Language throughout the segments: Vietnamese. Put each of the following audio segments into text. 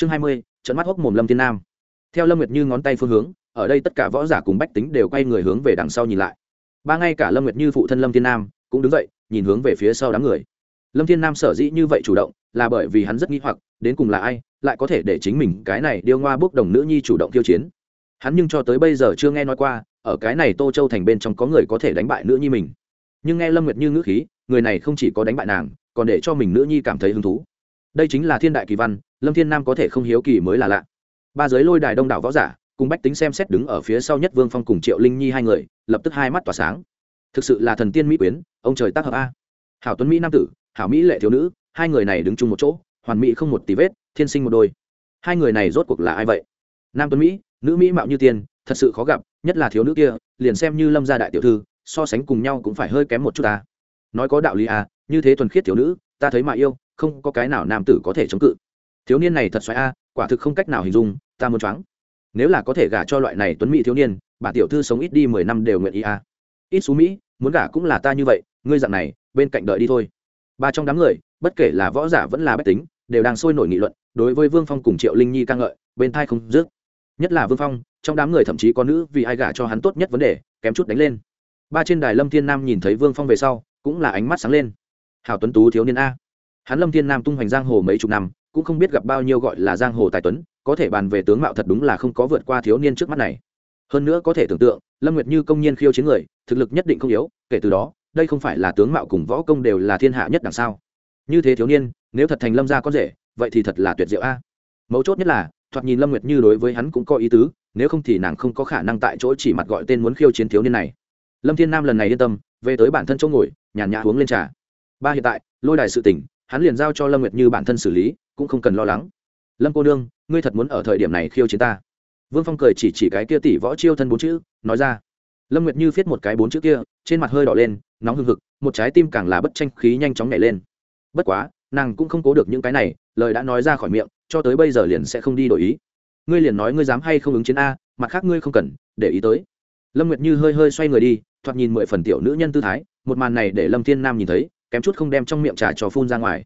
chương hai mươi, trận mắt hốc mồm lâm thiên nam. Theo lâm nguyệt như ngón tay phương hướng, ở đây tất cả võ giả cùng bách tính đều quay người hướng về đằng sau nhìn lại. Ba ngay cả lâm nguyệt như phụ thân lâm thiên nam cũng đứng dậy, nhìn hướng về phía sau đám người. Lâm thiên nam sở dĩ như vậy chủ động, là bởi vì hắn rất nghi hoặc, đến cùng là ai, lại có thể để chính mình cái này điêu ngoa bước đồng nữ nhi chủ động tiêu chiến. Hắn nhưng cho tới bây giờ chưa nghe nói qua, ở cái này tô châu thành bên trong có người có thể đánh bại nữ nhi mình. Nhưng nghe lâm nguyệt như ngữ khí, người này không chỉ có đánh bại nàng, còn để cho mình nữ nhi cảm thấy hứng thú. Đây chính là thiên đại kỳ văn lâm thiên nam có thể không hiếu kỳ mới là lạ. Ba giới lôi đài đông đảo võ giả, cùng bách tính xem xét đứng ở phía sau nhất vương phong cùng triệu linh nhi hai người, lập tức hai mắt tỏa sáng. Thực sự là thần tiên mỹ quyến, ông trời tác hợp a. Hảo tuấn mỹ nam tử, hảo mỹ lệ thiếu nữ, hai người này đứng chung một chỗ, hoàn mỹ không một tí vết, thiên sinh một đôi. Hai người này rốt cuộc là ai vậy? Nam tuấn mỹ, nữ mỹ mạo như tiên, thật sự khó gặp, nhất là thiếu nữ kia, liền xem như lâm gia đại tiểu thư, so sánh cùng nhau cũng phải hơi kém một chút ta. Nói có đạo lý à như thế thuần khiết thiếu nữ, ta thấy mà yêu, không có cái nào nam tử có thể chống cự thiếu niên này thật xoáy a, quả thực không cách nào hình dung, ta muốn choáng. Nếu là có thể gả cho loại này tuấn mỹ thiếu niên, bản tiểu thư sống ít đi mười năm đều nguyện ý a. Ít xú mỹ, muốn gả cũng là ta như vậy, ngươi dặn này, bên cạnh đợi đi thôi. Ba trong đám người, bất kể là võ giả vẫn là bách tính, đều đang sôi nổi nghị luận, đối với vương phong cùng triệu linh nhi ca ngợi, bên thai không dứt. Nhất là vương phong, trong đám người thậm chí có nữ vì ai gả cho hắn tốt nhất vấn đề, kém chút đánh lên. Ba trên đài lâm thiên nam nhìn thấy vương phong về sau, cũng là ánh mắt sáng lên. Hào tuấn tú thiếu niên a. Hắn lâm thiên nam tung hoành giang hồ mấy chục năm cũng không biết gặp bao nhiêu gọi là giang hồ tài tuấn, có thể bàn về tướng mạo thật đúng là không có vượt qua thiếu niên trước mắt này. Hơn nữa có thể tưởng tượng, lâm nguyệt như công nhiên khiêu chiến người, thực lực nhất định không yếu, kể từ đó, đây không phải là tướng mạo cùng võ công đều là thiên hạ nhất đằng sau như thế thiếu niên, nếu thật thành lâm gia có rể, vậy thì thật là tuyệt diệu a. Mấu chốt nhất là, thoạt nhìn lâm nguyệt như đối với hắn cũng có ý tứ, nếu không thì nàng không có khả năng tại chỗ chỉ mặt gọi tên muốn khiêu chiến thiếu niên này. Lâm thiên nam lần này yên tâm, về tới bản thân chỗ ngồi, nhàn nhã uống lên trà. Ba hiện tại, lôi đài sự tỉnh, hắn liền giao cho lâm nguyệt như bản thân xử lý cũng không cần lo lắng. Lâm cô nương, ngươi thật muốn ở thời điểm này khiêu chiến ta? Vương phong cười chỉ chỉ cái kia tỷ võ chiêu thân bốn chữ, nói ra. Lâm nguyệt như viết một cái bốn chữ kia, trên mặt hơi đỏ lên, nóng hưng hực, một trái tim càng là bất tranh khí nhanh chóng nhảy lên. Bất quá, nàng cũng không cố được những cái này, lời đã nói ra khỏi miệng, cho tới bây giờ liền sẽ không đi đổi ý. Ngươi liền nói ngươi dám hay không ứng chiến a, mặt khác ngươi không cần, để ý tới. Lâm nguyệt như hơi hơi xoay người đi, thoạt nhìn mười phần tiểu nữ nhân tư thái, một màn này để lâm thiên nam nhìn thấy, kém chút không đem trong miệng trà cho phun ra ngoài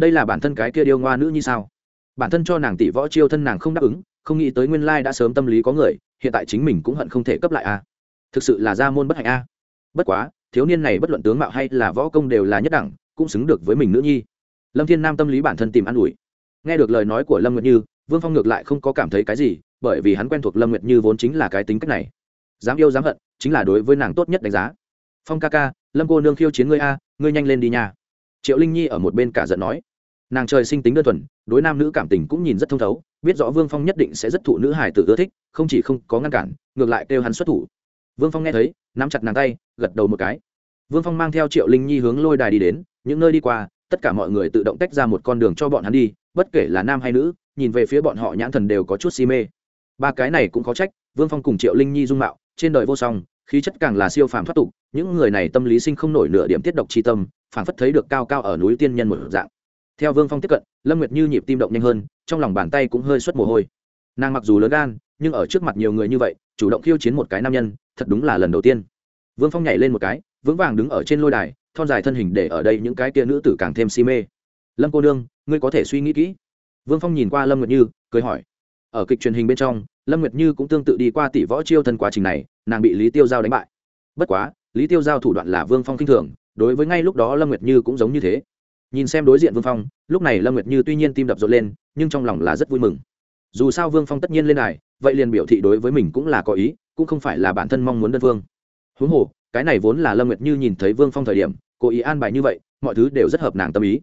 đây là bản thân cái kia điêu ngoa nữ như sao? Bản thân cho nàng tỷ võ chiêu thân nàng không đáp ứng, không nghĩ tới nguyên lai đã sớm tâm lý có người, hiện tại chính mình cũng hận không thể cấp lại a. Thực sự là gia môn bất hạnh a. Bất quá, thiếu niên này bất luận tướng mạo hay là võ công đều là nhất đẳng, cũng xứng được với mình nữ nhi. Lâm thiên nam tâm lý bản thân tìm an ủi. Nghe được lời nói của lâm nguyệt như, vương phong ngược lại không có cảm thấy cái gì, bởi vì hắn quen thuộc lâm nguyệt như vốn chính là cái tính cách này. Dám yêu dám hận, chính là đối với nàng tốt nhất đánh giá. Phong ca ca, lâm cô nương khiêu chiến ngươi a, ngươi nhanh lên đi nhà triệu linh nhi ở một bên cả giận nói nàng trời sinh tính đơn thuần, đối nam nữ cảm tình cũng nhìn rất thông thấu, biết rõ vương phong nhất định sẽ rất thụ nữ hải tử ưa thích, không chỉ không có ngăn cản, ngược lại kêu hắn xuất thủ. Vương phong nghe thấy, nắm chặt nàng tay, gật đầu một cái. Vương phong mang theo triệu linh nhi hướng lôi đài đi đến, những nơi đi qua, tất cả mọi người tự động tách ra một con đường cho bọn hắn đi, bất kể là nam hay nữ, nhìn về phía bọn họ nhãn thần đều có chút si mê. Ba cái này cũng có trách, vương phong cùng triệu linh nhi dung mạo, trên đời vô song, khí chất càng là siêu phàm thoát tục, những người này tâm lý sinh không nổi nửa điểm tiết độc tri tâm phản phất thấy được cao cao ở núi tiên nhân một dạng theo vương phong tiếp cận, lâm nguyệt như nhịp tim động nhanh hơn, trong lòng bàn tay cũng hơi xuất mồ hôi. Nàng mặc dù lớn gan, nhưng ở trước mặt nhiều người như vậy, chủ động khiêu chiến một cái nam nhân, thật đúng là lần đầu tiên. Vương phong nhảy lên một cái, vững vàng đứng ở trên lôi đài, thon dài thân hình để ở đây những cái tia nữ tử càng thêm si mê. Lâm cô nương, ngươi có thể suy nghĩ kỹ. Vương phong nhìn qua lâm nguyệt như, cười hỏi. Ở kịch truyền hình bên trong, lâm nguyệt như cũng tương tự đi qua tỷ võ chiêu thân quá trình này, nàng bị lý tiêu giao đánh bại. Bất quá, lý tiêu giao thủ đoạn là vương phong k i n h thường, đối với ngay lúc đó lâm nguyệt như cũng giống như thế nhìn xem đối diện vương phong, lúc này lâm nguyệt như tuy nhiên tim đập rộn lên, nhưng trong lòng là rất vui mừng. Dù sao vương phong tất nhiên lên này vậy liền biểu thị đối với mình cũng là có ý, cũng không phải là bản thân mong muốn đơn phương. Huống hồ, cái này vốn là lâm nguyệt như nhìn thấy vương phong thời điểm cố ý an bài như vậy, mọi thứ đều rất hợp nàng tâm ý.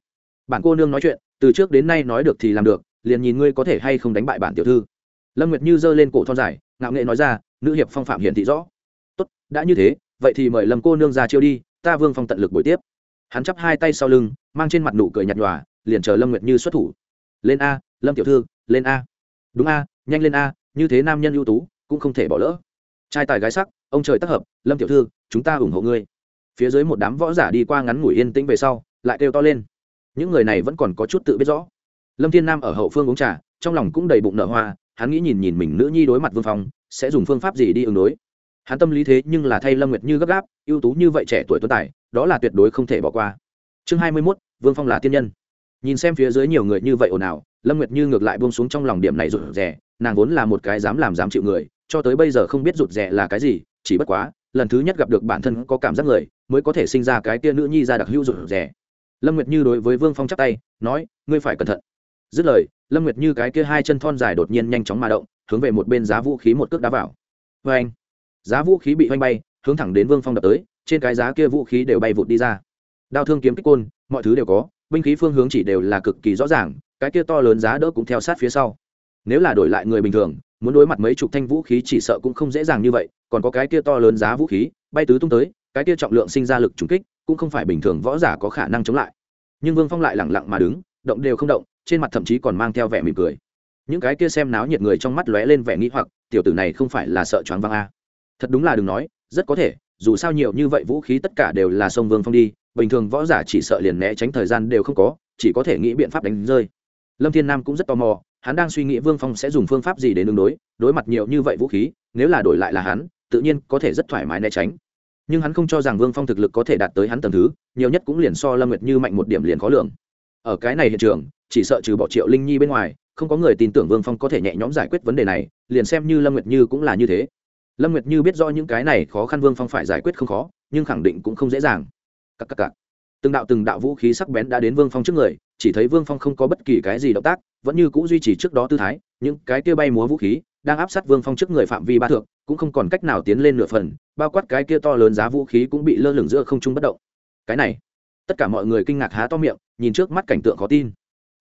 Bản cô nương nói chuyện, từ trước đến nay nói được thì làm được, liền nhìn ngươi có thể hay không đánh bại bản tiểu thư. Lâm nguyệt như giơ lên cổ thon dài, ngạo nghệ nói ra, nữ hiệp phong phạm hiển thị rõ. Tốt, đã như thế, vậy thì mời lâm cô nương ra chiêu đi, ta vương phong tận lực buổi tiếp. Hắn chắp hai tay sau lưng mang trên mặt nụ cười nhạt nhòa, liền chờ lâm nguyệt như xuất thủ. Lên a, lâm tiểu thư, lên a. Đúng a, nhanh lên a, như thế nam nhân ưu tú, cũng không thể bỏ lỡ. Trai tài gái sắc, ông trời tác hợp, lâm tiểu thư, chúng ta ủng hộ ngươi. Phía dưới một đám võ giả đi qua ngắn ngủi yên tĩnh về sau, lại kêu to lên. Những người này vẫn còn có chút tự biết rõ. Lâm thiên nam ở hậu phương uống trà, trong lòng cũng đầy bụng nở hoa, hắn nghĩ nhìn nhìn mình nữ nhi đối mặt vương phong, sẽ dùng phương pháp gì đi ứng đối. Hắn tâm lý thế nhưng là thay lâm nguyệt như gấp gáp, ưu tú như vậy trẻ tuổi tuấn tài, đó là tuyệt đối không thể bỏ qua. Chương hai mươi mốt vương phong là tiên nhân nhìn xem phía dưới nhiều người như vậy ồn ào lâm nguyệt như ngược lại buông xuống trong lòng điểm này rụt rè nàng vốn là một cái dám làm dám chịu người cho tới bây giờ không biết rụt rè là cái gì chỉ bất quá lần thứ nhất gặp được bản thân có cảm giác người mới có thể sinh ra cái tia nữ nhi ra đặc hữu rụt rè lâm nguyệt như đối với vương phong chắc tay nói ngươi phải cẩn thận dứt lời lâm nguyệt như cái kia hai chân thon dài đột nhiên nhanh chóng mà động hướng về một bên giá vũ khí một cước đá vào vê anh giá vũ khí bị oanh bay hướng thẳng đến vương phong đập tới trên cái giá kia vũ khí đều bay vụt đi ra đao thương kiếm kích côn mọi thứ đều có, binh khí phương hướng chỉ đều là cực kỳ rõ ràng, cái kia to lớn giá đỡ cũng theo sát phía sau. Nếu là đổi lại người bình thường, muốn đối mặt mấy chục thanh vũ khí chỉ sợ cũng không dễ dàng như vậy, còn có cái kia to lớn giá vũ khí, bay tứ tung tới, cái kia trọng lượng sinh ra lực trùng kích, cũng không phải bình thường võ giả có khả năng chống lại. Nhưng vương phong lại lẳng lặng mà đứng, động đều không động, trên mặt thậm chí còn mang theo vẻ mỉm cười. Những cái kia xem náo nhiệt người trong mắt lóe lên vẻ nghĩ hoặc, tiểu tử này không phải là sợ choáng văng a. À. thật đúng là đừng nói, rất có thể, dù sao nhiều như vậy vũ khí tất cả đều là sông vương phong đi bình thường võ giả chỉ sợ liền né tránh thời gian đều không có, chỉ có thể nghĩ biện pháp đánh rơi. Lâm thiên nam cũng rất tò mò, hắn đang suy nghĩ vương phong sẽ dùng phương pháp gì để đương đối đối mặt nhiều như vậy vũ khí, nếu là đổi lại là hắn, tự nhiên có thể rất thoải mái né tránh. Nhưng hắn không cho rằng vương phong thực lực có thể đạt tới hắn tầm thứ, nhiều nhất cũng liền so lâm nguyệt như mạnh một điểm liền khó lường. Ở cái này hiện trường, chỉ sợ trừ bỏ triệu linh nhi bên ngoài, không có người tin tưởng vương phong có thể nhẹ nhõm giải quyết vấn đề này, liền xem như lâm nguyệt như cũng là như thế. Lâm nguyệt như biết do những cái này khó khăn vương phong phải giải quyết không khó, nhưng khẳng định cũng không dễ dàng cặc cặc cặc. Từng đạo từng đạo vũ khí sắc bén đã đến vương phong trước người, chỉ thấy vương phong không có bất kỳ cái gì động tác, vẫn như c ũ duy trì trước đó tư thái, những cái kia bay múa vũ khí đang áp sát vương phong trước người phạm vi ba thượng cũng không còn cách nào tiến lên nửa phần, bao quát cái kia to lớn giá vũ khí cũng bị lơ lửng giữa không trung bất động. Cái này, tất cả mọi người kinh ngạc há to miệng, nhìn trước mắt cảnh tượng khó tin.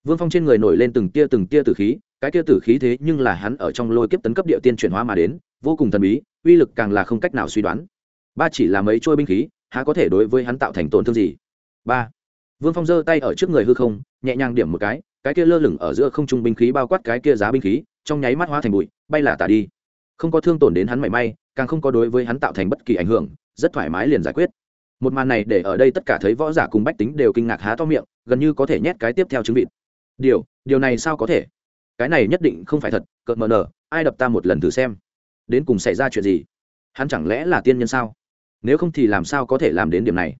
Vương phong trên người nổi lên từng tia từng tia tử khí, cái tia tử khí thế nhưng là hắn ở trong lôi kiếp tấn cấp địa tiên chuyển hóa mà đến, vô cùng thần bí, uy lực càng là không cách nào suy đoán. Ba chỉ là mấy trôi binh khí há có thể đối với hắn tạo thành tổn thương gì? Ba. Vương phong giơ tay ở trước người hư không, nhẹ nhàng điểm một cái cái kia lơ lửng ở giữa không trung binh khí bao quát cái kia giá binh khí, trong nháy mắt hóa thành bụi, bay là tả đi. Không có thương tổn đến hắn mảy may, càng không có đối với hắn tạo thành bất kỳ ảnh hưởng, rất thoải mái liền giải quyết. Một màn này để ở đây tất cả thấy võ giả cùng bách tính đều kinh ngạc há to miệng, gần như có thể nhét cái tiếp theo chứng vịt. Điều điều này sao có thể? Cái này nhất định không phải thật, cợt mờ nở, ai đập ta một lần thử xem. Đến cùng xảy ra chuyện gì? Hắn chẳng lẽ là tiên nhân sao? Nếu không thì làm sao có thể làm đến điểm này?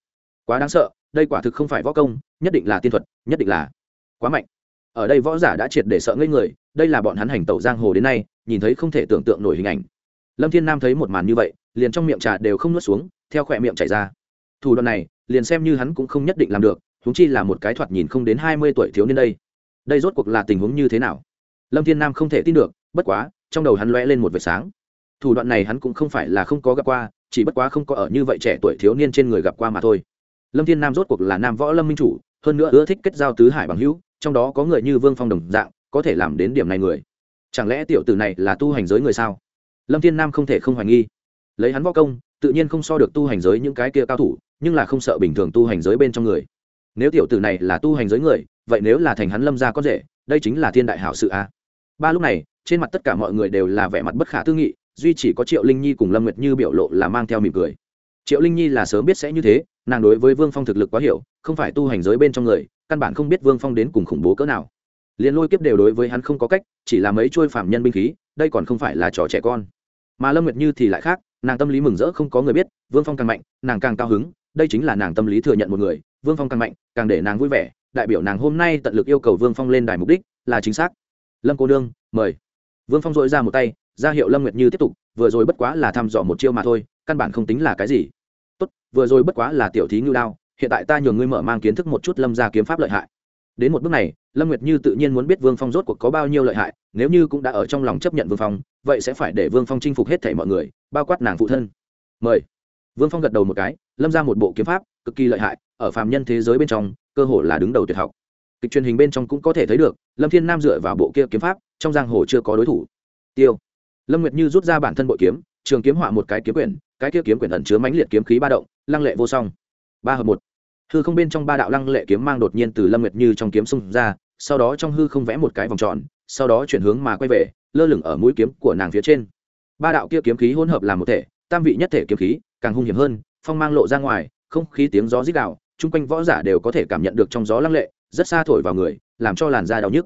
Quá đáng sợ, đây quả thực không phải võ công, nhất định là tiên thuật, nhất định là quá mạnh. Ở đây võ giả đã triệt để sợ ngây người, đây là bọn hắn hành tẩu giang hồ đến nay, nhìn thấy không thể tưởng tượng nổi hình ảnh. Lâm thiên nam thấy một màn như vậy, liền trong miệng trà đều không nuốt xuống, theo khỏe miệng chảy ra. Thủ đoạn này, liền xem như hắn cũng không nhất định làm được húng chi là một cái thoạt nhìn không đến hai mươi tuổi thiếu niên đây. Đây rốt cuộc là tình huống như thế nào? Lâm thiên nam không thể tin được, bất quá, trong đầu hắn lóe lên một vệt sáng thủ đoạn này hắn cũng không phải là không có gặp qua, chỉ bất quá không có ở như vậy trẻ tuổi thiếu niên trên người gặp qua mà thôi. Lâm thiên nam rốt cuộc là nam võ lâm minh chủ, hơn nữa ưa thích kết giao tứ hải bằng hữu, trong đó có người như vương phong đồng dạng, có thể làm đến điểm này người. Chẳng lẽ tiểu tử này là tu hành giới người sao? Lâm thiên nam không thể không hoài nghi. Lấy hắn võ công, tự nhiên không so được tu hành giới những cái kia cao thủ, nhưng là không sợ bình thường tu hành giới bên trong người. Nếu tiểu tử này là tu hành giới người, vậy nếu là thành hắn lâm gia có rể, đây chính là thiên đại hảo sự a. Ba lúc này, trên mặt tất cả mọi người đều là vẻ mặt bất khả tư nghị duy chỉ có triệu linh nhi cùng lâm nguyệt như biểu lộ là mang theo mỉm cười triệu linh nhi là sớm biết sẽ như thế nàng đối với vương phong thực lực quá hiểu không phải tu hành giới bên trong người căn bản không biết vương phong đến cùng khủng bố cỡ nào liền lôi kiếp đều đối với hắn không có cách chỉ là mấy trôi phạm nhân binh khí đây còn không phải là trò trẻ con mà lâm nguyệt như thì lại khác nàng tâm lý mừng rỡ không có người biết vương phong càng mạnh nàng càng cao hứng đây chính là nàng tâm lý thừa nhận một người vương phong càng mạnh càng để nàng vui vẻ đại biểu nàng hôm nay tận lực yêu cầu vương phong lên đài mục đích là chính xác lâm cô nương mời vương phong dội ra một tay ra hiệu lâm nguyệt như tiếp tục, vừa rồi bất quá là thăm dò một chiêu mà thôi, căn bản không tính là cái gì. Tốt, vừa rồi bất quá là tiểu thí ngưu đao, hiện tại ta nhường ngươi mở mang kiến thức một chút lâm ra kiếm pháp lợi hại. Đến một bước này, lâm nguyệt như tự nhiên muốn biết vương phong rốt cuộc có bao nhiêu lợi hại, nếu như cũng đã ở trong lòng chấp nhận vương phong, vậy sẽ phải để vương phong chinh phục hết thảy mọi người, bao quát nàng phụ thân. Mời. Vương phong gật đầu một cái, lâm ra một bộ kiếm pháp, cực kỳ lợi hại, ở phàm nhân thế giới bên trong, cơ hồ là đứng đầu tuyệt học. Kịch truyền hình bên trong cũng có thể thấy được, lâm thiên nam dựa vào bộ kia kiếm pháp, trong giang hồ chưa có đối thủ. Tiêu lâm nguyệt như rút ra bản thân bội kiếm, trường kiếm họa một cái kiếm quyển, cái kia kiếm quyển ẩn chứa mãnh liệt kiếm khí ba động, lăng lệ vô song. Ba hợp một. Hư không bên trong ba đạo lăng lệ kiếm mang đột nhiên từ lâm nguyệt như trong kiếm xung ra, sau đó trong hư không vẽ một cái vòng tròn, sau đó chuyển hướng mà quay về, lơ lửng ở mũi kiếm của nàng phía trên. Ba đạo kia kiếm khí hỗn hợp làm một thể, tam vị nhất thể kiếm khí, càng hung hiểm hơn, phong mang lộ ra ngoài, không khí tiếng gió rít đạo chung quanh võ giả đều có thể cảm nhận được trong gió lăng lệ, rất xa thổi vào người, làm cho làn da đau nhức.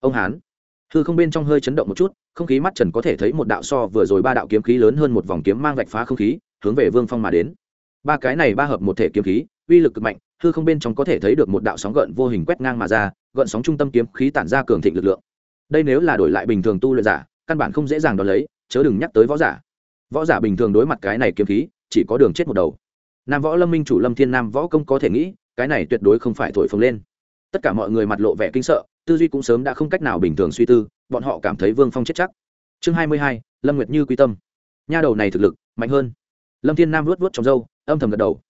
Ông hán. Hư không bên trong hơi chấn động một chút không khí mắt trần có thể thấy một đạo so vừa rồi ba đạo kiếm khí lớn hơn một vòng kiếm mang vạch phá không khí, hướng về vương phong mà đến. Ba cái này ba hợp một thể kiếm khí, uy lực cực mạnh, hư không bên trong có thể thấy được một đạo sóng gợn vô hình quét ngang mà ra, gợn sóng trung tâm kiếm khí tản ra cường thịnh lực lượng. Đây nếu là đổi lại bình thường tu luyện giả, căn bản không dễ dàng đón lấy, chớ đừng nhắc tới võ giả. Võ giả bình thường đối mặt cái này kiếm khí, chỉ có đường chết một đầu. Nam võ lâm minh chủ lâm thiên nam võ công có thể nghĩ, cái này tuyệt đối không phải thổi phồng lên. Tất cả mọi người mặt lộ vẻ kinh sợ, tư duy cũng sớm đã không cách nào bình thường suy tư bọn họ cảm thấy vương phong chết chắc. Chương hai mươi hai, lâm nguyệt như quy tâm. Nha đầu này thực lực mạnh hơn. Lâm thiên nam luốt vớt trong râu, âm thầm gật đầu.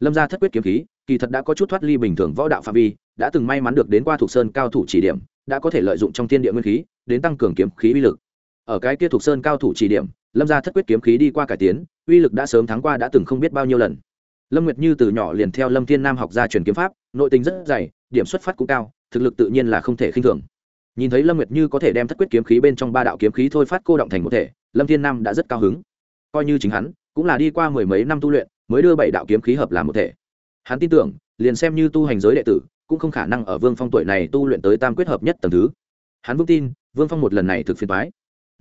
Lâm ra thất quyết kiếm khí, kỳ thật đã có chút thoát ly bình thường võ đạo phạm vi, đã từng may mắn được đến qua thuộc sơn cao thủ chỉ điểm, đã có thể lợi dụng trong thiên địa nguyên khí, đến tăng cường kiếm khí uy lực. Ở cái kia thuộc sơn cao thủ chỉ điểm, lâm ra thất quyết kiếm khí đi qua cải tiến, uy lực đã sớm thắng qua đã từng không biết bao nhiêu lần. Lâm nguyệt như từ nhỏ liền theo lâm thiên nam học ra truyền kiếm pháp, nội tình rất dày, điểm xuất phát cũng cao, thực lực tự nhiên là không thể khinh thường nhìn thấy lâm nguyệt như có thể đem thất quyết kiếm khí bên trong ba đạo kiếm khí thôi phát cô động thành một thể, lâm thiên nam đã rất cao hứng. Coi như chính hắn, cũng là đi qua mười mấy năm tu luyện, mới đưa bảy đạo kiếm khí hợp làm một thể. Hắn tin tưởng, liền xem như tu hành giới đệ tử, cũng không khả năng ở vương phong tuổi này tu luyện tới tam quyết hợp nhất tầng thứ. Hắn vững tin, vương phong một lần này thực phiền thoái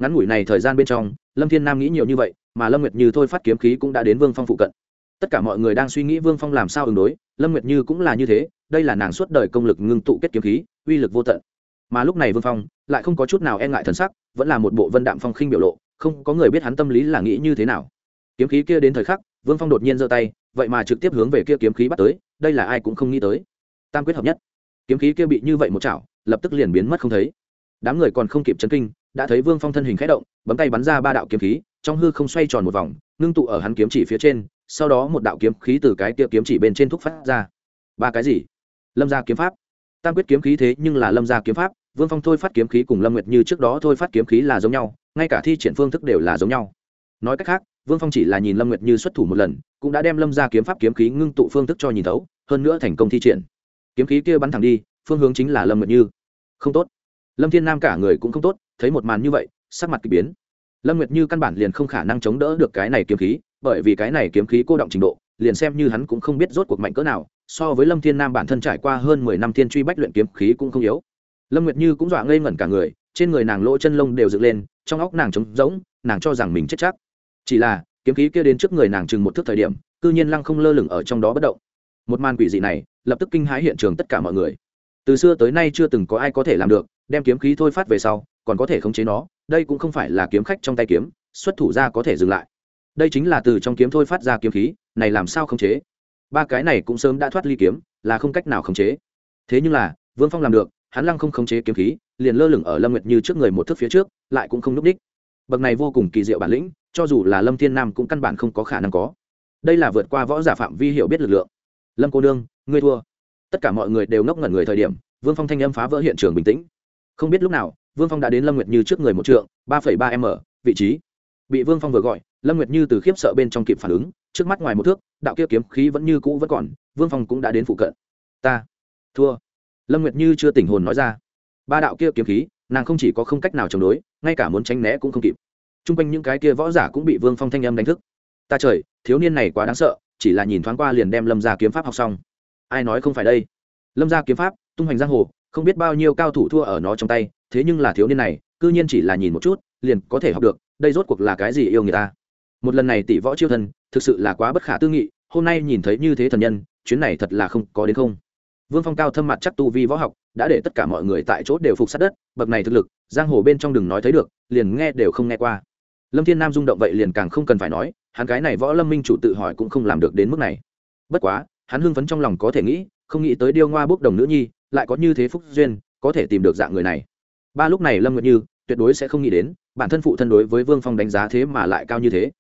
ngắn ngủi này thời gian bên trong, lâm thiên nam nghĩ nhiều như vậy, mà lâm nguyệt như thôi phát kiếm khí cũng đã đến vương phong phụ cận. Tất cả mọi người đang suy nghĩ vương phong làm sao ứng đối, lâm nguyệt như cũng là như thế, đây là nàng suốt đời công lực ngưng tụ kết kiếm khí, uy lực vô tận mà lúc này vương phong lại không có chút nào e ngại thần sắc, vẫn là một bộ vân đạm phong khinh biểu lộ, không có người biết hắn tâm lý là nghĩ như thế nào. Kiếm khí kia đến thời khắc, vương phong đột nhiên giơ tay, vậy mà trực tiếp hướng về kia kiếm khí bắt tới, đây là ai cũng không nghĩ tới. Tam quyết hợp nhất. Kiếm khí kia bị như vậy một chảo, lập tức liền biến mất không thấy. Đám người còn không kịp chấn kinh, đã thấy vương phong thân hình khẽ động, bấm tay bắn ra ba đạo kiếm khí, trong hư không xoay tròn một vòng, ngưng tụ ở hắn kiếm chỉ phía trên, sau đó một đạo kiếm khí từ cái kia kiếm chỉ bên trên thúc phát ra. Ba cái gì? Lâm gia kiếm pháp. Tam quyết kiếm khí thế nhưng là lâm gia kiếm pháp vương phong thôi phát kiếm khí cùng lâm nguyệt như trước đó thôi phát kiếm khí là giống nhau, ngay cả thi triển phương thức đều là giống nhau. Nói cách khác, vương phong chỉ là nhìn lâm nguyệt như xuất thủ một lần, cũng đã đem lâm gia kiếm pháp kiếm khí ngưng tụ phương thức cho nhìn thấu, hơn nữa thành công thi triển. Kiếm khí kia bắn thẳng đi, phương hướng chính là lâm nguyệt như. Không tốt. Lâm thiên nam cả người cũng không tốt, thấy một màn như vậy, sắc mặt k ỳ biến. Lâm nguyệt như căn bản liền không khả năng chống đỡ được cái này kiếm khí, bởi vì cái này kiếm khí cô động trình độ, liền xem như hắn cũng không biết rốt cuộc mạnh cỡ nào, so với lâm thiên nam bản thân trải qua hơn mười năm thiên truy bách luyện kiếm khí cũng không yếu lâm nguyệt như cũng dọa ngây ngẩn cả người, trên người nàng lỗ chân lông đều dựng lên, trong óc nàng trống rỗng, nàng cho rằng mình chết chắc. Chỉ là, kiếm khí kia đến trước người nàng chừng một thước thời điểm, cư nhiên lăng không lơ lửng ở trong đó bất động. Một màn quỷ dị này, lập tức kinh hãi hiện trường tất cả mọi người. Từ xưa tới nay chưa từng có ai có thể làm được, đem kiếm khí thôi phát về sau, còn có thể khống chế nó, đây cũng không phải là kiếm khách trong tay kiếm, xuất thủ ra có thể dừng lại. Đây chính là từ trong kiếm thôi phát ra kiếm khí, này làm sao khống chế? Ba cái này cũng sớm đã thoát ly kiếm, là không cách nào khống chế. Thế nhưng là, vương phong làm được hắn lăng không khống chế kiếm khí, liền lơ lửng ở lâm nguyệt như trước người một thước phía trước, lại cũng không núp đích. Bậc này vô cùng kỳ diệu bản lĩnh, cho dù là lâm thiên nam cũng căn bản không có khả năng có. Đây là vượt qua võ giả phạm vi hiểu biết lực lượng. Lâm cô nương, ngươi thua. Tất cả mọi người đều ngốc ngẩn người thời điểm, vương phong thanh âm phá vỡ hiện trường bình tĩnh. Không biết lúc nào, vương phong đã đến lâm nguyệt như trước người một trượng, ba phẩy ba m, vị trí. Bị vương phong vừa gọi, lâm nguyệt như từ khiếp sợ bên trong kịp phản ứng, trước mắt ngoài một thước, đạo kia kiếm khí vẫn như cũ vẫn còn, vương phong cũng đã đến phụ cận. Ta thua lâm nguyệt như chưa tỉnh hồn nói ra ba đạo kia kiếm khí nàng không chỉ có không cách nào chống đối ngay cả muốn tránh né cũng không kịp t r u n g quanh những cái kia võ giả cũng bị vương phong thanh âm đánh thức ta trời thiếu niên này quá đáng sợ chỉ là nhìn thoáng qua liền đem lâm ra kiếm pháp học xong ai nói không phải đây lâm ra kiếm pháp tung hoành giang hồ không biết bao nhiêu cao thủ thua ở nó trong tay thế nhưng là thiếu niên này c ư nhiên chỉ là nhìn một chút liền có thể học được đây rốt cuộc là cái gì yêu người ta một lần này tỷ võ chiêu thân thực sự là quá bất khả tư nghị hôm nay nhìn thấy như thế thần nhân chuyến này thật là không có đến không vương phong cao thâm mặt chắc tu vi võ học, đã để tất cả mọi người tại chỗ đều phục sát đất, bậc này thực lực, giang hồ bên trong đừng nói thấy được, liền nghe đều không nghe qua. Lâm thiên nam rung động vậy liền càng không cần phải nói, hắn cái này võ lâm minh chủ tự hỏi cũng không làm được đến mức này. Bất quá, hắn hưng phấn trong lòng có thể nghĩ, không nghĩ tới điêu ngoa bốc đồng nữ nhi, lại có như thế phúc duyên, có thể tìm được dạng người này. Ba lúc này lâm nguyệt như, tuyệt đối sẽ không nghĩ đến, bản thân phụ thân đối với vương phong đánh giá thế mà lại cao như thế.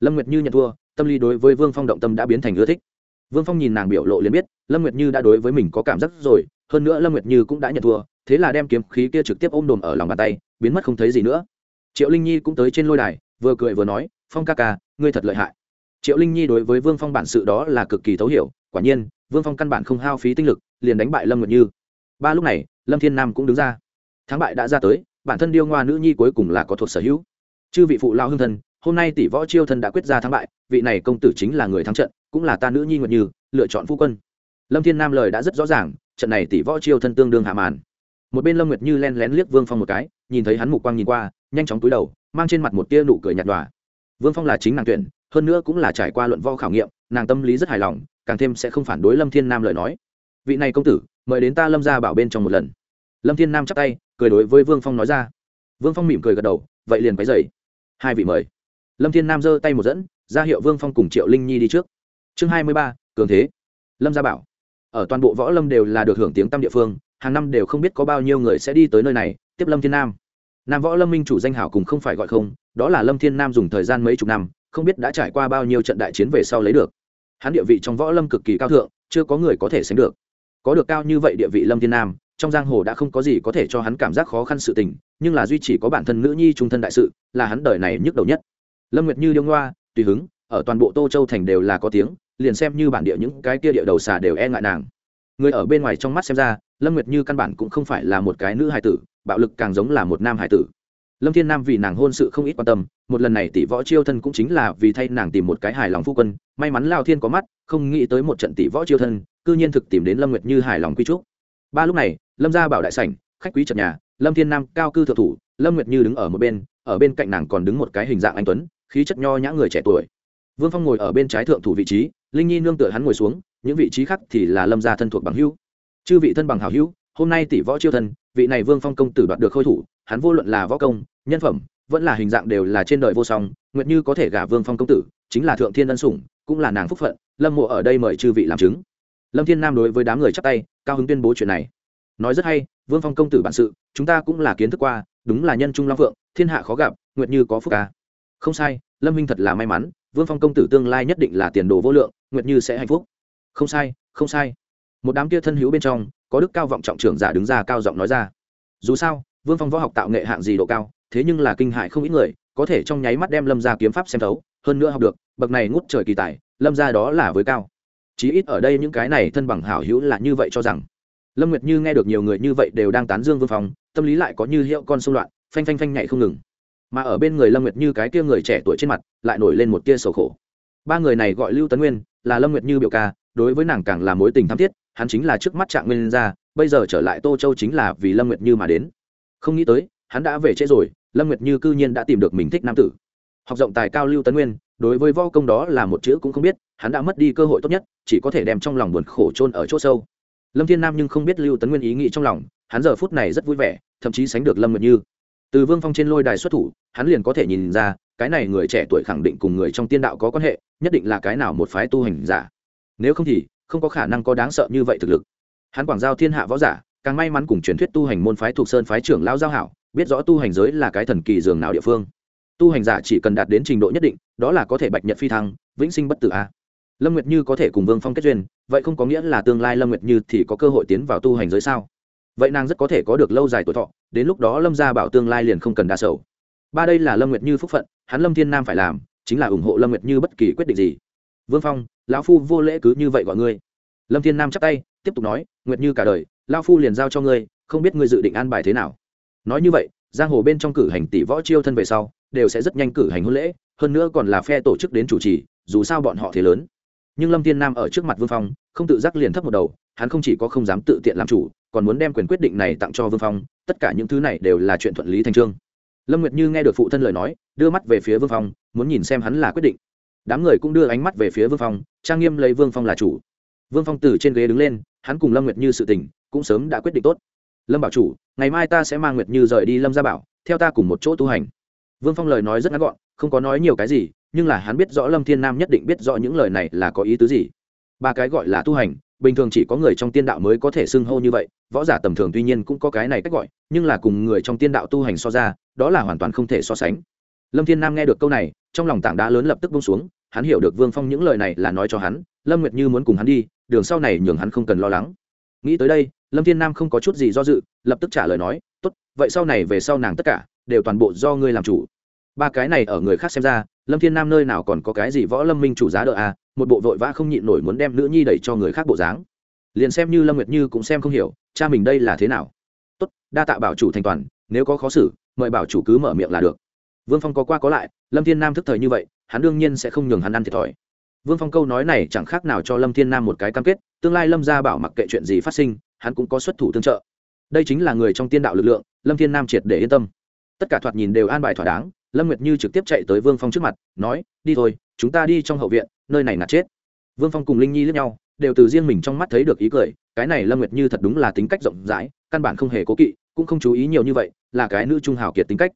Lâm nguyệt như nhận thua, tâm lý đối với vương phong động tâm đã biến thành ưa thích vương phong nhìn nàng biểu lộ liền biết, lâm nguyệt như đã đối với mình có cảm giác rồi, hơn nữa lâm nguyệt như cũng đã nhận thua, thế là đem kiếm khí kia trực tiếp ôm đồm ở lòng bàn tay, biến mất không thấy gì nữa. Triệu linh nhi cũng tới trên lôi đài, vừa cười vừa nói, phong ca ca, ngươi thật lợi hại. Triệu linh nhi đối với vương phong bản sự đó là cực kỳ thấu hiểu, quả nhiên, vương phong căn bản không hao phí tinh lực, liền đánh bại lâm nguyệt như. Ba lúc này, lâm thiên nam cũng đứng ra. Thắng bại đã ra tới, bản thân điêu ngoa nữ nhi cuối cùng là có thuộc sở hữu. Chư vị phụ lao hương thân, hôm nay tỷ võ chiêu thân đã quyết ra thắng bại, vị này công tử chính là người thắng trận cũng là ta nữ nhi nguyệt như, lựa chọn phu quân. Lâm thiên nam lời đã rất rõ ràng, trận này tỷ võ chiêu thân tương đương hạ màn. Một bên lâm nguyệt như len lén liếc vương phong một cái, nhìn thấy hắn mục quang nhìn qua, nhanh chóng túi đầu, mang trên mặt một tia nụ cười nhạt nhòa. Vương phong là chính nàng tuyển, hơn nữa cũng là trải qua luận vo khảo nghiệm, nàng tâm lý rất hài lòng, càng thêm sẽ không phản đối lâm thiên nam lời nói. Vị này công tử, mời đến ta lâm ra bảo bên trong một lần. Lâm thiên nam chắp tay, cười đối với vương phong nói ra. Vương phong mỉm cười gật đầu, vậy liền váy dày hai vị mời. Lâm thiên nam giơ tay một dẫn, ra hiệu vương phong cùng triệu linh nhi đi trước chương hai mươi ba, cường thế. Lâm gia bảo. Ở toàn bộ võ lâm đều là được hưởng tiếng tăm địa phương, hàng năm đều không biết có bao nhiêu người sẽ đi tới nơi này, tiếp lâm thiên nam. Nam võ lâm minh chủ danh hảo cùng không phải gọi không, đó là lâm thiên nam dùng thời gian mấy chục năm, không biết đã trải qua bao nhiêu trận đại chiến về sau lấy được. Hắn địa vị trong võ lâm cực kỳ cao thượng, chưa có người có thể sánh được. Có được cao như vậy địa vị lâm thiên nam, trong giang hồ đã không có gì có thể cho hắn cảm giác khó khăn sự tình, nhưng là duy chỉ có bản thân nữ nhi trung thân đại sự, là hắn đời này nhức đầu nhất. Lâm nguyệt như điêu ngoa, tùy hứng ở toàn bộ tô châu thành đều là có tiếng, liền xem như bản địa những cái kia địa đầu xà đều e ngại nàng. Người ở bên ngoài trong mắt xem ra, lâm nguyệt như căn bản cũng không phải là một cái nữ hải tử, bạo lực càng giống là một nam hải tử. Lâm thiên nam vì nàng hôn sự không ít quan tâm, một lần này tỷ võ chiêu thân cũng chính là vì thay nàng tìm một cái hài lòng phu quân, may mắn lao thiên có mắt, không nghĩ tới một trận tỷ võ chiêu thân, cư nhiên thực tìm đến lâm nguyệt như hài lòng quy trúc ba lúc này, lâm gia bảo đại sảnh, khách quý trật nhà, lâm thiên nam cao cư thượng thủ, lâm nguyệt như đứng ở một bên, ở bên cạnh nàng còn đứng một cái hình dạng anh tuấn, khí chất nho nhã người trẻ tuổi vương phong ngồi ở bên trái thượng thủ vị trí, linh nhi nương tựa hắn ngồi xuống, những vị trí khác thì là lâm gia thân thuộc bằng hữu. Chư vị thân bằng hảo hữu, hôm nay tỷ võ chiêu thân, vị này vương phong công tử đoạt được khôi thủ, hắn vô luận là võ công, nhân phẩm, vẫn là hình dạng đều là trên đời vô song, nguyệt như có thể gả vương phong công tử, chính là thượng thiên ân sủng, cũng là nàng phúc phận, lâm mộ ở đây mời chư vị làm chứng. Lâm thiên nam đối với đám người chắp tay, cao hứng tuyên bố chuyện này. Nói rất hay, vương phong công tử bản sự, chúng ta cũng là kiến thức qua, đúng là nhân trung long phượng, thiên hạ khó gặp, nguyệt như có phúc ca. Không sai, lâm minh thật là may mắn vương phong công tử tương lai nhất định là tiền đồ vô lượng, nguyệt như sẽ hạnh phúc. Không sai không sai. Một đám kia thân hữu bên trong, có đức cao vọng trọng trưởng giả đứng ra cao giọng nói ra. Dù sao, vương phong võ học tạo nghệ hạng gì độ cao, thế nhưng là kinh hại không ít người, có thể trong nháy mắt đem lâm ra kiếm pháp xem thấu, hơn nữa học được, bậc này ngút trời kỳ tài, lâm ra đó là với cao. Chí ít ở đây những cái này thân bằng hảo hữu là như vậy cho rằng. Lâm nguyệt như nghe được nhiều người như vậy đều đang tán dương vương phong, tâm lý lại có như hiệu con xung loạn, phanh phanh phanh nhảy không ngừng mà ở bên người lâm nguyệt như cái kia người trẻ tuổi trên mặt, lại nổi lên một tia sầu khổ. Ba người này gọi lưu tấn nguyên, là lâm nguyệt như biểu ca, đối với nàng càng là mối tình tham thiết, hắn chính là trước mắt trạng nguyên ra, bây giờ trở lại tô châu chính là vì lâm nguyệt như mà đến. Không nghĩ tới, hắn đã về trễ rồi, lâm nguyệt như cư nhiên đã tìm được mình thích nam tử. Học rộng tài cao lưu tấn nguyên, đối với võ công đó là một chữ cũng không biết, hắn đã mất đi cơ hội tốt nhất, chỉ có thể đem trong lòng buồn khổ trôn ở chỗ sâu. Lâm thiên nam nhưng không biết lưu tấn nguyên ý nghĩ trong lòng, hắn giờ phút này rất vui vẻ, thậm chí sánh được lâm nguyệt như từ vương phong trên lôi đài xuất thủ, hắn liền có thể nhìn ra, cái này người trẻ tuổi khẳng định cùng người trong tiên đạo có quan hệ, nhất định là cái nào một phái tu hành giả. Nếu không thì, không có khả năng có đáng sợ như vậy thực lực. Hắn quảng giao thiên hạ võ giả, càng may mắn cùng truyền thuyết tu hành môn phái thuộc sơn phái trưởng lao giao hảo, biết rõ tu hành giới là cái thần kỳ dường nào địa phương. Tu hành giả chỉ cần đạt đến trình độ nhất định, đó là có thể bạch nhật phi thăng, vĩnh sinh bất tử a. Lâm nguyệt như có thể cùng vương phong kết duyên, vậy không có nghĩa là tương lai lâm nguyệt như thì có cơ hội tiến vào tu hành giới sao? Vậy nàng rất có thể có được lâu dài tuổi thọ, đến lúc đó lâm gia bảo tương lai liền không cần đa sầu. Ba đây là lâm nguyệt như phúc phận, hắn lâm thiên nam phải làm, chính là ủng hộ lâm nguyệt như bất kỳ quyết định gì. Vương phong, lão phu vô lễ cứ như vậy gọi ngươi. Lâm thiên nam chắp tay, tiếp tục nói, nguyệt như cả đời, lão phu liền giao cho ngươi, không biết ngươi dự định an bài thế nào. Nói như vậy, giang hồ bên trong cử hành tỷ võ chiêu thân về sau, đều sẽ rất nhanh cử hành hôn lễ, hơn nữa còn là phe tổ chức đến chủ trì, dù sao bọn họ thế lớn. Nhưng lâm thiên nam ở trước mặt vương phong, không tự giác liền thấp một đầu hắn không chỉ có không dám tự tiện làm chủ, còn muốn đem quyền quyết định này tặng cho vương phong, tất cả những thứ này đều là chuyện thuận lý thành trương. Lâm nguyệt như nghe được phụ thân lời nói, đưa mắt về phía vương phong, muốn nhìn xem hắn là quyết định. Đám người cũng đưa ánh mắt về phía vương phong, trang nghiêm lấy vương phong là chủ. Vương phong từ trên ghế đứng lên, hắn cùng lâm nguyệt như sự tình, cũng sớm đã quyết định tốt. Lâm bảo chủ, ngày mai ta sẽ mang nguyệt như rời đi lâm gia bảo, theo ta cùng một chỗ tu hành. Vương phong lời nói rất ngắn gọn, không có nói nhiều cái gì, nhưng là hắn biết rõ lâm thiên nam nhất định biết rõ những lời này là có ý tứ gì. Ba cái gọi là tu hành bình thường chỉ có người trong tiên đạo mới có thể xưng hô như vậy, võ giả tầm thường tuy nhiên cũng có cái này cách gọi, nhưng là cùng người trong tiên đạo tu hành so ra, đó là hoàn toàn không thể so sánh. Lâm thiên nam nghe được câu này, trong lòng tảng đá lớn lập tức bông xuống, hắn hiểu được vương phong những lời này là nói cho hắn, lâm nguyệt như muốn cùng hắn đi, đường sau này nhường hắn không cần lo lắng. Nghĩ tới đây, lâm thiên nam không có chút gì do dự, lập tức trả lời nói, tốt, vậy sau này về sau nàng tất cả đều toàn bộ do ngươi làm chủ. Ba cái này ở người khác xem ra, lâm thiên nam nơi nào còn có cái gì võ lâm minh chủ giá đỡ à một bộ vội vã không nhịn nổi muốn đem nữ nhi đẩy cho người khác bộ dáng. Liền xem như lâm nguyệt như cũng xem không hiểu, cha mình đây là thế nào. Tốt, đa tạ bảo chủ thành toàn, nếu có khó xử, mời bảo chủ cứ mở miệng là được. Vương phong có qua có lại, lâm thiên nam thức thời như vậy, hắn đương nhiên sẽ không nhường hắn ăn thiệt thòi. Vương phong câu nói này chẳng khác nào cho lâm thiên nam một cái cam kết, tương lai lâm gia bảo mặc kệ chuyện gì phát sinh, hắn cũng có xuất thủ tương trợ. Đây chính là người trong tiên đạo lực lượng, lâm thiên nam triệt để yên tâm. Tất cả thoạt nhìn đều an bài thỏa đáng, lâm nguyệt như trực tiếp chạy tới vương phong trước mặt, nói, đi thôi chúng ta đi trong hậu viện nơi này nạt chết. Vương phong cùng linh nhi lướt nhau đều từ riêng mình trong mắt thấy được ý cười cái này lâm nguyệt như thật đúng là tính cách rộng rãi căn bản không hề cố kỵ cũng không chú ý nhiều như vậy là cái nữ trung hào kiệt tính cách.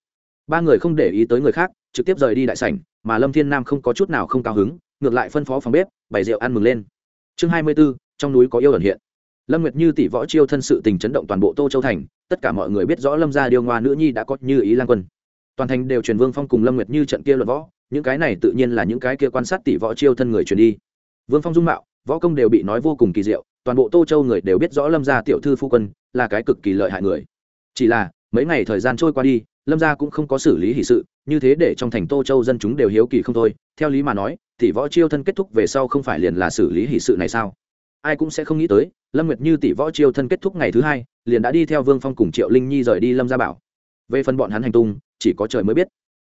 Ba người không để ý tới người khác trực tiếp rời đi đại sảnh mà lâm thiên nam không có chút nào không cao hứng ngược lại phân phó phòng bếp bày rượu ăn mừng lên. Chương hai mươi 24, trong núi có yêu ẩn hiện. Lâm nguyệt như tỷ võ chiêu thân sự tình chấn động toàn bộ tô châu thành tất cả mọi người biết rõ lâm gia điêu ngoa nữ nhi đã có như ý lan quân. Toàn thành đều truyền vương phong cùng lâm nguyệt như trận kia luận võ những cái này tự nhiên là những cái kia quan sát tỷ võ chiêu thân người truyền đi. Vương phong dung mạo, võ công đều bị nói vô cùng kỳ diệu, toàn bộ tô châu người đều biết rõ lâm gia tiểu thư phu quân là cái cực kỳ lợi hại người. Chỉ là, mấy ngày thời gian trôi qua đi, lâm gia cũng không có xử lý hỷ sự, như thế để trong thành tô châu dân chúng đều hiếu kỳ không thôi. Theo lý mà nói, tỷ võ chiêu thân kết thúc về sau không phải liền là xử lý hỷ sự này sao? Ai cũng sẽ không nghĩ tới, lâm nguyệt như tỷ võ chiêu thân kết thúc ngày thứ hai, liền đã đi theo vương phong cùng triệu linh nhi rời đi lâm gia bảo. Về phần bọn hắn hành tung, chỉ có trời mới biết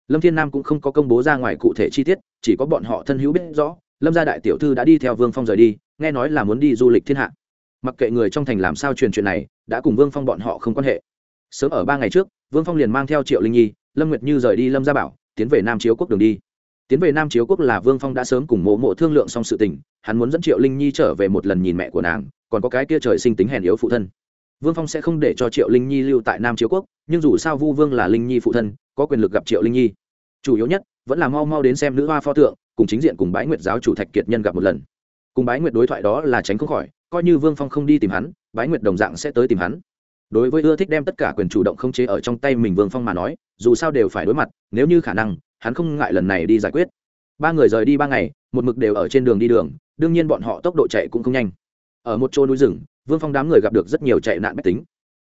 lâm thiên nam cũng không có công bố ra ngoài cụ thể chi tiết, chỉ có bọn họ thân hữu biết rõ, lâm gia đại tiểu thư đã đi theo vương phong rời đi, nghe nói là muốn đi du lịch thiên hạ. Mặc kệ người trong thành làm sao truyền chuyện này, đã cùng vương phong bọn họ không quan hệ. Sớm ở ba ngày trước, vương phong liền mang theo triệu linh nhi, lâm nguyệt như rời đi lâm gia bảo, tiến về nam chiếu quốc đường đi. Tiến về nam chiếu quốc là vương phong đã sớm cùng mộ mộ thương lượng xong sự tình, hắn muốn dẫn triệu linh nhi trở về một lần nhìn mẹ của nàng, còn có cái kia trời sinh tính hèn yếu phụ thân vương phong sẽ không để cho triệu linh nhi lưu tại nam chiếu quốc, nhưng dù sao vu vương là linh nhi phụ thân, có quyền lực gặp triệu linh nhi. Chủ yếu nhất, vẫn là mau mau đến xem nữ hoa pho tượng, cùng chính diện cùng bái nguyệt giáo chủ thạch kiệt nhân gặp một lần. Cùng bái nguyệt đối thoại đó là tránh không khỏi, coi như vương phong không đi tìm hắn, bái nguyệt đồng dạng sẽ tới tìm hắn. Đối với ưa thích đem tất cả quyền chủ động không chế ở trong tay mình vương phong mà nói, dù sao đều phải đối mặt, nếu như khả năng, hắn không ngại lần này đi giải quyết. Ba người rời đi ba ngày, một mực đều ở trên đường đi đường, đương nhiên bọn họ tốc độ chạy cũng không nhanh. Ở một chỗ núi rừng vương phong đám người gặp được rất nhiều chạy nạn mách tính.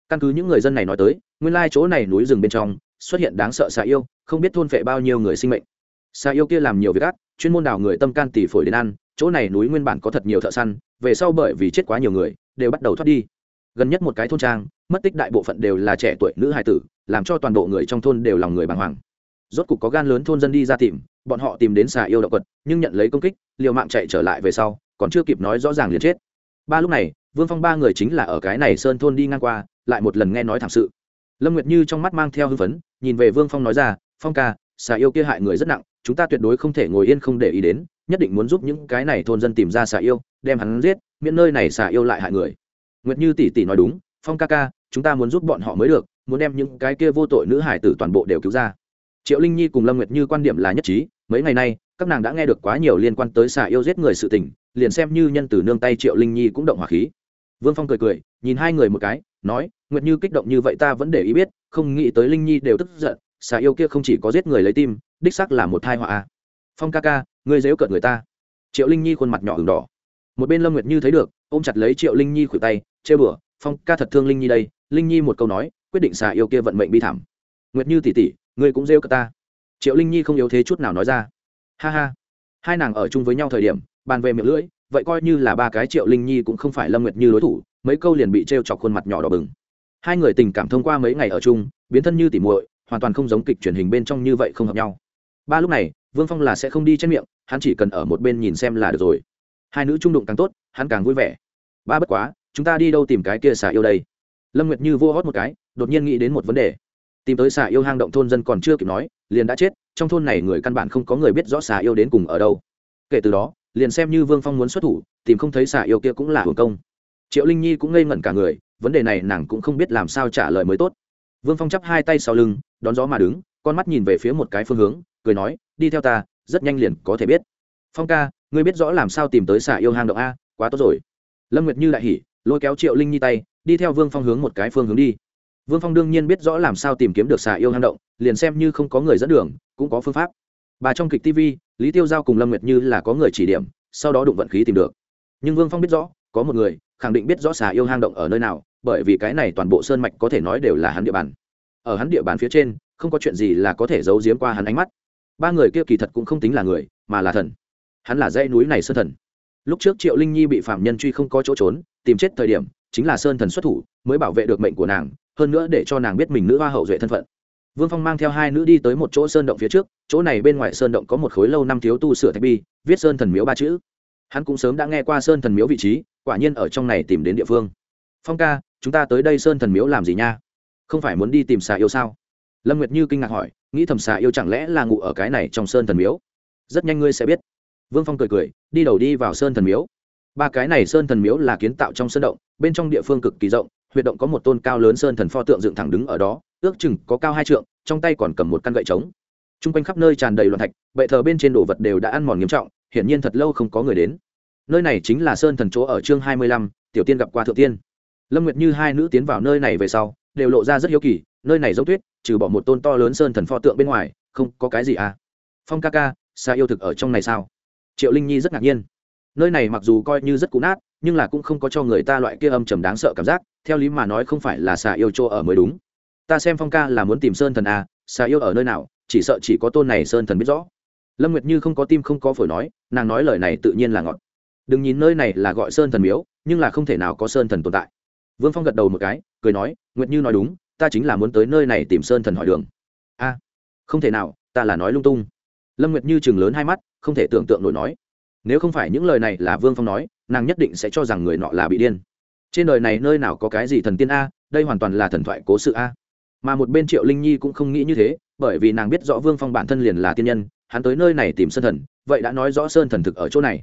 Căn cứ những người dân này nói tới, nguyên lai chỗ này núi rừng bên trong xuất hiện đáng sợ xà yêu, không biết thôn phệ bao nhiêu người sinh mệnh. Xà yêu kia làm nhiều việc ác, chuyên môn đào người tâm can tỷ phổi đến ăn, chỗ này núi nguyên bản có thật nhiều thợ săn, về sau bởi vì chết quá nhiều người, đều bắt đầu thoát đi. Gần nhất một cái thôn trang, mất tích đại bộ phận đều là trẻ tuổi nữ hài tử, làm cho toàn bộ người trong thôn đều lòng người bàng hoàng. Rốt cục có gan lớn thôn dân đi ra tìm, bọn họ tìm đến xà yêu động vật, nhưng nhận lấy công kích, liều mạng chạy trở lại về sau, còn chưa kịp nói rõ ràng liền chết. Ba lúc này vương phong ba người chính là ở cái này sơn thôn đi ngang qua, lại một lần nghe nói thảm sự. Lâm nguyệt như trong mắt mang theo hưng phấn, nhìn về vương phong nói ra, phong ca, xà yêu kia hại người rất nặng, chúng ta tuyệt đối không thể ngồi yên không để ý đến, nhất định muốn giúp những cái này thôn dân tìm ra xà yêu, đem hắn giết, miễn nơi này xà yêu lại hại người. Nguyệt như tỷ tỷ nói đúng, phong ca ca, chúng ta muốn giúp bọn họ mới được, muốn đem những cái kia vô tội nữ hải tử toàn bộ đều cứu ra. Triệu linh nhi cùng lâm nguyệt như quan điểm là nhất trí, mấy ngày nay, các nàng đã nghe được quá nhiều liên quan tới xà yêu giết người sự tình, liền xem như nhân từ nương tay triệu linh nhi cũng động hỏa khí vương phong cười cười, nhìn hai người một cái, nói, nguyệt như kích động như vậy ta vẫn để ý biết, không nghĩ tới linh nhi đều tức giận, xà yêu kia không chỉ có giết người lấy tim, đích sắc là một thai họa phong ca ca, ngươi dếu cợt người ta. Triệu linh nhi khuôn mặt nhỏ h đỏ. Một bên lâm nguyệt như thấy được, ôm chặt lấy triệu linh nhi khuỷu tay, chê bửa phong ca thật thương linh nhi đây. Linh nhi một câu nói, quyết định xà yêu kia vận mệnh bi thảm. Nguyệt như tỉ tỉ, ngươi cũng rêu cợt ta. Triệu linh nhi không yếu thế chút nào nói ra. Ha ha. Hai nàng ở chung với nhau thời điểm, bàn về miệng lưỡi vậy coi như là ba cái triệu linh nhi cũng không phải lâm nguyệt như đối thủ, mấy câu liền bị t r e o chọc khuôn mặt nhỏ đỏ bừng. Hai người tình cảm thông qua mấy ngày ở chung, biến thân như tỉ muội, hoàn toàn không giống kịch truyền hình bên trong như vậy không hợp nhau. Ba lúc này, vương phong là sẽ không đi trên miệng, hắn chỉ cần ở một bên nhìn xem là được rồi. Hai nữ trung đụng càng tốt, hắn càng vui vẻ. Ba bất quá, chúng ta đi đâu tìm cái kia xả yêu đây? Lâm nguyệt như vô hót một cái, đột nhiên nghĩ đến một vấn đề. Tìm tới xà yêu hang động thôn dân còn chưa kịp nói, liền đã chết, trong thôn này người căn bản không có người biết rõ xà yêu đến cùng ở đâu. Kể từ đó liền xem như vương phong muốn xuất thủ, tìm không thấy xả yêu kia cũng là hưởng công. Triệu linh nhi cũng ngây ngẩn cả người, vấn đề này nàng cũng không biết làm sao trả lời mới tốt. Vương phong chắp hai tay sau lưng, đón gió mà đứng, con mắt nhìn về phía một cái phương hướng, cười nói, đi theo ta, rất nhanh liền có thể biết. Phong ca, ngươi biết rõ làm sao tìm tới xả yêu hang động a, quá tốt rồi. Lâm nguyệt như đại hỉ, lôi kéo triệu linh nhi tay, đi theo vương phong hướng một cái phương hướng đi. Vương phong đương nhiên biết rõ làm sao tìm kiếm được xà yêu hang động, liền xem như không có người dẫn đường, cũng có phương pháp bà trong kịch tv lý tiêu giao cùng lâm nguyệt như là có người chỉ điểm, sau đó đụng vận khí tìm được. Nhưng vương phong biết rõ, có một người, khẳng định biết rõ xà yêu hang động ở nơi nào, bởi vì cái này toàn bộ sơn mạch có thể nói đều là hắn địa bàn. Ở hắn địa bàn phía trên, không có chuyện gì là có thể giấu giếm qua hắn ánh mắt. Ba người kia kỳ thật cũng không tính là người, mà là thần. Hắn là dãy núi này sơn thần. Lúc trước triệu linh nhi bị phạm nhân truy không có chỗ trốn, tìm chết thời điểm, chính là sơn thần xuất thủ, mới bảo vệ được mệnh của nàng, hơn nữa để cho nàng biết mình nữ hoa hậu duệ thân phận vương phong mang theo hai nữ đi tới một chỗ sơn động phía trước, chỗ này bên ngoài sơn động có một khối lâu năm thiếu tu sửa thạch bi, viết sơn thần miếu ba chữ. Hắn cũng sớm đã nghe qua sơn thần miếu vị trí, quả nhiên ở trong này tìm đến địa phương. Phong ca, chúng ta tới đây sơn thần miếu làm gì nha? Không phải muốn đi tìm xà yêu sao? Lâm nguyệt như kinh ngạc hỏi, nghĩ thầm xà yêu chẳng lẽ là ngủ ở cái này trong sơn thần miếu? Rất nhanh ngươi sẽ biết. Vương phong cười cười, đi đầu đi vào sơn thần miếu. Ba cái này sơn thần miếu là kiến tạo trong sơn động, bên trong địa phương cực kỳ rộng, huyệt động có một tôn cao lớn sơn thần pho tượng dựng thẳng đứng ở đó ước chừng có cao hai trượng, trong tay còn cầm một căn gậy trống. T r u n g quanh khắp nơi tràn đầy loạn thạch, bệ thờ bên trên đồ vật đều đã ăn mòn nghiêm trọng, hiển nhiên thật lâu không có người đến. Nơi này chính là sơn thần chỗ ở chương hai mươi lăm, tiểu tiên gặp qua thượng tiên. Lâm nguyệt như hai nữ tiến vào nơi này về sau, đều lộ ra rất hiếu kỳ, nơi này giống tuyết, trừ bỏ một tôn to lớn sơn thần pho tượng bên ngoài, không có cái gì à. Phong ca ca xa yêu thực ở trong này sao? Triệu linh nhi rất ngạc nhiên. Nơi này mặc dù coi như rất cũ nát, nhưng là cũng không có cho người ta loại kia âm trầm đáng sợ cảm giác, theo lý mà nói không phải là xà yêu chỗ ở mới đúng ta xem phong ca là muốn tìm sơn thần à, xà yêu ở nơi nào chỉ sợ chỉ có tôn này sơn thần biết rõ. Lâm nguyệt như không có tim không có phổi nói nàng nói lời này tự nhiên là ngọt. Đừng nhìn nơi này là gọi sơn thần miếu nhưng là không thể nào có sơn thần tồn tại. Vương phong gật đầu một cái cười nói nguyệt như nói đúng ta chính là muốn tới nơi này tìm sơn thần hỏi đường. A không thể nào ta là nói lung tung. Lâm nguyệt như chừng lớn hai mắt không thể tưởng tượng nổi nói. Nếu không phải những lời này là vương phong nói nàng nhất định sẽ cho rằng người nọ là bị điên. Trên đời này nơi nào có cái gì thần tiên a đây hoàn toàn là thần thoại cố sự a mà một bên triệu linh nhi cũng không nghĩ như thế, bởi vì nàng biết rõ vương phong bản thân liền là tiên nhân, hắn tới nơi này tìm sơn thần, vậy đã nói rõ sơn thần thực ở chỗ này.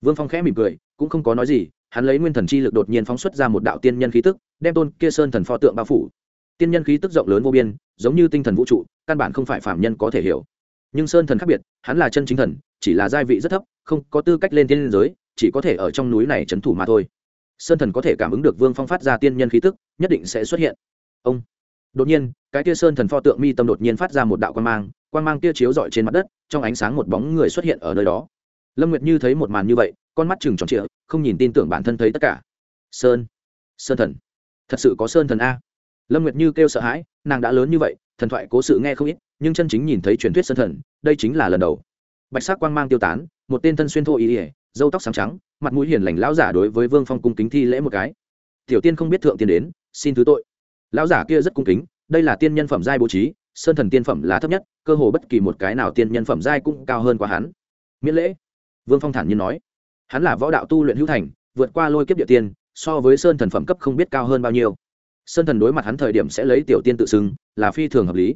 Vương phong khẽ mỉm cười, cũng không có nói gì, hắn lấy nguyên thần chi lực đột nhiên phóng xuất ra một đạo tiên nhân khí tức, đem tôn kia sơn thần pho tượng bao phủ. Tiên nhân khí tức rộng lớn vô biên, giống như tinh thần vũ trụ, căn bản không phải phạm nhân có thể hiểu. Nhưng sơn thần khác biệt, hắn là chân chính thần, chỉ là giai vị rất thấp, không có tư cách lên tiên liên giới, chỉ có thể ở trong núi này trấn thủ mà thôi. Sơn thần có thể cảm ứng được vương phong phát ra tiên nhân khí tức, nhất định sẽ xuất hiện. Ông! Đột nhiên, cái kia sơn thần pho tượng mi tâm đột nhiên phát ra một đạo quan mang quan mang kia chiếu rọi trên mặt đất, trong ánh sáng một bóng người xuất hiện ở nơi đó. Lâm nguyệt như thấy một màn như vậy, con mắt chừng tròn trịa, không nhìn tin tưởng bản thân thấy tất cả. Sơn sơn thần, thật sự có sơn thần a. Lâm nguyệt như kêu sợ hãi, nàng đã lớn như vậy, thần thoại cố sự nghe không ít, nhưng chân chính nhìn thấy truyền thuyết sơn thần, đây chính là lần đầu. Bạch sắc quang mang tiêu tán, một tên thân xuyên thô ý ỉa dâu tóc sáng trắng, mặt mũi hiền lành lão giả đối với vương phong cung kính thi lễ một cái. Tiểu tiên không biết thượng tiên đến, xin thứ tội lão giả kia rất cung kính, đây là tiên nhân phẩm giai bố trí, sơn thần tiên phẩm là thấp nhất, cơ hồ bất kỳ một cái nào tiên nhân phẩm giai cũng cao hơn quá hắn. Miễn lễ. Vương phong thản nhiên nói. Hắn là võ đạo tu luyện hữu thành, vượt qua lôi kiếp địa tiên, so với sơn thần phẩm cấp không biết cao hơn bao nhiêu. Sơn thần đối mặt hắn thời điểm sẽ lấy tiểu tiên tự xưng, là phi thường hợp lý.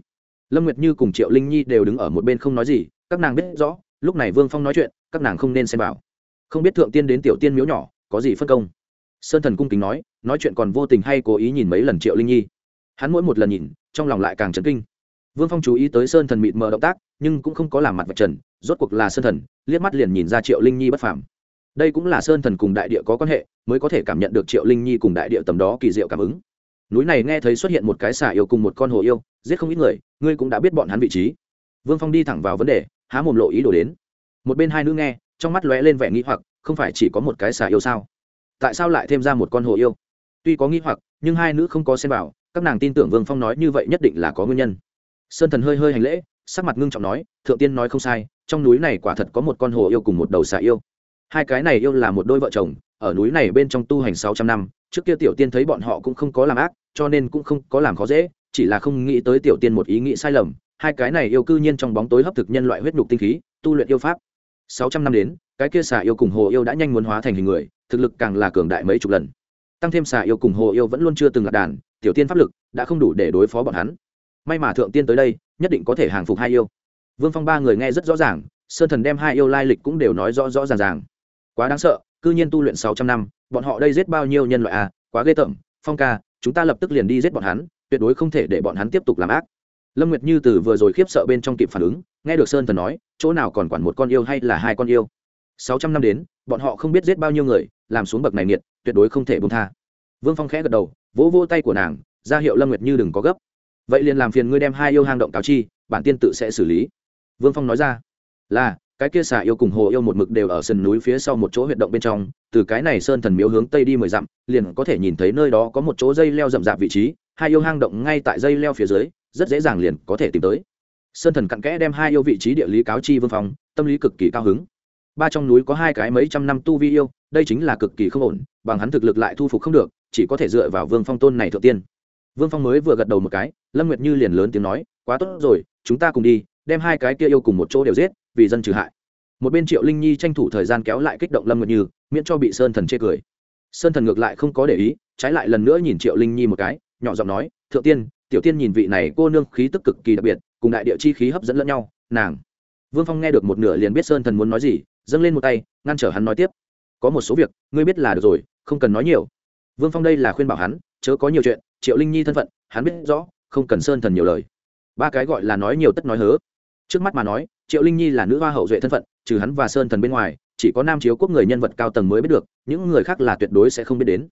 Lâm nguyệt như cùng triệu linh nhi đều đứng ở một bên không nói gì, các nàng biết rõ, lúc này vương phong nói chuyện, các nàng không nên xem vào. Không biết thượng tiên đến tiểu tiên miếu nhỏ, có gì phân công? Sơn thần cung kính nói nói chuyện còn vô tình hay cố ý nhìn mấy lần triệu linh nhi. Hắn mỗi một lần nhìn, trong lòng lại càng chấn kinh. Vương phong chú ý tới sơn thần mịt mờ động tác, nhưng cũng không có làm mặt vật trần, rốt cuộc là sơn thần, liếc mắt liền nhìn ra triệu linh nhi bất phàm. Đây cũng là sơn thần cùng đại địa có quan hệ, mới có thể cảm nhận được triệu linh nhi cùng đại địa tầm đó kỳ diệu cảm ứng. Núi này nghe thấy xuất hiện một cái xả yêu cùng một con hồ yêu, giết không ít người, ngươi cũng đã biết bọn hắn vị trí. Vương phong đi thẳng vào vấn đề, há mồm lộ ý đồ đến. Một bên hai nữ nghe, trong mắt lóe lên vẻ nghĩ hoặc, không phải chỉ có một cái xà yêu sao? Tại sao lại thêm ra một con hồ yêu? Tuy có nghĩ hoặc, nhưng hai nữ không có xem vào, các nàng tin tưởng vương phong nói như vậy nhất định là có nguyên nhân. Sơn thần hơi hơi hành lễ, sắc mặt ngưng trọng nói, thượng tiên nói không sai, trong núi này quả thật có một con hồ yêu cùng một đầu xà yêu. Hai cái này yêu là một đôi vợ chồng, ở núi này bên trong tu hành sáu trăm năm, trước kia tiểu tiên thấy bọn họ cũng không có làm ác, cho nên cũng không có làm khó dễ, chỉ là không nghĩ tới tiểu tiên một ý nghĩ sai lầm. Hai cái này yêu cư nhiên trong bóng tối hấp thực nhân loại huyết nhục tinh khí, tu luyện yêu pháp. Sáu trăm năm đến, cái kia xà yêu cùng hồ yêu đã nhanh muốn hóa thành hình người thực lực càng là cường đại mấy chục lần. Tăng thêm xà yêu cùng hồ yêu vẫn luôn chưa từng lạc đàn, tiểu tiên pháp lực đã không đủ để đối phó bọn hắn. May mà thượng tiên tới đây, nhất định có thể hàng phục hai yêu. Vương phong ba người nghe rất rõ ràng, sơn thần đem hai yêu lai lịch cũng đều nói rõ rõ ràng ràng. Quá đáng sợ, cư nhiên tu luyện sáu trăm năm, bọn họ đây giết bao nhiêu nhân loại à quá ghê tởm. Phong ca, chúng ta lập tức liền đi giết bọn hắn, tuyệt đối không thể để bọn hắn tiếp tục làm ác. Lâm nguyệt như từ vừa rồi khiếp sợ bên trong kịp phản ứng, nghe được sơn thần nói, chỗ nào còn quản một con yêu hay là hai con yêu? Sáu trăm năm đến, bọn họ không biết giết bao nhiêu người làm xuống bậc này nghiệt, tuyệt đối không thể buông tha. Vương phong khẽ gật đầu, vỗ vỗ tay của nàng ra hiệu lâm nguyệt như đừng có gấp. Vậy liền làm phiền ngươi đem hai yêu hang động cáo chi, bản tiên tự sẽ xử lý. Vương phong nói ra, là, cái kia xà yêu cùng hồ yêu một mực đều ở sườn núi phía sau một chỗ huyệt động bên trong, từ cái này sơn thần miếu hướng tây đi mười dặm, liền có thể nhìn thấy nơi đó có một chỗ dây leo rậm rạp vị trí, hai yêu hang động ngay tại dây leo phía dưới, rất dễ dàng liền có thể tìm tới. Sơn thần cặn kẽ đem hai yêu vị trí địa lý cáo chi vương phong, tâm lý cực kỳ cao hứng. Ba trong núi có hai cái mấy trăm năm tu vi yêu đây chính là cực kỳ không ổn, bằng hắn thực lực lại thu phục không được, chỉ có thể dựa vào vương phong tôn này thượng tiên. Vương phong mới vừa gật đầu một cái, lâm nguyệt như liền lớn tiếng nói, quá tốt rồi, chúng ta cùng đi, đem hai cái kia yêu cùng một chỗ đều giết, vì dân trừ hại. Một bên triệu linh nhi tranh thủ thời gian kéo lại kích động lâm nguyệt như, miễn cho bị sơn thần chê cười. Sơn thần ngược lại không có để ý, trái lại lần nữa nhìn triệu linh nhi một cái, nhỏ giọng nói, thượng tiên, tiểu tiên nhìn vị này cô nương khí tức cực kỳ đặc biệt, cùng đại địa chi khí hấp dẫn lẫn nhau, nàng. Vương phong nghe được một nửa liền biết sơn thần muốn nói gì, dâng lên một tay, ngăn trở hắn nói tiếp có một số việc, ngươi biết là được rồi, không cần nói nhiều. Vương phong đây là khuyên bảo hắn, chớ có nhiều chuyện, triệu linh nhi thân phận, hắn biết rõ, không cần sơn thần nhiều lời. Ba cái gọi là nói nhiều tất nói hớ. Trước mắt mà nói, triệu linh nhi là nữ hoa hậu duệ thân phận, trừ hắn và sơn thần bên ngoài, chỉ có nam chiếu quốc người nhân vật cao tầng mới biết được, những người khác là tuyệt đối sẽ không biết đến.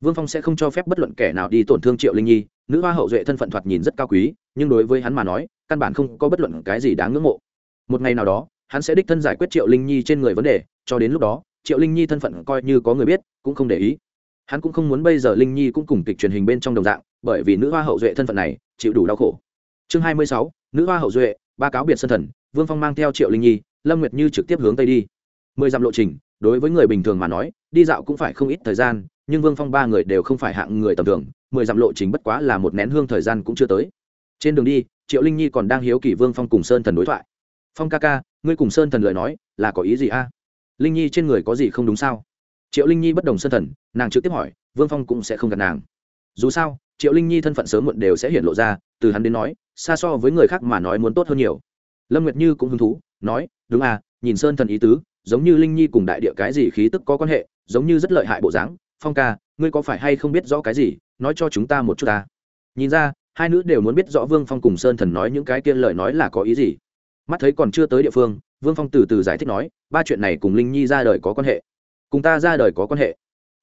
Vương phong sẽ không cho phép bất luận kẻ nào đi tổn thương triệu linh nhi, nữ hoa hậu duệ thân phận thoạt nhìn rất cao quý, nhưng đối với hắn mà nói, căn bản không có bất luận cái gì đáng ngưỡng mộ. Một ngày nào đó, hắn sẽ đích thân giải quyết triệu linh nhi trên người vấn đề, cho đến lúc đó triệu linh nhi thân phận coi như có người biết, cũng không để ý. Hắn cũng không muốn bây giờ linh nhi cũng cùng kịch truyền hình bên trong đồng dạng, bởi vì nữ hoa hậu duệ thân phận này chịu đủ đau khổ. Chương hai mươi sáu, nữ hoa hậu duệ, ba cáo biệt sân thần, vương phong mang theo triệu linh nhi, lâm nguyệt như trực tiếp hướng tây đi. Mười dặm lộ trình, đối với người bình thường mà nói, đi dạo cũng phải không ít thời gian, nhưng vương phong ba người đều không phải hạng người tầm thường, mười dặm lộ trình bất quá là một nén hương thời gian cũng chưa tới. Trên đường đi, triệu linh nhi còn đang hiếu kỳ vương phong cùng sơn thần đối thoại. Phong ca ca, ngươi cùng sơn thần lời nói là có ý gì a? Linh nhi trên người có gì không đúng sao? Triệu linh nhi bất đồng sơn thần, nàng trực tiếp hỏi, vương phong cũng sẽ không gặp nàng. Dù sao, triệu linh nhi thân phận sớm muộn đều sẽ hiện lộ ra, từ hắn đến nói, xa so với người khác mà nói muốn tốt hơn nhiều. Lâm nguyệt như cũng hứng thú, nói, đúng à nhìn sơn thần ý tứ, giống như linh nhi cùng đại địa cái gì khí tức có quan hệ, giống như rất lợi hại bộ dáng. Phong ca, ngươi có phải hay không biết rõ cái gì? Nói cho chúng ta một chút ta. Nhìn ra, hai nữ đều muốn biết rõ vương phong cùng sơn thần nói những cái kia lời nói là có ý gì mắt thấy còn chưa tới địa phương, vương phong từ từ giải thích nói, ba chuyện này cùng linh nhi ra đời có quan hệ. Cùng ta ra đời có quan hệ.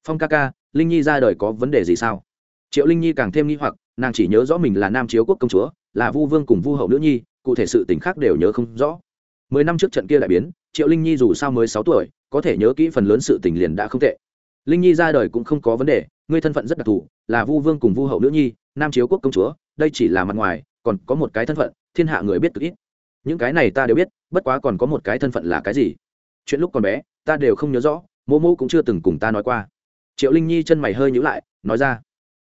Phong ca ca, linh nhi ra đời có vấn đề gì sao? Triệu linh nhi càng thêm nghi hoặc, nàng chỉ nhớ rõ mình là nam chiếu quốc công chúa, là vu vương cùng vu hậu nữ nhi, cụ thể sự t ì n h khác đều nhớ không rõ. Mười năm trước trận kia đại biến, triệu linh nhi dù sao mới sáu tuổi, có thể nhớ kỹ phần lớn sự tình liền đã không tệ. Linh nhi ra đời cũng không có vấn đề, ngươi thân phận rất đặc thù, là vu vương cùng vu hậu nữ nhi, nam chiếu quốc công chúa, đây chỉ là mặt ngoài, còn có một cái thân phận, thiên hạ người biết cực ít những cái này ta đều biết, bất quá còn có một cái thân phận là cái gì? Chuyện lúc còn bé, ta đều không nhớ rõ, mô mô cũng chưa từng cùng ta nói qua. Triệu linh nhi chân mày hơi nhữ lại, nói ra,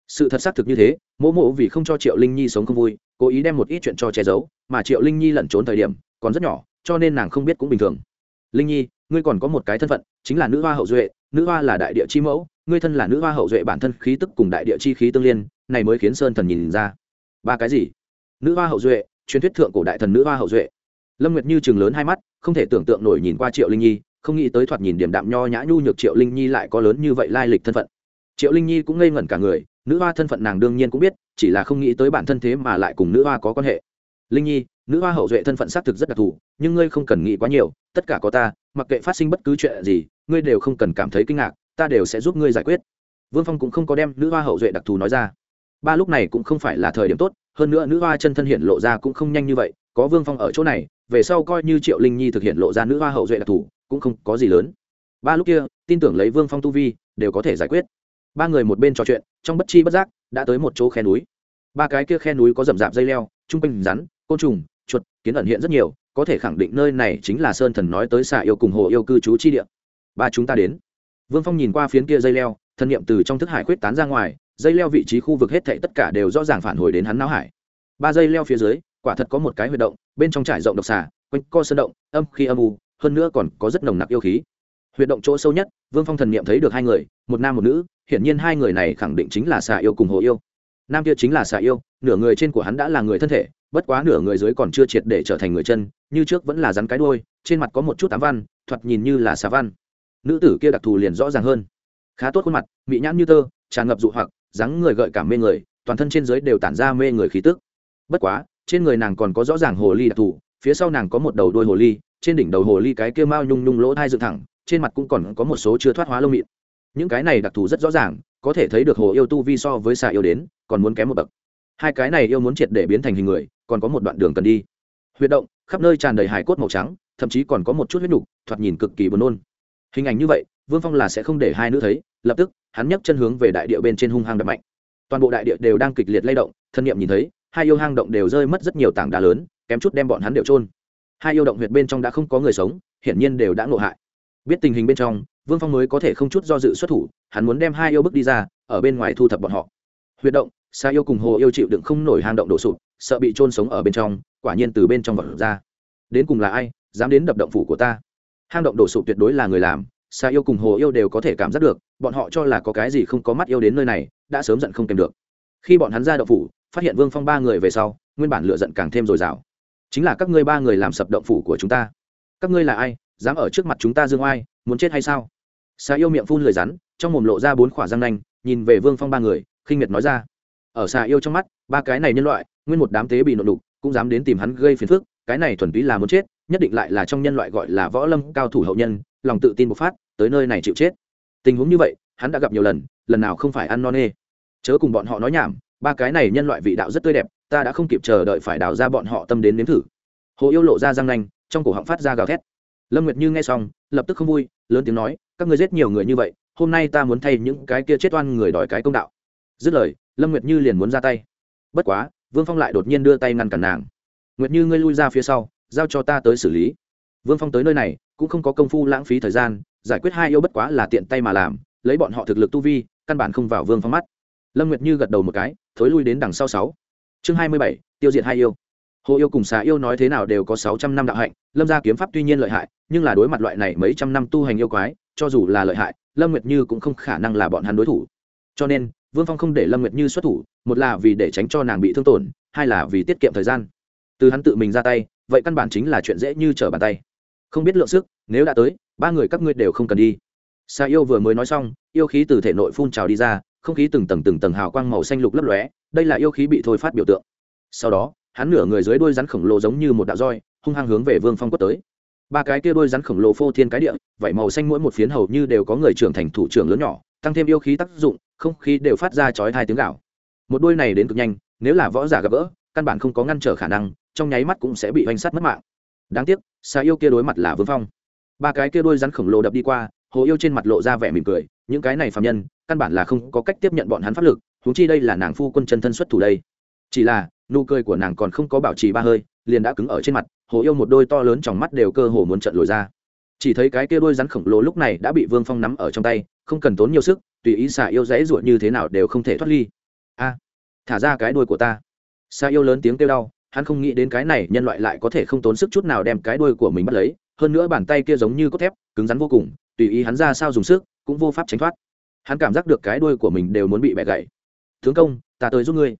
sự thật xác thực như thế, mô mô vì không cho triệu linh nhi sống không vui, cố ý đem một ít chuyện cho che giấu, mà triệu linh nhi lẩn trốn thời điểm, còn rất nhỏ, cho nên nàng không biết cũng bình thường. Linh nhi, ngươi còn có một cái thân phận, chính là nữ hoa hậu duệ, nữ hoa là đại địa chi mẫu, ngươi thân là nữ hoa hậu duệ bản thân khí tức cùng đại địa chi khí tương liên, này mới khiến sơn thần nhìn ra. Ba cái gì? Nữ hoa hậu duệ truyền thuyết thượng cổ đại thần nữ hoa hậu duệ. Lâm nguyệt như chừng lớn hai mắt, không thể tưởng tượng nổi nhìn qua triệu linh nhi, không nghĩ tới thoạt nhìn điểm đạm nho nhã nhu nhược triệu linh nhi lại có lớn như vậy lai lịch thân phận. Triệu linh nhi cũng ngây ngẩn cả người, nữ hoa thân phận nàng đương nhiên cũng biết, chỉ là không nghĩ tới bản thân thế mà lại cùng nữ hoa có quan hệ. Linh nhi, nữ hoa hậu duệ thân phận xác thực rất đặc thù, nhưng ngươi không cần nghĩ quá nhiều, tất cả có ta, mặc kệ phát sinh bất cứ chuyện gì, ngươi đều không cần cảm thấy kinh ngạc, ta đều sẽ giúp ngươi giải quyết. Vương phong cũng không có đem nữ hoa hậu duệ đặc thù nói ra ba lúc này cũng không phải là thời điểm tốt, hơn nữa nữ hoa chân thân hiện lộ ra cũng không nhanh như vậy, có vương phong ở chỗ này, về sau coi như triệu linh nhi thực hiện lộ ra nữ hoa hậu duệ đặc thù, cũng không có gì lớn. Ba lúc kia, tin tưởng lấy vương phong tu vi, đều có thể giải quyết. Ba người một bên trò chuyện, trong bất chi bất giác, đã tới một chỗ khe núi. Ba cái kia khe núi có rậm rạp dây leo chung quanh rắn, côn trùng, chuột, kiến ẩn hiện rất nhiều, có thể khẳng định nơi này chính là sơn thần nói tới xạ yêu cùng hồ yêu cư trú chi địa. Ba chúng ta đến. Vương phong nhìn qua phiến kia dây leo, thân nhiệm từ trong thức hải khuyết tán ra ngoài dây leo vị trí khu vực hết thảy tất cả đều rõ ràng phản hồi đến hắn não hải. Ba dây leo phía dưới, quả thật có một cái huy động, bên trong trải rộng độc xà, quanh co sơn động, âm khi âm u, hơn nữa còn có rất nồng nặc yêu khí. Huyệt động chỗ sâu nhất, vương phong thần niệm thấy được hai người, một nam một nữ, hiển nhiên hai người này khẳng định chính là xà yêu cùng hồ yêu. Nam kia chính là xà yêu, nửa người trên của hắn đã là người thân thể, bất quá nửa người dưới còn chưa triệt để trở thành người chân, như trước vẫn là rắn cái đôi trên mặt có một chút tám văn, thoạt nhìn như là xà văn. Nữ tử kia đặc thù liền rõ ràng hơn. Khá tốt khuôn mặt, mị nhãn như tơ, tràn ngập dụ hoặc dáng người gợi cảm mê người, toàn thân trên dưới đều tản ra mê người khí tức. Bất quá, trên người nàng còn có rõ ràng hồ ly đặc thù, phía sau nàng có một đầu đuôi hồ ly, trên đỉnh đầu hồ ly cái kia mao nhung nhung lỗ thai dựng thẳng, trên mặt cũng còn có một số chưa thoát hóa lông mịn. Những cái này đặc thù rất rõ ràng, có thể thấy được hồ yêu tu vi so với xà yêu đến, còn muốn kém một bậc. Hai cái này yêu muốn triệt để biến thành hình người, còn có một đoạn đường cần đi. Huyệt động, khắp nơi tràn đầy hải cốt màu trắng, thậm chí còn có một chút huyết nục, thoạt nhìn cực kỳ buồn nôn. Hình ảnh như vậy, vương phong là sẽ không để hai nữ thấy lập tức, hắn nhấc chân hướng về đại địa bên trên hung hăng đập mạnh. Toàn bộ đại địa đều đang kịch liệt lay động, thân nhiệm nhìn thấy, hai yêu hang động đều rơi mất rất nhiều tảng đá lớn, kém chút đem bọn hắn đều trôn hai yêu động huyệt bên trong đã không có người sống, hiển nhiên đều đã ngộ hại. Biết tình hình bên trong, vương phong mới có thể không chút do dự xuất thủ, hắn muốn đem hai yêu bước đi ra, ở bên ngoài thu thập bọn họ. Huyệt động xa yêu cùng hồ yêu chịu đựng không nổi hang động đổ sụp, sợ bị trôn sống ở bên trong, quả nhiên từ bên trong vật ra. Đến cùng là ai, dám đến đập động phủ của ta? Hang động đổ sụp tuyệt đối là người làm xa yêu cùng hồ yêu đều có thể cảm giác được bọn họ cho là có cái gì không có mắt yêu đến nơi này, đã sớm giận không kèm được. Khi bọn hắn ra động phủ, phát hiện vương phong ba người về sau, nguyên bản lựa giận càng thêm dồi dào. Chính là các ngươi ba người làm sập động phủ của chúng ta. Các ngươi là ai, dám ở trước mặt chúng ta dương oai, muốn chết hay sao? Xà yêu miệng phun lời rắn, trong mồm lộ ra bốn khỏa răng nanh, nhìn về vương phong ba người, khinh miệt nói ra. Ở xà yêu trong mắt, ba cái này nhân loại, nguyên một đám tế bị nộn đục cũng dám đến tìm hắn gây phiền phức, cái này thuần túy là muốn chết, nhất định lại là trong nhân loại gọi là võ lâm cao thủ hậu nhân, lòng tự tin bộc phát, tới nơi này chịu chết tình huống như vậy, hắn đã gặp nhiều lần lần nào không phải ăn non nê. Chớ cùng bọn họ nói nhảm, ba cái này nhân loại vị đạo rất tươi đẹp, ta đã không kịp chờ đợi phải đào ra bọn họ tâm đến nếm thử. Hồ yêu lộ ra răng nanh, trong cổ họng phát ra gào thét. Lâm nguyệt như nghe xong, lập tức không vui, lớn tiếng nói, các ngươi giết nhiều người như vậy, hôm nay ta muốn thay những cái kia chết oan người đòi cái công đạo. Dứt lời, lâm nguyệt như liền muốn ra tay. Bất quá, vương phong lại đột nhiên đưa tay ngăn cản nàng. Nguyệt như ngươi lui ra phía sau, giao cho ta tới xử lý. Vương phong tới nơi này cũng không có công phu lãng phí thời gian, giải quyết hai yêu bất quá là tiện tay mà làm, lấy bọn họ thực lực tu vi, căn bản không vào vương phong mắt. Lâm nguyệt như gật đầu một cái, thối lui đến đằng sau sáu. Chương hai mươi bảy, tiêu diệt hai yêu. Hồ yêu cùng xà yêu nói thế nào đều có sáu trăm năm đạo hạnh, lâm gia kiếm pháp tuy nhiên lợi hại, nhưng là đối mặt loại này mấy trăm năm tu hành yêu quái, cho dù là lợi hại, lâm nguyệt như cũng không khả năng là bọn hắn đối thủ. Cho nên, vương phong không để lâm nguyệt như xuất thủ, một là vì để tránh cho nàng bị thương tổn, hai là vì tiết kiệm thời gian. Từ hắn tự mình ra tay, vậy căn bản chính là chuyện dễ như trở bàn tay không biết lượng sức, nếu đã tới, ba người các ngươi đều không cần đi. Sa yêu vừa mới nói xong, yêu khí từ thể nội phun trào đi ra, không khí từng tầng từng tầng hào quang màu xanh lục lấp lóe, đây là yêu khí bị thôi phát biểu tượng. Sau đó, hắn nửa người dưới đôi rắn khổng lồ giống như một đạo roi, hung hăng hướng về vương phong quất tới. Ba cái kia đôi rắn khổng lồ phô thiên cái địa, vảy màu xanh mỗi một phiến hầu như đều có người trưởng thành thủ trưởng lớn nhỏ, tăng thêm yêu khí tác dụng, không khí đều phát ra chói hai tiếng gạo một đôi này đến cực nhanh, nếu là võ giả gặp gỡ, căn bản không có ngăn trở khả năng, trong nháy mắt cũng sẽ bị oanh sắt mất mạng đáng tiếc xa yêu kia đối mặt là vương phong. Ba cái kia đuôi rắn khổng lồ đập đi qua, hồ yêu trên mặt lộ ra vẻ mỉm cười, những cái này phạm nhân, căn bản là không có cách tiếp nhận bọn hắn pháp lực, huống chi đây là nàng phu quân chân thân xuất thủ đây. Chỉ là, nụ cười của nàng còn không có bảo trì ba hơi, liền đã cứng ở trên mặt, hồ yêu một đôi to lớn trong mắt đều cơ hồ muốn trận lồi ra. Chỉ thấy cái kia đôi rắn khổng lồ lúc này đã bị vương phong nắm ở trong tay, không cần tốn nhiều sức, tùy ý xả yêu dãy ruột như thế nào đều không thể thoát ly. A, thả ra cái đuôi của ta. Xà yêu lớn tiếng kêu đau hắn không nghĩ đến cái này nhân loại lại có thể không tốn sức chút nào đem cái đuôi của mình bắt lấy, hơn nữa bàn tay kia giống như cốt thép, cứng rắn vô cùng, tùy ý hắn ra sao dùng sức, cũng vô pháp tránh thoát. Hắn cảm giác được cái đuôi của mình đều muốn bị bẻ gãy. Tướng công, ta tới giúp ngươi.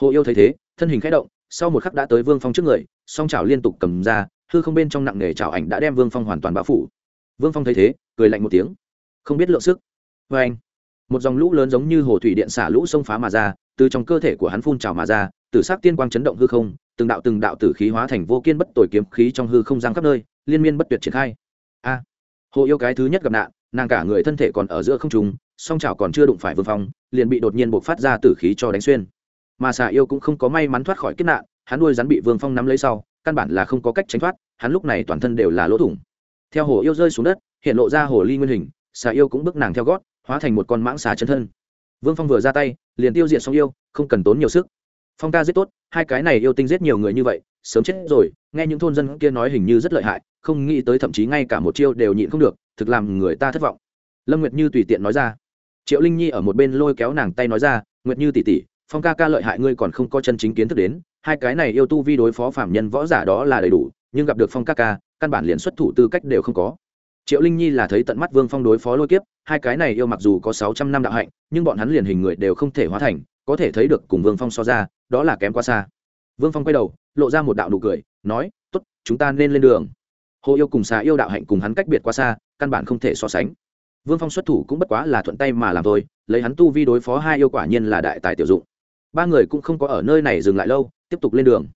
Hồ yêu thấy thế, thân hình khẽ động, sau một khắc đã tới vương phong trước người, song chảo liên tục cầm ra, hư không bên trong nặng nề chảo ảnh đã đem vương phong hoàn toàn bao phủ. Vương phong thấy thế, cười lạnh một tiếng. Không biết lượng sức. Vê anh, một dòng lũ lớn giống như hồ thủy điện xả lũ xông phá mà ra, từ trong cơ thể của hắn phun trào mà ra từ s tiên quang chấn động hư không từng đạo từng đạo tử khí hóa thành vô kiên bất tồi kiếm khí trong hư không giang khắp nơi, liên miên bất tuyệt triển khai. A! Hồ yêu cái thứ nhất gặp nạn, nàng cả người thân thể còn ở giữa không trùng song chảo còn chưa đụng phải vương phong, liền bị đột nhiên buộc phát ra tử khí cho đánh xuyên. Mà xà yêu cũng không có may mắn thoát khỏi kết nạn, hắn nuôi rắn bị vương phong nắm lấy sau, căn bản là không có cách tránh thoát, hắn lúc này toàn thân đều là lỗ thủng. Theo hồ yêu rơi xuống đất, hiện lộ ra hồ ly nguyên hình, xà yêu cũng bước nàng theo gót, hóa thành một con mãng xà chân thân. Vương phong vừa ra tay, liền tiêu diệt xong yêu, không cần tốn nhiều sức phong ca giết tốt, hai cái này yêu tinh giết nhiều người như vậy, sớm chết rồi, nghe những thôn dân kia nói hình như rất lợi hại, không nghĩ tới thậm chí ngay cả một chiêu đều nhịn không được, thực làm người ta thất vọng. Lâm nguyệt như tùy tiện nói ra. Triệu linh nhi ở một bên lôi kéo nàng tay nói ra, nguyệt như tỉ tỉ phong ca ca lợi hại ngươi còn không có chân chính kiến thức đến, hai cái này yêu tu vi đối phó phạm nhân võ giả đó là đầy đủ, nhưng gặp được phong ca ca, căn bản liền xuất thủ tư cách đều không có triệu linh nhi là thấy tận mắt vương phong đối phó lôi kiếp, hai cái này yêu mặc dù có sáu trăm năm đạo hạnh, nhưng bọn hắn liền hình người đều không thể hóa thành, có thể thấy được cùng vương phong so ra, đó là kém quá xa. Vương phong quay đầu, lộ ra một đạo nụ cười, nói t ố t chúng ta nên lên đường. Hồ yêu cùng xà yêu đạo hạnh cùng hắn cách biệt quá xa, căn bản không thể so sánh. Vương phong xuất thủ cũng bất quá là thuận tay mà làm thôi, lấy hắn tu vi đối phó hai yêu quả nhiên là đại tài tiểu dụng. Ba người cũng không có ở nơi này dừng lại lâu, tiếp tục lên đường.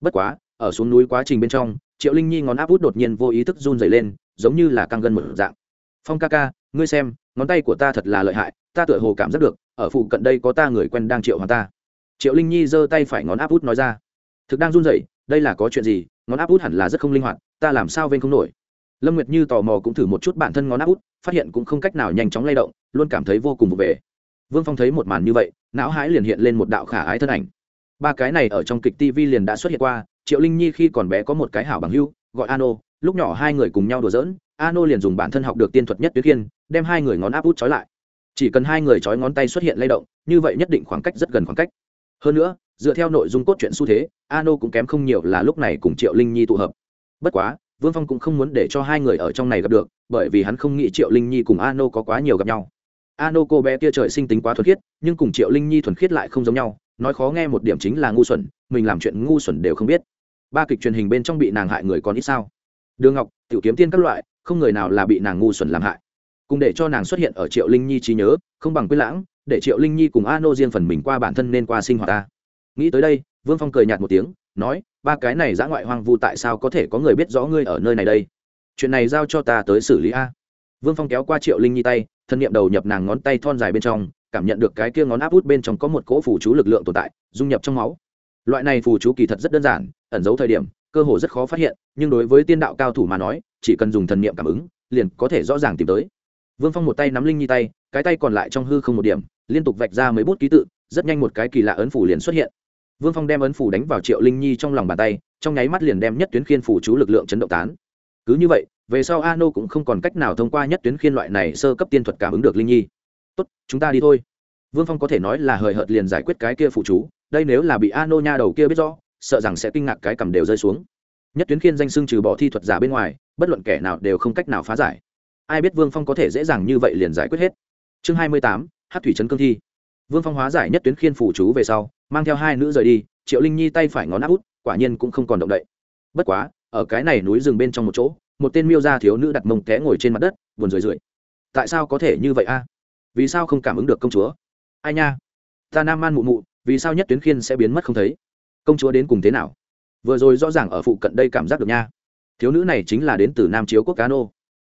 Bất quá, ở xuống núi quá trình bên trong, triệu linh nhi ngón áp út đột nhiên vô ý thức run dày lên giống như là căng gân một dạng. Phong ca ca ngươi xem ngón tay của ta thật là lợi hại ta tựa hồ cảm giác được ở phụ cận đây có ta người quen đang triệu hoàng ta. Triệu linh nhi giơ tay phải ngón áp út nói ra. Thực đang run rẩy, đây là có chuyện gì ngón áp út hẳn là rất không linh hoạt ta làm sao vênh không nổi. Lâm nguyệt như tò mò cũng thử một chút bản thân ngón áp út phát hiện cũng không cách nào nhanh chóng lay động luôn cảm thấy vô cùng vụ về. Vương phong thấy một màn như vậy não hãi liền hiện lên một đạo khả ái thân ảnh. Ba cái này ở trong kịch tv liền đã xuất hiện qua triệu linh nhi khi còn bé có một cái hảo bằng hưu gọi ano lúc nhỏ hai người cùng nhau đùa giỡn, ano liền dùng bản thân học được tiên thuật nhất tuyết kiên đem hai người ngón áp út trói lại. Chỉ cần hai người trói ngón tay xuất hiện lay động, như vậy nhất định khoảng cách rất gần khoảng cách. Hơn nữa, dựa theo nội dung cốt truyện xu thế, ano cũng kém không nhiều là lúc này cùng triệu linh nhi tụ hợp. Bất quá, vương phong cũng không muốn để cho hai người ở trong này gặp được, bởi vì hắn không nghĩ triệu linh nhi cùng ano có quá nhiều gặp nhau. Ano cô bé kia trời sinh tính quá thuần khiết, nhưng cùng triệu linh nhi thuần khiết lại không giống nhau, nói khó nghe một điểm chính là ngu xuẩn, mình làm chuyện ngu xuẩn đều không biết. Ba kịch truyền hình bên trong bị nàng hại người còn ít sao? Đường ngọc, tiểu kiếm tiên các loại, không người nào là bị nàng ngu xuẩn làm hại. Cùng để cho nàng xuất hiện ở triệu linh nhi trí nhớ, không bằng quyết lãng, để triệu linh nhi cùng a nô riêng phần mình qua bản thân nên qua sinh hoạt ta. Nghĩ tới đây, vương phong cười nhạt một tiếng, nói, ba cái này giã ngoại hoang vu tại sao có thể có người biết rõ ngươi ở nơi này đây? Chuyện này giao cho ta tới xử lý a. Vương phong kéo qua triệu linh nhi tay, thân nhiệm đầu nhập nàng ngón tay thon dài bên trong, cảm nhận được cái kia ngón áp út bên trong có một cỗ phủ chú lực lượng tồn tại, dung nhập trong máu. Loại này phù chú kỳ thật rất đơn giản, ẩn giấu thời điểm cơ hồ rất khó phát hiện, nhưng đối với tiên đạo cao thủ mà nói, chỉ cần dùng thần niệm cảm ứng, liền có thể rõ ràng tìm tới. Vương phong một tay nắm linh nhi tay, cái tay còn lại trong hư không một điểm, liên tục vạch ra mấy bút ký tự, rất nhanh một cái kỳ lạ ấn phủ liền xuất hiện. Vương phong đem ấn phủ đánh vào triệu linh nhi trong lòng bàn tay, trong nháy mắt liền đem nhất tuyến khiên phủ chú lực lượng chấn động tán. Cứ như vậy, về sau a nô cũng không còn cách nào thông qua nhất tuyến khiên loại này sơ cấp tiên thuật cảm ứng được linh nhi. Tốt, chúng ta đi thôi. Vương phong có thể nói là hời hợt liền giải quyết cái kia phụ chú, đây nếu là bị a nô nha đầu kia biết rõ sợ rằng sẽ kinh ngạc cái cầm đều rơi xuống. Nhất tuyến khiên danh xưng trừ bỏ thi thuật giả bên ngoài, bất luận kẻ nào đều không cách nào phá giải. Ai biết vương phong có thể dễ dàng như vậy liền giải quyết hết. Chương hai mươi tám hát thủy trấn cương thi. Vương phong hóa giải nhất tuyến khiên phủ chú về sau, mang theo hai nữ rời đi, triệu linh nhi tay phải ngón áp út, quả nhiên cũng không còn động đậy. Bất quá, ở cái này núi rừng bên trong một chỗ, một tên miêu gia thiếu nữ đặt mông té ngồi trên mặt đất, buồn rười rượi. Tại sao có thể như vậy a? Vì sao không cảm ứng được công chúa? Ai nha? Ta nam man mụ mụ, vì sao nhất tuyến khiên sẽ biến mất không thấy? Công chúa đến cùng thế nào? Vừa rồi rõ ràng ở phụ cận đây cảm giác được nha. Thiếu nữ này chính là đến từ nam chiếu quốc cá nô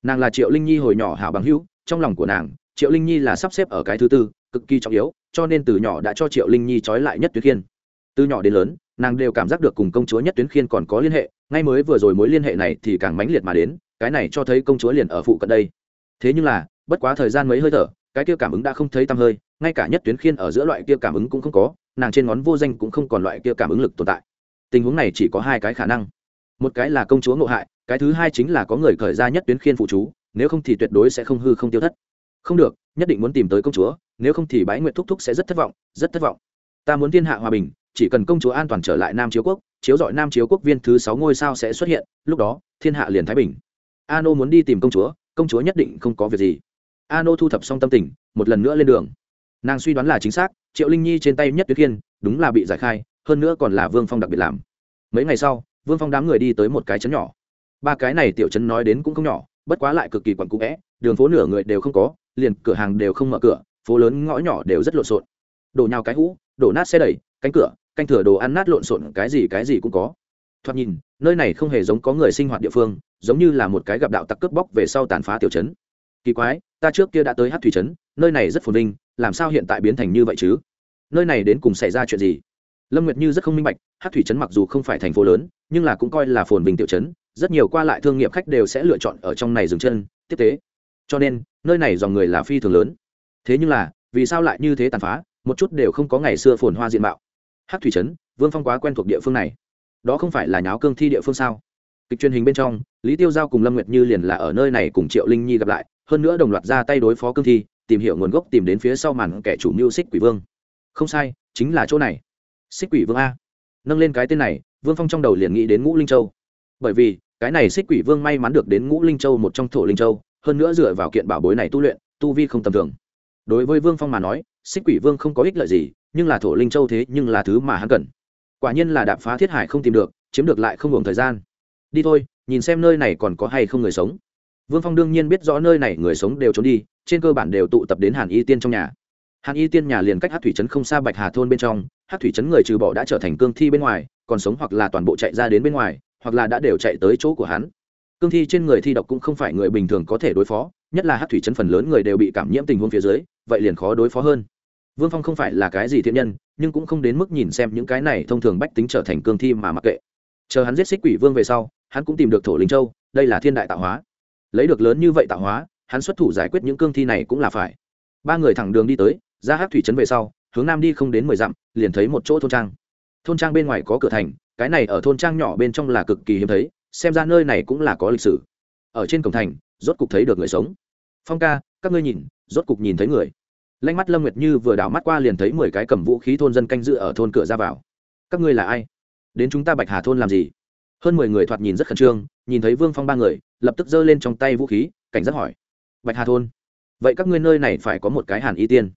nàng là triệu linh nhi hồi nhỏ hảo bằng hữu, trong lòng của nàng, triệu linh nhi là sắp xếp ở cái thứ tư, cực kỳ trọng yếu, cho nên từ nhỏ đã cho triệu linh nhi trói lại nhất tuyến khiên. Từ nhỏ đến lớn, nàng đều cảm giác được cùng công chúa nhất tuyến khiên còn có liên hệ, ngay mới vừa rồi mối liên hệ này thì càng mãnh liệt mà đến, cái này cho thấy công chúa liền ở phụ cận đây. Thế nhưng là, bất quá thời gian mấy hơi thở, cái kia cảm ứng đã không thấy tăm hơi, ngay cả nhất tuyến khiên ở giữa loại kia cảm ứng cũng không có nàng trên ngón vô danh cũng không còn loại kia cảm ứng lực tồn tại. Tình huống này chỉ có hai cái khả năng. Một cái là công chúa ngộ hại, cái thứ hai chính là có người khởi ra nhất tuyến khiên phụ chú, nếu không thì tuyệt đối sẽ không hư không tiêu thất. Không được, nhất định muốn tìm tới công chúa, nếu không thì bái nguyện thúc thúc sẽ rất thất vọng, rất thất vọng. Ta muốn thiên hạ hòa bình, chỉ cần công chúa an toàn trở lại nam chiếu quốc, chiếu dọi nam chiếu quốc viên thứ sáu ngôi sao sẽ xuất hiện, lúc đó, thiên hạ liền thái bình. A nô muốn đi tìm công chúa công chúa nhất định không có việc gì. A nô thu thập xong tâm tình, một lần nữa lên đường nàng suy đoán là chính xác, triệu linh nhi trên tay nhất tuyết kiên đúng là bị giải khai, hơn nữa còn là vương phong đặc biệt làm. Mấy ngày sau, vương phong đám người đi tới một cái chấn nhỏ. Ba cái này tiểu chấn nói đến cũng không nhỏ, bất quá lại cực kỳ quặn cũ vẽ, đường phố nửa người đều không có, liền cửa hàng đều không mở cửa, phố lớn ngõ nhỏ đều rất lộn xộn. Đổ nhào cái hũ, đổ nát xe đẩy, cánh cửa, canh thửa đồ ăn nát lộn xộn, cái gì cái gì cũng có. Thoạt nhìn, nơi này không hề giống có người sinh hoạt địa phương, giống như là một cái gặp đạo tặc cướp bóc về sau tàn phá tiểu trấn. Kỳ quái ta trước kia đã tới hát thủy trấn, nơi này rất phồn vinh, làm sao hiện tại biến thành như vậy chứ? Nơi này đến cùng xảy ra chuyện gì? Lâm nguyệt như rất không minh bạch, hát thủy trấn mặc dù không phải thành phố lớn, nhưng là cũng coi là phồn vinh tiểu trấn, rất nhiều qua lại thương nghiệp khách đều sẽ lựa chọn ở trong này dừng chân, tiếp tế. Cho nên, nơi này dòng người là phi thường lớn. Thế nhưng là, vì sao lại như thế tàn phá, một chút đều không có ngày xưa phồn hoa diện mạo. Hát thủy trấn, vương phong quá quen thuộc địa phương này. Đó không phải là nháo cương thi địa phương sao? Kịch truyền hình bên trong, lý tiêu giao cùng lâm nguyệt như liền là ở nơi này cùng triệu linh nhi gặp lại hơn nữa đồng loạt ra tay đối phó cương thi, tìm hiểu nguồn gốc tìm đến phía sau màn kẻ chủ mưu xích quỷ vương. Không sai, chính là chỗ này. Xích quỷ vương a. Nâng lên cái tên này, vương phong trong đầu liền nghĩ đến ngũ linh châu. Bởi vì, cái này xích quỷ vương may mắn được đến ngũ linh châu một trong thổ linh châu, hơn nữa dựa vào kiện bảo bối này tu luyện, tu vi không tầm thường. Đối với vương phong mà nói, xích quỷ vương không có ích lợi gì, nhưng là thổ linh châu thế nhưng là thứ mà hắn cần. Quả nhiên là đạp phá thiết hải không tìm được, chiếm được lại không hưởng thời gian. Đi thôi, nhìn xem nơi này còn có hay không người sống vương phong đương nhiên biết rõ nơi này người sống đều trốn đi, trên cơ bản đều tụ tập đến hàn y tiên trong nhà. Hàn y tiên nhà liền cách hát thủy trấn không xa bạch hà thôn bên trong hát thủy trấn người trừ bỏ đã trở thành cương thi bên ngoài, còn sống hoặc là toàn bộ chạy ra đến bên ngoài, hoặc là đã đều chạy tới chỗ của hắn. Cương thi trên người thi độc cũng không phải người bình thường có thể đối phó, nhất là hát thủy trấn phần lớn người đều bị cảm nhiễm tình huống phía dưới, vậy liền khó đối phó hơn. Vương phong không phải là cái gì thiện nhân, nhưng cũng không đến mức nhìn xem những cái này thông thường bách tính trở thành cương thi mà mặc kệ. Chờ hắn giết xích quỷ vương về sau, hắn cũng tìm được thổ linh châu, đây là thiên đại tạo hóa lấy được lớn như vậy tạo hóa, hắn xuất thủ giải quyết những cương thi này cũng là phải. Ba người thẳng đường đi tới, ra hát thủy trấn về sau, hướng nam đi không đến mười dặm, liền thấy một chỗ thôn trang. Thôn trang bên ngoài có cửa thành, cái này ở thôn trang nhỏ bên trong là cực kỳ hiếm thấy, xem ra nơi này cũng là có lịch sử. Ở trên cổng thành, rốt cục thấy được người sống. Phong ca, các ngươi nhìn, rốt cục nhìn thấy người. Lanh mắt lâm nguyệt như vừa đảo mắt qua liền thấy mười cái cầm vũ khí thôn dân canh dự ở thôn cửa ra vào. Các ngươi là ai? Đến chúng ta bạch hà thôn làm gì? Hơn mười người thoạt nhìn rất khẩn trương, nhìn thấy vương phong ba người lập tức giơ lên trong tay vũ khí, cảnh giác hỏi, bạch hà thôn, vậy các ngươi nơi này phải có một cái hàn y tiên.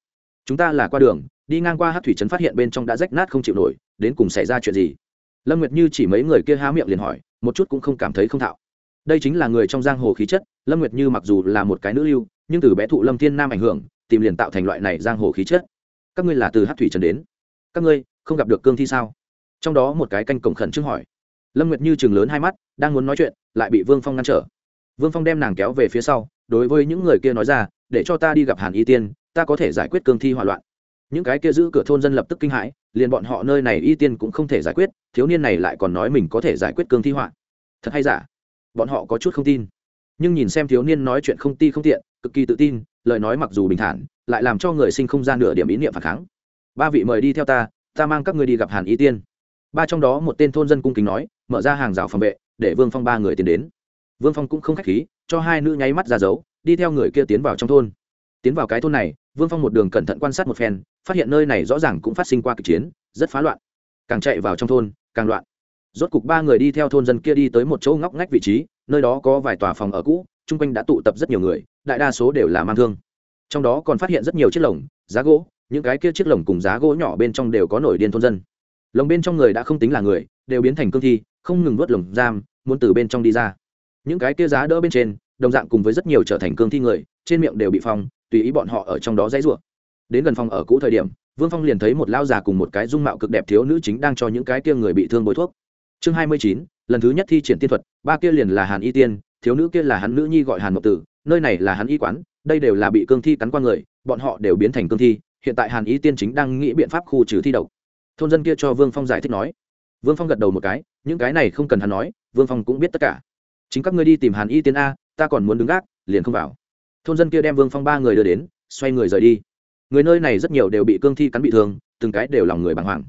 Chúng ta là qua đường, đi ngang qua hát thủy trấn phát hiện bên trong đã rách nát không chịu nổi, đến cùng xảy ra chuyện gì? Lâm nguyệt như chỉ mấy người kia há miệng liền hỏi, một chút cũng không cảm thấy không thạo. Đây chính là người trong giang hồ khí chất, lâm nguyệt như mặc dù là một cái nữ lưu, nhưng từ bé thụ lâm thiên nam ảnh hưởng, tìm liền tạo thành loại này giang hồ khí chất. Các ngươi là từ hát thủy trần đến? Các ngươi không gặp được cương thi sao? Trong đó một cái canh cổng khẩn trương hỏi. Lâm nguyệt như chừng lớn hai mắt, đang muốn nói chuyện, lại bị vương phong ngăn trở vương phong đem nàng kéo về phía sau, đối với những người kia nói ra, để cho ta đi gặp hàn y tiên, ta có thể giải quyết cương thi hỏa loạn. Những cái kia giữ cửa thôn dân lập tức kinh hãi, liền bọn họ nơi này y tiên cũng không thể giải quyết, thiếu niên này lại còn nói mình có thể giải quyết cương thi họa thật hay giả? Bọn họ có chút không tin. Nhưng nhìn xem thiếu niên nói chuyện không ti không tiện, cực kỳ tự tin, lời nói mặc dù bình thản, lại làm cho người sinh không gian nửa điểm ý niệm phản kháng. Ba vị mời đi theo ta ta mang các người đi gặp hàn y tiên. Ba trong đó một tên thôn dân cung kính nói, mở ra hàng rào phòng vệ, để vương phong ba người tiến đến vương phong cũng không k h á c h khí, cho hai nữ nháy mắt ra dấu, đi theo người kia tiến vào trong thôn. Tiến vào cái thôn này, vương phong một đường cẩn thận quan sát một phen, phát hiện nơi này rõ ràng cũng phát sinh qua kịch chiến, rất phá loạn. Càng chạy vào trong thôn, càng loạn. Rốt cục ba người đi theo thôn dân kia đi tới một chỗ ngóc ngách vị trí, nơi đó có vài tòa phòng ở cũ, chung quanh đã tụ tập rất nhiều người, đại đa số đều là mang thương. Trong đó còn phát hiện rất nhiều chiếc lồng, giá gỗ, những cái kia chiếc lồng cùng giá gỗ nhỏ bên trong đều có nổi điên thôn dân. Lồng bên trong người đã không tính là người, đều biến thành cương thi, không ngừng vớt lồng giam, muốn từ bên trong đi ra những cái kia giá đỡ bên trên, đồng dạng cùng với rất nhiều trở thành cương thi người, trên miệng đều bị phong, tùy ý bọn họ ở trong đó dãy rủa. Đến gần phòng ở cũ thời điểm, vương phong liền thấy một lao già cùng một cái dung mạo cực đẹp thiếu nữ chính đang cho những cái kia người bị thương bôi thuốc. Chương hai mươi chín, lần thứ nhất thi triển tiên thuật, ba kia liền là hàn y tiên, thiếu nữ kia là hắn nữ nhi gọi hàn mộc tử, nơi này là hắn y quán, đây đều là bị cương thi cắn qua người, bọn họ đều biến thành cương thi, hiện tại hàn y tiên chính đang nghĩ biện pháp khu trừ thi độc. Thôn dân kia cho vương phong giải thích nói. Vương phong gật đầu một cái, những cái này không cần hắn nói, vương phong cũng biết tất cả chính các ngươi đi tìm hàn y tiên a, ta còn muốn đứng gác, liền không vào. Thôn dân kia đem vương phong ba người đưa đến, xoay người rời đi. Người nơi này rất nhiều đều bị cương thi cắn bị thương, từng cái đều lòng người bàng hoàng.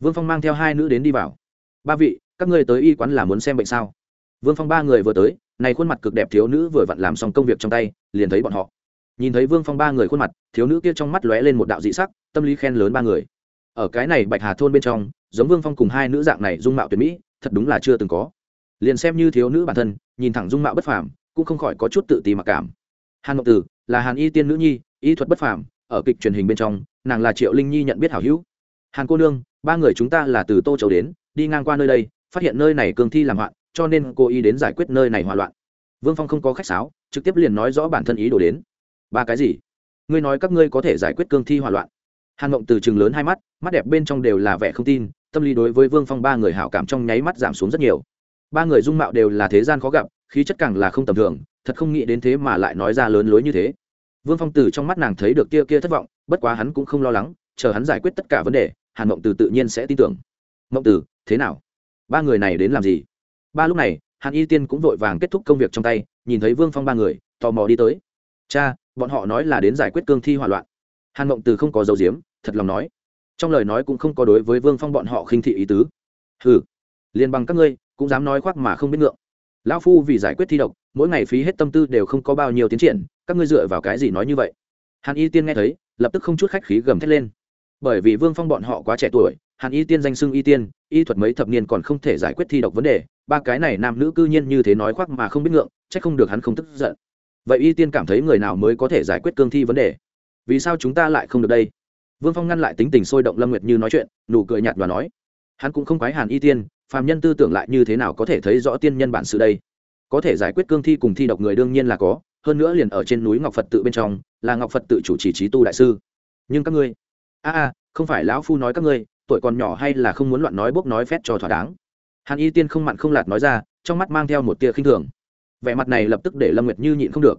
Vương phong mang theo hai nữ đến đi vào. Ba vị, các ngươi tới y quán là muốn xem bệnh sao? Vương phong ba người vừa tới, này khuôn mặt cực đẹp thiếu nữ vừa vặn làm xong công việc trong tay, liền thấy bọn họ. Nhìn thấy vương phong ba người khuôn mặt, thiếu nữ kia trong mắt lóe lên một đạo dị sắc, tâm lý khen lớn ba người. Ở cái này bạch hà thôn bên trong, giống vương phong cùng hai nữ dạng này dung mạo tuyệt mỹ, thật đúng là chưa từng có. Liền xem như thiếu nữ bản thân nhìn thẳng dung mạo bất phàm, cũng không khỏi có chút tự ti mặc cảm. Hàn ngọc tử là hàn y tiên nữ nhi, y thuật bất phàm, ở kịch truyền hình bên trong, nàng là triệu linh nhi nhận biết hảo hữu. Hàn cô nương, ba người chúng ta là từ tô châu đến, đi ngang qua nơi đây, phát hiện nơi này cường thi làm hoạn cho nên cô ý đến giải quyết nơi này hòa loạn. Vương phong không có khách sáo, trực tiếp liền nói rõ bản thân ý đồ đến. Ba cái gì? Ngươi nói các ngươi có thể giải quyết cương thi hòa loạn. Hàn mộng từ chừng lớn hai mắt mắt đẹp bên trong đều là vẻ không tin, tâm lý đối với vương phong ba người hảo cảm trong nháy mắt giảm xuống rất nhiều ba người dung mạo đều là thế gian khó gặp, khí chất càng là không tầm thường, thật không nghĩ đến thế mà lại nói ra lớn lối như thế. Vương phong từ trong mắt nàng thấy được kia kia thất vọng, bất quá hắn cũng không lo lắng, chờ hắn giải quyết tất cả vấn đề, hàn mộng từ tự nhiên sẽ tin tưởng. Mộng từ, thế nào? Ba người này đến làm gì? Ba lúc này, hàn y tiên cũng vội vàng kết thúc công việc trong tay, nhìn thấy vương phong ba người, tò mò đi tới. Cha, bọn họ nói là đến giải quyết cương thi hỏa loạn. Hàn mộng từ không có dấu diếm thật lòng nói. Trong lời nói cũng không có đối với vương phong bọn họ khinh thị ý tứ. Ừ liên bằng các ngươi cũng dám nói khoác mà không biết ngượng. Lão phu vì giải quyết thi độc, mỗi ngày phí hết tâm tư đều không có bao nhiêu tiến triển, các ngươi dựa vào cái gì nói như vậy? Hàn y tiên nghe thấy, lập tức không chút khách khí gầm thét lên. Bởi vì vương phong bọn họ quá trẻ tuổi, hàn y tiên danh xưng y tiên, y thuật mấy thập niên còn không thể giải quyết thi độc vấn đề, ba cái này nam nữ cư nhiên như thế nói khoác mà không biết ngượng c h ắ c không được hắn không tức giận. Vậy y tiên cảm thấy người nào mới có thể giải quyết cương thi vấn đề? Vì sao chúng ta lại không được đây? Vương phong ngăn lại tính tình sôi động lâm nguyệt như nói chuyện, nụ cười nhạt và nói. Hắn cũng không quái hàn y tiên phàm nhân tư tưởng lại như thế nào có thể thấy rõ tiên nhân bản sự đây? Có thể giải quyết cương thi cùng thi độc người đương nhiên là có, hơn nữa liền ở trên núi ngọc phật tự bên trong, là ngọc phật tự chủ trì trí tu đại sư. Nhưng các ngươi, a a, không phải lão phu nói các ngươi, tuổi còn nhỏ hay là không muốn loạn nói bốc nói phét cho thỏa đáng. Hàn y tiên không mặn không lạt nói ra, trong mắt mang theo một tia khinh thường. Vẻ mặt này lập tức để lâm nguyệt như nhịn không được.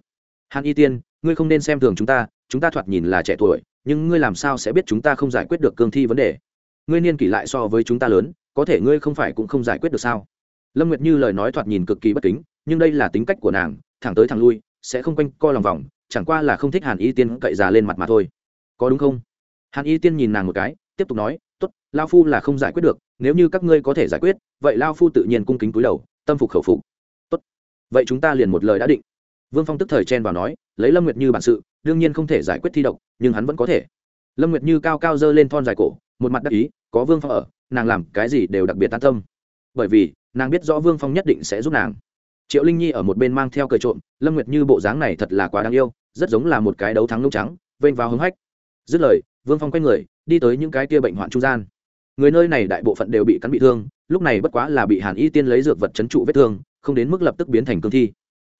Hàn y tiên, ngươi không nên xem thường chúng ta chúng ta thoạt nhìn là trẻ tuổi, nhưng ngươi làm sao sẽ biết chúng ta không giải quyết được cương thi vấn đề? Ngươi niên kỷ lại so với chúng ta lớn có thể ngươi không phải cũng không giải quyết được sao? Lâm nguyệt như lời nói thoạt nhìn cực kỳ bất kính, nhưng đây là tính cách của nàng, thẳng tới thẳng lui, sẽ không quanh co lòng vòng, chẳng qua là không thích hàn y tiên cậy già lên mặt mà thôi. Có đúng không? Hàn y tiên nhìn nàng một cái, tiếp tục nói, tốt, lao phu là không giải quyết được, nếu như các ngươi có thể giải quyết, vậy lao phu tự nhiên cung kính cúi đầu, tâm phục khẩu phục. Tốt, vậy chúng ta liền một lời đã định. Vương phong tức thời chen vào nói, lấy lâm nguyệt như bản sự, đương nhiên không thể giải quyết thi độc, nhưng hắn vẫn có thể. Lâm nguyệt như cao cao dơ lên thon dài cổ, một mặt đắc ý, có vương phong ở nàng làm cái gì đều đặc biệt tan tâm. Bởi vì, nàng biết rõ vương phong nhất định sẽ giúp nàng. Triệu linh nhi ở một bên mang theo cờ trộm, lâm nguyệt như bộ dáng này thật là quá đáng yêu, rất giống là một cái đấu thắng lông trắng, vênh vào hứng hách. Dứt lời, vương phong quay người, đi tới những cái kia bệnh hoạn trung gian. Người nơi này đại bộ phận đều bị cắn bị thương, lúc này bất quá là bị hàn y tiên lấy dược vật chấn trụ vết thương, không đến mức lập tức biến thành cương thi.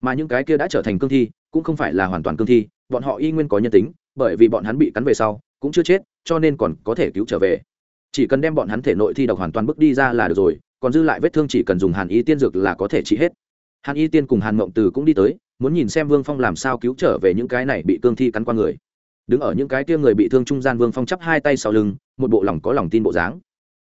Mà những cái kia đã trở thành cương thi, cũng không phải là hoàn toàn cương thi, bọn họ y nguyên có nhân tính, bởi vì bọn hắn bị cắn về sau, cũng chưa chết, cho nên còn có thể cứu trở về chỉ cần đem bọn hắn thể nội thi độc hoàn toàn bước đi ra là được rồi, còn dư lại vết thương chỉ cần dùng hàn y tiên dược là có thể trị hết. Hàn y tiên cùng hàn mộng từ cũng đi tới, muốn nhìn xem vương phong làm sao cứu trở về những cái này bị cương thi cắn qua người. Đứng ở những cái kia người bị thương trung gian vương phong chắp hai tay sau lưng, một bộ lòng có lòng tin bộ dáng.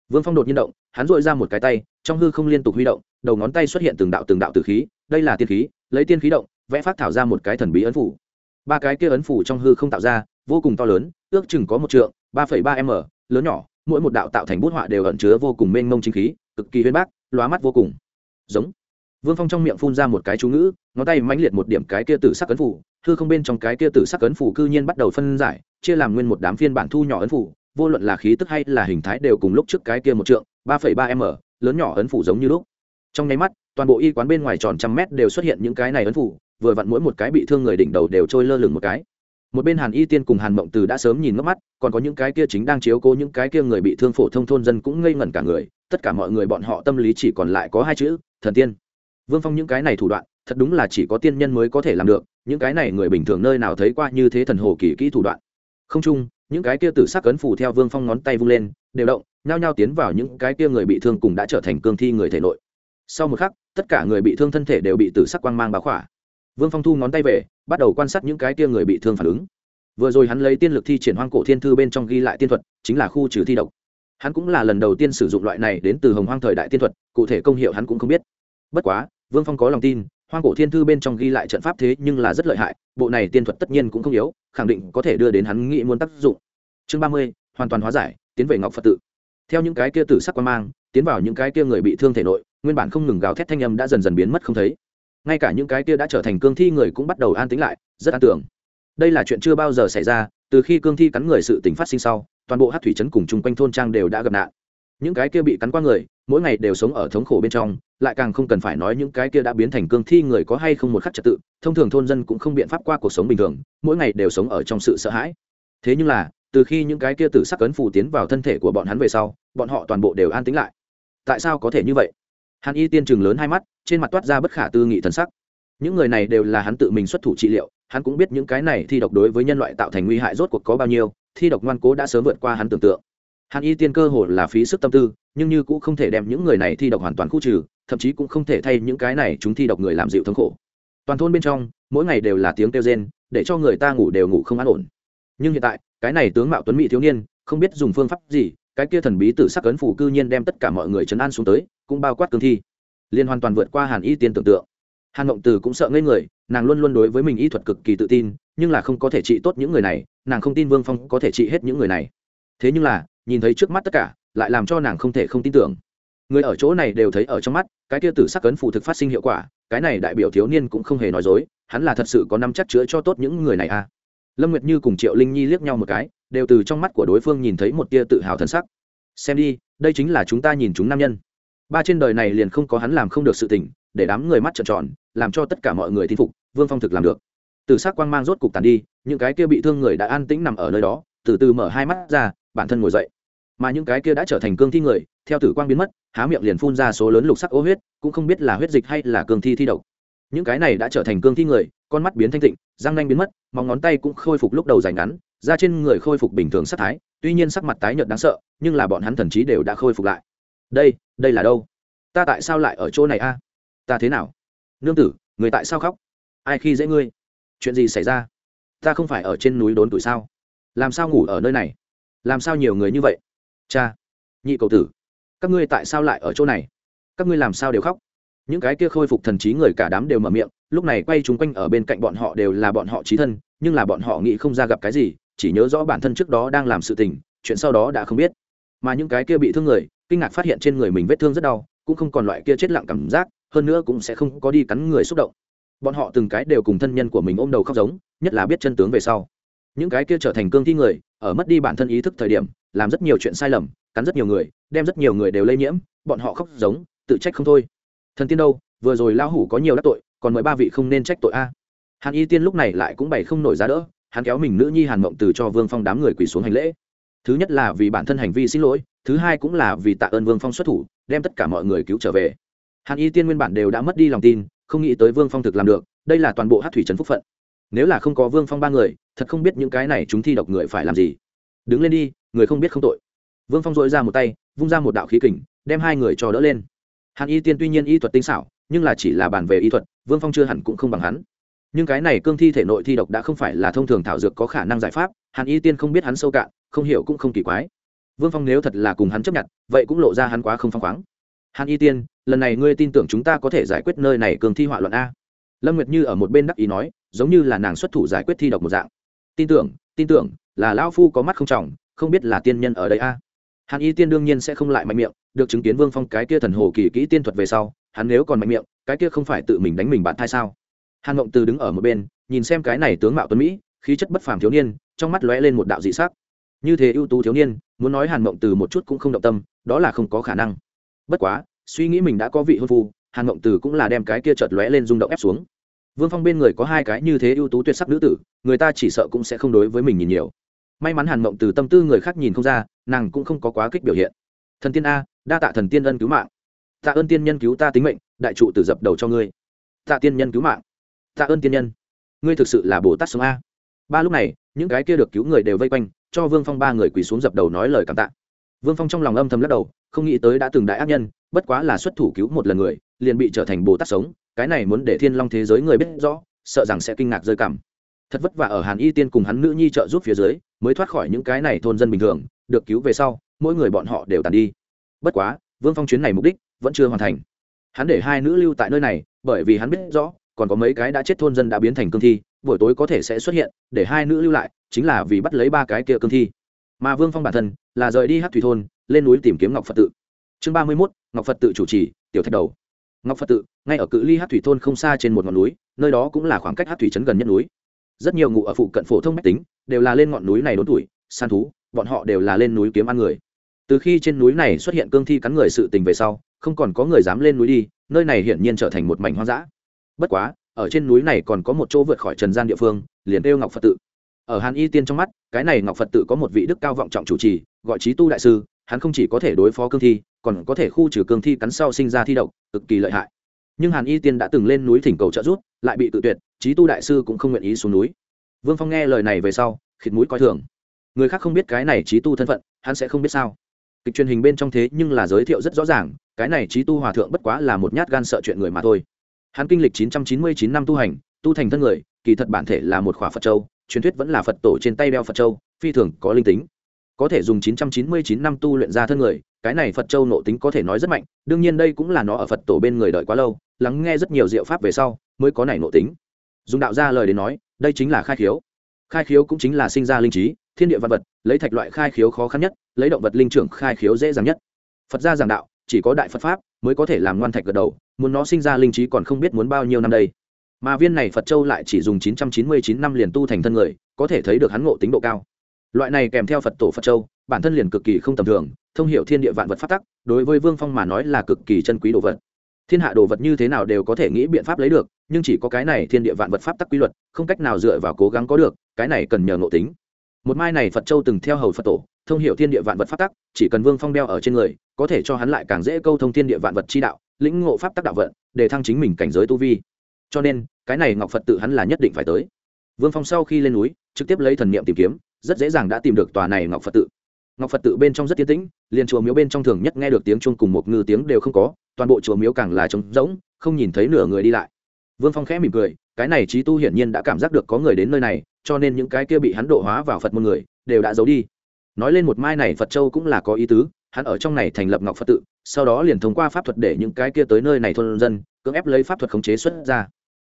Vương phong đột nhiên động, hắn dội ra một cái tay, trong hư không liên tục huy động, đầu ngón tay xuất hiện từng đạo từng đạo từ khí, đây là tiên khí, lấy tiên khí động, vẽ phát thảo ra một cái thần bí ấn phủ. Ba cái kia ấn phủ trong hư không tạo ra, vô cùng to lớn, ước chừng có một trượng, ba phẩy ba m, lớn nhỏ mỗi một đạo tạo thành bút họa đều ẩn chứa vô cùng mênh mông chính khí, cực kỳ huyên bác, lóa mắt vô cùng. Giống. Vương phong trong miệng phun ra một cái chú ngữ, ngón tay mãnh liệt một điểm cái kia tử sắc ấn phủ, thư không bên trong cái kia tử sắc ấn phủ cư nhiên bắt đầu phân giải, chia làm nguyên một đám phiên bản thu nhỏ ấn phủ, vô luận là khí tức hay là hình thái đều cùng lúc trước cái kia một trượng, ba phẩy ba m, lớn nhỏ ấn phủ giống như lúc. Trong nháy mắt, toàn bộ y quán bên ngoài tròn trăm mét đều xuất hiện những cái này ấn phủ, vừa vặn mỗi một cái bị thương người đỉnh đầu đều trôi lơ lửng một cái một bên hàn y tiên cùng hàn mộng từ đã sớm nhìn ngấp mắt, còn có những cái kia chính đang chiếu cố những cái kia người bị thương phổ thông thôn dân cũng ngây ngẩn cả người, tất cả mọi người bọn họ tâm lý chỉ còn lại có hai chữ, thần tiên. Vương phong những cái này thủ đoạn, thật đúng là chỉ có tiên nhân mới có thể làm được, những cái này người bình thường nơi nào thấy qua như thế thần hồ kỳ kỹ thủ đoạn. Không chung, những cái kia tử sắc ấn phủ theo vương phong ngón tay vung lên, đều động, nhao nhao tiến vào những cái kia người bị thương cùng đã trở thành cương thi người thể nội. Sau một khắc, tất cả người bị thương thân thể đều bị tử sắc quang mang báo khỏa vương phong thu ngón tay về, bắt đầu quan sát những cái tia người bị thương phản ứng. Vừa rồi hắn lấy tiên lực thi triển hoang cổ thiên thư bên trong ghi lại tiên thuật, chính là khu trừ thi độc. Hắn cũng là lần đầu tiên sử dụng loại này đến từ hồng hoang thời đại tiên thuật, cụ thể công hiệu hắn cũng không biết. Bất quá, vương phong có lòng tin, hoang cổ thiên thư bên trong ghi lại trận pháp thế nhưng là rất lợi hại, bộ này tiên thuật tất nhiên cũng không yếu, khẳng định có thể đưa đến hắn nghĩ muốn tác dụng. Chương ba mươi, hoàn toàn hóa giải, tiến về ngọc phật tự. Theo những cái kia tử sắc quan mang, tiến vào những cái kia người bị thương thể nội, nguyên bản không ngừng gào thét thanh âm đã dần dần biến mất không thấy ngay cả những cái kia đã trở thành cương thi người cũng bắt đầu an tính lại, rất an tưởng đây là chuyện chưa bao giờ xảy ra, từ khi cương thi cắn người sự tình phát sinh sau, toàn bộ hát thủy trấn cùng chung quanh thôn trang đều đã gặp nạn. Những cái kia bị cắn qua người, mỗi ngày đều sống ở thống khổ bên trong, lại càng không cần phải nói những cái kia đã biến thành cương thi người có hay không một khắc trật tự, thông thường thôn dân cũng không biện pháp qua cuộc sống bình thường, mỗi ngày đều sống ở trong sự sợ hãi. Thế nhưng là, từ khi những cái kia tử sắc ấn phù tiến vào thân thể của bọn hắn về sau, bọn họ toàn bộ đều an tính lại. Tại sao có thể như vậy? Hàn y tiên chừng lớn hai mắt, trên mặt toát ra bất khả tư nghị thần sắc. Những người này đều là hắn tự mình xuất thủ trị liệu, hắn cũng biết những cái này thi độc đối với nhân loại tạo thành nguy hại rốt cuộc có bao nhiêu, thi độc ngoan cố đã sớm vượt qua hắn tưởng tượng. Hàn y tiên cơ hồ là phí sức tâm tư, nhưng như cũng không thể đem những người này thi độc hoàn toàn khu trừ, thậm chí cũng không thể thay những cái này chúng thi độc người làm dịu thống khổ. Toàn thôn bên trong, mỗi ngày đều là tiếng kêu rên, để cho người ta ngủ đều ngủ không an ổn. Nhưng hiện tại, cái này tướng mạo tuấn mỹ thiếu niên, không biết dùng phương pháp gì cái kia thần bí tử sắc ấn phủ cư nhiên đem tất cả mọi người chấn an xuống tới, cũng bao quát cương thi. Liên hoàn toàn vượt qua hàn y tiên tưởng tượng. Hàn mộng từ cũng sợ ngây người, nàng luôn luôn đối với mình y thuật cực kỳ tự tin, nhưng là không có thể trị tốt những người này, nàng không tin vương phong có thể trị hết những người này. Thế nhưng là, nhìn thấy trước mắt tất cả, lại làm cho nàng không thể không tin tưởng. Người ở chỗ này đều thấy ở trong mắt, cái kia tử sắc cấn phụ thực phát sinh hiệu quả, cái này đại biểu thiếu niên cũng không hề nói dối, hắn là thật sự có năm chắc chữa cho tốt những người này à? Lâm nguyệt như cùng triệu linh nhi liếc nhau một cái, đều từ trong mắt của đối phương nhìn thấy một tia tự hào thần sắc. Xem đi, đây chính là chúng ta nhìn chúng nam nhân. Ba trên đời này liền không có hắn làm không được sự tình, để đám người mắt trợn tròn, làm cho tất cả mọi người tin phục, vương phong thực làm được. Từ s ắ c quang mang rốt cục tàn đi, những cái kia bị thương người đã an tĩnh nằm ở nơi đó, từ từ mở hai mắt ra, bản thân ngồi dậy. Mà những cái kia đã trở thành cương thi người, theo tử quang biến mất, há miệng liền phun ra số lớn lục sắc ô huyết, cũng không biết là huyết dịch hay là cương thi thi độc. Những cái này đã trở thành cương thi người, con mắt biến thanh tịnh răng nanh biến mất, móng ngón tay cũng khôi phục lúc đầu dài ngắn, da trên người khôi phục bình thường sắc thái, tuy nhiên sắc mặt tái nhợt đáng sợ, nhưng là bọn hắn thần trí đều đã khôi phục lại. Đây đây là đâu? Ta tại sao lại ở chỗ này a? Ta thế nào? Nương tử, người tại sao khóc? Ai khi dễ ngươi? Chuyện gì xảy ra? Ta không phải ở trên núi đốn tuổi sao? Làm sao ngủ ở nơi này? Làm sao nhiều người như vậy? Cha, nhị cầu tử, các ngươi tại sao lại ở chỗ này? Các ngươi làm sao đều khóc? Những cái kia khôi phục thần trí người cả đám đều mở miệng, lúc này quay chúng quanh ở bên cạnh bọn họ đều là bọn họ trí thân, nhưng là bọn họ nghĩ không ra gặp cái gì, chỉ nhớ rõ bản thân trước đó đang làm sự tình, chuyện sau đó đã không biết. Mà những cái kia bị thương người, kinh ngạc phát hiện trên người mình vết thương rất đau, cũng không còn loại kia chết lặng cảm giác, hơn nữa cũng sẽ không có đi cắn người xúc động. Bọn họ từng cái đều cùng thân nhân của mình ôm đầu khóc giống, nhất là biết chân tướng về sau. Những cái kia trở thành cương thi người, ở mất đi bản thân ý thức thời điểm, làm rất nhiều chuyện sai lầm, cắn rất nhiều người, đem rất nhiều người đều lây nhiễm, bọn họ khóc giống, tự trách không thôi thần tiên đâu, vừa rồi lão hủ có nhiều đắc tội, còn mười ba vị không nên trách tội a. Hàn y tiên lúc này lại cũng bày không nổi ra đỡ, hắn kéo mình nữ nhi hàn mộng từ cho vương phong đám người quỳ xuống hành lễ. Thứ nhất là vì bản thân hành vi xin lỗi, thứ hai cũng là vì tạ ơn vương phong xuất thủ, đem tất cả mọi người cứu trở về. Hàn y tiên nguyên bản đều đã mất đi lòng tin, không nghĩ tới vương phong thực làm được, đây là toàn bộ hát thủy trấn phúc phận. Nếu là không có vương phong ba người, thật không biết những cái này chúng thi độc người phải làm gì. Đứng lên đi, người không biết không tội. Vương phong dội ra một tay, vung ra một đạo khí kình, đem hai người cho đỡ lên hàn y tiên tuy nhiên y thuật tinh xảo, nhưng là chỉ là bàn về y thuật, vương phong chưa hẳn cũng không bằng hắn. Nhưng cái này cương thi thể nội thi độc đã không phải là thông thường thảo dược có khả năng giải pháp, hàn y tiên không biết hắn sâu cạn, không hiểu cũng không kỳ quái. Vương phong nếu thật là cùng hắn chấp nhận, vậy cũng lộ ra hắn quá không phăng khoáng. Hàn y tiên, lần này ngươi tin tưởng chúng ta có thể giải quyết nơi này cương thi họa luận a. Lâm nguyệt như ở một bên đắc ý nói, giống như là nàng xuất thủ giải quyết thi độc một dạng. Tin tưởng tin tưởng, là lão phu có mắt không trọng, không biết là tiên nhân ở đây a hàn y tiên đương nhiên sẽ không lại mạnh miệng, được chứng kiến vương phong cái kia thần hồ kỳ kỹ tiên thuật về sau, hắn nếu còn mạnh miệng, cái kia không phải tự mình đánh mình bạn thai sao? Hàn mộng từ đứng ở một bên, nhìn xem cái này tướng mạo tuấn mỹ, khí chất bất phàm thiếu niên, trong mắt lóe lên một đạo dị sắc. Như thế ưu tú thiếu niên, muốn nói hàn mộng từ một chút cũng không động tâm, đó là không có khả năng. Bất quá, suy nghĩ mình đã có vị hôn phu, hàn mộng từ cũng là đem cái kia chợt lóe lên rung động ép xuống. Vương phong bên người có hai cái như thế ưu tú tuyệt sắc nữ tử, người ta chỉ sợ cũng sẽ không đối với mình nhìn nhiều may mắn hàn mộng từ tâm tư người khác nhìn không ra, nàng cũng không có quá kích biểu hiện. Thần tiên a, đa tạ thần tiên ân cứu mạng. Tạ ơn tiên nhân cứu ta tính mệnh, đại trụ tử dập đầu cho ngươi. Tạ tiên nhân cứu mạng. Tạ ơn tiên nhân. Ngươi thực sự là bồ tát sống a. Ba lúc này, những cái kia được cứu người đều vây quanh, cho vương phong ba người quỳ xuống dập đầu nói lời cảm tạ. Vương phong trong lòng âm thầm lắc đầu, không nghĩ tới đã từng đại ác nhân, bất quá là xuất thủ cứu một lần người, liền bị trở thành bồ tát sống. Cái này muốn để thiên long thế giới người biết rõ, sợ rằng sẽ kinh ngạc rơi cảm thật vất vả ở hàn y tiên cùng hắn nữ nhi trợ giúp phía dưới, mới thoát khỏi những cái này thôn dân bình thường, được cứu về sau, mỗi người bọn họ đều tàn đi. Bất quá, vương phong chuyến này mục đích vẫn chưa hoàn thành. Hắn để hai nữ lưu tại nơi này, bởi vì hắn biết rõ, còn có mấy cái đã chết thôn dân đã biến thành cương thi, buổi tối có thể sẽ xuất hiện, để hai nữ lưu lại, chính là vì bắt lấy ba cái kia cương thi. Mà vương phong bản thân là rời đi hát thủy thôn, lên núi tìm kiếm ngọc phật tự. Chương ba mươi mốt, ngọc phật tự chủ trì, tiểu thạch đầu. Ngọc phật tự, ngay ở cự ly hát thủy thôn không xa trên một ngọn núi, nơi đó cũng là khoảng cách hát thủy trấn gần nhất núi rất nhiều ngụ ở phụ cận phổ thông mách tính đều là lên ngọn núi này đốn tuổi, săn thú, bọn họ đều là lên núi kiếm ăn người. Từ khi trên núi này xuất hiện cương thi cắn người sự tình về sau, không còn có người dám lên núi đi, nơi này hiển nhiên trở thành một mảnh hoang dã. Bất quá, ở trên núi này còn có một chỗ vượt khỏi trần gian địa phương, liền kêu ngọc phật tự. Ở hàn y tiên trong mắt, cái này ngọc phật tự có một vị đức cao vọng trọng chủ trì, gọi trí tu đại sư, hắn không chỉ có thể đối phó cương thi, còn có thể khu trừ cương thi cắn sau sinh ra thi độc, cực kỳ lợi hại. Nhưng hàn y tiên đã từng lên núi thỉnh cầu trợ giúp, lại bị tự tuyệt trí tu đại sư cũng không nguyện ý xuống núi. Vương phong nghe lời này về sau, khịt mũi coi thường. Người khác không biết cái này trí tu thân phận, hắn sẽ không biết sao. Kịch truyền hình bên trong thế nhưng là giới thiệu rất rõ ràng, cái này trí tu hòa thượng bất quá là một nhát gan sợ chuyện người mà thôi. Hắn kinh lịch 999 năm tu hành, tu thành thân người, kỳ thật bản thể là một khỏa phật châu, truyền thuyết vẫn là phật tổ trên tay đeo phật châu, phi thường có linh tính. Có thể dùng 999 năm tu luyện ra thân người, cái này phật châu nộ tính có thể nói rất mạnh, đương nhiên đây cũng là nó ở phật tổ bên người đợi quá lâu, lắng nghe rất nhiều diệu pháp về sau, mới có này nộ tính dùng đạo ra lời đến nói, đây chính là khai khiếu. Khai khiếu cũng chính là sinh ra linh trí, thiên địa văn vật, lấy thạch loại khai khiếu khó khăn nhất, lấy động vật linh trưởng khai khiếu dễ dàng nhất. Phật gia giảng đạo, chỉ có đại phật pháp mới có thể làm ngoan thạch gật đầu, muốn nó sinh ra linh trí còn không biết muốn bao nhiêu năm đây. Mà viên này phật châu lại chỉ dùng 999 năm liền tu thành thân người, có thể thấy được hắn ngộ tính độ cao. Loại này kèm theo phật tổ phật châu, bản thân liền cực kỳ không tầm thường, thông hiểu thiên địa vạn vật phát tắc, đối với vương phong mà nói là cực kỳ chân quý đồ vật. Thiên hạ đồ vật như thế nào đều có thể nghĩ biện pháp lấy được nhưng chỉ có cái này thiên địa vạn vật pháp tắc quy luật, không cách nào dựa vào cố gắng có được, cái này cần nhờ ngộ tính. Một mai này phật châu từng theo hầu phật tổ, thông hiểu thiên địa vạn vật pháp tắc, chỉ cần vương phong đeo ở trên người, có thể cho hắn lại càng dễ câu thông thiên địa vạn vật chi đạo, lĩnh ngộ pháp tắc đạo vận, để thăng chính mình cảnh giới tu vi. Cho nên, cái này ngọc phật tự hắn là nhất định phải tới. Vương phong sau khi lên núi, trực tiếp lấy thần niệm tìm kiếm, rất dễ dàng đã tìm được tòa này ngọc phật tự. Ngọc phật tự bên trong rất tiến tĩnh, liền chùa miếu bên trong thường nhất nghe được tiếng chuông cùng một ngư tiếng đều không có, toàn bộ chùa miếu càng là trống rỗng, không nhìn thấy nửa người đi lại vương phong khẽ mỉm cười, cái này trí tu hiển nhiên đã cảm giác được có người đến nơi này, cho nên những cái kia bị hắn độ hóa vào phật môn người, đều đã giấu đi. Nói lên một mai này phật châu cũng là có ý tứ, hắn ở trong này thành lập ngọc phật tự, sau đó liền thông qua pháp thuật để những cái kia tới nơi này thôn dân, cưỡng ép lấy pháp thuật khống chế xuất ra.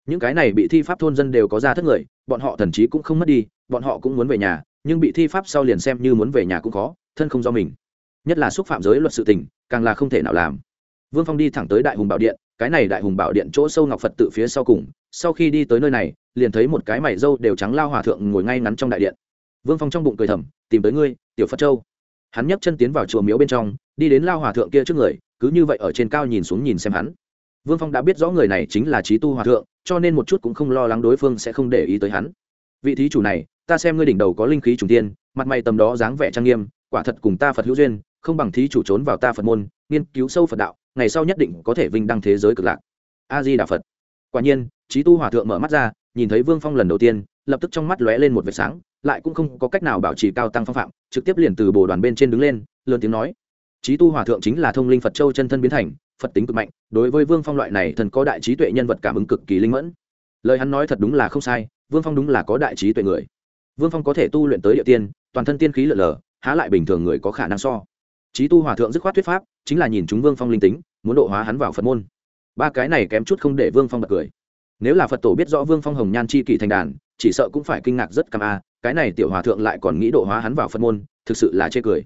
Những cái này bị thi pháp thôn dân đều có ra thất người, bọn họ thần chí cũng không mất đi, bọn họ cũng muốn về nhà, nhưng bị thi pháp sau liền xem như muốn về nhà cũng khó, thân không do mình. Nhất là xúc phạm giới luật sự tình, càng là không thể nào làm vương phong đi thẳng tới đại hùng bảo điện, cái này đại hùng bảo điện chỗ sâu ngọc phật tự phía sau cùng, sau khi đi tới nơi này, liền thấy một cái mày râu đều trắng lao hòa thượng ngồi ngay ngắn trong đại điện. Vương phong trong bụng cười thầm, tìm tới ngươi, tiểu phật châu. Hắn nhấc chân tiến vào chùa miếu bên trong, đi đến lao hòa thượng kia trước người, cứ như vậy ở trên cao nhìn xuống nhìn xem hắn. Vương phong đã biết rõ người này chính là trí tu hòa thượng, cho nên một chút cũng không lo lắng đối phương sẽ không để ý tới hắn. Vị thí chủ này, ta xem ngươi đỉnh đầu có linh khí trùng tiên, mặt mày tầm đó dáng vẻ trang nghiêm, quả thật cùng ta phật hữu duyên, không bằng thí chủ trốn vào ta phật môn, nghiên cứu sâu phật đạo ngày sau nhất định có thể vinh đăng thế giới cực lạc. A di đà phật. Quả nhiên trí tu hòa thượng mở mắt ra, nhìn thấy vương phong lần đầu tiên, lập tức trong mắt lóe lên một vệt sáng, lại cũng không có cách nào bảo trì cao tăng phong phạm, trực tiếp liền từ bồ đoàn bên trên đứng lên, lớn tiếng nói trí tu hòa thượng chính là thông linh phật châu chân thân biến thành, phật tính cực mạnh, đối với vương phong loại này thần có đại trí tuệ nhân vật cảm ứng cực kỳ linh mẫn. Lời hắn nói thật đúng là không sai, vương phong đúng là có đại trí tuệ người. Vương phong có thể tu luyện tới địa tiên, toàn thân tiên khí lở lở, há lại bình thường người có khả năng so. Trí tu hòa thượng dứt khoát thuyết pháp chính là nhìn chúng vương phong linh tính, muốn độ hóa hắn vào phật môn. Ba cái này kém chút không để vương phong bật cười. Nếu là phật tổ biết rõ vương phong hồng nhan chi kỷ thành đàn, chỉ sợ cũng phải kinh ngạc rất cam a, cái này tiểu hòa thượng lại còn nghĩ độ hóa hắn vào phật môn, thực sự là chê cười.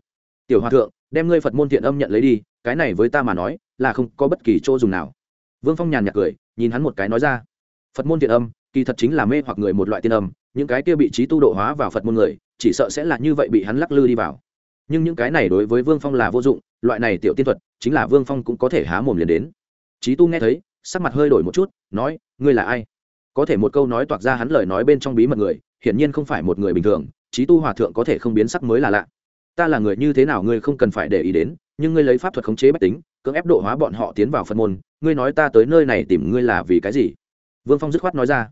Tiểu hòa thượng, đem ngươi phật môn thiện âm nhận lấy đi, cái này với ta mà nói, là không có bất kỳ chỗ dùng nào. Vương phong nhàn nhạt cười, nhìn hắn một cái nói ra. Phật môn thiện âm, kỳ thật chính là mê hoặc người một loại tiên âm, những cái kia bị trí tu độ hóa vào phật môn người, chỉ sợ sẽ là như vậy bị hắn lắc lư đi vào nhưng những cái này đối với vương phong là vô dụng, loại này tiểu tiên thuật, chính là vương phong cũng có thể há mồm liền đến. Trí tu nghe thấy, sắc mặt hơi đổi một chút, nói, ngươi là ai? Có thể một câu nói toạc ra hắn lời nói bên trong bí mật người, hiển nhiên không phải một người bình thường trí tu hòa thượng có thể không biến sắc mới là lạ. Ta là người như thế nào ngươi không cần phải để ý đến, nhưng ngươi lấy pháp thuật khống chế bách tính, cưỡng ép độ hóa bọn họ tiến vào phân môn, ngươi nói ta tới nơi này tìm ngươi là vì cái gì? Vương phong dứt khoát nói ra.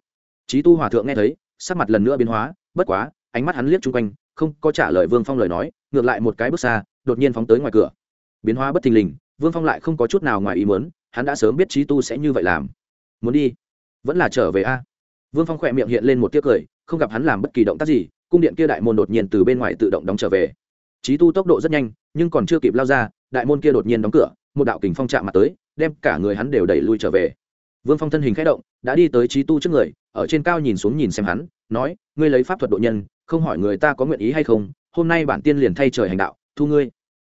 Trí tu hòa thượng nghe thấy, sắc mặt lần nữa biến hóa, bất quá, ánh mắt hắn liếc chung quanh không có trả lời vương phong lời nói, ngược lại một cái bước xa, đột nhiên phóng tới ngoài cửa. Biến hóa bất thình lình, vương phong lại không có chút nào ngoài ý muốn, hắn đã sớm biết trí tu sẽ như vậy làm. Muốn đi, vẫn là trở về a? Vương phong khỏe miệng hiện lên một tiếc cười, không gặp hắn làm bất kỳ động tác gì, cung điện kia đại môn đột nhiên từ bên ngoài tự động đóng trở về. Trí tu tốc độ rất nhanh, nhưng còn chưa kịp lao ra, đại môn kia đột nhiên đóng cửa, một đạo kình phong chạm mặt tới, đem cả người hắn đều đẩy lui trở về. Vương phong thân hình k h ẽ động, đã đi tới trí tu trước người, ở trên cao nhìn xuống nhìn xem hắn nói, ngươi lấy pháp thuật độ nhân, không hỏi người ta có nguyện ý hay không, hôm nay bản tiên liền thay trời hành đạo, thu ngươi.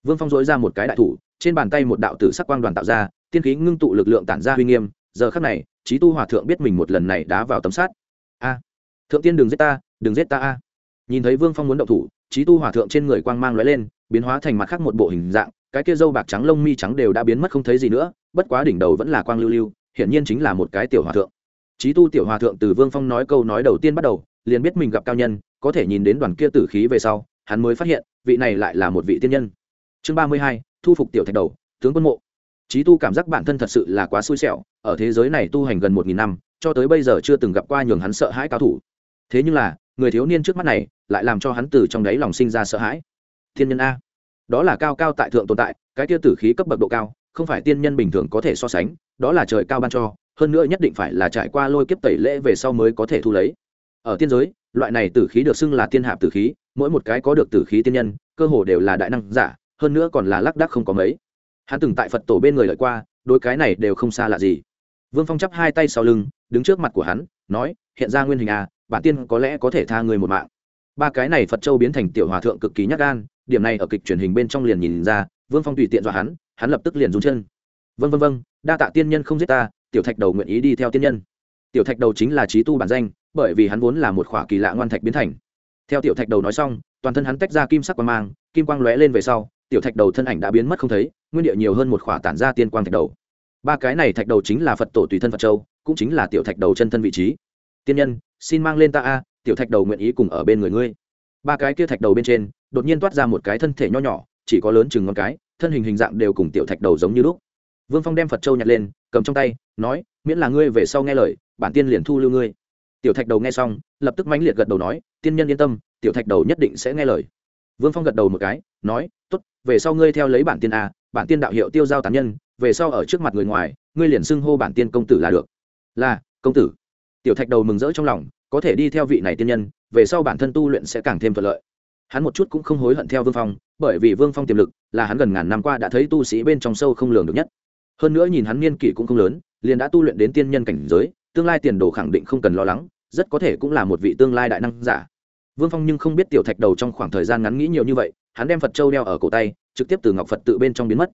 Vương phong dối ra một cái đại thủ, trên bàn tay một đạo tử sắc quang đoàn tạo ra, tiên khí ngưng tụ lực lượng tản ra uy nghiêm. Giờ khắc này trí tu hòa thượng biết mình một lần này đá vào tấm sát a, thượng tiên đừng giết ta, đừng giết ta a. Nhìn thấy vương phong muốn động thủ trí tu hòa thượng trên người quang mang lóe lên, biến hóa thành mặt khác một bộ hình dạng, cái kia dâu bạc trắng lông mi trắng đều đã biến mất không thấy gì nữa, bất quá đỉnh đầu vẫn là quang lưu lưu, hiển nhiên chính là một cái tiểu hòa thượng trí tu tiểu hòa thượng từ vương phong nói câu nói đầu tiên bắt đầu, liền biết mình gặp cao nhân, có thể nhìn đến đoàn kia tử khí về sau, hắn mới phát hiện, vị này lại là một vị tiên nhân. Chương ba mươi hai, thu phục tiểu thạch đầu, tướng quân mộ. Trí tu cảm giác bản thân thật sự là quá xui xẻo, ở thế giới này tu hành gần một nghìn năm, cho tới bây giờ chưa từng gặp qua nhường hắn sợ hãi cao thủ. Thế nhưng là, người thiếu niên trước mắt này, lại làm cho hắn từ trong đáy lòng sinh ra sợ hãi. Thiên nhân a. Đó là cao cao tại thượng tồn tại, cái kia tử khí cấp bậc độ cao, không phải tiên nhân bình thường có thể so sánh, đó là trời cao ban cho hơn nữa nhất định phải là trải qua lôi kiếp tẩy lễ về sau mới có thể thu lấy. Ở tiên giới, loại này tử khí được xưng là tiên hạp tử khí, mỗi một cái có được tử khí tiên nhân, cơ hồ đều là đại năng giả, hơn nữa còn là lác đác không có mấy. Hắn từng tại phật tổ bên người lợi qua đôi cái này đều không xa lạ gì. Vương phong chắp hai tay sau lưng, đứng trước mặt của hắn, nói, hiện ra nguyên hình à bản tiên có lẽ có thể tha người một mạng. Ba cái này phật châu biến thành tiểu hòa thượng cực kỳ nhát gan, điểm này ở kịch truyền hình bên trong liền nhìn ra, vương phong tùy tiện dọa hắn hắn lập tức liền run chân. Vân vân vân đa tạ tiên nhân không giết ta tiểu thạch đầu nguyện ý đi theo tiên nhân. Tiểu thạch đầu chính là trí tu bản danh, bởi vì hắn vốn là một khỏa kỳ lạ ngoan thạch biến thành. Theo tiểu thạch đầu nói xong, toàn thân hắn tách ra kim sắc quang mang, kim quang lóe lên về sau, tiểu thạch đầu thân ảnh đã biến mất không thấy, nguyên địa nhiều hơn một khỏa tản ra tiên quang thạch đầu. Ba cái này thạch đầu chính là phật tổ tùy thân phật châu, cũng chính là tiểu thạch đầu chân thân vị trí. Tiên nhân, xin mang lên ta a, tiểu thạch đầu nguyện ý cùng ở bên người ngươi. Ba cái kia thạch đầu bên trên, đột nhiên toát ra một cái thân thể nho nhỏ, chỉ có lớn chừng ngón cái, thân hình hình dạng đều cùng tiểu thạch đầu giống như lúc vương phong đem phật châu nhặt lên, cầm trong tay, nói, miễn là ngươi về sau nghe lời, bản tiên liền thu lưu ngươi. Tiểu thạch đầu nghe xong, lập tức mãnh liệt gật đầu nói, tiên nhân yên tâm, tiểu thạch đầu nhất định sẽ nghe lời. Vương phong gật đầu một cái, nói t ố t về sau ngươi theo lấy bản tiên a bản tiên đạo hiệu tiêu giao tán nhân, về sau ở trước mặt người ngoài, ngươi liền xưng hô bản tiên công tử là được. Là, công tử. Tiểu thạch đầu mừng rỡ trong lòng, có thể đi theo vị này tiên nhân, về sau bản thân tu luyện sẽ càng thêm thuận lợi. Hắn một chút cũng không hối hận theo vương phong, bởi vì vương phong tiềm lực là hắn gần ngàn năm qua đã thấy tu sĩ bên trong sâu không lường được nhất hơn nữa nhìn hắn niên kỷ cũng không lớn, liền đã tu luyện đến tiên nhân cảnh giới, tương lai tiền đồ khẳng định không cần lo lắng, rất có thể cũng là một vị tương lai đại năng giả. Vương phong nhưng không biết tiểu thạch đầu trong khoảng thời gian ngắn nghĩ nhiều như vậy, hắn đem phật châu đeo ở cổ tay, trực tiếp từ ngọc phật tự bên trong biến mất.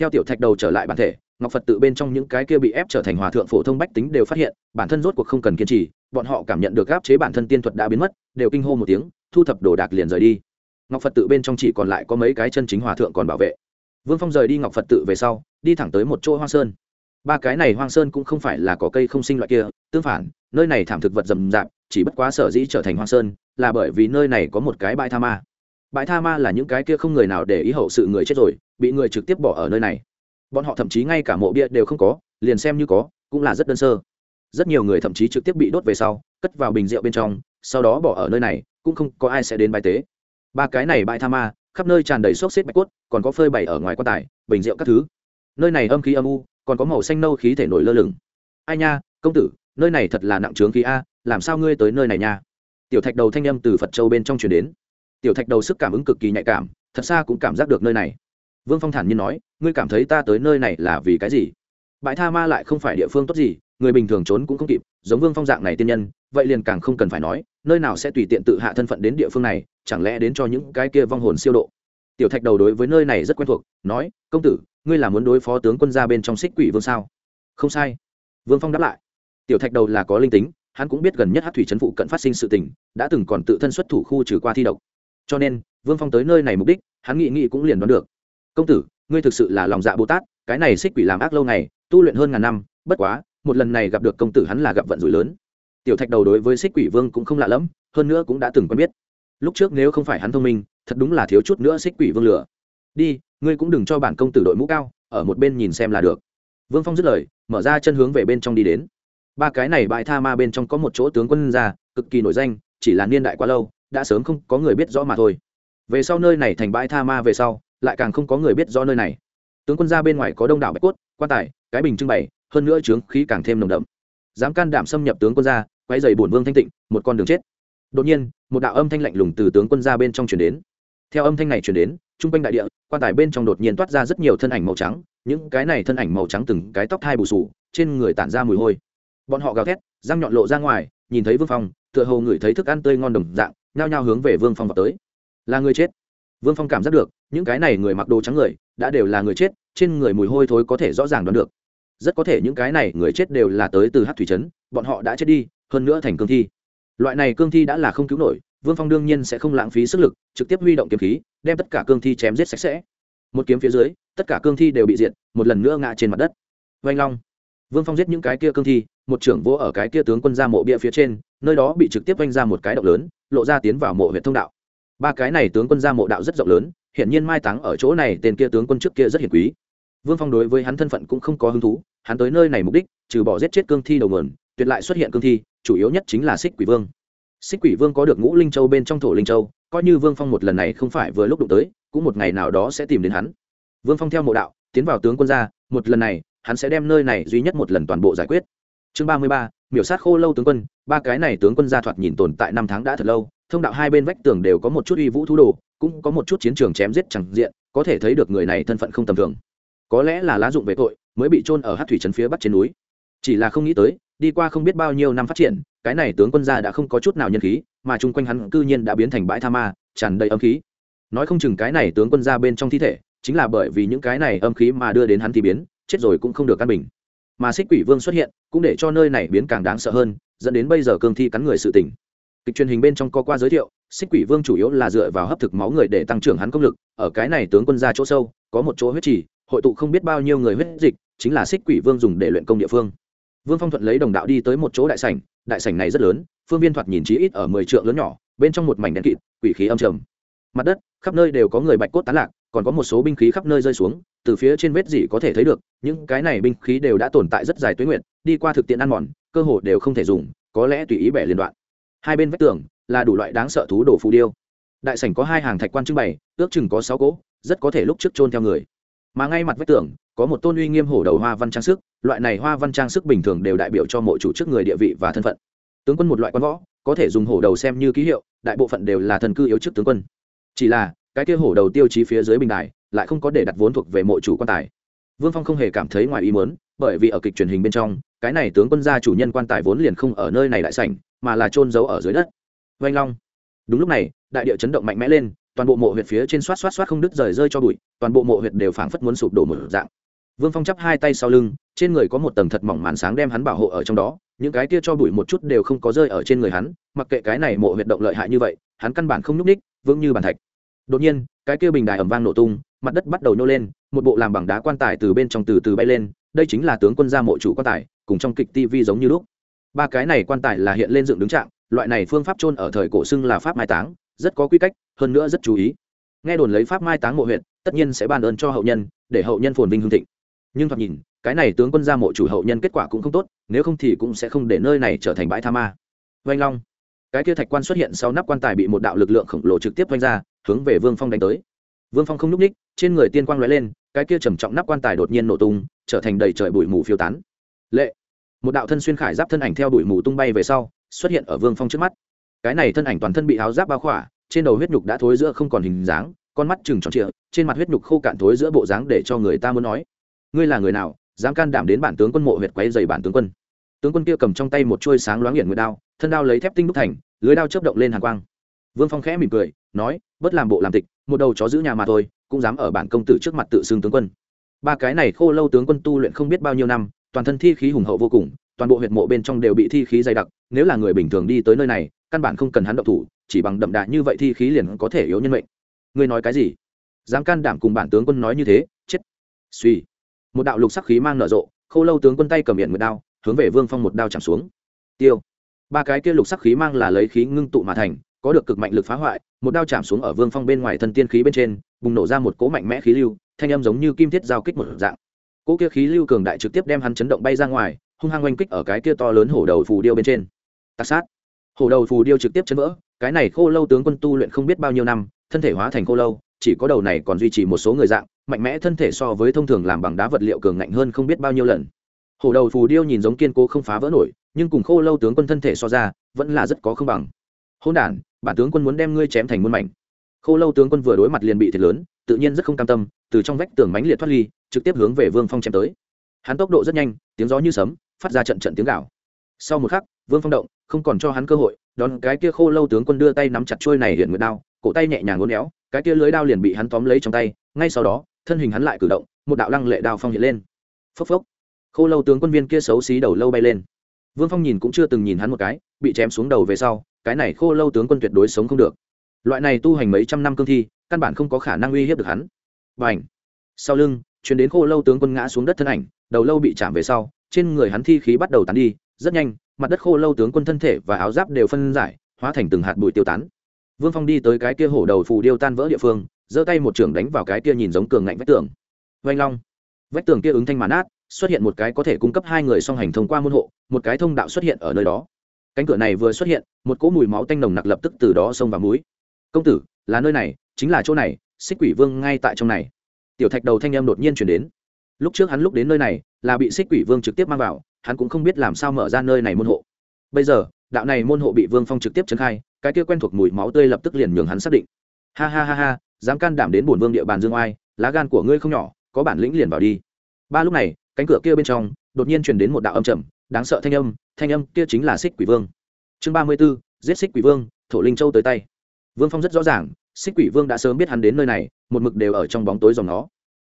Theo tiểu thạch đầu trở lại bản thể, ngọc phật tự bên trong những cái kia bị ép trở thành hòa thượng phổ thông bách tính đều phát hiện, bản thân rốt cuộc không cần kiên trì, bọn họ cảm nhận được gáp chế bản thân tiên thuật đã biến mất, đều kinh hô một tiếng, thu thập đồ đạc liền rời đi. Ngọc phật tự bên trong chỉ còn lại có mấy cái chân chính hòa thượng còn bảo vệ vương phong rời đi ngọc phật tự về sau, đi thẳng tới một chỗ hoang sơn. Ba cái này hoang sơn cũng không phải là có cây không sinh loại kia, tương phản, nơi này thảm thực vật rầm rạp, chỉ bất quá sở dĩ trở thành hoang sơn, là bởi vì nơi này có một cái bãi tha ma. Bãi tha ma là những cái kia không người nào để ý hậu sự người chết rồi, bị người trực tiếp bỏ ở nơi này. Bọn họ thậm chí ngay cả mộ bia đều không có, liền xem như có, cũng là rất đơn sơ. Rất nhiều người thậm chí trực tiếp bị đốt về sau, cất vào bình rượu bên trong, sau đó bỏ ở nơi này, cũng không có ai sẽ đến bài tế. Ba cái này bãi tha ma khắp nơi tràn đầy xốc xếp bạch cốt, còn có phơi bày ở ngoài quan tài, bình rượu các thứ. Nơi này âm khí âm u, còn có màu xanh nâu khí thể nổi lơ lửng. Ai nha, công tử, nơi này thật là nặng trướng khí a, làm sao ngươi tới nơi này nha? Tiểu thạch đầu thanh âm từ phật châu bên trong truyền đến. Tiểu thạch đầu sức cảm ứng cực kỳ nhạy cảm, thật xa cũng cảm giác được nơi này. Vương phong thản nhiên nói, ngươi cảm thấy ta tới nơi này là vì cái gì? Bãi tha ma lại không phải địa phương tốt gì, người bình thường trốn cũng không kịp, giống vương phong dạng này tiên nhân, vậy liền càng không cần phải nói nơi nào sẽ tùy tiện tự hạ thân phận đến địa phương này, chẳng lẽ đến cho những cái kia vong hồn siêu độ? Tiểu thạch đầu đối với nơi này rất quen thuộc, nói, công tử, ngươi là muốn đối phó tướng quân ra bên trong xích quỷ vương sao? Không sai. Vương phong đáp lại. Tiểu thạch đầu là có linh tính, hắn cũng biết gần nhất hát thủy trấn phụ cận phát sinh sự tình, đã từng còn tự thân xuất thủ khu trừ qua thi độc. Cho nên, vương phong tới nơi này mục đích, hắn nghĩ nghĩ cũng liền đoán được. Công tử, ngươi thực sự là lòng dạ bồ tát, cái này xích quỷ làm ác lâu ngày, tu luyện hơn ngàn năm, bất quá, một lần này gặp được công tử hắn là gặp vận rủi lớn tiểu thạch đầu đối với xích quỷ vương cũng không lạ lẫm, hơn nữa cũng đã từng quen biết. Lúc trước nếu không phải hắn thông minh, thật đúng là thiếu chút nữa xích quỷ vương lửa. Đi, ngươi cũng đừng cho bản công tử đội mũ cao, ở một bên nhìn xem là được. Vương phong dứt lời, mở ra chân hướng về bên trong đi đến. Ba cái này bãi tha ma bên trong có một chỗ tướng quân già cực kỳ nổi danh, chỉ là niên đại quá lâu, đã sớm không có người biết rõ mà thôi. Về sau nơi này thành bãi tha ma về sau, lại càng không có người biết rõ nơi này. Tướng quân ra bên ngoài có đông đảo bạch cốt, quan tài, cái bình trưng bày, hơn nữa trướng khí càng thêm nồng đậm. Dám can đảm xâm nhập tướng quân ra quay dày bổn vương thanh tịnh, một con đường chết. Đột nhiên, một đạo âm thanh lạnh lùng từ tướng quân ra bên trong chuyển đến. Theo âm thanh này chuyển đến, trung quanh đại địa, quan tài bên trong đột nhiên toát ra rất nhiều thân ảnh màu trắng, những cái này thân ảnh màu trắng từng cái tóc thai bù sù, trên người tản ra mùi hôi. Bọn họ gào thét, răng nhọn lộ ra ngoài, nhìn thấy vương phong, tựa hồ ngửi thấy thức ăn tươi ngon đồng dạng, nhao nhao hướng về vương phong vào tới. Là người chết. Vương phong cảm giác được, những cái này người mặc đồ trắng người, đã đều là người chết, trên người mùi hôi thối có thể rõ ràng đoán được. Rất có thể những cái này người chết đều là tới từ hát thủy trấn, bọn họ đã chết đi hơn nữa thành cương thi. Loại này cương thi đã là không cứu nổi, vương phong đương nhiên sẽ không lãng phí sức lực, trực tiếp huy động kiếm khí, đem tất cả cương thi chém giết sạch sẽ. Một kiếm phía dưới, tất cả cương thi đều bị diệt, một lần nữa ngã trên mặt đất. Vanh long. Vương phong giết những cái kia cương thi, một trưởng vô ở cái kia tướng quân ra mộ bia phía trên, nơi đó bị trực tiếp vanh ra một cái động lớn, lộ ra tiến vào mộ huyện thông đạo. Ba cái này tướng quân ra mộ đạo rất rộng lớn hiện nhiên mai táng ở chỗ này tên kia tướng quân trước kia rất hiền quý. Vương phong đối với hắn thân phận cũng không có hứng thú, hắn tới nơi này mục đích, trừ bỏ giết chết cương thi đầu nguồn, tuyệt lại xuất hiện cương thi chủ yếu nhất chính là xích quỷ vương. Xích quỷ vương có được ngũ linh châu bên trong thổ linh châu, coi như vương phong một lần này không phải vừa lúc đụng tới, cũng một ngày nào đó sẽ tìm đến hắn. Vương phong theo mộ đạo, tiến vào tướng quân ra một lần này, hắn sẽ đem nơi này duy nhất một lần toàn bộ giải quyết. Chương ba mươi ba, miểu sát khô lâu tướng quân, ba cái này tướng quân gia thoạt nhìn tồn tại năm tháng đã thật lâu, thông đạo hai bên vách tường đều có một chút uy vũ thú đồ, cũng có một chút chiến trường chém giết chẳng diện, có thể thấy được người này thân phận không tầm thường. Có lẽ là lá dụng về tội, mới bị trôn ở hát thủy trấn phía bắc trên núi chỉ là không nghĩ tới, đi qua không biết bao nhiêu năm phát triển, cái này tướng quân gia đã không có chút nào nhân khí, mà chung quanh hắn cư nhiên đã biến thành bãi tha ma, tràn đầy âm khí. Nói không chừng cái này tướng quân gia bên trong thi thể, chính là bởi vì những cái này âm khí mà đưa đến hắn thì biến, chết rồi cũng không được căn bình. Mà xích quỷ vương xuất hiện, cũng để cho nơi này biến càng đáng sợ hơn, dẫn đến bây giờ cương thi cắn người sự tỉnh kịch truyền hình bên trong có qua giới thiệu, xích quỷ vương chủ yếu là dựa vào hấp thực máu người để tăng trưởng hắn công lực, ở cái này tướng quân ra chỗ sâu, có một chỗ huyết trì, hội tụ không biết bao nhiêu người huyết dịch, chính là xích quỷ vương dùng để luyện công địa phương vương phong thuận lấy đồng đạo đi tới một chỗ đại sảnh đại sảnh này rất lớn, phương viên thoạt nhìn chí ít ở mười trượng lớn nhỏ, bên trong một mảnh đen kịt, quỷ khí âm trầm. Mặt đất, khắp nơi đều có người bạch cốt tán lạc, còn có một số binh khí khắp nơi rơi xuống, từ phía trên vết gì có thể thấy được, những cái này binh khí đều đã tồn tại rất dài tuế nguyện đi qua thực tiễn ăn mòn, cơ hồ đều không thể dùng, có lẽ tùy ý bẻ liên đoạn. Hai bên vách tường là đủ loại đáng sợ thú đồ phù điêu. Đại sảnh có hai hàng thạch quan trưng bày, ước chừng có sáu cỗ, rất có thể lúc trước chôn theo người. Mà ngay mặt vách tường có một tôn uy nghiêm hổ đầu hoa văn trang sức, loại này hoa văn trang sức bình thường đều đại biểu cho mộ chủ trước người địa vị và thân phận. Tướng quân một loại quan võ, có thể dùng hổ đầu xem như ký hiệu, đại bộ phận đều là thần cư yếu chức tướng quân. Chỉ là, cái kia hổ đầu tiêu chí phía dưới bình đài, lại không có để đặt vốn thuộc về mộ chủ quan tài. Vương phong không hề cảm thấy ngoài ý muốn, bởi vì ở kịch truyền hình bên trong, cái này tướng quân gia chủ nhân quan tài vốn liền không ở nơi này đại sảnh, mà là trôn giấu ở dưới đất. Vanh long. Đúng lúc này, đại địa chấn động mạnh mẽ lên, toàn bộ mộ huyệt phía trên xoát xoát xoát không đứt rời rơi cho bụi, toàn bộ mộ huyệt đều phảng phất muốn sụp đổ một dạng vương phong chắp hai tay sau lưng, trên người có một tầng thật mỏng màn sáng đem hắn bảo hộ ở trong đó, những cái kia cho bụi một chút đều không có rơi ở trên người hắn, mặc kệ cái này mộ huyệt động lợi hại như vậy, hắn căn bản không nhúc ních vững như bàn thạch. Đột nhiên, cái kia bình đài ẩm vang nổ tung, mặt đất bắt đầu nhô lên, một bộ làm bằng đá quan tài từ bên trong từ từ bay lên, đây chính là tướng quân gia mộ chủ quan tài, cùng trong kịch tv giống như lúc. Ba cái này quan tài là hiện lên dựng đứng trạng, loại này phương pháp chôn ở thời cổ xưng là pháp mai táng, rất có quy cách, hơn nữa rất chú ý. Nghe đồn lấy pháp mai táng mộ huyện tất nhiên sẽ ban ơn cho hậu nhân, để hậu nhân phồn vinh hương thịnh nhưng thoạt nhìn, cái này tướng quân gia mộ chủ hậu nhân kết quả cũng không tốt, nếu không thì cũng sẽ không để nơi này trở thành bãi tha ma. Vanh long, cái kia thạch quan xuất hiện sau nắp quan tài bị một đạo lực lượng khổng lồ trực tiếp vanh ra, hướng về vương phong đánh tới. Vương phong không n ú c ních trên người tiên quang l ó e lên, cái kia trầm trọng nắp quan tài đột nhiên nổ tung, trở thành đầy trời bụi mù phiêu tán. Lệ, một đạo thân xuyên khải giáp thân ảnh theo bụi mù tung bay về sau, xuất hiện ở vương phong trước mắt. Cái này thân ảnh toàn thân bị áo giáp bao khỏa, trên đầu huyết nhục đã thối giữa không còn hình dáng, con mắt chừng tròn trịa, trên mặt huyết nhục khô cạn thối giữa bộ dáng để cho người ta muốn nói ngươi là người nào, dám can đảm đến bản tướng quân mộ huyệt quấy dày bản tướng quân? Tướng quân kia cầm trong tay một chuôi sáng loáng hiển nguyệt đao, thân đao lấy thép tinh đúc thành, lưới đao chớp động lên hàng quang. Vương phong khẽ mỉm cười, nói, bất làm bộ làm tịch, một đầu chó giữ nhà mà thôi, cũng dám ở bản công tử trước mặt tự xưng tướng quân. Ba cái này khô lâu tướng quân tu luyện không biết bao nhiêu năm, toàn thân thi khí hùng hậu vô cùng, toàn bộ huyệt mộ bên trong đều bị thi khí dày đặc, nếu là người bình thường đi tới nơi này, căn bản không cần hắn động thủ, chỉ bằng đậm đà như vậy thi khí liền có thể yếu nhân mệnh. Ngươi nói cái gì? Dám can đảm cùng bản tướng quân nói như thế, chết. Suy một đạo lục sắc khí mang nở rộ, khô lâu tướng quân tay cầm hiện một đao, hướng về vương phong một đao chạm xuống. Tiêu. Ba cái kia lục sắc khí mang là lấy khí ngưng tụ mà thành, có được cực mạnh lực phá hoại, một đao chạm xuống ở vương phong bên ngoài thân tiên khí bên trên, bùng nổ ra một cỗ mạnh mẽ khí lưu, thanh âm giống như kim thiết giao kích một dạng. Cỗ kia khí lưu cường đại trực tiếp đem hắn chấn động bay ra ngoài, hung hăng oanh kích ở cái kia to lớn hổ đầu phù điêu bên trên. Tạc sát. Hổ đầu phù điêu trực tiếp chấn vỡ, cái này khô lâu tướng quân tu luyện không biết bao nhiêu năm, thân thể hóa thành khô lâu, chỉ có đầu này còn duy trì một số người dạng mạnh mẽ thân thể so với thông thường làm bằng đá vật liệu cường ngạnh hơn không biết bao nhiêu lần. Hổ đầu phù điêu nhìn giống kiên cố không phá vỡ nổi, nhưng cùng khô lâu tướng quân thân thể so ra, vẫn là rất có không bằng. Hôn đản, bản tướng quân muốn đem ngươi chém thành muôn mảnh. Khô lâu tướng quân vừa đối mặt liền bị thiệt lớn, tự nhiên rất không cam tâm, từ trong vách tường mánh liệt thoát ly, trực tiếp hướng về vương phong chém tới. Hắn tốc độ rất nhanh, tiếng gió như sấm, phát ra trận trận tiếng gạo sau một khắc, vương phong động, không còn cho hắn cơ hội, đón cái kia khô lâu tướng quân đưa tay nắm chặt trôi này hiện nguyệt đao, cổ tay nhẹ nhàng ngốn éo, cái kia lưới đao liền bị hắn tóm lấy trong tay, ngay sau đó thân hình hắn lại cử động, một đạo lăng lệ đao phong hiện lên. Phốc phốc. Khô lâu tướng quân viên kia xấu xí đầu lâu bay lên. Vương phong nhìn cũng chưa từng nhìn hắn một cái, bị chém xuống đầu về sau, cái này khô lâu tướng quân tuyệt đối sống không được. Loại này tu hành mấy trăm năm cương thi, căn bản không có khả năng uy hiếp được hắn. Và ảnh sau lưng chuyển đến khô lâu tướng quân ngã xuống đất thân ảnh, đầu lâu bị chạm về sau, trên người hắn thi khí bắt đầu tán đi, rất nhanh, mặt đất khô lâu tướng quân thân thể và áo giáp đều phân giải, hóa thành từng hạt bụi tiêu tán. Vương phong đi tới cái kia hổ đầu phù điêu tan vỡ địa phương giơ tay một trưởng đánh vào cái kia nhìn giống cường ngạnh vách tường. Vanh long. Vách tường kia ứng thanh màn át xuất hiện một cái có thể cung cấp hai người song hành thông qua môn hộ, một cái thông đạo xuất hiện ở nơi đó. Cánh cửa này vừa xuất hiện, một cỗ mùi máu tanh nồng nặc lập tức từ đó xông vào mũi. Công tử, là nơi này, chính là chỗ này, xích quỷ vương ngay tại trong này. Tiểu thạch đầu thanh em đột nhiên chuyển đến. Lúc trước hắn lúc đến nơi này, là bị xích quỷ vương trực tiếp mang vào, hắn cũng không biết làm sao mở ra nơi này môn hộ. Bây giờ, đạo này môn hộ bị vương phong trực tiếp trấn khai, cái kia quen thuộc mùi máu tươi lập tức liền nhường hắn xác định. Ha ha ha ha dám can đảm đến bổn vương địa bàn dương oai, lá gan của ngươi không nhỏ, có bản lĩnh liền vào đi. Ba lúc này, cánh cửa kia bên trong, đột nhiên truyền đến một đạo âm trầm, đáng sợ thanh âm thanh âm kia chính là xích quỷ vương. Chương ba mươi b ố giết xích quỷ vương, thổ linh châu tới tay. Vương phong rất rõ ràng, xích quỷ vương đã sớm biết hắn đến nơi này, một mực đều ở trong bóng tối dòng nó.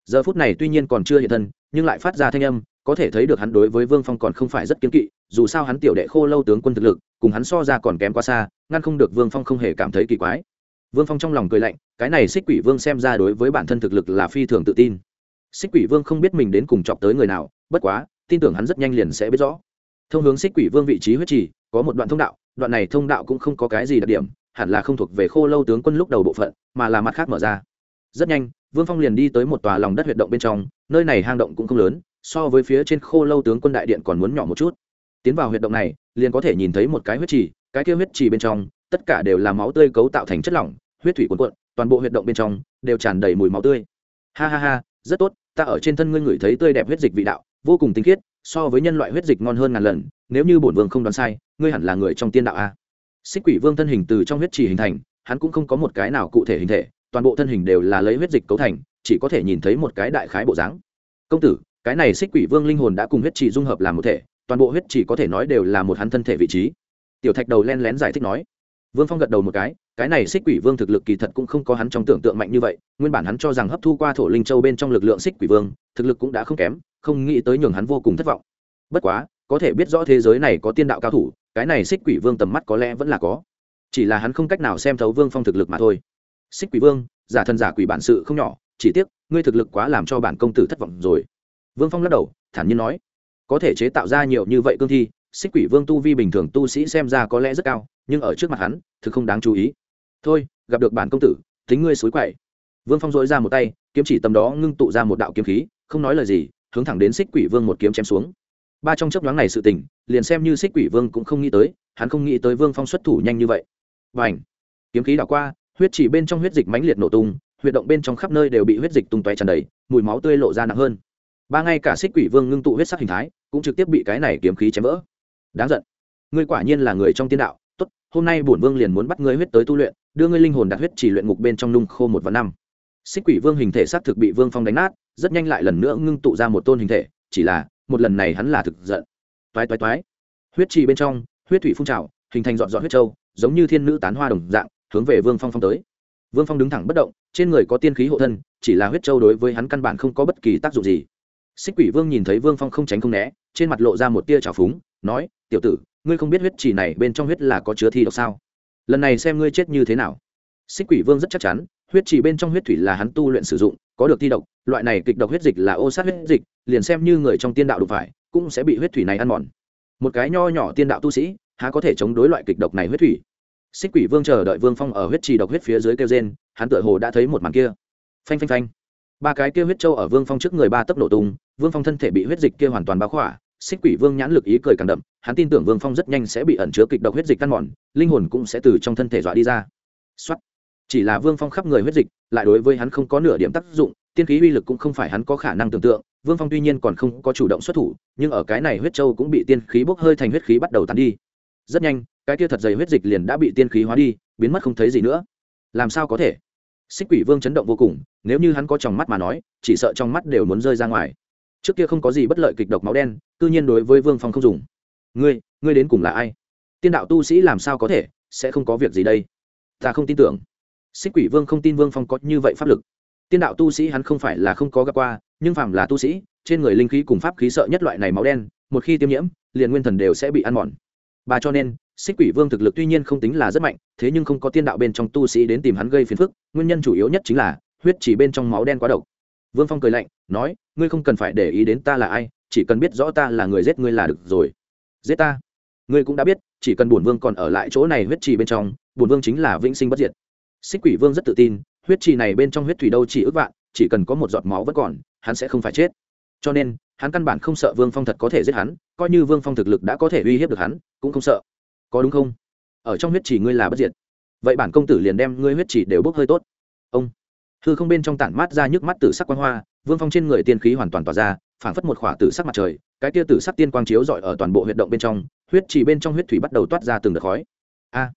Giờ phút này tuy nhiên còn chưa hiện thân, nhưng lại phát ra thanh âm, có thể thấy được hắn đối với vương phong còn không phải rất kiếm kỵ, dù sao hắn tiểu đệ khô lâu tướng quân thực lực, cùng hắn so ra còn kém quá xa, ngăn không được vương phong không hề cảm thấy kỳ quái vương phong trong lòng cười lạnh, cái này xích quỷ vương xem ra đối với bản thân thực lực là phi thường tự tin. Xích quỷ vương không biết mình đến cùng chọc tới người nào, bất quá, tin tưởng hắn rất nhanh liền sẽ biết rõ. Thông hướng xích quỷ vương vị trí huyết trì, có một đoạn thông đạo, đoạn này thông đạo cũng không có cái gì đặc điểm, hẳn là không thuộc về khô lâu tướng quân lúc đầu bộ phận, mà là mặt khác mở ra. Rất nhanh, vương phong liền đi tới một tòa lòng đất huyệt động bên trong, nơi này hang động cũng không lớn, so với phía trên khô lâu tướng quân đại điện còn muốn nhỏ một chút. Tiến vào huyệt động này, liền có thể nhìn thấy một cái huyết trì, cái kia huyết trì bên trong tất cả đều là máu tươi cấu tạo thành chất lỏng, huyết thủy cuồn cuộn, toàn bộ huyệt động bên trong đều tràn đầy mùi máu tươi. Ha ha ha, rất tốt, ta ở trên thân ngươi ngửi thấy tươi đẹp huyết dịch vị đạo, vô cùng tinh khiết, so với nhân loại huyết dịch ngon hơn ngàn lần, nếu như bổn vương không đoán sai, ngươi hẳn là người trong tiên đạo a. Xích quỷ vương thân hình từ trong huyết trì hình thành, hắn cũng không có một cái nào cụ thể hình thể, toàn bộ thân hình đều là lấy huyết dịch cấu thành, chỉ có thể nhìn thấy một cái đại khái bộ dáng. Công tử, cái này xích quỷ vương linh hồn đã cùng huyết trì dung hợp làm một thể, toàn bộ huyết trì có thể nói đều là một hắn thân thể vị trí. Tiểu thạch đầu len lén giải thích nói vương phong gật đầu một cái cái này xích quỷ vương thực lực kỳ thật cũng không có hắn trong tưởng tượng mạnh như vậy, nguyên bản hắn cho rằng hấp thu qua thổ linh châu bên trong lực lượng xích quỷ vương, thực lực cũng đã không kém, không nghĩ tới nhường hắn vô cùng thất vọng. Bất quá, có thể biết rõ thế giới này có tiên đạo cao thủ, cái này xích quỷ vương tầm mắt có lẽ vẫn là có. Chỉ là hắn không cách nào xem thấu vương phong thực lực mà thôi. Xích quỷ vương, giả thân giả quỷ bản sự không nhỏ, chỉ tiếc, ngươi thực lực quá làm cho bản công tử thất vọng rồi. Vương phong lắc đầu, thản nhiên nói. Có thể chế tạo ra nhiều như vậy cương thi, xích quỷ vương tu vi bình thường tu sĩ xem ra có lẽ rất cao nhưng ở trước mặt hắn, thực không đáng chú ý. Thôi, gặp được bản công tử, tính ngươi xối quậy. Vương phong dội ra một tay, kiếm chỉ tầm đó ngưng tụ ra một đạo kiếm khí, không nói lời gì, hướng thẳng đến xích quỷ vương một kiếm chém xuống. Ba trong chấp nhoáng này sự tình, liền xem như xích quỷ vương cũng không nghĩ tới, hắn không nghĩ tới vương phong xuất thủ nhanh như vậy. Và ảnh kiếm khí đảo qua, huyết chỉ bên trong huyết dịch mãnh liệt nổ tung, huyệt động bên trong khắp nơi đều bị huyết dịch tung tóe tràn đầy, mùi máu tươi lộ ra nặng hơn. Ba ngay cả xích quỷ vương ngưng tụ huyết sắc hình thái, cũng trực tiếp bị cái này kiếm khí chém vỡ. Đáng giận! Ngươi quả nhiên là người trong tiên đạo hôm nay bổn vương liền muốn bắt ngươi huyết tới tu luyện, đưa ngươi linh hồn đặt huyết chỉ luyện ngục bên trong nung khô một vạn năm. Xích quỷ vương hình thể xác thực bị vương phong đánh nát, rất nhanh lại lần nữa ngưng tụ ra một tôn hình thể, chỉ là, một lần này hắn là thực giận. Toái toái toái. Huyết trì bên trong, huyết thủy phun trào, hình thành dọn dọn huyết trâu giống như thiên nữ tán hoa đồng dạng, hướng về vương phong phong tới. Vương phong đứng thẳng bất động, trên người có tiên khí hộ thân, chỉ là huyết trâu đối với hắn căn bản không có bất kỳ tác dụng gì. Xích quỷ vương nhìn thấy vương phong không tránh không né, trên mặt lộ ra một tia trào phúng, nói, tiểu tử ngươi không biết huyết trì này bên trong huyết là có chứa thi độc sao? Lần này xem ngươi chết như thế nào. Xích quỷ vương rất chắc chắn, huyết trì bên trong huyết thủy là hắn tu luyện sử dụng, có được thi độc, loại này kịch độc huyết dịch là ô sát huyết dịch, liền xem như người trong tiên đạo đủ phải, cũng sẽ bị huyết thủy này ăn mòn. Một cái nho nhỏ tiên đạo tu sĩ, há có thể chống đối loại kịch độc này huyết thủy? Xích quỷ vương chờ đợi vương phong ở huyết trì độc huyết phía dưới kêu gen hắn tựa hồ đã thấy một màn kia. Phanh phanh phanh. Ba cái kia huyết trâu ở vương phong trước người ba tấc nổ tung, vương phong thân thể bị huyết dịch kia hoàn toàn bao khỏa xích quỷ vương nhãn lực ý cười càng đậm, hắn tin tưởng vương phong rất nhanh sẽ bị ẩn chứa kịch độc huyết dịch căn mòn, linh hồn cũng sẽ từ trong thân thể dọa đi ra. Xuất chỉ là vương phong khắp người huyết dịch, lại đối với hắn không có nửa điểm tác dụng, tiên khí uy lực cũng không phải hắn có khả năng tưởng tượng, vương phong tuy nhiên còn không có chủ động xuất thủ, nhưng ở cái này huyết châu cũng bị tiên khí bốc hơi thành huyết khí bắt đầu tàn đi. Rất nhanh, cái kia thật dày huyết dịch liền đã bị tiên khí hóa đi, biến mất không thấy gì nữa. Làm sao có thể? Xích quỷ vương chấn động vô cùng, nếu như hắn có trong mắt mà nói, chỉ sợ trong mắt đều muốn rơi ra ngoài trước kia không có gì bất lợi kịch độc máu đen tự nhiên đối với vương phong không dùng. Ngươi ngươi đến cùng là ai? Tiên đạo tu sĩ làm sao có thể, sẽ không có việc gì đây? Ta không tin tưởng. Xích quỷ vương không tin vương phong có như vậy pháp lực. Tiên đạo tu sĩ hắn không phải là không có gặp qua, nhưng phàm là tu sĩ, trên người linh khí cùng pháp khí sợ nhất loại này máu đen, một khi tiêm nhiễm, liền nguyên thần đều sẽ bị ăn mòn. Bà cho nên, xích quỷ vương thực lực tuy nhiên không tính là rất mạnh, thế nhưng không có tiên đạo bên trong tu sĩ đến tìm hắn gây phiền phức, nguyên nhân chủ yếu nhất chính là huyết chỉ bên trong máu đen quá độc. Vương phong cười lạnh, nói ngươi không cần phải để ý đến ta là ai, chỉ cần biết rõ ta là người giết ngươi là được rồi. Giết ta. Ngươi cũng đã biết, chỉ cần bổn vương còn ở lại chỗ này huyết trì bên trong, bổn vương chính là vĩnh sinh bất diệt. Xích quỷ vương rất tự tin, huyết trì này bên trong huyết thủy đâu chỉ ước vạn, chỉ cần có một giọt máu vẫn còn, hắn sẽ không phải chết. Cho nên, hắn căn bản không sợ vương phong thật có thể giết hắn, coi như vương phong thực lực đã có thể uy hiếp được hắn, cũng không sợ. Có đúng không? Ở trong huyết trì ngươi là bất diệt. Vậy bản công tử liền đem ngươi huyết trì đều bốc hơi tốt. Ông. Hư không bên trong tản mát ra nhức mắt tử sắc quan hoa vương phong trên người tiên khí hoàn toàn tỏa ra, phảng phất một khỏa tử sắc mặt trời, cái tia tử sắc tiên quang chiếu rọi ở toàn bộ huyệt động bên trong, huyết chỉ bên trong huyết thủy bắt đầu toát ra từng đợt khói. A!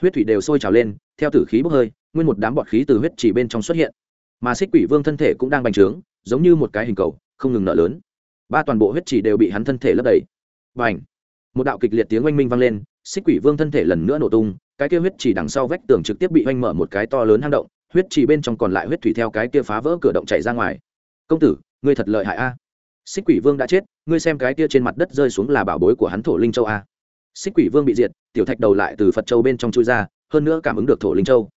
Huyết thủy đều sôi trào lên, theo tử khí bốc hơi, nguyên một đám bọt khí từ huyết chỉ bên trong xuất hiện. Mà xích quỷ vương thân thể cũng đang bành trướng, giống như một cái hình cầu, không ngừng nở lớn. Ba toàn bộ huyết chỉ đều bị hắn thân thể lấp đầy. Và ảnh một đạo kịch liệt tiếng oanh minh vang lên, xích quỷ vương thân thể lần nữa nổ tung, cái kia huyết chỉ đằng sau vách tường trực tiếp bị oanh mở một cái to lớn hang động, huyết chỉ bên trong còn lại huyết thủy theo cái kia phá vỡ cửa động chạy ra ngoài công tử, ngươi thật lợi hại a. Xích quỷ vương đã chết, ngươi xem cái kia trên mặt đất rơi xuống là bảo bối của hắn thổ linh châu a. Xích quỷ vương bị diệt, tiểu thạch đầu lại từ phật châu bên trong chui ra, hơn nữa cảm ứng được thổ linh châu.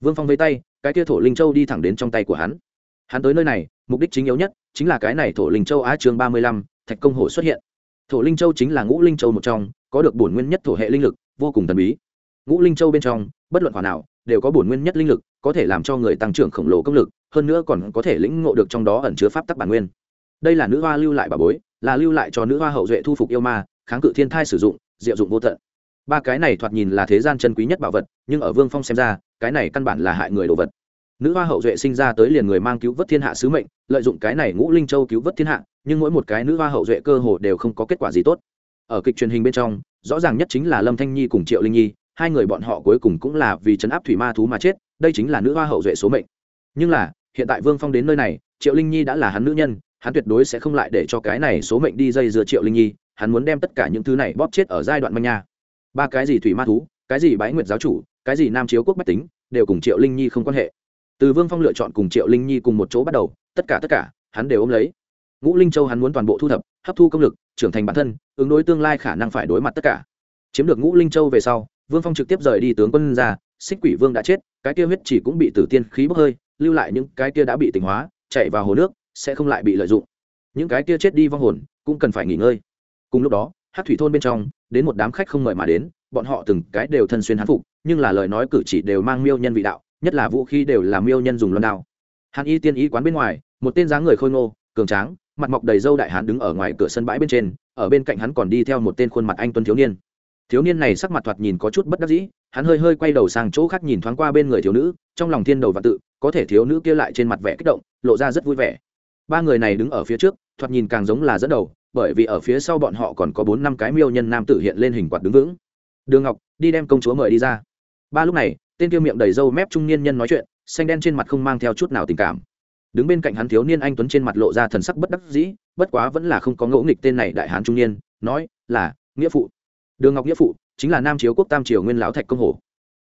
Vương phong vây tay, cái kia thổ linh châu đi thẳng đến trong tay của hắn. Hắn tới nơi này, mục đích chính yếu nhất chính là cái này thổ linh châu á chương ba mươi lăm, thạch công hồ xuất hiện. Thổ linh châu chính là ngũ linh châu một trong, có được bổn nguyên nhất thổ hệ linh lực, vô cùng thần bí. Ngũ linh châu bên trong, bất luận khoản nào, đều có bổn nguyên nhất linh lực có thể làm cho người tăng trưởng khổng lồ công lực, hơn nữa còn có thể lĩnh ngộ được trong đó ẩn chứa pháp tắc bản nguyên. Đây là nữ hoa lưu lại bà bối, là lưu lại cho nữ hoa hậu duệ thu phục yêu ma, kháng cự thiên thai sử dụng, diệu dụng vô tận. Ba cái này thoạt nhìn là thế gian chân quý nhất bảo vật, nhưng ở vương phong xem ra, cái này căn bản là hại người đồ vật. Nữ hoa hậu duệ sinh ra tới liền người mang cứu vớt thiên hạ sứ mệnh, lợi dụng cái này ngũ linh châu cứu vớt thiên hạ, nhưng mỗi một cái nữ hoa hậu duệ cơ hồ đều không có kết quả gì tốt. Ở kịch truyền hình bên trong, rõ ràng nhất chính là lâm thanh nhi cùng triệu linh nhi, hai người bọn họ cuối cùng cũng là vì chấn áp thủy ma thú mà chết đây chính là nữ hoa hậu duệ số mệnh. Nhưng là, hiện tại vương phong đến nơi này, triệu linh nhi đã là hắn nữ nhân, hắn tuyệt đối sẽ không lại để cho cái này số mệnh đi dây dưa triệu linh nhi, hắn muốn đem tất cả những thứ này bóp chết ở giai đoạn manh nha. Ba cái gì thủy ma thú, cái gì bái nguyệt giáo chủ, cái gì nam chiếu quốc bách tính, đều cùng triệu linh nhi không quan hệ. Từ vương phong lựa chọn cùng triệu linh nhi cùng một chỗ bắt đầu, tất cả tất cả, hắn đều ôm lấy. Ngũ linh châu hắn muốn toàn bộ thu thập, hấp thu công lực, trưởng thành bản thân, ứng đối tương lai khả năng phải đối mặt tất cả. Chiếm được ngũ linh châu về sau, vương phong trực tiếp rời đi tướng quân ra xích quỷ vương đã chết, cái kia huyết chỉ cũng bị tử tiên khí bốc hơi, lưu lại những cái kia đã bị tỉnh hóa, chạy vào hồ nước, sẽ không lại bị lợi dụng. Những cái kia chết đi vong hồn, cũng cần phải nghỉ ngơi. Cùng lúc đó hát thủy thôn bên trong, đến một đám khách không mời mà đến, bọn họ từng cái đều thân xuyên hán phục, nhưng là lời nói cử chỉ đều mang miêu nhân vị đạo, nhất là vũ khí đều là miêu nhân dùng loan đao. Hàn y tiên y quán bên ngoài, một tên dáng người khôi ngô, cường tráng, mặt mọc đầy râu đại hán đứng ở ngoài cửa sân bãi bên trên, ở bên cạnh hắn còn đi theo một tên khuôn mặt anh tuấn thiếu niên. Thiếu niên này sắc mặt thoạt nhìn có chút bất đắc dĩ hắn hơi hơi quay đầu sang chỗ khác nhìn thoáng qua bên người thiếu nữ, trong lòng thiên đầu và tự, có thể thiếu nữ kia lại trên mặt vẻ kích động, lộ ra rất vui vẻ. Ba người này đứng ở phía trước, thoạt nhìn càng giống là dẫn đầu, bởi vì ở phía sau bọn họ còn có bốn năm cái miêu nhân nam tử hiện lên hình quạt đứng vững. Đường ngọc, đi đem công chúa mời đi ra. Ba lúc này, tên kia miệng đầy râu mép trung niên nhân nói chuyện, xanh đen trên mặt không mang theo chút nào tình cảm. Đứng bên cạnh hắn thiếu niên anh tuấn trên mặt lộ ra thần sắc bất đắc dĩ, bất quá vẫn là không có ngẫu nghịch tên này đại hán trung niên, nói là nghĩa phụ. Đường ngọc nghĩa phụ chính là nam chiếu quốc tam triều nguyên lão thạch công hổ.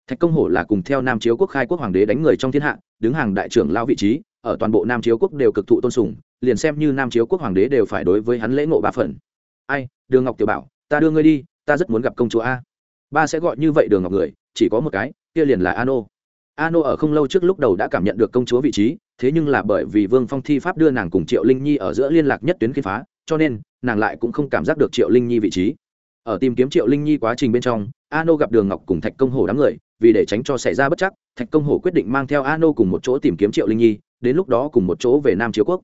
Thạch công hổ là cùng theo nam chiếu quốc khai quốc hoàng đế đánh người trong thiên hạ, đứng hàng đại trưởng lao vị trí, ở toàn bộ nam chiếu quốc đều cực thụ tôn sùng, liền xem như nam chiếu quốc hoàng đế đều phải đối với hắn lễ ngộ ba phần. Ai, đường ngọc tiểu bảo, ta đưa ngươi đi, ta rất muốn gặp công chúa a. Ba sẽ gọi như vậy đường ngọc người, chỉ có một cái, kia liền là ano. Ano ở không lâu trước lúc đầu đã cảm nhận được công chúa vị trí, thế nhưng là bởi vì vương phong thi pháp đưa nàng cùng triệu linh nhi ở giữa liên lạc nhất tuyến khi phá, cho nên nàng lại cũng không cảm giác được triệu linh nhi vị trí ở tìm kiếm triệu linh nhi quá trình bên trong, ano gặp đường ngọc cùng thạch công hồ đám người, vì để tránh cho xảy ra bất chắc, thạch công hồ quyết định mang theo ano cùng một chỗ tìm kiếm triệu linh nhi, đến lúc đó cùng một chỗ về nam chiếu quốc.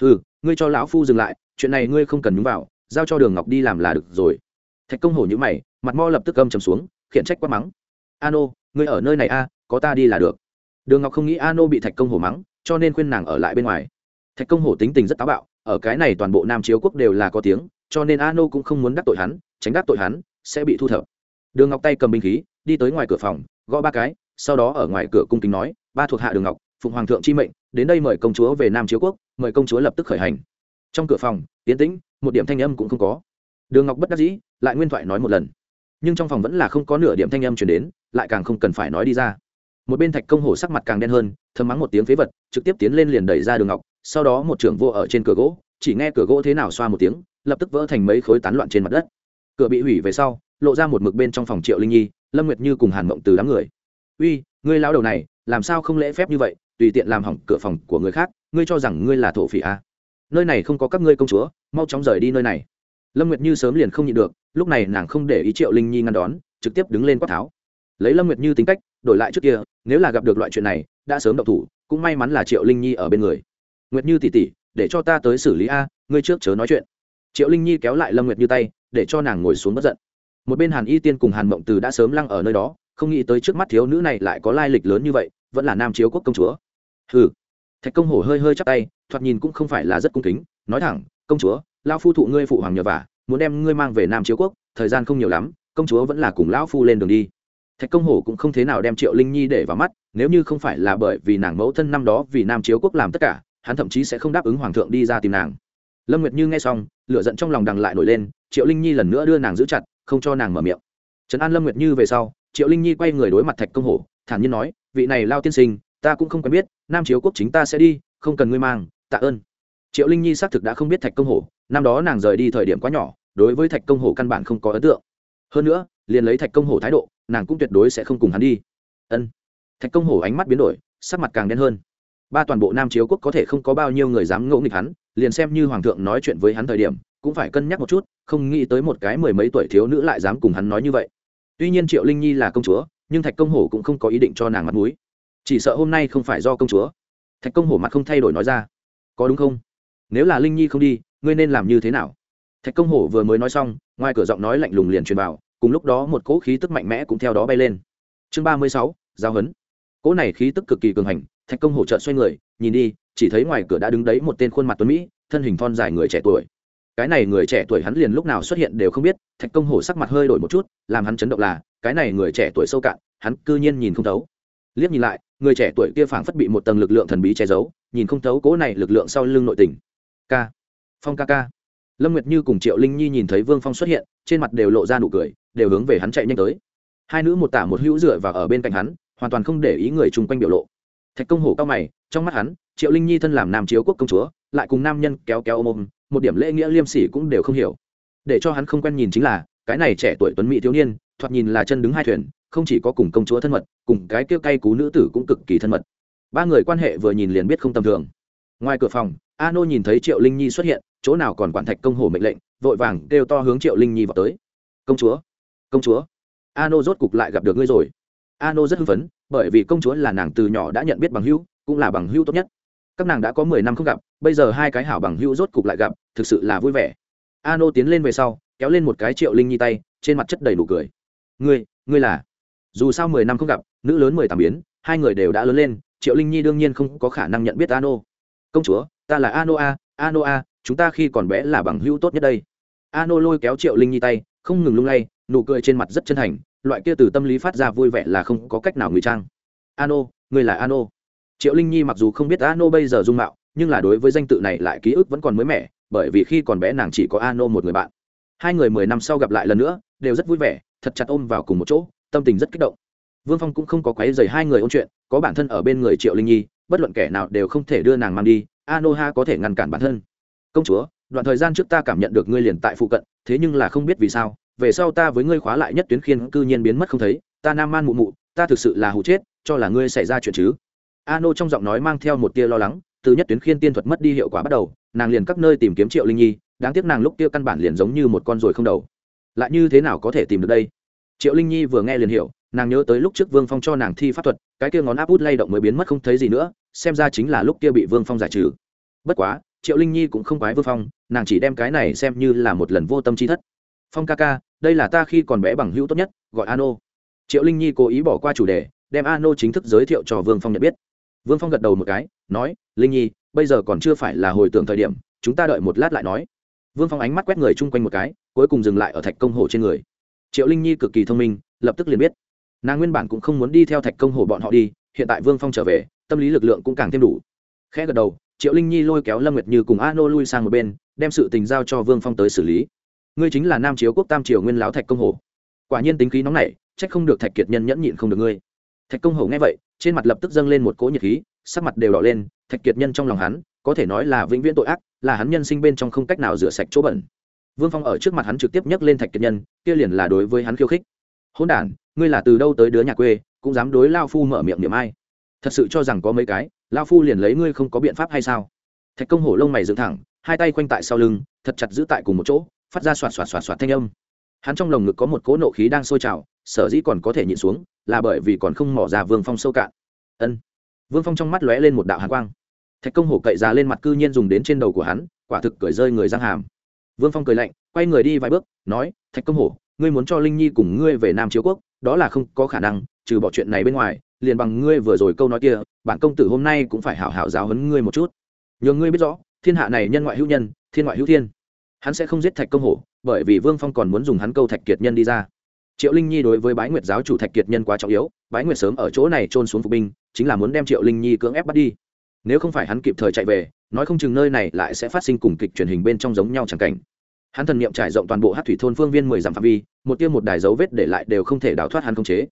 Ừ ngươi cho lão phu dừng lại, chuyện này ngươi không cần nhúng vào, giao cho đường ngọc đi làm là được rồi. Thạch công hồ nhữ mày, mặt mo lập tức âm trầm xuống, khiển trách quát mắng, ano, ngươi ở nơi này a, có ta đi là được. Đường ngọc không nghĩ ano bị thạch công hồ mắng, cho nên khuyên nàng ở lại bên ngoài. Thạch công hồ tính tình rất táo bạo, ở cái này toàn bộ nam chiếu quốc đều là có tiếng, cho nên ano cũng không muốn đắc tội hắn tránh đắc tội hắn, sẽ bị thu thập. Đường ngọc tay cầm binh khí, đi tới ngoài cửa phòng, gõ ba cái, sau đó ở ngoài cửa cung kính nói, ba thuộc hạ đường ngọc, phụng hoàng thượng chi mệnh, đến đây mời công chúa về nam chiếu quốc, mời công chúa lập tức khởi hành. Trong cửa phòng tiến tĩnh, một điểm thanh âm cũng không có. Đường ngọc bất đắc dĩ, lại nguyên thoại nói một lần. Nhưng trong phòng vẫn là không có nửa điểm thanh âm chuyển đến, lại càng không cần phải nói đi ra. Một bên thạch công hổ sắc mặt càng đen hơn thơm mắng một tiếng phế vật, trực tiếp tiến lên liền đẩy ra đường ngọc, sau đó một trưởng vô ở trên cửa gỗ, chỉ nghe cửa gỗ thế nào xoa một tiếng, lập tức vỡ thành mấy khối tán loạn trên mặt đất cửa bị hủy về sau, lộ ra một mực bên trong phòng triệu linh nhi, lâm nguyệt như cùng hàn mộng từ đám người. Uy, ngươi lao đầu này, làm sao không lễ phép như vậy? Tùy tiện làm hỏng cửa phòng của người khác, ngươi cho rằng ngươi là thổ phỉ à. nơi này không có các ngươi công chúa, mau chóng rời đi nơi này. Lâm nguyệt như sớm liền không nhịn được, lúc này nàng không để ý triệu linh nhi ngăn đón, trực tiếp đứng lên quát tháo. Lấy lâm nguyệt như tính cách, đổi lại trước kia, nếu là gặp được loại chuyện này, đã sớm độc thủ, cũng may mắn là triệu linh nhi ở bên người. Nguyệt như tỉ tỉ để cho ta tới xử lý a, ngươi trước chớ nói chuyện. Triệu linh nhi kéo lại lâm nguyệt như tay để cho nàng ngồi xuống bất giận. Một bên hàn y tiên cùng hàn mộng từ đã sớm lăng ở nơi đó, không nghĩ tới trước mắt thiếu nữ này lại có lai lịch lớn như vậy, vẫn là nam chiếu quốc công chúa. Hừ. Thạch công hổ hơi hơi chắp tay, thoạt nhìn cũng không phải là rất cung kính, nói thẳng, công chúa lao phu thụ ngươi phụ hoàng nhờ vả, muốn đem ngươi mang về nam chiếu quốc, thời gian không nhiều lắm, công chúa vẫn là cùng lão phu lên đường đi. Thạch công hổ cũng không thế nào đem triệu linh nhi để vào mắt, nếu như không phải là bởi vì nàng mẫu thân năm đó vì nam chiếu quốc làm tất cả, hắn thậm chí sẽ không đáp ứng hoàng thượng đi ra tìm nàng. Lâm nguyệt như nghe xong, lửa giận trong lòng đằng lại nổi lên triệu linh nhi lần nữa đưa nàng giữ chặt, không cho nàng mở miệng. Trấn an lâm nguyệt như về sau, triệu linh nhi quay người đối mặt thạch công hổ, thản nhiên nói, vị này lao tiên sinh, ta cũng không quen biết, nam chiếu quốc chính ta sẽ đi, không cần ngươi mang, tạ ơn. Triệu linh nhi xác thực đã không biết thạch công hổ, năm đó nàng rời đi thời điểm quá nhỏ, đối với thạch công hổ căn bản không có ấn tượng. Hơn nữa, liền lấy thạch công hổ thái độ, nàng cũng tuyệt đối sẽ không cùng hắn đi. Ân. Thạch công hổ ánh mắt biến đổi, sắc mặt càng đen hơn. Ba toàn bộ nam chiếu quốc có thể không có bao nhiêu người dám ngẫu nghịch hắn, liền xem như hoàng thượng nói chuyện với hắn thời điểm, cũng phải cân nhắc một chút không nghĩ tới một cái mười mấy tuổi thiếu nữ lại dám cùng hắn nói như vậy. Tuy nhiên triệu linh nhi là công chúa, nhưng thạch công hổ cũng không có ý định cho nàng mặt mũi. Chỉ sợ hôm nay không phải do công chúa. Thạch công hổ mặt không thay đổi nói ra. Có đúng không? Nếu là linh nhi không đi, ngươi nên làm như thế nào? Thạch công hổ vừa mới nói xong, ngoài cửa giọng nói lạnh lùng liền truyền vào, cùng lúc đó một cỗ khí tức mạnh mẽ cũng theo đó bay lên. Chương ba mươi sáu, giao hấn. Cỗ này khí tức cực kỳ cường hành, thạch công hổ trợ xoay người, nhìn đi, chỉ thấy ngoài cửa đã đứng đấy một tên khuôn mặt tuấn mỹ, thân hình thon dài người trẻ tuổi cái này người trẻ tuổi hắn liền lúc nào xuất hiện đều không biết, thạch công hổ sắc mặt hơi đổi một chút, làm hắn chấn động là, cái này người trẻ tuổi sâu cạn, hắn cư nhiên nhìn không thấu. Liếc nhìn lại, người trẻ tuổi kia phảng phất bị một tầng lực lượng thần bí che giấu, nhìn không thấu cố này lực lượng sau lưng nội tình. K phong ca ca. Lâm nguyệt như cùng triệu linh nhi nhìn thấy vương phong xuất hiện, trên mặt đều lộ ra nụ cười, đều hướng về hắn chạy nhanh tới. Hai nữ một tả một hữu dựa và ở bên cạnh hắn, hoàn toàn không để ý người chung quanh biểu lộ. Thạch công hổ cao mày, trong mắt hắn, triệu linh nhi thân làm nam chiếu quốc công chúa, lại cùng nam nhân kéo kéo ôm ôm một điểm lễ nghĩa liêm sỉ cũng đều không hiểu. Để cho hắn không quen nhìn chính là, cái này trẻ tuổi tuấn mỹ thiếu niên, thoạt nhìn là chân đứng hai thuyền, không chỉ có cùng công chúa thân mật, cùng cái kêu cay cú nữ tử cũng cực kỳ thân mật. Ba người quan hệ vừa nhìn liền biết không tầm thường. Ngoài cửa phòng a nô nhìn thấy triệu linh nhi xuất hiện, chỗ nào còn quản thạch công hồ mệnh lệnh, vội vàng kêu to hướng triệu linh nhi vào tới. Công chúa công chúa. A nô rốt cục lại gặp được ngươi rồi. A nô rất hưng phấn, bởi vì công chúa là nàng từ nhỏ đã nhận biết bằng hữu, cũng là bằng hữu tốt nhất các nàng đã có mười năm không gặp, bây giờ hai cái hảo bằng hữu rốt cục lại gặp, thực sự là vui vẻ. A nô tiến lên về sau, kéo lên một cái triệu linh nhi tay, trên mặt chất đầy nụ cười. Ngươi ngươi là? Dù sao mười năm không gặp, nữ lớn mười tám biến, hai người đều đã lớn lên, triệu linh nhi đương nhiên không có khả năng nhận biết ano. Công chúa, ta là ano a ano a, chúng ta khi còn bé là bằng hữu tốt nhất đây. Ano lôi kéo triệu linh nhi tay, không ngừng lung lay, nụ cười trên mặt rất chân thành, loại kia từ tâm lý phát ra vui vẻ là không có cách nào ngụy trang. Ano người là ano? Triệu linh nhi mặc dù không biết ano bây giờ dung mạo, nhưng là đối với danh tự này lại ký ức vẫn còn mới mẻ, bởi vì khi còn bé nàng chỉ có ano một người bạn. Hai người mười năm sau gặp lại lần nữa, đều rất vui vẻ, thật chặt ôm vào cùng một chỗ, tâm tình rất kích động. Vương phong cũng không có quấy dày hai người ôn chuyện, có bản thân ở bên người triệu linh nhi, bất luận kẻ nào đều không thể đưa nàng mang đi anoha có thể ngăn cản bản thân. Công chúa, đoạn thời gian trước ta cảm nhận được ngươi liền tại phụ cận, thế nhưng là không biết vì sao, về sau ta với ngươi khóa lại nhất tuyến khiên cư nhiên biến mất không thấy, ta nam man mụ mụ, ta thực sự là hụ chết, cho là ngươi xảy ra chuyện chứ? Ano trong giọng nói mang theo một tia lo lắng, từ nhất tuyến khiên tiên thuật mất đi hiệu quả bắt đầu, nàng liền các nơi tìm kiếm triệu linh nhi, đáng tiếc nàng lúc kia căn bản liền giống như một con ruồi không đầu. Lại như thế nào có thể tìm được đây? Triệu linh nhi vừa nghe liền hiểu, nàng nhớ tới lúc trước vương phong cho nàng thi pháp thuật, cái kia ngón áp út lay động mới biến mất không thấy gì nữa, xem ra chính là lúc kia bị vương phong giải trừ. Bất quá, triệu linh nhi cũng không quái vương phong, nàng chỉ đem cái này xem như là một lần vô tâm chi thất. Phong ca ca, đây là ta khi còn bé bằng hữu tốt nhất, gọi ano triệu linh nhi cố ý bỏ qua chủ đề, đem ano chính thức giới thiệu cho vương phong nhận biết vương phong gật đầu một cái, nói, linh nhi, bây giờ còn chưa phải là hồi tưởng thời điểm, chúng ta đợi một lát lại nói. Vương phong ánh mắt quét người chung quanh một cái, cuối cùng dừng lại ở thạch công hồ trên người. Triệu linh nhi cực kỳ thông minh, lập tức liền biết. Nàng nguyên bản cũng không muốn đi theo thạch công hồ bọn họ đi, hiện tại vương phong trở về, tâm lý lực lượng cũng càng thêm đủ. Khẽ gật đầu, triệu linh nhi lôi kéo lâm nguyệt như cùng a nô lui sang một bên, đem sự tình giao cho vương phong tới xử lý. Ngươi chính là nam chiếu quốc tam triều nguyên láo thạch công hồ quả nhiên tính khí nóng nảy trách không được thạch kiệt nhân nhẫn nhịn không được ngươi. Thạch công hồ nghe vậy trên mặt lập tức dâng lên một cỗ nhiệt khí, sắc mặt đều đỏ lên, thạch kiệt nhân trong lòng hắn, có thể nói là vĩnh viễn tội ác, là hắn nhân sinh bên trong không cách nào rửa sạch chỗ bẩn. Vương phong ở trước mặt hắn trực tiếp nhấc lên thạch kiệt nhân, kia liền là đối với hắn khiêu khích. Hôn đ ngươi là từ đâu tới đứa nhà quê, cũng dám đối lao phu mở miệng niệm ai? Thật sự cho rằng có mấy cái, lao phu liền lấy ngươi không có biện pháp hay sao? Thạch công hổ lông mày dựng thẳng, hai tay khoanh tại sau lưng, thật chặt giữ tại cùng một chỗ, phát ra xoạt xoạt xoạt xoạt thanh âm. Hắn trong lồng ngực có một cỗ nộ khí đang sôi trào sở dĩ còn có thể nhịn xuống, là bởi vì còn không mỏ ra vương phong sâu cạn. Ân. Vương phong trong mắt lóe lên một đạo hàn quang. Thạch công hổ cậy ra lên mặt cư nhiên dùng đến trên đầu của hắn, quả thực cười rơi người giang hàm. Vương phong cười lạnh, quay người đi vài bước, nói, thạch công hổ, ngươi muốn cho linh nhi cùng ngươi về nam chiếu quốc, đó là không có khả năng, trừ bỏ chuyện này bên ngoài, liền bằng ngươi vừa rồi câu nói kia, bản công tử hôm nay cũng phải hảo hảo giáo huấn ngươi một chút. Nhờ ngươi biết rõ, thiên hạ này nhân ngoại hữu nhân, thiên ngoại hữu thiên. Hắn sẽ không giết thạch công hổ, bởi vì vương phong còn muốn dùng hắn câu thạch kiệt nhân đi ra triệu linh nhi đối với bái nguyệt giáo chủ thạch kiệt nhân quá trọng yếu, bái nguyệt sớm ở chỗ này trôn xuống phục binh, chính là muốn đem triệu linh nhi cưỡng ép bắt đi. Nếu không phải hắn kịp thời chạy về, nói không chừng nơi này lại sẽ phát sinh cùng kịch truyền hình bên trong giống nhau chẳng cảnh. Hắn thần niệm trải rộng toàn bộ hát thủy thôn phương viên mười dặm phạm vi, một tiêu một đài dấu vết để lại đều không thể đào thoát hắn không chế.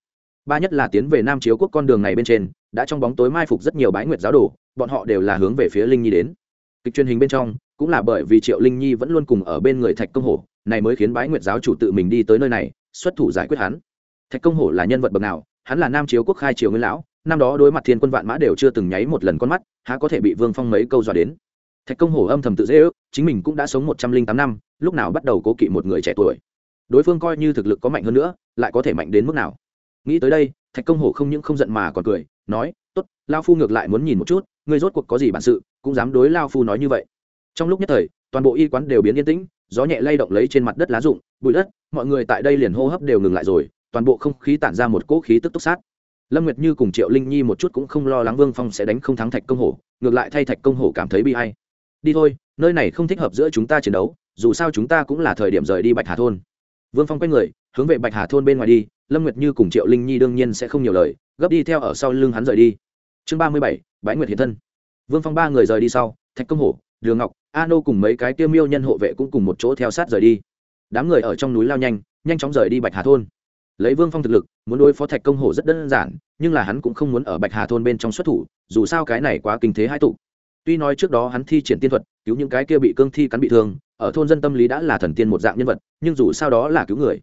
Ba nhất là tiến về nam chiếu quốc con đường này bên trên, đã trong bóng tối mai phục rất nhiều bái nguyệt giáo đồ, bọn họ đều là hướng về phía linh nhi đến. Kịch truyền hình bên trong, cũng là bởi vì triệu linh nhi vẫn luôn cùng ở bên người thạch công hổ, này mới khiến bái nguyệt giáo chủ tự mình đi tới nơi này xuất thủ giải quyết hắn. Thạch công hổ là nhân vật bậc nào, hắn là nam chiếu quốc khai triều nguyên lão, năm đó đối mặt thiên quân vạn mã đều chưa từng nháy một lần con mắt, há có thể bị vương phong mấy câu dọa đến. Thạch công hổ âm thầm tự dễ ước, chính mình cũng đã sống một trăm linh tám năm, lúc nào bắt đầu cố kỵ một người trẻ tuổi. Đối phương coi như thực lực có mạnh hơn nữa, lại có thể mạnh đến mức nào? Nghĩ tới đây, thạch công hổ không những không giận mà còn cười, nói, tốt lao phu ngược lại muốn nhìn một chút, ngươi rốt cuộc có gì bản sự, cũng dám đối lao phu nói như vậy. Trong lúc nhất thời, toàn bộ y quán đều biến yên tĩnh, gió nhẹ lay động lấy trên mặt đất lá rụng, bụi đất mọi người tại đây liền hô hấp đều ngừng lại rồi, toàn bộ không khí tản ra một cỗ khí tức túc sát. Lâm nguyệt như cùng triệu linh nhi một chút cũng không lo lắng vương phong sẽ đánh không thắng thạch công hổ, ngược lại thay thạch công hổ cảm thấy bi hay đi thôi, nơi này không thích hợp giữa chúng ta chiến đấu, dù sao chúng ta cũng là thời điểm rời đi bạch hà thôn. Vương phong quay người, hướng về bạch hà thôn bên ngoài đi, lâm nguyệt như cùng triệu linh nhi đương nhiên sẽ không nhiều lời, gấp đi theo ở sau lưng hắn rời đi. Chương ba mươi bảy, bãi nguyệt hiện thân. Vương phong ba người rời đi sau, thạch công hổ, đường ngọc a nô cùng mấy cái tiêu miêu nhân hộ vệ cũng cùng một chỗ theo sát rời đi đám người ở trong núi lao nhanh nhanh chóng rời đi bạch hà thôn. Lấy vương phong thực lực, muốn đối phó thạch công hổ rất đơn giản, nhưng là hắn cũng không muốn ở bạch hà thôn bên trong xuất thủ, dù sao cái này quá kinh thế hai tụ. Tuy nói trước đó hắn thi triển tiên thuật, cứu những cái kia bị cương thi cắn bị thương, ở thôn dân tâm lý đã là thần tiên một dạng nhân vật, nhưng dù sao đó là cứu người.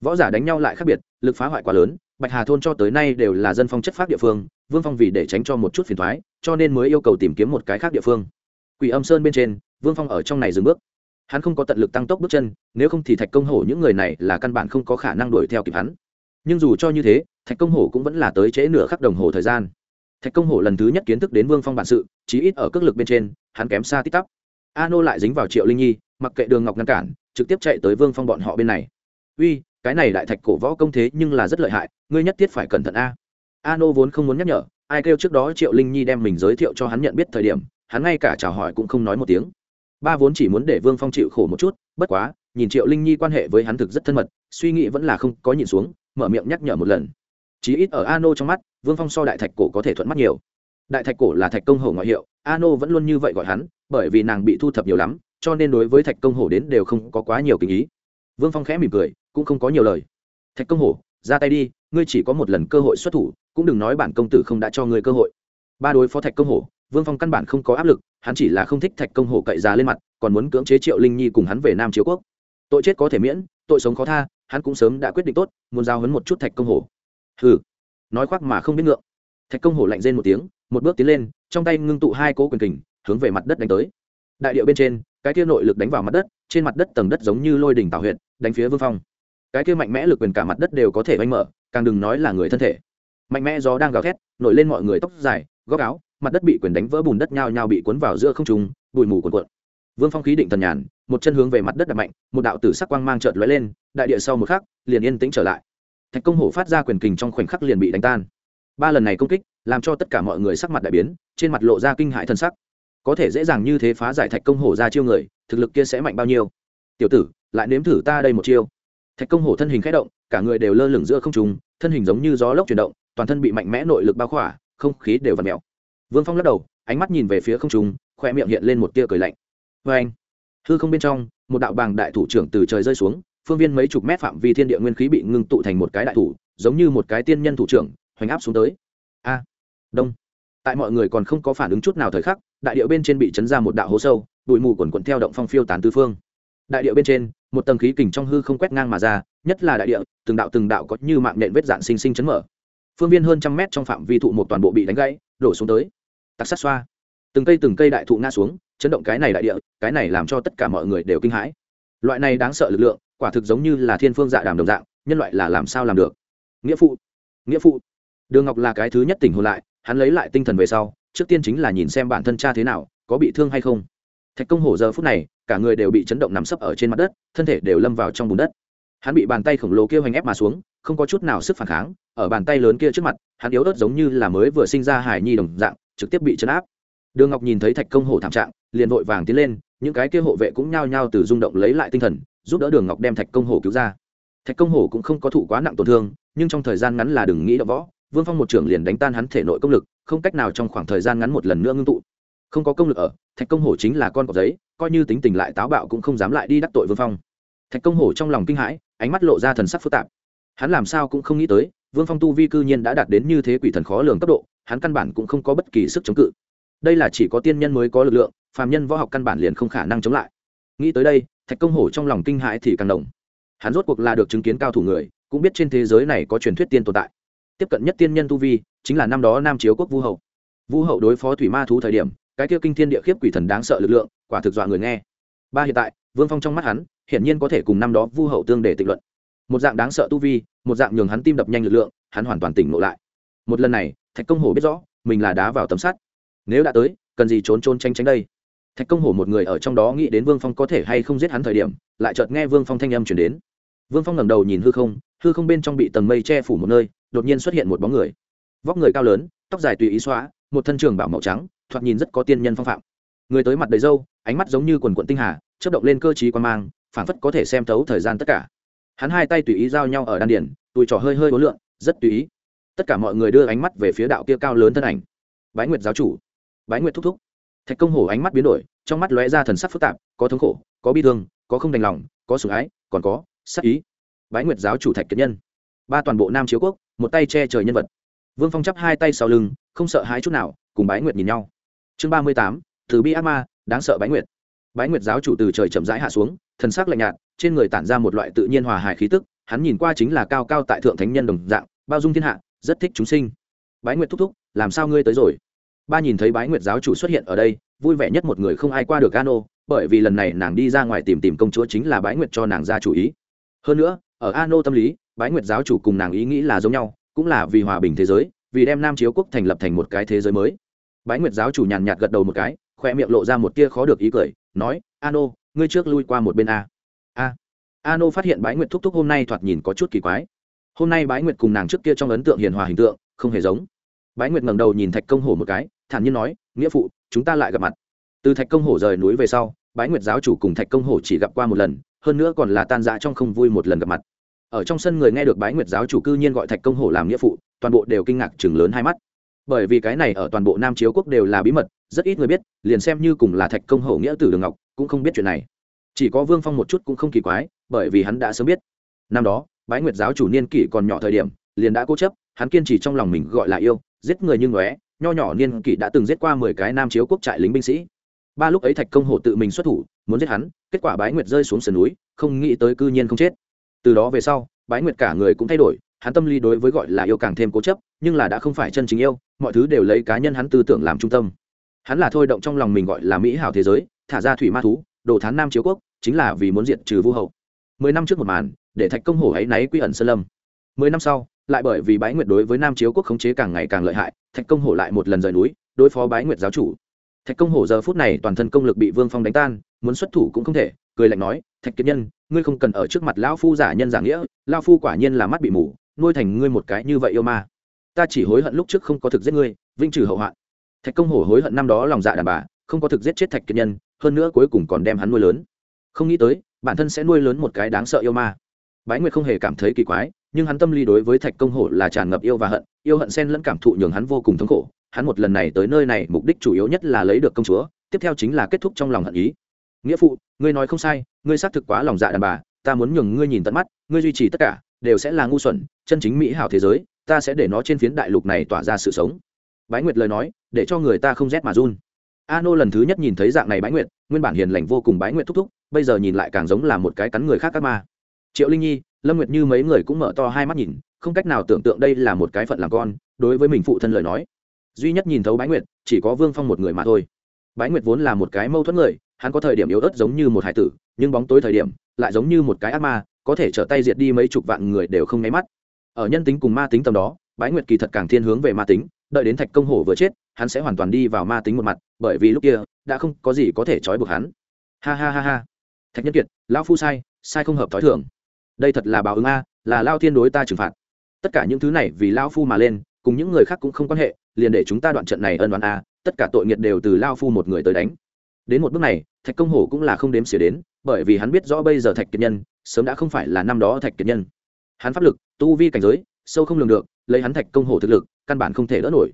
Võ giả đánh nhau lại khác biệt, lực phá hoại quá lớn, bạch hà thôn cho tới nay đều là dân phong chất phát địa phương, vương phong vì để tránh cho một chút phiền thoái cho nên mới yêu cầu tìm kiếm một cái khác địa phương. Quỷ âm sơn bên trên, vương phong ở trong này dừng bước hắn không có tận lực tăng tốc bước chân, nếu không thì thạch công hổ những người này là căn bản không có khả năng đuổi theo kịp hắn. Nhưng dù cho như thế, thạch công hổ cũng vẫn là tới trễ nửa khắc đồng hồ thời gian. Thạch công hổ lần thứ nhất kiến thức đến vương phong bản sự, chí ít ở cước lực bên trên, hắn kém xa tít tắp. A nô lại dính vào triệu linh nhi, mặc kệ đường ngọc ngăn cản, trực tiếp chạy tới vương phong bọn họ bên này. Uy, cái này đại thạch cổ võ công thế nhưng là rất lợi hại, ngươi nhất thiết phải cẩn thận a. A Nô vốn không muốn nhắc nhở, ai kêu trước đó triệu linh nhi đem mình giới thiệu cho hắn nhận biết thời điểm, hắn ngay cả chào hỏi cũng không nói một tiếng ba vốn chỉ muốn để vương phong chịu khổ một chút, bất quá, nhìn triệu linh nhi quan hệ với hắn thực rất thân mật, suy nghĩ vẫn là không có nhìn xuống, mở miệng nhắc nhở một lần. Chí ít ở ano trong mắt, vương phong so đại thạch cổ có thể thuận mắt nhiều. Đại thạch cổ là thạch công hổ ngoại hiệu, ano vẫn luôn như vậy gọi hắn, bởi vì nàng bị thu thập nhiều lắm, cho nên đối với thạch công hổ đến đều không có quá nhiều kinh ý. Vương phong khẽ mỉm cười, cũng không có nhiều lời. Thạch công hổ, ra tay đi, ngươi chỉ có một lần cơ hội xuất thủ, cũng đừng nói bản công tử không đã cho ngươi cơ hội. Ba đối phó thạch công hổ, vương phong căn bản không có áp lực hắn chỉ là không thích thạch công hổ cậy ra lên mặt, còn muốn cưỡng chế triệu linh nhi cùng hắn về nam chiếu quốc. Tội chết có thể miễn, tội sống khó tha, hắn cũng sớm đã quyết định tốt, muốn giao hấn một chút thạch công hổ hừ. Nói khoác mà không biết ngượng. Thạch công hổ lạnh rên một tiếng, một bước tiến lên, trong tay ngưng tụ hai cỗ quyền kình, hướng về mặt đất đánh tới. Đại điệu bên trên, cái kia nội lực đánh vào mặt đất, trên mặt đất tầng đất giống như lôi đỉnh tạo huyện đánh phía vương phong. Cái kia mạnh mẽ lực quyền cả mặt đất đều có thể vanh mở, càng đừng nói là người thân thể. Mạnh mẽ gió đang gào thét, nổi lên mọi người tóc dài, góc áo mặt đất bị quyền đánh vỡ bùn đất nhao nhao bị cuốn vào giữa không trung, bụi mù cuộn cuộn. Vương phong khí định thần nhàn, một chân hướng về mặt đất đập mạnh, một đạo tử sắc quang mang trợt lóe lên, đại địa sau một khắc, liền yên tĩnh trở lại. Thạch công hổ phát ra quyền kình trong khoảnh khắc liền bị đánh tan. Ba lần này công kích, làm cho tất cả mọi người sắc mặt đại biến, trên mặt lộ ra kinh hại thân sắc. Có thể dễ dàng như thế phá giải thạch công hổ ra chiêu người, thực lực kia sẽ mạnh bao nhiêu? Tiểu tử, lại nếm thử ta đây một chiêu. Thạch công hổ thân hình khẽ động, cả người đều lơ lửng giữa không trung, thân hình giống như gió lốc chuyển động, toàn thân bị mạnh mẽ nội lực bao khỏa, không khí đều v ặ mèo vương phong lắc đầu, ánh mắt nhìn về phía không trung khoe miệng hiện lên một tia cười lạnh. Vê anh, hư không bên trong, một đạo bàng đại thủ trưởng từ trời rơi xuống, phương viên mấy chục mét phạm vi thiên địa nguyên khí bị ngưng tụ thành một cái đại thủ, giống như một cái tiên nhân thủ trưởng, hoành áp xuống tới. A, đông. Tại mọi người còn không có phản ứng chút nào thời khắc, đại điệu bên trên bị chấn ra một đạo hố sâu, bụi mù quần quận theo động phong phiêu tán tư phương. Đại điệu bên trên, một tầng khí kình trong hư không quét ngang mà ra, nhất là đại địa, từng đạo từng đạo có như mạng nện vết dạn sinh sinh chấn mở. Phương viên hơn trăm mét trong phạm vi thụ một toàn bộ bị đánh gãy, đổ xuống tới tặc sát xoa. Từng cây từng cây đại thụ ngã xuống, chấn động cái này đại địa, cái này làm cho tất cả mọi người đều kinh hãi. Loại này đáng sợ lực lượng, quả thực giống như là thiên phương dạ đàm đồng dạng, nhân loại là làm sao làm được? Nghĩa phụ nghĩa phụ. Đường ngọc là cái thứ nhất tỉnh hồn lại, hắn lấy lại tinh thần về sau, trước tiên chính là nhìn xem bản thân cha thế nào, có bị thương hay không. Thạch công hổ giờ phút này, cả người đều bị chấn động nằm sấp ở trên mặt đất, thân thể đều lâm vào trong bùn đất. Hắn bị bàn tay khổng lồ kia hoành ép mà xuống, không có chút nào sức phản kháng, ở bàn tay lớn kia trước mặt, hắn yếu ớt giống như là mới vừa sinh ra hải nhi đồng dạng trực tiếp bị chấn áp. Đường ngọc nhìn thấy thạch công hổ thảm trạng, liền vội vàng tiến lên, những cái kia hộ vệ cũng nhao nhao từ rung động lấy lại tinh thần, giúp đỡ đường ngọc đem thạch công hổ cứu ra. Thạch công hổ cũng không có thụ quá nặng tổn thương, nhưng trong thời gian ngắn là đừng nghĩ đã võ, vương phong một trưởng liền đánh tan hắn thể nội công lực, không cách nào trong khoảng thời gian ngắn một lần nữa ngưng tụ. Không có công lực ở, thạch công hổ chính là con cọp giấy, coi như tính tình lại táo bạo cũng không dám lại đi đắc tội vương phong. Thạch công hổ trong lòng kinh hãi, ánh mắt lộ ra thần sắc phức tạp. Hắn làm sao cũng không nghĩ tới vương phong tu vi cư nhiên đã đạt đến như thế quỷ thần khó lường cấp độ, hắn căn bản cũng không có bất kỳ sức chống cự. Đây là chỉ có tiên nhân mới có lực lượng, phàm nhân võ học căn bản liền không khả năng chống lại. Nghĩ tới đây, thạch công hổ trong lòng kinh hãi thì càng đồng hắn rốt cuộc là được chứng kiến cao thủ người, cũng biết trên thế giới này có truyền thuyết tiên tồn tại. Tiếp cận nhất tiên nhân tu vi, chính là năm đó nam chiếu quốc vu hậu. Vu hậu đối phó thủy ma thú thời điểm, cái kia kinh thiên địa khiếp quỷ thần đáng sợ lực lượng, quả thực dọa người nghe. Ba hiện tại, vương phong trong mắt hắn, hiển nhiên có thể cùng năm đó vu hậu tương để tịch luận. Một dạng đáng sợ tu vi một dạng nhường hắn tim đập nhanh lực lượng, hắn hoàn toàn tỉnh ngộ lại. Một lần này, thạch công hổ biết rõ, mình là đá vào tấm sắt. Nếu đã tới, cần gì trốn trốn tranh tránh đây? Thạch công hổ một người ở trong đó nghĩ đến vương phong có thể hay không giết hắn thời điểm, lại chợt nghe vương phong thanh âm chuyển đến. Vương phong ngẩng đầu nhìn hư không hư không bên trong bị tầng mây che phủ một nơi, đột nhiên xuất hiện một bóng người. Vóc người cao lớn, tóc dài tùy ý xóa, một thân trường bảo màu trắng, thoạt nhìn rất có tiên nhân phong phạm. Người tới mặt đầy râu, ánh mắt giống như quần quận tinh hà, chớp động lên cơ t quan mang, phảng phất có thể xem thấu thời gian tất cả hắn hai tay tùy ý giao nhau ở đan điền, tùi trò hơi hơi ố lượn rất tùy ý. Tất cả mọi người đưa ánh mắt về phía đạo kia cao lớn thân ảnh. Bái nguyệt giáo chủ bái nguyệt thúc thúc. Thạch công hổ ánh mắt biến đổi trong mắt lóe ra thần sắc phức tạp có thống khổ có bi thương có không đành lòng có sủng ái còn có sắc ý. Bái nguyệt giáo chủ thạch kiệt nhân. Ba toàn bộ nam chiếu quốc một tay che trời nhân vật. Vương phong chắp hai tay sau lưng không sợ hãi chút nào cùng bái nguyệt nhìn nhau. Chương ba mươi tám từ bi ác ma đáng sợ bái nguyệt. Bái nguyệt giáo chủ từ trời chậm rãi hạ xuống thần sắc lạnh nhạt trên người tản ra một loại tự nhiên hòa hài khí tức, hắn nhìn qua chính là cao cao tại thượng thánh nhân đồng dạng, bao dung thiên hạ, rất thích chúng sinh. Bái nguyệt thúc thúc, làm sao ngươi tới rồi? Ba nhìn thấy bái nguyệt giáo chủ xuất hiện ở đây, vui vẻ nhất một người không ai qua được gano, bởi vì lần này nàng đi ra ngoài tìm tìm công chúa chính là bái nguyệt cho nàng ra chủ ý. Hơn nữa, ở ano tâm lý, bái nguyệt giáo chủ cùng nàng ý nghĩ là giống nhau, cũng là vì hòa bình thế giới, vì đem nam chiếu quốc thành lập thành một cái thế giới mới. Bái nguyệt giáo chủ nhàn nhạt gật đầu một cái, khoe miệng lộ ra một tia khó được ý cười, nói, ano, ngươi trước lui qua một bên a a. A phát hiện bái nguyệt thúc thúc hôm nay thoạt nhìn có chút kỳ quái. Hôm nay bái nguyệt cùng nàng trước kia trong ấn tượng hiền hòa hình tượng, không hề giống. Bái nguyệt ngẩng đầu nhìn thạch công hổ một cái, thản nhiên nói, nghĩa phụ, chúng ta lại gặp mặt. Từ thạch công hổ rời núi về sau, bái nguyệt giáo chủ cùng thạch công hổ chỉ gặp qua một lần, hơn nữa còn là tan dã trong không vui một lần gặp mặt. Ở trong sân người nghe được bái nguyệt giáo chủ cư nhiên gọi thạch công hổ làm nghĩa phụ, toàn bộ đều kinh ngạc chừng lớn hai mắt. Bởi vì cái này ở toàn bộ nam chiếu quốc đều là bí mật, rất ít người biết, liền xem như cùng là thạch công hổ nghĩa tử đường ngọc, cũng không biết chuyện này chỉ có vương phong một chút cũng không kỳ quái, bởi vì hắn đã sớm biết. Năm đó, bái nguyệt giáo chủ niên kỷ còn nhỏ thời điểm, liền đã cố chấp, hắn kiên trì trong lòng mình gọi là yêu, giết người như ngóe, nho nhỏ niên kỷ đã từng giết qua mười cái nam chiếu quốc trại lính binh sĩ. Ba lúc ấy thạch công hổ tự mình xuất thủ, muốn giết hắn, kết quả bái nguyệt rơi xuống sườn núi, không nghĩ tới cư nhiên không chết. Từ đó về sau, bái nguyệt cả người cũng thay đổi, hắn tâm lý đối với gọi là yêu càng thêm cố chấp, nhưng là đã không phải chân chính yêu, mọi thứ đều lấy cá nhân hắn tư tưởng làm trung tâm. Hắn là thôi động trong lòng mình gọi là mỹ hảo thế giới, thả ra thủy ma thú đồ thán nam chiếu quốc, chính là vì muốn diệt trừ vu hậu. Mười năm trước một màn, để thạch công hổ ấy náy quy ẩn sơn lâm. Mười năm sau, lại bởi vì bái nguyệt đối với nam chiếu quốc khống chế càng ngày càng lợi hại, thạch công hổ lại một lần rời núi, đối phó bái nguyệt giáo chủ. Thạch công hổ giờ phút này toàn thân công lực bị vương phong đánh tan, muốn xuất thủ cũng không thể, cười lạnh nói, thạch kiệt nhân, ngươi không cần ở trước mặt lão phu giả nhân giả nghĩa, lão phu quả nhiên là mắt bị mù, nuôi thành ngươi một cái như vậy yêu ma. Ta chỉ hối hận lúc trước không có thực giết ngươi vinh trừ hậu hoạn. Thạch công hổ hối hận năm đó lòng dạ đàn bà, không có thực giết chết thạch kiệt nhân hơn nữa cuối cùng còn đem hắn nuôi lớn. Không nghĩ tới, bản thân sẽ nuôi lớn một cái đáng sợ yêu ma. Bái nguyệt không hề cảm thấy kỳ quái, nhưng hắn tâm lý đối với thạch công hổ là tràn ngập yêu và hận, yêu hận xen lẫn cảm thụ nhường hắn vô cùng thống khổ. Hắn một lần này tới nơi này, mục đích chủ yếu nhất là lấy được công chúa, tiếp theo chính là kết thúc trong lòng hận ý. Nghĩa phụ, ngươi nói không sai, ngươi xác thực quá lòng dạ đàn bà, ta muốn nhường ngươi nhìn tận mắt, ngươi duy trì tất cả, đều sẽ là ngu xuẩn, chân chính mỹ hảo thế giới, ta sẽ để nó trên phiến đại lục này tỏa ra sự sống. Bái nguyệt lời nói, để cho người ta không rét mà run a nô lần thứ nhất nhìn thấy dạng này bái nguyệt, nguyên bản hiền lành vô cùng bái nguyệt thúc thúc, bây giờ nhìn lại càng giống là một cái cắn người khác các ma. Triệu linh nhi, lâm nguyệt như mấy người cũng mở to hai mắt nhìn, không cách nào tưởng tượng đây là một cái phận làm con, đối với mình phụ thân lời nói. Duy nhất nhìn thấu bái nguyệt, chỉ có vương phong một người mà thôi. Bái nguyệt vốn là một cái mâu thuẫn người, hắn có thời điểm yếu ớt giống như một hải tử, nhưng bóng tối thời điểm, lại giống như một cái ác ma, có thể trở tay diệt đi mấy chục vạn người đều không nháy mắt. Ở nhân tính cùng ma tính tầm đó, bái nguyệt kỳ thật càng thiên hướng về ma tính đợi đến thạch công hổ vừa chết, hắn sẽ hoàn toàn đi vào ma tính một mặt, bởi vì lúc kia, đã không có gì có thể trói buộc hắn. Ha ha ha ha. Thạch nhân kiệt, lão phu sai sai không hợp t h ó i thường. Đây thật là báo ứng a, là lao thiên đối ta trừng phạt. Tất cả những thứ này vì lao phu mà lên, cùng những người khác cũng không quan hệ, liền để chúng ta đoạn trận này ân đoán a, tất cả tội nghiệt đều từ lao phu một người tới đánh. Đến một bước này, thạch công hổ cũng là không đếm xỉa đến, bởi vì hắn biết rõ bây giờ thạch kiệt nhân, sớm đã không phải là năm đó thạch kiệt nhân. Hắn pháp lực, tu vi cảnh giới, sâu không lường được lấy hắn thạch công hổ thực lực, căn bản không thể đỡ nổi.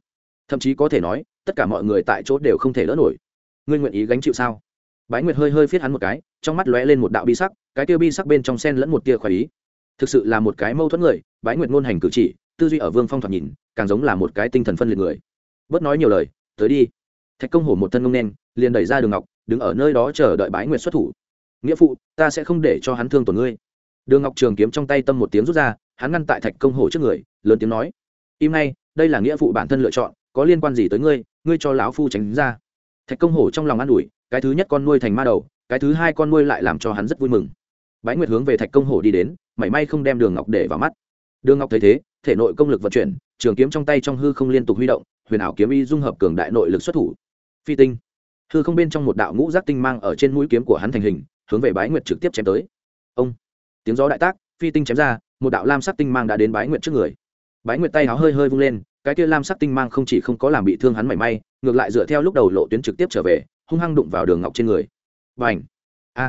Thậm chí có thể nói, tất cả mọi người tại chỗ đều không thể đỡ nổi. Ngươi nguyện ý gánh chịu sao? Bái nguyệt hơi hơi viết hắn một cái, trong mắt lóe lên một đạo bi sắc, cái tiêu bi sắc bên trong sen lẫn một tia khỏi ý. Thực sự là một cái mâu thuẫn người, bái nguyệt ngôn hành cử chỉ, tư duy ở vương phong thoạt nhìn, càng giống là một cái tinh thần phân liệt người. Bớt nói nhiều lời, tới đi. Thạch công hổ một thân ngông đen liền đẩy ra đường ngọc, đứng ở nơi đó chờ đợi bái nguyệt xuất thủ. Nghĩa phụ, ta sẽ không để cho hắn thương tổn ngươi. Đường ngọc trường kiếm trong tay tâm một tiếng rút ra hắn ngăn tại thạch công hổ trước người, lớn tiếng nói, im ngay, đây là nghĩa vụ bản thân lựa chọn, có liên quan gì tới ngươi ngươi cho lão phu tránh ra. Thạch công hổ trong lòng an ủi, cái thứ nhất con nuôi thành ma đầu, cái thứ hai con nuôi lại làm cho hắn rất vui mừng. Bái nguyệt hướng về thạch công hổ đi đến, mảy may không đem đường ngọc để vào mắt. Đường ngọc thấy thế, thể nội công lực vận chuyển, trường kiếm trong tay trong hư không liên tục huy động, huyền ảo kiếm y dung hợp cường đại nội lực xuất thủ. Phi tinh. Hư không bên trong một đạo ngũ giác tinh mang ở trên mũi kiếm của hắn thành hình, hướng về bái nguyệt trực tiếp chém tới. Ông. Tiếng gió đại tác, phi tinh chém ra một đạo lam sắc tinh mang đã đến bái nguyệt trước người. Bái nguyệt tay áo hơi hơi vung lên, cái kia lam sắc tinh mang không chỉ không có làm bị thương hắn mảy may, ngược lại dựa theo lúc đầu lộ tuyến trực tiếp trở về, hung hăng đụng vào đường ngọc trên người. B à n h a!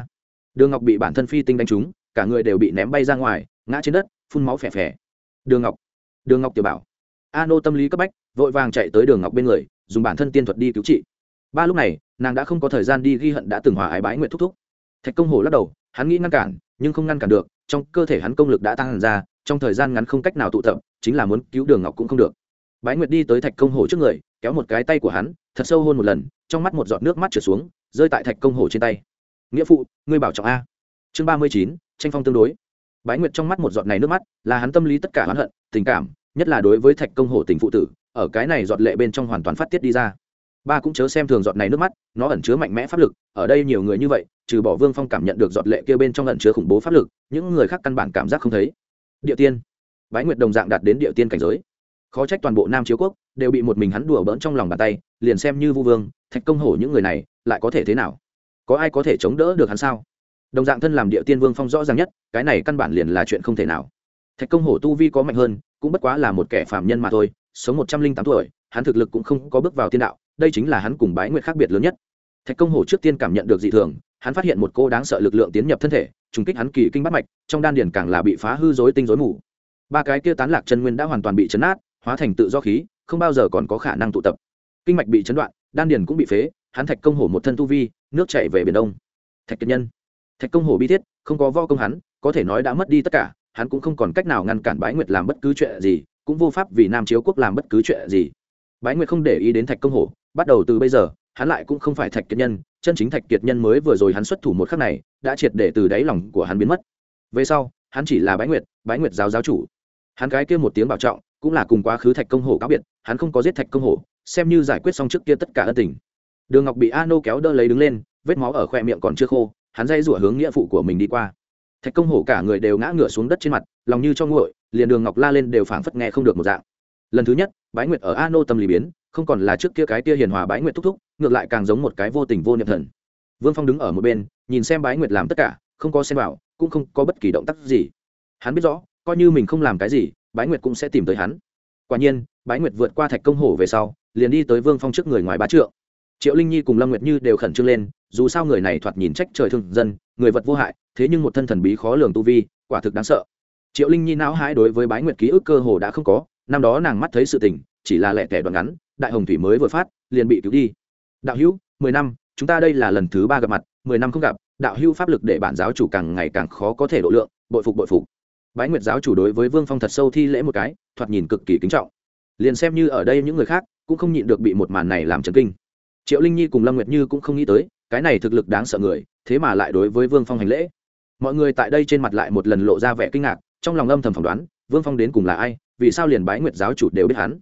Đường ngọc bị bản thân phi tinh đánh trúng, cả người đều bị ném bay ra ngoài, ngã trên đất, phun máu phè phè. Đường ngọc! Đường ngọc tiểu bảo! A nô tâm lý cấp bách, vội vàng chạy tới đường ngọc bên người, dùng bản thân tiên thuật đi cứu trị. Ba lúc này, nàng đã không có thời gian đi ghi hận đã từng hòa ái bái nguyện thúc thúc. Thạch công hồ lắc đầu, hắn nghĩ ngăn cản, nhưng không ngăn cản được trong cơ thể hắn công lực đã tăng hẳn ra, trong thời gian ngắn không cách nào tụ tập, chính là muốn cứu đường ngọc cũng không được. Bái nguyệt đi tới thạch công hồ trước người, kéo một cái tay của hắn, thật sâu hôn một lần, trong mắt một giọt nước mắt trượt xuống, rơi tại thạch công hồ trên tay. Nghĩa phụ, ngươi bảo trọng a. Chương ba mươi chín, tranh phong tương đối. Bái nguyệt trong mắt một giọt này nước mắt, là hắn tâm lý tất cả oán hận, tình cảm, nhất là đối với thạch công hồ tình phụ tử, ở cái này giọt lệ bên trong hoàn toàn phát tiết đi ra ba cũng chớ xem thường giọt này nước mắt, nó ẩn chứa mạnh mẽ pháp lực, ở đây nhiều người như vậy, trừ bỏ vương phong cảm nhận được giọt lệ kia bên trong ẩn chứa khủng bố pháp lực, những người khác căn bản cảm giác không thấy. Địa tiên, bái nguyệt đồng dạng đạt đến địa tiên cảnh giới. Khó trách toàn bộ nam chiếu quốc đều bị một mình hắn đùa bỡn trong lòng bàn tay, liền xem như vu vương, thạch công hổ những người này lại có thể thế nào? Có ai có thể chống đỡ được hắn sao? Đồng dạng thân làm địa tiên vương phong rõ ràng nhất, cái này căn bản liền là chuyện không thể nào. Thạch công hổ tu vi có mạnh hơn, cũng bất quá là một kẻ phạm nhân mà thôi, sống một trăm linh tám tuổi, hắn thực lực cũng không có bước vào tiên đạo đây chính là hắn cùng bái nguyệt khác biệt lớn nhất. Thạch công hổ trước tiên cảm nhận được dị thường, hắn phát hiện một cô đáng sợ lực lượng tiến nhập thân thể, trùng kích hắn kỳ kinh bắt mạch, trong đan điền càng là bị phá hư dối tinh dối mù. Ba cái kia tán lạc chân nguyên đã hoàn toàn bị chấn át, hóa thành tự do khí, không bao giờ còn có khả năng tụ tập. Kinh mạch bị chấn đoạn, đan điền cũng bị phế, hắn thạch công hổ một thân tu vi, nước chảy về biển đông. Thạch kiệt nhân. Thạch công hổ bi thiết, không có vo công hắn, có thể nói đã mất đi tất cả, hắn cũng không còn cách nào ngăn cản bái nguyệt làm bất cứ chuyện gì, cũng vô pháp vì nam chiếu quốc làm bất cứ chuyện gì. Bái nguyệt không để ý đến thạch công hổ bắt đầu từ bây giờ, hắn lại cũng không phải thạch kiệt nhân, chân chính thạch kiệt nhân mới vừa rồi hắn xuất thủ một khắc này, đã triệt để từ đáy lòng của hắn biến mất. Về sau, hắn chỉ là bái nguyệt bái nguyệt giáo giáo chủ. Hắn cái kia một tiếng bảo trọng, cũng là cùng quá khứ thạch công hổ cáo biệt, hắn không có giết thạch công hổ, xem như giải quyết xong trước kia tất cả ân tình. Đường ngọc bị a nô kéo đỡ lấy đứng lên, vết máu ở khoe miệng còn chưa khô, hắn dây rủa hướng nghĩa phụ của mình đi qua. Thạch công hổ cả người đều ngã ngửa xuống đất trên mặt, lòng như cho nguội, liền đường ngọc la lên đều phảng phất nghe không được một dạng. Lần thứ nhất, bái nguyệt ở a nô tâm lý biến không còn là trước kia cái kia hiền hòa bái nguyệt thúc thúc, ngược lại càng giống một cái vô tình vô niệm thần. Vương phong đứng ở một bên, nhìn xem bái nguyệt làm tất cả, không có xem vào, cũng không có bất kỳ động tác gì. Hắn biết rõ, coi như mình không làm cái gì, bái nguyệt cũng sẽ tìm tới hắn. Quả nhiên, bái nguyệt vượt qua thạch công hổ về sau, liền đi tới vương phong trước người ngoài bá trượng. Triệu linh nhi cùng lâm nguyệt như đều khẩn trương lên, dù sao người này thoạt nhìn trách trời thương dân, người vật vô hại, thế nhưng một thân thần bí khó lường tu vi, quả thực đáng sợ. Triệu linh nhi não hãi đối với bái nguyệt ký ức cơ hồ đã không có, năm đó nàng mắt thấy sự tình chỉ là lẻ tẻ đoạn ngắn, đại hồng thủy mới vừa phát, liền bị cứu đi. Đạo hữu, mười năm, chúng ta đây là lần thứ ba gặp mặt, mười năm không gặp, đạo hữu pháp lực để bản giáo chủ càng ngày càng khó có thể độ lượng, bội phục bội phục. Bái nguyệt giáo chủ đối với vương phong thật sâu thi lễ một cái, thoạt nhìn cực kỳ kính trọng. Liền xem như ở đây những người khác, cũng không nhịn được bị một màn này làm chấn kinh. Triệu linh nhi cùng lâm nguyệt như cũng không nghĩ tới, cái này thực lực đáng sợ người, thế mà lại đối với vương phong hành lễ. Mọi người tại đây trên mặt lại một lần lộ ra vẻ kinh ngạc, trong lòng âm thầm phỏng đoán, vương phong đến cùng là ai, vì sao liền bái nguyệt giáo chủ đều biết hắn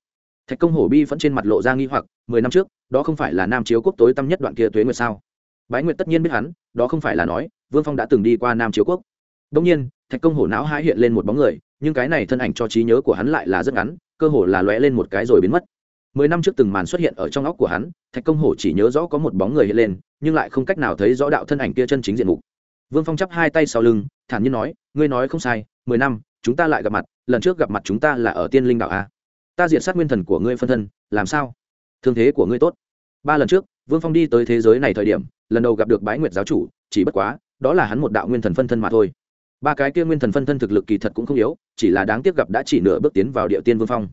thạch công hổ bi vẫn trên mặt lộ ra nghi hoặc, mười năm trước, đó không phải là nam chiếu quốc tối tăm nhất đoạn kia tuế nguyệt sao? Bái nguyệt tất nhiên biết hắn, đó không phải là nói, vương phong đã từng đi qua nam chiếu quốc. Đông nhiên, thạch công hổ não hãi hiện lên một bóng người, nhưng cái này thân ảnh cho trí nhớ của hắn lại là rất ngắn, cơ hồ là lóe lên một cái rồi biến mất. Mười năm trước từng màn xuất hiện ở trong óc của hắn, thạch công hổ chỉ nhớ rõ có một bóng người hiện lên, nhưng lại không cách nào thấy rõ đạo thân ảnh kia chân chính diện mục. Vương phong chắp hai tay sau lưng, thản nhiên nói, ngươi nói không sai, mười năm, chúng ta lại gặp mặt, lần trước gặp mặt chúng ta là ở tiên linh đạo a à? Ta diện sát nguyên thần của ngươi phân thân, làm sao? Thương thế của ngươi tốt. Ba lần trước, vương phong đi tới thế giới này thời điểm, lần đầu gặp được bái nguyệt giáo chủ, chỉ bất quá, đó là hắn một đạo nguyên thần phân thân mà thôi. Ba cái kia nguyên thần phân thân thực lực kỳ thật cũng không yếu, chỉ là đáng tiếc gặp đã chỉ nửa bước tiến vào địa tiên vương phong.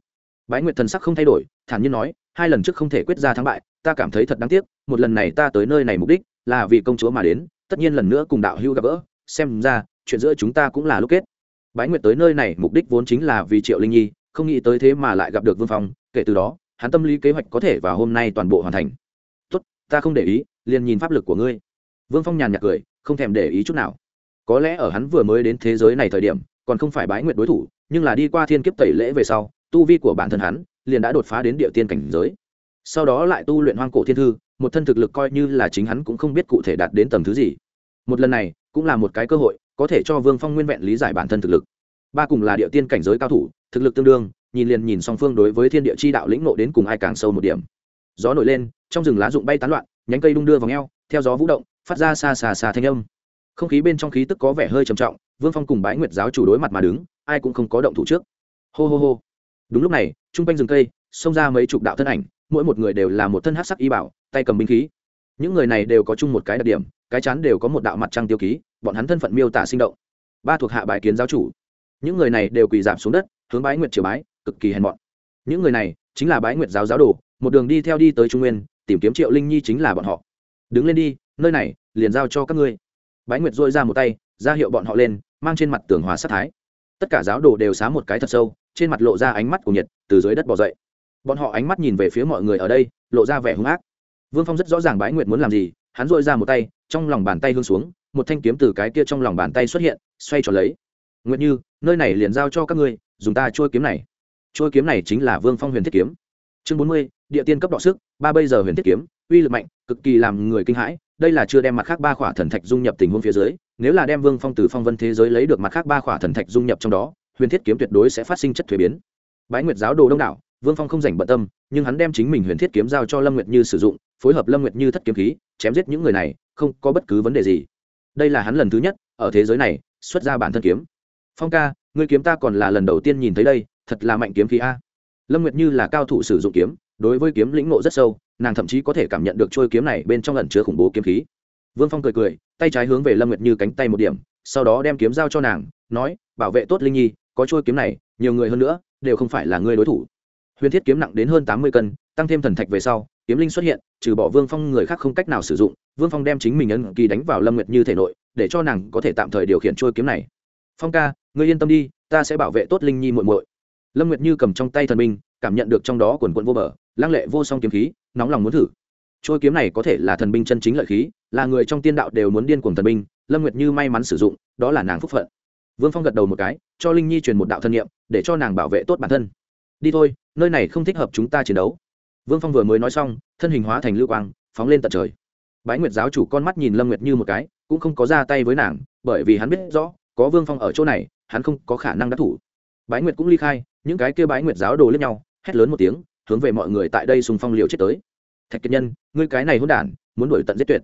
Bái nguyệt thần sắc không thay đổi, thản nhiên nói, hai lần trước không thể quyết ra thắng bại, ta cảm thấy thật đáng tiếc, một lần này ta tới nơi này mục đích là vì công chúa mà đến, tất nhiên lần nữa cùng đạo hưu gặp gỡ, xem ra, chuyện giữa chúng ta cũng là lúc kết. Bái nguyệt tới nơi này mục đích vốn chính là vì triệu linh nhi không nghĩ tới thế mà lại gặp được vương phong, kể từ đó, hắn tâm lý kế hoạch có thể vào hôm nay toàn bộ hoàn thành. Tốt, ta không để ý, liền nhìn pháp lực của ngươi. Vương phong nhàn nhạt cười, không thèm để ý chút nào. Có lẽ ở hắn vừa mới đến thế giới này thời điểm, còn không phải bái nguyện đối thủ, nhưng là đi qua thiên kiếp tẩy lễ về sau, tu vi của bản thân hắn liền đã đột phá đến địa tiên cảnh giới. Sau đó lại tu luyện hoang cổ thiên thư, một thân thực lực coi như là chính hắn cũng không biết cụ thể đạt đến tầm thứ gì. Một lần này, cũng là một cái cơ hội, có thể cho vương phong nguyên vẹn lý giải bản thân thực lực ba cùng là địa tiên cảnh giới cao thủ, thực lực tương đương, nhìn liền nhìn song phương đối với thiên địa chi đạo lĩnh nộ đến cùng ai càng sâu một điểm. Gió nổi lên, trong rừng lá rụng bay tán loạn, nhánh cây đung đưa vào ngheo theo gió vũ động, phát ra xa xa xa thanh âm. Không khí bên trong khí tức có vẻ hơi trầm trọng, vương phong cùng bái nguyệt giáo chủ đối mặt mà đứng, ai cũng không có động thủ trước. Hô hô hô. Đúng lúc này t r u n g quanh rừng cây, xông ra mấy chục đạo thân ảnh, mỗi một người đều là một thân hát sắc y bảo, tay cầm binh khí. Những người này đều có chung một cái đặc điểm, cái chán đều có một đạo mặt trăng tiêu ký, bọn hắn thân phận miêu tả sinh động. Ba thuộc hạ bài kiến giáo chủ những người này đều quỳ giảm xuống đất, hướng bái nguyệt triều bái, cực kỳ hèn mọn. Những người này chính là bái nguyệt giáo giáo đồ, một đường đi theo đi tới trung nguyên, tìm kiếm triệu linh nhi chính là bọn họ. Đứng lên đi, nơi này, liền giao cho các ngươi. Bái nguyệt dội ra một tay, ra hiệu bọn họ lên, mang trên mặt tường hòa sát thái. Tất cả giáo đồ đều xá một cái thật sâu, trên mặt lộ ra ánh mắt của nhiệt, từ dưới đất bỏ dậy. Bọn họ ánh mắt nhìn về phía mọi người ở đây, lộ ra vẻ hung ác. Vương phong rất rõ ràng bái nguyệt muốn làm gì, hắn dội ra một tay, trong lòng bàn tay hương xuống, một thanh kiếm từ cái kia trong lòng bàn tay xuất hiện, xoay tròn lấy nguyệt như, nơi này liền giao cho các ngươi, dùng ta trôi kiếm này. Trôi kiếm này chính là vương phong huyền thiết kiếm. Chương bốn mươi, địa tiên cấp đọ sức, ba bây giờ huyền thiết kiếm, uy lực mạnh, cực kỳ làm người kinh hãi, đây là chưa đem mặt khác ba khỏa thần thạch dung nhập tình huống phía dưới, nếu là đem vương phong từ phong vân thế giới lấy được mặt khác ba khỏa thần thạch dung nhập trong đó, huyền thiết kiếm tuyệt đối sẽ phát sinh chất thuế biến. Bái nguyệt giáo đồ đông đảo, vương phong không dành bận tâm, nhưng hắn đem chính mình huyền thiết kiếm giao cho lâm nguyệt như sử dụng, phối hợp lâm nguyệt như thất kiếm khí, chém giết những người này, không có bất cứ vấn đề gì. Đây là hắn lần thứ nhất, ở thế giới này, xuất ra bản thân kiếm phong ca, ngươi kiếm ta còn là lần đầu tiên nhìn thấy đây, thật là mạnh kiếm khí a. Lâm nguyệt như là cao thủ sử dụng kiếm, đối với kiếm lĩnh ngộ rất sâu, nàng thậm chí có thể cảm nhận được trôi kiếm này bên trong lần chứa khủng bố kiếm khí. Vương phong cười cười, tay trái hướng về lâm nguyệt như cánh tay một điểm, sau đó đem kiếm giao cho nàng, nói, bảo vệ tốt linh nhi, có trôi kiếm này, nhiều người hơn nữa, đều không phải là ngươi đối thủ. Huyền thiết kiếm nặng đến hơn tám mươi cân, tăng thêm thần thạch về sau, kiếm linh xuất hiện, trừ bỏ vương phong, người khác không cách nào sử dụng. Vương phong đem chính mình ân kỳ đánh vào lâm nguyệt như thể nội, để cho nàng có thể tạm thời điều khiển trôi kiếm này phong ca, ngươi yên tâm đi, ta sẽ bảo vệ tốt linh nhi muội muội. Lâm nguyệt như cầm trong tay thần binh cảm nhận được trong đó quần quận vô bờ, lăng lệ vô song kiếm khí, nóng lòng muốn thử. Trôi kiếm này có thể là thần binh chân chính lợi khí, là người trong tiên đạo đều muốn điên cuồng thần binh, lâm nguyệt như may mắn sử dụng, đó là nàng phúc phận. Vương phong gật đầu một cái, cho linh nhi truyền một đạo thân nhiệm để cho nàng bảo vệ tốt bản thân. Đi thôi, nơi này không thích hợp chúng ta chiến đấu. Vương phong vừa mới nói xong, thân hình hóa thành lưu quang, phóng lên tận trời. Bái nguyệt giáo chủ con mắt nhìn lâm nguyệt như một cái, cũng không có ra tay với nàng, bởi vì hắn biết rõ có vương phong ở chỗ này, hắn không có khả năng đắc thủ. Bái nguyệt cũng ly khai, những cái kia bái nguyệt giáo đồ lên nhau, hét lớn một tiếng, hướng về mọi người tại đây xung phong liều chết tới. Thạch kiệt nhân, ngươi cái này hôn đản, muốn đuổi tận giết tuyệt.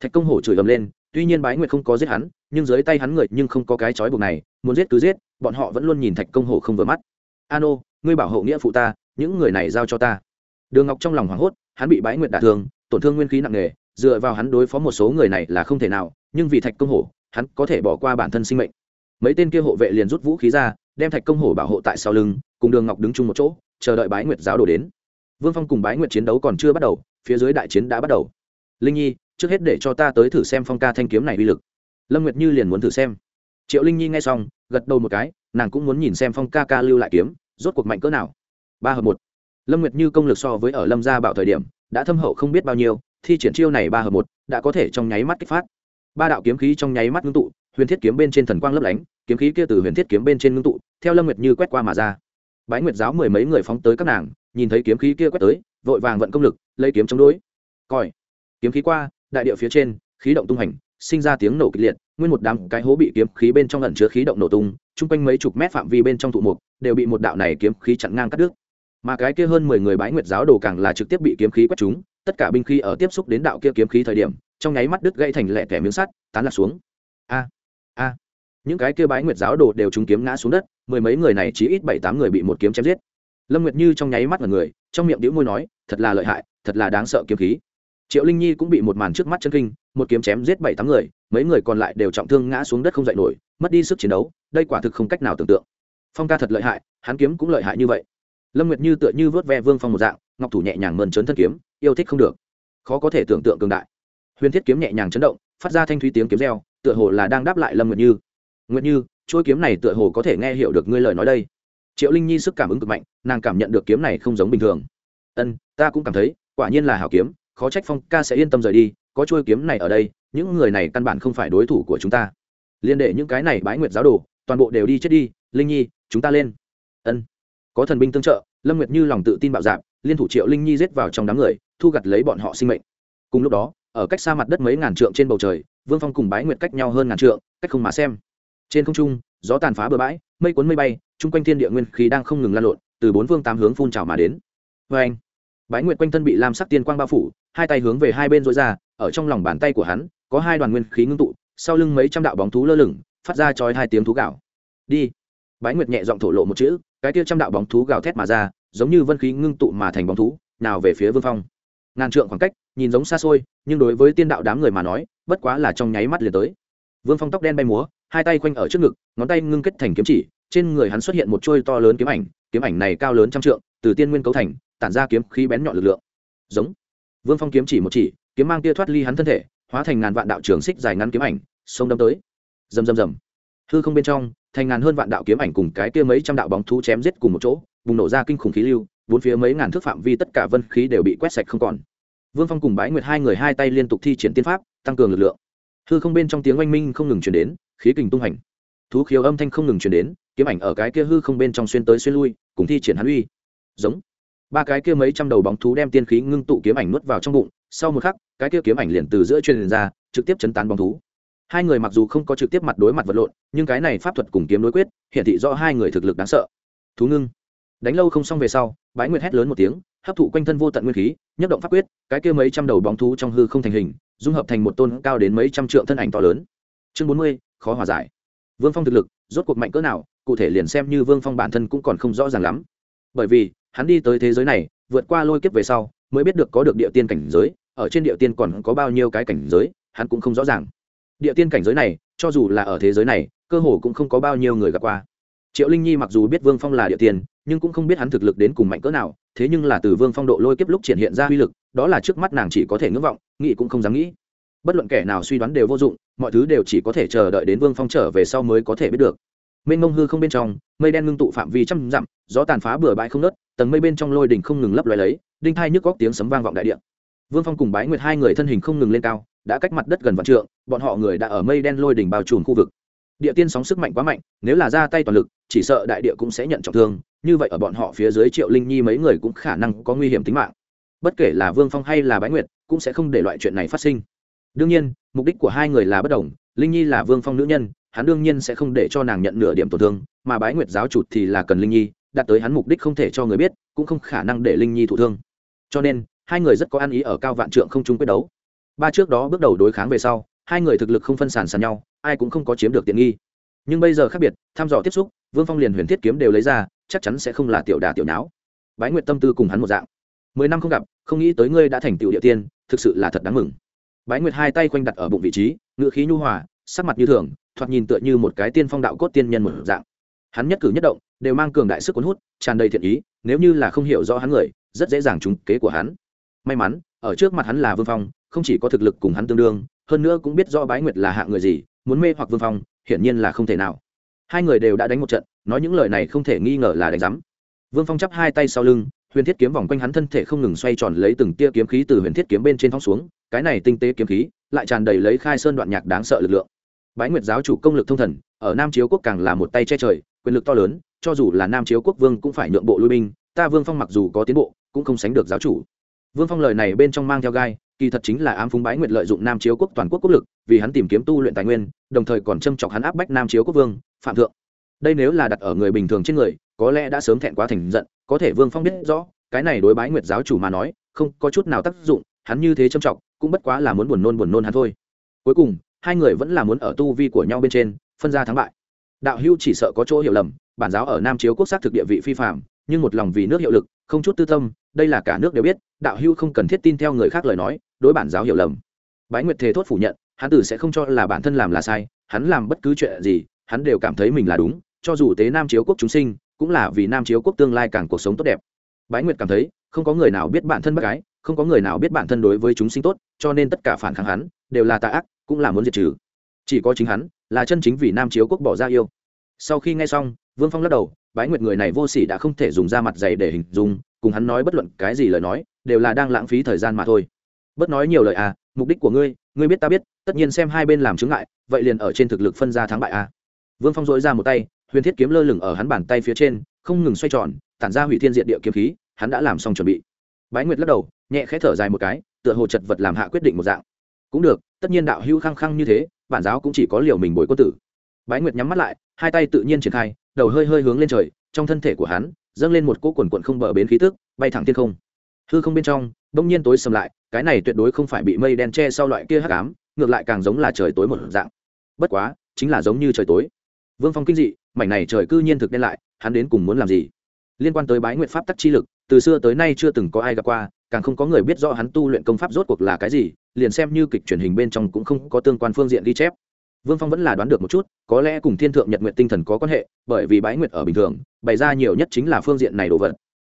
Thạch công hổ chửi ầm lên, tuy nhiên bái nguyệt không có giết hắn, nhưng dưới tay hắn người nhưng không có cái chói buộc này, muốn giết cứ giết, bọn họ vẫn luôn nhìn thạch công hổ không vừa mắt. An ô, ngươi bảo hộ nghĩa phụ ta, những người này giao cho ta. Đường ngọc trong lòng hoảng hốt, hắn bị bái nguyệt đả thương, tổn thương nguyên khí nặng nề, dựa vào hắn đối phó một số người này là không thể nào, nhưng vì thạch công hổ hắn có thể bỏ qua bản thân sinh mệnh. Mấy tên kia hộ vệ liền rút vũ khí ra, đem thạch công hổ bảo hộ tại sau lưng, cùng đường ngọc đứng chung một chỗ, chờ đợi bái nguyệt giáo đổ đến. Vương phong cùng bái nguyệt chiến đấu còn chưa bắt đầu, phía dưới đại chiến đã bắt đầu. Linh nhi, trước hết để cho ta tới thử xem phong ca thanh kiếm này uy lực. Lâm nguyệt như liền muốn thử xem. Triệu linh nhi nghe xong, gật đầu một cái, nàng cũng muốn nhìn xem phong ca ca lưu lại kiếm, rốt cuộc mạnh cỡ nào. Ba hợp một. Lâm nguyệt như công lực so với ở lâm gia bảo thời điểm, đã thâm hậu không biết bao nhiêu, thi triển chiêu này ba hợp một, đã có thể trong nháy mắt kích phát ba đạo kiếm khí trong nháy mắt ngưng tụ huyền thiết kiếm bên trên thần quang lấp lánh kiếm khí kia từ huyền thiết kiếm bên trên ngưng tụ theo lâm nguyệt như quét qua mà ra. Bái nguyệt giáo mười mấy người phóng tới các nàng nhìn thấy kiếm khí kia quét tới vội vàng vận công lực lấy kiếm chống đối. Coi kiếm khí qua đại địa phía trên khí động tung hành sinh ra tiếng nổ kịch liệt nguyên một đám cái hố bị kiếm khí bên trong ẩn chứa khí động nổ tung chung quanh mấy chục mét phạm vi bên trong thụ mục đều bị một đạo này kiếm khí chặn ngang cắt đứt. Mà cái kia hơn mười người bái nguyệt giáo đồ càng là trực tiếp bị kiếm khí quét chúng, tất cả binh khí ở tiếp xúc đến đạo kia kiếm khí thời điểm trong nháy mắt đứt gãy thành lẻ tẻ miếng sắt, tán lạc xuống. A a. Những cái kia bái nguyệt giáo đồ đều trúng kiếm ngã xuống đất, mười mấy người này chỉ ít bảy tám người bị một kiếm chém giết. Lâm nguyệt như trong nháy mắt là người, trong miệng đĩu môi nói, thật là lợi hại, thật là đáng sợ kiếm khí. Triệu linh nhi cũng bị một màn trước mắt chân kinh, một kiếm chém giết bảy tám người, mấy người còn lại đều trọng thương ngã xuống đất không dậy nổi, mất đi sức chiến đấu, đây quả thực không cách nào tưởng tượng. Phong ca thật lợi hại, hắn kiếm cũng lợi hại như vậy. Lâm nguyệt như tựa như vớt ve vương phong một dạng, ngọc thủ nhẹ nhàng mơn trớn thân kiếm, yêu thích không được. Khó có thể tưởng tượng cường đại huyền thiết kiếm nhẹ nhàng chấn động, phát ra thanh thúy tiếng kiếm reo, tựa hồ là đang đáp lại lâm nguyệt như. Nguyệt như, chuôi kiếm này tựa hồ có thể nghe hiểu được ngươi lời nói đây. Triệu linh nhi sức cảm ứng cực mạnh, nàng cảm nhận được kiếm này không giống bình thường. Ân, ta cũng cảm thấy, quả nhiên là hảo kiếm, khó trách phong ca sẽ yên tâm rời đi, có chuôi kiếm này ở đây, những người này căn bản không phải đối thủ của chúng ta. Liên đệ những cái này bái nguyệt giáo đồ, toàn bộ đều đi chết đi, linh nhi, chúng ta lên. Ân, có thần binh tương trợ, lâm nguyệt như lòng tự tin bạo dạp liên thủ triệu linh nhi giết vào trong đám người, thu gặt lấy bọn họ sinh mệnh. Cùng lúc đó ở cách xa mặt đất mấy ngàn trượng trên bầu trời, vương phong cùng bái nguyệt cách nhau hơn ngàn trượng, cách không mà xem. Trên không trung, gió tàn phá bờ bãi, mây cuốn mây bay, chung quanh thiên địa nguyên khí đang không ngừng lan lộn, từ bốn phương tám hướng phun trào mà đến. Vê anh, bái nguyệt quanh thân bị lam sắc tiên quang bao phủ, hai tay hướng về hai bên dối ra, ở trong lòng bàn tay của hắn, có hai đoàn nguyên khí ngưng tụ, sau lưng mấy trăm đạo bóng thú lơ lửng, phát ra trói hai tiếng thú gạo. Đi. Bái nguyệt nhẹ giọng thổ lộ một chữ, cái tia trăm đạo bóng thú gào thét mà ra, giống như vân khí ngưng tụ mà thành bóng thú, nào về phía vương phong. Ngàn trượng khoảng cách nhìn giống xa xôi, nhưng đối với tiên đạo đám người mà nói, bất quá là trong nháy mắt liền tới. Vương phong tóc đen bay múa, hai tay quanh ở trước ngực, ngón tay ngưng kết thành kiếm chỉ, trên người hắn xuất hiện một trôi to lớn kiếm ảnh kiếm ảnh này cao lớn trăm trượng, từ tiên nguyên cấu thành, tản ra kiếm khí bén nhọn lực lượng. Giống. Vương phong kiếm chỉ một chỉ, kiếm mang tia thoát ly hắn thân thể, hóa thành ngàn vạn đạo trường xích dài ngắn kiếm ảnh, xông đâm tới. Rầm rầm rầm. Hư không bên trong, thành ngàn hơn vạn đạo kiếm ảnh cùng cái kia mấy trăm đạo bóng thú chém giết cùng một chỗ, bùng nổ ra kinh khủng khí lưu, bốn phía mấy ngàn thước phạm vi tất cả vân khí đều bị quét sạch không còn vương phong cùng bái nguyệt hai người hai tay liên tục thi triển tiên pháp, tăng cường lực lượng. Hư không bên trong tiếng oanh minh không ngừng chuyển đến, khí kình tung hành. Thú khiếu âm thanh không ngừng chuyển đến, kiếm ảnh ở cái kia hư không bên trong xuyên tới xuyên lui, cùng thi triển hắn uy. Giống. Ba cái kia mấy trăm đầu bóng thú đem tiên khí ngưng tụ kiếm ảnh nuốt vào trong bụng, sau một khắc, cái kia kiếm ảnh liền từ giữa truyền ra, trực tiếp chấn tán bóng thú. Hai người mặc dù không có trực tiếp mặt đối mặt vật lộn, nhưng cái này pháp thuật cùng kiếm đối quyết, hiển thị rõ hai người thực lực đáng sợ. Thú ngưng. Đánh lâu không xong về sau, bái nguyệt hét lớn một tiếng hấp thụ quanh thân vô tận nguyên khí, nhất động pháp quyết, cái kia mấy trăm đầu bóng thú trong hư không thành hình, dung hợp thành một tôn cao đến mấy trăm trượng thân ảnh to lớn. Chương bốn mươi, khó hòa giải. Vương phong thực lực, rốt cuộc mạnh cỡ nào, cụ thể liền xem như vương phong bản thân cũng còn không rõ ràng lắm. Bởi vì, hắn đi tới thế giới này, vượt qua lôi kiếp về sau, mới biết được có được địa tiên cảnh giới, ở trên địa tiên còn có bao nhiêu cái cảnh giới, hắn cũng không rõ ràng. Địa tiên cảnh giới này, cho dù là ở thế giới này, cơ hồ cũng không có bao nhiêu người gặp qua. Triệu linh nhi mặc dù biết vương phong là địa tiên, nhưng cũng không biết hắn thực lực đến cùng mạnh cỡ nào thế nhưng là từ vương phong độ lôi kiếp lúc triển hiện ra uy lực, đó là trước mắt nàng chỉ có thể ngưỡng vọng, nghĩ cũng không dám nghĩ. Bất luận kẻ nào suy đoán đều vô dụng, mọi thứ đều chỉ có thể chờ đợi đến vương phong trở về sau mới có thể biết được. Mênh mông hư không bên trong, mây đen ngưng tụ phạm vi trăm dặm, gió tàn phá bừa bãi không nớt tầng mây bên trong lôi đỉnh không ngừng lấp loài lấy, đinh thai nhức góc tiếng sấm vang vọng đại địa. Vương phong cùng bái nguyệt hai người thân hình không ngừng lên cao, đã cách mặt đất gần vạn trượng, bọn họ người đã ở mây đen lôi đỉnh bao trùm khu vực. Địa tiên sóng sức mạnh quá mạnh, nếu là ra tay toàn lực, chỉ sợ đại địa cũng sẽ nhận trọng thương như vậy ở bọn họ phía dưới triệu linh nhi mấy người cũng khả năng có nguy hiểm tính mạng. Bất kể là vương phong hay là bái nguyệt, cũng sẽ không để loại chuyện này phát sinh. Đương nhiên, mục đích của hai người là bất đồng, linh nhi là vương phong nữ nhân, hắn đương nhiên sẽ không để cho nàng nhận nửa điểm tổn thương, mà bái nguyệt giáo chủ thì là cần linh nhi, đạt tới hắn mục đích không thể cho người biết, cũng không khả năng để linh nhi thụ thương. Cho nên, hai người rất có ăn ý ở cao vạn trượng không chung quyết đấu. Ba trước đó bước đầu đối kháng về sau, hai người thực lực không phân sản sàn nhau, ai cũng không có chiếm được tiện nghi. Nhưng bây giờ khác biệt, thăm dò tiếp xúc, vương phong liền huyền thiết kiếm đều lấy ra chắc chắn sẽ không là tiểu đà tiểu não bái nguyệt tâm tư cùng hắn một dạng. Mười năm không gặp, không nghĩ tới ngươi đã thành tiểu địa tiên, thực sự là thật đáng mừng. Bái nguyệt hai tay quanh đặt ở bụng vị trí ngự khí nhu hòa, sắc mặt như thường, thoạt nhìn tựa như một cái tiên phong đạo cốt tiên nhân một dạng. Hắn nhất cử nhất động, đều mang cường đại sức cuốn hút, tràn đầy thiện ý, nếu như là không hiểu rõ hắn người, rất dễ dàng trúng kế của hắn. May mắn, ở trước mặt hắn là vương phong, không chỉ có thực lực cùng hắn tương đương, hơn nữa cũng biết rõ bái nguyệt là hạ người gì, muốn mê hoặc vương phong, hiển nhiên là không thể nào hai người đều đã đánh một trận, nói những lời này không thể nghi ngờ là đánh rắm vương phong chắp hai tay sau lưng, huyền thiết kiếm vòng quanh hắn thân thể không ngừng xoay tròn lấy từng tia kiếm khí từ huyền thiết kiếm bên trên thong xuống, cái này tinh tế kiếm khí lại tràn đầy lấy khai sơn đoạn nhạc đáng sợ lực lượng. Bái nguyệt giáo chủ công lực thông thần, ở nam chiếu quốc càng là một tay che trời, quyền lực to lớn, cho dù là nam chiếu quốc vương cũng phải nhượng bộ lui binh, ta vương phong mặc dù có tiến bộ, cũng không sánh được giáo chủ. Vương phong lời này bên trong mang theo gai, kỳ thật chính là ám phúng bái nguyệt lợi dụng nam chiếu quốc toàn quốc quốc lực, vì hắn tìm kiếm tu luyện tài nguyên, đồng thời còn châm chọc hắn áp bách nam chiếu quốc vương phạm thượng. Đây nếu là đặt ở người bình thường trên người có lẽ đã sớm thẹn quá thành giận có thể vương phong biết rõ cái này đối bái nguyệt giáo chủ mà nói không có chút nào tác dụng hắn như thế trâm trọng, cũng bất quá là muốn buồn nôn buồn nôn hắn thôi. Cuối cùng hai người vẫn là muốn ở tu vi của nhau bên trên phân ra thắng bại. Đạo hưu chỉ sợ có chỗ hiểu lầm bản giáo ở nam chiếu quốc xác thực địa vị phi phạm nhưng một lòng vì nước hiệu lực không chút tư tâm đây là cả nước đều biết đạo hưu không cần thiết tin theo người khác lời nói đối bản giáo hiểu lầm. Bái nguyệt thề thốt phủ nhận hắn tử sẽ không cho là bản thân làm là sai hắn làm bất cứ chuyện gì hắn đều cảm thấy mình là đúng, cho dù tế nam chiếu quốc chúng sinh, cũng là vì nam chiếu quốc tương lai càng cuộc sống tốt đẹp. Bái nguyệt cảm thấy, không có người nào biết bản thân bác gái không có người nào biết bản thân đối với chúng sinh tốt, cho nên tất cả phản kháng hắn, đều là tà ác, cũng là muốn diệt trừ. Chỉ có chính hắn, là chân chính vì nam chiếu quốc bỏ ra yêu. Sau khi nghe xong, vương phong lắc đầu, bái nguyệt người này vô sỉ đã không thể dùng da mặt dày để hình dung, cùng hắn nói bất luận cái gì lời nói, đều là đang lãng phí thời gian mà thôi. Bất nói nhiều lời à mục đích của ngươi ngươi biết ta biết, tất nhiên xem hai bên làm chứng ngại, vậy liền ở trên thực lực phân ra thắng bại à vương phong dội ra một tay, huyền thiết kiếm lơ lửng ở hắn bàn tay phía trên, không ngừng xoay tròn, tản ra hủy thiên diện địa kiếm khí, hắn đã làm xong chuẩn bị. Bái nguyệt lắc đầu, nhẹ khẽ thở dài một cái, tựa hồ chật vật làm hạ quyết định một dạng. Cũng được, tất nhiên đạo hữu khăng khăng như thế, bản giáo cũng chỉ có liều mình bồi quân tử. Bái nguyệt nhắm mắt lại, hai tay tự nhiên triển khai, đầu hơi hơi hướng lên trời, trong thân thể của hắn, dâng lên một cỗ quần quận không bờ bến khí tức, bay thẳng thiên không. Hư không bên trong bỗng nhiên tối sầm lại, cái này tuyệt đối không phải bị mây đen che sau loại kia hắc ám, ngược lại càng giống là trời tối một dạng. Bất quá, chính là giống như trời tối vương phong kinh dị, mảnh này trời cư nhiên thực đen lại, hắn đến cùng muốn làm gì? Liên quan tới bái nguyện pháp tắc chi lực, từ xưa tới nay chưa từng có ai gặp qua, càng không có người biết rõ hắn tu luyện công pháp rốt cuộc là cái gì, liền xem như kịch truyền hình bên trong cũng không có tương quan phương diện ghi chép. Vương phong vẫn là đoán được một chút, có lẽ cùng thiên thượng nhật nguyện tinh thần có quan hệ, bởi vì bái nguyện ở bình thường, bày ra nhiều nhất chính là phương diện này đồ vật.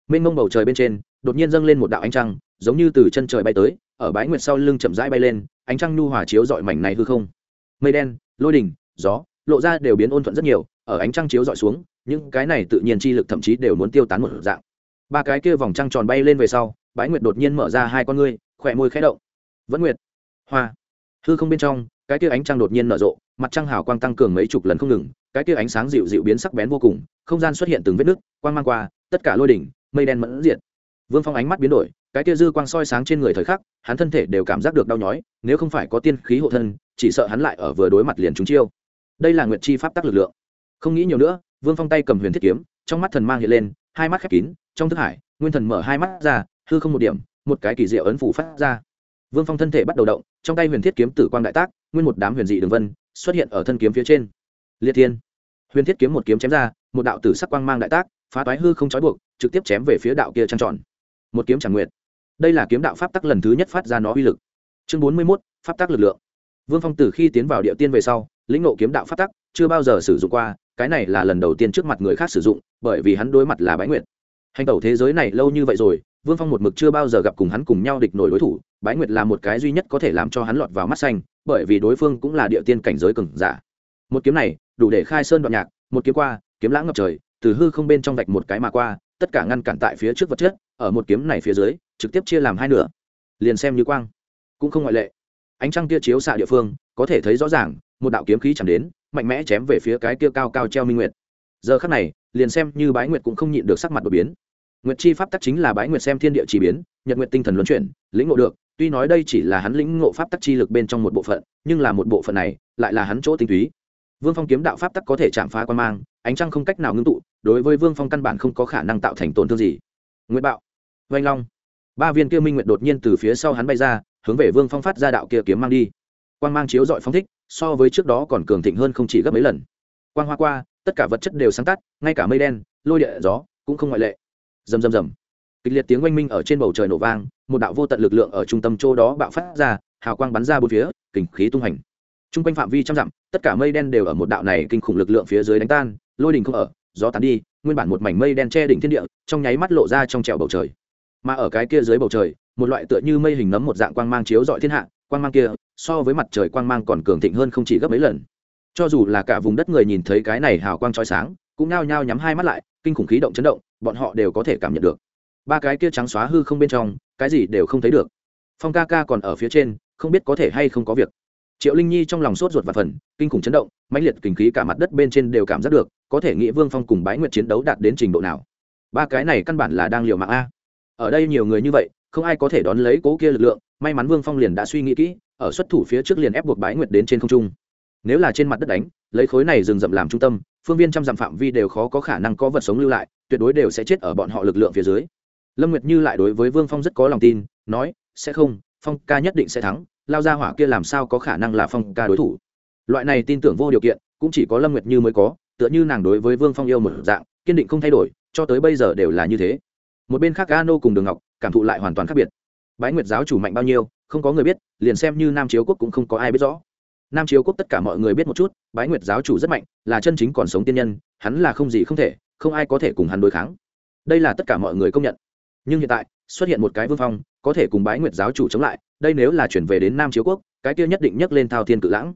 Mênh mông bầu trời bên trên, đột nhiên dâng lên một đạo ánh trăng, giống như từ chân trời bay tới, ở bái nguyệt sau lưng chậm rãi bay lên, ánh trăng nhu hòa chiếu dọi mảnh này hư không. Mây đen, lôi đình, gió lộ ra đều biến ôn thuận rất nhiều, ở ánh trăng chiếu dọi xuống, những cái này tự nhiên chi lực thậm chí đều muốn tiêu tán một dạng. Ba cái kia vòng trăng tròn bay lên về sau bãi nguyệt đột nhiên mở ra hai con ngươi, khỏe môi khẽ động. Vẫn nguyệt, hoa. Hư không bên trong, cái kia ánh trăng đột nhiên nở rộ, mặt trăng hào quang tăng cường mấy chục lần không ngừng, cái kia ánh sáng dịu dịu biến sắc bén vô cùng, không gian xuất hiện từng vết nứt, quang mang qua, tất cả lôi đỉnh, mây đen mẫn diện vương phong ánh mắt biến đổi, cái kia dư quang soi sáng trên người thời khắc, hắn thân thể đều cảm giác được đau nhói, nếu không phải có tiên khí hộ thân, chỉ sợ hắn lại ở vừa đối mặt liền chúng chiêu đây là nguyệt chi pháp tắc lực lượng. Không nghĩ nhiều nữa, vương phong tay cầm huyền thiết kiếm, trong mắt thần mang hiện lên, hai mắt khép kín, trong thức hải, nguyên thần mở hai mắt ra, hư không một điểm, một cái kỳ diệu ấn phủ phát ra. Vương phong thân thể bắt đầu động, trong tay huyền thiết kiếm tử quang đại tác, nguyên một đám huyền dị đường vân, xuất hiện ở thân kiếm phía trên. Liệt thiên. Huyền thiết kiếm một kiếm chém ra, một đạo tử sắc quang mang đại tác, phá toái hư không trói buộc, trực tiếp chém về phía đạo kia trăng tròn. Một kiếm chẳng nguyệt. Đây là kiếm đạo pháp tắc lần thứ nhất phát ra nó uy lực. Chương bốn mươi mốt, pháp tắc lực lượng. Vương phong từ khi tiến vào địa tiên về sau lĩnh ngộ kiếm đạo phát tắc, chưa bao giờ sử dụng qua, cái này là lần đầu tiên trước mặt người khác sử dụng, bởi vì hắn đối mặt là bái nguyệt. Hành tẩu thế giới này lâu như vậy rồi, vương phong một mực chưa bao giờ gặp cùng hắn cùng nhau địch nổi đối thủ, bái nguyệt là một cái duy nhất có thể làm cho hắn lọt vào mắt xanh, bởi vì đối phương cũng là địa tiên cảnh giới cừng giả. Một kiếm này, đủ để khai sơn đoạn nhạc, một kiếm qua, kiếm lãng ngập trời, từ hư không bên trong vạch một cái mà qua, tất cả ngăn cản tại phía trước vật chất, ở một kiếm này phía dưới, trực tiếp chia làm hai nửa. Liền xem như quang, cũng không ngoại lệ. Ánh trăng kia chiếu xạ địa phương, có thể thấy rõ ràng một đạo kiếm khí chẳng đến, mạnh mẽ chém về phía cái kia cao cao treo minh nguyệt. Giờ khắc này, liền xem như bái nguyệt cũng không nhịn được sắc mặt đột biến. Nguyệt chi pháp tắc chính là bái nguyệt xem thiên địa chỉ biến, nhật nguyệt tinh thần luân chuyển, lĩnh ngộ được, tuy nói đây chỉ là hắn lĩnh ngộ pháp tắc chi lực bên trong một bộ phận, nhưng là một bộ phận này, lại là hắn chỗ tinh túy. Vương phong kiếm đạo pháp tắc có thể chạm phá quan mang, ánh trăng không cách nào ngưng tụ, đối với vương phong căn bản không có khả năng tạo thành tổn thương gì. Nguyệt bạo vanh long. Ba viên kia minh nguyệt đột nhiên từ phía sau hắn bay ra, hướng về vương phong phát ra đạo kia kiếm mang đi. Quan mang chiếu dọi phong thích so với trước đó còn cường thịnh hơn không chỉ gấp mấy lần. Quang hoa qua, tất cả vật chất đều sáng tắt, ngay cả mây đen, lôi địa gió cũng không ngoại lệ. Rầm rầm rầm. Kịch liệt tiếng oanh minh ở trên bầu trời nổ vang, một đạo vô tận lực lượng ở trung tâm chỗ đó bạo phát ra, hào quang bắn ra bốn phía kình khí tung hành. T r u n g quanh phạm vi trăm dặm, tất cả mây đen đều ở một đạo này kinh khủng lực lượng phía dưới đánh tan, lôi đình không ở, gió tán đi, nguyên bản một mảnh mây đen che đỉnh thiên địa, trong nháy mắt lộ ra trong trẹo bầu trời. Mà ở cái kia dưới bầu trời, một loại tựa như mây hình nấm một dạng quang mang chiếu dọi thiên hạ quang mang kia, so với mặt trời quang mang còn cường thịnh hơn không chỉ gấp mấy lần. Cho dù là cả vùng đất người nhìn thấy cái này hào quang trói sáng, cũng nao nhao nhắm hai mắt lại, kinh khủng khí động chấn động, bọn họ đều có thể cảm nhận được. Ba cái kia trắng xóa hư không bên trong, cái gì đều không thấy được. Phong ca ca còn ở phía trên, không biết có thể hay không có việc. Triệu linh nhi trong lòng sốt ruột và phần, kinh khủng chấn động, mãnh liệt kinh khí cả mặt đất bên trên đều cảm giác được, có thể nghĩ vương phong cùng bái nguyện chiến đấu đạt đến trình độ nào. Ba cái này căn bản là đang liều mạng a. Ở đây nhiều người như vậy không ai có thể đón lấy cố kia lực lượng, may mắn vương phong liền đã suy nghĩ kỹ, ở xuất thủ phía trước liền ép buộc bái nguyệt đến trên không trung. Nếu là trên mặt đất đánh, lấy khối này rừng rậm làm trung tâm, phương viên trăm dặm phạm vi đều khó có khả năng có vật sống lưu lại, tuyệt đối đều sẽ chết ở bọn họ lực lượng phía dưới. Lâm nguyệt như lại đối với vương phong rất có lòng tin, nói, sẽ không, phong ca nhất định sẽ thắng, lao ra hỏa kia làm sao có khả năng là phong ca đối thủ? Loại này tin tưởng vô điều kiện, cũng chỉ có lâm nguyệt như mới có, tựa như nàng đối với vương phong yêu một dạng, kiên định không thay đổi, cho tới bây giờ đều là như thế. Một bên khác a nô cùng đường ngọc cảm thụ lại hoàn toàn khác biệt. Bái nguyệt giáo chủ mạnh bao nhiêu, không có người biết, liền xem như nam chiếu quốc cũng không có ai biết rõ. Nam chiếu quốc tất cả mọi người biết một chút, bái nguyệt giáo chủ rất mạnh, là chân chính còn sống tiên nhân, hắn là không gì không thể, không ai có thể cùng hắn đối kháng. Đây là tất cả mọi người công nhận. Nhưng hiện tại, xuất hiện một cái vương phong, có thể cùng bái nguyệt giáo chủ chống lại, đây nếu là chuyển về đến nam chiếu quốc, cái kia nhất định nhấc lên thao thiên cự lãng.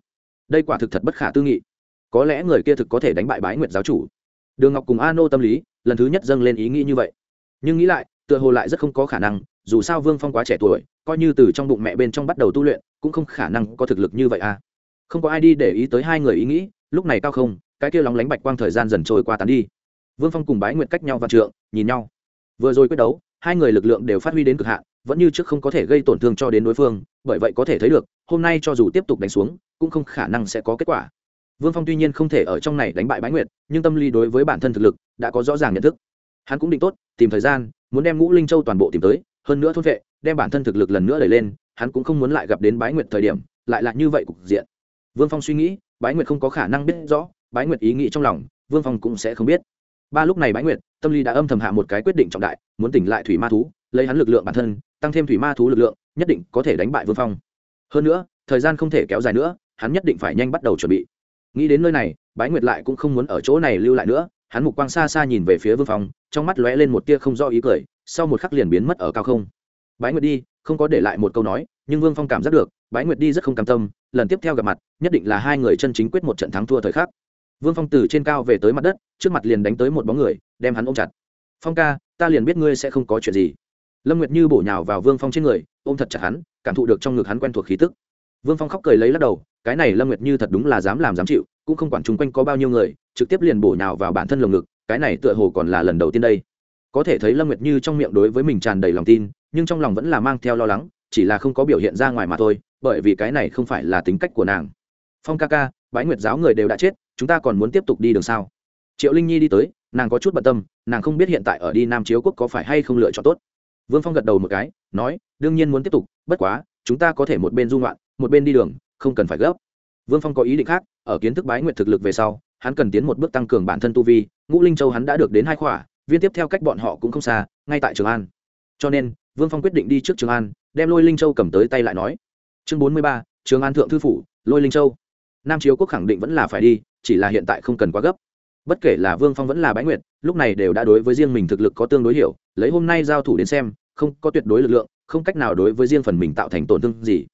Đây quả thực thật bất khả tư nghị. Có lẽ người kia thực có thể đánh bại bái nguyệt giáo chủ. Đường ngọc cùng a nô tâm lý, lần thứ nhất dâng lên ý nghĩ như vậy. Nhưng nghĩ lại tựa hồ lại rất không có khả năng, dù sao vương phong quá trẻ tuổi, coi như từ trong bụng mẹ bên trong bắt đầu tu luyện, cũng không khả năng có thực lực như vậy à. Không có ai đi để ý tới hai người ý nghĩ, lúc này cao không, cái kia lóng lánh bạch quang thời gian dần trôi qua tán đi. Vương phong cùng bái nguyệt cách nhau và trượng, nhìn nhau. Vừa rồi quyết đấu, hai người lực lượng đều phát huy đến cực hạn, vẫn như trước không có thể gây tổn thương cho đến đối phương, bởi vậy có thể thấy được, hôm nay cho dù tiếp tục đánh xuống, cũng không khả năng sẽ có kết quả. Vương phong tuy nhiên không thể ở trong này đánh bại bái nguyệt, nhưng tâm lý đối với bản thân thực lực đã có rõ ràng nhận thức hắn cũng định tốt, tìm thời gian, muốn đem ngũ linh châu toàn bộ tìm tới, hơn nữa thôn vệ, đem bản thân thực lực lần nữa đẩy lên, hắn cũng không muốn lại gặp đến bái nguyệt thời điểm, lại là như vậy cục diện. Vương phong suy nghĩ, bái nguyệt không có khả năng biết rõ, bái nguyệt ý nghĩ trong lòng, vương phong cũng sẽ không biết. Ba lúc này bái nguyệt, tâm lý đã âm thầm hạ một cái quyết định trọng đại, muốn tỉnh lại thủy ma thú, lấy hắn lực lượng bản thân, tăng thêm thủy ma thú lực lượng, nhất định có thể đánh bại vương phong. Hơn nữa, thời gian không thể kéo dài nữa, hắn nhất định phải nhanh bắt đầu chuẩn bị. Nghĩ đến nơi này, bái nguyệt lại cũng không muốn ở chỗ này lưu lại nữa hắn mục quang xa xa nhìn về phía vương phong, trong mắt lóe lên một tia không do ý cười, sau một khắc liền biến mất ở cao không. Bái nguyệt đi, không có để lại một câu nói, nhưng vương phong cảm giác được, bái nguyệt đi rất không cam tâm, lần tiếp theo gặp mặt, nhất định là hai người chân chính quyết một trận thắng thua thời khắc. Vương phong từ trên cao về tới mặt đất, trước mặt liền đánh tới một bóng người, đem hắn ôm chặt. Phong ca, ta liền biết ngươi sẽ không có chuyện gì. Lâm nguyệt như bổ nhào vào vương phong trên người, ôm thật chặt hắn, cảm thụ được trong ngực hắn quen thuộc khí tức. Vương phong khóc cười lấy lắc đầu, cái này lâm nguyệt như thật đúng là dám làm dám chịu cũng không quản chung quanh có bao nhiêu người, trực tiếp liền bổ nhào vào bản thân lồng ngực, cái này tựa hồ còn là lần đầu tiên đây. Có thể thấy lâm nguyệt như trong miệng đối với mình tràn đầy lòng tin, nhưng trong lòng vẫn là mang theo lo lắng, chỉ là không có biểu hiện ra ngoài mà thôi, bởi vì cái này không phải là tính cách của nàng. Phong ca ca, bái nguyệt giáo người đều đã chết, chúng ta còn muốn tiếp tục đi đường sao? Triệu linh nhi đi tới, nàng có chút bận tâm, nàng không biết hiện tại ở đi nam chiếu quốc có phải hay không lựa chọn tốt. Vương phong gật đầu một cái, nói, đương nhiên muốn tiếp tục, bất quá, chúng ta có thể một bên dung loạn một bên đi đường, không cần phải gấp vương phong có ý định khác, ở kiến thức bái nguyện thực lực về sau, hắn cần tiến một bước tăng cường bản thân tu vi, ngũ linh châu hắn đã được đến hai khỏa, viên tiếp theo cách bọn họ cũng không xa, ngay tại trường an. Cho nên, vương phong quyết định đi trước trường an, đem lôi linh châu cầm tới tay lại nói. Chương bốn mươi ba, trường an thượng thư phủ, lôi linh châu. Nam chiếu quốc khẳng định vẫn là phải đi, chỉ là hiện tại không cần quá gấp. Bất kể là vương phong vẫn là bái nguyệt lúc này đều đã đối với riêng mình thực lực có tương đối hiểu, lấy hôm nay giao thủ đến xem, không có tuyệt đối lực lượng, không cách nào đối với riêng phần mình tạo thành tổn thương gì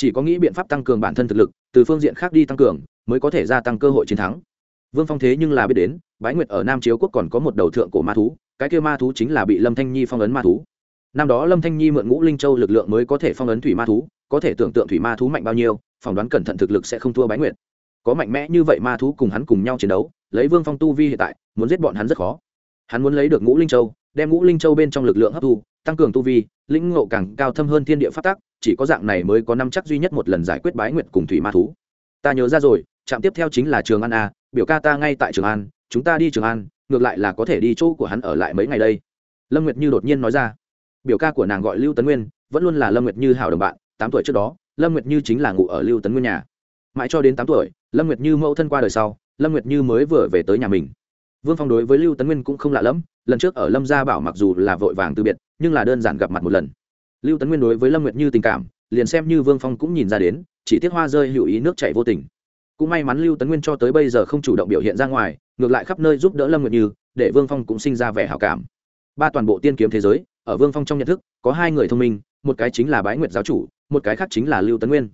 chỉ có nghĩ biện pháp tăng cường bản thân thực lực, từ phương diện khác đi tăng cường, mới có thể gia tăng cơ hội chiến thắng. Vương phong thế nhưng là biết đến, bái nguyệt ở nam chiếu quốc còn có một đầu thượng cổ ma thú, cái kia ma thú chính là bị lâm thanh nhi phong ấn ma thú. Năm đó lâm thanh nhi mượn ngũ linh châu lực lượng mới có thể phong ấn thủy ma thú, có thể tưởng tượng thủy ma thú mạnh bao nhiêu, phỏng đoán cẩn thận thực lực sẽ không thua bái nguyệt. Có mạnh mẽ như vậy ma thú cùng hắn cùng nhau chiến đấu, lấy vương phong tu vi hiện tại, muốn giết bọn hắn rất khó. Hắn muốn lấy được ngũ linh châu, đem ngũ linh châu bên trong lực lượng hấp thu, tăng cường tu vi, lĩnh ngộ càng cao thâm hơn thiên địa phát tác chỉ có dạng này mới có năm chắc duy nhất một lần giải quyết bái nguyệt cùng thủy ma thú. Ta nhớ ra rồi, trạm tiếp theo chính là trường an a, biểu ca ta ngay tại trường an, chúng ta đi trường an, ngược lại là có thể đi chỗ của hắn ở lại mấy ngày đây. Lâm nguyệt như đột nhiên nói ra. Biểu ca của nàng gọi lưu tấn nguyên, vẫn luôn là lâm nguyệt như hảo đồng bạn, tám tuổi trước đó, lâm nguyệt như chính là ngụ ở lưu tấn nguyên nhà. Mãi cho đến tám tuổi, lâm nguyệt như mẫu thân qua đời sau, lâm nguyệt như mới vừa về tới nhà mình. Vương phong đối với lưu tấn nguyên cũng không lạ lẫm, lần trước ở lâm gia bảo mặc dù là vội vàng từ biệt, nhưng là đơn giản gặp mặt một lần lưu tấn nguyên đối với lâm nguyệt như tình cảm, liền xem như vương phong cũng nhìn ra đến, chỉ tiếc hoa rơi hữu ý nước chảy vô tình. Cũng may mắn lưu tấn nguyên cho tới bây giờ không chủ động biểu hiện ra ngoài, ngược lại khắp nơi giúp đỡ lâm nguyệt như, để vương phong cũng sinh ra vẻ hảo cảm. Ba toàn bộ tiên kiếm thế giới, ở vương phong trong nhận thức, có hai người thông minh, một cái chính là bái nguyệt giáo chủ, một cái khác chính là lưu tấn nguyên.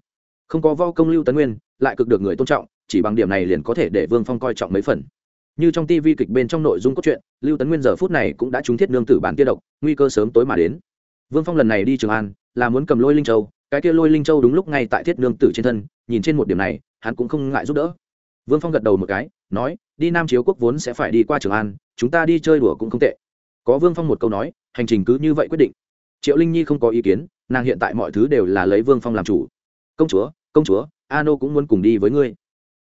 Không có vo công lưu tấn nguyên, lại cực được người tôn trọng, chỉ bằng điểm này liền có thể để vương phong coi trọng mấy phần. Như trong TV kịch bên trong nội dung cốt truyện, lưu tấn nguyên giờ phút này cũng đã trúng thiết nương tử bản tiết độc, nguy cơ sớm tối mà đến vương phong lần này đi trường an, là muốn cầm lôi linh châu, cái kia lôi linh châu đúng lúc ngay tại thiết nương tử trên thân, nhìn trên một điểm này, hắn cũng không ngại giúp đỡ. Vương phong gật đầu một cái, nói, đi nam chiếu quốc vốn sẽ phải đi qua trường an, chúng ta đi chơi đùa cũng không tệ. Có vương phong một câu nói, hành trình cứ như vậy quyết định. Triệu linh nhi không có ý kiến, nàng hiện tại mọi thứ đều là lấy vương phong làm chủ. Công chúa công chúa a nô cũng muốn cùng đi với ngươi.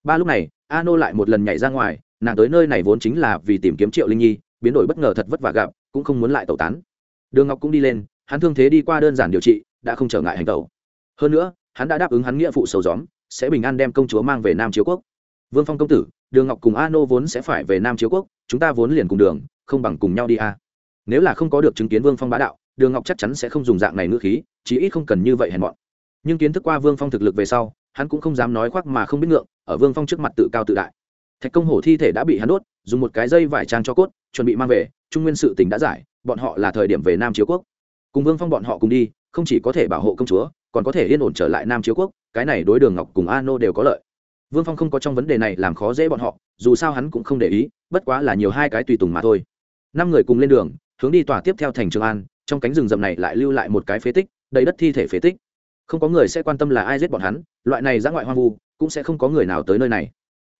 Ba lúc này a nô lại một lần nhảy ra ngoài, nàng tới nơi này vốn chính là vì tìm kiếm triệu linh nhi, biến đổi bất ngờ thật vất vả gặp, cũng không muốn lại tẩu tán. Đường ngọc cũng đi lên hắn thương thế đi qua đơn giản điều trị, đã không trở ngại hành tẩu. Hơn nữa, hắn đã đáp ứng hắn nghĩa phụ sầu gióm, sẽ bình an đem công chúa mang về nam chiếu quốc. Vương phong công tử, đường ngọc cùng a nô vốn sẽ phải về nam chiếu quốc, chúng ta vốn liền cùng đường, không bằng cùng nhau đi a. Nếu là không có được chứng kiến vương phong bá đạo, đường ngọc chắc chắn sẽ không dùng dạng này ngữ khí, chí ít không cần như vậy hèn mọn. Nhưng kiến thức qua vương phong thực lực về sau, hắn cũng không dám nói khoác mà không biết ngượng, ở vương phong trước mặt tự cao tự đại. Thạch công hổ thi thể đã bị hắn đốt, dùng một cái dây vải trang cho cốt, chuẩn bị mang về, trung nguyên sự tỉnh đã giải, bọn họ là thời điểm về nam chiếu quốc cùng vương phong bọn họ cùng đi, không chỉ có thể bảo hộ công chúa, còn có thể yên ổn trở lại nam chiếu quốc, cái này đối đường ngọc cùng a nô đều có lợi. Vương phong không có trong vấn đề này làm khó dễ bọn họ, dù sao hắn cũng không để ý, bất quá là nhiều hai cái tùy tùng mà thôi. Năm người cùng lên đường, hướng đi tòa tiếp theo thành trường an, trong cánh rừng rậm này lại lưu lại một cái phế tích, đầy đất thi thể phế tích. Không có người sẽ quan tâm là ai giết bọn hắn, loại này ra ngoại hoang vu, cũng sẽ không có người nào tới nơi này.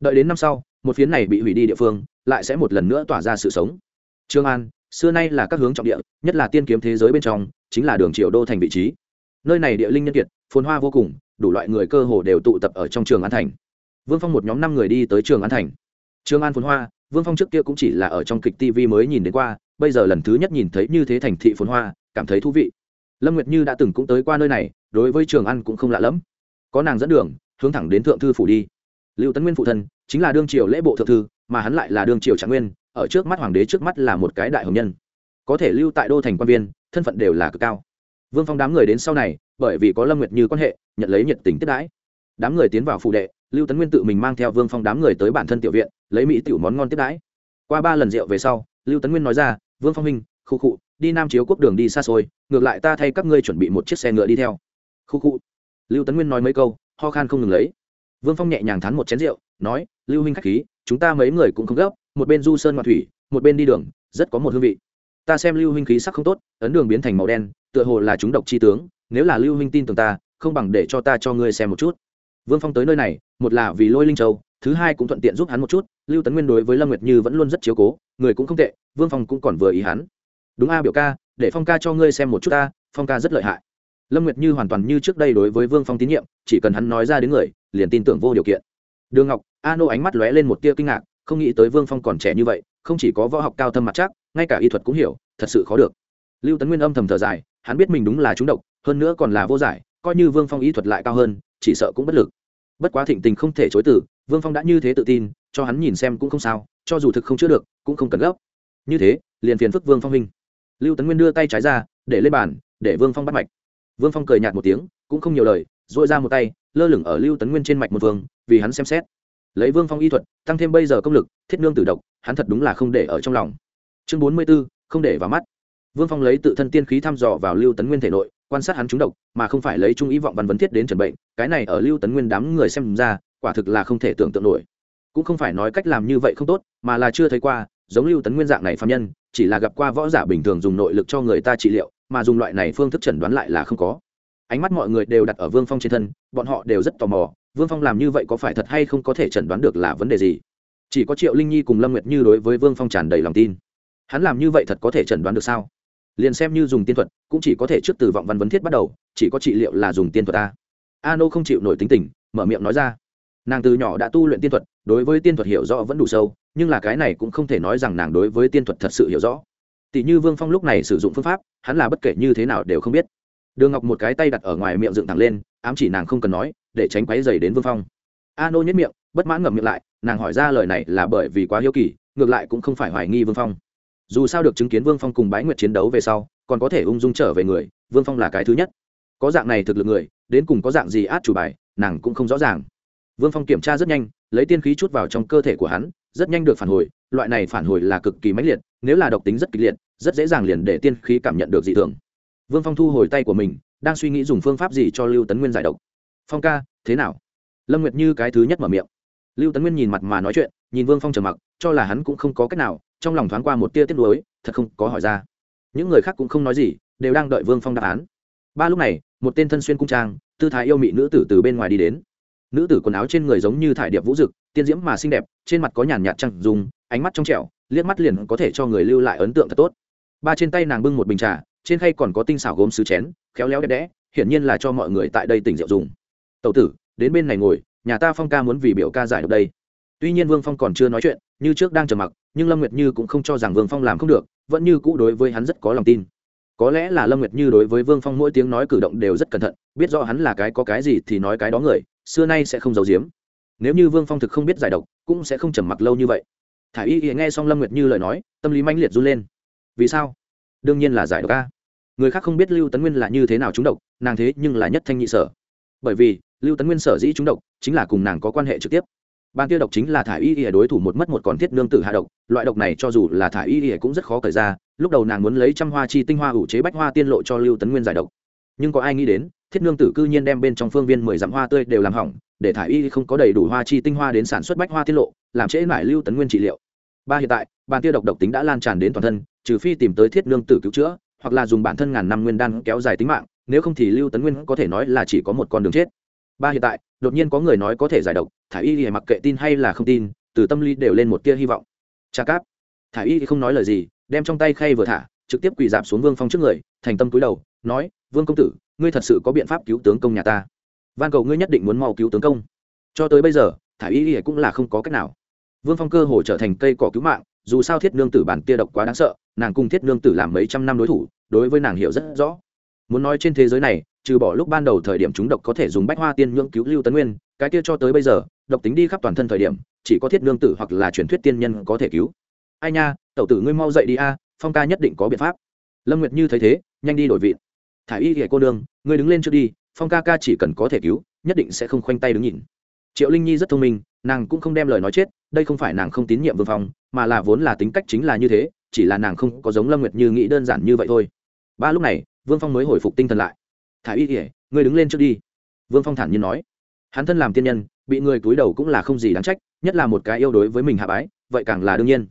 Đợi đến năm sau, một phiến này bị hủy đi địa phương, lại sẽ một lần nữa tỏa ra sự sống. Trương an xưa nay là các hướng trọng địa, nhất là tiên kiếm thế giới bên trong, chính là đường triều đô thành vị trí. Nơi này địa linh nhân kiệt, phồn hoa vô cùng, đủ loại người cơ hồ đều tụ tập ở trong trường an thành. Vương phong một nhóm năm người đi tới trường an thành. Trường an phồn hoa, vương phong trước kia cũng chỉ là ở trong kịch tv mới nhìn đến qua, bây giờ lần thứ nhất nhìn thấy như thế thành thị phồn hoa, cảm thấy thú vị. Lâm nguyệt như đã từng cũng tới qua nơi này, đối với trường ăn cũng không lạ lẫm. Có nàng dẫn đường, hướng thẳng đến thượng thư phủ đi. Lưu tấn nguyên phụ thân, chính là đương triều lễ bộ thượng thư, mà hắn lại là đương triều trạng nguyên ở trước mắt hoàng đế trước mắt là một cái đại hồng nhân. Có thể lưu tại đô thành quan viên, thân phận đều là cực cao. Vương phong đám người đến sau này, bởi vì có lâm nguyệt như quan hệ, nhận lấy nhiệt tình tiếp đãi. Đám người tiến vào phụ đệ, lưu tấn nguyên tự mình mang theo vương phong đám người tới bản thân tiểu viện, lấy mỹ tiểu món ngon tiếp đãi. Qua ba lần rượu về sau, lưu tấn nguyên nói ra, vương phong minh khu cụ đi nam chiếu quốc đường đi xa xôi, ngược lại ta thay các ngươi chuẩn bị một chiếc xe ngựa đi theo. Khu cụ lưu tấn nguyên nói mấy câu, ho khan không ngừng lấy. Vương phong nhẹ nhàng thắn một chén rượu, nói, lưu huynh k h á c h khí, chúng ta mấy người cũng không gấp một bên du sơn ngoạn thủy, một bên đi đường, rất có một hương vị. Ta xem lưu huynh khí sắc không tốt, ấn đường biến thành màu đen, tựa hồ là chúng độc chi tướng, nếu là lưu huynh tin tưởng ta, không bằng để cho ta cho ngươi xem một chút. Vương phong tới nơi này, một là vì lôi linh châu, thứ hai cũng thuận tiện giúp hắn một chút, lưu tấn nguyên đối với lâm nguyệt như vẫn luôn rất chiếu cố, người cũng không tệ, vương phong cũng còn vừa ý hắn. Đúng a, biểu ca, để phong ca cho ngươi xem một chút ta, phong ca rất lợi hại. Lâm nguyệt như hoàn toàn như trước đây đối với vương phong tín nhiệm, chỉ cần hắn nói ra đến người, liền tin tưởng vô điều kiện. Đường ngọc a nô ánh mắt lóe lên một tia kinh ngạc không nghĩ tới vương phong còn trẻ như vậy, không chỉ có võ học cao thâm mặt chắc, ngay cả y thuật cũng hiểu, thật sự khó được. Lưu tấn nguyên âm thầm thở dài, hắn biết mình đúng là trúng độc, hơn nữa còn là vô giải, coi như vương phong y thuật lại cao hơn, chỉ sợ cũng bất lực. Bất quá thịnh tình không thể chối từ, vương phong đã như thế tự tin, cho hắn nhìn xem cũng không sao, cho dù thực không chữa được, cũng không cần gấp. Như thế, liền phiền phức vương phong hình. lưu tấn nguyên đưa tay trái ra, để lên bàn, để vương phong bắt mạch. Vương phong cười nhạt một tiếng, cũng không nhiều lời dội ra một tay, lơ lửng ở lưu tấn nguyên trên mạch một vương, vì hắn xem xét lấy vương phong y thuật, tăng thêm bây giờ công lực, thiết nương tử độc, hắn thật đúng là không để ở trong lòng. Chương bốn mươi b ố không để vào mắt. Vương phong lấy tự thân tiên khí thăm dò vào lưu tấn nguyên thể nội, quan sát hắn trúng độc, mà không phải lấy trung ý vọng văn vấn thiết đến trần bệnh, cái này ở lưu tấn nguyên đám người xem ra, quả thực là không thể tưởng tượng nổi. Cũng không phải nói cách làm như vậy không tốt, mà là chưa thấy qua, giống lưu tấn nguyên dạng này phạm nhân, chỉ là gặp qua võ giả bình thường dùng nội lực cho người ta trị liệu, mà dùng loại này phương thức chẩn đoán lại là không có. Ánh mắt mọi người đều đặt ở vương phong trên thân, bọn họ đều rất tò mò vương phong làm như vậy có phải thật hay không có thể chẩn đoán được là vấn đề gì? Chỉ có triệu linh nhi cùng lâm nguyệt như đối với vương phong tràn đầy lòng tin. Hắn làm như vậy thật có thể chẩn đoán được sao? Liền xem như dùng tiên thuật, cũng chỉ có thể trước từ vọng văn vấn thiết bắt đầu, chỉ có trị liệu là dùng tiên thuật ta. a nô không chịu nổi tính tình, mở miệng nói ra. Nàng từ nhỏ đã tu luyện tiên thuật, đối với tiên thuật hiểu rõ vẫn đủ sâu, nhưng là cái này cũng không thể nói rằng nàng đối với tiên thuật thật sự hiểu rõ. Tỷ như vương phong lúc này sử dụng phương pháp, hắn là bất kể như thế nào đều không biết. Đường ngọc một cái tay đặt ở ngoài miệng dựng thẳng lên, ám chỉ nàng không cần nói để tránh quáy dày đến vương phong. A nô nhất miệng, bất mãn ngậm miệng lại, nàng hỏi ra lời này là bởi vì quá hiếu kỳ, ngược lại cũng không phải hoài nghi vương phong. Dù sao được chứng kiến vương phong cùng bái nguyệt chiến đấu về sau, còn có thể ung dung trở về người, vương phong là cái thứ nhất. Có dạng này thực lực người, đến cùng có dạng gì át chủ bài, nàng cũng không rõ ràng. Vương phong kiểm tra rất nhanh, lấy tiên khí chút vào trong cơ thể của hắn, rất nhanh được phản hồi, loại này phản hồi là cực kỳ mãnh liệt, nếu là độc tính rất kịch liệt, rất dễ dàng liền để tiên khí cảm nhận được dị thường. Vương phong thu hồi tay của mình, đang suy nghĩ dùng phương pháp gì cho lưu tấn nguyên giải độc phong ca, thế nào? Lâm nguyệt như cái thứ nhất mở miệng. Lưu tấn nguyên nhìn mặt mà nói chuyện, nhìn vương phong trầm mặc, cho là hắn cũng không có cách nào, trong lòng thoáng qua một tia tiếc nuối, thật không có hỏi ra. Những người khác cũng không nói gì, đều đang đợi vương phong đáp án. Ba lúc này, một tên thân xuyên cung trang, tư thái yêu mị nữ tử từ bên ngoài đi đến. Nữ tử quần áo trên người giống như thải điệp vũ dực, tiên diễm mà xinh đẹp, trên mặt có nhàn nhạt trăng dùng ánh mắt trong trẻo, liếc mắt liền có thể cho người lưu lại ấn tượng thật tốt. Ba trên tay nàng bưng một bình trà, trên khay còn có tinh xảo gốm sứ chén, khéo léo đẹp đẽ, hiển nhiên là cho mọi người tại đây tỉnh rượu dùng tẩu tử, đến bên này ngồi, nhà ta phong ca muốn vì biểu ca giải được đây. Tuy nhiên vương phong còn chưa nói chuyện, như trước đang trầm mặc, nhưng lâm nguyệt như cũng không cho rằng vương phong làm không được, vẫn như cũ đối với hắn rất có lòng tin. Có lẽ là lâm nguyệt như đối với vương phong mỗi tiếng nói cử động đều rất cẩn thận, biết rõ hắn là cái có cái gì thì nói cái đó người, xưa nay sẽ không giấu giếm. Nếu như vương phong thực không biết giải độc, cũng sẽ không trầm mặc lâu như vậy. Thả y y nghe xong lâm nguyệt như lời nói, tâm lý manh liệt run lên. Vì sao? Đương nhiên là giải độc a. Người khác không biết lưu tấn nguyên là như thế nào trúng độc, nàng thế nhưng là nhất thanh nhị sở. Bởi vì lưu tấn nguyên sở dĩ trúng độc chính là cùng nàng có quan hệ trực tiếp. Ban tiêu độc chính là thả y ỉa đối thủ một mất một còn thiết nương tử hạ độc, loại độc này cho dù là thả y ỉa cũng rất khó cởi ra, lúc đầu nàng muốn lấy trăm hoa chi tinh hoa ủ chế bách hoa tiên lộ cho lưu tấn nguyên giải độc. Nhưng có ai nghĩ đến, thiết nương tử cư nhiên đem bên trong phương viên mười dặm hoa tươi đều làm hỏng, để thả y không có đầy đủ hoa chi tinh hoa đến sản xuất bách hoa tiên lộ, làm trễ mãi lưu tấn nguyên trị liệu. Ba hiện tại, ban tiêu độc độc tính đã lan tràn đến toàn thân, trừ phi tìm tới thiết nương tử cứu chữa, hoặc là dùng bản thân ngàn năm nguyên đan kéo dài tính mạng, nếu không thì lưu tấn nguyên có thể nói là chỉ có một con đường chết ba hiện tại, đột nhiên có người nói có thể giải độc thả y thì mặc kệ tin hay là không tin, từ tâm lý đều lên một tia hy vọng. Cha cáp. Thả y thì không nói lời gì, đem trong tay khay vừa thả, trực tiếp quỳ dạp xuống vương phong trước người, thành tâm cúi đầu, nói, vương công tử, ngươi thật sự có biện pháp cứu tướng công nhà ta. Van cầu ngươi nhất định muốn mau cứu tướng công. Cho tới bây giờ thả y thì cũng là không có cách nào. Vương phong cơ hồ trở thành cây cỏ cứu mạng, dù sao thiết nương tử bản tia độc quá đáng sợ, nàng cùng thiết nương tử làm mấy trăm năm đối thủ, đối với nàng hiểu rất rõ. Muốn nói trên thế giới này trừ bỏ lúc ban đầu thời điểm chúng độc có thể dùng bách hoa tiên nhưỡng cứu lưu tấn nguyên, cái kia cho tới bây giờ, độc tính đi khắp toàn thân thời điểm, chỉ có thiết nương tử hoặc là truyền thuyết tiên nhân có thể cứu. Ai nha, tẩu tử ngươi mau dậy đi a, phong ca nhất định có biện pháp. Lâm nguyệt như thấy thế, nhanh đi đổi vị. Thả y ghẻ cô đương ngươi đứng lên trước đi, phong ca ca chỉ cần có thể cứu, nhất định sẽ không khoanh tay đứng nhìn. Triệu linh nhi rất thông minh, nàng cũng không đem lời nói chết, đây không phải nàng không tín nhiệm vương phong, mà là vốn là tính cách chính là như thế, chỉ là nàng không có giống lâm nguyệt như nghĩ đơn giản như vậy thôi. Ba lúc này, vương phong mới hồi phục tinh thần lại thả y kỉa ngươi đứng lên trước đi. Vương phong thản nhiên nói. Hắn thân làm tiên nhân, bị người túi đầu cũng là không gì đáng trách, nhất là một cái yêu đối với mình hạ bái, vậy càng là đương nhiên.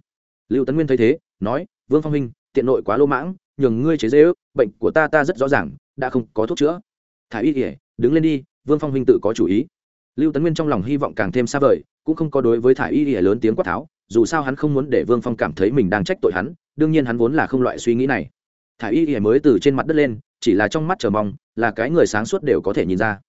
Lưu tấn nguyên thấy thế, nói, vương phong huynh, tiện nội quá lô mãng, nhường ngươi chế dễ ước, bệnh của ta ta rất rõ ràng, đã không có thuốc chữa. Thả y kỉa đứng lên đi, vương phong huynh tự có chủ ý. Lưu tấn nguyên trong lòng hy vọng càng thêm xa vời, cũng không có đối với thả y kỉa lớn tiếng quát tháo, dù sao hắn không muốn để vương phong cảm thấy mình đang trách tội hắn, đương nhiên hắn vốn là không loại suy nghĩ này thả y kỉa mới từ trên mặt đất lên, chỉ là trong mắt chờ mong, là cái người sáng suốt đều có thể nhìn ra.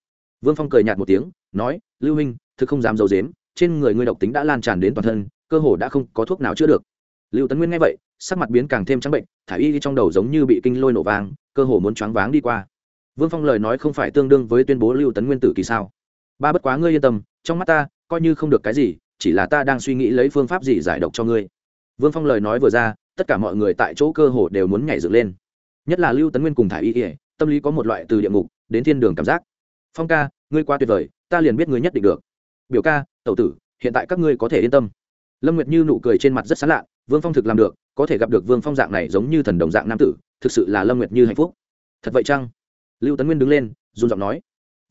Vương phong cười nhạt một tiếng, nói, lưu huynh, thực không dám d i ấ u dếm trên người ngươi độc tính đã lan tràn đến toàn thân, cơ hồ đã không có thuốc nào chữa được. Lưu tấn nguyên nghe vậy, sắc mặt biến càng thêm trắng bệnh thả y trong đầu giống như bị kinh lôi nổ vàng cơ hồ muốn choáng váng đi qua. Vương phong lời nói không phải tương đương với tuyên bố lưu tấn nguyên tử kỳ sao? Ba bất quá ngươi yên tâm, trong mắt ta, coi như không được cái gì, chỉ là ta đang suy nghĩ lấy phương pháp gì giải độc cho ngươi. Vương phong lời nói vừa ra, tất cả mọi người tại chỗ cơ hồ đều muốn nhảy dựng lên nhất là lưu tấn nguyên cùng thả y ỉa tâm lý có một loại từ địa ngục đến thiên đường cảm giác. Phong ca, ngươi qua tuyệt vời, ta liền biết ngươi nhất định được. Biểu ca, tẩu tử, hiện tại các ngươi có thể yên tâm. Lâm nguyệt như nụ cười trên mặt rất xán lạ, vương phong thực làm được, có thể gặp được vương phong dạng này giống như thần đồng dạng nam tử, thực sự là lâm nguyệt như hạnh phúc. Thật vậy chăng? Lưu tấn nguyên đứng lên, run giọng nói.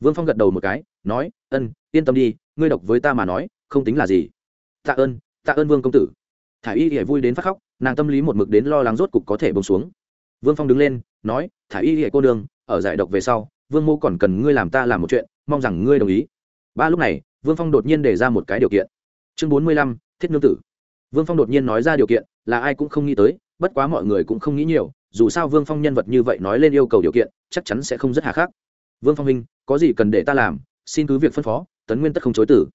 Vương phong gật đầu một cái, nói, ân, yên tâm đi, ngươi độc với ta mà nói, không tính là gì. Tạ ơn tạ ơn vương công tử. Thả y thì vui đến phát khóc, nàng tâm lý một mực đến lo lắng rốt cục có thể bông xuống vương phong đứng lên, nói, thả y hệ cô đường ở giải độc về sau, vương mô còn cần ngươi làm ta làm một chuyện, mong rằng ngươi đồng ý. Ba lúc này, vương phong đột nhiên đề ra một cái điều kiện. Chương bốn mươi lăm, thiết nương tử. Vương phong đột nhiên nói ra điều kiện, là ai cũng không nghĩ tới, bất quá mọi người cũng không nghĩ nhiều, dù sao vương phong nhân vật như vậy nói lên yêu cầu điều kiện, chắc chắn sẽ không rất hà khắc. Vương phong minh có gì cần để ta làm, xin cứ việc phân phó, tấn nguyên tất không chối tử.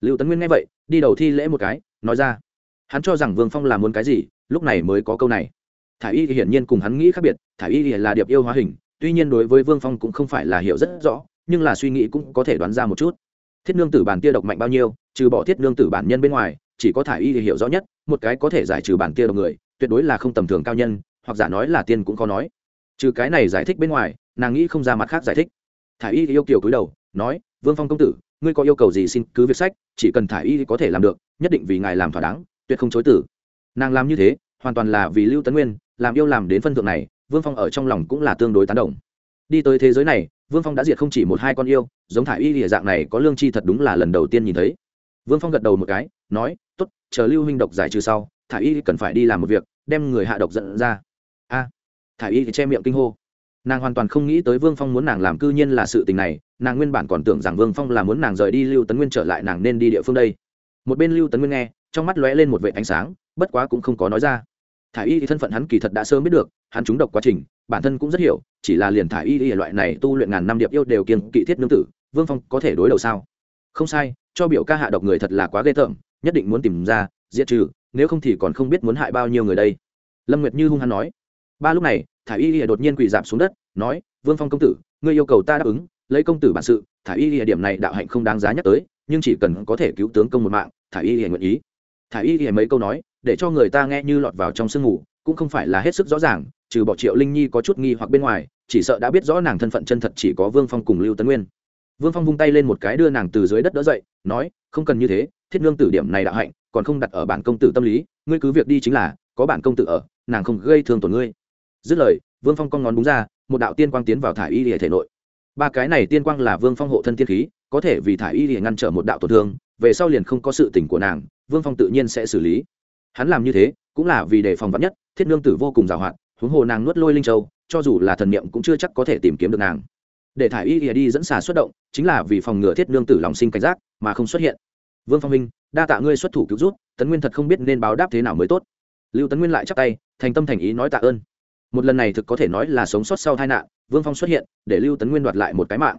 Lưu tấn nguyên nghe vậy, đi đầu thi lễ một cái, nói ra, hắn cho rằng vương phong làm muốn cái gì, lúc này mới có câu này thả y hiển nhiên cùng hắn nghĩ khác biệt thả y là điệp yêu hóa hình, tuy nhiên đối với vương phong cũng không phải là hiểu rất rõ, nhưng là suy nghĩ cũng có thể đoán ra một chút. Thiết nương tử bản tia độc mạnh bao nhiêu, trừ bỏ thiết nương tử bản nhân bên ngoài, chỉ có thả y thì hiểu rõ nhất, một cái có thể giải trừ bản tia độc người, tuyệt đối là không tầm thường cao nhân, hoặc giả nói là tiên cũng có nói. Trừ cái này giải thích bên ngoài, nàng nghĩ không ra mặt khác giải thích. Thả y yêu kiều cúi đầu, nói, vương phong công tử, ngươi có yêu cầu gì xin cứ việc sách, chỉ cần thả y có thể làm được, nhất định vì ngài làm thỏa đáng, tuyệt không chối tử nàng làm như thế, hoàn toàn là vì lưu tấn nguyên làm yêu làm đến phân thượng này, vương phong ở trong lòng cũng là tương đối tán đồng. Đi tới thế giới này, vương phong đã diệt không chỉ một hai con yêu, giống thả y địa dạng này có lương chi thật đúng là lần đầu tiên nhìn thấy. Vương phong gật đầu một cái, nói t ố t chờ lưu huynh độc giải trừ sau thả y cần phải đi làm một việc, đem người hạ độc dẫn ra. A thả y thì che miệng kinh hô. Nàng hoàn toàn không nghĩ tới vương phong muốn nàng làm cư nhiên là sự tình này, nàng nguyên bản còn tưởng rằng vương phong là muốn nàng rời đi lưu tấn nguyên trở lại nàng nên đi địa phương đây. Một bên lưu tấn nguyên nghe, trong mắt lóe lên một vệ ánh sáng, bất quá cũng không có nói ra thả y thì thân phận hắn kỳ thật đã sớm biết được, hắn trúng độc quá trình, bản thân cũng rất hiểu, chỉ là liền thả y thì loại này tu luyện ngàn năm điệp yêu đều kiên kỵ thiết nương tử, vương phong có thể đối đầu sao? Không sai, cho biểu ca hạ độc người thật là quá ghê tởm, nhất định muốn tìm ra, diệt trừ, nếu không thì còn không biết muốn hại bao nhiêu người đây. Lâm nguyệt như hung hăng nói. Ba lúc này thả y y đột nhiên quỳ dạp xuống đất, nói, vương phong công tử, ngươi yêu cầu ta đáp ứng, lấy công tử bản sự thả y y điểm này đạo hạnh không đáng giá nhắc tới, nhưng chỉ cần có thể cứu tướng công một mạng thả y y nguyện ý. Thả y y mấy câu nói để cho người ta nghe như lọt vào trong sương ngủ cũng không phải là hết sức rõ ràng, trừ bỏ triệu linh nhi có chút nghi hoặc bên ngoài, chỉ sợ đã biết rõ nàng thân phận chân thật chỉ có vương phong cùng lưu tấn nguyên. Vương phong vung tay lên một cái đưa nàng từ dưới đất đỡ dậy, nói, không cần như thế, thiết nương tử điểm này đạo hạnh, còn không đặt ở bản công tử tâm lý, ngươi cứ việc đi chính là, có bản công tử ở, nàng không gây thương tổn ngươi. Dứt lời, vương phong cong ngón búng ra, một đạo tiên quang tiến vào thả y hệ thể nội. Ba cái này tiên quang là vương phong hộ thân tiên khí, có thể vì thả y hệ ngăn trở một đạo tổn thương, về sau liền không có sự tỉnh của nàng, vương phong tự nhiên sẽ xử lý hắn làm như thế cũng là vì đề phòng vắn nhất, thiết nương tử vô cùng giàu hạn, huống hồ nàng nuốt lôi linh châu, cho dù là thần niệm cũng chưa chắc có thể tìm kiếm được nàng. Để thả y đi dẫn xà xuất động, chính là vì phòng ngừa thiết nương tử lòng sinh cảnh giác mà không xuất hiện. Vương phong minh, đa tạ ngươi xuất thủ cứu rút tấn nguyên thật không biết nên báo đáp thế nào mới tốt. Lưu tấn nguyên lại chắc tay, thành tâm thành ý nói tạ ơn. Một lần này thực có thể nói là sống sót sau tai nạn, vương phong xuất hiện, để lưu tấn nguyên đoạt lại một cái mạng.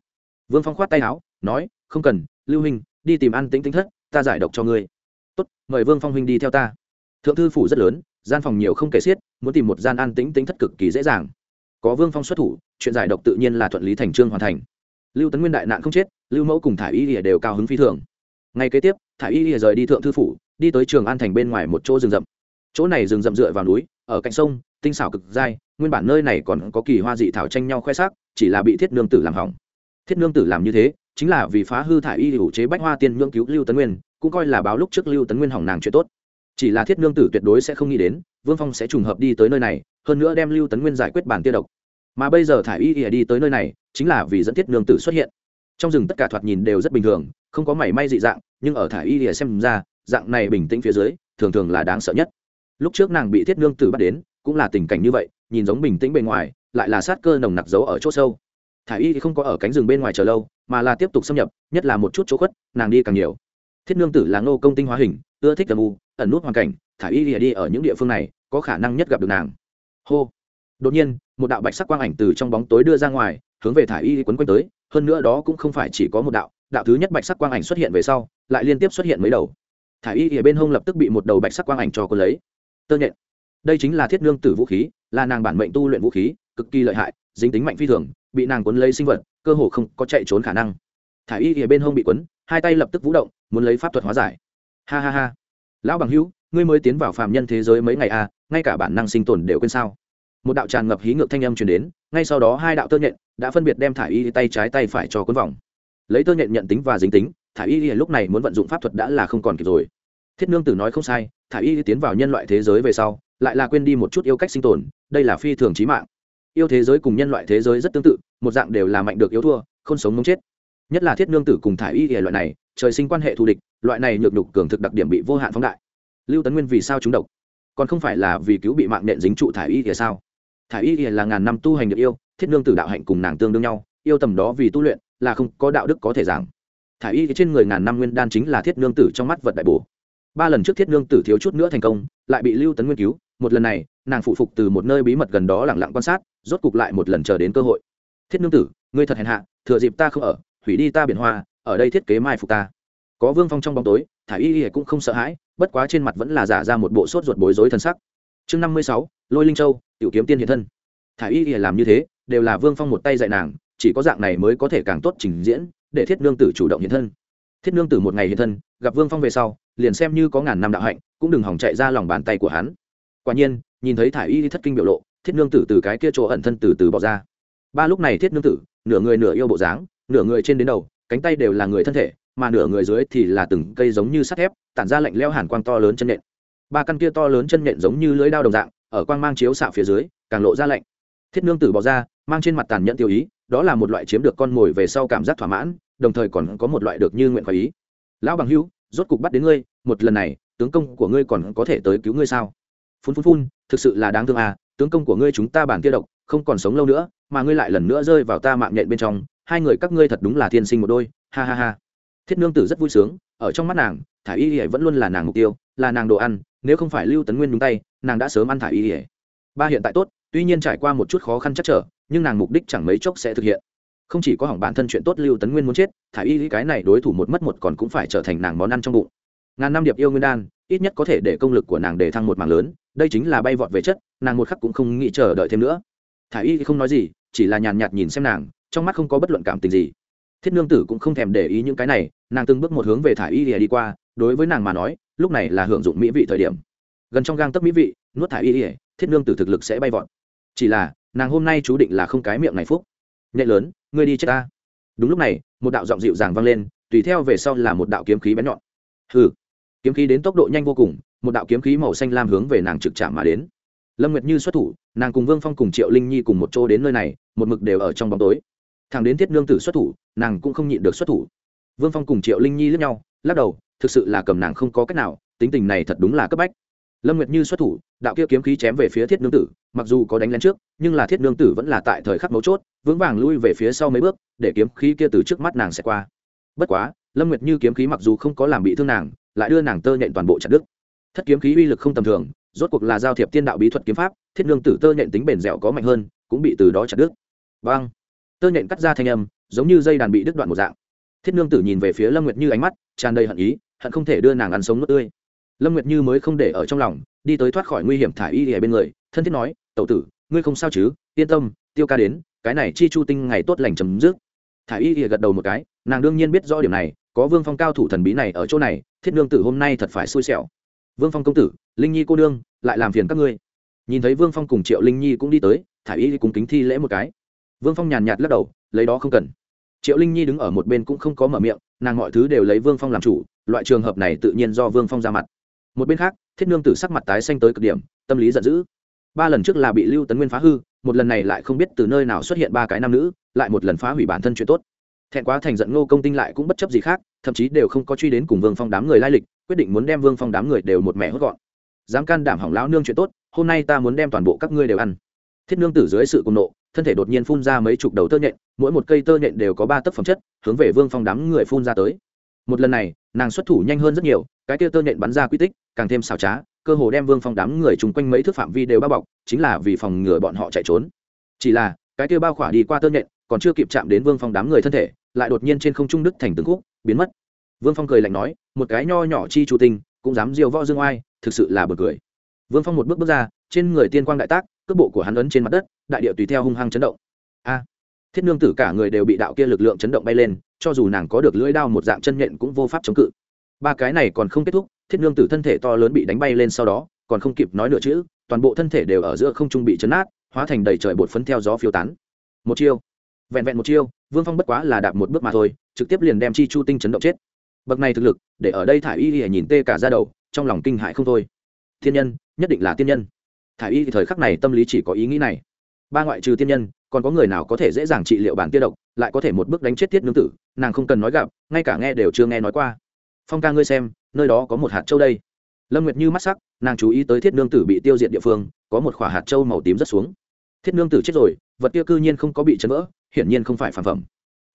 Vương phong khoát tay áo, nói, không cần, lưu huynh, đi tìm ăn tĩnh tính thất, ta giải độc cho ngươi. Tốt, mời vương phong huynh đi theo ta thượng thư phủ rất lớn, gian phòng nhiều không kể xiết, muốn tìm một gian an tĩnh tính thất cực kỳ dễ dàng. Có vương phong xuất thủ, chuyện giải độc tự nhiên là thuận lý thành trương hoàn thành. Lưu tấn nguyên đại nạn không chết, lưu mẫu cùng thả y lìa đều cao hứng phi thường. Ngay kế tiếp thả y lìa rời đi thượng thư phủ, đi tới trường an thành bên ngoài một chỗ rừng rậm. Chỗ này rừng rậm dựa vào núi, ở cạnh sông, tinh xảo cực dai, nguyên bản nơi này còn có kỳ hoa dị thảo tranh nhau khoe sắc, chỉ là bị thiết nương tử làm hỏng. Thiết nương tử làm như thế, chính là vì phá hư thả y hữu chế bách hoa tiên ngưỡng cứu lưu tấn nguyên, cũng coi là báo lúc trước lưu tấn nguyên hỏng nàng chuyện tốt chỉ là thiết nương tử tuyệt đối sẽ không nghĩ đến, vương phong sẽ trùng hợp đi tới nơi này, hơn nữa đem lưu tấn nguyên giải quyết bản tiêu độc. Mà bây giờ thả y ỉa đi tới nơi này, chính là vì dẫn thiết nương tử xuất hiện. Trong rừng tất cả thoạt nhìn đều rất bình thường, không có mảy may dị dạng, nhưng ở thả y ỉa xem ra, dạng này bình tĩnh phía dưới, thường thường là đáng sợ nhất. Lúc trước nàng bị thiết nương tử bắt đến, cũng là tình cảnh như vậy, nhìn giống bình tĩnh bề ngoài, lại là sát cơ nồng nặc giấu ở chỗ sâu. Thả y thì không có ở cánh rừng bên ngoài chờ lâu, mà là tiếp tục xâm nhập, nhất là một chút chỗ khuất, nàng đi càng nhiều. Thiết nương tử là ngô công tinh hóa hình ưa thích âm u, ẩn nút hoàn cảnh, thả y lìa đi ở những địa phương này, có khả năng nhất gặp được nàng. Hô. Đột nhiên, một đạo bạch sắc quang ảnh từ trong bóng tối đưa ra ngoài, hướng về thả y quấn quanh tới, hơn nữa đó cũng không phải chỉ có một đạo đạo thứ nhất bạch sắc quang ảnh xuất hiện về sau, lại liên tiếp xuất hiện mấy đầu. Thả y ở bên hông lập tức bị một đầu bạch sắc quang ảnh cho cô lấy. Tơ nhện. Đây chính là thiết nương tử vũ khí, là nàng bản mệnh tu luyện vũ khí, cực kỳ lợi hại, dính tính mạnh phi thường, bị nàng cuốn lấy sinh vật, cơ hồ không có chạy trốn khả năng. Thả y ở bên hông bị quấn hai tay lập tức vũ động, muốn lấy pháp thuật hóa giải ha ha ha. Lão bằng hữu, ngươi mới tiến vào phàm nhân thế giới mấy ngày à ngay cả bản năng sinh tồn đều quên sao? Một đạo tràn ngập hí ngược thanh âm truyền đến, ngay sau đó hai đạo tơ nhện đã phân biệt đem thả y tay trái tay phải cho cuốn vòng. Lấy tơ nhện nhận tính và dính tính thả y lúc này muốn vận dụng pháp thuật đã là không còn kịp rồi. Thiết nương tử nói không sai thả y tiến vào nhân loại thế giới về sau, lại là quên đi một chút yêu cách sinh tồn, đây là phi thường trí mạng. Yêu thế giới cùng nhân loại thế giới rất tương tự, một dạng đều là mạnh được yếu thua, không sống mống chết. Nhất là thiết nương tử cùng thả y loại này trời sinh quan hệ thù địch, loại này nhược nhục cường thực đặc điểm bị vô hạn phóng đại. Lưu tấn nguyên vì sao chúng độc? Còn không phải là vì cứu bị mạng nện dính trụ Thải y thì sao? Thải y là ngàn năm tu hành được yêu, thiết nương tử đạo hạnh cùng nàng tương đương nhau, yêu tầm đó vì tu luyện, là không có đạo đức có thể giảng. Thải y trên người ngàn năm nguyên đan chính là thiết nương tử trong mắt vật đại bổ. Ba lần trước thiết nương tử thiếu chút nữa thành công, lại bị lưu tấn nguyên cứu, một lần này, nàng phụ phục từ một nơi bí mật gần đó lẳng lặng quan sát, rốt cục lại một lần chờ đến cơ hội. Thiết nương tử, ngươi thật hèn hạ, thừa dịp ta không ở, hủy đi ta biển hoa ở đây thiết kế mai phục ta. Có vương phong trong bóng tối, thả y y cũng không sợ hãi, bất quá trên mặt vẫn là giả ra một bộ sốt ruột bối rối thân sắc. Chương năm mươi sáu, lôi linh châu, tiểu kiếm tiên hiện thân. Thả y y làm như thế, đều là vương phong một tay dạy nàng, chỉ có dạng này mới có thể càng tốt trình diễn, để thiết nương tử chủ động hiện thân. Thiết nương tử một ngày hiện thân, gặp vương phong về sau, liền xem như có ngàn năm đạo hạnh, cũng đừng hỏng chạy ra lòng bàn tay của hắn. Quả nhiên, nhìn thấy thả y thất kinh biểu lộ, thiết nương tử từ cái kia chỗ ẩn thân từ từ bỏ ra. Ba lúc này thiết nương tử, nửa người nửa yêu bộ dáng, nửa người trên đến đầu cánh tay đều là người thân thể, mà nửa người dưới thì là từng cây giống như sắt thép, tản ra lạnh leo hàn quang to lớn chân nện ba căn kia to lớn chân nện giống như lưỡi đao đồng dạng, ở quang mang chiếu xạ phía dưới, càng lộ ra lạnh. Thiết nương tử bỏ ra, mang trên mặt tàn nhẫn tiêu ý, đó là một loại chiếm được con mồi về sau cảm giác thỏa mãn, đồng thời còn có một loại được như nguyện khỏi ý. Lão bằng hữu, rốt cục bắt đến ngươi, một lần này, tướng công của ngươi còn có thể tới cứu ngươi sao? Phun phun phun, thực sự là đáng thương à tướng công của ngươi chúng ta bản kia độc, không còn sống lâu nữa, mà ngươi lại lần nữa rơi vào ta mạng nhện bên trong hai người các ngươi thật đúng là thiên sinh một đôi, ha ha ha. Thiết nương tử rất vui sướng, ở trong mắt nàng thả y ỉa vẫn luôn là nàng mục tiêu, là nàng đồ ăn, nếu không phải lưu tấn nguyên đúng tay, nàng đã sớm ăn thả y ỉa ba hiện tại tốt, tuy nhiên trải qua một chút khó khăn chắc trở, nhưng nàng mục đích chẳng mấy chốc sẽ thực hiện. Không chỉ có hỏng bản thân chuyện tốt lưu tấn nguyên muốn chết thả y cái này đối thủ một mất một còn cũng phải trở thành nàng món ăn trong bụng. Ngàn năm điệp yêu nguyên đan, ít nhất có thể để công lực của nàng để thăng một mảng lớn, đây chính là bay vọt về chất, nàng một khắc cũng không nghĩ chờ đợi thêm nữa. Thả y không nói gì, chỉ là nhàn nhạt nhìn xem nàng trong mắt không có bất luận cảm tình gì. Thiết nương tử cũng không thèm để ý những cái này, nàng từng bước một hướng về thả y ỉa đi qua, đối với nàng mà nói, lúc này là hưởng dụng mỹ vị thời điểm. Gần trong gang tấp mỹ vị, nuốt thả y ỉa thiết nương tử thực lực sẽ bay vọt. Chỉ là, nàng hôm nay chú định là không cái miệng này phúc. Nhẹ lớn, ngươi đi chết ta. Đúng lúc này, một đạo giọng dịu dàng vang lên, tùy theo về sau là một đạo kiếm khí bén nhọn. Hừ. Kiếm khí đến tốc độ nhanh vô cùng, một đạo kiếm khí màu xanh lam hướng về nàng trực chạm mà đến. Lâm nguyệt như xuất thủ, nàng cùng vương phong cùng triệu linh nhi cùng một chỗ đến nơi này, một mực đều ở trong bóng tối thằng đến thiết nương tử xuất thủ, nàng cũng không nhịn được xuất thủ. Vương phong cùng triệu linh nhi lướt nhau, lắc đầu, thực sự là cầm nàng không có cách nào, tính tình này thật đúng là cấp bách. Lâm nguyệt như xuất thủ, đạo kia kiếm khí chém về phía thiết nương tử, mặc dù có đánh lén trước, nhưng là thiết nương tử vẫn là tại thời khắc mấu chốt, vững vàng lui về phía sau mấy bước, để kiếm khí kia từ trước mắt nàng sẽ qua. Bất quá, lâm nguyệt như kiếm khí mặc dù không có làm bị thương nàng, lại đưa nàng tơ nhện toàn bộ chặt đứt. Thất kiếm khí uy lực không tầm thường, rốt cuộc là giao thiệp tiên đạo bí thuật kiếm pháp, thiết nương tử tơ nhện tính bền dẻo có mạnh hơn, cũng bị từ đó chặt đứt. Vâng tơ nhện cắt ra thanh âm, giống như dây đàn bị đứt đoạn một dạng. Thiết nương tử nhìn về phía lâm nguyệt như ánh mắt, tràn đầy hận ý, hận không thể đưa nàng ăn sống nước tươi. Lâm nguyệt như mới không để ở trong lòng, đi tới thoát khỏi nguy hiểm thả y ở bên người, thân thiết nói, tẩu tử, ngươi không sao chứ? Yên tâm, tiêu ca đến, cái này chi chu tinh ngày tốt lành chấm dứt. Thả y ỉa gật đầu một cái, nàng đương nhiên biết rõ điểm này, có vương phong cao thủ thần bí này ở chỗ này, thiết nương tử hôm nay thật phải xui xẻo. Vương phong công tử, linh nhi cô đương lại làm phiền các ngươi. Nhìn thấy vương phong cùng triệu linh nhi cũng đi tới, thả y cùng kính thi lễ một cái vương phong nhàn nhạt lắc đầu, lấy đó không cần. Triệu linh nhi đứng ở một bên cũng không có mở miệng, nàng mọi thứ đều lấy vương phong làm chủ, loại trường hợp này tự nhiên do vương phong ra mặt. Một bên khác, thiết nương tử sắc mặt tái xanh tới cực điểm, tâm lý giận dữ. Ba lần trước là bị lưu tấn nguyên phá hư, một lần này lại không biết từ nơi nào xuất hiện ba cái nam nữ, lại một lần phá hủy bản thân chuyện tốt. Thẹn quá thành giận ngô công tinh lại cũng bất chấp gì khác, thậm chí đều không có truy đến cùng vương phong đám người lai lịch, quyết định muốn đem vương phong đám người đều một mẻ hốt gọn. Dám can đảm hỏng lão nương chuyện tốt, hôm nay ta muốn đem toàn bộ các ngươi đều ăn. Thiết nương tử dưới sự cùng nộ thân thể đột nhiên phun ra mấy chục đầu tơ nhện, mỗi một cây tơ nhện đều có ba tấc phẩm chất, hướng về vương phong đám người phun ra tới. Một lần này, nàng xuất thủ nhanh hơn rất nhiều, cái tia tơ nhện bắn ra quy tích, càng thêm xảo trá, cơ hồ đem vương phong đám người chung quanh mấy thước phạm vi đều bao bọc, chính là vì phòng ngừa bọn họ chạy trốn. Chỉ là, cái tia bao khỏa đi qua tơ nhện, còn chưa kịp chạm đến vương phong đám người thân thể, lại đột nhiên trên không trung đức thành từng khúc, biến mất. Vương phong cười lạnh nói, một cái nho nhỏ chi chủ tinh cũng dám diều võ dương oai, thực sự là bực cười. Vương phong một bước bước ra, trên người tiên quang đại tác cước bộ của hắn ấn trên mặt đất, đại địa tùy theo hung hăng chấn động. A! Thiết nương tử cả người đều bị đạo kia lực lượng chấn động bay lên, cho dù nàng có được lưỡi đao một dạng chân nhện cũng vô pháp chống cự. Ba cái này còn không kết thúc, thiết nương tử thân thể to lớn bị đánh bay lên sau đó, còn không kịp nói nửa chữ, toàn bộ thân thể đều ở giữa không trung bị chấn nát, hóa thành đầy trời bột phấn theo gió phiêu tán. Một chiêu. Vẹn vẹn một chiêu, vương phong bất quá là đạp một bước mà thôi, trực tiếp liền đem chi chu tinh chấn động chết. Bậc này thực lực, để ở đây thả y y nhìn tê cả ra đầu, trong lòng kinh hại không thôi. Thiên nhân, nhất định là tiên nhân thả y thì thời khắc này tâm lý chỉ có ý nghĩ này. Ba ngoại trừ tiên nhân, còn có người nào có thể dễ dàng trị liệu bản tiêu độc, lại có thể một bước đánh chết tiết nương tử, nàng không cần nói gặp, ngay cả nghe đều chưa nghe nói qua. Phong ca ngươi xem, nơi đó có một hạt châu đây. Lâm nguyệt như mắt sắc, nàng chú ý tới thiết nương tử bị tiêu diệt địa phương, có một khoả hạt châu màu tím rất xuống. Thiết nương tử chết rồi, vật tiêu cư nhiên không có bị chấn vỡ, hiển nhiên không phải phản phẩm.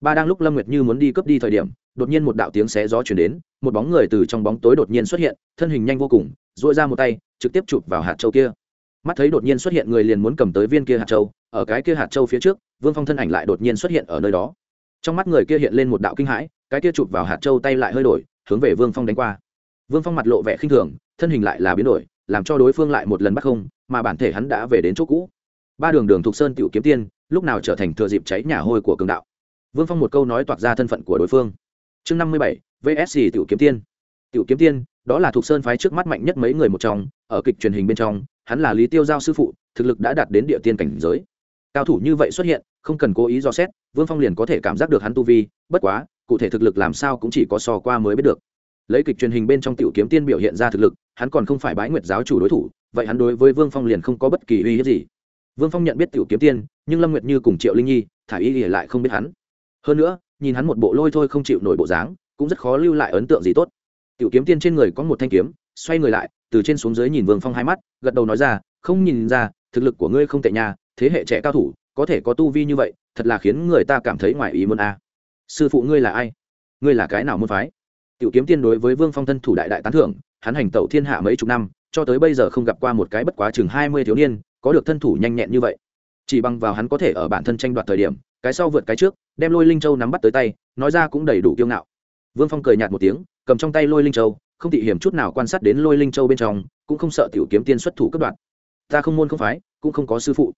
Ba đang lúc lâm nguyệt như muốn đi cướp đi thời điểm, đột nhiên một đạo tiếng xé gió chuyển đến, một bóng người từ trong bóng tối đột nhiên xuất hiện, thân hình nhanh vô cùng dội ra một tay, trực tiếp chụp vào hạt châu kia mắt thấy đột nhiên xuất hiện người liền muốn cầm tới viên kia hạt châu, ở cái kia hạt châu phía trước, vương phong thân ảnh lại đột nhiên xuất hiện ở nơi đó. Trong mắt người kia hiện lên một đạo kinh hãi, cái kia chụp vào hạt châu tay lại hơi đổi, hướng về vương phong đánh qua. Vương phong mặt lộ vẻ khinh thường, thân hình lại là biến đổi, làm cho đối phương lại một lần bắt không, mà bản thể hắn đã về đến chỗ cũ. Ba đường đường thục sơn tiểu kiếm tiên, lúc nào trở thành thừa dịp cháy nhà hôi của cường đạo. Vương phong một câu nói toạc ra thân phận của đối phương. Chương năm mươi bảy vsc tiểu kiếm tiên. Tiểu kiếm tiên, đó là thục sơn phái trước mắt mạnh nhất mấy người một trong, ở kịch truyền hình bên trong hắn là lý tiêu giao sư phụ, thực lực đã đạt đến địa tiên cảnh giới. Cao thủ như vậy xuất hiện, không cần cố ý dò xét, vương phong liền có thể cảm giác được hắn tu vi, bất quá, cụ thể thực lực làm sao cũng chỉ có so qua mới biết được. Lấy kịch truyền hình bên trong tiểu kiếm tiên biểu hiện ra thực lực, hắn còn không phải bái nguyệt giáo chủ đối thủ, vậy hắn đối với vương phong liền không có bất kỳ uy hiếp gì. Vương phong nhận biết tiểu kiếm tiên, nhưng lâm nguyệt như cùng triệu linh nhi, thả y ỉa lại không biết hắn. Hơn nữa, nhìn hắn một bộ lôi thôi không chịu nổi bộ dáng, cũng rất khó lưu lại ấn tượng gì tốt. Tiểu kiếm tiên trên người có một thanh kiếm, xoay người lại từ trên xuống dưới nhìn vương phong hai mắt, gật đầu nói ra, không nhìn ra, thực lực của ngươi không tệ nhà thế hệ trẻ cao thủ, có thể có tu vi như vậy, thật là khiến người ta cảm thấy ngoài ý muốn a. Sư phụ ngươi là ai? Ngươi là cái nào môn phái? Tiểu kiếm tiên đối với vương phong thân thủ đại đại tán thưởng, hắn hành tẩu thiên hạ mấy chục năm, cho tới bây giờ không gặp qua một cái bất quá chừng hai mươi thiếu niên, có được thân thủ nhanh nhẹn như vậy. Chỉ bằng vào hắn có thể ở bản thân tranh đoạt thời điểm, cái sau vượt cái trước, đem lôi linh châu nắm bắt tới tay, nói ra cũng đầy đủ kiêu ngạo. Vương phong cười nhạt một tiếng, cầm trong tay lôi linh châu không thị hiểm chút nào quan sát đến lôi linh châu bên trong, cũng không sợ tiểu kiếm tiên xuất thủ cấp đoạn ta không môn không phái, cũng không có sư phụ.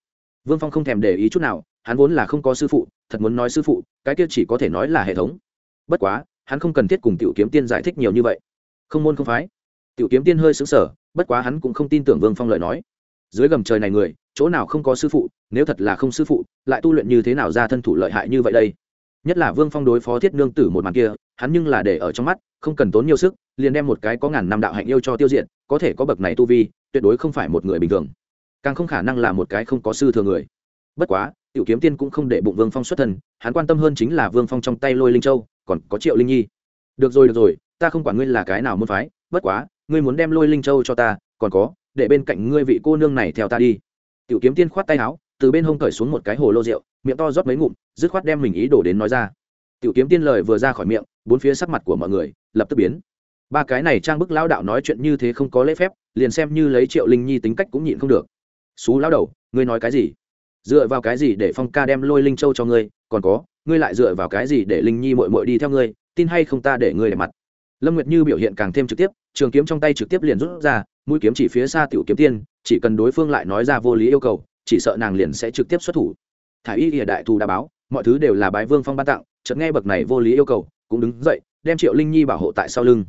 Vương phong không thèm để ý chút nào, hắn vốn là không có sư phụ, thật muốn nói sư phụ, cái kia chỉ có thể nói là hệ thống. Bất quá, hắn không cần thiết cùng tiểu kiếm tiên giải thích nhiều như vậy. Không môn không phái. Tiểu kiếm tiên hơi xứng sở bất quá hắn cũng không tin tưởng vương phong lời nói. Dưới gầm trời này người, chỗ nào không có sư phụ, nếu thật là không sư phụ, lại tu luyện như thế nào ra thân thủ lợi hại như vậy đây? Nhất là vương phong đối phó thiết nương tử một màn kia, hắn nhưng là để ở trong mắt, không cần tốn nhiều sức, liền đem một cái có ngàn năm đạo hạnh yêu cho tiêu diện có thể có bậc này tu vi, tuyệt đối không phải một người bình thường. Càng không khả năng là một cái không có sư thừa người. Bất quá, tiểu kiếm tiên cũng không để bụng vương phong xuất thần hắn quan tâm hơn chính là vương phong trong tay lôi linh châu, còn có triệu linh nhi. Được rồi được rồi, ta không quản ngươi là cái nào muốn phái, bất quá, ngươi muốn đem lôi linh châu cho ta, còn có, để bên cạnh ngươi vị cô nương này theo ta đi. Tiểu kiếm tiên khoát tay áo, từ bên hông cởi xuống một cái hồ lô rượu, miệng to rót mấy ngụm dứt khoát đem mình ý đồ đến nói ra. Tiểu kiếm tiên lời vừa ra khỏi miệng, bốn phía sắc mặt của mọi người lập tức biến. Ba cái này trang bức lão đạo nói chuyện như thế không có lễ phép, liền xem như lấy triệu linh nhi tính cách cũng nhịn không được. Xú lão đầu, ngươi nói cái gì? Dựa vào cái gì để phong ca đem lôi linh châu cho ngươi? Còn có, ngươi lại dựa vào cái gì để linh nhi mội mội đi theo ngươi? Tin hay không ta để ngươi để mặt? Lâm nguyệt như biểu hiện càng thêm trực tiếp, trường kiếm trong tay trực tiếp liền rút ra, mũi kiếm chỉ phía xa tiểu kiếm tiên, chỉ cần đối phương lại nói ra vô lý yêu cầu, chỉ sợ nàng liền sẽ trực tiếp xuất thủ. Thả y hiện đại thù đã báo mọi thứ đều là bái vương phong ban tặng, chợt nghe bậc này vô lý yêu cầu, cũng đứng dậy, đem triệu linh nhi bảo hộ tại sau lưng.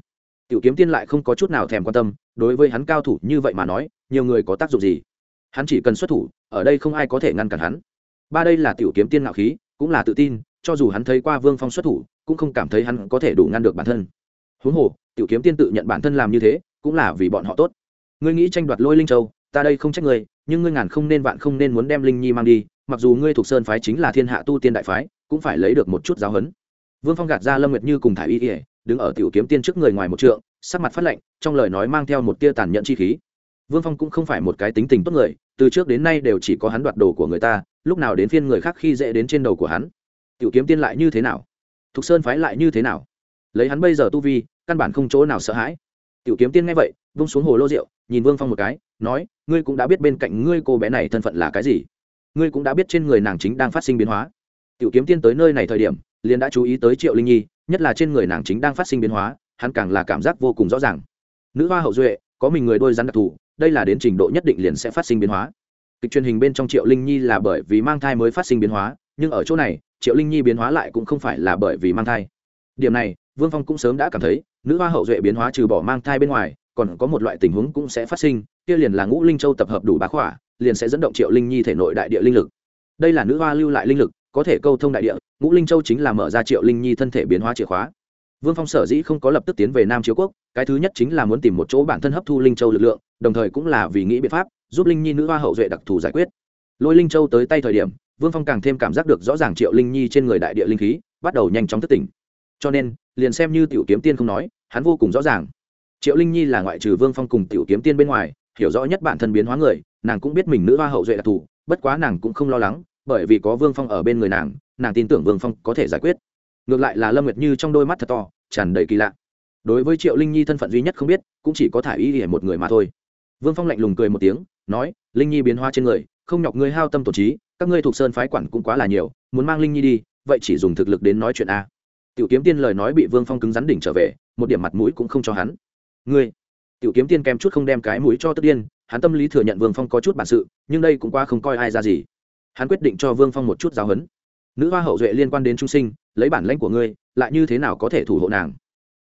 Tiểu kiếm tiên lại không có chút nào thèm quan tâm, đối với hắn cao thủ như vậy mà nói, nhiều người có tác dụng gì? Hắn chỉ cần xuất thủ, ở đây không ai có thể ngăn cản hắn. Ba đây là tiểu kiếm tiên ngạo khí, cũng là tự tin, cho dù hắn thấy qua vương phong xuất thủ, cũng không cảm thấy hắn có thể đủ ngăn được bản thân. Huống hồ, tiểu kiếm tiên tự nhận bản thân làm như thế, cũng là vì bọn họ tốt. Ngươi nghĩ tranh đoạt lôi linh châu, ta đây không trách ngươi, nhưng ngươi ngàn không nên vạn không nên muốn đem linh nhi mang đi mặc dù ngươi thuộc sơn phái chính là thiên hạ tu tiên đại phái, cũng phải lấy được một chút giáo huấn. Vương phong gạt ra lâm nguyệt như cùng thải y ỉa đứng ở tiểu kiếm tiên trước người ngoài một trượng, sắc mặt phát lạnh, trong lời nói mang theo một tia tàn nhẫn chi khí. Vương phong cũng không phải một cái tính tình tốt người, từ trước đến nay đều chỉ có hắn đoạt đồ của người ta, lúc nào đến phiên người khác khi dễ đến trên đầu của hắn. Tiểu kiếm tiên lại như thế nào? Thục sơn phái lại như thế nào? Lấy hắn bây giờ tu vi, căn bản không chỗ nào sợ hãi. Tiểu kiếm tiên nghe vậy, vung xuống hồ lô rượu, nhìn vương phong một cái, nói, ngươi cũng đã biết bên cạnh ngươi cô bé này thân phận là cái gì ngươi cũng đã biết trên người nàng chính đang phát sinh biến hóa. Tiểu kiếm tiên tới nơi này thời điểm, liền đã chú ý tới triệu linh nhi, nhất là trên người nàng chính đang phát sinh biến hóa, hắn càng là cảm giác vô cùng rõ ràng. Nữ hoa hậu duệ, có mình người đôi rắn đặc thù, đây là đến trình độ nhất định liền sẽ phát sinh biến hóa. Kịch truyền hình bên trong triệu linh nhi là bởi vì mang thai mới phát sinh biến hóa, nhưng ở chỗ này, triệu linh nhi biến hóa lại cũng không phải là bởi vì mang thai. Điểm này, vương phong cũng sớm đã cảm thấy, nữ hoa hậu duệ biến hóa trừ bỏ mang thai bên ngoài, còn có một loại tình huống cũng sẽ phát sinh, kia liền là ngũ linh châu tập hợp đủ bá khỏa liền sẽ dẫn động triệu linh nhi thể nội đại địa linh lực. Đây là nữ hoa lưu lại linh lực, có thể câu thông đại địa, ngũ linh châu chính là mở ra triệu linh nhi thân thể biến hóa chìa khóa. Vương phong sở dĩ không có lập tức tiến về nam chiếu quốc, cái thứ nhất chính là muốn tìm một chỗ bản thân hấp thu linh châu lực lượng, đồng thời cũng là vì nghĩ biện pháp, giúp linh nhi nữ hoa hậu duệ đặc thù giải quyết. Lôi linh châu tới tay thời điểm, vương phong càng thêm cảm giác được rõ ràng triệu linh nhi trên người đại địa linh khí, bắt đầu nhanh chóng thất tỉnh. Cho nên, liền xem như tiểu kiếm tiên không nói, hắn vô cùng rõ ràng. Triệu linh nhi là ngoại trừ vương phong cùng tiểu kiếm tiên bên ngoài hiểu rõ nhất bản thân biến hóa người, nàng cũng biết mình nữ hoa hậu duệ đặc thù, bất quá nàng cũng không lo lắng, bởi vì có vương phong ở bên người nàng nàng tin tưởng vương phong có thể giải quyết. Ngược lại là lâm nguyệt như trong đôi mắt thật to, tràn đầy kỳ lạ. Đối với triệu linh nhi thân phận duy nhất không biết, cũng chỉ có thả ý ỉa một người mà thôi. Vương phong lạnh lùng cười một tiếng, nói, linh nhi biến hóa trên người, không nhọc ngươi hao tâm tổ trí, các ngươi thuộc sơn phái quản cũng quá là nhiều, muốn mang linh nhi đi, vậy chỉ dùng thực lực đến nói chuyện a. Tiểu kiếm tiên lời nói bị vương phong cứng rắn đỉnh trở về, một điểm mặt mũi cũng không cho hắn. Ngươi tiểu kiếm tiên kém chút không đem cái mũi cho tức điên, hắn tâm lý thừa nhận vương phong có chút bản sự, nhưng đây cũng quá không coi ai ra gì. Hắn quyết định cho vương phong một chút giáo huấn. Nữ hoa hậu duệ liên quan đến trung sinh, lấy bản lãnh của ngươi, lại như thế nào có thể thủ hộ nàng?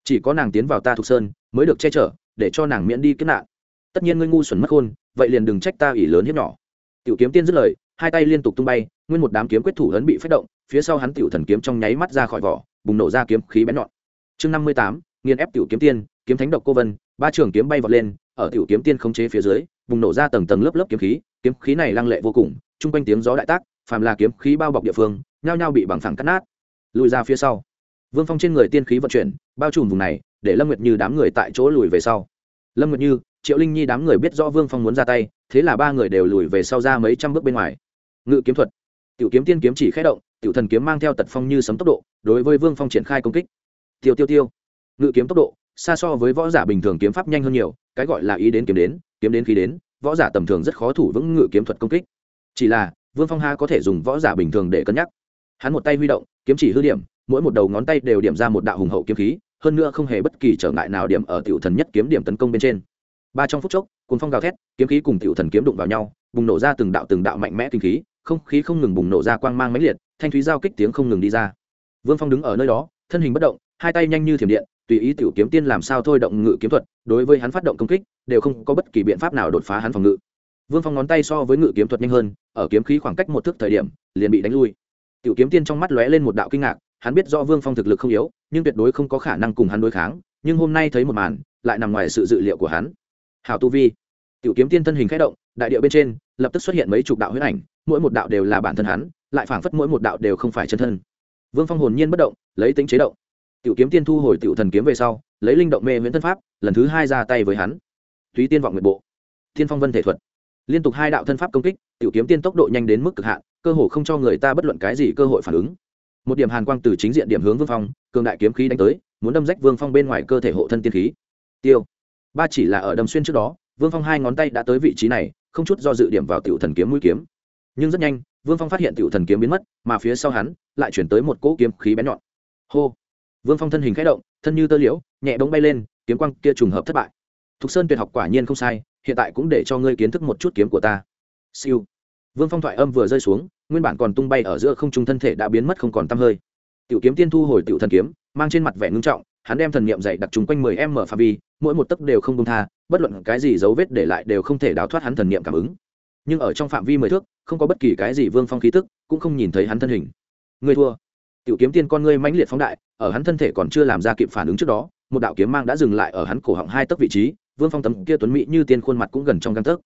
Chỉ có nàng tiến vào ta thục sơn, mới được che chở, để cho nàng miễn đi kết nạn. Tất nhiên ngươi ngu xuẩn mất khôn, vậy liền đừng trách ta ủy lớn hiếp nhỏ. Tiểu kiếm tiên dứt lời, hai tay liên tục tung bay, nguyên một đám kiếm quyết thủ ấn bị phát động, phía sau hắn tiểu thần kiếm trong nháy mắt ra khỏi vỏ, bùng nổ ra kiếm khí bén nhọn. Chương năm mươi tám, nghiền ép tiểu kiếm tiên, kiếm thánh độc cô vân ba trường kiếm bay vọt lên, ở tiểu kiếm tiên khống chế phía dưới, bùng nổ ra tầng tầng lớp lớp kiếm khí kiếm khí này lăng lệ vô cùng, chung quanh tiếng gió đại tác, phàm là kiếm khí bao bọc địa phương, nhao nhao bị bằng phẳng cắt nát. Lùi ra phía sau. Vương phong trên người tiên khí vận chuyển, bao trùm vùng này, để lâm nguyệt như đám người tại chỗ lùi về sau. Lâm nguyệt như, triệu linh nhi đám người biết rõ vương phong muốn ra tay, thế là ba người đều lùi về sau ra mấy trăm bước bên ngoài. Ngự kiếm thuật. Tiểu kiếm tiên kiếm chỉ khé động, tiểu thần kiếm mang theo tật phong như sấm tốc độ, đối với vương phong triển khai công kích. Tiêu tiêu tiêu. Ngự kiếm tốc độ xa so với võ giả bình thường kiếm pháp nhanh hơn nhiều, cái gọi là ý đến kiếm đến kiếm đến khi đến, võ giả tầm thường rất khó thủ vững ngự kiếm thuật công kích. Chỉ là, vương phong ha có thể dùng võ giả bình thường để cân nhắc. Hắn một tay huy động, kiếm chỉ hư điểm, mỗi một đầu ngón tay đều điểm ra một đạo hùng hậu kiếm khí, hơn nữa không hề bất kỳ trở ngại nào điểm ở tiểu thần nhất kiếm điểm tấn công bên trên. Ba trong phút chốc cuốn phong gào thét, kiếm khí cùng tiểu thần kiếm đụng vào nhau, bùng nổ ra từng đạo từng đạo mạnh mẽ kinh khí, không khí không ngừng bùng nổ ra quang mang mãnh liệt, thanh thúy giao kích tiếng không ngừng đi ra. Vương phong đứng ở nơi đó, thân hình bất động, hai tay nhanh như thiểm điện tùy ý tiểu kiếm tiên làm sao thôi động ngự kiếm thuật, đối với hắn phát động công kích, đều không có bất kỳ biện pháp nào đột phá hắn phòng ngự. Vương phong ngón tay so với ngự kiếm thuật nhanh hơn, ở kiếm khí khoảng cách một thước thời điểm, liền bị đánh lui. Tiểu kiếm tiên trong mắt lóe lên một đạo kinh ngạc, hắn biết rõ vương phong thực lực không yếu, nhưng tuyệt đối không có khả năng cùng hắn đối kháng, nhưng hôm nay thấy một màn, lại nằm ngoài sự dự liệu của hắn. Hảo tu vi. Tiểu kiếm tiên thân hình khẽ động, đại địa bên trên, lập tức xuất hiện mấy chục đạo huyết ảnh, mỗi một đạo đều là bản thân hắn, lại phảng phất mỗi một đạo đều không phải chân thân. Vương phong hồn nhiên bất động, lấy tính chế động tiểu kiếm tiên thu hồi tiểu thần kiếm về sau, lấy linh động mê nguyễn thân pháp, lần thứ hai ra tay với hắn. Túy tiên vọng nguyện bộ. Thiên phong vân thể thuật. Liên tục hai đạo thân pháp công kích, tiểu kiếm tiên tốc độ nhanh đến mức cực hạn, cơ hồ không cho người ta bất luận cái gì cơ hội phản ứng. Một điểm hàn quang từ chính diện điểm hướng vương phong, cường đại kiếm khí đánh tới, muốn đâm rách vương phong bên ngoài cơ thể hộ thân tiên khí. Tiêu. Ba chỉ là ở đâm xuyên trước đó, vương phong hai ngón tay đã tới vị trí này, không chút do dự điểm vào tiểu thần kiếm mũi kiếm. Nhưng rất nhanh, vương phong phát hiện tiểu thần kiếm biến mất, mà phía sau hắn lại chuyển tới một cỗ kiếm khí bén nhọn. Hô vương phong thân hình k h ẽ động, thân như tơ liễu, nhẹ bóng bay lên, kiếm quang kia trùng hợp thất bại. Thục sơn tuyệt học quả nhiên không sai, hiện tại cũng để cho ngươi kiến thức một chút kiếm của ta. Siêu. Vương phong thoại âm vừa rơi xuống, nguyên bản còn tung bay ở giữa không trung thân thể đã biến mất không còn t hơi. Tiểu kiếm tiên thu hồi tiểu thần kiếm, mang trên mặt vẻ ngưng trọng, hắn đem thần niệm dày đặc trùng quanh mười em mở phạm vi, mỗi một tấc đều không công tha, bất luận cái gì dấu vết để lại đều không thể đào thoát hắn thần niệm cảm ứng. Nhưng ở trong phạm vi mười thước, không có bất kỳ cái gì vương phong khí tức, cũng không nhìn thấy hắn thân hình. Ngươi thua tiểu kiếm tiên con ngươi mãnh liệt phóng đại, ở hắn thân thể còn chưa làm ra kịp phản ứng trước đó, một đạo kiếm mang đã dừng lại ở hắn cổ họng hai tấc vị trí, vương phong tấm kia tuấn mỹ như tiên khuôn mặt cũng gần trong găng tấc.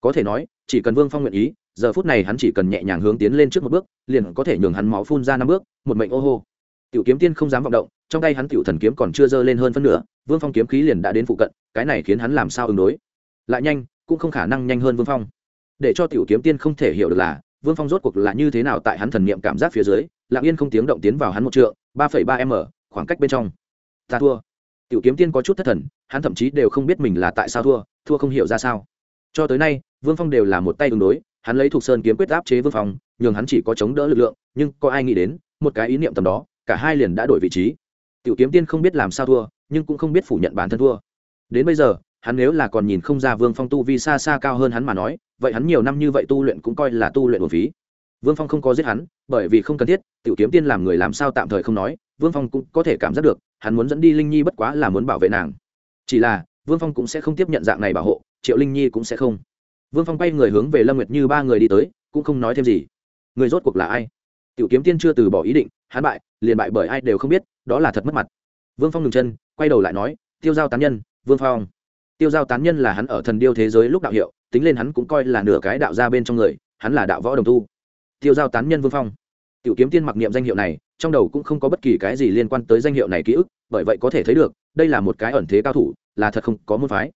Có thể nói, chỉ cần vương phong nguyện ý, giờ phút này hắn chỉ cần nhẹ nhàng hướng tiến lên trước một bước, liền có thể nhường hắn máu phun ra năm bước, một mệnh ô hô. Tiểu kiếm tiên không dám vọng động, trong tay hắn tiểu thần kiếm còn chưa dơ lên hơn phân nửa, vương phong kiếm khí liền đã đến phụ cận, cái này khiến hắn làm sao ứng đối? Lại nhanh, cũng không khả năng nhanh hơn vương phong. Để cho tiểu kiếm tiên không thể hiểu được là vương phong rốt cuộc là như thế nào tại hắn thần niệm cảm giác phía dưới, lặng yên không tiếng động tiến vào hắn một trượng, ba phẩy ba m, khoảng cách bên trong. Ta thua. Tiểu kiếm tiên có chút thất thần, hắn thậm chí đều không biết mình là tại sao thua thua không hiểu ra sao. Cho tới nay, vương phong đều là một tay ứng đối, hắn lấy thuộc sơn kiếm quyết áp chế vương phong, nhường hắn chỉ có chống đỡ lực lượng, nhưng có ai nghĩ đến, một cái ý niệm tầm đó, cả hai liền đã đổi vị trí. Tiểu kiếm tiên không biết làm sao thua, nhưng cũng không biết phủ nhận bản thân thua. Đến bây giờ hắn nếu là còn nhìn không ra vương phong tu vi xa xa cao hơn hắn mà nói, vậy hắn nhiều năm như vậy tu luyện cũng coi là tu luyện một phí. Vương phong không có giết hắn, bởi vì không cần thiết, tiểu kiếm tiên làm người làm sao tạm thời không nói, vương phong cũng có thể cảm giác được, hắn muốn dẫn đi linh nhi bất quá là muốn bảo vệ nàng. Chỉ là, vương phong cũng sẽ không tiếp nhận dạng này bảo hộ, triệu linh nhi cũng sẽ không. Vương phong quay người hướng về lâm nguyệt như ba người đi tới, cũng không nói thêm gì. Người rốt cuộc là ai? Tiểu kiếm tiên chưa từ bỏ ý định, hắn bại, liền bại bởi ai đều không biết, đó là thật mất mặt. Vương phong ngừng chân, quay đầu lại nói, tiêu giao tán nhân, vương phong tiêu giao tán nhân là hắn ở thần điêu thế giới lúc đạo hiệu, tính lên hắn cũng coi là nửa cái đạo ra bên trong người, hắn là đạo võ đồng tu. Tiêu giao tán nhân vương phong. Tiểu kiếm tiên mặc niệm danh hiệu này, trong đầu cũng không có bất kỳ cái gì liên quan tới danh hiệu này ký ức, bởi vậy có thể thấy được, đây là một cái ẩn thế cao thủ, là thật không có môn phái.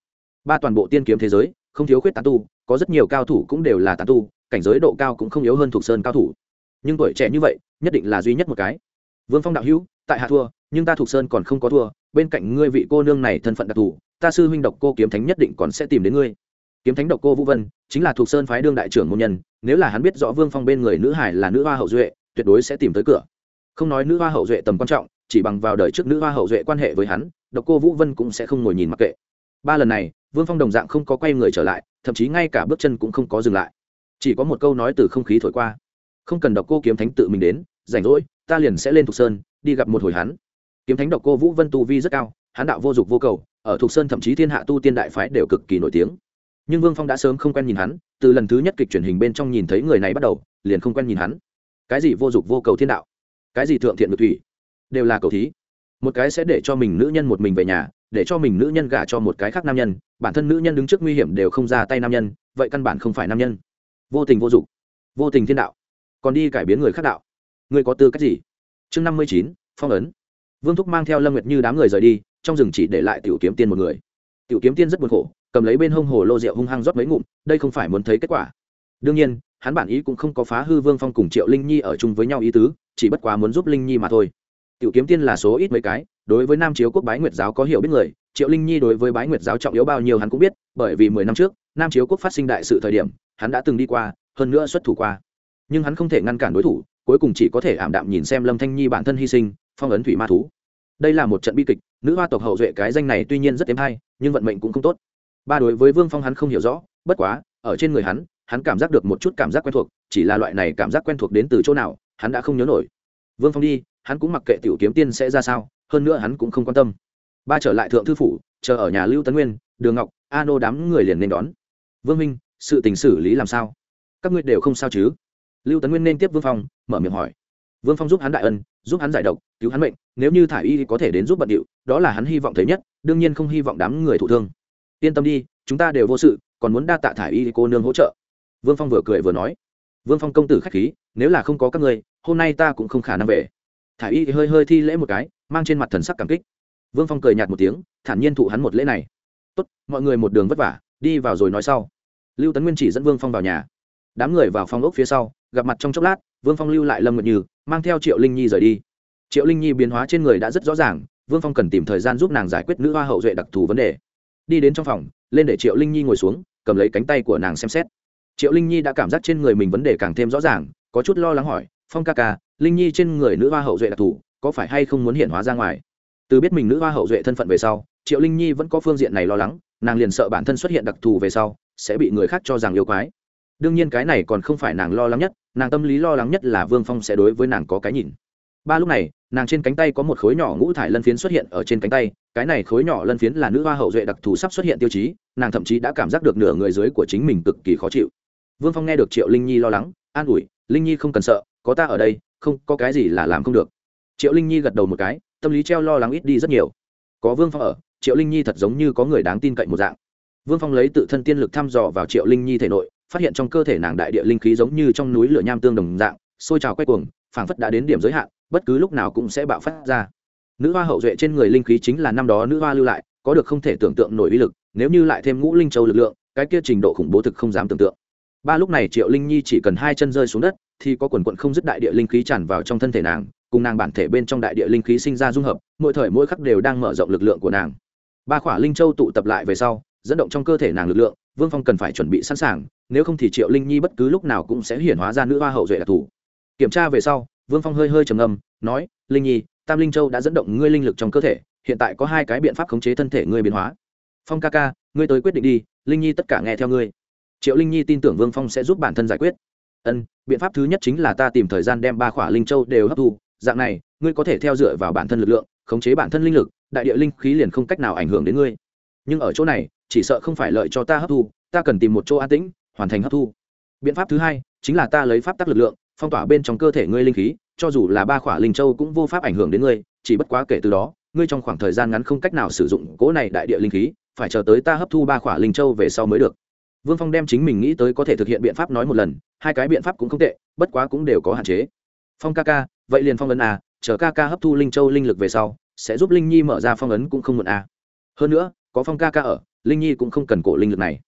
Ba toàn bộ tiên kiếm thế giới, không thiếu khuyết tán tu, có rất nhiều cao thủ cũng đều là tán tu, cảnh giới độ cao cũng không yếu hơn thuộc sơn cao thủ. Nhưng tuổi trẻ như vậy, nhất định là duy nhất một cái. Vương phong đạo hữu, tại hạ thua, nhưng ta thuộc sơn còn không có thua, bên cạnh ngươi vị cô nương này thân phận đặc thù ta sư huynh độc cô kiếm thánh nhất định còn sẽ tìm đến ngươi. Kiếm thánh độc cô vũ vân, chính là thuộc sơn phái đương đại trưởng môn nhân, nếu là hắn biết rõ vương phong bên người nữ hải là nữ hoa hậu duệ, tuyệt đối sẽ tìm tới cửa. Không nói nữ hoa hậu duệ tầm quan trọng, chỉ bằng vào đời trước nữ hoa hậu duệ quan hệ với hắn, độc cô vũ vân cũng sẽ không ngồi nhìn mặc kệ. Ba lần này, vương phong đồng dạng không có quay người trở lại, thậm chí ngay cả bước chân cũng không có dừng lại. Chỉ có một câu nói từ không khí thổi qua. Không cần độc cô kiếm thánh tự mình đến, rảnh rỗi, ta liền sẽ lên thục sơn, đi gặp một hồi hắn. Kiếm thánh độc cô vũ vân tu vi rất cao, hắn đạo vô dục vô cầu ở thục sơn thậm chí thiên hạ tu tiên đại phái đều cực kỳ nổi tiếng. Nhưng vương phong đã sớm không quen nhìn hắn, từ lần thứ nhất kịch truyền hình bên trong nhìn thấy người này bắt đầu, liền không quen nhìn hắn. Cái gì vô dụng vô cầu thiên đạo? Cái gì thượng thiện ngự thủy? Đều là cầu thí. Một cái sẽ để cho mình nữ nhân một mình về nhà, để cho mình nữ nhân gả cho một cái khác nam nhân, bản thân nữ nhân đứng trước nguy hiểm đều không ra tay nam nhân, vậy căn bản không phải nam nhân. Vô tình vô dụng vô tình thiên đạo, còn đi cải biến người khác đạo. Người có tư cách gì? Chương năm mươi chín, phong ấn. Vương thúc mang theo lâm nguyệt như đám người rời đi trong rừng chỉ để lại tiểu kiếm tiên một người. Tiểu kiếm tiên rất buồn khổ, cầm lấy bên hông hồ lô rượu hung hăng rót mấy ngụm, đây không phải muốn thấy kết quả. Đương nhiên, hắn bản ý cũng không có phá hư vương phong cùng triệu linh nhi ở chung với nhau ý tứ, chỉ bất quá muốn giúp linh nhi mà thôi. Tiểu kiếm tiên là số ít mấy cái, đối với nam chiếu quốc bái nguyệt giáo có hiểu biết người, triệu linh nhi đối với bái nguyệt giáo trọng yếu bao nhiêu hắn cũng biết, bởi vì mười năm trước, nam chiếu quốc phát sinh đại sự thời điểm, hắn đã từng đi qua, hơn nữa xuất thủ qua. Nhưng hắn không thể ngăn cản đối thủ, cuối cùng chỉ có thể ảm đạm nhìn xem lâm thanh nhi bản thân hy sinh, phong ấn thủy ma thú đây là một trận bi kịch, nữ hoa tộc hậu duệ cái danh này tuy nhiên rất êm hay, nhưng vận mệnh cũng không tốt. Ba đối với vương phong hắn không hiểu rõ, bất quá, ở trên người hắn hắn cảm giác được một chút cảm giác quen thuộc, chỉ là loại này cảm giác quen thuộc đến từ chỗ nào, hắn đã không nhớ nổi. Vương phong đi, hắn cũng mặc kệ tiểu kiếm tiên sẽ ra sao, hơn nữa hắn cũng không quan tâm. Ba trở lại thượng thư phủ, chờ ở nhà lưu tấn nguyên, đường ngọc, a nô đám người liền nên đón. Vương minh, sự tình xử lý làm sao? Các ngươi đều không sao chứ? Lưu tấn nguyên nên tiếp vương phong, mở miệng hỏi vương phong giúp hắn đại ân, giúp hắn giải độc, cứu hắn bệnh nếu như thả y có thể đến giúp bận điệu, đó là hắn hy vọng thấy nhất, đương nhiên không hy vọng đám người thụ thương. Yên tâm đi, chúng ta đều vô sự, còn muốn đa tạ thả y cô nương hỗ trợ. Vương phong vừa cười vừa nói. Vương phong công tử k h á c h khí, nếu là không có các ngươi, hôm nay ta cũng không khả năng về. Thả y hơi hơi thi lễ một cái, mang trên mặt thần sắc cảm kích. Vương phong cười nhạt một tiếng, thản nhiên thụ hắn một lễ này. Tốt, mọi người một đường vất vả, đi vào rồi nói sau. Lưu tấn nguyên chỉ dẫn vương phong vào nhà. Đám người vào phòng ốc phía sau, gặp mặt trong chốc lát, vương phong lưu lại lâm nguyệt như mang theo triệu linh nhi rời đi triệu linh nhi biến hóa trên người đã rất rõ ràng vương phong cần tìm thời gian giúp nàng giải quyết nữ hoa hậu duệ đặc thù vấn đề đi đến trong phòng lên để triệu linh nhi ngồi xuống cầm lấy cánh tay của nàng xem xét triệu linh nhi đã cảm giác trên người mình vấn đề càng thêm rõ ràng có chút lo lắng hỏi phong ca ca linh nhi trên người nữ hoa hậu duệ đặc thù có phải hay không muốn hiện hóa ra ngoài từ biết mình nữ hoa hậu duệ thân phận về sau triệu linh nhi vẫn có phương diện này lo lắng nàng liền sợ bản thân xuất hiện đặc thù về sau sẽ bị người khác cho rằng yêu quái đương nhiên cái này còn không phải nàng lo lắng nhất, nàng tâm lý lo lắng nhất là vương phong sẽ đối với nàng có cái nhìn. Ba lúc này, nàng trên cánh tay có một khối nhỏ ngũ thải lân phiến xuất hiện ở trên cánh tay, cái này khối nhỏ lân phiến là nữ hoa hậu duệ đặc thù sắp xuất hiện tiêu chí, nàng thậm chí đã cảm giác được nửa người dưới của chính mình cực kỳ khó chịu. Vương phong nghe được triệu linh nhi lo lắng, an ủi, linh nhi không cần sợ, có ta ở đây, không, có cái gì là làm không được. Triệu linh nhi gật đầu một cái, tâm lý treo lo lắng ít đi rất nhiều. Có vương phong ở, triệu linh nhi thật giống như có người đáng tin cậy một dạng. Vương phong lấy tự thân tiên lực thăm dò vào triệu linh nhi thể nội phát hiện trong cơ thể nàng đại địa linh khí giống như trong núi lửa nham tương đồng dạng, sôi trào quay cuồng, phảng phất đã đến điểm giới hạn, bất cứ lúc nào cũng sẽ bạo phát ra. Nữ hoa hậu duệ trên người linh khí chính là năm đó nữ hoa lưu lại, có được không thể tưởng tượng nổi uy lực, nếu như lại thêm ngũ linh châu lực lượng, cái kia trình độ khủng bố thực không dám tưởng tượng. Ba lúc này triệu linh nhi chỉ cần hai chân rơi xuống đất, thì có quần quận không dứt đại địa linh khí tràn vào trong thân thể nàng, cùng nàng bản thể bên trong đại địa linh khí sinh ra dung hợp, mỗi thời mỗi khắc đều đang mở rộng lực lượng của nàng. Ba khỏa linh châu tụ tập lại về sau dẫn động trong cơ thể nàng lực lượng, vương phong cần phải chuẩn bị sẵn sàng, nếu không thì triệu linh nhi bất cứ lúc nào cũng sẽ hiển hóa ra nữ hoa hậu duệ đặc thù. Kiểm tra về sau, vương phong hơi hơi trầm âm nói, linh nhi, tam linh châu đã dẫn động ngươi linh lực trong cơ thể, hiện tại có hai cái biện pháp khống chế thân thể ngươi biến hóa. Phong ca ca, ngươi tới quyết định đi, linh nhi tất cả nghe theo ngươi. Triệu linh nhi tin tưởng vương phong sẽ giúp bản thân giải quyết. Ân, biện pháp thứ nhất chính là ta tìm thời gian đem ba khỏa linh châu đều hấp thu, dạng này, ngươi có thể theo dựa vào bản thân lực lượng, khống chế bản thân linh lực, đại địa linh khí liền không cách nào ảnh hưởng đến ngươi. Nhưng ở chỗ này chỉ sợ không phải lợi cho ta hấp thu, ta cần tìm một chỗ an tĩnh, hoàn thành hấp thu. Biện pháp thứ hai chính là ta lấy pháp tắc lực lượng, phong tỏa bên trong cơ thể ngươi linh khí, cho dù là ba khỏa linh châu cũng vô pháp ảnh hưởng đến ngươi, chỉ bất quá kể từ đó, ngươi trong khoảng thời gian ngắn không cách nào sử dụng cỗ này đại địa linh khí, phải chờ tới ta hấp thu ba khỏa linh châu về sau mới được. Vương phong đem chính mình nghĩ tới có thể thực hiện biện pháp nói một lần, hai cái biện pháp cũng không tệ, bất quá cũng đều có hạn chế. Phong ca ca, vậy liền phong ấn à chờ ca ca hấp thu linh châu linh lực về sau, sẽ giúp linh nhi mở ra phong ấn cũng không muộn à. Hơn nữa, có phong ca ca ở linh nhi cũng không cần cổ linh lực này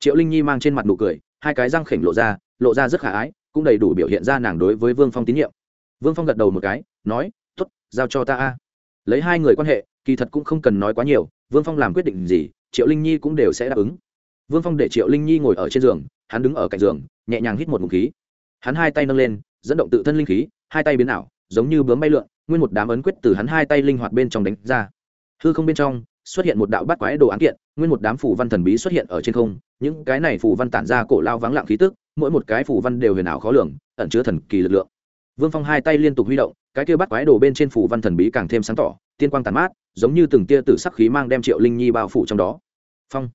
triệu linh nhi mang trên mặt nụ cười hai cái răng khểnh lộ ra lộ ra rất khả ái cũng đầy đủ biểu hiện ra nàng đối với vương phong tín nhiệm vương phong gật đầu một cái nói t ố t giao cho ta a lấy hai người quan hệ kỳ thật cũng không cần nói quá nhiều vương phong làm quyết định gì triệu linh nhi cũng đều sẽ đáp ứng vương phong để triệu linh nhi ngồi ở trên giường hắn đứng ở cạnh giường nhẹ nhàng hít một ngụm khí hắn hai tay nâng lên dẫn động tự thân linh khí hai tay biến ảo giống như bướm bay lượn nguyên một đám ấn quyết từ hắn hai tay linh hoạt bên trong đánh ra hư không bên trong xuất hiện một đạo bắt quái đồ án kiện, nguyên một đám phủ văn thần bí xuất hiện ở trên không, những cái này phủ văn tản ra cổ lao vắng lặng khí tức, mỗi một cái phủ văn đều huyền ảo khó lường, ẩn chứa thần kỳ lực lượng. Vương phong hai tay liên tục huy động, cái kia bắt quái đồ bên trên phủ văn thần bí càng thêm sáng tỏ, tiên quang tàn mát, giống như từng tia tử sắc khí mang đem triệu linh nhi bao phủ trong đó. Phong.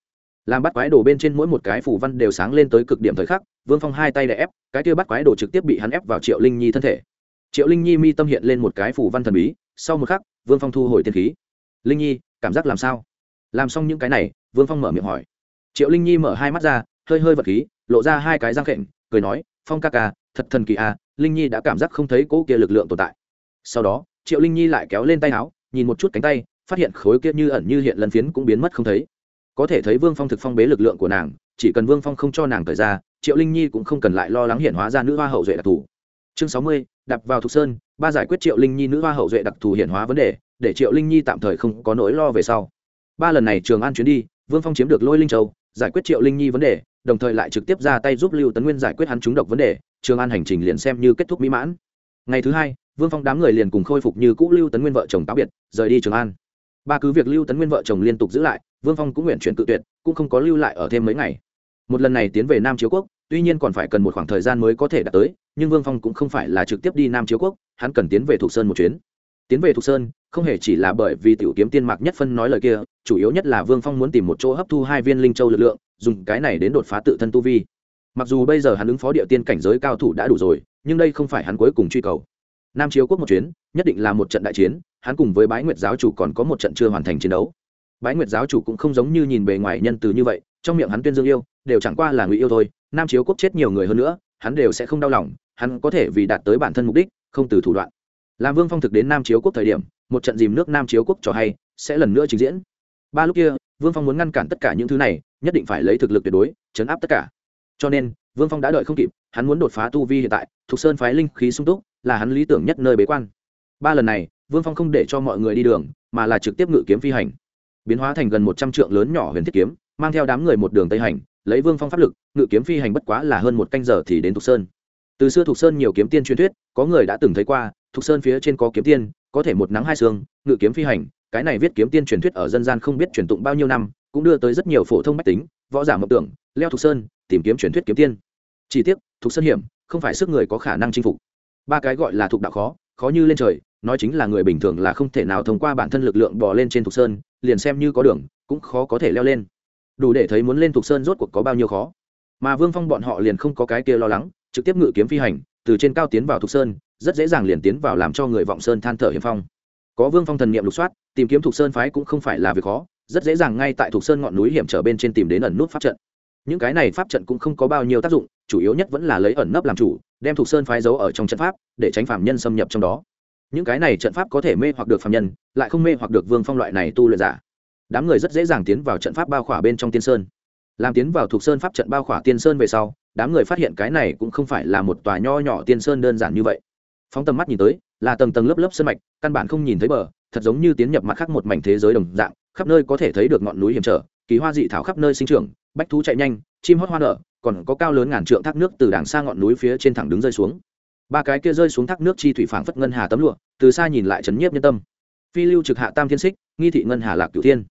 Làm bắt quái đồ bên trên mỗi một cái phủ văn đều sáng lên tới cực điểm thời khắc, vương phong hai tay đè ép, cái kia bắt quái đồ trực tiếp bị hắn ép vào triệu linh nhi thân thể. Triệu linh nhi mi tâm hiện lên một cái phủ văn thần bí, sau một khắc, vương phong thu hồi tiên khí. Linh nhi cảm giác làm sao? Làm xong những cái này, vương phong mở miệng hỏi. Triệu linh nhi mở hai mắt ra, hơi hơi vật khí, lộ ra hai cái răng khệnh, cười nói, phong ca ca, thật thần kỳ à linh nhi đã cảm giác không thấy cỗ kia lực lượng tồn tại. Sau đó, triệu linh nhi lại kéo lên tay áo, nhìn một chút cánh tay, phát hiện khối kia như ẩn như hiện lần phiến cũng biến mất không thấy. Có thể thấy vương phong thực phong bế lực lượng của nàng, chỉ cần vương phong không cho nàng thời ra triệu linh nhi cũng không cần lại lo lắng hiện hóa ra nữ hoa hậu duệ đặc thù. Chương sáu mươi đập vào thục sơn, ba giải quyết triệu linh nhi nữ hoa hậu duệ đặc thù hiện hóa vấn đề để triệu linh nhi tạm thời không có nỗi lo về sau. Ba lần này trường an chuyến đi, vương phong chiếm được lôi linh châu, giải quyết triệu linh nhi vấn đề, đồng thời lại trực tiếp ra tay giúp lưu tấn nguyên giải quyết hắn trúng độc vấn đề, trường an hành trình liền xem như kết thúc mỹ mãn. Ngày thứ hai, vương phong đám người liền cùng khôi phục như cũ lưu tấn nguyên vợ chồng táo biệt, rời đi trường an. Ba cứ việc lưu tấn nguyên vợ chồng liên tục giữ lại, vương phong cũng nguyện chuyển tự tuyệt, cũng không có lưu lại ở thêm mấy ngày. Một lần này tiến về nam chiếu quốc, tuy nhiên còn phải cần một khoảng thời gian mới có thể đạt tới, nhưng vương phong cũng không phải là trực tiếp đi nam chiếu quốc, hắn cần tiến về thục sơn một chuyến tiến về thục sơn, không hề chỉ là bởi vì tiểu kiếm tiên mạc nhất phân nói lời kia, chủ yếu nhất là vương phong muốn tìm một chỗ hấp thu hai viên linh châu lực lượng, dùng cái này đến đột phá tự thân tu vi. Mặc dù bây giờ hắn ứng phó địa tiên cảnh giới cao thủ đã đủ rồi, nhưng đây không phải hắn cuối cùng truy cầu. Nam chiếu quốc một chuyến, nhất định là một trận đại chiến, hắn cùng với bái nguyệt giáo chủ còn có một trận chưa hoàn thành chiến đấu. Bái nguyệt giáo chủ cũng không giống như nhìn bề ngoài nhân từ như vậy, trong miệng hắn tuyên dương yêu, đều chẳng qua là ngụy yêu thôi, nam chiếu quốc chết nhiều người hơn nữa, hắn đều sẽ không đau lòng, hắn có thể vì đạt tới bản thân mục đích, không từ thủ đoạn làm vương phong thực đến nam chiếu quốc thời điểm, một trận dìm nước nam chiếu quốc cho hay, sẽ lần nữa trình diễn. Ba lúc kia, vương phong muốn ngăn cản tất cả những thứ này, nhất định phải lấy thực lực tuyệt đối, chấn áp tất cả. Cho nên, vương phong đã đợi không kịp, hắn muốn đột phá tu vi hiện tại thuộc sơn phái linh khí sung túc, là hắn lý tưởng nhất nơi bế quan. Ba lần này, vương phong không để cho mọi người đi đường, mà là trực tiếp ngự kiếm phi hành. Biến hóa thành gần một trăm trượng lớn nhỏ huyền thiết kiếm, mang theo đám người một đường tây hành, lấy vương phong pháp lực, ngự kiếm phi hành bất quá là hơn một canh giờ thì đến thục sơn từ xưa thục sơn nhiều kiếm tiên truyền thuyết, có người đã từng thấy qua, thục sơn phía trên có kiếm tiên, có thể một nắng hai sương, ngự kiếm phi hành, cái này viết kiếm tiên truyền thuyết ở dân gian không biết truyền tụng bao nhiêu năm, cũng đưa tới rất nhiều phổ thông mách tính, võ giả mộng tưởng, leo thục sơn, tìm kiếm truyền thuyết kiếm tiên. Chỉ tiếc, thục sơn hiểm, không phải sức người có khả năng chinh phục. Ba cái gọi là thục đạo khó khó như lên trời, nói chính là người bình thường là không thể nào thông qua bản thân lực lượng bò lên trên thục sơn, liền xem như có đường, cũng khó có thể leo lên. Đủ để thấy muốn lên thục sơn rốt cuộc có bao nhiêu khó. Mà vương phong bọn họ liền không có cái kia lo lắng trực tiếp ngự kiếm phi hành, từ trên cao tiến vào thục sơn, rất dễ dàng liền tiến vào làm cho người vọng sơn than thở hiểm phong. Có vương phong thần niệm lục soát, tìm kiếm thục sơn phái cũng không phải là việc khó, rất dễ dàng ngay tại thục sơn ngọn núi hiểm trở bên trên tìm đến ẩn nút pháp trận. Những cái này pháp trận cũng không có bao nhiêu tác dụng, chủ yếu nhất vẫn là lấy ẩn nấp làm chủ, đem thục sơn phái giấu ở trong trận pháp, để tránh phạm nhân xâm nhập trong đó. Những cái này trận pháp có thể mê hoặc được phạm nhân, lại không mê hoặc được vương phong loại này tu luyện giả. Đám người rất dễ dàng tiến vào trận pháp bao khỏa bên trong tiên sơn. Làm tiến vào thuộc sơn pháp trận bao khỏa tiên sơn về sau đám người phát hiện cái này cũng không phải là một tòa nho nhỏ tiên sơn đơn giản như vậy. Phóng tầm mắt nhìn tới, là tầng tầng lớp lớp sơn mạch, căn bản không nhìn thấy bờ, thật giống như tiến nhập mặt khác một mảnh thế giới đồng dạng, khắp nơi có thể thấy được ngọn núi hiểm trở, kỳ hoa dị thảo khắp nơi sinh trưởng, bách thú chạy nhanh, chim hót hoa nở, còn có cao lớn ngàn trượng thác nước từ đàng xa ngọn núi phía trên thẳng đứng rơi xuống. Ba cái kia rơi xuống thác nước chi thủy phảng phất ngân hà tấm lụa, từ xa nhìn lại chấn nhiếp nhân tâm. Phi lưu trực hạ tam thiên xích nghi thị ngân hà lạc cửu thiên.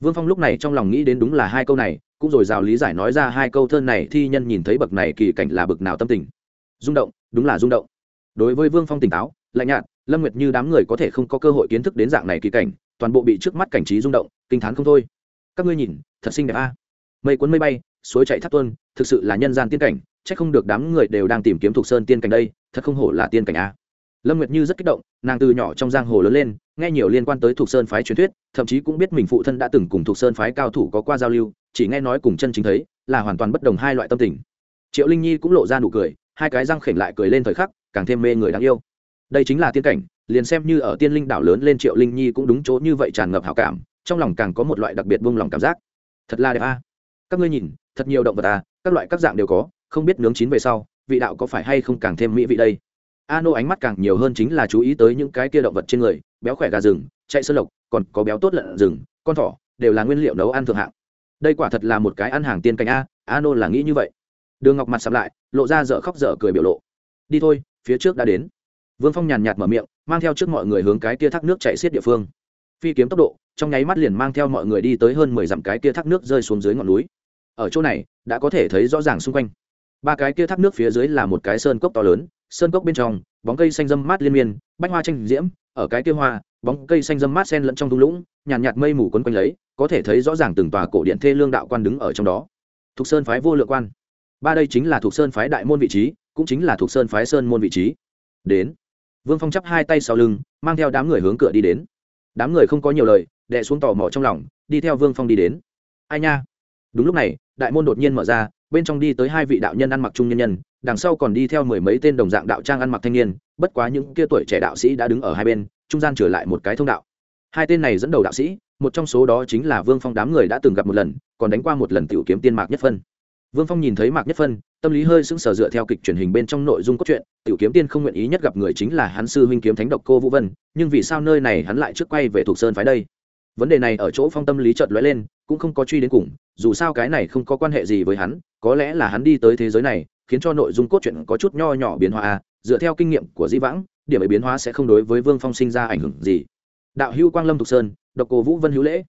Vương phong lúc này trong lòng nghĩ đến đúng là hai câu này cũng rồi rào lý giải nói ra hai câu thơ này, thi nhân nhìn thấy bậc này kỳ cảnh là bậc nào tâm tình? Rung động, đúng là rung động. Đối với vương phong tỉnh táo, lạnh nhạt, lâm nguyệt như đám người có thể không có cơ hội kiến thức đến dạng này kỳ cảnh, toàn bộ bị trước mắt cảnh trí rung động, kinh t h á n không thôi. Các ngươi nhìn, thật xinh đẹp a. Mây cuốn mây bay, suối chạy thắp tuân thực sự là nhân gian tiên cảnh c h ắ c không được đám người đều đang tìm kiếm thuộc sơn tiên cảnh đây, thật không hổ là tiên cảnh a. Lâm nguyệt như rất kích động, nàng từ nhỏ trong giang hồ lớn lên, nghe nhiều liên quan tới thuộc sơn phái truyền thuyết, thậm chí cũng biết mình phụ thân đã từng cùng thuộc sơn phái cao thủ có qua giao lưu chỉ nghe nói cùng chân chính thấy, là hoàn toàn bất đồng hai loại tâm tình. Triệu linh nhi cũng lộ ra nụ cười, hai cái răng khểnh lại cười lên thời khắc, càng thêm mê người đáng yêu. Đây chính là tiên cảnh, liền xem như ở tiên linh đảo lớn lên triệu linh nhi cũng đúng chỗ như vậy tràn ngập hảo cảm, trong lòng càng có một loại đặc biệt buông lòng cảm giác. Thật là đẹp a. Các ngươi nhìn, thật nhiều động vật à các loại các dạng đều có, không biết nướng chín về sau, vị đạo có phải hay không càng thêm mỹ vị đây? A nô ánh mắt càng nhiều hơn chính là chú ý tới những cái kia động vật trên người, béo khỏe gà rừng, chạy sơn lộc, còn có béo tốt lợn rừng, con thỏ, đều là nguyên liệu nấu ăn thượng hạng đây quả thật là một cái ăn hàng tiên cảnh a a nô là nghĩ như vậy. Đường ngọc mặt sập lại, lộ ra dở khóc dở cười biểu lộ. Đi thôi, phía trước đã đến. Vương phong nhàn nhạt mở miệng, mang theo trước mọi người hướng cái kia thác nước chạy xiết địa phương. Phi kiếm tốc độ, trong nháy mắt liền mang theo mọi người đi tới hơn mười dặm cái kia thác nước rơi xuống dưới ngọn núi. Ở chỗ này, đã có thể thấy rõ ràng xung quanh. Ba cái kia thác nước phía dưới là một cái sơn cốc to lớn, sơn cốc bên trong, bóng cây xanh dâm mát liên miên, bách hoa tranh diễm, ở cái kia hoa bóng cây xanh dâm mát sen lẫn trong thung lũng nhàn nhạt, nhạt mây mù quấn quanh lấy có thể thấy rõ ràng từng tòa cổ điện thê lương đạo quan đứng ở trong đó. Thục sơn phái vô lượng quan. Ba đây chính là thuộc sơn phái đại môn vị trí cũng chính là thuộc sơn phái sơn môn vị trí. Đến. Vương phong chắp hai tay sau lưng mang theo đám người hướng cửa đi đến. Đám người không có nhiều lời đệ xuống tò mò trong lòng đi theo vương phong đi đến. Ai nha? Đúng lúc này đại môn đột nhiên mở ra bên trong đi tới hai vị đạo nhân ăn mặc trung nhân nhân đằng sau còn đi theo mười mấy tên đồng dạng đạo trang ăn mặc thanh niên bất quá những kia tuổi trẻ đạo sĩ đã đứng ở hai bên trung gian trở lại một cái thông đạo. Hai tên này dẫn đầu đạo sĩ, một trong số đó chính là vương phong đám người đã từng gặp một lần, còn đánh qua một lần tiểu kiếm tiên mạc nhất phân. Vương phong nhìn thấy mạc nhất phân, tâm lý hơi sững sờ dựa theo kịch truyền hình bên trong nội dung cốt truyện, tiểu kiếm tiên không nguyện ý nhất gặp người chính là hắn sư huynh kiếm thánh độc cô vũ vân, nhưng vì sao nơi này hắn lại trước quay về thuộc sơn phái đây? Vấn đề này ở chỗ phong tâm lý chợt lóe lên, cũng không có truy đến cùng, dù sao cái này không có quan hệ gì với hắn, có lẽ là hắn đi tới thế giới này, khiến cho nội dung cốt truyện có chút nho nhỏ biến hóa, dựa theo kinh nghiệm của di vãng điểm ấy biến hóa sẽ không đối với vương phong sinh ra ảnh hưởng gì. Đạo hữu quang lâm thục sơn, độc cô vũ vân hữu lễ.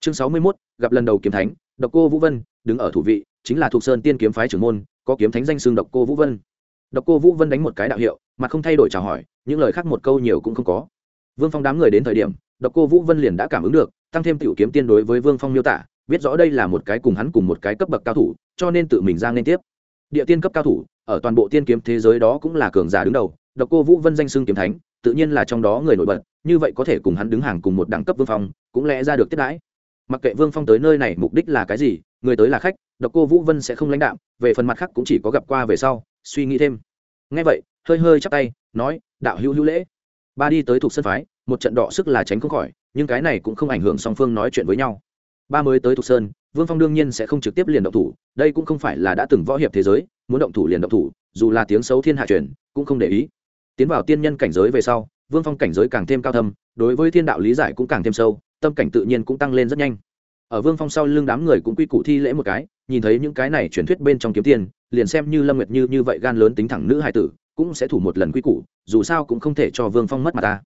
Chương sáu mươi mốt, gặp lần đầu kiếm thánh, độc cô vũ vân, đứng ở thủ vị, chính là thuộc sơn tiên kiếm phái trưởng môn, có kiếm thánh danh xương độc cô vũ vân. Độc cô vũ vân đánh một cái đạo hiệu, mà không thay đổi chào hỏi, những lời khác một câu nhiều cũng không có. Vương phong đám người đến thời điểm, độc cô vũ vân liền đã cảm ứng được, tăng thêm tiểu kiếm tiên đối với vương phong miêu tả, biết rõ đây là một cái cùng hắn cùng một cái cấp bậc cao thủ, cho nên tự mình ra lên tiếp. Địa tiên cấp cao thủ, ở toàn bộ tiên kiếm thế giới đó cũng là cường giả đứng đầu độc cô vũ vân danh xưng kiếm thánh, tự nhiên là trong đó người nổi bật, như vậy có thể cùng hắn đứng hàng cùng một đẳng cấp vương phong, cũng lẽ ra được tiết đãi. Mặc kệ vương phong tới nơi này mục đích là cái gì, người tới là khách, độc cô vũ vân sẽ không lãnh đạm, về phần mặt khác cũng chỉ có gặp qua về sau, suy nghĩ thêm. Ngay vậy, hơi hơi chắp tay, nói, đạo hữu hữu lễ. Ba đi tới thuộc sân phái, một trận đọ sức là tránh không khỏi, nhưng cái này cũng không ảnh hưởng song phương nói chuyện với nhau. Ba mới tới thuộc sơn, vương phong đương nhiên sẽ không trực tiếp liền động thủ, đây cũng không phải là đã từng võ hiệp thế giới, muốn động thủ liền động thủ, dù là tiếng xấu thiên hạ truyền, cũng không để ý tiến vào tiên nhân cảnh giới về sau, vương phong cảnh giới càng thêm cao thâm, đối với thiên đạo lý giải cũng càng thêm sâu, tâm cảnh tự nhiên cũng tăng lên rất nhanh. Ở vương phong sau lưng đám người cũng quy củ thi lễ một cái, nhìn thấy những cái này truyền thuyết bên trong kiếm tiền, liền xem như lâm nguyệt như như vậy gan lớn tính thẳng nữ hai tử, cũng sẽ thủ một lần quy củ, dù sao cũng không thể cho vương phong mất mà ta.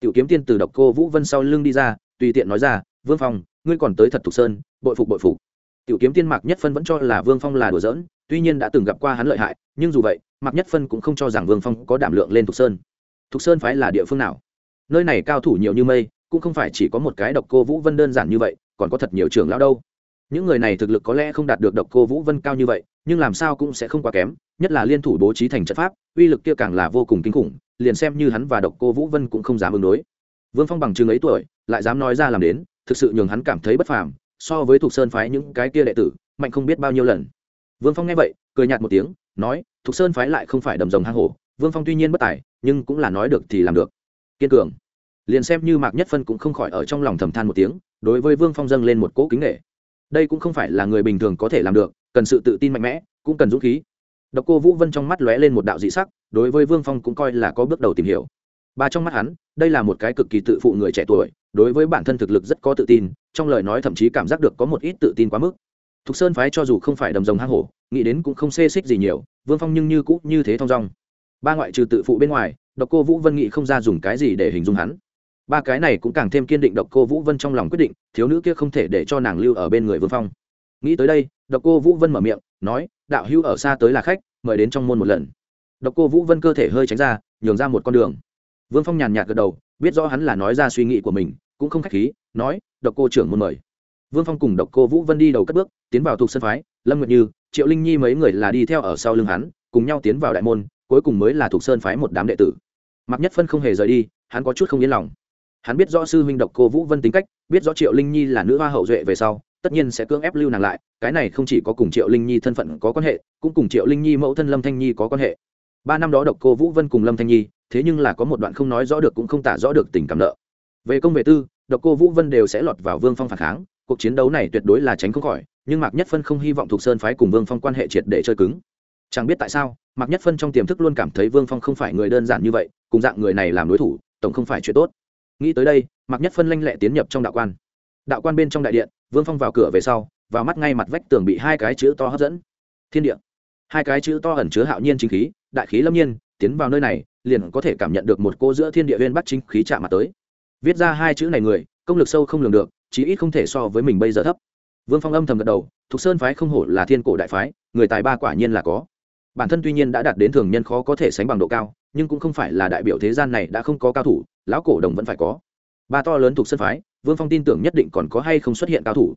Tiểu kiếm tiên từ độc cô vũ vân sau lưng đi ra, tùy tiện nói ra, vương phong, ngươi còn tới thật thục sơn, bội phục bội phục. Tiểu kiếm tiên mạc nhất phân vẫn cho là vương phong là đùa giỡn tuy nhiên đã từng gặp qua hắn lợi hại, nhưng dù vậy, mạc nhất phân cũng không cho rằng vương phong có đảm lượng lên thục sơn. Thục sơn phái là địa phương nào? Nơi này cao thủ nhiều như mây, cũng không phải chỉ có một cái độc cô vũ vân đơn giản như vậy, còn có thật nhiều trưởng lão đâu. Những người này thực lực có lẽ không đạt được độc cô vũ vân cao như vậy, nhưng làm sao cũng sẽ không quá kém, nhất là liên thủ bố trí thành trận pháp, uy lực kia càng là vô cùng kinh khủng, liền xem như hắn và độc cô vũ vân cũng không dám ứng đối. Vương phong bằng chừng ấy tuổi, lại dám nói ra làm đến, thực sự nhường hắn cảm thấy bất phàm, so với thuộc sơn phái những cái kia đệ tử, mạnh không biết bao nhiêu lần vương phong nghe vậy, cười nhạt một tiếng, nói, thục sơn phái lại không phải đầm rồng hang hổ, vương phong tuy nhiên bất tài, nhưng cũng là nói được thì làm được. Kiên cường. Liền xem như mạc nhất phân cũng không khỏi ở trong lòng thầm than một tiếng, đối với vương phong dâng lên một cỗ kính nghệ đây cũng không phải là người bình thường có thể làm được, cần sự tự tin mạnh mẽ, cũng cần dũng khí. Độc cô vũ vân trong mắt lóe lên một đạo dị sắc, đối với vương phong cũng coi là có bước đầu tìm hiểu. Ba trong mắt hắn, đây là một cái cực kỳ tự phụ người trẻ tuổi, đối với bản thân thực lực rất có tự tin, trong lời nói thậm chí cảm giác được có một ít tự tin quá mức thục sơn phái cho dù không phải đầm rồng hang hổ, nghĩ đến cũng không xê xích gì nhiều, vương phong nhưng như cũ như thế thong dong. Ba ngoại trừ tự phụ bên ngoài, độc cô vũ vân nghĩ không ra dùng cái gì để hình dung hắn. Ba cái này cũng càng thêm kiên định độc cô vũ vân trong lòng quyết định, thiếu nữ kia không thể để cho nàng lưu ở bên người vương phong. Nghĩ tới đây, độc cô vũ vân mở miệng, nói, đạo hữu ở xa tới là khách, mời đến trong môn một lần. Độc cô vũ vân cơ thể hơi tránh ra, nhường ra một con đường. Vương phong nhàn nhạt gật đầu, biết rõ hắn là nói ra suy nghĩ của mình, cũng không k h á c h khí, nói, độc cô trưởng môn mời vương phong cùng độc cô vũ vân đi đầu cất bước, tiến vào thuộc sân phái, lâm nguyệt như, triệu linh nhi mấy người là đi theo ở sau lưng hắn, cùng nhau tiến vào đại môn, cuối cùng mới là thuộc sơn phái một đám đệ tử. Mặc nhất phân không hề rời đi, hắn có chút không yên lòng. Hắn biết rõ sư huynh độc cô vũ vân tính cách, biết rõ triệu linh nhi là nữ hoa hậu duệ về sau, tất nhiên sẽ cưỡng ép lưu nàng lại, cái này không chỉ có cùng triệu linh nhi thân phận có quan hệ, cũng cùng triệu linh nhi mẫu thân lâm thanh nhi có quan hệ. Ba năm đó độc cô vũ vân cùng lâm thanh nhi, thế nhưng là có một đoạn không nói rõ được cũng không tả rõ được tình cảm nợ. Về công về tư, độc cô vũ vân đều sẽ lọt vào vương phong phản kháng cuộc chiến đấu này tuyệt đối là tránh không khỏi, nhưng mạc nhất phân không hy vọng thuộc sơn phái cùng vương phong quan hệ triệt để chơi cứng. Chẳng biết tại sao, mạc nhất phân trong tiềm thức luôn cảm thấy vương phong không phải người đơn giản như vậy, cùng dạng người này làm đối thủ, tổng không phải chuyện tốt. Nghĩ tới đây, mạc nhất phân lanh lẹ tiến nhập trong đạo quan. Đạo quan bên trong đại điện, vương phong vào cửa về sau và mắt ngay mặt vách tường bị hai cái chữ to hấp dẫn. Thiên địa. Hai cái chữ to ẩn chứa hạo nhiên chính khí, đại khí lâm nhiên, tiến vào nơi này, liền có thể cảm nhận được một cô giữa thiên địa huyên bắt chính khí chạm mặt tới. Viết ra hai chữ này người, công lực sâu không lường được chí ít không thể so với mình bây giờ thấp. Vương phong âm thầm gật đầu, thục sơn phái không hổ là thiên cổ đại phái, người tài ba quả nhiên là có. Bản thân tuy nhiên đã đạt đến thường nhân khó có thể sánh bằng độ cao, nhưng cũng không phải là đại biểu thế gian này đã không có cao thủ, lão cổ đồng vẫn phải có. Ba to lớn thuộc sân phái, vương phong tin tưởng nhất định còn có hay không xuất hiện cao thủ.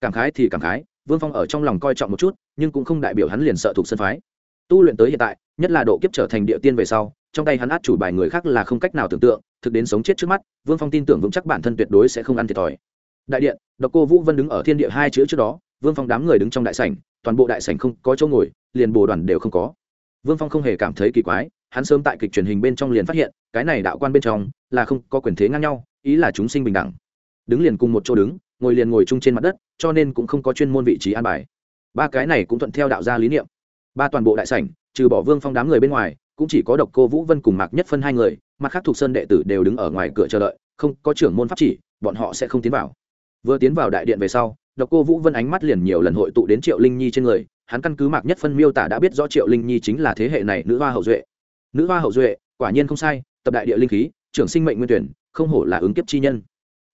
Cảm khái thì cảm khái, vương phong ở trong lòng coi trọng một chút, nhưng cũng không đại biểu hắn liền sợ thuộc sân phái. Tu luyện tới hiện tại, nhất là độ kiếp trở thành địa tiên về sau, trong tay hắn át chủ bài người khác là không cách nào tưởng tượng, thực đến sống chết trước mắt, vương phong tin tưởng vững chắc bản thân tuyệt đối sẽ không ăn thiệt thòi đại điện, độc cô vũ vân đứng ở thiên địa hai chữ trước đó, vương phong đám người đứng trong đại sảnh, toàn bộ đại sảnh không có chỗ ngồi, liền bồ đoàn đều không có. Vương phong không hề cảm thấy kỳ quái, hắn sớm tại kịch truyền hình bên trong liền phát hiện, cái này đạo quan bên trong là không có quyền thế ngang nhau, ý là chúng sinh bình đẳng. Đứng liền cùng một chỗ đứng, ngồi liền ngồi chung trên mặt đất, cho nên cũng không có chuyên môn vị trí an bài. Ba cái này cũng thuận theo đạo gia lý niệm. Ba toàn bộ đại sảnh, trừ bỏ vương phong đám người bên ngoài, cũng chỉ có độc cô vũ vân cùng mạc nhất phân hai người, mặt khác thuộc sơn đệ tử đều đứng ở ngoài cửa chờ đợi, không có trưởng môn pháp chỉ, bọn họ sẽ không tiến vào vừa tiến vào đại điện về sau, độc cô vũ vân ánh mắt liền nhiều lần hội tụ đến triệu linh nhi trên người, hắn căn cứ mạc nhất phân miêu tả đã biết rõ triệu linh nhi chính là thế hệ này nữ hoa hậu duệ. Nữ hoa hậu duệ, quả nhiên không sai, tập đại địa linh khí, trưởng sinh mệnh nguyên tuyển, không hổ là ứng kiếp chi nhân.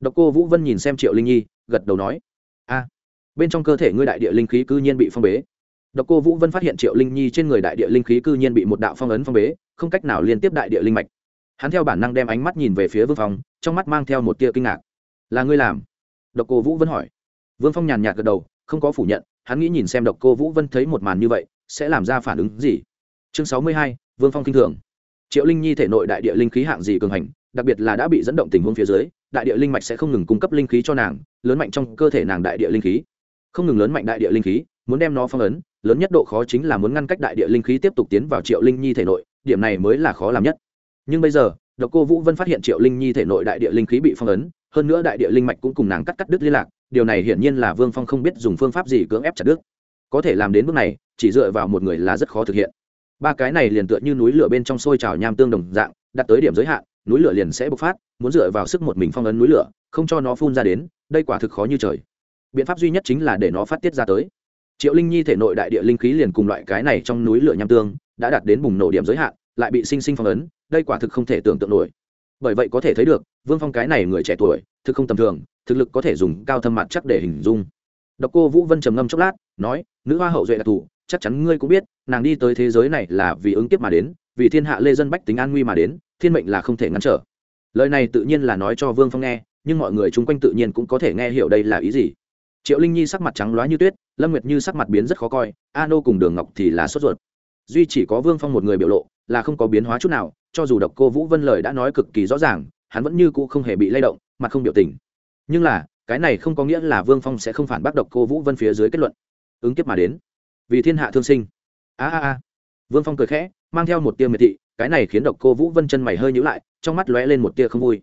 Độc cô vũ vân nhìn xem triệu linh nhi, gật đầu nói, a, bên trong cơ thể ngươi đại địa linh khí cư nhiên bị phong bế. Độc cô vũ vân phát hiện triệu linh nhi trên người đại địa linh khí cư nhiên bị một đạo phong ấn phong bế, không cách nào liên tiếp đại địa linh mạch. Hắn theo bản năng đem ánh mắt nhìn về phía vương phong trong mắt mang theo một tia kinh ngạc. Là ngươi làm? Độc cô vũ vân hỏi. Vương phong nhàn nhạt gật đầu, không có phủ nhận, hắn nghĩ nhìn xem độc cô vũ vân thấy một màn như vậy, sẽ làm ra phản ứng gì? Chương sáu mươi hai, vương phong kinh thường. Triệu linh nhi thể nội đại địa linh khí hạng gì cường hành, đặc biệt là đã bị dẫn động tình huống phía dưới, đại địa linh mạch sẽ không ngừng cung cấp linh khí cho nàng, lớn mạnh trong cơ thể nàng đại địa linh khí. Không ngừng lớn mạnh đại địa linh khí, muốn đem nó phong ấn, lớn nhất độ khó chính là muốn ngăn cách đại địa linh khí tiếp tục tiến vào triệu linh nhi thể nội, điểm này mới là khó làm nhất. Nhưng bây giờ, độc cô vũ vân phát hiện triệu linh nhi thể nội đại địa linh khí bị phong ấn hơn nữa đại địa linh mạch cũng cùng nàng cắt cắt đứt liên lạc, điều này hiển nhiên là vương phong không biết dùng phương pháp gì cưỡng ép chặt đứt. Có thể làm đến bước này, chỉ dựa vào một người là rất khó thực hiện. Ba cái này liền tựa như núi lửa bên trong sôi trào nham tương đồng dạng, đặt tới điểm giới hạn, núi lửa liền sẽ bộc phát, muốn dựa vào sức một mình phong ấn núi lửa, không cho nó phun ra đến, đây quả thực khó như trời. Biện pháp duy nhất chính là để nó phát tiết ra tới. Triệu linh nhi thể nội đại địa linh khí liền cùng loại cái này trong núi lửa nham tương, đã đạt đến bùng nổ điểm giới hạn, lại bị sinh sinh phong ấn, đây quả thực không thể tưởng tượng nổi bởi vậy có thể thấy được, vương phong cái này người trẻ tuổi, thực không tầm thường, thực lực có thể dùng cao thâm mặt chắc để hình dung. Độc cô vũ vân trầm ngâm chốc lát, nói, nữ hoa hậu duệ đặc thù, chắc chắn ngươi cũng biết, nàng đi tới thế giới này là vì ứng kiếp mà đến, vì thiên hạ lê dân bách tính an nguy mà đến, thiên mệnh là không thể ngăn trở. Lời này tự nhiên là nói cho vương phong nghe, nhưng mọi người chung quanh tự nhiên cũng có thể nghe hiểu đây là ý gì. Triệu linh nhi sắc mặt trắng loá như tuyết, lâm nguyệt như sắc mặt biến rất khó coi a nô cùng đường ngọc thì là sốt ruột. Duy chỉ có vương phong một người biểu lộ là không có biến hóa chút nào, cho dù độc cô vũ vân lời đã nói cực kỳ rõ ràng, hắn vẫn như cũ không hề bị lay động, mặt không biểu tình. Nhưng là, cái này không có nghĩa là vương phong sẽ không phản bác độc cô vũ vân phía dưới kết luận. Ứng kiếp mà đến. Vì thiên hạ thương sinh. A a a. Vương phong cười khẽ, mang theo một tia miệt thị, cái này khiến độc cô vũ vân chân mày hơi nhữ lại, trong mắt lóe lên một tia không vui.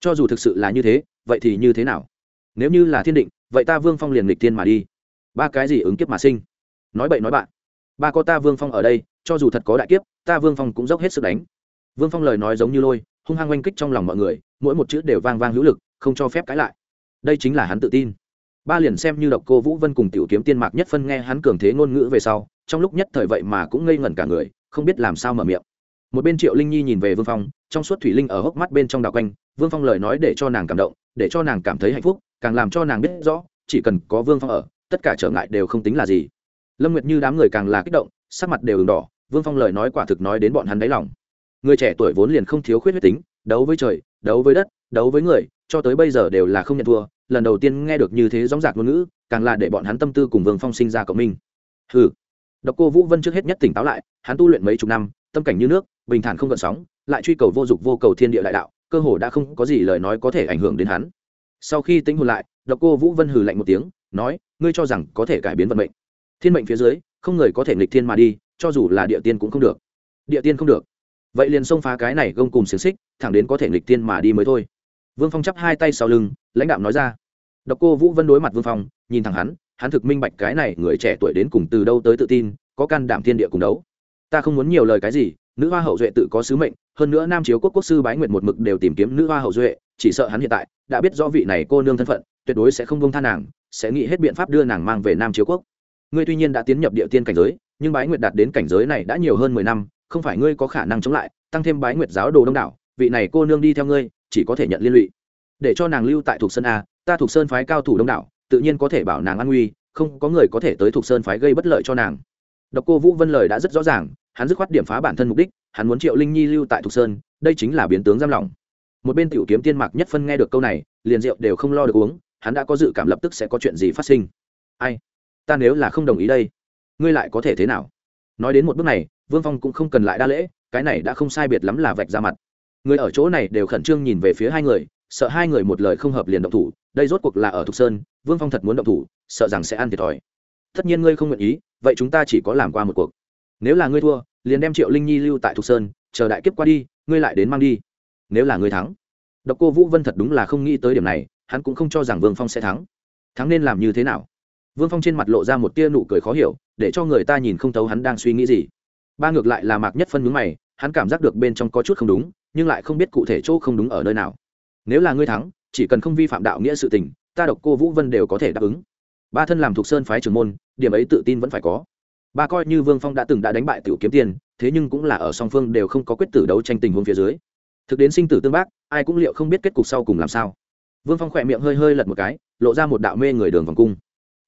Cho dù thực sự là như thế, vậy thì như thế nào? Nếu như là thiên định, vậy ta vương phong liền lịch tiên mà đi. Ba cái gì ứng kiếp mà sinh? Nói bậy nói bạn. Ba có ta vương phong ở đây cho dù thật có đại kiếp, ta vương phong cũng dốc hết sức đánh. Vương phong lời nói giống như lôi, hung hăng oanh kích trong lòng mọi người, mỗi một chữ đều vang vang hữu lực, không cho phép cãi lại. Đây chính là hắn tự tin. Ba liền xem như độc cô vũ vân cùng tiểu kiếm tiên mạc nhất phân nghe hắn cường thế ngôn ngữ về sau, trong lúc nhất thời vậy mà cũng ngây ngẩn cả người, không biết làm sao mở miệng. Một bên triệu linh nhi nhìn về vương phong, trong suốt thủy linh ở hốc mắt bên trong đảo quanh, vương phong lời nói để cho nàng cảm động, để cho nàng cảm thấy hạnh phúc, càng làm cho nàng biết rõ, chỉ cần có vương phong ở, tất cả trở ngại đều không tính là gì. Lâm nguyệt như đám người càng là kích động, sắc mặt đều ửng đỏ vương phong lời nói quả thực nói đến bọn hắn đáy lòng. Người trẻ tuổi vốn liền không thiếu khuyết huyết tính, đấu với trời, đấu với đất, đấu với người, cho tới bây giờ đều là không nhận thua. Lần đầu tiên nghe được như thế gióng giạc ngôn ngữ, càng là để bọn hắn tâm tư cùng vương phong sinh ra cộng minh. Ừ độc cô vũ vân trước hết nhất tỉnh táo lại, hắn tu luyện mấy chục năm, tâm cảnh như nước, bình thản không gợn sóng, lại truy cầu vô dụng vô cầu thiên địa đại đạo, cơ hồ đã không có gì lời nói có thể ảnh hưởng đến hắn. Sau khi tính hồn lại, độc cô vũ vân hừ lạnh một tiếng, nói, ngươi cho rằng có thể cải biến vận mệnh. Thiên mệnh phía dưới, không người có thể nghịch thiên mà đi cho dù là địa tiên cũng không được. Địa tiên không được. Vậy liền xông phá cái này gông cùng xiềng xích, thẳng đến có thể nghịch tiên mà đi mới thôi. Vương phong chắp hai tay sau lưng, lãnh đạo nói ra. Độc cô vũ vân đối mặt vương phong, nhìn thẳng hắn hắn thực minh bạch cái này người trẻ tuổi đến cùng từ đâu tới tự tin, có can đảm thiên địa cùng đấu. Ta không muốn nhiều lời cái gì, nữ hoa hậu duệ tự có sứ mệnh, hơn nữa nam chiếu quốc quốc sư bái nguyệt một mực đều tìm kiếm nữ hoa hậu duệ, chỉ sợ hắn hiện tại đã biết rõ vị này cô nương thân phận, tuyệt đối sẽ không bông tha nàng, sẽ nghĩ hết biện pháp đưa nàng mang về nam chiếu quốc. Ngươi tuy nhiên đã tiến nhập địa tiên cảnh giới nhưng bái nguyệt đạt đến cảnh giới này đã nhiều hơn mười năm, không phải ngươi có khả năng chống lại, tăng thêm bái nguyệt giáo đồ đông đảo, vị này cô nương đi theo ngươi, chỉ có thể nhận liên lụy. Để cho nàng lưu tại thuộc sơn a, ta thuộc sơn phái cao thủ đông đảo, tự nhiên có thể bảo nàng an nguy, không có người có thể tới thuộc sơn phái gây bất lợi cho nàng. Độc cô vũ vân lời đã rất rõ ràng, hắn dứt khoát điểm phá bản thân mục đích, hắn muốn triệu linh nhi lưu tại thuộc sơn, đây chính là biến tướng giam lỏng. Một bên tiểu kiếm tiên mạc nhất phân nghe được câu này, liền rượu đều không lo được uống, hắn đã có dự cảm lập tức sẽ có chuyện gì phát sinh. Ai? Ta nếu là không đồng ý đây ngươi lại có thể thế nào? Nói đến một bước này, vương phong cũng không cần lại đa lễ, cái này đã không sai biệt lắm là vạch ra mặt. Người ở chỗ này đều khẩn trương nhìn về phía hai người, sợ hai người một lời không hợp liền động thủ, đây rốt cuộc là ở thục sơn, vương phong thật muốn động thủ, sợ rằng sẽ ăn thiệt thòi. Tất nhiên ngươi không nguyện ý, vậy chúng ta chỉ có làm qua một cuộc. Nếu là ngươi thua, liền đem triệu linh nhi lưu tại thục sơn, chờ đại kiếp qua đi, ngươi lại đến mang đi. Nếu là ngươi thắng, độc cô vũ vân thật đúng là không nghĩ tới điểm này, hắn cũng không cho rằng vương phong sẽ thắng. Thắng nên làm như thế nào? Vương phong trên mặt lộ ra một tia nụ cười khó hiểu, để cho người ta nhìn không thấu hắn đang suy nghĩ gì. Ba ngược lại là mạc nhất phân mướn mày, hắn cảm giác được bên trong có chút không đúng, nhưng lại không biết cụ thể chỗ không đúng ở nơi nào. Nếu là ngươi thắng, chỉ cần không vi phạm đạo nghĩa sự tình, ta độc cô vũ vân đều có thể đáp ứng. Ba thân làm thuộc sơn phái trưởng môn, điểm ấy tự tin vẫn phải có. Ba coi như vương phong đã từng đã đánh bại tiểu kiếm tiền, thế nhưng cũng là ở song phương đều không có quyết tử đấu tranh tình huống phía dưới. Thực đến sinh tử tương bác, ai cũng liệu không biết kết cục sau cùng làm sao. Vương phong khỏe miệng hơi hơi lật một cái, lộ ra một đạo mê người đường vòng cung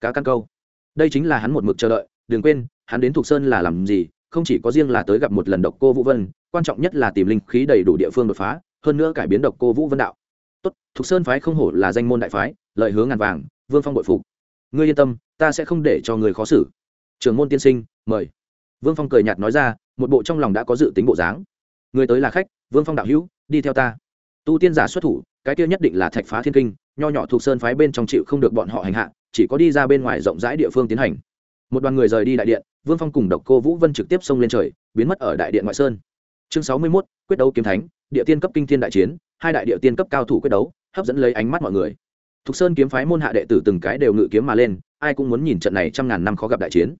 cá căn câu. Đây chính là hắn một mực chờ đợi, đừng quên, hắn đến thuộc sơn là làm gì, không chỉ có riêng là tới gặp một lần độc cô vũ vân, quan trọng nhất là tìm linh khí đầy đủ địa phương đột phá, hơn nữa cải biến độc cô vũ vân đạo. Tốt thuộc sơn phái không hổ là danh môn đại phái, lợi hướng ngàn vàng, vương phong bội phục. Ngươi yên tâm, ta sẽ không để cho người khó xử. Trường môn tiên sinh, mời. Vương phong cười nhạt nói ra, một bộ trong lòng đã có dự tính bộ dáng. Người tới là khách, vương phong đạo hữu, đi theo ta. Tu tiên giả xuất thủ cái kia nhất định là thạch phá thiên kinh, nho nhỏ thuộc sơn phái bên trong chịu không được bọn họ hành hạ, chỉ có đi ra bên ngoài rộng rãi địa phương tiến hành. Một đoàn người rời đi đại điện, vương phong cùng độc cô vũ vân trực tiếp xông lên trời, biến mất ở đại điện ngoại sơn. Chương sáu mươi mốt, quyết đấu kiếm thánh, địa tiên cấp kinh thiên đại chiến, hai đại địa tiên cấp cao thủ quyết đấu, hấp dẫn lấy ánh mắt mọi người. Thục sơn kiếm phái môn hạ đệ tử từng cái đều ngự kiếm mà lên, ai cũng muốn nhìn trận này trăm ngàn năm khó gặp đại chiến.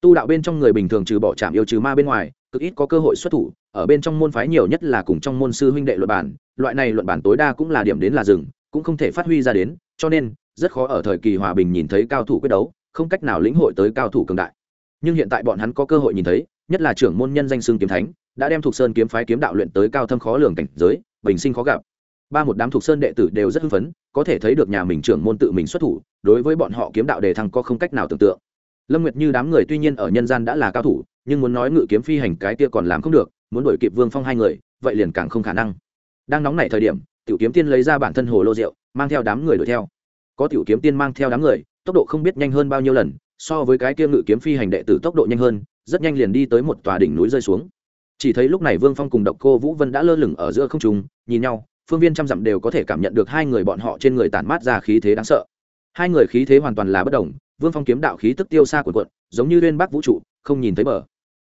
Tu đạo bên trong người bình thường trừ bỏ trạm yêu trừ ma bên ngoài, cực ít có cơ hội xuất thủ ở bên trong môn phái nhiều nhất là cùng trong môn sư huynh đệ luận bản loại này luận bản tối đa cũng là điểm đến là rừng, cũng không thể phát huy ra đến, cho nên, rất khó ở thời kỳ hòa bình nhìn thấy cao thủ quyết đấu, không cách nào lĩnh hội tới cao thủ cường đại. Nhưng hiện tại bọn hắn có cơ hội nhìn thấy, nhất là trưởng môn nhân danh xưng kiếm thánh, đã đem thuộc sơn kiếm phái kiếm đạo luyện tới cao thâm khó lường cảnh giới, bình sinh khó gặp. Ba một đám thuộc sơn đệ tử đều rất hưng phấn, có thể thấy được nhà mình trưởng môn tự mình xuất thủ, đối với bọn họ kiếm đạo đề thăng có không cách nào tưởng tượng. Lâm nguyệt như đám người tuy nhiên ở nhân gian đã là cao thủ, nhưng muốn nói ngự kiếm phi hành cái kia còn làm không được muốn đuổi kịp vương phong hai người, vậy liền càng không khả năng. Đang nóng nảy thời điểm, tiểu kiếm tiên lấy ra bản thân hồ lô rượu, mang theo đám người đuổi theo. Có tiểu kiếm tiên mang theo đám người, tốc độ không biết nhanh hơn bao nhiêu lần, so với cái kia ngự kiếm phi hành đệ tử tốc độ nhanh hơn, rất nhanh liền đi tới một tòa đỉnh núi rơi xuống. Chỉ thấy lúc này vương phong cùng độc cô vũ vân đã lơ lửng ở giữa không trung, nhìn nhau, phương viên trăm dặm đều có thể cảm nhận được hai người bọn họ trên người tản mát ra khí thế đáng sợ. Hai người khí thế hoàn toàn là bất đồng, vương phong kiếm đạo khí tức tiêu xa của quận giống như liên bắc vũ trụ, không nhìn thấy bờ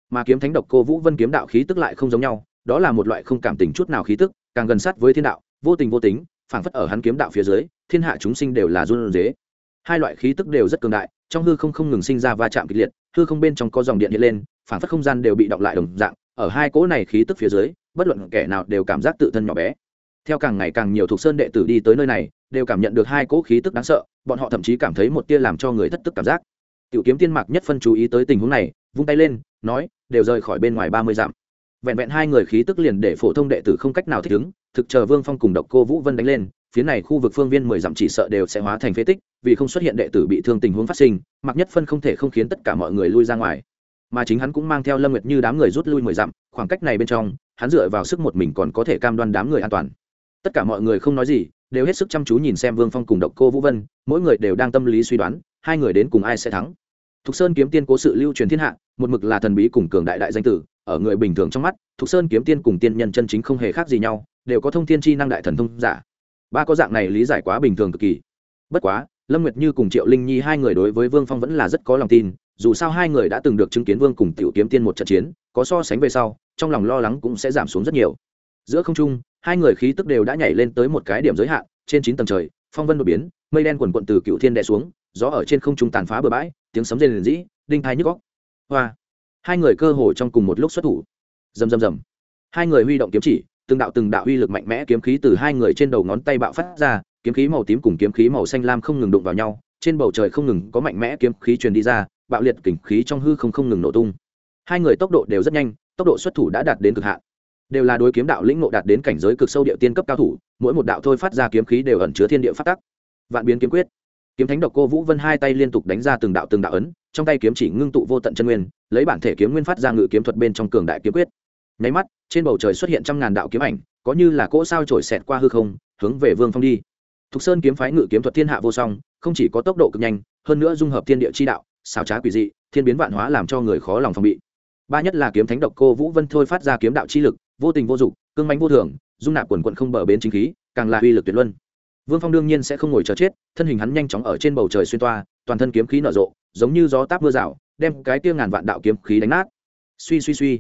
mà kiếm thánh độc cô vũ vân kiếm đạo khí tức lại không giống nhau, đó là một loại không cảm tình chút nào khí tức, càng gần sát với thiên đạo, vô tình vô tính, phảng phất ở hắn kiếm đạo phía dưới, thiên hạ chúng sinh đều là run dế hai loại khí tức đều rất cường đại, trong hư không không ngừng sinh ra va chạm kịch liệt, hư không bên trong có dòng điện hiện lên, phảng phất không gian đều bị động lại đồng dạng, ở hai cỗ này khí tức phía dưới, bất luận kẻ nào đều cảm giác tự thân nhỏ bé. Theo càng ngày càng nhiều thuộc sơn đệ tử đi tới nơi này, đều cảm nhận được hai cỗ khí tức đáng sợ, bọn họ thậm chí cảm thấy một tia làm cho người thất tức cảm giác tiểu kiếm tiên mạc nhất phân chú ý tới tình huống này, vung tay lên, nói, đều rời khỏi bên ngoài ba mươi dặm. Vẹn vẹn hai người khí tức liền để phổ thông đệ tử không cách nào thích ứng, thực chờ vương phong cùng độc cô vũ vân đánh lên, phía này khu vực phương viên mười dặm chỉ sợ đều sẽ hóa thành phế tích, vì không xuất hiện đệ tử bị thương tình huống phát sinh mặc nhất phân không thể không khiến tất cả mọi người lui ra ngoài. Mà chính hắn cũng mang theo lâm nguyệt như đám người rút lui mười dặm, khoảng cách này bên trong, hắn dựa vào sức một mình còn có thể cam đoan đám người an toàn. Tất cả mọi người không nói gì, đều hết sức chăm chú nhìn xem vương phong cùng độc cô vũ vân, mỗi người đều đang tâm lý suy đoán hai người đến cùng ai sẽ thắng. Thục sơn kiếm tiên cố sự lưu truyền thiên hạ, một mực là thần bí cùng cường đại đại danh tử, ở người bình thường trong mắt, thục sơn kiếm tiên cùng tiên nhân chân chính không hề khác gì nhau, đều có thông thiên chi năng đại thần thông giả. Ba có dạng này lý giải quá bình thường cực kỳ. Bất quá, lâm nguyệt như cùng triệu linh nhi hai người đối với vương phong vẫn là rất có lòng tin, dù sao hai người đã từng được chứng kiến vương cùng tiểu kiếm tiên một trận chiến, có so sánh về sau, trong lòng lo lắng cũng sẽ giảm xuống rất nhiều. Giữa không trung, hai người khí tức đều đã nhảy lên tới một cái điểm giới hạn, trên chín tầng trời, phong vân đột biến, mây đen quần quận từ cựu thiên đè xuống gió ở trên không trung tàn phá bừa bãi, tiếng sấm rền rĩ, đinh thai nhức góc hoa. Hai người cơ hồ trong cùng một lúc xuất thủ. Rầm rầm rầm. Hai người huy động kiếm chỉ, từng đạo từng đạo uy lực mạnh mẽ kiếm khí từ hai người trên đầu ngón tay bạo phát ra, kiếm khí màu tím cùng kiếm khí màu xanh lam không ngừng đụng vào nhau, trên bầu trời không ngừng có mạnh mẽ kiếm khí truyền đi ra, bạo liệt kình khí trong hư không không ngừng nổ tung. Hai người tốc độ đều rất nhanh, tốc độ xuất thủ đã đạt đến cực hạn. Đều là đối kiếm đạo lĩnh ngộ đạt đến cảnh giới cực sâu địa tiên cấp cao thủ, mỗi một đạo thôi phát ra kiếm khí đều ẩn chứa thiên địa phát tắc. Vạn biến kiếm quyết kiếm thánh độc cô vũ vân hai tay liên tục đánh ra từng đạo từng đạo ấn, trong tay kiếm chỉ ngưng tụ vô tận chân nguyên, lấy bản thể kiếm nguyên phát ra ngự kiếm thuật bên trong cường đại kiếm quyết. Nháy mắt, trên bầu trời xuất hiện trăm ngàn đạo kiếm ảnh, có như là cỗ sao trổi xẹt qua hư không, hướng về vương phong đi. Thục sơn kiếm phái ngự kiếm thuật thiên hạ vô song, không chỉ có tốc độ cực nhanh, hơn nữa dung hợp thiên địa chi đạo xào trá quỷ dị, thiên biến vạn hóa làm cho người khó lòng phòng bị. Ba nhất là kiếm thánh độc cô vũ vân thôi phát ra kiếm đạo chi lực, vô tình vô dụng, cương mánh vô thường, dung nạp quần quận không bờ bến chính khí, càng là uy lực tuyệt luân vương phong đương nhiên sẽ không ngồi chờ chết, thân hình hắn nhanh chóng ở trên bầu trời xuyên toa, toàn thân kiếm khí nở rộ, giống như gió táp mưa rào, đem cái kia ngàn vạn đạo kiếm khí đánh nát. Suy suy suy.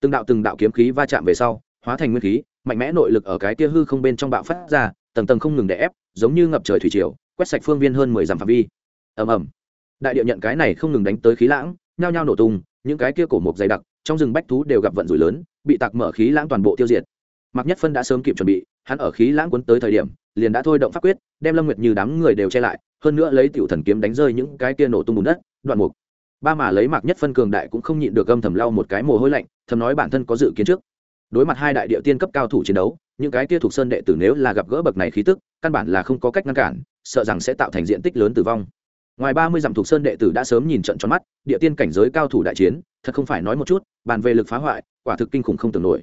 Từng đạo từng đạo kiếm khí va chạm về sau, hóa thành nguyên khí, mạnh mẽ nội lực ở cái tia hư không bên trong bạo phát ra, tầng tầng không ngừng đè ép, giống như ngập trời thủy triều, quét sạch phương viên hơn mười dặm phạm vi. Ầm ầm. Đại địa nhận cái này không ngừng đánh tới khí lãng, nhao nhao nổ tung, những cái kia cổ mục dày đặc, trong rừng bách thú đều gặp vận rủi lớn, bị tạc mở khí lãng toàn bộ tiêu diệt. Mạc nhất phân đã sớm kịp chuẩn bị, hắn ở khí lãng cuốn tới thời điểm liền đã thôi động pháp quyết, đem lâm nguyệt như đám người đều che lại, hơn nữa lấy tiểu thần kiếm đánh rơi những cái kia nổ tung bùn đất, đoạn mục. Ba mà lấy mạc nhất phân cường đại cũng không nhịn được âm thầm lau một cái mồ hôi lạnh, thầm nói bản thân có dự kiến trước. Đối mặt hai đại địa tiên cấp cao thủ chiến đấu, những cái kia thuộc sơn đệ tử nếu là gặp gỡ bậc này khí tức, căn bản là không có cách ngăn cản, sợ rằng sẽ tạo thành diện tích lớn tử vong. Ngoài ba mươi dặm thuộc sơn đệ tử đã sớm nhìn trận tròn mắt, địa tiên cảnh giới cao thủ đại chiến, thật không phải nói một chút, bàn về lực phá hoại, quả thực kinh khủng không tưởng nổi.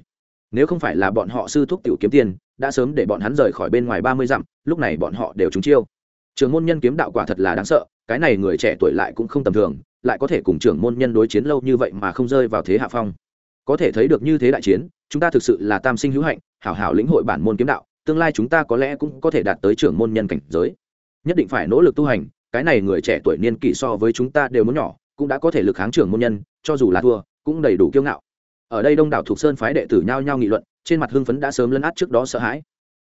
Nếu không phải là bọn họ sư thúc tiểu kiếm tiền đã sớm để bọn hắn rời khỏi bên ngoài ba mươi dặm, lúc này bọn họ đều trúng chiêu. Trường môn nhân kiếm đạo quả thật là đáng sợ, cái này người trẻ tuổi lại cũng không tầm thường, lại có thể cùng trưởng môn nhân đối chiến lâu như vậy mà không rơi vào thế hạ phong. Có thể thấy được như thế đại chiến, chúng ta thực sự là tam sinh hữu hạnh, hảo hảo lĩnh hội bản môn kiếm đạo, tương lai chúng ta có lẽ cũng có thể đạt tới trưởng môn nhân cảnh giới. Nhất định phải nỗ lực tu hành, cái này người trẻ tuổi niên kỷ so với chúng ta đều muốn nhỏ, cũng đã có thể lực kháng trưởng môn nhân, cho dù là thua, cũng đầy đủ kiêu ngạo. Ở đây đông đảo thuộc sơn phái đệ tử nhao nhao nghị luận trên mặt hưng phấn đã sớm lấn át trước đó sợ hãi.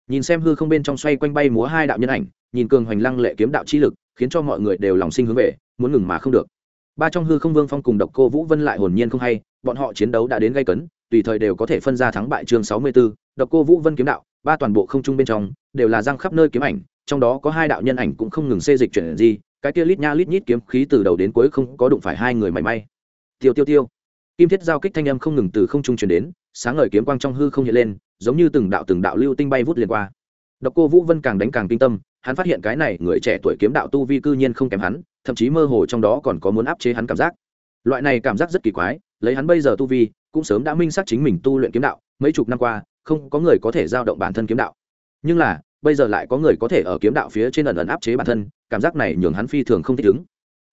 Nhìn xem hư không bên trong xoay quanh bay múa hai đạo nhân ảnh nhìn cường hoành lăng lệ kiếm đạo chi lực khiến cho mọi người đều lòng sinh hướng về muốn ngừng mà không được. Ba trong hư không vương phong cùng độc cô vũ vân lại hồn nhiên không hay bọn họ chiến đấu đã đến gây cấn tùy thời đều có thể phân ra thắng bại chương sáu mươi 64, độc cô vũ vân kiếm đạo ba toàn bộ không trung bên trong đều là răng khắp nơi kiếm ảnh trong đó có hai đạo nhân ảnh cũng không ngừng xê dịch chuyển gì cái kia lít nha lít nhít kiếm khí từ đầu đến cuối không có đụng phải hai người mảy may. Tiêu tiêu tiêu. Kim thiết giao kích thanh âm không ngừng từ không trung truyền đến sáng ngời kiếm quang trong hư không hiện lên, giống như từng đạo từng đạo lưu tinh bay vút liền qua. Độc cô vũ vân càng đánh càng kinh tâm, hắn phát hiện cái này người trẻ tuổi kiếm đạo tu vi cư nhiên không kém hắn, thậm chí mơ hồ trong đó còn có muốn áp chế hắn cảm giác. Loại này cảm giác rất kỳ quái, lấy hắn bây giờ tu vi, cũng sớm đã minh xác chính mình tu luyện kiếm đạo, mấy chục năm qua, không có người có thể giao động bản thân kiếm đạo. Nhưng là, bây giờ lại có người có thể ở kiếm đạo phía trên ẩn ẩn áp chế bản thân, cảm giác này nhường hắn phi thường không thích ứng.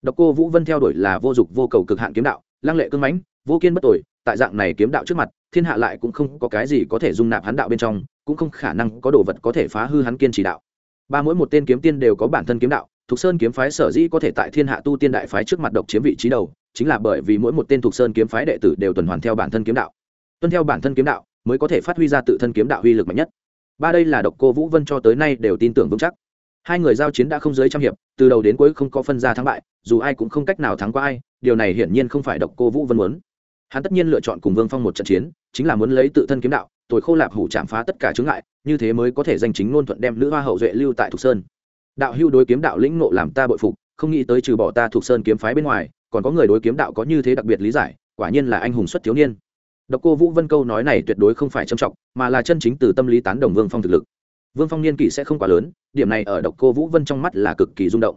Độc cô vũ vân theo đuổi là vô dụng vô cầu cực hạn kiếm đạo, lăng lệ cưng mãnh vô kiên bất tội tại dạng này kiếm đạo trước mặt thiên hạ lại cũng không có cái gì có thể dung nạp hắn đạo bên trong cũng không khả năng có đồ vật có thể phá hư hắn kiên trì đạo ba mỗi một tên kiếm tiên đều có bản thân kiếm đạo Thục Sơn kiếm phái sở dĩ có thể tại Thiên Hạ tu tiên đại phái trước mặt độc chiếm vị trí đầu, chính là bởi vì mỗi một tên Thục Sơn kiếm phái đệ tử đều tuần hoàn theo bản thân kiếm đạo. Tuân theo bản thân kiếm đạo, mới có thể phát huy ra tự thân kiếm đạo uy lực mạnh nhất. Ba đây là độc cô Vũ Vân cho tới nay đều tin tưởng vững chắc. Hai người giao chiến đã không dưới trăm hiệp, từ đầu đến cuối không có phân ra thắng bại, dù ai cũng không cách nào thắng qua ai, điều này hiển nhiên không phải độc cô Vũ Vân muốn. Hắn tất nhiên lựa chọn cùng Vương Phong một trận chiến, chính là muốn lấy tự thân kiếm đạo, tuổi khô lạp hủ chạm phá tất cả chướng ngại, như thế mới có thể danh chính ngôn thuận đem nữ hoa hậu duệ lưu tại Thục Sơn. Đạo hưu đối kiếm đạo lĩnh nộ làm ta bội phục không nghĩ tới trừ bỏ ta thục sơn kiếm phái bên ngoài còn có người đối kiếm đạo có như thế đặc biệt lý giải quả nhiên là anh hùng xuất thiếu niên. Độc cô vũ vân câu nói này tuyệt đối không phải trầm trọng mà là chân chính từ tâm lý tán đồng vương phong thực lực. Vương phong niên kỷ sẽ không quá lớn điểm này ở độc cô vũ vân trong mắt là cực kỳ rung động.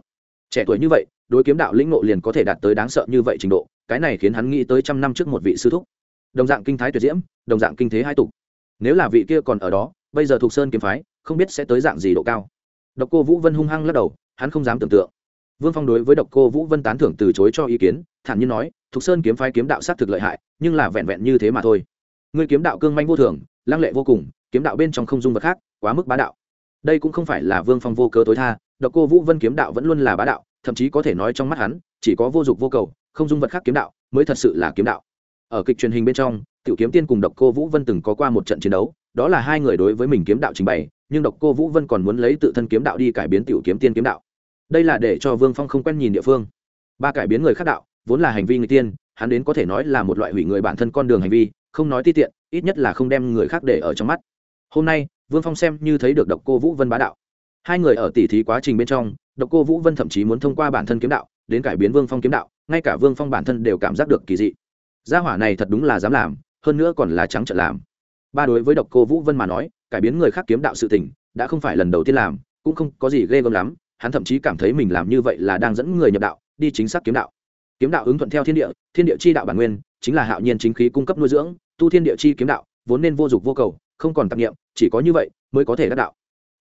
Trẻ tuổi như vậy đối kiếm đạo lĩnh ngộ liền có thể đạt tới đáng sợ như vậy trình độ, cái này khiến hắn nghĩ tới trăm năm trước một vị sư thúc. Đồng dạng kinh thái tuyệt diễm, đồng dạng kinh thế hai tục. Nếu là vị kia còn ở đó, bây giờ thuộc sơn kiếm phái, không biết sẽ tới dạng gì độ cao. Độc cô vũ vân hung hăng lắc đầu, hắn không dám tưởng tượng. Vương phong đối với độc cô vũ vân tán thưởng từ chối cho ý kiến, thản nhiên nói, thuộc sơn kiếm phái kiếm đạo s á t thực lợi hại, nhưng là vẹn vẹn như thế mà thôi. Người kiếm đạo cương manh vô thường, lăng lệ vô cùng, kiếm đạo bên trong không dung vật khác, quá mức bá đạo. Đây cũng không phải là vương phong vô cớ tối tha, độc cô vũ vân kiếm đạo vẫn luôn là bá đạo thậm chí có thể nói trong mắt hắn, chỉ có vô dụng vô cầu, không dung vật khác kiếm đạo, mới thật sự là kiếm đạo. Ở kịch truyền hình bên trong, tiểu kiếm tiên cùng độc cô vũ vân từng có qua một trận chiến đấu, đó là hai người đối với mình kiếm đạo trình bày, nhưng độc cô vũ vân còn muốn lấy tự thân kiếm đạo đi cải biến tiểu kiếm tiên kiếm đạo. Đây là để cho vương phong không quen nhìn địa phương. Ba cải biến người khác đạo, vốn là hành vi người tiên, hắn đến có thể nói là một loại hủy người bản thân con đường hành vi, không nói ti tiện, ít nhất là không đem người khác để ở trong mắt. Hôm nay, vương phong xem như thấy được độc cô vũ vân bá đạo hai người ở tỉ thí quá trình bên trong, độc cô vũ vân thậm chí muốn thông qua bản thân kiếm đạo, đến cải biến vương phong kiếm đạo, ngay cả vương phong bản thân đều cảm giác được kỳ dị. Gia hỏa này thật đúng là dám làm, hơn nữa còn là trắng trợn làm. Ba đối với độc cô vũ vân mà nói, cải biến người khác kiếm đạo sự tình, đã không phải lần đầu tiên làm, cũng không có gì ghê gớm lắm, hắn thậm chí cảm thấy mình làm như vậy là đang dẫn người nhập đạo, đi chính xác kiếm đạo. Kiếm đạo ứng thuận theo thiên địa thiên địa chi đạo bản nguyên, chính là hạo nhiên chính khí cung cấp nuôi dưỡng, tu thiên địa chi kiếm đạo, vốn nên vô dục vô cầu, không còn tạp nghiệm chỉ có như vậy mới có thể đắc đạo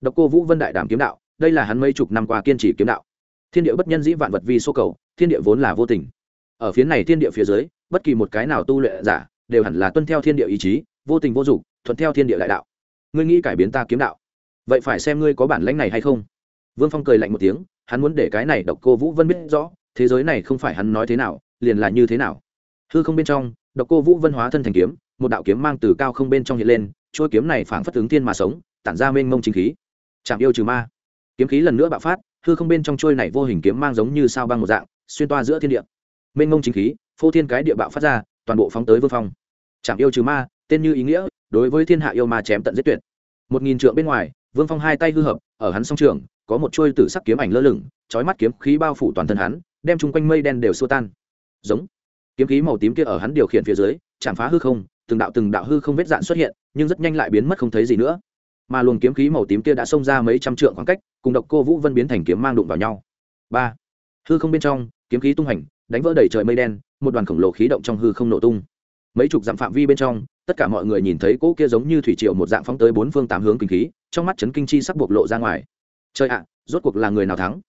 độc cô vũ vân đại đảm kiếm đạo, đây là hắn mấy chục năm qua kiên trì kiếm đạo. Thiên địa bất nhân dĩ vạn vật vi số cầu, thiên địa vốn là vô tình. Ở phía này thiên địa phía dưới, bất kỳ một cái nào tu luyện giả, đều hẳn là tuân theo thiên địa ý chí, vô tình vô dụng thuận theo thiên địa đại đạo. Ngươi nghĩ cải biến ta kiếm đạo? Vậy phải xem ngươi có bản lãnh này hay không. Vương phong cười lạnh một tiếng, hắn muốn để cái này độc cô vũ vân biết rõ, thế giới này không phải hắn nói thế nào, liền là như thế nào. Hư không bên trong, độc cô vũ vân hóa thân thành kiếm, một đạo kiếm mang từ cao không bên trong hiện lên trôi kiếm này phảng phất ứng thiên mà sống, tản ra mênh mông chính khí chạm yêu trừ ma. Kiếm khí lần nữa bạo phát, hư không bên trong trôi này vô hình kiếm mang giống như sao băng một dạng, xuyên toa giữa thiên địa. Mênh ngông chính khí, phô thiên cái địa bạo phát ra, toàn bộ phóng tới vương phong. Chạm yêu trừ ma, tên như ý nghĩa, đối với thiên hạ yêu ma chém tận giết tuyệt. Một nghìn trượng bên ngoài, vương phong hai tay hư hợp, ở hắn song trường, có một chuôi tử sắc kiếm ảnh lơ lửng trói mắt kiếm khí bao phủ toàn thân hắn, đem chung quanh mây đen đều xua tan. Giống. Kiếm khí màu tím kia ở hắn điều khiển phía dưới, chạm phá hư không, từng đạo từng đạo hư không vết dạn xuất hiện, nhưng rất nhanh lại biến mất không thấy gì nữa mà luồng kiếm khí màu tím kia đã xông ra mấy trăm trượng khoảng cách, cùng độc cô vũ vân biến thành kiếm mang đụng vào nhau. Ba. Hư không bên trong, kiếm khí tung hành, đánh vỡ đầy trời mây đen, một đoàn khổng lồ khí động trong hư không nổ tung. Mấy chục dặm phạm vi bên trong, tất cả mọi người nhìn thấy cỗ kia giống như thủy triều một dạng phóng tới bốn phương tám hướng kinh khí, trong mắt chấn kinh chi sắc bộc lộ ra ngoài. Trời ạ, rốt cuộc là người nào thắng?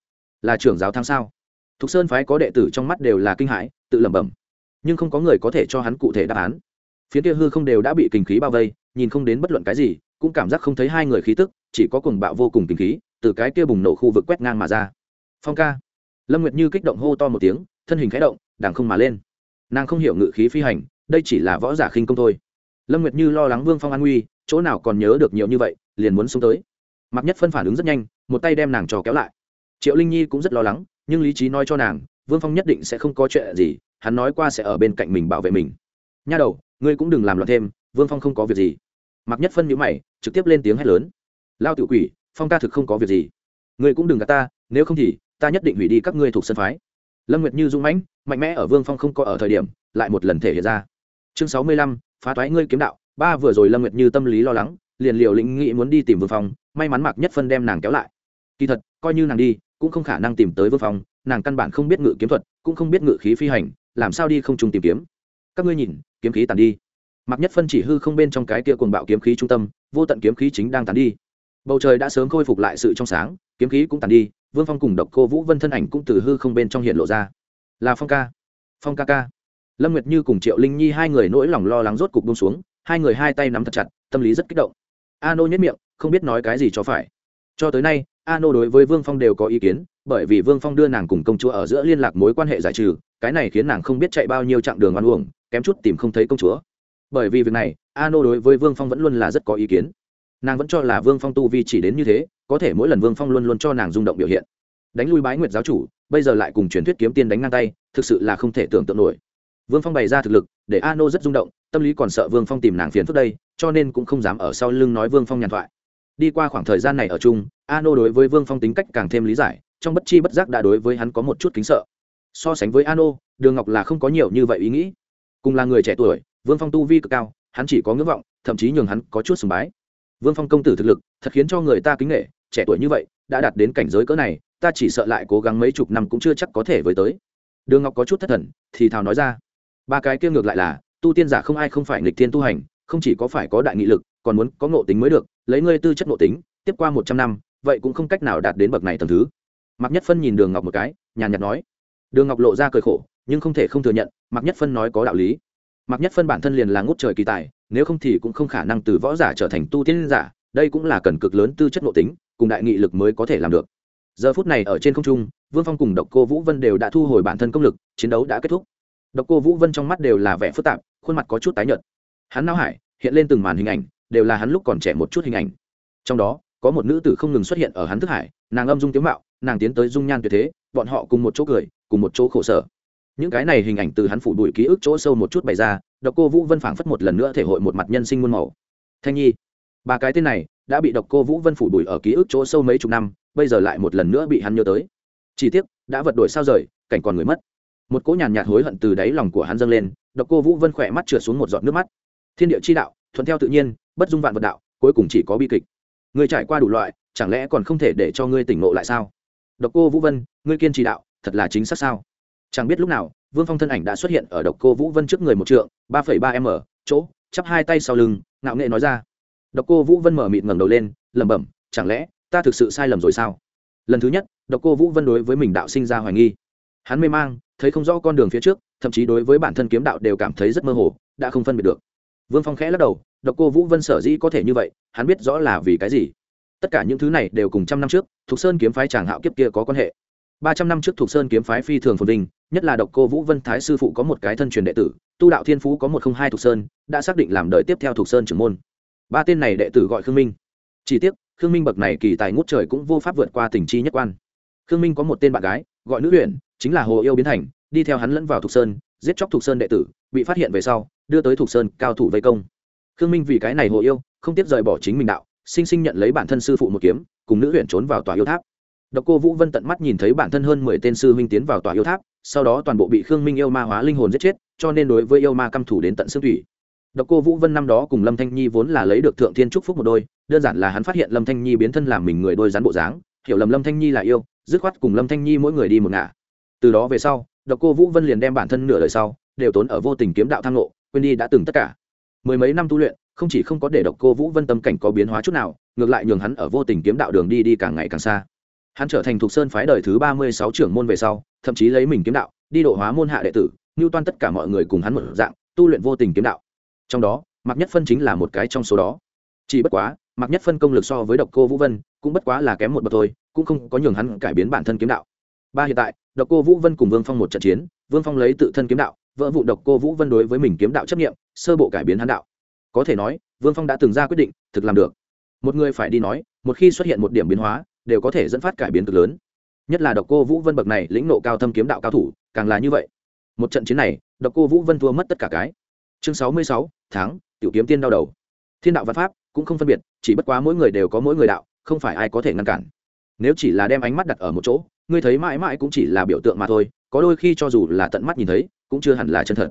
Là trưởng giáo thắng sao? Thục sơn phái có đệ tử trong mắt đều là kinh hãi, tự lẩm bẩm. Nhưng không có người có thể cho hắn cụ thể đáp án. Phía kia hư không đều đã bị kinh khí bao vây, nhìn không đến bất luận cái gì cũng cảm giác không thấy hai người khí tức, chỉ có cùng bạo vô cùng kinh khí, từ cái kia bùng nổ khu vực quét ngang mà ra. Phong ca. Lâm nguyệt như kích động hô to một tiếng, thân hình khẽ động đàng không mà lên. Nàng không hiểu ngự khí phi hành, đây chỉ là võ giả khinh công thôi. Lâm nguyệt như lo lắng vương phong an nguy, chỗ nào còn nhớ được nhiều như vậy, liền muốn xuống tới. Mặc nhất phân phản ứng rất nhanh, một tay đem nàng trò kéo lại. Triệu linh nhi cũng rất lo lắng, nhưng lý trí nói cho nàng, vương phong nhất định sẽ không có chuyện gì, hắn nói qua sẽ ở bên cạnh mình bảo vệ mình. Nha đầu, ngươi cũng đừng làm loạn thêm, vương phong không có việc gì mặc nhất phân nhữ mày, trực tiếp lên tiếng hét lớn. Lao tự quỷ, phong ca thực không có việc gì. Ngươi cũng đừng gạt ta, nếu không thì ta nhất định hủy đi các ngươi thuộc sân phái. Lâm nguyệt như dũng mãnh, mạnh mẽ ở vương phong không có ở thời điểm, lại một lần thể hiện ra. Chương sáu mươi lăm, phá toái ngươi kiếm đạo. Ba vừa rồi lâm nguyệt như tâm lý lo lắng, liền liều lĩnh nghĩ muốn đi tìm vương phong, may mắn mạc nhất phân đem nàng kéo lại. Kỳ thật, coi như nàng đi, cũng không khả năng tìm tới vương phong, nàng căn bản không biết ngự kiếm thuật, cũng không biết ngự khí phi hành, làm sao đi không trùng tìm kiếm. Các ngươi nhìn, kiếm khí tàn đi mạc nhất phân chỉ hư không bên trong cái kia cuồng bạo kiếm khí trung tâm, vô tận kiếm khí chính đang tàn đi. Bầu trời đã sớm khôi phục lại sự trong sáng, kiếm khí cũng tàn đi, vương phong cùng độc cô vũ vân thân ảnh cũng từ hư không bên trong hiện lộ ra. Là phong ca. Phong ca ca. Lâm nguyệt như cùng triệu linh nhi hai người nỗi lòng lo lắng rốt cục bông xuống, hai người hai tay nắm thật chặt, tâm lý rất kích động. A nô nhất miệng, không biết nói cái gì cho phải. Cho tới nay a nô đối với vương phong đều có ý kiến, bởi vì vương phong đưa nàng cùng công chúa ở giữa liên lạc mối quan hệ giải trừ, cái này khiến nàng không biết chạy bao nhiêu chặng đường ăn uổng, kém chút tìm không thấy công chúa bởi vì việc này a nô đối với vương phong vẫn luôn là rất có ý kiến. Nàng vẫn cho là vương phong tu vi chỉ đến như thế, có thể mỗi lần vương phong luôn luôn cho nàng rung động biểu hiện. Đánh lui bái nguyệt giáo chủ, bây giờ lại cùng truyền thuyết kiếm tiên đánh ngang tay, thực sự là không thể tưởng tượng nổi. Vương phong bày ra thực lực, để a nô rất rung động, tâm lý còn sợ vương phong tìm nàng phiền phức đây, cho nên cũng không dám ở sau lưng nói vương phong nhàn thoại. Đi qua khoảng thời gian này ở chung a nô đối với vương phong tính cách càng thêm lý giải, trong bất chi bất giác đã đối với hắn có một chút kính sợ. So sánh với a nô đường ngọc là không có nhiều như vậy ý nghĩ. Cùng là người trẻ tuổi vương phong tu vi cực cao, hắn chỉ có ngưỡng vọng, thậm chí nhường hắn có chút sùng bái. Vương phong công tử thực lực, thật khiến cho người ta kính nghệ trẻ tuổi như vậy, đã đạt đến cảnh giới cỡ này, ta chỉ sợ lại cố gắng mấy chục năm cũng chưa chắc có thể với tới. Đường ngọc có chút thất thần, thì thào nói ra. Ba cái kia ngược lại là, tu tiên giả không ai không phải nghịch tiên tu hành, không chỉ có phải có đại nghị lực, còn muốn có ngộ tính mới được, lấy ngươi tư chất ngộ tính, tiếp qua một trăm năm, vậy cũng không cách nào đạt đến bậc này tầm thứ. Mạc nhất phân nhìn đường ngọc một cái, nhàn nhạt nói. Đường ngọc lộ ra cười khổ, nhưng không thể không thừa nhận, mạc nhất phân nói có đạo lý mặc nhất phân bản thân liền là ngút trời kỳ tài, nếu không thì cũng không khả năng từ võ giả trở thành tu tiên giả, đây cũng là cần cực lớn tư chất nội tính, cùng đại nghị lực mới có thể làm được. Giờ phút này ở trên không trung, vương phong cùng độc cô vũ vân đều đã thu hồi bản thân công lực, chiến đấu đã kết thúc. Độc cô vũ vân trong mắt đều là vẻ phức tạp, khuôn mặt có chút tái nhợt. Hắn nao hải, hiện lên từng màn hình ảnh, đều là hắn lúc còn trẻ một chút hình ảnh. Trong đó, có một nữ tử không ngừng xuất hiện ở hắn thức hải, nàng âm dung tiếu mạo, nàng tiến tới dung nhan tuyệt thế, bọn họ cùng một chỗ cười, cùng một chỗ khổ sở những cái này hình ảnh từ hắn phủ đuổi ký ức chỗ sâu một chút bày ra, độc cô vũ vân phảng phất một lần nữa thể hội một mặt nhân sinh muôn màu. Thanh nhi, ba cái tên này đã bị độc cô vũ vân phủ đuổi ở ký ức chỗ sâu mấy chục năm, bây giờ lại một lần nữa bị hắn nhớ tới. Chỉ tiếc, đã vật đổi sao rời, cảnh còn người mất. Một cỗ nhàn nhạt hối hận từ đáy lòng của hắn dâng lên, độc cô vũ vân khỏe mắt trượt xuống một giọt nước mắt. Thiên địa chi đạo, thuận theo tự nhiên, bất dung vạn vật đạo, cuối cùng chỉ có bi kịch. Người trải qua đủ loại, chẳng lẽ còn không thể để cho ngươi tỉnh ngộ lại sao? Độc cô vũ vân, ngươi kiên trì đạo, thật là chính xác sao? Chẳng biết lúc nào, vương phong thân ảnh đã xuất hiện ở độc cô vũ vân trước người một trượng, ba phẩy ba m, chỗ, chắp hai tay sau lưng, ngạo nghệ nói ra. Độc cô vũ vân mở mịt ngẩng đầu lên, lẩm bẩm, chẳng lẽ ta thực sự sai lầm rồi sao? Lần thứ nhất, độc cô vũ vân đối với mình đạo sinh ra hoài nghi. Hắn mê mang, thấy không rõ con đường phía trước, thậm chí đối với bản thân kiếm đạo đều cảm thấy rất mơ hồ, đã không phân biệt được. Vương phong khẽ lắc đầu, độc cô vũ vân sở dĩ có thể như vậy, hắn biết rõ là vì cái gì. Tất cả những thứ này đều cùng trăm năm trước, thục sơn kiếm phái chàng hạo kiếp kia có quan hệ. Ba trăm năm trước thục sơn kiếm phái phi thường phồn đình nhất là độc cô vũ vân thái sư phụ có một cái thân truyền đệ tử, tu đạo thiên phú có một không hai thục sơn, đã xác định làm đời tiếp theo thục sơn trưởng môn. Ba tên này đệ tử gọi khương minh. Chỉ tiếc, khương minh bậc này kỳ tài ngút trời cũng vô pháp vượt qua tình chi nhất quan. Khương minh có một tên bạn gái, gọi nữ huyện chính là hồ yêu biến thành, đi theo hắn lẫn vào thục sơn, giết chóc thục sơn đệ tử, bị phát hiện về sau, đưa tới thục sơn cao thủ vây công. Khương minh vì cái này hồ yêu, không tiếp rời bỏ chính mình đạo, sinh sinh nhận lấy bản thân sư phụ một kiếm, cùng nữ huyện trốn vào tòa yêu tháp. Độc cô vũ vân tận mắt nhìn thấy bản thân hơn mười tên sư huynh tiến vào tòa yêu tháp sau đó toàn bộ bị khương minh yêu ma hóa linh hồn giết chết, cho nên đối với yêu ma căm thủ đến tận xương thủy. Độc cô vũ vân năm đó cùng lâm thanh nhi vốn là lấy được thượng thiên trúc phúc một đôi, đơn giản là hắn phát hiện lâm thanh nhi biến thân làm mình người đôi rắn bộ dáng, hiểu lầm lâm thanh nhi là yêu, dứt khoát cùng lâm thanh nhi mỗi người đi một ngả. Từ đó về sau, độc cô vũ vân liền đem bản thân nửa đời sau, đều tốn ở vô tình kiếm đạo thang lộ quên đi đã từng tất cả. Mười mấy năm tu luyện, không chỉ không có để độc cô vũ vân tâm cảnh có biến hóa chút nào, ngược lại nhường hắn ở vô tình kiếm đạo đường đi đi càng ngày càng xa hắn trở thành thuộc sơn phái đời thứ ba mươi sáu trưởng môn về sau, thậm chí lấy mình kiếm đạo, đi độ hóa môn hạ đệ tử như toan tất cả mọi người cùng hắn một dạng, tu luyện vô tình kiếm đạo. Trong đó, mạc nhất phân chính là một cái trong số đó. Chỉ bất quá, mạc nhất phân công lực so với độc cô vũ vân, cũng bất quá là kém một bậc thôi, cũng không có nhường hắn cải biến bản thân kiếm đạo. Ba hiện tại, độc cô vũ vân cùng vương phong một trận chiến, vương phong lấy tự thân kiếm đạo, vỡ vụ độc cô vũ vân đối với mình kiếm đạo chấp nghiệm sơ bộ cải biến hắn đạo. Có thể nói, vương phong đã từng ra quyết định, thực làm được. Một người phải đi nói, một khi xuất hiện một điểm biến hóa đều có thể dẫn phát cải biến cực lớn. Nhất là độc cô vũ vân bậc này lĩnh nộ cao thâm kiếm đạo cao thủ, càng là như vậy. Một trận chiến này, độc cô vũ vân thua mất tất cả cái. Chương sáu mươi sáu tháng tiểu kiếm tiên đau đầu. Thiên đạo văn pháp cũng không phân biệt, chỉ bất quá mỗi người đều có mỗi người đạo, không phải ai có thể ngăn cản. Nếu chỉ là đem ánh mắt đặt ở một chỗ, ngươi thấy mãi mãi cũng chỉ là biểu tượng mà thôi, có đôi khi cho dù là tận mắt nhìn thấy, cũng chưa hẳn là chân thật.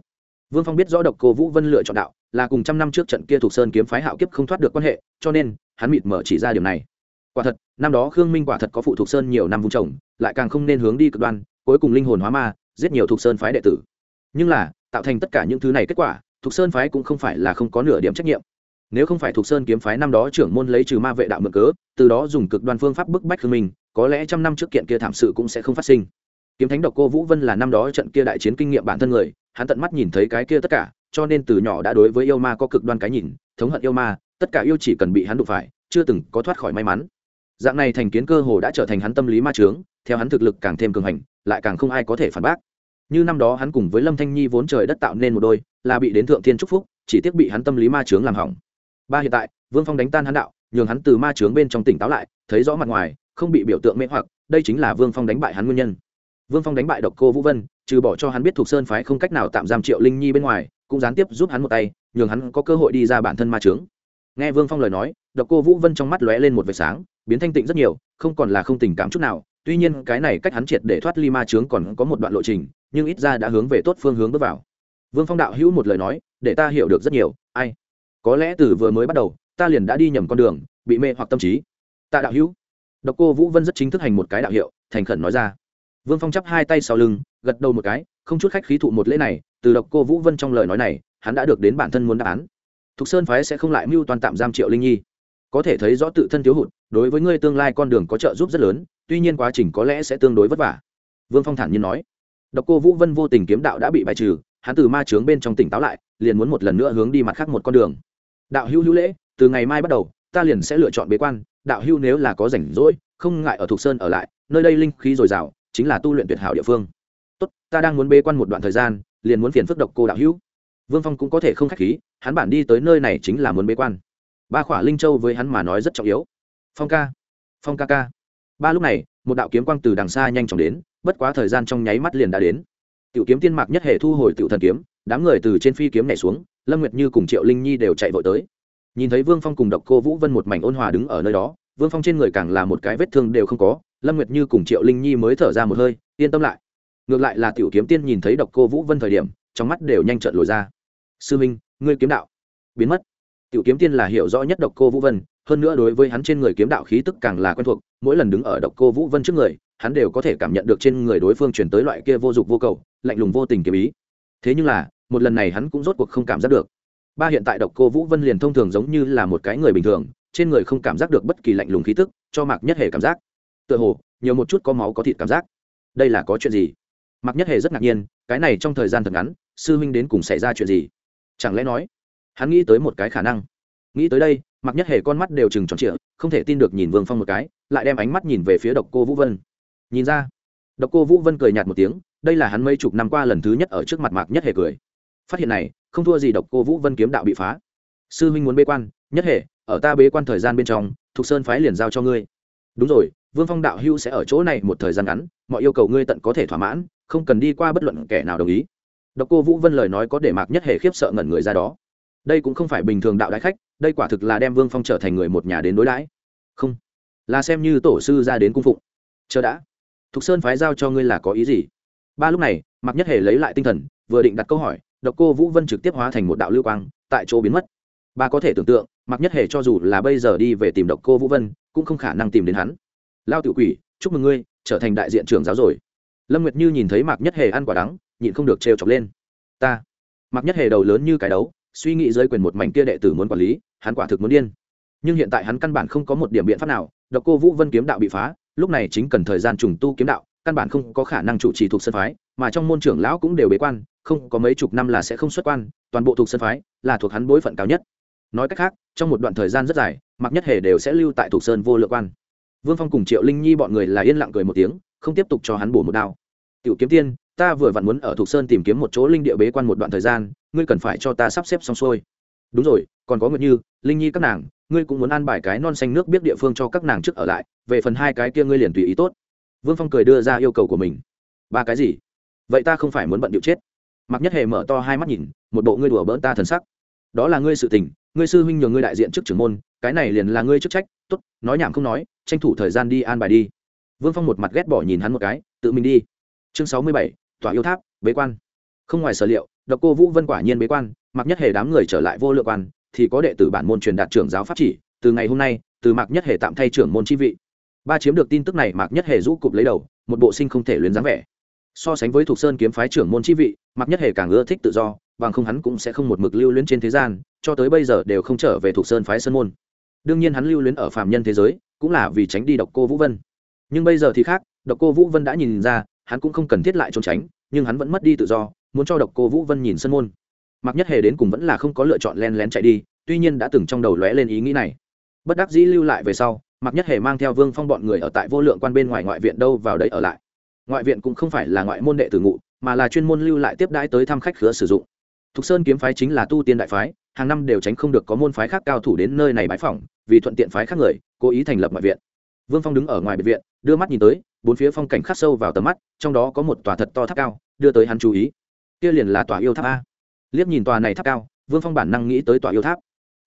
Vương phong biết rõ độc cô vũ vân lựa chọn đạo, là cùng trăm năm trước trận kia thuộc sơn kiếm phái hạo kiếp không thoát được quan hệ, cho nên hắn mịt mở chỉ ra điều này quả thật, năm đó khương minh quả thật có phụ thuộc sơn nhiều năm vùng trồng, lại càng không nên hướng đi cực đoan, cuối cùng linh hồn hóa ma, giết nhiều thuộc sơn phái đệ tử. Nhưng là, tạo thành tất cả những thứ này kết quả, thuộc sơn phái cũng không phải là không có nửa điểm trách nhiệm. Nếu không phải thuộc sơn kiếm phái năm đó trưởng môn lấy trừ ma vệ đạo mượn cớ, từ đó dùng cực đoan phương pháp bức bách khương minh, có lẽ trăm năm trước kiện kia thảm sự cũng sẽ không phát sinh. Kiếm thánh độc cô vũ vân là năm đó trận kia đại chiến kinh nghiệm bản thân người, hắn tận mắt nhìn thấy cái kia tất cả, cho nên từ nhỏ đã đối với yêu ma có cực đoan cái nhìn, thống hận yêu ma, tất cả yêu chỉ cần bị hắn đụng phải, chưa từng có thoát khỏi may mắn dạng này thành kiến cơ hồ đã trở thành hắn tâm lý ma trướng theo hắn thực lực càng thêm cường hành, lại càng không ai có thể phản bác. Như năm đó hắn cùng với lâm thanh nhi vốn trời đất tạo nên một đôi, là bị đến thượng thiên trúc phúc, chỉ tiếc bị hắn tâm lý ma trướng làm hỏng. Ba hiện tại, vương phong đánh tan hắn đạo, nhường hắn từ ma trướng bên trong tỉnh táo lại, thấy rõ mặt ngoài, không bị biểu tượng mê hoặc, đây chính là vương phong đánh bại hắn nguyên nhân. Vương phong đánh bại độc cô vũ vân, trừ bỏ cho hắn biết thuộc sơn phái không cách nào tạm giam triệu linh nhi bên ngoài, cũng gián tiếp giúp hắn một tay, nhường hắn có cơ hội đi ra bản thân ma trướng nghe vương phong lời nói, độc cô vũ vân trong mắt lóe lên một vệt sáng biến thanh tịnh rất nhiều, không còn là không tình cảm chút nào. Tuy nhiên, cái này cách hắn triệt để thoát ly ma trướng còn có một đoạn lộ trình, nhưng ít ra đã hướng về tốt phương hướng bước vào. Vương phong đạo hữu một lời nói, để ta hiểu được rất nhiều. Ai? Có lẽ từ vừa mới bắt đầu, ta liền đã đi nhầm con đường, bị mê hoặc tâm trí. Tạ đạo hữu. Độc cô vũ vân rất chính thức hành một cái đạo hiệu, thành khẩn nói ra. Vương phong chắp hai tay sau lưng, gật đầu một cái, không chút khách khí thụ một lễ này. Từ độc cô vũ vân trong lời nói này, hắn đã được đến bản thân muốn đáp án. Thục sơn phái sẽ không lại mưu toàn tạm giam triệu linh nhi có thể thấy rõ tự thân thiếu hụt, đối với ngươi tương lai con đường có trợ giúp rất lớn, tuy nhiên quá trình có lẽ sẽ tương đối vất vả. Vương phong thản nhiên nói. Độc cô vũ vân vô tình kiếm đạo đã bị bài trừ, hắn từ ma trướng bên trong tỉnh táo lại, liền muốn một lần nữa hướng đi mặt khác một con đường. Đạo hữu hữu lễ, từ ngày mai bắt đầu, ta liền sẽ lựa chọn bế quan, đạo hữu nếu là có rảnh rỗi, không ngại ở thục sơn ở lại, nơi đây linh khí dồi dào, chính là tu luyện tuyệt hảo địa phương. Tốt, ta đang muốn bế quan một đoạn thời gian, liền muốn phiền phức độc cô đạo hữu. Vương phong cũng có thể không khách khí, hắn bản đi tới nơi này chính là muốn bế quan ba khỏa linh châu với hắn mà nói rất trọng yếu. Phong ca phong ca ca. Ba lúc này, một đạo kiếm quang từ đằng xa nhanh chóng đến, bất quá thời gian trong nháy mắt liền đã đến. Tiểu kiếm tiên mạc nhất hệ thu hồi tiểu thần kiếm, đám người từ trên phi kiếm nhảy xuống, lâm nguyệt như cùng triệu linh nhi đều chạy vội tới. Nhìn thấy vương phong cùng độc cô vũ vân một mảnh ôn hòa đứng ở nơi đó, vương phong trên người càng là một cái vết thương đều không có, lâm nguyệt như cùng triệu linh nhi mới thở ra một hơi, yên tâm lại. Ngược lại là tiểu kiếm tiên nhìn thấy độc cô vũ vân thời điểm, trong mắt đều nhanh trợn lồi ra. Sư minh, ngươi kiếm đạo biến mất tiểu kiếm tiên là hiểu rõ nhất độc cô vũ vân, hơn nữa đối với hắn trên người kiếm đạo khí tức càng là quen thuộc, mỗi lần đứng ở độc cô vũ vân trước người, hắn đều có thể cảm nhận được trên người đối phương truyền tới loại kia vô dụng vô cầu, lạnh lùng vô tình kiếm ý. Thế nhưng là, một lần này hắn cũng rốt cuộc không cảm giác được. Ba hiện tại độc cô vũ vân liền thông thường giống như là một cái người bình thường, trên người không cảm giác được bất kỳ lạnh lùng khí tức, cho mạc nhất hề cảm giác. Tựa hồ, nhiều một chút có máu có thịt cảm giác. Đây là có chuyện gì? Mạc nhất hề rất ngạc nhiên, cái này trong thời gian thật ngắn, sư huynh đến cùng xảy ra chuyện gì? Chẳng lẽ nói hắn nghĩ tới một cái khả năng. Nghĩ tới đây mặc nhất hề con mắt đều chừng tròn trịa, không thể tin được nhìn vương phong một cái, lại đem ánh mắt nhìn về phía độc cô vũ vân. Nhìn ra, độc cô vũ vân cười nhạt một tiếng, đây là hắn mấy chục năm qua lần thứ nhất ở trước mặt mạc nhất hề cười. Phát hiện này, không thua gì độc cô vũ vân kiếm đạo bị phá. Sư minh muốn bế quan, nhất hề, ở ta bế quan thời gian bên trong, thục sơn phái liền giao cho ngươi. Đúng rồi, vương phong đạo hưu sẽ ở chỗ này một thời gian ngắn, mọi yêu cầu ngươi tận có thể thỏa mãn, không cần đi qua bất luận kẻ nào đồng ý. Độc cô vũ vân lời nói có để mạc nhất hề khiếp sợ ngẩn người ra đó đây cũng không phải bình thường đạo đái khách, đây quả thực là đem vương phong trở thành người một nhà đến đối đãi. Không. Là xem như tổ sư ra đến cung phụng. Chờ đã. Thục sơn phái giao cho ngươi là có ý gì? Ba lúc này Mặc nhất hề lấy lại tinh thần, vừa định đặt câu hỏi, độc cô vũ vân trực tiếp hóa thành một đạo lưu quang, tại chỗ biến mất. Ba có thể tưởng tượng Mặc nhất hề cho dù là bây giờ đi về tìm độc cô vũ vân, cũng không khả năng tìm đến hắn. Lao tự quỷ, chúc mừng ngươi, trở thành đại diện trưởng giáo rồi. Lâm nguyệt như nhìn thấy mạc nhất hề ăn quả đắng, nhịn không được trêu chọc lên. Ta. Mạc nhất hề đầu lớn như cái đấu suy nghĩ dưới quyền một mảnh kia đệ tử muốn quản lý, hắn quả thực muốn điên. Nhưng hiện tại hắn căn bản không có một điểm biện pháp nào, độc cô vũ vân kiếm đạo bị phá, lúc này chính cần thời gian trùng tu kiếm đạo, căn bản không có khả năng chủ trì thuộc sân phái, mà trong môn trưởng lão cũng đều bế quan, không có mấy chục năm là sẽ không xuất quan, toàn bộ thuộc sân phái là thuộc hắn bối phận cao nhất. Nói cách khác, trong một đoạn thời gian rất dài, mặc nhất hề đều sẽ lưu tại thuộc sơn vô lượng quan. Vương phong cùng triệu linh nhi bọn người là yên lặng cười một tiếng, không tiếp tục cho hắn bổ một đao. Tiểu kiếm tiên, ta vừa vặn muốn ở thuộc sơn tìm kiếm một chỗ linh địa bế quan một đoạn thời gian ngươi cần phải cho ta sắp xếp xong xuôi. Đúng rồi, còn có nguyệt như, linh nhi các nàng, ngươi cũng muốn ăn bài cái non xanh nước biết địa phương cho các nàng trước ở lại, về phần hai cái kia ngươi liền tùy ý tốt. Vương phong cười đưa ra yêu cầu của mình. Ba cái gì? Vậy ta không phải muốn bận điệu chết. Mặc nhất hề mở to hai mắt nhìn, một bộ ngươi đùa bỡn ta thần sắc. Đó là ngươi sự tình, ngươi sư huynh nhường ngươi đại diện trước trưởng môn, cái này liền là ngươi chức trách, tốt, nói nhảm không nói, tranh thủ thời gian đi an bài đi. Vương phong một mặt ghét bỏ nhìn hắn một cái, tự mình đi. Chương sáu mươi bảy, tòa yêu tháp, bế quan không ngoài sở liệu, độc cô vũ vân quả nhiên bế quan, mặc nhất hề đám người trở lại vô lượng quan, thì có đệ tử bản môn truyền đạt trưởng giáo pháp chỉ, từ ngày hôm nay, từ mạc nhất hề tạm thay trưởng môn chi vị. Ba chiếm được tin tức này mạc nhất hề rũ cụp lấy đầu, một bộ sinh không thể luyến dáng vẻ. So sánh với Thục sơn kiếm phái trưởng môn chi vị mạc nhất hề càng ưa thích tự do, bằng không hắn cũng sẽ không một mực lưu luyến trên thế gian, cho tới bây giờ đều không trở về Thục sơn phái sơn môn. Đương nhiên hắn lưu luyến ở phạm nhân thế giới, cũng là vì tránh đi độc cô vũ vân. Nhưng bây giờ thì khác, độc cô vũ vân đã nhìn ra, hắn cũng không cần thiết lại trốn tránh, nhưng hắn vẫn mất đi tự do muốn cho độc cô vũ vân nhìn sân môn mặc nhất hề đến cùng vẫn là không có lựa chọn len lén chạy đi tuy nhiên đã từng trong đầu lóe lên ý nghĩ này bất đắc dĩ lưu lại về sau mặc nhất hề mang theo vương phong bọn người ở tại vô lượng quan bên ngoài ngoại viện đâu vào đấy ở lại ngoại viện cũng không phải là ngoại môn đệ tử ngụ mà là chuyên môn lưu lại tiếp đãi tới thăm khách khứa sử dụng thục sơn kiếm phái chính là tu tiên đại phái hàng năm đều tránh không được có môn phái khác cao thủ đến nơi này bãi phỏng vì thuận tiện phái khác người cố ý thành lập ngoại viện vương phong đứng ở ngoài biệt viện đưa mắt nhìn tới bốn phía phong cảnh khắc sâu vào tầm mắt trong đó có một tòa thật to tháp cao đưa tới hắn chú ý kia liền là tòa yêu tháp a. Liếc nhìn tòa này tháp cao, vương phong bản năng nghĩ tới tòa yêu tháp.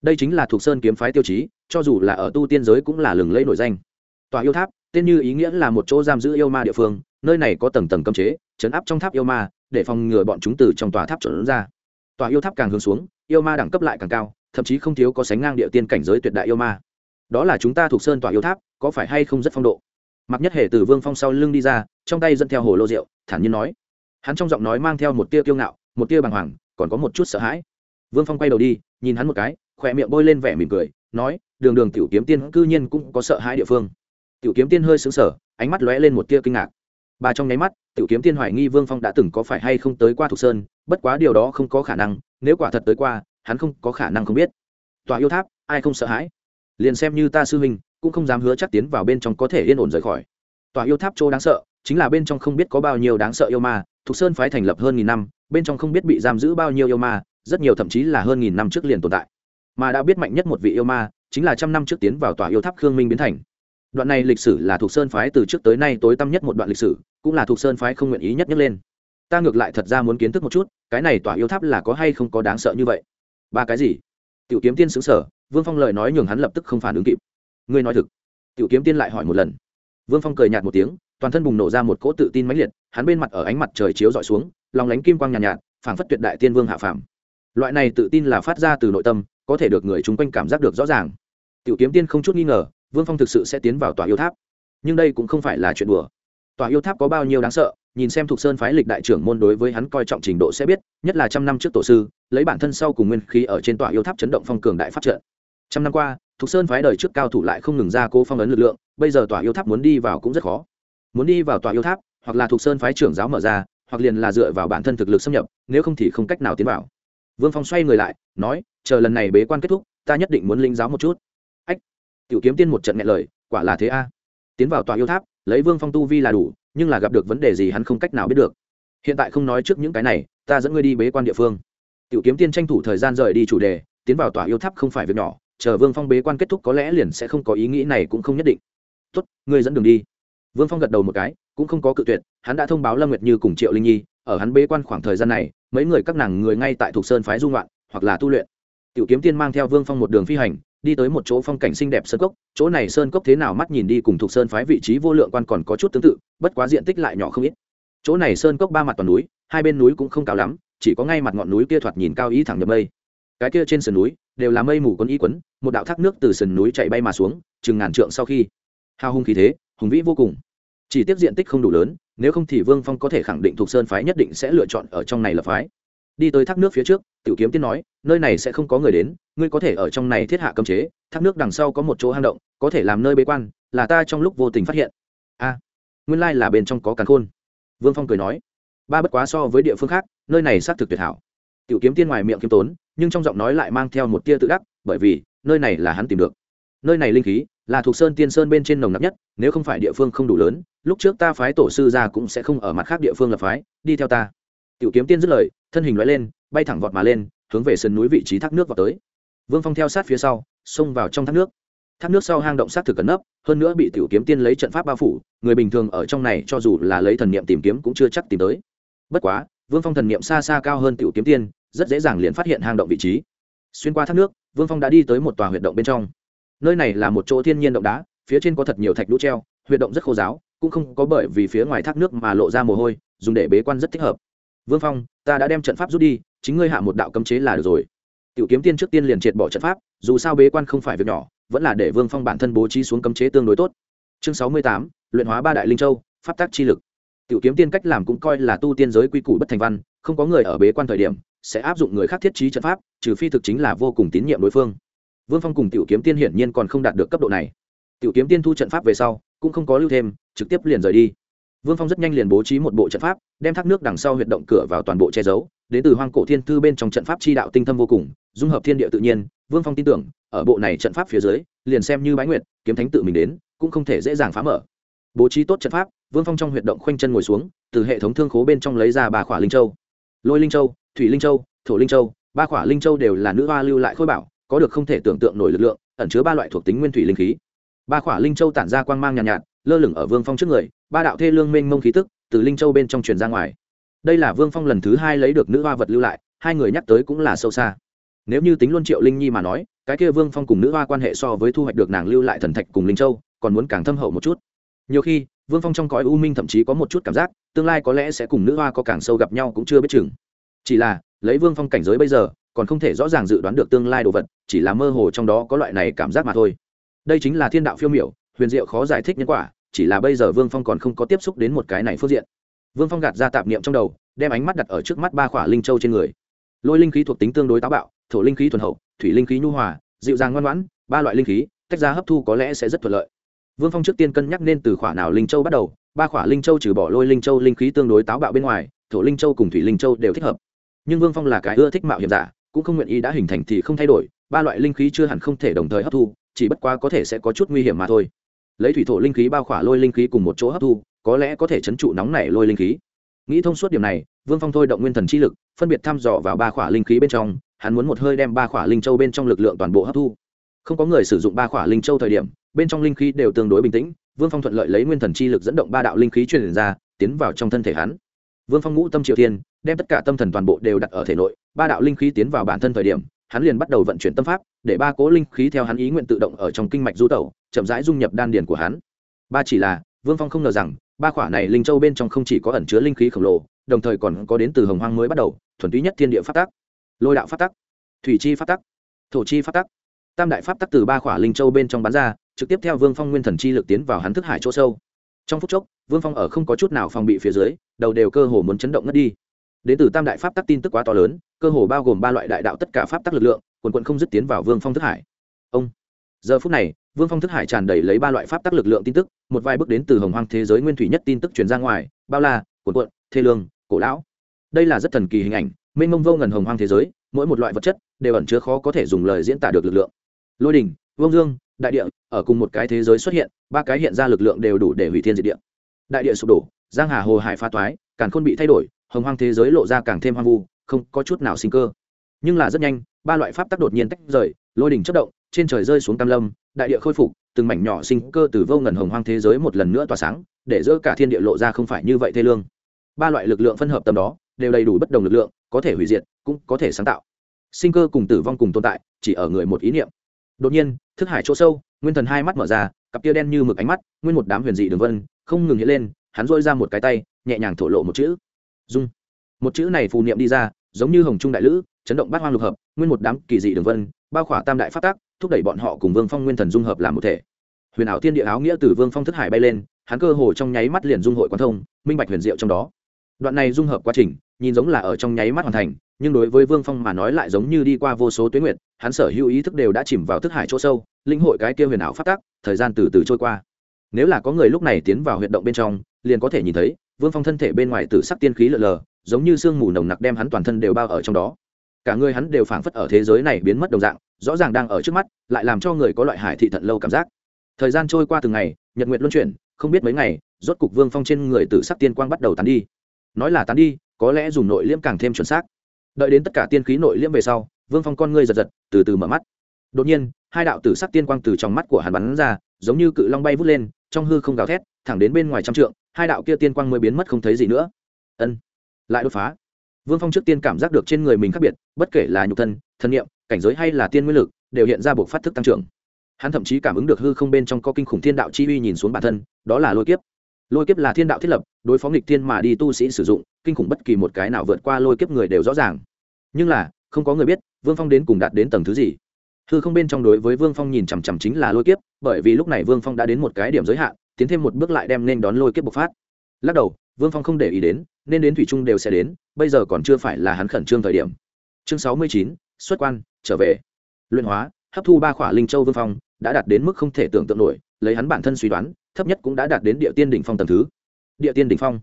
Đây chính là thuộc sơn kiếm phái tiêu chí, cho dù là ở tu tiên giới cũng là lừng lẫy nổi danh. Tòa yêu tháp, tên như ý nghĩa là một chỗ giam giữ yêu ma địa phương, nơi này có tầng tầng cấm chế, chấn áp trong tháp yêu ma, để phòng ngừa bọn chúng từ trong tòa tháp trộn ra. Tòa yêu tháp càng hướng xuống, yêu ma đẳng cấp lại càng cao, thậm chí không thiếu có sánh ngang địa tiên cảnh giới tuyệt đại yêu ma. Đó là chúng ta thuộc sơn tòa yêu tháp, có phải hay không rất phong độ. Mặc nhất hề từ vương phong sau lưng đi ra, trong tay dẫn theo hồ lô rượu, thản nhiên nói hắn trong giọng nói mang theo một tia kiêu ngạo, một tia bàng hoàng, còn có một chút sợ hãi. Vương phong quay đầu đi, nhìn hắn một cái, khỏe miệng bôi lên vẻ mỉm cười, nói, đường đường tiểu kiếm tiên cư nhiên cũng có sợ hãi địa phương. Tiểu kiếm tiên hơi xứng sở ánh mắt lóe lên một tia kinh ngạc. Bà trong nháy mắt, tiểu kiếm tiên hoài nghi vương phong đã từng có phải hay không tới qua thục sơn, bất quá điều đó không có khả năng, nếu quả thật tới qua, hắn không có khả năng không biết. Tòa yêu tháp, ai không sợ hãi? Liền xem như ta sư huynh, cũng không dám hứa chắc tiến vào bên trong có thể yên ổn rời khỏi. Tòa yêu tháp chỗ đáng sợ, chính là bên trong không biết có bao nhiêu đáng sợ yêu ma thục sơn phái thành lập hơn nghìn năm, bên trong không biết bị giam giữ bao nhiêu yêu ma, rất nhiều thậm chí là hơn nghìn năm trước liền tồn tại. Mà đã biết mạnh nhất một vị yêu ma, chính là trăm năm trước tiến vào tòa yêu tháp khương minh biến thành. Đoạn này lịch sử là thuộc sơn phái từ trước tới nay tối tăm nhất một đoạn lịch sử, cũng là thuộc sơn phái không nguyện ý nhất nhất lên. Ta ngược lại thật ra muốn kiến thức một chút, cái này tòa yêu tháp là có hay không có đáng sợ như vậy? Ba cái gì? Tiểu kiếm tiên xứng sở vương phong lời nói nhường hắn lập tức không phản ứng kịp. Ngươi nói thực. Tiểu kiếm tiên lại hỏi một lần. Vương phong cười nhạt một tiếng toàn thân bùng nổ ra một cỗ tự tin mãnh liệt hắn bên mặt ở ánh mặt trời chiếu dọi xuống lòng lánh kim quang nhàn nhạt, nhạt phảng phất tuyệt đại tiên vương hạ phàm. Loại này tự tin là phát ra từ nội tâm có thể được người chung quanh cảm giác được rõ ràng. Tiểu kiếm tiên không chút nghi ngờ vương phong thực sự sẽ tiến vào tòa yêu tháp. Nhưng đây cũng không phải là chuyện đùa. Tòa yêu tháp có bao nhiêu đáng sợ nhìn xem thuộc sơn phái lịch đại trưởng môn đối với hắn coi trọng trình độ sẽ biết nhất là trăm năm trước tổ sư lấy bản thân sau cùng nguyên khí ở trên tòa yêu tháp chấn động phong cường đại phát trận. Trăm năm qua thuộc sơn phái đời trước cao thủ lại không ngừng ra cố phong ấn lực lượng bây giờ tòa yêu tháp muốn đi vào cũng rất khó muốn đi vào tòa yêu tháp, hoặc là thuộc sơn phái trưởng giáo mở ra, hoặc liền là dựa vào bản thân thực lực xâm nhập, nếu không thì không cách nào tiến vào. Vương phong xoay người lại, nói, chờ lần này bế quan kết thúc, ta nhất định muốn linh giáo một chút. Ách, tiểu kiếm tiên một trận nghe lời, quả là thế a. Tiến vào tòa yêu tháp, lấy vương phong tu vi là đủ, nhưng là gặp được vấn đề gì hắn không cách nào biết được. Hiện tại không nói trước những cái này, ta dẫn ngươi đi bế quan địa phương. Tiểu kiếm tiên tranh thủ thời gian rời đi chủ đề, tiến vào tòa yêu tháp không phải việc nhỏ, chờ vương phong bế quan kết thúc có lẽ liền sẽ không có ý nghĩ này cũng không nhất định. Tốt, ngươi dẫn đường đi vương phong gật đầu một cái, cũng không có cự tuyệt, hắn đã thông báo lâm nguyệt như cùng triệu linh nhi, ở hắn bế quan khoảng thời gian này, mấy người các nàng người ngay tại Thục sơn phái dung loạn hoặc là tu luyện. Tiểu kiếm tiên mang theo vương phong một đường phi hành, đi tới một chỗ phong cảnh xinh đẹp sơn cốc, chỗ này sơn cốc thế nào mắt nhìn đi cùng Thục sơn phái vị trí vô lượng quan còn có chút tương tự, bất quá diện tích lại nhỏ không ít. Chỗ này sơn cốc ba mặt toàn núi, hai bên núi cũng không cao lắm, chỉ có ngay mặt ngọn núi kia thoạt nhìn cao ý thẳng nhập mây. Cái kia trên sườn núi, đều là mây mù quân y quấn, một đạo thác nước từ sườn núi chạy bay mà xuống, chừng ngàn trượng sau khi. Hào hung khí thế, hùng vĩ vô cùng chỉ tiếp diện tích không đủ lớn, nếu không thì vương phong có thể khẳng định thuộc sơn phái nhất định sẽ lựa chọn ở trong này lập phái. Đi tới thác nước phía trước, tiểu kiếm tiên nói, nơi này sẽ không có người đến, ngươi có thể ở trong này thiết hạ cấm chế, thác nước đằng sau có một chỗ hang động, có thể làm nơi bế quan, là ta trong lúc vô tình phát hiện. A, nguyên lai là bên trong có càn khôn. Vương phong cười nói, ba bất quá so với địa phương khác, nơi này xác thực tuyệt hảo. Tiểu kiếm tiên ngoài miệng kiếm tốn, nhưng trong giọng nói lại mang theo một tia tự đắc, bởi vì, nơi này là hắn tìm được. Nơi này linh khí là thuộc sơn tiên sơn bên trên nồng nặc nhất, nếu không phải địa phương không đủ lớn, lúc trước ta phái tổ sư ra cũng sẽ không ở mặt khác địa phương lập phái, đi theo ta. Tiểu kiếm tiên dứt lời, thân hình loại lên, bay thẳng vọt mà lên, hướng về sườn núi vị trí thác nước vào tới. Vương phong theo sát phía sau, xông vào trong thác nước. Thác nước sau hang động sát thực cẩn nấp, hơn nữa bị tiểu kiếm tiên lấy trận pháp bao phủ, người bình thường ở trong này cho dù là lấy thần niệm tìm kiếm cũng chưa chắc tìm tới. Bất quá, vương phong thần niệm xa xa cao hơn tiểu kiếm tiên, rất dễ dàng liền phát hiện hang động vị trí. Xuyên qua thác nước, vương phong đã đi tới một tòa huyệt động bên trong nơi này là một chỗ thiên nhiên động đá, phía trên có thật nhiều thạch đũ treo, huyệt động rất khô giáo cũng không có bởi vì phía ngoài thác nước mà lộ ra mồ hôi, dùng để bế quan rất thích hợp. Vương phong, ta đã đem trận pháp rút đi, chính ngươi hạ một đạo cấm chế là được rồi. Tiểu kiếm tiên trước tiên liền triệt bỏ trận pháp, dù sao bế quan không phải việc nhỏ, vẫn là để vương phong bản thân bố trí xuống cấm chế tương đối tốt. Chương sáu mươi tám, luyện hóa ba đại linh châu, pháp tác chi lực. Tiểu kiếm tiên cách làm cũng coi là tu tiên giới quy củ bất thành văn, không có người ở bế quan thời điểm, sẽ áp dụng người khác thiết trí trận pháp, trừ phi thực chính là vô cùng tín nhiệm đối phương vương phong cùng tiểu kiếm tiên hiển nhiên còn không đạt được cấp độ này. Tiểu kiếm tiên thu trận pháp về sau, cũng không có lưu thêm, trực tiếp liền rời đi. Vương phong rất nhanh liền bố trí một bộ trận pháp, đem thác nước đằng sau huyệt động cửa vào toàn bộ che giấu, đến từ hoang cổ thiên thư bên trong trận pháp chi đạo tinh thâm vô cùng, dung hợp thiên địa tự nhiên, vương phong tin tưởng, ở bộ này trận pháp phía dưới, liền xem như bái nguyệt, kiếm thánh tự mình đến, cũng không thể dễ dàng phá mở. Bố trí tốt trận pháp, vương phong trong huyệt động khoanh chân ngồi xuống, từ hệ thống thương khố bên trong lấy ra ba khỏa linh châu. Lôi linh châu, thủy linh châu, thổ linh châu, ba khỏa linh châu đều là nữ hoa lưu lại khôi bảo có được không thể tưởng tượng nổi lực lượng ẩn chứa ba loại thuộc tính nguyên thủy linh khí. Ba khỏa linh châu tản ra quang mang nhàn nhạt, nhạt lơ lửng ở vương phong trước người ba đạo thê lương mênh mông khí tức từ linh châu bên trong truyền ra ngoài. Đây là vương phong lần thứ hai lấy được nữ hoa vật lưu lại hai người nhắc tới cũng là sâu xa. Nếu như tính luôn triệu linh nhi mà nói cái kia vương phong cùng nữ hoa quan hệ so với thu hoạch được nàng lưu lại thần thạch cùng linh châu còn muốn càng thâm hậu một chút. Nhiều khi vương phong trong cõi u minh thậm chí có một chút cảm giác tương lai có lẽ sẽ cùng nữ hoa có càng sâu gặp nhau cũng chưa biết chừng. Chỉ là lấy vương phong cảnh giới bây giờ còn không thể rõ ràng dự đoán được tương lai đồ vật, chỉ là mơ hồ trong đó có loại này cảm giác mà thôi. Đây chính là thiên đạo phiêu miểu, huyền diệu khó giải thích nhân quả, chỉ là bây giờ vương phong còn không có tiếp xúc đến một cái này phương diện. Vương phong gạt ra tạp niệm trong đầu, đem ánh mắt đặt ở trước mắt ba khỏa linh châu trên người. Lôi linh khí thuộc tính tương đối táo bạo, thổ linh khí thuần hậu, thủy linh khí nhu hòa, dịu dàng ngoan ngoãn, ba loại linh khí, tách ra hấp thu có lẽ sẽ rất thuận lợi. Vương phong trước tiên cân nhắc nên từ khỏa nào linh châu bắt đầu, ba khỏa linh châu trừ bỏ lôi linh châu linh khí tương đối táo bạo bên ngoài, thổ linh châu cùng thủy linh châu đều thích hợp. Nhưng vương phong là cái ưa thích mạo hiểm giả cũng không nguyện ý đã hình thành thì không thay đổi, ba loại linh khí chưa hẳn không thể đồng thời hấp thu, chỉ bất quá có thể sẽ có chút nguy hiểm mà thôi. Lấy thủy thổ linh khí bao khỏa lôi linh khí cùng một chỗ hấp thu, có lẽ có thể chấn trụ nóng nảy lôi linh khí. Nghĩ thông suốt điểm này, vương phong thôi động nguyên thần chi lực, phân biệt thăm dò vào ba khỏa linh khí bên trong, hắn muốn một hơi đem ba khỏa linh châu bên trong lực lượng toàn bộ hấp thu. Không có người sử dụng ba khỏa linh châu thời điểm, bên trong linh khí đều tương đối bình tĩnh, vương phong thuận lợi lấy nguyên thần chi lực dẫn động ba đạo linh khí truyền ra, tiến vào trong thân thể hắn. Vương phong ngũ tâm triều thiên, đem tất cả tâm thần toàn bộ đều đặt ở thể nội ba đạo linh khí tiến vào bản thân thời điểm hắn liền bắt đầu vận chuyển tâm pháp để ba cố linh khí theo hắn ý nguyện tự động ở trong kinh mạch du tẩu chậm rãi dung nhập đan điền của hắn. Ba chỉ là vương phong không ngờ rằng ba khỏa này linh châu bên trong không chỉ có ẩn chứa linh khí khổng lồ đồng thời còn có đến từ hồng hoang mới bắt đầu thuần túy nhất thiên địa phát tắc, lôi đạo phát tắc thủy chi phát tắc thổ chi phát tắc. Tam đại pháp tắc từ ba khỏa linh châu bên trong bán ra trực tiếp theo vương phong nguyên thần chi lực tiến vào hắn thức hải chỗ sâu. Trong phút chốc vương phong ở không có chút nào phòng bị phía dưới đầu đều cơ hồ muốn chấn động ngất đi. Đến từ tam đại pháp tắc tin tức quá to lớn cơ hồ bao gồm ba loại đại đạo tất cả pháp tắc lực lượng, quần quận không dứt tiến vào vương phong thức hải. Ông. Giờ phút này, vương phong thức hải tràn đầy lấy ba loại pháp tắc lực lượng tin tức, một vài bước đến từ hồng hoang thế giới nguyên thủy nhất tin tức truyền ra ngoài, bao la, quần quận, thê lương, cổ lão. Đây là rất thần kỳ hình ảnh, mênh mông vô ngần hồng hoang thế giới, mỗi một loại vật chất đều ẩn chứa khó có thể dùng lời diễn tả được lực lượng. Lôi đình vương dương, đại địa, ở cùng một cái thế giới xuất hiện, ba cái hiện ra lực lượng đều đủ để hủy thiên diệt địa. Đại địa sụp đổ, giang hà hồ hải pha toái càng khôn bị thay đổi, hồng hoang thế giới lộ ra càng thêm hoang vu không có chút nào sinh cơ. Nhưng là rất nhanh, ba loại pháp tắc đột nhiên tách rời, lôi đỉnh chất động, trên trời rơi xuống tam lâm, đại địa khôi phục, từng mảnh nhỏ sinh cơ từ vô ngần hồng hoang thế giới một lần nữa tỏa sáng, để giữa cả thiên địa lộ ra không phải như vậy thê lương. Ba loại lực lượng phân hợp tâm đó, đều đầy đủ bất đồng lực lượng, có thể hủy diệt, cũng có thể sáng tạo. Sinh cơ cùng tử vong cùng tồn tại, chỉ ở người một ý niệm. Đột nhiên, thức hải chỗ sâu, nguyên thần hai mắt mở ra, cặp tia đen như mực ánh mắt, nguyên một đám huyền dị đường vân, không ngừng hiện lên, hắn dôi ra một cái tay, nhẹ nhàng thổ lộ một chữ. Dung một chữ này phù niệm đi ra, giống như hồng trung đại lữ, chấn động bát hoang lục hợp, nguyên một đám kỳ dị đường vân, bao khỏa tam đại phát tác thúc đẩy bọn họ cùng vương phong nguyên thần dung hợp làm một thể. Huyền ảo thiên địa áo nghĩa từ vương phong thất hải bay lên, hắn cơ hồ trong nháy mắt liền dung hội quan thông, minh bạch huyền diệu trong đó. Đoạn này dung hợp quá trình, nhìn giống là ở trong nháy mắt hoàn thành, nhưng đối với vương phong mà nói lại giống như đi qua vô số tuyến nguyện hắn sở hữu ý thức đều đã chìm vào thức hải chỗ sâu, linh hội cái kia huyền ảo phát tác thời gian từ từ trôi qua. Nếu là có người lúc này tiến vào huyệt động bên trong, liền có thể nhìn thấy, vương phong thân thể bên ngoài từ sắc tiên khí lờ lờ giống như sương mù nồng nặc đem hắn toàn thân đều bao ở trong đó. Cả người hắn đều phảng phất ở thế giới này biến mất đồng dạng, rõ ràng đang ở trước mắt, lại làm cho người có loại hải thị thận lâu cảm giác. Thời gian trôi qua từng ngày, nhật nguyện luân chuyển, không biết mấy ngày, rốt cục vương phong trên người tử sắc tiên quang bắt đầu tán đi. Nói là tán đi, có lẽ dùng nội liễm càng thêm chuẩn xác. Đợi đến tất cả tiên khí nội liễm về sau, vương phong con ngươi giật giật, từ từ mở mắt. Đột nhiên, hai đạo tử sắc tiên quang từ trong mắt của hắn bắn ra, giống như cự long bay vút lên, trong hư không gào thét, thẳng đến bên ngoài trăm trượng, hai đạo kia tiên quang mới biến mất không thấy gì nữa. Ân lại đột phá. Vương phong trước tiên cảm giác được trên người mình khác biệt, bất kể là nhục thân thân nhiệm cảnh giới hay là tiên nguyên lực, đều hiện ra buộc phát thức tăng trưởng. Hắn thậm chí cảm ứng được hư không bên trong có kinh khủng thiên đạo chi uy nhìn xuống bản thân, đó là lôi kiếp. Lôi kiếp là thiên đạo thiết lập, đối phó nghịch thiên mà đi tu sĩ sử dụng, kinh khủng bất kỳ một cái nào vượt qua lôi kiếp người đều rõ ràng. Nhưng là, không có người biết, vương phong đến cùng đạt đến tầng thứ gì. Hư không bên trong đối với vương phong nhìn chằm chằm chính là lôi kiếp, bởi vì lúc này vương phong đã đến một cái điểm giới hạn, tiến thêm một bước lại đem nên đón lôi kiếp bộc phát. Lắc đầu, vương phong không để ý đến nên đến thủy trung đều sẽ đến, bây giờ còn chưa phải là hắn khẩn trương thời điểm. Chương sáu mươi chín, xuất quan, trở về. Luyện hóa, hấp thu ba khỏa linh châu vương phong, đã đạt đến mức không thể tưởng tượng nổi, lấy hắn bản thân suy đoán, thấp nhất cũng đã đạt đến địa tiên đỉnh phong tầng thứ. Địa tiên đỉnh phong.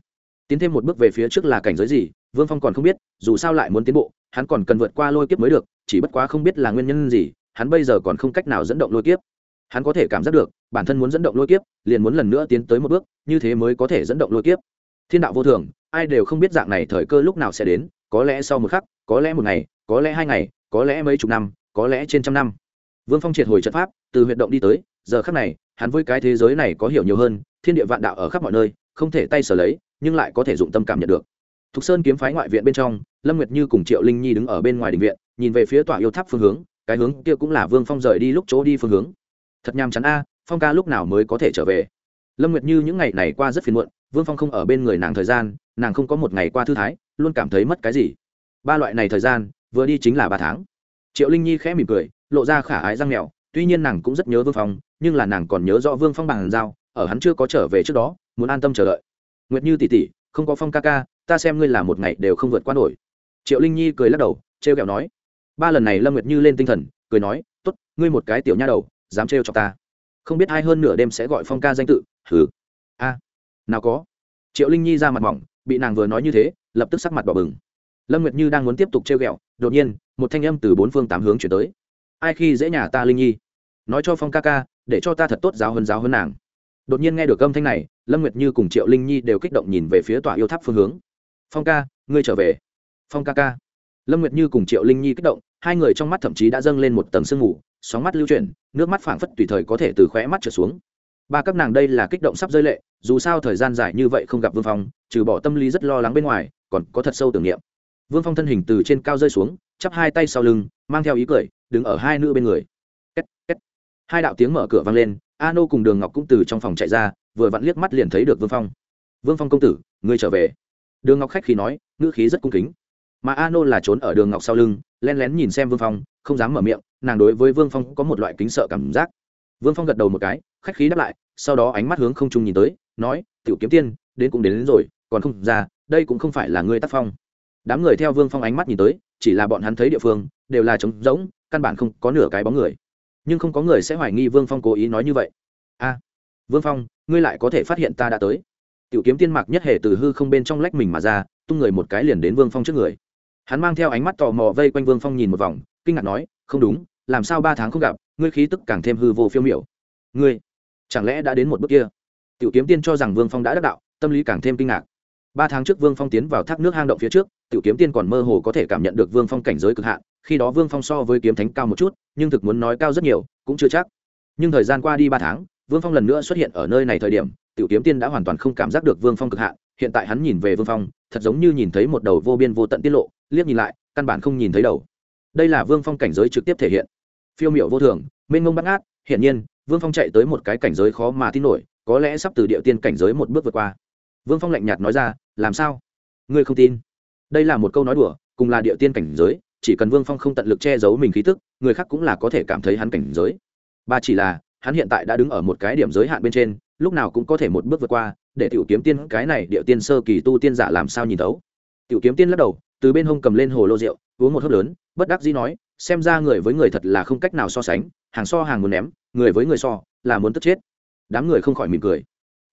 Tiến thêm một bước về phía trước là cảnh giới gì, vương phong còn không biết, dù sao lại muốn tiến bộ, hắn còn cần vượt qua lôi kiếp mới được, chỉ bất quá không biết là nguyên nhân gì, hắn bây giờ còn không cách nào dẫn động lôi kiếp. Hắn có thể cảm giác được, bản thân muốn dẫn động lôi kiếp, liền muốn lần nữa tiến tới một bước, như thế mới có thể dẫn động lôi kiếp. Thiên đạo vô thường ai đều không biết dạng này thời cơ lúc nào sẽ đến, có lẽ sau một khắc, có lẽ một ngày, có lẽ hai ngày, có lẽ mấy chục năm, có lẽ trên trăm năm. Vương phong triệt hồi trận pháp, từ huyệt động đi tới, giờ khắc này, hắn với cái thế giới này có hiểu nhiều hơn, thiên địa vạn đạo ở khắp mọi nơi, không thể tay sở lấy, nhưng lại có thể dụng tâm cảm nhận được. Thục sơn kiếm phái ngoại viện bên trong, lâm nguyệt như cùng triệu linh nhi đứng ở bên ngoài đình viện, nhìn về phía tòa yêu tháp phương hướng, cái hướng kia cũng là vương phong rời đi lúc chỗ đi phương hướng. Thật nhàm chán a, phong ca lúc nào mới có thể trở về? Lâm nguyệt như những ngày này qua rất phiền muộn vương phong không ở bên người nàng thời gian, nàng không có một ngày qua thư thái, luôn cảm thấy mất cái gì. Ba loại này thời gian, vừa đi chính là ba tháng. Triệu linh nhi khẽ mỉm cười, lộ ra khả ái răng mèo tuy nhiên nàng cũng rất nhớ vương phong, nhưng là nàng còn nhớ rõ vương phong bằng giao, ở hắn chưa có trở về trước đó, muốn an tâm chờ đợi. Nguyệt như tỷ tỷ, không có phong ca ca, ta xem ngươi là một ngày đều không vượt qua nổi. Triệu linh nhi cười lắc đầu, trêu kẹo nói. Ba lần này lâm nguyệt như lên tinh thần, cười nói t ố t ngươi một cái tiểu nha đầu, dám trêu cho ta. Không biết ai hơn nửa đêm sẽ gọi phong ca danh tự, hừ. A nào có. Triệu linh nhi ra mặt mỏng, bị nàng vừa nói như thế, lập tức sắc mặt bỏ bừng. Lâm nguyệt như đang muốn tiếp tục trêu ghẹo, đột nhiên, một thanh âm từ bốn phương tám hướng chuyển tới. Ai khi dễ nhà ta linh nhi? Nói cho phong ca ca, để cho ta thật tốt giáo hơn giáo hơn nàng. Đột nhiên nghe được âm thanh này, lâm nguyệt như cùng triệu linh nhi đều kích động nhìn về phía tòa yêu tháp phương hướng. Phong ca, ngươi trở về. Phong ca ca. Lâm nguyệt như cùng triệu linh nhi kích động, hai người trong mắt thậm chí đã dâng lên một tầng sương mù, sóng mắt lưu chuyển, nước mắt phảng phất tùy thời có thể từ khóe mắt trở xuống ba các nàng đây là kích động sắp rơi lệ dù sao thời gian dài như vậy không gặp vương phong trừ bỏ tâm lý rất lo lắng bên ngoài còn có thật sâu tưởng niệm. Vương phong thân hình từ trên cao rơi xuống chắp hai tay sau lưng mang theo ý cười đứng ở hai nữ bên người. Két, két. hai đạo tiếng mở cửa vang lên a nô cùng đường ngọc cũng từ trong phòng chạy ra vừa vặn liếc mắt liền thấy được vương phong. Vương phong công tử ngươi trở về. Đường ngọc khách khí nói ngữ khí rất cung kính. Mà a nô là trốn ở đường ngọc sau lưng len lén nhìn xem vương phong không dám mở miệng nàng đối với vương phong có một loại kính sợ cảm giác vương phong gật đầu một cái khách khí đáp lại sau đó ánh mắt hướng không trung nhìn tới nói tiểu kiếm tiên đến cũng đến, đến rồi còn không ra đây cũng không phải là ngươi tác phong. Đám người theo vương phong ánh mắt nhìn tới chỉ là bọn hắn thấy địa phương đều là trống rỗng căn bản không có nửa cái bóng người. Nhưng không có người sẽ hoài nghi vương phong cố ý nói như vậy. A vương phong ngươi lại có thể phát hiện ta đã tới. Tiểu kiếm tiên mạc nhất hệ từ hư không bên trong lách mình mà ra tung người một cái liền đến vương phong trước người. Hắn mang theo ánh mắt tò mò vây quanh vương phong nhìn một vòng kinh ngạc nói không đúng làm sao ba tháng không gặp, ngươi khí tức càng thêm hư vô phiêu miểu. Ngươi, chẳng lẽ đã đến một bước kia? Tiểu kiếm tiên cho rằng vương phong đã đắc đạo, tâm lý càng thêm kinh ngạc. Ba tháng trước vương phong tiến vào thác nước hang động phía trước, tiểu kiếm tiên còn mơ hồ có thể cảm nhận được vương phong cảnh giới cực hạn, khi đó vương phong so với kiếm thánh cao một chút, nhưng thực muốn nói cao rất nhiều, cũng chưa chắc. Nhưng thời gian qua đi ba tháng, vương phong lần nữa xuất hiện ở nơi này thời điểm, tiểu kiếm tiên đã hoàn toàn không cảm giác được vương phong cực hạn, hiện tại hắn nhìn về vương phong, thật giống như nhìn thấy một đầu vô biên vô tận tiết lộ, liếc nhìn lại, căn bản không nhìn thấy đầu đây là vương phong cảnh giới trực tiếp thể hiện. Phiêu m i ệ u vô thường, mênh ngông bắt ngát, hiển nhiên, vương phong chạy tới một cái cảnh giới khó mà tin nổi, có lẽ sắp từ địa tiên cảnh giới một bước vượt qua. Vương phong lạnh nhạt nói ra, làm sao? Ngươi không tin? Đây là một câu nói đùa, cùng là địa tiên cảnh giới, chỉ cần vương phong không tận lực che giấu mình khí tức, người khác cũng là có thể cảm thấy hắn cảnh giới. Ba chỉ là, hắn hiện tại đã đứng ở một cái điểm giới hạn bên trên, lúc nào cũng có thể một bước vượt qua, để tiểu kiếm tiên cái này địa tiên sơ kỳ tu tiên giả làm sao nhìn thấu. Tiểu kiếm tiên lắc đầu, từ bên hông cầm lên hồ lô rượu, uống một hớp lớn bất đắc dĩ nói, xem ra người với người thật là không cách nào so sánh, hàng so hàng muốn ném, người với người so, là muốn tức chết. Đám người không khỏi mỉm cười.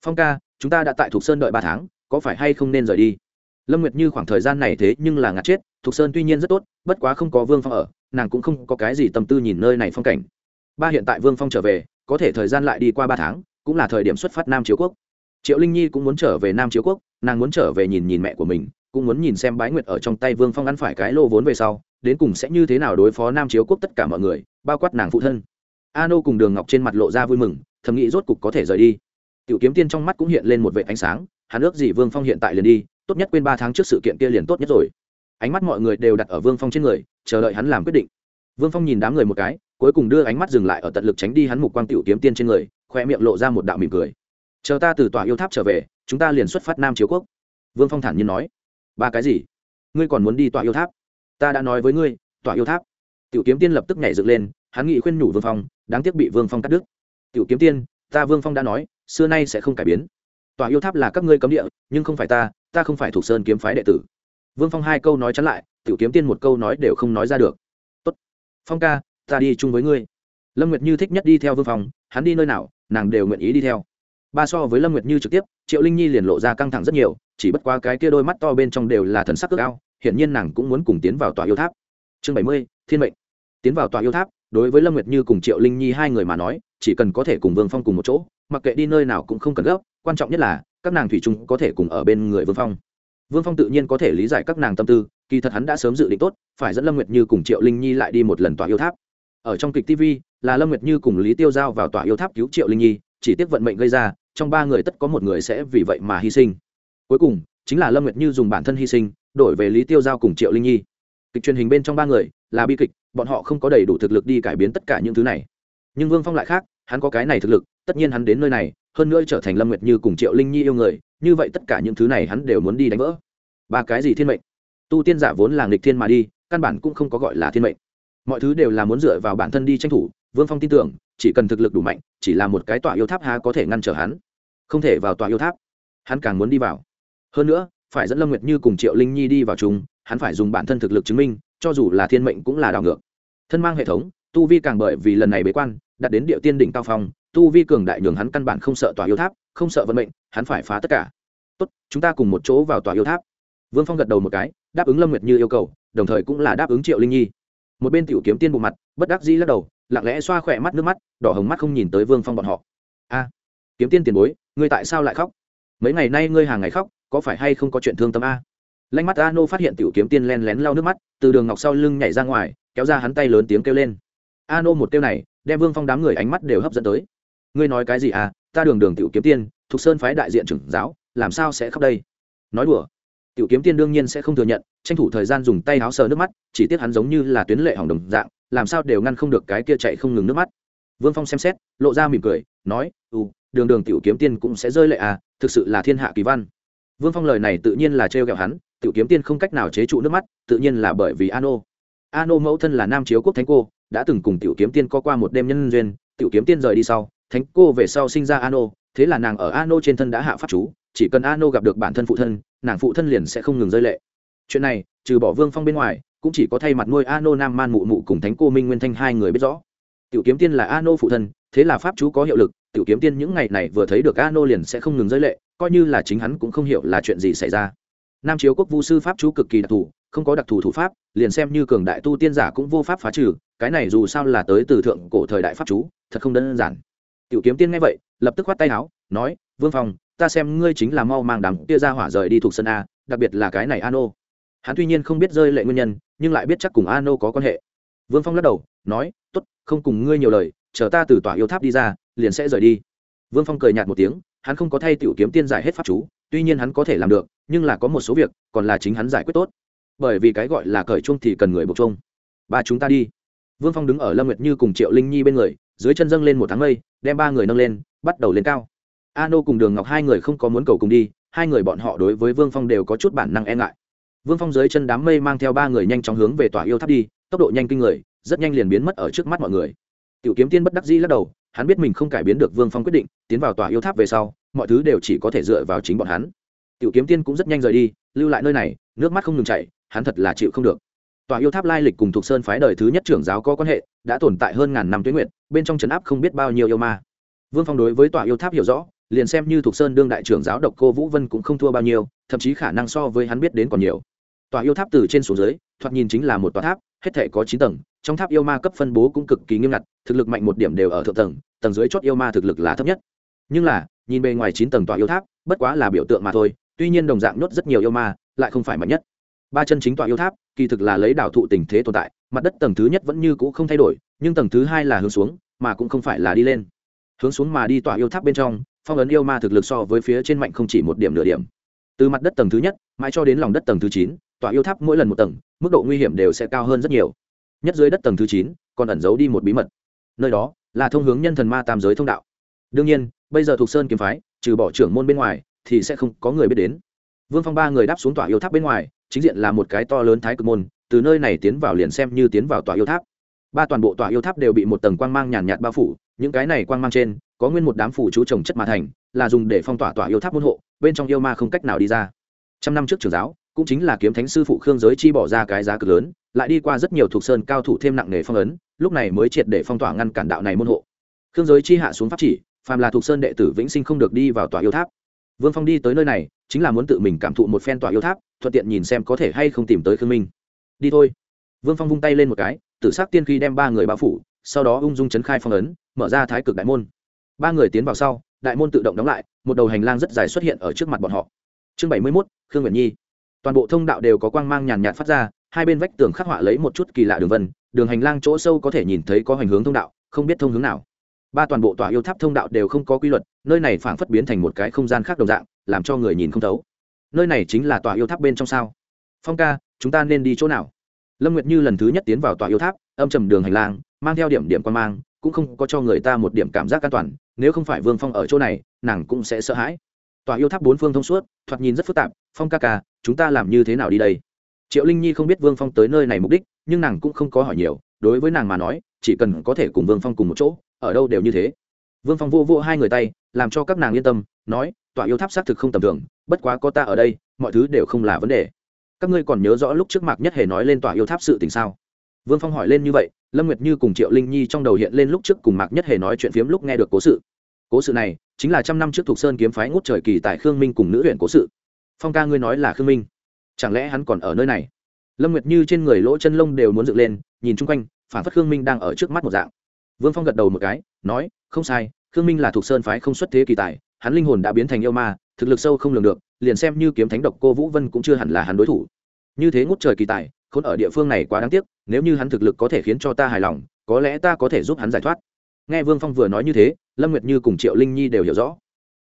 Phong ca, chúng ta đã tại thục sơn đợi ba tháng, có phải hay không nên rời đi? Lâm nguyệt như khoảng thời gian này thế nhưng là ngạt chết, thục sơn tuy nhiên rất tốt, bất quá không có vương phong ở, nàng cũng không có cái gì tâm tư nhìn nơi này phong cảnh. Ba hiện tại vương phong trở về, có thể thời gian lại đi qua ba tháng, cũng là thời điểm xuất phát nam chiếu quốc. Triệu linh nhi cũng muốn trở về nam chiếu quốc, nàng muốn trở về nhìn nhìn mẹ của mình cũng muốn nhìn xem bái nguyệt ở trong tay vương phong ăn phải cái lô vốn về sau, đến cùng sẽ như thế nào đối phó nam chiếu quốc tất cả mọi người, bao quát nàng phụ thân. A nô cùng đường ngọc trên mặt lộ ra vui mừng, thầm nghĩ rốt cục có thể rời đi. Tiểu kiếm tiên trong mắt cũng hiện lên một vệ ánh sáng, hắn ước gì vương phong hiện tại liền đi, tốt nhất quên ba tháng trước sự kiện kia liền tốt nhất rồi. Ánh mắt mọi người đều đặt ở vương phong trên người, chờ đợi hắn làm quyết định. Vương phong nhìn đám người một cái, cuối cùng đưa ánh mắt dừng lại ở tận lực tránh đi hắn mục quang tiểu kiếm tiên trên người, khoe miệng lộ ra một đạo mỉm cười. Chờ ta từ tòa yêu tháp trở về, chúng ta liền xuất phát nam chiếu quốc. Vương phong thản nhiên nói ba cái gì? Ngươi còn muốn đi tòa yêu tháp? Ta đã nói với ngươi, tòa yêu tháp. Tiểu kiếm tiên lập tức nhảy dựng lên, hắn nghị khuyên nhủ vương phong, đáng tiếc bị vương phong cắt đứt. Tiểu kiếm tiên, ta vương phong đã nói, xưa nay sẽ không cải biến. Tòa yêu tháp là các ngươi cấm địa, nhưng không phải ta ta không phải thuộc sơn kiếm phái đệ tử. Vương phong hai câu nói chắn lại, tiểu kiếm tiên một câu nói đều không nói ra được. Tốt. Phong ca, ta đi chung với ngươi. Lâm nguyệt như thích nhất đi theo vương phong, hắn đi nơi nào, nàng đều nguyện ý đi theo ba so với lâm nguyệt như trực tiếp triệu linh nhi liền lộ ra căng thẳng rất nhiều chỉ bất qua cái kia đôi mắt to bên trong đều là thần sắc ước ao hiển nhiên nàng cũng muốn cùng tiến vào tòa yêu tháp chương bảy mươi thiên mệnh tiến vào tòa yêu tháp đối với lâm nguyệt như cùng triệu linh nhi hai người mà nói chỉ cần có thể cùng vương phong cùng một chỗ mặc kệ đi nơi nào cũng không cần gấp quan trọng nhất là các nàng thủy chung có thể cùng ở bên người vương phong vương phong tự nhiên có thể lý giải các nàng tâm tư kỳ thật hắn đã sớm dự định tốt phải dẫn lâm nguyệt như cùng triệu linh nhi lại đi một lần tòa yêu tháp ở trong kịch tv là lâm nguyệt như cùng lý tiêu giao vào tòa yêu tháp cứu triệu linh nhi chỉ tiếc vận mệnh gây ra trong ba người tất có một người sẽ vì vậy mà hy sinh. Cuối cùng, chính là lâm nguyệt như dùng bản thân hy sinh, đổi về lý tiêu giao cùng triệu linh nhi. Kịch truyền hình bên trong ba người là bi kịch, bọn họ không có đầy đủ thực lực đi cải biến tất cả những thứ này. Nhưng vương phong lại khác, hắn có cái này thực lực, tất nhiên hắn đến nơi này, hơn nữa trở thành lâm nguyệt như cùng triệu linh nhi yêu người, như vậy tất cả những thứ này hắn đều muốn đi đánh vỡ. Ba cái gì thiên mệnh? Tu tiên giả vốn là nghịch thiên mà đi, căn bản cũng không có gọi là thiên mệnh. Mọi thứ đều là muốn dựa vào bản thân đi tranh thủ vương phong tin tưởng, chỉ cần thực lực đủ mạnh, chỉ là một cái tọa yêu tháp há có thể ngăn trở hắn. Không thể vào tòa yêu tháp. Hắn càng muốn đi vào. Hơn nữa, phải dẫn lâm nguyệt như cùng triệu linh nhi đi vào chung, hắn phải dùng bản thân thực lực chứng minh, cho dù là thiên mệnh cũng là đảo ngược. Thân mang hệ thống, tu vi càng bởi vì lần này bế quan đặt đến địa tiên đỉnh cao phong, tu vi cường đại nhường hắn căn bản không sợ tòa yêu tháp, không sợ vận mệnh, hắn phải phá tất cả. Tốt, chúng ta cùng một chỗ vào tòa yêu tháp. Vương phong gật đầu một cái, đáp ứng lâm nguyệt như yêu cầu, đồng thời cũng là đáp ứng triệu linh nhi. Một bên tiểu kiếm tiên bộ mặt, bất đắc dĩ lắc đầu lặng lẽ xoa khỏe mắt nước mắt, đỏ hồng mắt không nhìn tới vương phong bọn họ. A, kiếm tiên tiền bối, ngươi tại sao lại khóc? Mấy ngày nay ngươi hàng ngày khóc, có phải hay không có chuyện thương tâm a? Lanh mắt a nô phát hiện tiểu kiếm tiên len lén lau nước mắt, từ đường ngọc sau lưng nhảy ra ngoài, kéo ra hắn tay lớn tiếng kêu lên. A nô một kêu này, đem vương phong đám người ánh mắt đều hấp dẫn tới. Ngươi nói cái gì à ta đường đường tiểu kiếm tiên, thuộc sơn phái đại diện trưởng giáo, làm sao sẽ khóc đây? Nói đùa. Tiểu kiếm tiên đương nhiên sẽ không thừa nhận, tranh thủ thời gian dùng tay áo sờ nước mắt, chỉ tiếc hắn giống như là tuyến lệ hỏng đồng dạng làm sao đều ngăn không được cái kia chạy không ngừng nước mắt. Vương phong xem xét, lộ ra mỉm cười, nói ừ đường đường tiểu kiếm tiên cũng sẽ rơi lệ à thực sự là thiên hạ kỳ văn. Vương phong lời này tự nhiên là trêu ghẹo hắn, tiểu kiếm tiên không cách nào chế trụ nước mắt, tự nhiên là bởi vì ano. Ano mẫu thân là nam chiếu quốc thánh cô, đã từng cùng tiểu kiếm tiên có qua một đêm nhân duyên, tiểu kiếm tiên rời đi sau, thánh cô về sau sinh ra ano, thế là nàng ở ano trên thân đã hạ pháp chú, chỉ cần ano gặp được bản thân phụ thân, nàng phụ thân liền sẽ không ngừng rơi lệ. Chuyện này, trừ bỏ vương phong bên ngoài cũng chỉ có thay mặt nuôi ano nam man mụ mụ cùng thánh cô minh nguyên thanh hai người biết rõ. Tiểu kiếm tiên là ano phụ thân, thế là pháp chú có hiệu lực, tiểu kiếm tiên những ngày này vừa thấy được ano liền sẽ không ngừng rơi lệ, coi như là chính hắn cũng không hiểu là chuyện gì xảy ra. Nam chiếu quốc vu sư pháp chú cực kỳ đặc thù, không có đặc thù thủ pháp, liền xem như cường đại tu tiên giả cũng vô pháp phá trừ, cái này dù sao là tới từ thượng cổ thời đại pháp chú, thật không đơn giản. Tiểu kiếm tiên nghe vậy, lập tức khoát tay áo, nói, vương phong, ta xem ngươi chính là mau mang đám kia ra hỏa rời đi thuộc sân a, đặc biệt là cái này ano. Hắn tuy nhiên không biết rơi lệ nguyên nhân nhưng lại biết chắc cùng ano có quan hệ. Vương phong lắc đầu, nói t ố t không cùng ngươi nhiều lời, chờ ta từ tòa yêu tháp đi ra, liền sẽ rời đi. Vương phong cười nhạt một tiếng, hắn không có thay tiểu kiếm tiên giải hết pháp chú, tuy nhiên hắn có thể làm được, nhưng là có một số việc, còn là chính hắn giải quyết tốt. Bởi vì cái gọi là cởi chung thì cần người buộc chung ba chúng ta đi. Vương phong đứng ở lâm nguyệt như cùng triệu linh nhi bên người, dưới chân dâng lên một tháng mây, đem ba người nâng lên, bắt đầu lên cao. A nô cùng đường ngọc hai người không có muốn cầu cùng đi, hai người bọn họ đối với vương phong đều có chút bản năng e ngại vương phong dưới chân đám mây mang theo ba người nhanh chóng hướng về tòa yêu tháp đi, tốc độ nhanh kinh người, rất nhanh liền biến mất ở trước mắt mọi người. Tiểu kiếm tiên bất đắc dĩ lắc đầu, hắn biết mình không cải biến được vương phong quyết định, tiến vào tòa yêu tháp về sau, mọi thứ đều chỉ có thể dựa vào chính bọn hắn. Tiểu kiếm tiên cũng rất nhanh rời đi, lưu lại nơi này, nước mắt không ngừng chảy, hắn thật là chịu không được. Tòa yêu tháp lai lịch cùng thuộc sơn phái đời thứ nhất trưởng giáo có quan hệ, đã tồn tại hơn ngàn năm tuyến nguyện bên trong trấn áp không biết bao nhiêu yêu ma. Vương phong đối với tòa yêu tháp hiểu rõ, liền xem như thuộc sơn đương đại trưởng giáo độc cô vũ vân cũng không thua bao nhiêu, thậm chí khả năng so với hắn biết đến còn nhiều tòa yêu tháp từ trên xuống dưới, thoạt nhìn chính là một tòa tháp, hết thể có chín tầng, trong tháp yêu ma cấp phân bố cũng cực kỳ nghiêm ngặt, thực lực mạnh một điểm đều ở thượng tầng tầng dưới chót yêu ma thực lực là thấp nhất. Nhưng là, nhìn bề ngoài chín tầng tòa yêu tháp, bất quá là biểu tượng mà thôi, tuy nhiên đồng dạng nhốt rất nhiều yêu ma, lại không phải mạnh nhất. Ba chân chính tòa yêu tháp, kỳ thực là lấy đảo thụ tình thế tồn tại, mặt đất tầng thứ nhất vẫn như cũ không thay đổi, nhưng tầng thứ hai là hướng xuống, mà cũng không phải là đi lên. Hướng xuống mà đi tòa yêu tháp bên trong, phong ấn yêu ma thực lực so với phía trên mạnh không chỉ một điểm nửa điểm. Từ mặt đất tầng thứ nhất, mãi cho đến lòng đất tầng thứ chín tòa yêu tháp mỗi lần một tầng, mức độ nguy hiểm đều sẽ cao hơn rất nhiều. Nhất dưới đất tầng thứ chín, còn ẩn giấu đi một bí mật. Nơi đó là thông hướng nhân thần ma tam giới thông đạo. Đương nhiên, bây giờ thuộc sơn kiếm phái, trừ bỏ trưởng môn bên ngoài, thì sẽ không có người biết đến. Vương phong ba người đáp xuống tòa yêu tháp bên ngoài, chính diện là một cái to lớn thái cực môn, từ nơi này tiến vào liền xem như tiến vào tòa yêu tháp. Ba toàn bộ tòa yêu tháp đều bị một tầng quang mang nhàn nhạt bao phủ, những cái này quang mang trên, có nguyên một đám phủ chú trồng chất mà thành, là dùng để phong tỏa tòa yêu tháp môn hộ, bên trong yêu ma không cách nào đi ra. Trăm năm trước trường giáo cũng chính là kiếm thánh sư phụ khương giới chi bỏ ra cái giá cực lớn, lại đi qua rất nhiều thuộc sơn cao thủ thêm nặng nghề phong ấn, lúc này mới triệt để phong tỏa ngăn cản đạo này môn hộ. Khương giới chi hạ xuống pháp chỉ, phàm là thuộc sơn đệ tử vĩnh sinh không được đi vào tòa yêu tháp. Vương phong đi tới nơi này, chính là muốn tự mình cảm thụ một phen tòa yêu tháp, thuận tiện nhìn xem có thể hay không tìm tới khương minh. Đi thôi. Vương phong vung tay lên một cái, tử s ắ c tiên khi đem ba người bao phủ, sau đó ung dung chấn khai phong ấn, mở ra thái cực đại môn. Ba người tiến vào sau, đại môn tự động đóng lại, một đầu hành lang rất dài xuất hiện ở trước mặt bọn họ. Chương bảy mươi mốt, khương nguyện nhi toàn bộ thông đạo đều có quang mang nhàn nhạt phát ra, hai bên vách tường khắc họa lấy một chút kỳ lạ đường vân, đường hành lang chỗ sâu có thể nhìn thấy có hành hướng thông đạo, không biết thông hướng nào. Ba toàn bộ tòa yêu tháp thông đạo đều không có quy luật, nơi này phảng phất biến thành một cái không gian khác đồng dạng, làm cho người nhìn không thấu. Nơi này chính là tòa yêu tháp bên trong sao? Phong ca, chúng ta nên đi chỗ nào? Lâm nguyệt như lần thứ nhất tiến vào tòa yêu tháp, âm trầm đường hành lang, mang theo điểm điểm quan mang, cũng không có cho người ta một điểm cảm giác an toàn, nếu không phải vương phong ở chỗ này, nàng cũng sẽ sợ hãi. Tòa yêu tháp bốn phương thông suốt, thoạt nhìn rất phức tạp, phong ca ca chúng ta làm như thế nào đi đây? Triệu linh nhi không biết vương phong tới nơi này mục đích, nhưng nàng cũng không có hỏi nhiều. Đối với nàng mà nói, chỉ cần có thể cùng vương phong cùng một chỗ, ở đâu đều như thế. Vương phong vô vô hai người tay, làm cho các nàng yên tâm, nói, tọa yêu tháp xác thực không tầm thường, bất quá có ta ở đây, mọi thứ đều không là vấn đề. Các ngươi còn nhớ rõ lúc trước mạc nhất hề nói lên tọa yêu tháp sự tình sao? Vương phong hỏi lên như vậy, lâm nguyệt như cùng triệu linh nhi trong đầu hiện lên lúc trước cùng mạc nhất hề nói chuyện phiếm lúc nghe được cố sự. Cố sự này, chính là trăm năm trước thuộc sơn kiếm phái ngút trời kỳ tại khương minh cùng nữ huyện cố sự phong ca ngươi nói là khương minh chẳng lẽ hắn còn ở nơi này lâm nguyệt như trên người lỗ chân lông đều muốn dựng lên nhìn chung quanh phản phất khương minh đang ở trước mắt một dạng vương phong gật đầu một cái nói không sai khương minh là thuộc sơn phái không xuất thế kỳ tài hắn linh hồn đã biến thành yêu ma thực lực sâu không lường được liền xem như kiếm thánh độc cô vũ vân cũng chưa hẳn là hắn đối thủ như thế ngút trời kỳ tài khốn ở địa phương này quá đáng tiếc nếu như hắn thực lực có thể khiến cho ta hài lòng có lẽ ta có thể giúp hắn giải thoát nghe vương phong vừa nói như thế lâm nguyệt như cùng triệu linh nhi đều hiểu rõ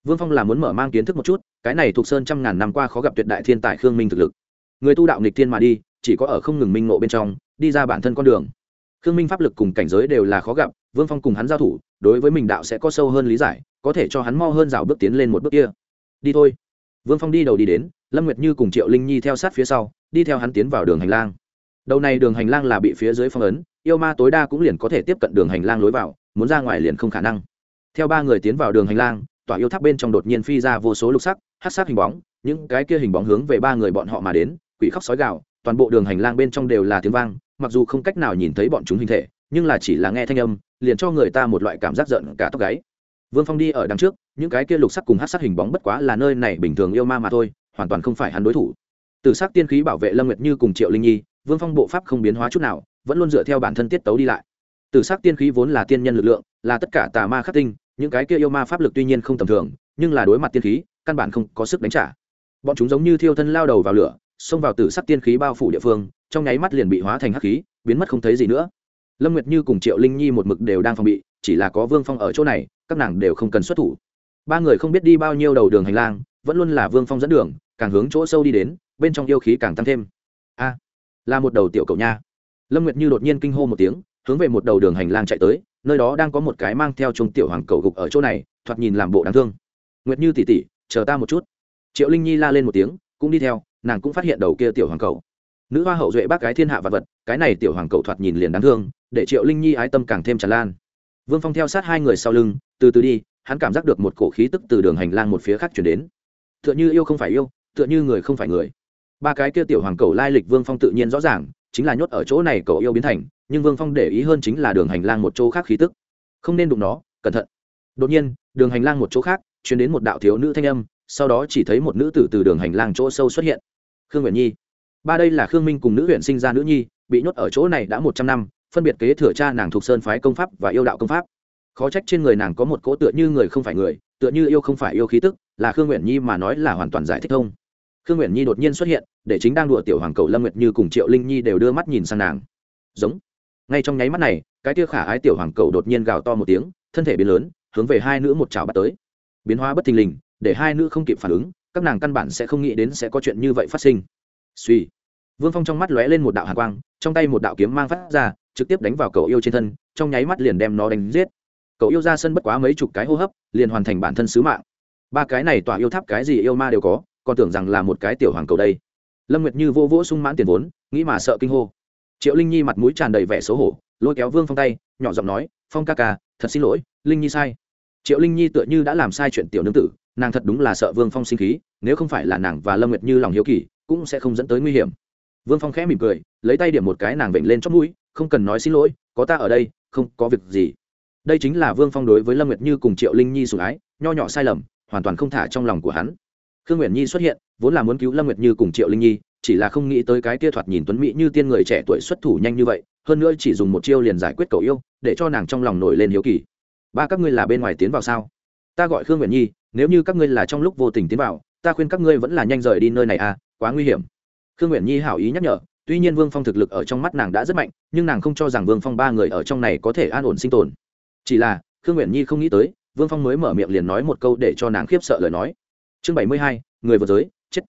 vương phong là muốn mở mang kiến thức một chút, cái này thuộc sơn trăm ngàn năm qua khó gặp tuyệt đại thiên tài khương minh thực lực. Người tu đạo nghịch thiên mà đi, chỉ có ở không ngừng minh ngộ bên trong, đi ra bản thân con đường. Khương minh pháp lực cùng cảnh giới đều là khó gặp, vương phong cùng hắn giao thủ, đối với mình đạo sẽ có sâu hơn lý giải, có thể cho hắn mo hơn rào bước tiến lên một bước kia. Đi thôi. Vương phong đi đầu đi đến, lâm nguyệt như cùng triệu linh nhi theo sát phía sau, đi theo hắn tiến vào đường hành lang. Đầu này đường hành lang là bị phía dưới phong ấn, yêu ma tối đa cũng liền có thể tiếp cận đường hành lang lối vào, muốn ra ngoài liền không khả năng. Theo ba người tiến vào đường hành lang tỏa yêu tháp bên trong đột nhiên phi ra vô số lục sắc hát sắc hình bóng, những cái kia hình bóng hướng về ba người bọn họ mà đến, quỷ khóc sói gạo toàn bộ đường hành lang bên trong đều là tiếng vang, mặc dù không cách nào nhìn thấy bọn chúng hình thể, nhưng là chỉ là nghe thanh âm, liền cho người ta một loại cảm giác giận cả tóc gáy. Vương phong đi ở đằng trước, những cái kia lục sắc cùng hát sắc hình bóng bất quá là nơi này bình thường yêu ma mà thôi, hoàn toàn không phải hắn đối thủ. Từ sắc tiên khí bảo vệ lâm nguyệt như cùng triệu linh nhi, vương phong bộ pháp không biến hóa chút nào, vẫn luôn dựa theo bản thân tiết tấu đi lại. Từ sắc tiên khí vốn là tiên nhân lực lượng, là tất cả tà ma khắc tinh những cái kia yêu ma pháp lực tuy nhiên không tầm thường, nhưng là đối mặt tiên khí, căn bản không có sức đánh trả. Bọn chúng giống như thiêu thân lao đầu vào lửa, xông vào tử sắc tiên khí bao phủ địa phương, trong nháy mắt liền bị hóa thành hắc khí, biến mất không thấy gì nữa. Lâm nguyệt như cùng triệu linh nhi một mực đều đang phòng bị, chỉ là có vương phong ở chỗ này, các nàng đều không cần xuất thủ. Ba người không biết đi bao nhiêu đầu đường hành lang, vẫn luôn là vương phong dẫn đường, càng hướng chỗ sâu đi đến, bên trong yêu khí càng tăng thêm. A, là một đầu tiểu cầu nha. Lâm nguyệt như đột nhiên kinh hô một tiếng, hướng về một đầu đường hành lang chạy tới nơi đó đang có một cái mang theo chung tiểu hoàng cầu gục ở chỗ này, thoạt nhìn làm bộ đáng thương. Nguyệt như tỉ tỉ chờ ta một chút. Triệu linh nhi la lên một tiếng, cũng đi theo, nàng cũng phát hiện đầu kia tiểu hoàng cầu. Nữ hoa hậu duệ bác cái thiên hạ vật vật, cái này tiểu hoàng cầu thoạt nhìn liền đáng thương, để triệu linh nhi ái tâm càng thêm tràn lan. Vương phong theo sát hai người sau lưng, từ từ đi, hắn cảm giác được một cổ khí tức từ đường hành lang một phía khác chuyển đến. Tựa như yêu không phải yêu, tựa như người không phải người. Ba cái kia tiểu hoàng cầu lai lịch vương phong tự nhiên rõ ràng, chính là nhốt ở chỗ này cậu yêu biến thành nhưng vương phong để ý hơn chính là đường hành lang một chỗ khác khí tức. Không nên đụng nó, cẩn thận. Đột nhiên, đường hành lang một chỗ khác chuyển đến một đạo thiếu nữ thanh âm, sau đó chỉ thấy một nữ tử từ đường hành lang chỗ sâu xuất hiện. Khương nguyện nhi. Ba đây là khương minh cùng nữ huyện sinh ra nữ nhi, bị nhốt ở chỗ này đã một trăm năm, phân biệt kế thừa cha nàng thuộc sơn phái công pháp và yêu đạo công pháp. Khó trách trên người nàng có một cỗ tựa như người không phải người, tựa như yêu không phải yêu khí tức, là khương nguyện nhi mà nói là hoàn toàn giải thích thông khương nguyện nhi đột nhiên xuất hiện, để chính đang đùa tiểu hoàng cầu lâm nguyệt như cùng triệu linh nhi đều đưa mắt nhìn sang nàng. Giống ngay trong nháy mắt này, cái tia khả ái tiểu hoàng cầu đột nhiên gào to một tiếng, thân thể biến lớn, hướng về hai nữ một chảo bắt tới. Biến hóa bất thình lình, để hai nữ không kịp phản ứng, các nàng căn bản sẽ không nghĩ đến sẽ có chuyện như vậy phát sinh. Suy. Vương phong trong mắt lóe lên một đạo hạ quang, trong tay một đạo kiếm mang phát ra, trực tiếp đánh vào cậu yêu trên thân, trong nháy mắt liền đem nó đánh giết. Cậu yêu ra sân bất quá mấy chục cái hô hấp, liền hoàn thành bản thân sứ mạng. Ba cái này tỏa yêu tháp cái gì yêu ma đều có, còn tưởng rằng là một cái tiểu hoàng cầu đây. Lâm nguyệt như vô vỗ sung mãn tiền vốn, nghĩ mà sợ kinh hô triệu linh nhi mặt mũi tràn đầy vẻ xấu hổ, lôi kéo vương phong tay, nhỏ giọng nói, phong ca ca, thật xin lỗi, linh nhi sai. Triệu linh nhi tựa như đã làm sai chuyện tiểu nương tử, nàng thật đúng là sợ vương phong sinh khí, nếu không phải là nàng và lâm nguyệt như lòng hiếu kỳ, cũng sẽ không dẫn tới nguy hiểm. Vương phong khẽ mỉm cười, lấy tay điểm một cái nàng vểnh lên chót mũi, không cần nói xin lỗi, có ta ở đây, không có việc gì. Đây chính là vương phong đối với lâm nguyệt như cùng triệu linh nhi sủng ái, nho nhỏ sai lầm, hoàn toàn không thả trong lòng của hắn. Khương nguyện nhi xuất hiện, vốn là muốn cứu lâm nguyệt như cùng triệu linh nhi chỉ là không nghĩ tới cái kia thoạt nhìn tuấn mỹ như tiên người trẻ tuổi xuất thủ nhanh như vậy, hơn nữa chỉ dùng một chiêu liền giải quyết cậu yêu, để cho nàng trong lòng nổi lên hiếu kỳ. Ba, các ngươi là bên ngoài tiến vào sao? Ta gọi khương nguyện nhi, nếu như các ngươi là trong lúc vô tình tiến vào, ta khuyên các ngươi vẫn là nhanh rời đi nơi này à quá nguy hiểm. Khương nguyện nhi hảo ý nhắc nhở, tuy nhiên vương phong thực lực ở trong mắt nàng đã rất mạnh, nhưng nàng không cho rằng vương phong ba người ở trong này có thể an ổn sinh tồn. Chỉ là, khương nguyện nhi không nghĩ tới, vương phong mới mở miệng liền nói một câu để cho nàng khiếp sợ lời nói. Chương bảy mươi hai, người vượt giới, chết.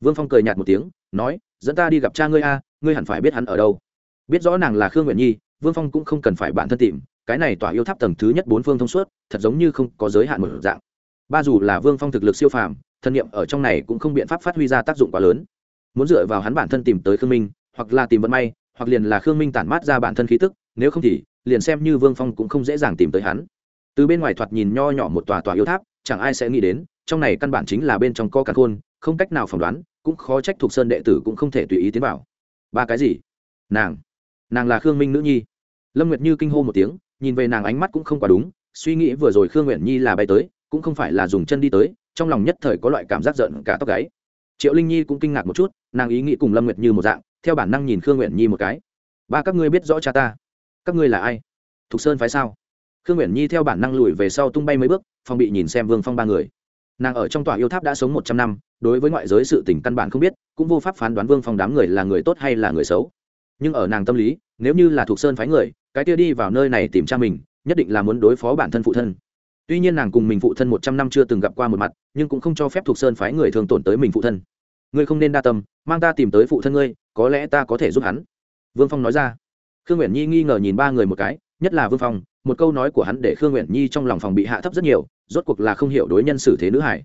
Vương phong cười nhạt một tiếng nói, dẫn ta đi gặp cha ngươi a, ngươi hẳn phải biết hắn ở đâu. Biết rõ nàng là khương nguyện nhi, vương phong cũng không cần phải bản thân tìm, cái này tỏa yêu tháp tầng thứ nhất bốn phương thông suốt, thật giống như không có giới hạn một dạng. Ba dù là vương phong thực lực siêu phàm, thân nhiệm ở trong này cũng không biện pháp phát huy ra tác dụng quá lớn. Muốn dựa vào hắn bản thân tìm tới khương minh, hoặc là tìm vận may, hoặc liền là khương minh tản mát ra bản thân khí tức, nếu không thì, liền xem như vương phong cũng không dễ dàng tìm tới hắn. Từ bên ngoài thoạt nhìn nho nhỏ một tòa tòa yêu tháp, chẳng ai sẽ nghĩ đến, trong này căn bản chính là bên trong co cả khôn, không cách nào phỏng đoán cũng khó trách thuộc sơn đệ tử cũng không thể tùy ý tiến vào. Ba cái gì? Nàng. Nàng là khương minh nữ nhi. Lâm nguyệt như kinh hô một tiếng, nhìn về nàng ánh mắt cũng không quá đúng, suy nghĩ vừa rồi khương nguyện nhi là bay tới, cũng không phải là dùng chân đi tới, trong lòng nhất thời có loại cảm giác giận cả tóc gáy. Triệu linh nhi cũng kinh ngạc một chút, nàng ý nghĩ cùng lâm nguyệt như một dạng, theo bản năng nhìn khương nguyện nhi một cái. Ba, các ngươi biết rõ cha ta. Các ngươi là ai? Thục sơn phái sao? Khương nguyện nhi theo bản năng lùi về sau tung bay mấy bước phong bị nhìn xem vương phong ba người nàng ở trong tòa yêu tháp đã sống một trăm năm, đối với ngoại giới sự tình căn bản không biết, cũng vô pháp phán đoán vương phong đám người là người tốt hay là người xấu. Nhưng ở nàng tâm lý, nếu như là thuộc sơn phái người, cái kia đi vào nơi này tìm cha mình, nhất định là muốn đối phó bản thân phụ thân. Tuy nhiên nàng cùng mình phụ thân một trăm năm chưa từng gặp qua một mặt, nhưng cũng không cho phép thuộc sơn phái người thường tổn tới mình phụ thân. Ngươi không nên đa tâm, mang ta tìm tới phụ thân ngươi, có lẽ ta có thể giúp hắn. Vương phong nói ra. Khương nguyện nhi nghi ngờ nhìn ba người một cái, nhất là vương phong, một câu nói của hắn để khương nguyện nhi trong lòng phòng bị hạ thấp rất nhiều rốt cuộc là không hiểu đối nhân xử thế nữ hải.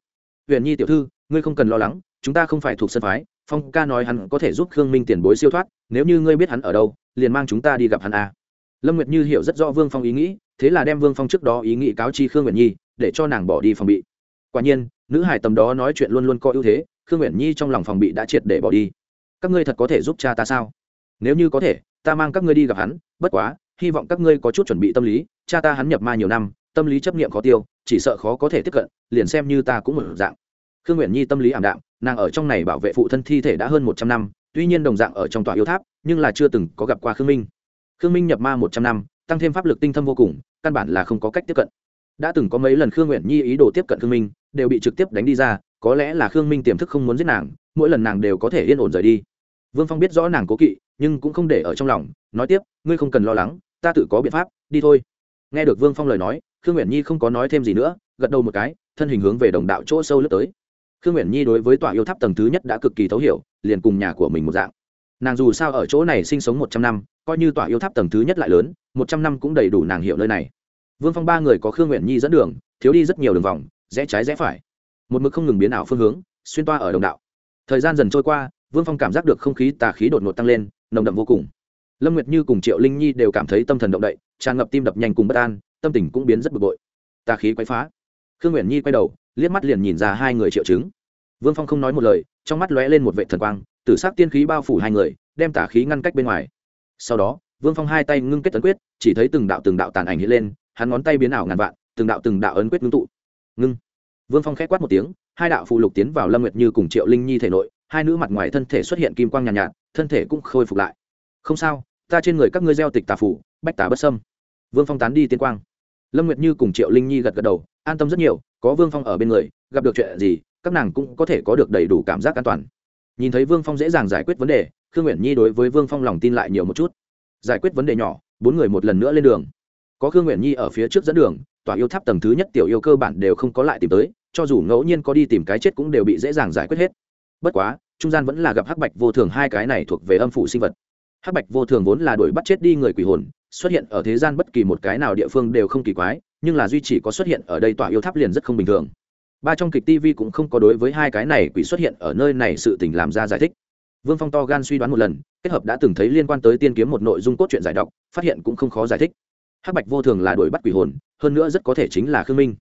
Huyền nhi tiểu thư, ngươi không cần lo lắng, chúng ta không phải thuộc sân phái, phong ca nói hắn có thể giúp khương minh tiền bối siêu thoát, nếu như ngươi biết hắn ở đâu, liền mang chúng ta đi gặp hắn a lâm nguyệt như hiểu rất rõ vương phong ý nghĩ, thế là đem vương phong trước đó ý nghĩ cáo chi khương nguyệt nhi, để cho nàng bỏ đi phòng bị. Quả nhiên, nữ hải tầm đó nói chuyện luôn luôn có ưu thế, khương nguyệt nhi trong lòng phòng bị đã triệt để bỏ đi. Các ngươi thật có thể giúp cha ta sao? Nếu như có thể, ta mang các ngươi đi gặp hắn, bất quá, hy vọng các ngươi có chút chuẩn bị tâm lý, cha ta hắn nhập ma nhiều năm tâm lý chấp niệm khó tiêu, chỉ sợ khó có thể tiếp cận, liền xem như ta cũng một dạng. Khương nguyện nhi tâm lý ảm đạm, nàng ở trong này bảo vệ phụ thân thi thể đã hơn một trăm năm, tuy nhiên đồng dạng ở trong tòa yêu tháp, nhưng là chưa từng có gặp qua khương minh. Khương minh nhập ma một trăm năm, tăng thêm pháp lực tinh thâm vô cùng, căn bản là không có cách tiếp cận. Đã từng có mấy lần khương nguyện nhi ý đồ tiếp cận khương minh, đều bị trực tiếp đánh đi ra, có lẽ là khương minh tiềm thức không muốn giết nàng, mỗi lần nàng đều có thể yên ổn rời đi. Vương phong biết rõ nàng cố kỵ, nhưng cũng không để ở trong lòng, nói tiếp, ngươi không cần lo lắng, ta tự có biện pháp, đi thôi nghe được vương phong lời nói, khương nguyện nhi không có nói thêm gì nữa, gật đầu một cái, thân hình hướng về đồng đạo chỗ sâu lướt tới. Khương nguyện nhi đối với tòa yêu tháp tầng thứ nhất đã cực kỳ thấu hiểu, liền cùng nhà của mình một dạng. Nàng dù sao ở chỗ này sinh sống một trăm năm, coi như tòa yêu tháp tầng thứ nhất lại lớn, một trăm năm cũng đầy đủ nàng hiểu nơi này. Vương phong ba người có khương nguyện nhi dẫn đường, thiếu đi rất nhiều đường vòng, rẽ trái rẽ phải. Một mực không ngừng biến ảo phương hướng, xuyên toa ở đồng đạo. Thời gian dần trôi qua, vương phong cảm giác được không khí tà khí đột ngột tăng lên, nồng đậm vô cùng lâm nguyệt như cùng triệu linh nhi đều cảm thấy tâm thần động đậy tràn ngập tim đập nhanh cùng bất an tâm tình cũng biến rất bực bội. Tà khí quấy phá. Khương nguyện nhi quay đầu liếc mắt liền nhìn ra hai người triệu chứng. Vương phong không nói một lời trong mắt lóe lên một vệ thần quang tử s á c tiên khí bao phủ hai người đem tả khí ngăn cách bên ngoài. Sau đó vương phong hai tay ngưng kết tấn quyết chỉ thấy từng đạo từng đạo tàn ảnh hiện lên hắn ngón tay biến ảo ngàn vạn từng đạo từng đạo ấn quyết ngưng tụ. Ngưng. Vương phong k h é quát một tiếng hai đạo phụ lục tiến vào lâm nguyệt như cùng triệu linh nhi thể nội hai nữ mặt ngoài thân thể xuất hiện kim quang nhàn nhạt, nhạt thân thể cũng khôi phục lại không sao, ta trên người các ngươi gieo tịch tà phủ bách tà bất sâm vương phong tán đi tiên quang. Lâm nguyệt như cùng triệu linh nhi gật gật đầu, an tâm rất nhiều, có vương phong ở bên người, gặp được chuyện gì, các nàng cũng có thể có được đầy đủ cảm giác an toàn. Nhìn thấy vương phong dễ dàng giải quyết vấn đề, khương nguyện nhi đối với vương phong lòng tin lại nhiều một chút. Giải quyết vấn đề nhỏ, bốn người một lần nữa lên đường. Có khương nguyện nhi ở phía trước dẫn đường, tòa yêu tháp tầng thứ nhất tiểu yêu cơ bản đều không có lại tìm tới, cho dù ngẫu nhiên có đi tìm cái chết cũng đều bị dễ dàng giải quyết hết. Bất quá, trung gian vẫn là gặp hắc bạch vô thường hai cái này thuộc về âm phủ sinh vật hắc bạch vô thường vốn là đuổi bắt chết đi người quỷ hồn, xuất hiện ở thế gian bất kỳ một cái nào địa phương đều không kỳ quái, nhưng là duy chỉ có xuất hiện ở đây tòa yêu tháp liền rất không bình thường. Ba trong kịch tv cũng không có đối với hai cái này quỷ xuất hiện ở nơi này sự tình làm ra giải thích. Vương phong to gan suy đoán một lần, kết hợp đã từng thấy liên quan tới tiên kiếm một nội dung cốt truyện giải đọc, phát hiện cũng không khó giải thích. Hắc bạch vô thường là đuổi bắt quỷ hồn, hơn nữa rất có thể chính là khương minh.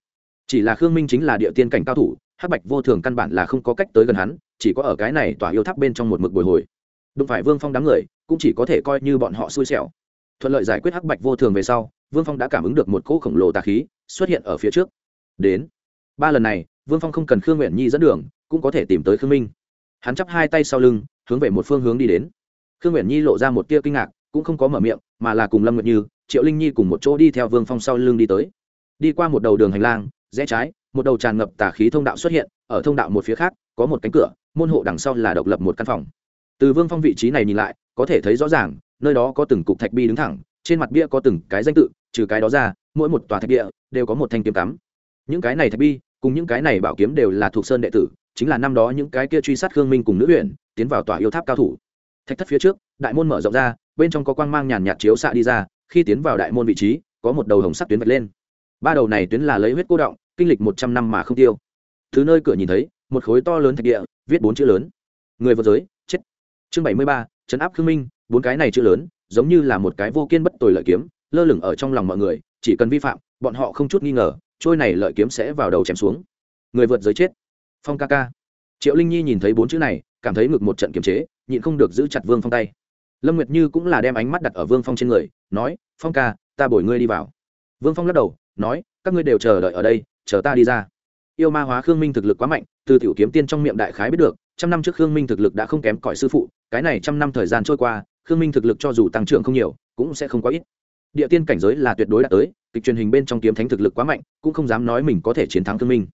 Chỉ là khương minh chính là địa tiên cảnh cao thủ, hắc bạch vô thường căn bản là không có cách tới gần hắn, chỉ có ở cái này tỏa yêu tháp bên trong một mực bồi hồi. Đụng phải vương phong đám người cũng chỉ có thể coi như bọn họ xui xẻo. Thuận lợi giải quyết hắc bạch vô thường về sau, vương phong đã cảm ứng được một cỗ khổng lồ tà khí xuất hiện ở phía trước. Đến, ba lần này, vương phong không cần khương nguyện nhi dẫn đường, cũng có thể tìm tới khương minh. Hắn chắp hai tay sau lưng, hướng về một phương hướng đi đến. Khương nguyện nhi lộ ra một tia kinh ngạc, cũng không có mở miệng, mà là cùng lâm nguyện như, triệu linh nhi cùng một chỗ đi theo vương phong sau lưng đi tới. Đi qua một đầu đường hành lang, rẽ trái, một đầu tràn ngập tà khí thông đạo xuất hiện, ở thông đạo một phía khác, có một cánh cửa, môn hộ đằng sau là độc lập một căn phòng từ vương phong vị trí này nhìn lại, có thể thấy rõ ràng, nơi đó có từng cục thạch bi đứng thẳng, trên mặt bia có từng cái danh tự, trừ cái đó ra, mỗi một tòa thạch bia đều có một thanh kiếm cắm. Những cái này thạch bi, cùng những cái này bảo kiếm đều là thuộc sơn đệ tử, chính là năm đó những cái kia truy sát khương minh cùng nữ huyện, tiến vào tòa yêu tháp cao thủ. Thạch thất phía trước, đại môn mở rộng ra, bên trong có quang mang nhàn nhạt chiếu xạ đi ra, khi tiến vào đại môn vị trí, có một đầu hồng sắc tuyến vạch lên. Ba đầu này tuyến là lấy huyết cô động, kinh lịch một trăm năm mà không tiêu. Thứ nơi cửa nhìn thấy, một khối to lớn thạch địa, viết bốn chữ lớn. Người vượt giới chương bảy mươi ba chấn áp khương minh, bốn cái này chữ lớn, giống như là một cái vô kiên bất tồi lợi kiếm, lơ lửng ở trong lòng mọi người, chỉ cần vi phạm, bọn họ không chút nghi ngờ, trôi này lợi kiếm sẽ vào đầu chém xuống. Người vượt giới chết. Phong ca ca. Triệu linh nhi nhìn thấy bốn chữ này, cảm thấy ngực một trận kiềm chế, nhịn không được giữ chặt vương phong tay. Lâm nguyệt như cũng là đem ánh mắt đặt ở vương phong trên người, nói, phong ca, ta bồi ngươi đi vào. Vương phong lắc đầu, nói, các ngươi đều chờ đợi ở đây, chờ ta đi ra. Yêu ma hóa khương minh thực lực quá mạnh, từ tiểu kiếm tiên trong miệng đại khái biết được trăm năm trước khương minh thực lực đã không kém cỏi sư phụ, cái này trăm năm thời gian trôi qua, khương minh thực lực cho dù tăng trưởng không nhiều, cũng sẽ không quá ít. Địa tiên cảnh giới là tuyệt đối đã tới, kịch truyền hình bên trong kiếm thánh thực lực quá mạnh, cũng không dám nói mình có thể chiến thắng khương minh.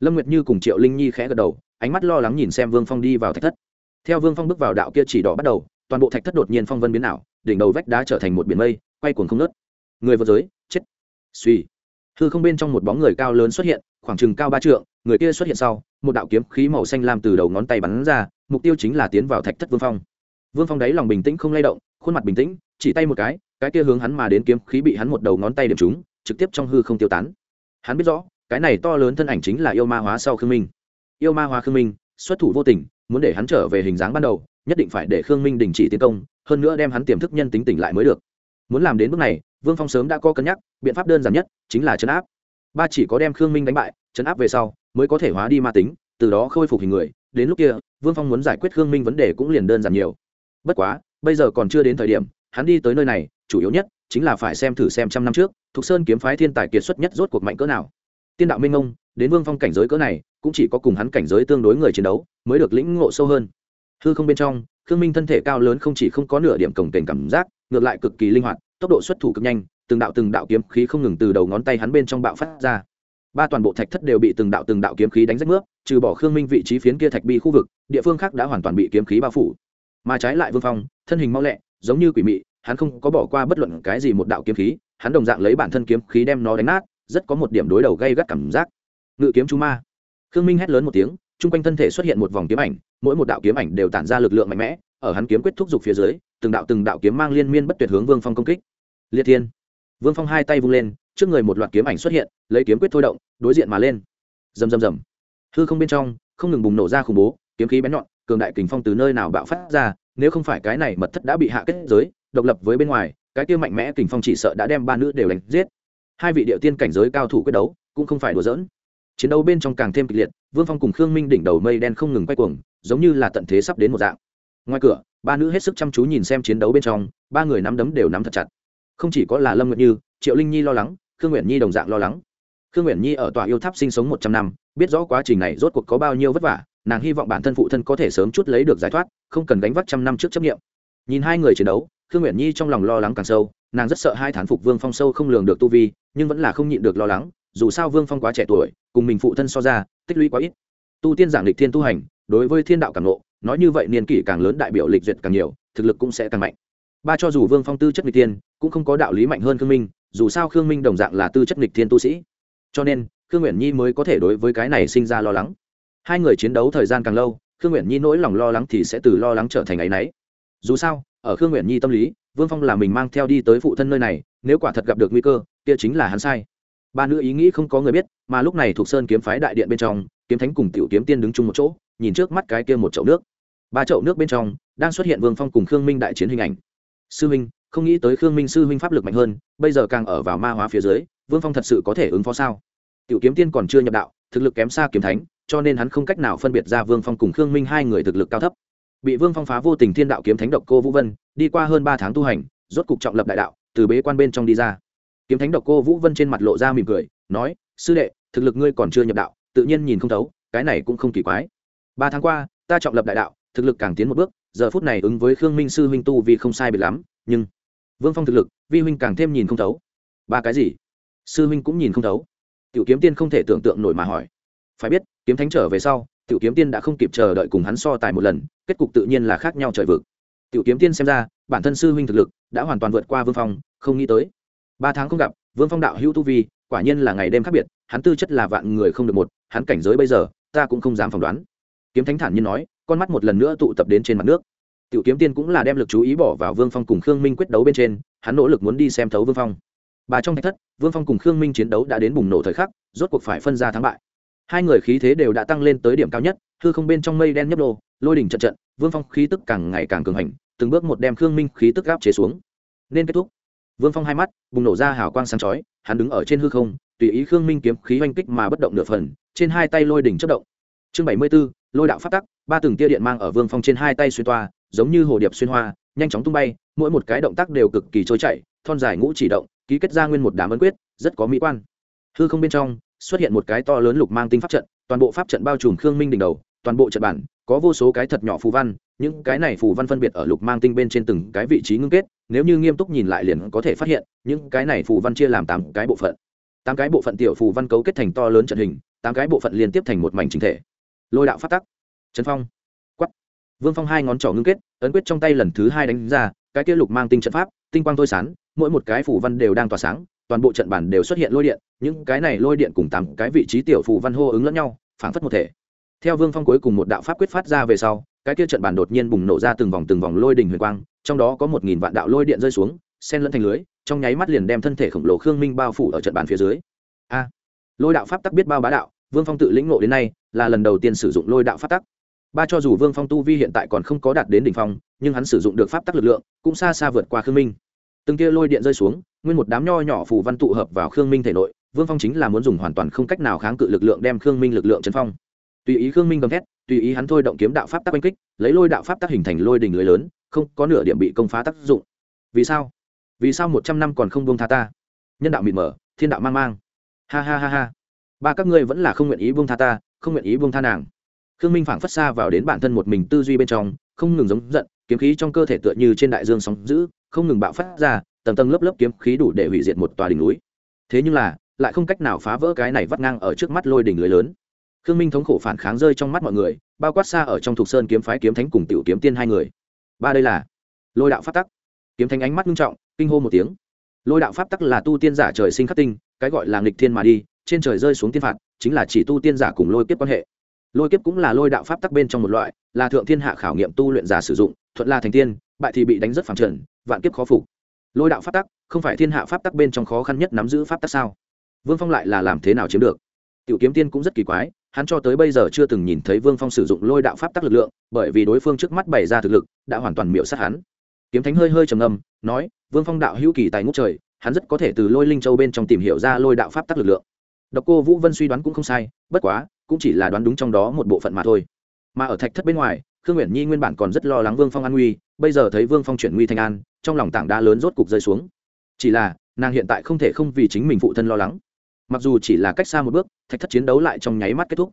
Lâm nguyệt như cùng triệu linh nhi khẽ gật đầu, ánh mắt lo lắng nhìn xem vương phong đi vào thạch thất. Theo vương phong bước vào đạo kia chỉ đỏ bắt đầu, toàn bộ thạch thất đột nhiên phong vân biến ảo, đỉnh đầu vách đá trở thành một biển mây, quay cuồng không nớt người vượt giới, chết. Suy hư không bên trong một bóng người cao lớn xuất hiện, khoảng chừng cao ba trượng, người kia xuất hiện sau một đạo kiếm khí màu xanh lam từ đầu ngón tay bắn ra, mục tiêu chính là tiến vào thạch thất vương phong. Vương phong đáy lòng bình tĩnh không lay động, khuôn mặt bình tĩnh, chỉ tay một cái cái kia hướng hắn mà đến kiếm khí bị hắn một đầu ngón tay điểm trúng, trực tiếp trong hư không tiêu tán. Hắn biết rõ, cái này to lớn thân ảnh chính là yêu ma hóa sau khương minh. Yêu ma hóa khương minh, xuất thủ vô tình, muốn để hắn trở về hình dáng ban đầu, nhất định phải để khương minh đình chỉ tiến công, hơn nữa đem hắn tiềm thức nhân tính tỉnh lại mới được. Muốn làm đến bước này, vương phong sớm đã có cân nhắc, biện pháp đơn giản nhất chính là chấn áp. Ba chỉ có đem khương minh đánh bại, chấn áp về sau mới có thể hóa đi ma tính, từ đó khôi phục hình người, đến lúc kia, vương phong muốn giải quyết khương minh vấn đề cũng liền đơn giản nhiều. Bất quá, bây giờ còn chưa đến thời điểm, hắn đi tới nơi này, chủ yếu nhất chính là phải xem thử xem trăm năm trước, thục sơn kiếm phái thiên tài kiệt xuất nhất rốt cuộc mạnh cỡ nào. Tiên đạo minh ông, đến vương phong cảnh giới cỡ này, cũng chỉ có cùng hắn cảnh giới tương đối người chiến đấu, mới được lĩnh ngộ sâu hơn. Hư không bên trong, khương minh thân thể cao lớn không chỉ không có nửa điểm cổng kềnh cảm giác, ngược lại cực kỳ linh hoạt, tốc độ xuất thủ cực nhanh, từng đạo từng đạo kiếm khí không ngừng từ đầu ngón tay hắn bên trong bạo phát ra ba toàn bộ thạch thất đều bị từng đạo từng đạo kiếm khí đánh rách nước, trừ bỏ khương minh vị trí phiến kia thạch bi khu vực, địa phương khác đã hoàn toàn bị kiếm khí bao phủ. Mà trái lại vương phong, thân hình mau lẹ, giống như quỷ mị, hắn không có bỏ qua bất luận cái gì một đạo kiếm khí, hắn đồng dạng lấy bản thân kiếm khí đem nó đánh nát, rất có một điểm đối đầu gây gắt cảm giác. Ngự kiếm chú ma. Khương minh hét lớn một tiếng, chung quanh thân thể xuất hiện một vòng kiếm ảnh, mỗi một đạo kiếm ảnh đều tản ra lực lượng mạnh mẽ, ở hắn kiếm quyết thúc giục phía dưới, từng đạo từng đạo kiếm mang liên miên bất tuyệt hướng vương phong công kích. Liệt thiên vương phong hai tay vung lên, trước người một loạt kiếm ảnh xuất hiện, lấy kiếm quyết thôi động, đối diện mà lên. Rầm rầm rầm. Hư không bên trong, không ngừng bùng nổ ra khủng bố, kiếm khí bén nhọn, cường đại kình phong từ nơi nào bạo phát ra, nếu không phải cái này mật thất đã bị hạ kết giới, độc lập với bên ngoài, cái kia mạnh mẽ kình phong chỉ sợ đã đem ba nữ đều đánh giết. Hai vị điệu tiên cảnh giới cao thủ quyết đấu, cũng không phải đùa giỡn. Chiến đấu bên trong càng thêm kịch liệt, vương phong cùng khương minh đỉnh đầu mây đen không ngừng quay cuồng, giống như là tận thế sắp đến một dạng. Ngoài cửa, ba nữ hết sức chăm chú nhìn xem chiến đấu bên trong, ba người nắm đấm đều nắm thật chặt không chỉ có là lâm nguyệt như triệu linh nhi lo lắng khương nguyện nhi đồng dạng lo lắng khương nguyện nhi ở tòa yêu tháp sinh sống một trăm năm biết rõ quá trình này rốt cuộc có bao nhiêu vất vả nàng hy vọng bản thân phụ thân có thể sớm chút lấy được giải thoát không cần gánh vác trăm năm trước chấp nghiệm nhìn hai người chiến đấu khương nguyện nhi trong lòng lo lắng càng sâu nàng rất sợ hai thán phục vương phong sâu không lường được tu vi nhưng vẫn là không nhịn được lo lắng dù sao vương phong quá trẻ tuổi cùng mình phụ thân so ra tích lũy quá ít tu tiên giảng lịch thiên tu hành đối với thiên đạo càng ngộ nói như vậy niên kỷ càng lớn đại biểu lịch duyệt càng nhiều thực lực cũng sẽ càng mạnh ba cho dù vương phong tư chất nghịch tiên cũng không có đạo lý mạnh hơn khương minh, dù sao khương minh đồng dạng là tư chất nghịch thiên tu sĩ. Cho nên, khương nguyện nhi mới có thể đối với cái này sinh ra lo lắng. Hai người chiến đấu thời gian càng lâu, khương nguyện nhi nỗi lòng lo lắng thì sẽ từ lo lắng trở thành ấ y n ấ y dù sao, ở khương nguyện nhi tâm lý, vương phong là mình mang theo đi tới phụ thân nơi này, nếu quả thật gặp được nguy cơ, kia chính là hắn sai. Ba nữ ý nghĩ không có người biết, mà lúc này thuộc sơn kiếm phái đại điện bên trong, kiếm thánh cùng tiểu kiếm tiên đứng chung một chỗ, nhìn trước mắt cái kia một chậu nước. Ba chậu nước bên trong, đang xuất hiện vương phong cùng khương minh đại chiến hình ảnh sư minh không nghĩ tới khương minh sư huynh pháp lực mạnh hơn, bây giờ càng ở vào ma hóa phía dưới, vương phong thật sự có thể ứng phó sao? Tiểu kiếm tiên còn chưa nhập đạo, thực lực kém xa kiếm thánh, cho nên hắn không cách nào phân biệt ra vương phong cùng khương minh hai người thực lực cao thấp. Bị vương phong phá vô tình thiên đạo kiếm thánh độc cô vũ vân, đi qua hơn ba tháng tu hành, rốt cục trọng lập đại đạo, từ bế quan bên trong đi ra. Kiếm thánh độc cô vũ vân trên mặt lộ ra mỉm cười, nói, sư đệ, thực lực ngươi còn chưa nhập đạo, tự nhiên nhìn không thấu, cái này cũng không kỳ quái. Ba tháng qua, ta trọng lập đại đạo thực lực càng tiến một bước, giờ phút này ứng với khương minh sư huynh tu vì không sai biệt lắm, nhưng vương phong thực lực, vi huynh càng thêm nhìn không thấu. Ba cái gì? Sư huynh cũng nhìn không thấu. Tiểu kiếm tiên không thể tưởng tượng nổi mà hỏi. Phải biết, kiếm thánh trở về sau, tiểu kiếm tiên đã không kịp chờ đợi cùng hắn so tài một lần, kết cục tự nhiên là khác nhau trời vực. Tiểu kiếm tiên xem ra, bản thân sư huynh thực lực đã hoàn toàn vượt qua vương phong, không nghĩ tới. Ba tháng không gặp, vương phong đạo hữu tu vi, quả nhiên là ngày đêm khác biệt, hắn tư chất là vạn người không được một, hắn cảnh giới bây giờ, ta cũng không dám phỏng đoán. Kiếm thánh thản nhiên nói con mắt một lần nữa tụ tập đến trên mặt nước. Tiểu kiếm tiên cũng là đem lực chú ý bỏ vào vương phong cùng khương minh quyết đấu bên trên, hắn nỗ lực muốn đi xem thấu vương phong. Bà trong thạch thất, vương phong cùng khương minh chiến đấu đã đến bùng nổ thời khắc, rốt cuộc phải phân ra thắng bại. Hai người khí thế đều đã tăng lên tới điểm cao nhất, hư không bên trong mây đen nhấp đô lôi đỉnh trận trận, vương phong khí tức càng ngày càng cường hành, từng bước một đem khương minh khí tức gáp chế xuống. Nên kết thúc. Vương phong hai mắt bùng nổ ra hào quang sáng chói, hắn đứng ở trên hư không, tùy ý khương minh kiếm khí oanh kích mà bất động nửa phần, trên hai tay lôi đỉnh chất động. Chương bảy mươi b ố lôi đạo phát tắc, ba từng tia điện mang ở vương phong trên hai tay xuyên toa, giống như hồ điệp xuyên hoa, nhanh chóng tung bay, mỗi một cái động tác đều cực kỳ trôi chảy, thon dài ngũ chỉ động, ký kết ra nguyên một đám ấn quyết, rất có mỹ quan. Hư không bên trong, xuất hiện một cái to lớn lục mang tinh pháp trận, toàn bộ pháp trận bao trùm khương minh đỉnh đầu, toàn bộ trận bản, có vô số cái thật nhỏ phù văn, những cái này phù văn phân biệt ở lục mang tinh bên trên từng cái vị trí ngưng kết, nếu như nghiêm túc nhìn lại liền có thể phát hiện, những cái này phù văn chia làm tám cái bộ phận. Tám cái bộ phận tiểu phù văn cấu kết thành to lớn trận hình, tám cái bộ phận liên tiếp thành một mảnh chính thể lôi đạo phát tắc. Trấn phong. Quắt vương phong hai ngón trỏ ngưng kết, ấn quyết trong tay lần thứ hai đánh ra, cái kia lục mang tinh trận pháp, tinh quang thôi sán, mỗi một cái phủ văn đều đang tỏa sáng, toàn bộ trận bản đều xuất hiện lôi điện, những cái này lôi điện cùng tám cái vị trí tiểu phủ văn hô ứng lẫn nhau, phảng phất một thể. Theo vương phong cuối cùng một đạo pháp quyết phát ra về sau, cái kia trận bản đột nhiên bùng nổ ra từng vòng từng vòng lôi đình huyền quang, trong đó có một nghìn vạn đạo lôi điện rơi xuống sen lẫn thành lưới, trong nháy mắt liền đem thân thể khổng lồ khương minh bao phủ ở trận bàn phía dưới. A. Lôi đạo pháp tắc biết bao bá đạo, vương phong tự lĩnh ngộ đến nay là lần đầu tiên sử dụng lôi đạo pháp tắc. Ba cho dù vương phong tu vi hiện tại còn không có đạt đến đỉnh phong, nhưng hắn sử dụng được pháp tắc lực lượng, cũng xa xa vượt qua khương minh. Từng kia lôi điện rơi xuống, nguyên một đám nho nhỏ phù văn tụ hợp vào khương minh thể nội, vương phong chính là muốn dùng hoàn toàn không cách nào kháng cự lực lượng đem khương minh lực lượng chấn phong. Tùy ý khương minh gầm thét, tùy ý hắn thôi động kiếm đạo pháp tác oanh kích, lấy lôi đạo pháp tác hình thành lôi đình lưới lớn, không có nửa điểm bị công phá tác dụng. Vì sao? Vì sao một trăm năm còn không buông tha ta? Nhân đạo mịt mờ, thiên đạo mang mang. Ha ha ha ha. Ba các ngươi vẫn là không nguyện ý buông tha ta không nguyện ý buông tha nàng. Khương minh phảng phất xa vào đến bản thân một mình tư duy bên trong không ngừng giống giận kiếm khí trong cơ thể tựa như trên đại dương sóng dữ, không ngừng bạo phát ra tầng tầng lớp lớp kiếm khí đủ để hủy diệt một tòa đỉnh núi. Thế nhưng là lại không cách nào phá vỡ cái này vắt ngang ở trước mắt lôi đỉnh lưới lớn. Khương minh thống khổ phản kháng rơi trong mắt mọi người bao quát xa ở trong thục sơn kiếm phái kiếm thánh cùng tiểu kiếm tiên hai người. Ba đây là lôi đạo pháp tắc. Kiếm thánh ánh mắt nghiêm trọng kinh hô một tiếng. Lôi đạo pháp tắc là tu tiên giả trời sinh khắc tinh cái gọi là nghịch thiên mà đi trên trời rơi xuống tiên phạt chính là chỉ tu tiên giả cùng lôi kiếp quan hệ. Lôi kiếp cũng là lôi đạo pháp tắc bên trong một loại, là thượng thiên hạ khảo nghiệm tu luyện giả sử dụng, thuận là thành tiên, bại thì bị đánh rất phẳng trần, vạn kiếp khó phục. Lôi đạo pháp tắc, không phải thiên hạ pháp tắc bên trong khó khăn nhất nắm giữ pháp tắc sao? Vương phong lại là làm thế nào chiếm được? Tiểu kiếm tiên cũng rất kỳ quái, hắn cho tới bây giờ chưa từng nhìn thấy vương phong sử dụng lôi đạo pháp tắc lực lượng, bởi vì đối phương trước mắt bày ra thực lực, đã hoàn toàn miễu sát hắn. Kiếm thánh hơi hơi trầm âm nói, vương phong đạo hữu kỳ tài ngũ trời, hắn rất có thể từ lôi linh châu bên trong tìm hiểu ra lôi đạo pháp tắc lực lượng độc cô vũ vân suy đoán cũng không sai, bất quá, cũng chỉ là đoán đúng trong đó một bộ phận mà thôi. Mà ở thạch thất bên ngoài, khương uyển nhi nguyên bản còn rất lo lắng vương phong an nguy, bây giờ thấy vương phong chuyển nguy thành an, trong lòng tảng đá lớn rốt cục rơi xuống. Chỉ là, nàng hiện tại không thể không vì chính mình phụ thân lo lắng. Mặc dù chỉ là cách xa một bước, thạch thất chiến đấu lại trong nháy mắt kết thúc.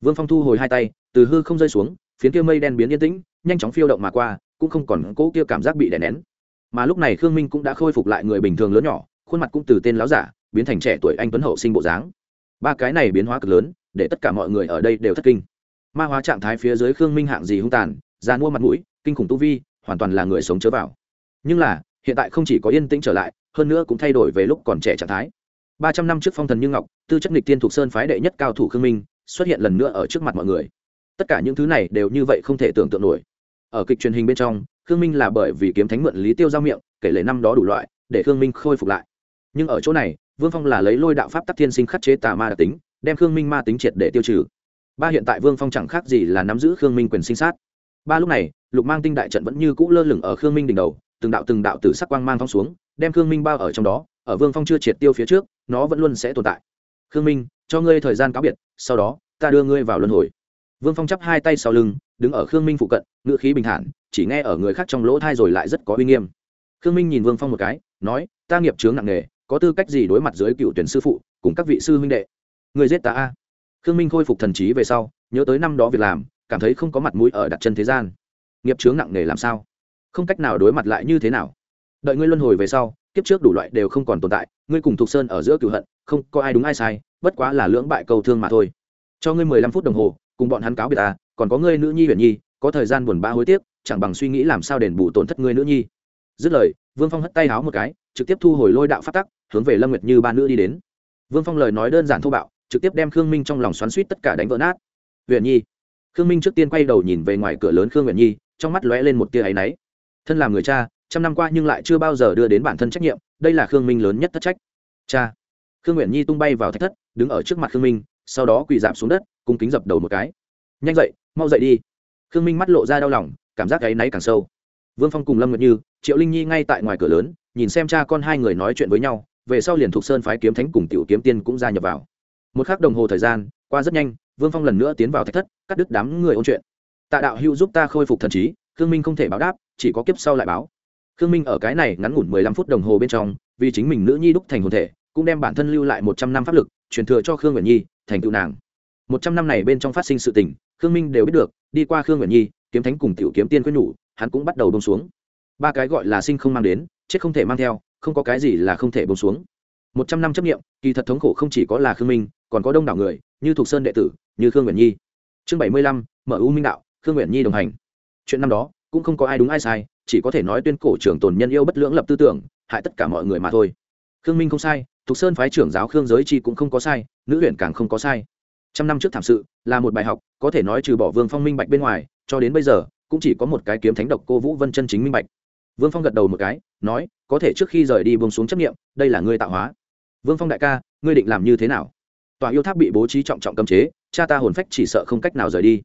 Vương phong thu hồi hai tay, từ hư không rơi xuống, phiến kia mây đen biến yên tĩnh, nhanh chóng phiêu động mà qua, cũng không còn cố kia cảm giác bị đè nén. Mà lúc này khương minh cũng đã khôi phục lại người bình thường lớn nhỏ, khuôn mặt cũng từ tên láo giả biến thành trẻ tuổi anh tuấn hậu sinh bộ dáng. Ba cái này biến hóa cực lớn, để tất cả mọi người ở đây đều thất kinh. Ma hóa trạng thái phía dưới khương minh hạng gì hung tàn ra mua mặt mũi, kinh khủng tu vi, hoàn toàn là người sống chớ vào. Nhưng là, hiện tại không chỉ có yên tĩnh trở lại, hơn nữa cũng thay đổi về lúc còn trẻ trạng thái. Ba trăm năm trước phong thần như ngọc, tư chất nghịch tiên thuộc sơn phái đệ nhất cao thủ khương minh, xuất hiện lần nữa ở trước mặt mọi người. Tất cả những thứ này đều như vậy không thể tưởng tượng nổi. Ở kịch truyền hình bên trong, khương minh là bởi vì kiếm thánh mượn lý tiêu giao miệng, kể lệ năm đó đủ loại, để khương minh khôi phục lại. Nhưng ở chỗ này vương phong là lấy lôi đạo pháp tắc thiên sinh khắc chế tà ma đặc tính, đem khương minh ma tính triệt để tiêu trừ. Ba hiện tại vương phong chẳng khác gì là nắm giữ khương minh quyền sinh sát. Ba lúc này, lục mang tinh đại trận vẫn như cũ lơ lửng ở khương minh đỉnh đầu, từng đạo từng đạo tử sắc quang mang phong xuống, đem khương minh bao ở trong đó, ở vương phong chưa triệt tiêu phía trước, nó vẫn luôn sẽ tồn tại. Khương minh, cho ngươi thời gian cáo biệt, sau đó, ta đưa ngươi vào luân hồi. Vương phong chắp hai tay sau lưng, đứng ở khương minh phụ cận ngự khí bình thản, chỉ nghe ở người khác trong lỗ thai rồi lại rất có uy nghiêm. Khương minh nhìn vương phong một cái, nói, ta nghiệp chướng nặng nề có tư cách gì đối mặt dưới cựu tuyển sư phụ, cùng các vị sư huynh đệ? Người giết ta a. Khương minh khôi phục thần trí về sau, nhớ tới năm đó việc làm, cảm thấy không có mặt mũi ở đặt chân thế gian. Nghiệp chướng nặng nề làm sao? Không cách nào đối mặt lại như thế nào. Đợi ngươi luân hồi về sau, kiếp trước đủ loại đều không còn tồn tại, ngươi cùng thục sơn ở giữa cựu hận, không có ai đúng ai sai, bất quá là lưỡng bại cầu thương mà thôi. Cho ngươi mười lăm phút đồng hồ, cùng bọn hắn cáo biệt ta, còn có ngươi nữ nhi huyền nhi, có thời gian buồn bã hối tiếc, chẳng bằng suy nghĩ làm sao đền bù tổn thất ngươi nữ nhi. Dứt lời, vương phong hất tay háo một cái, trực tiếp thu hồi lôi đạo phát tắc hướng về lâm nguyệt như ba nữ đi đến. Vương phong lời nói đơn giản thô bạo, trực tiếp đem khương minh trong lòng xoắn suýt tất cả đánh vỡ nát. Huyện nhi. Khương minh trước tiên quay đầu nhìn về ngoài cửa lớn khương huyện nhi, trong mắt lóe lên một tia áy náy. Thân làm người cha, trăm năm qua nhưng lại chưa bao giờ đưa đến bản thân trách nhiệm, đây là khương minh lớn nhất thất trách. Cha. Khương nguyện nhi tung bay vào thách thất, đứng ở trước mặt khương minh, sau đó quỳ dạp xuống đất, cung kính dập đầu một cái. Nhanh dậy, mau dậy đi. Khương minh mắt lộ ra đau lòng, cảm giác gáy náy càng sâu. Vương phong cùng lâm nguyệt như, triệu linh nhi ngay tại ngoài cửa lớn, nhìn xem cha con hai người nói chuyện với nhau về sau liền thuộc sơn phái kiếm thánh cùng tiểu kiếm tiên cũng gia nhập vào. Một khắc đồng hồ thời gian, qua rất nhanh, vương phong lần nữa tiến vào thạch thất, cắt đứt đám người ôn chuyện. Tạ đạo hữu giúp ta khôi phục thần trí, khương minh không thể báo đáp, chỉ có kiếp sau lại báo. Khương minh ở cái này ngắn ngủn mười lăm phút đồng hồ bên trong, vì chính mình nữ nhi đúc thành hồn thể, cũng đem bản thân lưu lại một trăm năm pháp lực, truyền thừa cho khương nguyện nhi, thành tựu nàng. Một trăm năm này bên trong phát sinh sự tình, khương minh đều biết được, đi qua khương nguyện nhi, kiếm thánh cùng tiểu kiếm tiên quyết nhủ, hắn cũng bắt đầu bông xuống. Ba cái gọi là sinh không mang đến, chết không thể mang theo không có cái gì là không thể bông xuống. Một trăm năm chấp nghiệm kỳ thật thống khổ không chỉ có là khương minh, còn có đông đảo người, như Thục sơn đệ tử, như khương nguyện nhi. Chương bảy mươi lăm, mở u minh đạo, khương nguyện nhi đồng hành. Chuyện năm đó, cũng không có ai đúng ai sai, chỉ có thể nói tuyên cổ trưởng tồn nhân yêu bất lưỡng lập tư tưởng, hại tất cả mọi người mà thôi. Khương minh không sai, thục sơn phái trưởng giáo khương giới chi cũng không có sai, nữ huyện càng không có sai. Trăm năm trước thảm sự, là một bài học, có thể nói trừ bỏ vương phong minh bạch bên ngoài, cho đến bây giờ, cũng chỉ có một cái kiếm thánh độc cô vũ vân chân chính minh bạch vương phong gật đầu một cái, nói, có thể trước khi rời đi bông xuống chấp nghiệm đây là ngươi tạo hóa. Vương phong đại ca, ngươi định làm như thế nào? Tòa yêu tháp bị bố trí trọng trọng cấm chế, cha ta hồn phách chỉ sợ không cách nào rời đi.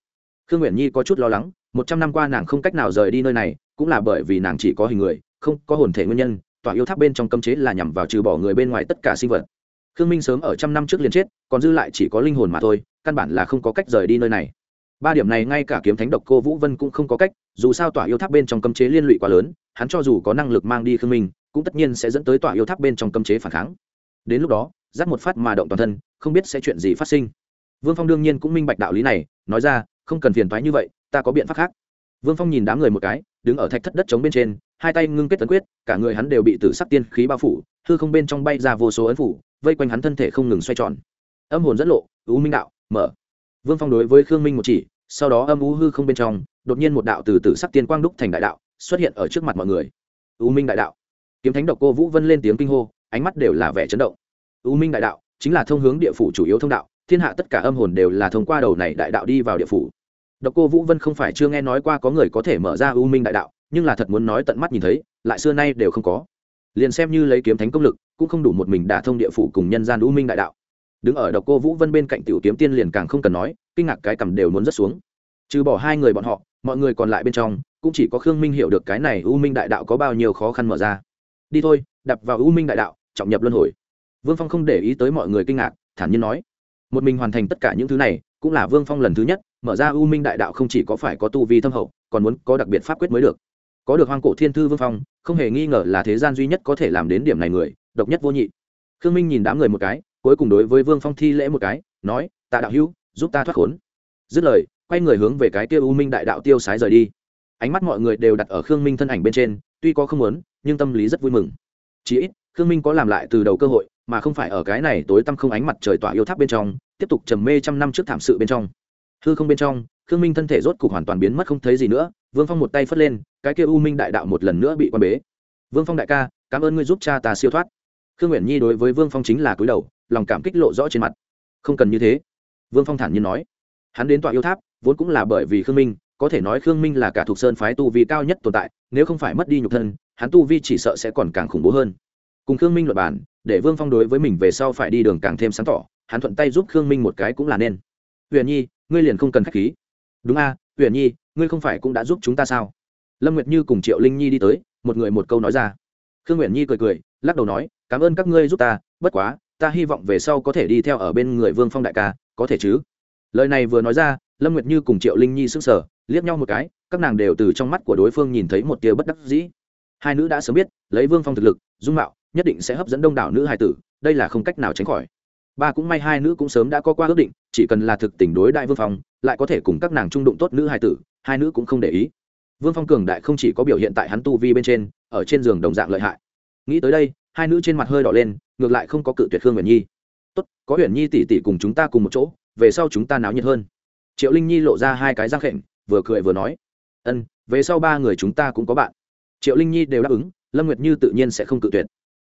Khương nguyện nhi có chút lo lắng, một trăm năm qua nàng không cách nào rời đi nơi này, cũng là bởi vì nàng chỉ có hình người, không có hồn thể nguyên nhân, tòa yêu tháp bên trong cấm chế là nhằm vào trừ bỏ người bên ngoài tất cả sinh vật. Khương minh sớm ở trăm năm trước liền chết, còn dư lại chỉ có linh hồn mà thôi, căn bản là không có cách rời đi nơi này ba điểm này ngay cả kiếm thánh độc cô vũ vân cũng không có cách, dù sao tỏa yêu tháp bên trong cấm chế liên lụy quá lớn, hắn cho dù có năng lực mang đi khương minh, cũng tất nhiên sẽ dẫn tới tỏa yêu tháp bên trong cấm chế phản kháng. Đến lúc đó dắt một phát mà động toàn thân, không biết sẽ chuyện gì phát sinh. Vương phong đương nhiên cũng minh bạch đạo lý này, nói ra, không cần phiền thoái như vậy, ta có biện pháp khác. Vương phong nhìn đám người một cái, đứng ở thạch thất đất trống bên trên, hai tay ngưng kết tấn quyết, cả người hắn đều bị tử sắc tiên khí bao phủ, hư không bên trong bay ra vô số ấn phủ, vây quanh hắn thân thể không ngừng xoay tròn. Âm hồn dẫn lộ ưu minh đạo, mở vương phong đối với khương minh một chỉ, sau đó âm u hư không bên trong, đột nhiên một đạo từ từ sắc tiên quang đúc thành đại đạo, xuất hiện ở trước mặt mọi người. U minh đại đạo. Kiếm thánh độc cô vũ vân lên tiếng kinh hô, ánh mắt đều là vẻ chấn động. U minh đại đạo chính là thông hướng địa phủ chủ yếu thông đạo, thiên hạ tất cả âm hồn đều là thông qua đầu này đại đạo đi vào địa phủ. Độc cô vũ vân không phải chưa nghe nói qua có người có thể mở ra U minh đại đạo, nhưng là thật muốn nói tận mắt nhìn thấy, lại xưa nay đều không có. Liền xem như lấy kiếm thánh công lực, cũng không đủ một mình đả thông địa phủ cùng nhân gian U minh đại đạo đứng ở độc cô vũ vân bên cạnh tiểu kiếm tiên liền càng không cần nói, kinh ngạc cái cầm đều muốn rất xuống. Trừ bỏ hai người bọn họ, mọi người còn lại bên trong, cũng chỉ có khương minh hiểu được cái này u minh đại đạo có bao nhiêu khó khăn mở ra. Đi thôi, đập vào u minh đại đạo, trọng nhập luân hồi. Vương phong không để ý tới mọi người kinh ngạc, thản nhiên nói. Một mình hoàn thành tất cả những thứ này, cũng là vương phong lần thứ nhất, mở ra u minh đại đạo không chỉ có phải có tu vi thâm hậu, còn muốn có đặc biệt pháp quyết mới được. Có được hoang cổ thiên thư vương phong, không hề nghi ngờ là thế gian duy nhất có thể làm đến điểm này người, độc nhất vô nhị. Khương minh nhìn đám người một cái cuối cùng đối với vương phong thi lễ một cái, nói, tạ đạo hữu, giúp ta thoát khốn. Dứt lời, quay người hướng về cái kia u minh đại đạo tiêu sái rời đi. Ánh mắt mọi người đều đặt ở khương minh thân ảnh bên trên, tuy có không muốn, nhưng tâm lý rất vui mừng. Chí ít, khương minh có làm lại từ đầu cơ hội, mà không phải ở cái này tối tăm không ánh mặt trời tỏa yêu tháp bên trong, tiếp tục trầm mê trăm năm trước thảm sự bên trong. Hư không bên trong, khương minh thân thể rốt cục hoàn toàn biến mất không thấy gì nữa, vương phong một tay phất lên, cái kia u minh đại đạo một lần nữa bị quan bế. Vương phong đại ca, cảm ơn ngươi giúp cha ta siêu thoát. Khương nguyện nhi đối với vương phong chính là cúi đầu lòng cảm kích lộ rõ trên mặt. Không cần như thế. Vương phong thản nhiên nói. Hắn đến tọa yêu tháp, vốn cũng là bởi vì khương minh, có thể nói khương minh là cả thuộc sơn phái tu vi cao nhất tồn tại, nếu không phải mất đi nhục thân, hắn tu vi chỉ sợ sẽ còn càng khủng bố hơn. Cùng khương minh luật bản để vương phong đối với mình về sau phải đi đường càng thêm sáng tỏ, hắn thuận tay giúp khương minh một cái cũng là nên. Huyền nhi, ngươi liền không cần k h á c h khí. Đúng a, huyền nhi, ngươi không phải cũng đã giúp chúng ta sao? Lâm nguyệt như cùng triệu linh nhi đi tới, một người một câu nói ra. Khương nguyện nhi cười cười, lắc đầu nói, cảm ơn các ngươi giúp ta, bất quá ta hy vọng về sau có thể đi theo ở bên người vương phong đại ca, có thể chứ? Lời này vừa nói ra, lâm nguyệt như cùng triệu linh nhi s ư n g sở liếc nhau một cái, các nàng đều từ trong mắt của đối phương nhìn thấy một tia bất đắc dĩ. Hai nữ đã sớm biết, lấy vương phong thực lực, dung mạo, nhất định sẽ hấp dẫn đông đảo nữ hài tử, đây là không cách nào tránh khỏi. Ba cũng may hai nữ cũng sớm đã có qua ước định, chỉ cần là thực tình đối đại vương phong, lại có thể cùng các nàng trung đụng tốt nữ hài tử, hai nữ cũng không để ý. Vương phong cường đại không chỉ có biểu hiện tại hắn tu vi bên trên, ở trên giường đồng dạng lợi hại. Nghĩ tới đây, hai nữ trên mặt hơi đỏ lên ngược lại không có cự tuyệt khương huyền nhi. Tốt, có huyền nhi tỷ tỷ cùng chúng ta cùng một chỗ, về sau chúng ta náo nhiệt hơn. Triệu linh nhi lộ ra hai cái răng khệnh vừa cười vừa nói, ân, về sau ba người chúng ta cũng có bạn. Triệu linh nhi đều đáp ứng, lâm nguyệt như tự nhiên sẽ không cự tuyệt.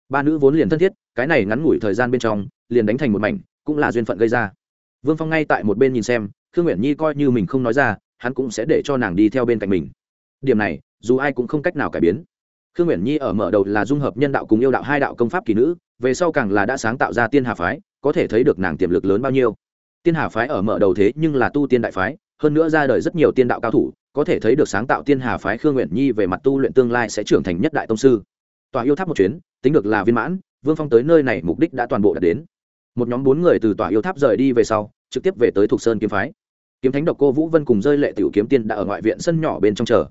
Ba nữ vốn liền thân thiết, cái này ngắn ngủi thời gian bên trong, liền đánh thành một mảnh, cũng là duyên phận gây ra. Vương phong ngay tại một bên nhìn xem, khương nguyện nhi coi như mình không nói ra, hắn cũng sẽ để cho nàng đi theo bên cạnh mình. Điểm này, dù ai cũng không cách nào cải biến. Khương nguyện nhi ở mở đầu là dung hợp nhân đạo cùng yêu đạo hai đạo công pháp kỳ nữ về sau càng là đã sáng tạo ra tiên hà phái, có thể thấy được nàng tiềm lực lớn bao nhiêu. Tiên hà phái ở mở đầu thế nhưng là tu tiên đại phái, hơn nữa ra đời rất nhiều tiên đạo cao thủ, có thể thấy được sáng tạo tiên hà phái khương nguyện nhi về mặt tu luyện tương lai sẽ trưởng thành nhất đại tông sư. Tòa yêu tháp một chuyến, tính được là viên mãn, vương phong tới nơi này mục đích đã toàn bộ đạt đến. Một nhóm bốn người từ tòa yêu tháp rời đi về sau, trực tiếp về tới thục sơn kiếm phái. Kiếm thánh độc cô vũ vân cùng rơi lệ tiểu kiếm tiên đã ở ngoại viện sân nhỏ bên trong chờ.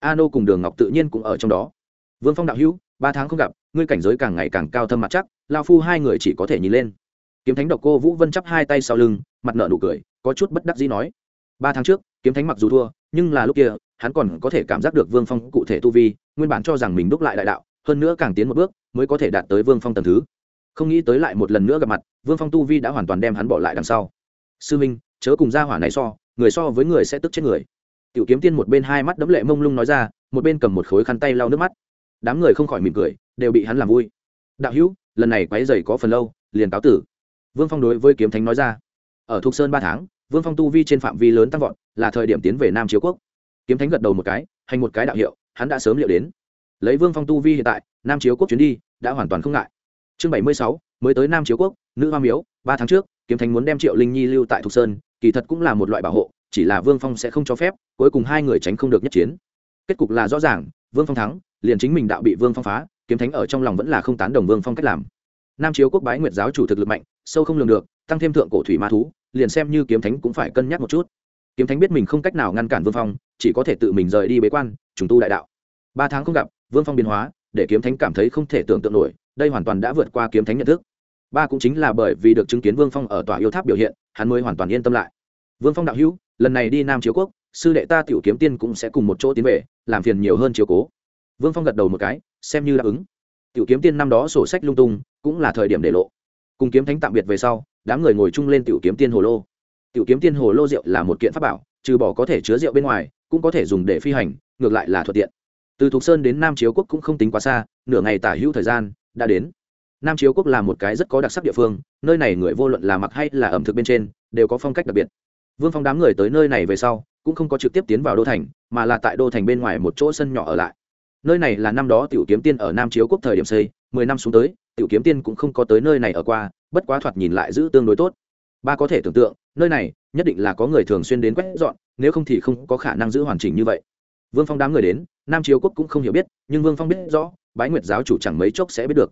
A nô cùng đường ngọc tự nhiên cũng ở trong đó. Vương phong đạo hữu, ba tháng không gặp ngươi cảnh giới càng ngày càng cao thâm mặt chắc, lao phu hai người chỉ có thể nhìn lên. Kiếm thánh độc cô vũ vân chắp hai tay sau lưng, mặt nợ nụ cười, có chút bất đắc dĩ nói. Ba tháng trước, kiếm thánh mặc dù thua, nhưng là lúc kia, hắn còn có thể cảm giác được vương phong cụ thể tu vi, nguyên bản cho rằng mình đúc lại đại đạo, hơn nữa càng tiến một bước, mới có thể đạt tới vương phong tầm thứ. Không nghĩ tới lại một lần nữa gặp mặt, vương phong tu vi đã hoàn toàn đem hắn bỏ lại đằng sau. Sư minh, chớ cùng gia hỏa này so, người so với người sẽ tức chết người. Tiểu kiếm tiên một bên hai mắt đấm lệ mông lung nói ra, một bên cầm một khối khăn tay lau nước mắt đám người không khỏi mỉm cười, đều bị hắn làm vui. Đạo hữu, lần này quái dày có phần lâu, liền cáo tử. Vương phong đối với kiếm thánh nói ra. Ở thục sơn ba tháng, vương phong tu vi trên phạm vi lớn tăng vọt, là thời điểm tiến về nam chiếu quốc. Kiếm thánh gật đầu một cái, hành một cái đạo hiệu, hắn đã sớm liệu đến. Lấy vương phong tu vi hiện tại, nam chiếu quốc chuyến đi, đã hoàn toàn không ngại. Chương bảy mươi sáu, mới tới nam chiếu quốc, nữ hoa miếu, ba tháng trước, kiếm thánh muốn đem triệu linh nhi lưu tại thục sơn, kỳ thật cũng là một loại bảo hộ, chỉ là vương phong sẽ không cho phép, cuối cùng hai người tránh không được nhất chiến. Kết cục là rõ ràng, vương phong thắng liền chính mình đạo bị vương phong phá, kiếm thánh ở trong lòng vẫn là không tán đồng vương phong cách làm. Nam chiếu quốc bái nguyệt giáo chủ thực lực mạnh, sâu không lường được, tăng thêm thượng cổ thủy ma thú, liền xem như kiếm thánh cũng phải cân nhắc một chút. Kiếm thánh biết mình không cách nào ngăn cản vương phong, chỉ có thể tự mình rời đi bế quan, trùng tu đại đạo. Ba tháng không gặp, vương phong biến hóa, để kiếm thánh cảm thấy không thể tưởng tượng nổi, đây hoàn toàn đã vượt qua kiếm thánh nhận thức. Ba cũng chính là bởi vì được chứng kiến vương phong ở tòa yêu tháp biểu hiện, hắn mới hoàn toàn yên tâm lại. Vương phong đạo hữu, lần này đi nam chiếu quốc, sư đệ ta tiểu kiếm tiên cũng sẽ cùng một chỗ tiến về, làm phiền nhiều hơn chiếu cố vương phong gật đầu một cái, xem như đáp ứng. Tiểu kiếm tiên năm đó sổ sách lung tung, cũng là thời điểm để lộ. Cùng kiếm thánh tạm biệt về sau, đám người ngồi chung lên tiểu kiếm tiên hồ lô. Tiểu kiếm tiên hồ lô rượu là một kiện pháp bảo, trừ bỏ có thể chứa rượu bên ngoài, cũng có thể dùng để phi hành, ngược lại là thuận tiện. Từ thục sơn đến nam chiếu quốc cũng không tính quá xa, nửa ngày tả hữu thời gian đã đến. Nam chiếu quốc là một cái rất có đặc sắc địa phương, nơi này người vô luận là mặc hay là ẩm thực bên trên, đều có phong cách đặc biệt. Vương phong đám người tới nơi này về sau, cũng không có trực tiếp tiến vào đô thành, mà là tại đô thành bên ngoài một chỗ sân nhỏ ở lại nơi này là năm đó tiểu kiếm tiên ở nam chiếu quốc thời điểm xây, mười năm xuống tới, tiểu kiếm tiên cũng không có tới nơi này ở qua, bất quá thoạt nhìn lại giữ tương đối tốt. Ba có thể tưởng tượng, nơi này nhất định là có người thường xuyên đến quét dọn, nếu không thì không có khả năng giữ hoàn chỉnh như vậy. Vương phong đám người đến, nam chiếu quốc cũng không hiểu biết, nhưng vương phong biết rõ, bái nguyệt giáo chủ chẳng mấy chốc sẽ biết được.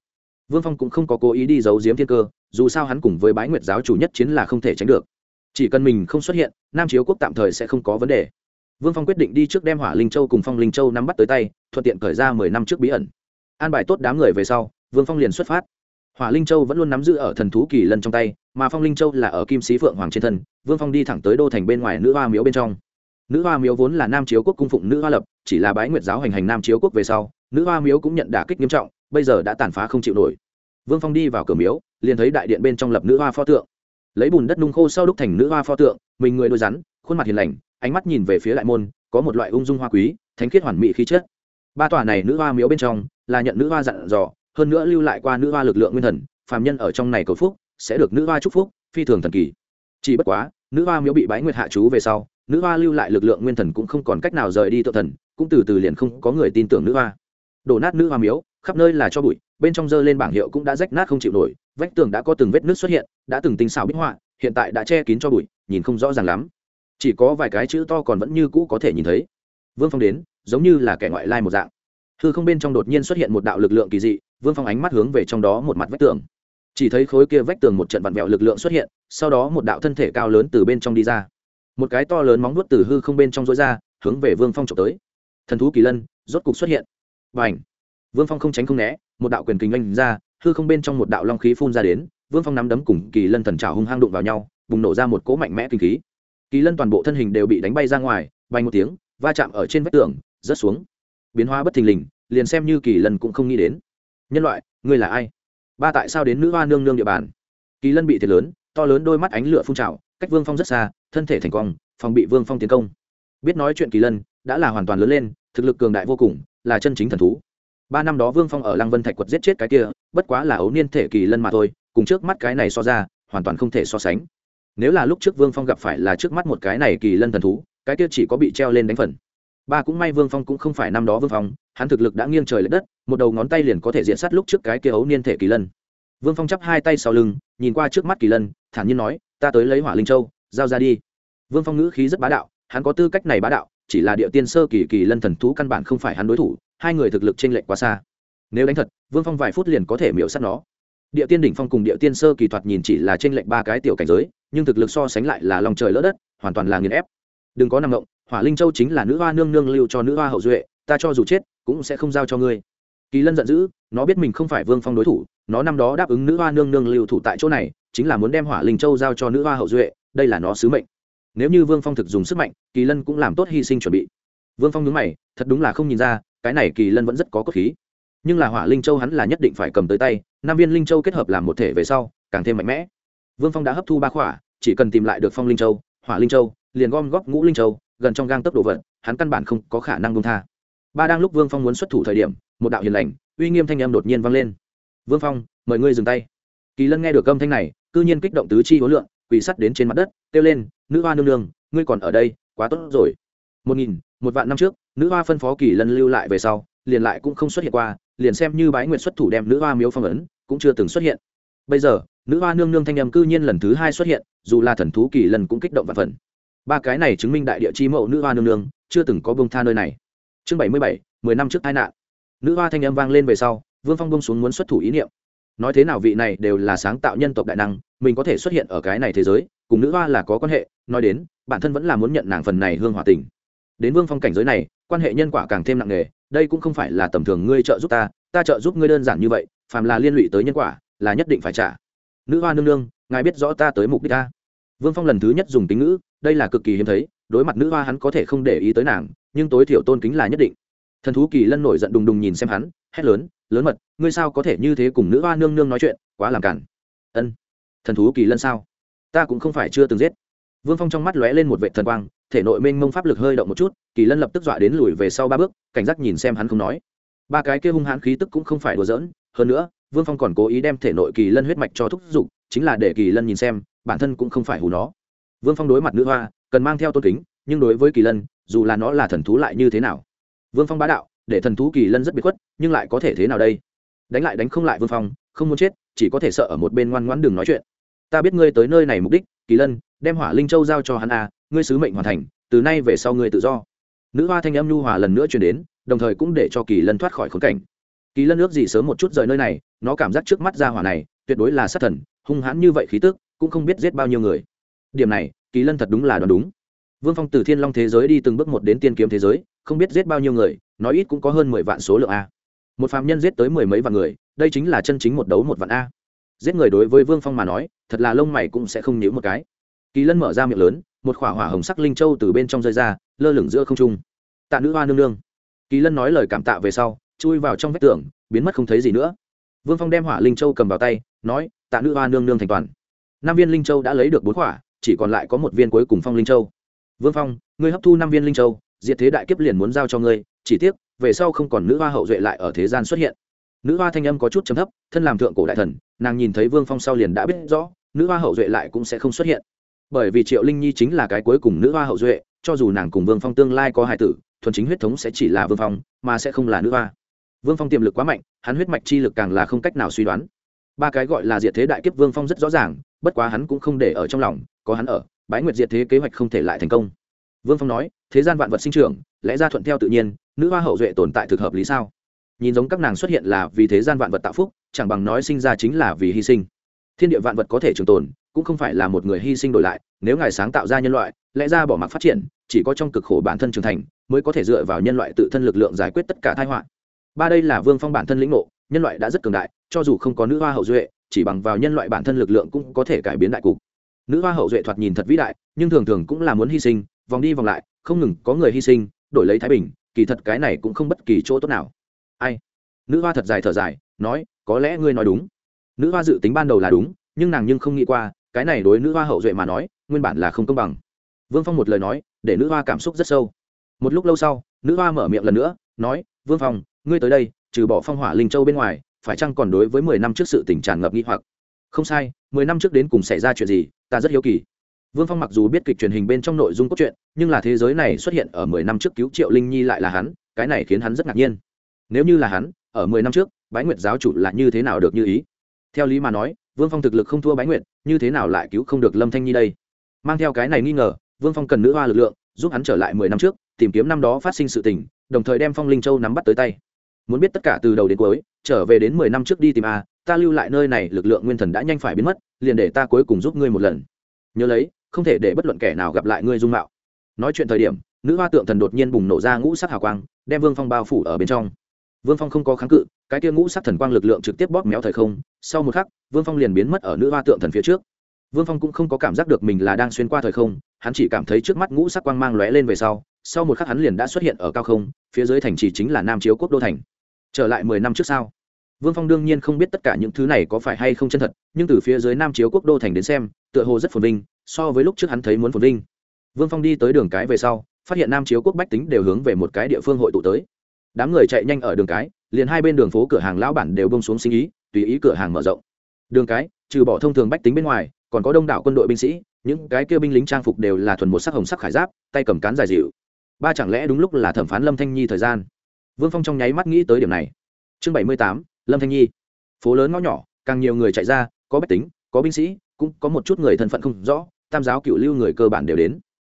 Vương phong cũng không có cố ý đi giấu giếm thiên cơ, dù sao hắn cùng với bái nguyệt giáo chủ nhất chiến là không thể tránh được. Chỉ cần mình không xuất hiện, nam chiếu quốc tạm thời sẽ không có vấn đề vương phong quyết định đi trước đem hỏa linh châu cùng phong linh châu nắm bắt tới tay, thuận tiện khởi ra mười năm trước bí ẩn. An bài tốt đám người về sau, vương phong liền xuất phát. Hỏa linh châu vẫn luôn nắm giữ ở thần thú kỳ lân trong tay, mà phong linh châu là ở kim sĩ phượng hoàng trên thân, vương phong đi thẳng tới đô thành bên ngoài nữ hoa miếu bên trong. Nữ hoa miếu vốn là nam chiếu quốc cung phụng nữ hoa lập, chỉ là bái nguyệt giáo hành hành nam chiếu quốc về sau, nữ hoa miếu cũng nhận đả kích nghiêm trọng, bây giờ đã tàn phá không chịu nổi. Vương phong đi vào cửa miếu, liền thấy đại điện bên trong lập nữ hoa pho tượng. Lấy bùn đất nung khô sau đúc thành nữ hoa pho tượng, mình người đôi rắn khuôn mặt hiền lành, ánh mắt nhìn về phía lại môn, có một loại ung dung hoa quý, thánh khiết hoàn mỹ khí chất. Ba tòa này nữ hoa miếu bên trong, là nhận nữ hoa dặn dò, hơn nữa lưu lại qua nữ hoa lực lượng nguyên thần, phàm nhân ở trong này cầu phúc, sẽ được nữ hoa chúc phúc, phi thường thần kỳ. Chỉ bất quá, nữ hoa miếu bị bái nguyệt hạ chú về sau, nữ hoa lưu lại lực lượng nguyên thần cũng không còn cách nào rời đi tự thần, cũng từ từ liền không có người tin tưởng nữ hoa. Đổ nát nữ hoa miếu, khắp nơi là cho bụi, bên trong dơ lên bảng hiệu cũng đã rách nát không chịu nổi, vách tường đã có từng vết nước xuất hiện, đã từng tinh xảo bích họa, hiện tại đã che kín cho bụi, nhìn không rõ ràng lắm chỉ có vài cái chữ to còn vẫn như cũ có thể nhìn thấy. Vương phong đến, giống như là kẻ ngoại lai một dạng. Hư không bên trong đột nhiên xuất hiện một đạo lực lượng kỳ dị, vương phong ánh mắt hướng về trong đó một mặt vách tường. Chỉ thấy khối kia vách tường một trận vặn vẹo lực lượng xuất hiện, sau đó một đạo thân thể cao lớn từ bên trong đi ra. Một cái to lớn móng nuốt từ hư không bên trong rối ra, hướng về vương phong trộm tới. Thần thú kỳ lân, rốt cục xuất hiện. Và ảnh vương phong không tránh không né, một đạo quyền kinh oanh ra, hư không bên trong một đạo long khí phun ra đến, vương phong nắm đấm cùng kỳ lân thần trào hung hăng đụng vào nhau, bùng nổ ra một cỗ mạnh mẽ kinh khí kỳ lân toàn bộ thân hình đều bị đánh bay ra ngoài, bay một tiếng, va chạm ở trên vách tường, rớt xuống. Biến hóa bất thình lình, liền xem như kỳ lân cũng không nghĩ đến. Nhân loại, ngươi là ai? Ba tại sao đến nữ hoa nương nương địa bàn? Kỳ lân bị thiệt lớn, to lớn đôi mắt ánh lửa phun trào, cách vương phong rất xa, thân thể thành công phòng bị vương phong tiến công. Biết nói chuyện kỳ lân, đã là hoàn toàn lớn lên, thực lực cường đại vô cùng, là chân chính thần thú. Ba năm đó vương phong ở lăng vân thạch quật giết chết cái kia, bất quá là ấu niên thể kỳ lân mà thôi, cùng trước mắt cái này so ra, hoàn toàn không thể so sánh nếu là lúc trước vương phong gặp phải là trước mắt một cái này kỳ lân thần thú, cái kia chỉ có bị treo lên đánh phần. Ba cũng may vương phong cũng không phải năm đó vương phong, hắn thực lực đã nghiêng trời l ệ đất, một đầu ngón tay liền có thể diện sát lúc trước cái kia ấu niên thể kỳ lân. Vương phong chắp hai tay sau lưng, nhìn qua trước mắt kỳ lân, thản nhiên nói, ta tới lấy hỏa linh châu, giao ra đi. Vương phong ngữ khí rất bá đạo, hắn có tư cách này bá đạo, chỉ là địa tiên sơ kỳ kỳ lân thần thú căn bản không phải hắn đối thủ, hai người thực lực t r ê n lệch quá xa. Nếu đánh thật, vương phong vài phút liền có thể miễu sát nó địa tiên đỉnh phong cùng địa tiên sơ kỳ thoạt nhìn chỉ là trên lệnh ba cái tiểu cảnh giới, nhưng thực lực so sánh lại là lòng trời lỡ đất, hoàn toàn là nghiền ép. Đừng có nằm ngộng hỏa linh châu chính là nữ hoa nương nương lưu cho nữ hoa hậu duệ, ta cho dù chết, cũng sẽ không giao cho ngươi. Kỳ lân giận dữ, nó biết mình không phải vương phong đối thủ, nó năm đó đáp ứng nữ hoa nương nương lưu thủ tại chỗ này, chính là muốn đem hỏa linh châu giao cho nữ hoa hậu duệ, đây là nó sứ mệnh. Nếu như vương phong thực dùng sức mạnh, kỳ lân cũng làm tốt hy sinh chuẩn bị. Vương phong nhớ mày, thật đúng là không nhìn ra, cái này kỳ lân vẫn rất có cốt khí nhưng là hỏa linh châu hắn là nhất định phải cầm tới tay năm viên linh châu kết hợp làm một thể về sau, càng thêm mạnh mẽ. Vương phong đã hấp thu ba khỏa, chỉ cần tìm lại được phong linh châu, hỏa linh châu, liền gom góp ngũ linh châu, gần trong gang tốc độ vận hắn căn bản không có khả năng bông tha. Ba đang lúc vương phong muốn xuất thủ thời điểm, một đạo hiền lành, uy nghiêm thanh âm đột nhiên vang lên. Vương phong, mời ngươi dừng tay. Kỳ lân nghe được âm thanh này, cư nhiên kích động tứ chi hối lượng quỳ sắt đến trên mặt đất, kêu lên, nữ hoa nương nương, ngươi còn ở đây, quá tốt rồi. Một nghìn, một vạn năm trước, nữ hoa phân phó kỳ lân lưu lại về sau liền lại cũng không xuất hiện qua, liền xem như bái nguyện xuất thủ đem nữ hoa miếu phong ấn, cũng chưa từng xuất hiện. Bây giờ, nữ hoa nương nương thanh âm cư nhiên lần thứ hai xuất hiện, dù là thần thú kỳ lần cũng kích động và phần. Ba cái này chứng minh đại địa chi mẫu nữ hoa nương nương, chưa từng có bông tha nơi này. Chương bảy mươi bảy, mười năm trước tai nạn. Nữ hoa thanh âm vang lên về sau, vương phong bông xuống muốn xuất thủ ý niệm. Nói thế nào vị này đều là sáng tạo nhân tộc đại năng, mình có thể xuất hiện ở cái này thế giới, cùng nữ hoa là có quan hệ, nói đến, bản thân vẫn là muốn nhận nàng phần này hương hòa tình đến vương phong cảnh giới này, quan hệ nhân quả càng thêm nặng nề, đây cũng không phải là tầm thường ngươi trợ giúp ta ta trợ giúp ngươi đơn giản như vậy, phàm là liên lụy tới nhân quả, là nhất định phải trả. Nữ hoa nương nương, ngài biết rõ ta tới mục đích ta. Vương phong lần thứ nhất dùng tính ngữ, đây là cực kỳ hiếm thấy, đối mặt nữ hoa hắn có thể không để ý tới nàng, nhưng tối thiểu tôn kính là nhất định. Thần thú kỳ lân nổi giận đùng đùng nhìn xem hắn, hét lớn lớn mật, ngươi sao có thể như thế cùng nữ hoa nương nương nói chuyện, quá làm cản ân, thần thú kỳ lân sao? Ta cũng không phải chưa từng giết. Vương phong trong mắt lóe lên một vệ thần quang thể nội mênh mông pháp lực hơi động một chút, kỳ lân lập tức dọa đến lùi về sau ba bước, cảnh giác nhìn xem hắn không nói. Ba cái kia hung hãn khí tức cũng không phải đùa giỡn, hơn nữa, vương phong còn cố ý đem thể nội kỳ lân huyết mạch cho thúc giục, chính là để kỳ lân nhìn xem, bản thân cũng không phải hù nó. Vương phong đối mặt nữ hoa, cần mang theo tôn kính, nhưng đối với kỳ lân, dù là nó là thần thú lại như thế nào? Vương phong bá đạo, để thần thú kỳ lân rất bị khuất, nhưng lại có thể thế nào đây? Đánh lại đánh không lại vương phong, không muốn chết, chỉ có thể sợ ở một bên ngoan ngoãn đừng nói chuyện. Ta biết ngươi tới nơi này mục đích, kỳ lân, đem hỏa linh châu giao cho hắn a ngươi sứ mệnh hoàn thành, từ nay về sau ngươi tự do. Nữ hoa thanh âm nhu hòa lần nữa truyền đến, đồng thời cũng để cho kỳ lân thoát khỏi khốn cảnh. Kỳ lân ước gì sớm một chút rời nơi này, nó cảm giác trước mắt ra hỏa này, tuyệt đối là sát thần, hung hãn như vậy khí tức, cũng không biết giết bao nhiêu người. Điểm này, kỳ lân thật đúng là đoán đúng. Vương phong từ thiên long thế giới đi từng bước một đến tiên kiếm thế giới, không biết giết bao nhiêu người nói ít cũng có hơn mười vạn số lượng a. Một phạm nhân giết tới mười mấy vạn người, đây chính là chân chính một đấu một vạn a. Giết người đối với vương phong mà nói, thật là lông mày cũng sẽ không nhíu một cái. Kỳ lân mở ra miệng lớn một khỏa hỏa hồng sắc linh châu từ bên trong rơi ra, lơ lửng giữa không trung. Tạ nữ hoa nương nương. Kỳ lân nói lời cảm tạ về sau, chui vào trong vách tường, biến mất không thấy gì nữa. Vương phong đem hỏa linh châu cầm vào tay, nói, tạ nữ hoa nương nương thành toàn. Năm viên linh châu đã lấy được bốn khỏa, chỉ còn lại có một viên cuối cùng phong linh châu. Vương phong, ngươi hấp thu năm viên linh châu, diệt thế đại kiếp liền muốn giao cho ngươi, chỉ tiếc, về sau không còn nữ hoa hậu duệ lại ở thế gian xuất hiện. Nữ hoa thanh âm có chút chấm thấp, thân làm thượng cổ đại thần, nàng nhìn thấy vương phong sau liền đã biết rõ, nữ hoa hậu duệ lại cũng sẽ không xuất hiện bởi vì triệu linh nhi chính là cái cuối cùng nữ hoa hậu duệ, cho dù nàng cùng vương phong tương lai có hai tử, thuần chính huyết thống sẽ chỉ là vương phong, mà sẽ không là nữ hoa. Vương phong tiềm lực quá mạnh, hắn huyết mạch chi lực càng là không cách nào suy đoán. Ba cái gọi là diệt thế đại kiếp vương phong rất rõ ràng, bất quá hắn cũng không để ở trong lòng, có hắn ở, bái nguyệt diệt thế kế hoạch không thể lại thành công. Vương phong nói, thế gian vạn vật sinh trưởng, lẽ ra thuận theo tự nhiên, nữ hoa hậu duệ tồn tại thực hợp lý sao? Nhìn giống các nàng xuất hiện là vì thế gian vạn vật tạo phúc, chẳng bằng nói sinh ra chính là vì hy sinh. Thiên địa vạn vật có thể trường tồn cũng không phải là một người hy sinh đổi lại, nếu ngài sáng tạo ra nhân loại, lẽ ra bỏ mặc phát triển, chỉ có trong cực khổ bản thân trưởng thành, mới có thể dựa vào nhân loại tự thân lực lượng giải quyết tất cả tai họa. Ba đây là vương phong bản thân lĩnh ngộ, nhân loại đã rất cường đại, cho dù không có nữ hoa hậu duệ, chỉ bằng vào nhân loại bản thân lực lượng cũng có thể cải biến đại cục. Nữ hoa hậu duệ thoạt nhìn thật vĩ đại, nhưng thường thường cũng là muốn hy sinh, vòng đi vòng lại, không ngừng có người hy sinh, đổi lấy thái bình, kỳ thật cái này cũng không bất kỳ chỗ tốt nào. Ai? Nữ hoa thật dài thở dài, nói, có lẽ ngươi nói đúng. Nữ hoa dự tính ban đầu là đúng, nhưng nàng nhưng không nghĩ qua cái này đối nữ hoa hậu duệ mà nói, nguyên bản là không công bằng. Vương phong một lời nói, để nữ hoa cảm xúc rất sâu. Một lúc lâu sau, nữ hoa mở miệng lần nữa, nói, vương phong, ngươi tới đây, trừ bỏ phong hỏa linh châu bên ngoài, phải chăng còn đối với mười năm trước sự tình tràn ngập nghi hoặc? Không sai, mười năm trước đến cùng xảy ra chuyện gì, ta rất hiếu kỳ. Vương phong mặc dù biết kịch truyền hình bên trong nội dung cốt truyện, nhưng là thế giới này xuất hiện ở mười năm trước cứu triệu linh nhi lại là hắn, cái này khiến hắn rất ngạc nhiên. Nếu như là hắn, ở mười năm trước, bái nguyệt giáo chủ là như thế nào được như ý? Theo lý mà nói vương phong thực lực không thua bái nguyện như thế nào lại cứu không được lâm thanh nhi đây? Mang theo cái này nghi ngờ, vương phong cần nữ hoa lực lượng, giúp hắn trở lại mười năm trước, tìm kiếm năm đó phát sinh sự tình, đồng thời đem phong linh châu nắm bắt tới tay. Muốn biết tất cả từ đầu đến cuối, trở về đến mười năm trước đi tìm a, ta lưu lại nơi này, lực lượng nguyên thần đã nhanh phải biến mất, liền để ta cuối cùng giúp ngươi một lần. Nhớ lấy, không thể để bất luận kẻ nào gặp lại ngươi dung mạo. Nói chuyện thời điểm, nữ hoa tượng thần đột nhiên bùng nổ ra ngũ sắc hào quang, đem vương phong bao phủ ở bên trong. Vương phong không có kháng cự cái kia ngũ sắc thần quang lực lượng trực tiếp bóp méo thời không, sau một khắc, vương phong liền biến mất ở nữ hoa tượng thần phía trước. Vương phong cũng không có cảm giác được mình là đang xuyên qua thời không, hắn chỉ cảm thấy trước mắt ngũ sắc quang mang lóe lên về sau sau một khắc hắn liền đã xuất hiện ở cao không, phía dưới thành trì chính là nam chiếu quốc đô thành. Trở lại mười năm trước sau vương phong đương nhiên không biết tất cả những thứ này có phải hay không chân thật, nhưng từ phía dưới nam chiếu quốc đô thành đến xem, tựa hồ rất phồn vinh, so với lúc trước hắn thấy muốn phồn vinh. Vương phong đi tới đường cái về sau, phát hiện nam chiếu quốc bách tính đều hướng về một cái địa phương hội tụ tới. Đám người chạy nhanh ở đường cái liền hai bên đường phố cửa hàng lão bản đều bông xuống sinh ý, tùy ý cửa hàng mở rộng. Đường cái, trừ bỏ thông thường bách tính bên ngoài, còn có đông đảo quân đội binh sĩ, những cái kia binh lính trang phục đều là thuần một sắc hồng sắc khải giáp, tay cầm cán dài dịu. Ba chẳng lẽ đúng lúc là thẩm phán lâm thanh nhi thời gian? Vương phong trong nháy mắt nghĩ tới điểm này. Chương bảy mươi tám, lâm thanh nhi. Phố lớn ngõ nhỏ, càng nhiều người chạy ra, có bách tính, có binh sĩ, cũng có một chút người thân phận không rõ, tam giáo cựu lưu người cơ bản đều đến.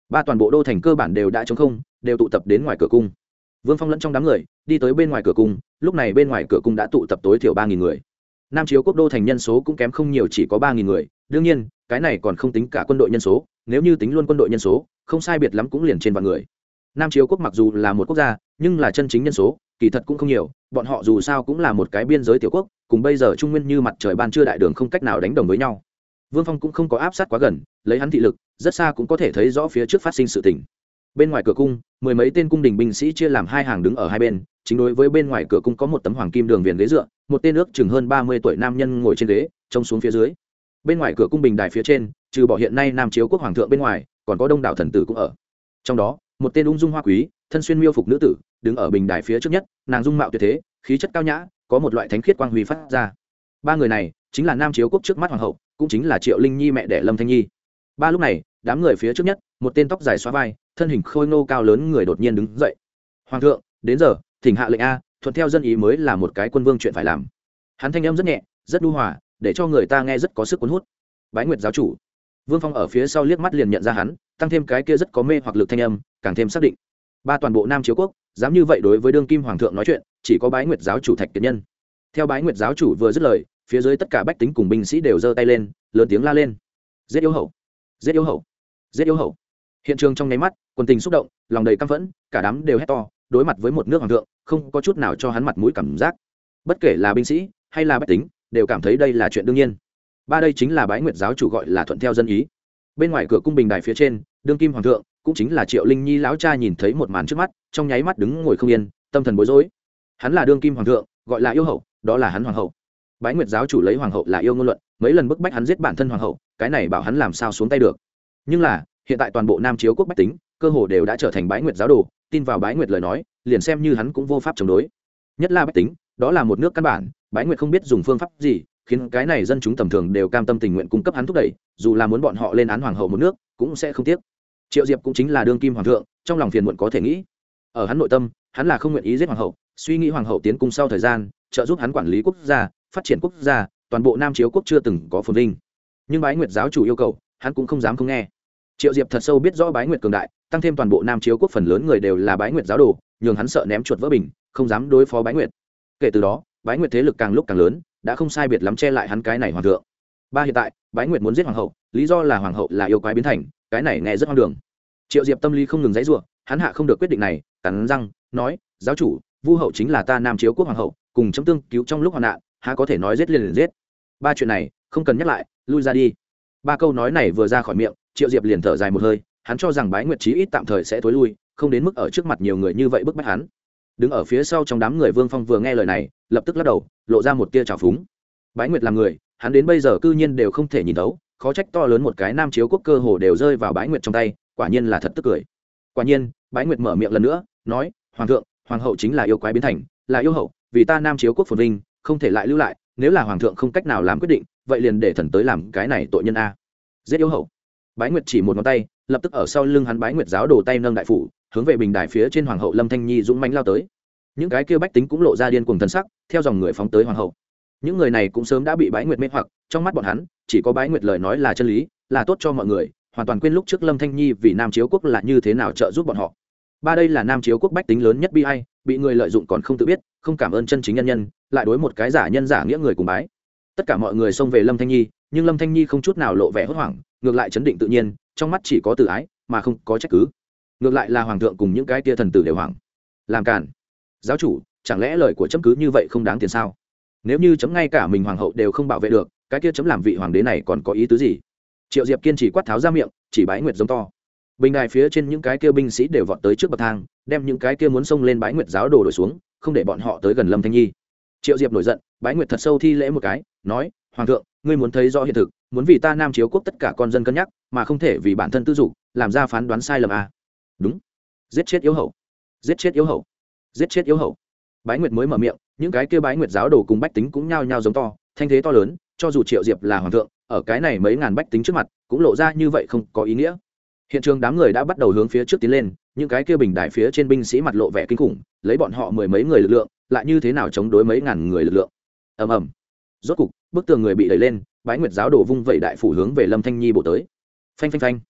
Ba toàn bộ đô thành cơ bản đều đã chống không, đều tụ tập đến ngoài cửa cung vương phong lẫn trong đám người, đi tới bên ngoài cửa cung, lúc này bên ngoài cửa cung đã tụ tập tối thiểu ba nghìn người. Nam chiếu quốc đô thành nhân số cũng kém không nhiều chỉ có ba nghìn người, đương nhiên, cái này còn không tính cả quân đội nhân số, nếu như tính luôn quân đội nhân số, không sai biệt lắm cũng liền trên vạn người. Nam chiếu quốc mặc dù là một quốc gia, nhưng là chân chính nhân số, kỳ thật cũng không nhiều, bọn họ dù sao cũng là một cái biên giới tiểu quốc, cùng bây giờ trung nguyên như mặt trời ban trưa đại đường không cách nào đánh đồng với nhau. Vương phong cũng không có áp sát quá gần, lấy hắn thị lực, rất xa cũng có thể thấy rõ phía trước phát sinh sự tình bên ngoài cửa cung, mười mấy tên cung đình binh sĩ chia làm hai hàng đứng ở hai bên, chính đối với bên ngoài cửa cung có một tấm hoàng kim đường viền ghế dựa, một tên ước chừng hơn ba mươi tuổi nam nhân ngồi trên ghế, trông xuống phía dưới. Bên ngoài cửa cung bình đài phía trên, trừ bỏ hiện nay nam chiếu quốc hoàng thượng bên ngoài, còn có đông đảo thần tử cũng ở. Trong đó, một tên ung dung hoa quý, thân xuyên miêu phục nữ tử, đứng ở bình đài phía trước nhất, nàng dung mạo tuyệt thế, khí chất cao nhã, có một loại thánh khiết quang huy phát ra. Ba người này, chính là nam chiếu quốc trước mắt hoàng hậu, cũng chính là triệu linh nhi mẹ đẻ lâm thanh nhi. Ba lúc này đám người phía trước nhất, một tên tóc dài xóa vai, thân hình khôi ngô cao lớn người đột nhiên đứng dậy. Hoàng thượng, đến giờ, thỉnh hạ lệnh a, thuận theo dân ý mới là một cái quân vương chuyện phải làm. Hắn thanh âm rất nhẹ, rất đu hòa, để cho người ta nghe rất có sức cuốn hút. Bái nguyệt giáo chủ. Vương phong ở phía sau liếc mắt liền nhận ra hắn, tăng thêm cái kia rất có mê hoặc lực thanh âm, càng thêm xác định. Ba toàn bộ nam chiếu quốc, dám như vậy đối với đương kim hoàng thượng nói chuyện, chỉ có bái nguyệt giáo chủ thạch kiệt nhân. Theo bái nguyệt giáo chủ vừa dứt lời, phía dưới tất cả bách tính cùng binh sĩ đều giơ tay lên, lớn tiếng la lên. Giết yêu hậu giết yêu hậu giết yếu hậu. Hiện trường trong nháy mắt, quần tình xúc động, lòng đầy căm phẫn, cả đám đều hét to, đối mặt với một nước hoàng thượng, không có chút nào cho hắn mặt mũi cảm giác. Bất kể là binh sĩ hay là bách tính, đều cảm thấy đây là chuyện đương nhiên. Ba đây chính là bái nguyệt giáo chủ gọi là thuận theo dân ý. Bên ngoài cửa cung bình đài phía trên, đương kim hoàng thượng, cũng chính là triệu linh nhi lão cha nhìn thấy một màn trước mắt, trong nháy mắt đứng ngồi không yên, tâm thần bối rối. Hắn là đương kim hoàng thượng, gọi là yêu hậu, đó là hắn hoàng hậu. Bái nguyệt giáo chủ lấy hoàng hậu là yêu ngôn luận, mấy lần bức bách hắn giết bản thân hoàng hậu, cái này bảo hắn làm sao xuống tay được nhưng là, hiện tại toàn bộ nam chiếu quốc bách tính, cơ hồ đều đã trở thành bái nguyệt giáo đồ, tin vào bái nguyệt lời nói, liền xem như hắn cũng vô pháp chống đối. Nhất là bách tính, đó là một nước căn bản, bái nguyệt không biết dùng phương pháp gì, khiến cái này dân chúng tầm thường đều cam tâm tình nguyện cung cấp hắn thúc đẩy, dù là muốn bọn họ lên án hoàng hậu một nước, cũng sẽ không tiếc. Triệu diệp cũng chính là đương kim hoàng thượng, trong lòng phiền muộn có thể nghĩ. Ở hắn nội tâm, hắn là không nguyện ý giết hoàng hậu, suy nghĩ hoàng hậu tiến cung sau thời gian, trợ giúp hắn quản lý quốc gia, phát triển quốc gia, toàn bộ nam chiếu quốc chưa từng có phồn vinh. Nhưng bái nguyệt giáo chủ yêu cầu, hắn cũng không dám không nghe triệu diệp thật sâu biết rõ bái nguyệt cường đại, tăng thêm toàn bộ nam chiếu quốc phần lớn người đều là bái nguyệt giáo đồ, nhường hắn sợ ném chuột vỡ bình, không dám đối phó bái nguyệt. Kể từ đó, bái nguyệt thế lực càng lúc càng lớn, đã không sai biệt lắm che lại hắn cái này hoàng thượng. Ba hiện tại, bái nguyệt muốn giết hoàng hậu, lý do là hoàng hậu là yêu quái biến thành, cái này nghe rất hoang đường. Triệu diệp tâm lý không ngừng dãy r hắn hạ không được quyết định này, cắn răng, nói, giáo chủ, vu hậu chính là ta nam chiếu quốc hoàng hậu, cùng chấm tương cứu trong lúc hoạn nạn, há có thể nói giết liền liền giết. Ba chuyện này, không cần nhắc lại, lui ra đi. Ba câu nói này vừa ra khỏi miệng triệu diệp liền thở dài một hơi, hắn cho rằng bái nguyệt trí ít tạm thời sẽ thối lui, không đến mức ở trước mặt nhiều người như vậy bức bách hắn. Đứng ở phía sau trong đám người vương phong vừa nghe lời này, lập tức lắc đầu, lộ ra một tia trào phúng. Bái nguyệt là người, hắn đến bây giờ cư nhiên đều không thể nhìn thấu, khó trách to lớn một cái nam chiếu quốc cơ hồ đều rơi vào bái nguyệt trong tay, quả nhiên là thật tức cười. Quả nhiên, bái nguyệt mở miệng lần nữa, nói, hoàng thượng, hoàng hậu chính là yêu quái biến thành, là yêu hậu, vì ta nam chiếu quốc phồn vinh, không thể lại lưu lại, nếu là hoàng thượng không cách nào làm quyết định, vậy liền để thần tới làm cái này tội nhân a. Giết yêu hậu bái nguyệt chỉ một ngón tay lập tức ở sau lưng hắn bái nguyệt giáo đổ tay nâng đại phủ hướng về bình đài phía trên hoàng hậu lâm thanh nhi dũng mánh lao tới. Những cái kia bách tính cũng lộ ra điên cuồng thân sắc theo dòng người phóng tới hoàng hậu. Những người này cũng sớm đã bị bái nguyệt mê hoặc trong mắt bọn hắn chỉ có bái nguyệt lời nói là chân lý là tốt cho mọi người hoàn toàn quên lúc trước lâm thanh nhi vì nam chiếu quốc là như thế nào trợ giúp bọn họ. Ba đây là nam chiếu quốc bách tính lớn nhất bi ai, bị người lợi dụng còn không tự biết không cảm ơn chân chính nhân nhân lại đối một cái giả nhân giả nghĩa người cùng bái. Tất cả mọi người xông về lâm thanh nhi nhưng lâm thanh nhi không chút nào lộ vẻ hốt hoảng ngược lại chấn định tự nhiên, trong mắt chỉ có tự ái, mà không có trách cứ. Ngược lại là hoàng thượng cùng những cái tia thần tử đều hoàng làm cản giáo chủ, chẳng lẽ lời của chấm cứ như vậy không đáng tiền sao? Nếu như chấm ngay cả mình hoàng hậu đều không bảo vệ được, cái kia chấm làm vị hoàng đế này còn có ý tứ gì? Triệu diệp kiên trì quát tháo ra miệng, chỉ bái nguyệt giống to. Bình đài phía trên những cái kia binh sĩ đều vọt tới trước bậc thang, đem những cái kia muốn xông lên bái nguyệt giáo đồ đổi xuống, không để bọn họ tới gần lâm thanh nhi. Triệu diệp nổi giận, bái nguyệt thật sâu thi lễ một cái, nói hoàng thượng, ngươi muốn thấy rõ hiện thực, muốn vì ta nam chiếu quốc tất cả con dân cân nhắc, mà không thể vì bản thân tư dục, làm ra phán đoán sai lầm à. đúng. Giết chết yếu hậu giết chết yếu hậu giết chết yếu hậu bái nguyệt mới mở miệng, những cái kia bái nguyệt giáo đồ cùng bách tính cũng nhao nhao giống to, thanh thế to lớn, cho dù triệu diệp là hoàng thượng, ở cái này mấy ngàn bách tính trước mặt, cũng lộ ra như vậy không có ý nghĩa. Hiện trường đám người đã bắt đầu hướng phía trước tiến lên, những cái kia bình đại phía trên binh sĩ mặt lộ vẻ kinh khủng, lấy bọn họ mười mấy người lực lượng, lại như thế nào chống đối mấy ngàn người lực lượng? Ầm ầm rốt cục, bức tường người bị đẩy lên, bái nguyệt giáo đổ vung vẩy đại phủ hướng về lâm thanh nhi bổ tới. Phanh phanh phanh.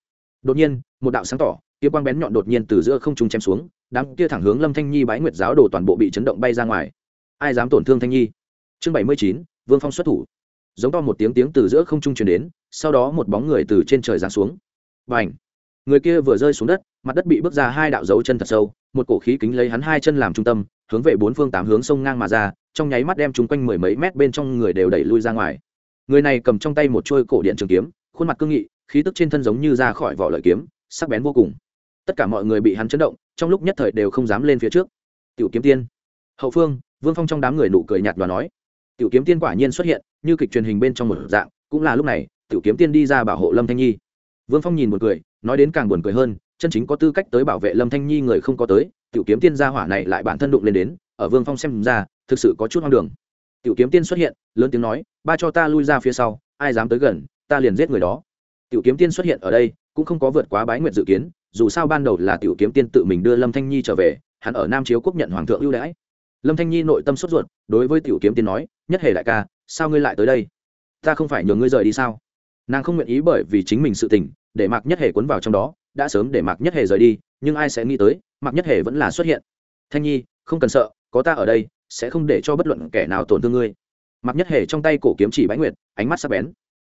Đột nhiên, một đạo sáng tỏ, kia quang bén nhọn đột nhiên từ giữa không trung chém xuống, đám kia thẳng hướng lâm thanh nhi bái nguyệt giáo đổ toàn bộ bị chấn động bay ra ngoài. Ai dám tổn thương thanh nhi? Chương bảy mươi chín, vương phong xuất thủ. Giống to một tiếng tiếng từ giữa không trung truyền đến, sau đó một bóng người từ trên trời giáng xuống. Và ảnh người kia vừa rơi xuống đất, mặt đất bị bước ra hai đạo dấu chân thật sâu, một cổ khí kính lấy hắn hai chân làm trung tâm, hướng về bốn phương tám hướng sông ngang mà ra trong nháy mắt đem chúng quanh mười mấy mét bên trong người đều đẩy lui ra ngoài. Người này cầm trong tay một trôi cổ điện trường kiếm, khuôn mặt cương nghị, khí tức trên thân giống như ra khỏi vỏ lợi kiếm, sắc bén vô cùng. Tất cả mọi người bị hắn chấn động, trong lúc nhất thời đều không dám lên phía trước. Tiểu kiếm tiên. Hậu phương, vương phong trong đám người nụ cười nhạt và nói. Tiểu kiếm tiên quả nhiên xuất hiện, như kịch truyền hình bên trong một dạng, cũng là lúc này, tiểu kiếm tiên đi ra bảo hộ lâm thanh nhi. Vương phong nhìn một cười nói đến càng buồn cười hơn, chân chính có tư cách tới bảo vệ lâm thanh nhi người không có tới, tiểu kiếm tiên gia hỏa này lại bản thân đụng lên đến, ở vương phong xem ra thực sự có chút hoang đường. Tiểu kiếm tiên xuất hiện, lớn tiếng nói, ba cho ta lui ra phía sau, ai dám tới gần, ta liền giết người đó. Tiểu kiếm tiên xuất hiện ở đây, cũng không có vượt quá bái nguyện dự kiến, dù sao ban đầu là tiểu kiếm tiên tự mình đưa lâm thanh nhi trở về, hắn ở nam chiếu quốc nhận hoàng thượng ưu đãi. Lâm thanh nhi nội tâm sốt ruột, đối với tiểu kiếm tiên nói, nhất hề đại ca, sao ngươi lại tới đây? Ta không phải nhờ ngươi rời đi sao? Nàng không nguyện ý bởi vì chính mình sự tình, để mạc nhất hề cuốn vào trong đó, đã sớm để mạc nhất hề rời đi, nhưng ai sẽ nghĩ tới, mạc nhất hề vẫn là xuất hiện. Thanh nhi, không cần sợ, có ta ở đây sẽ không để cho bất luận kẻ nào tổn thương ngươi. Mạc nhất hề trong tay cổ kiếm chỉ bãi nguyệt, ánh mắt sắc bén.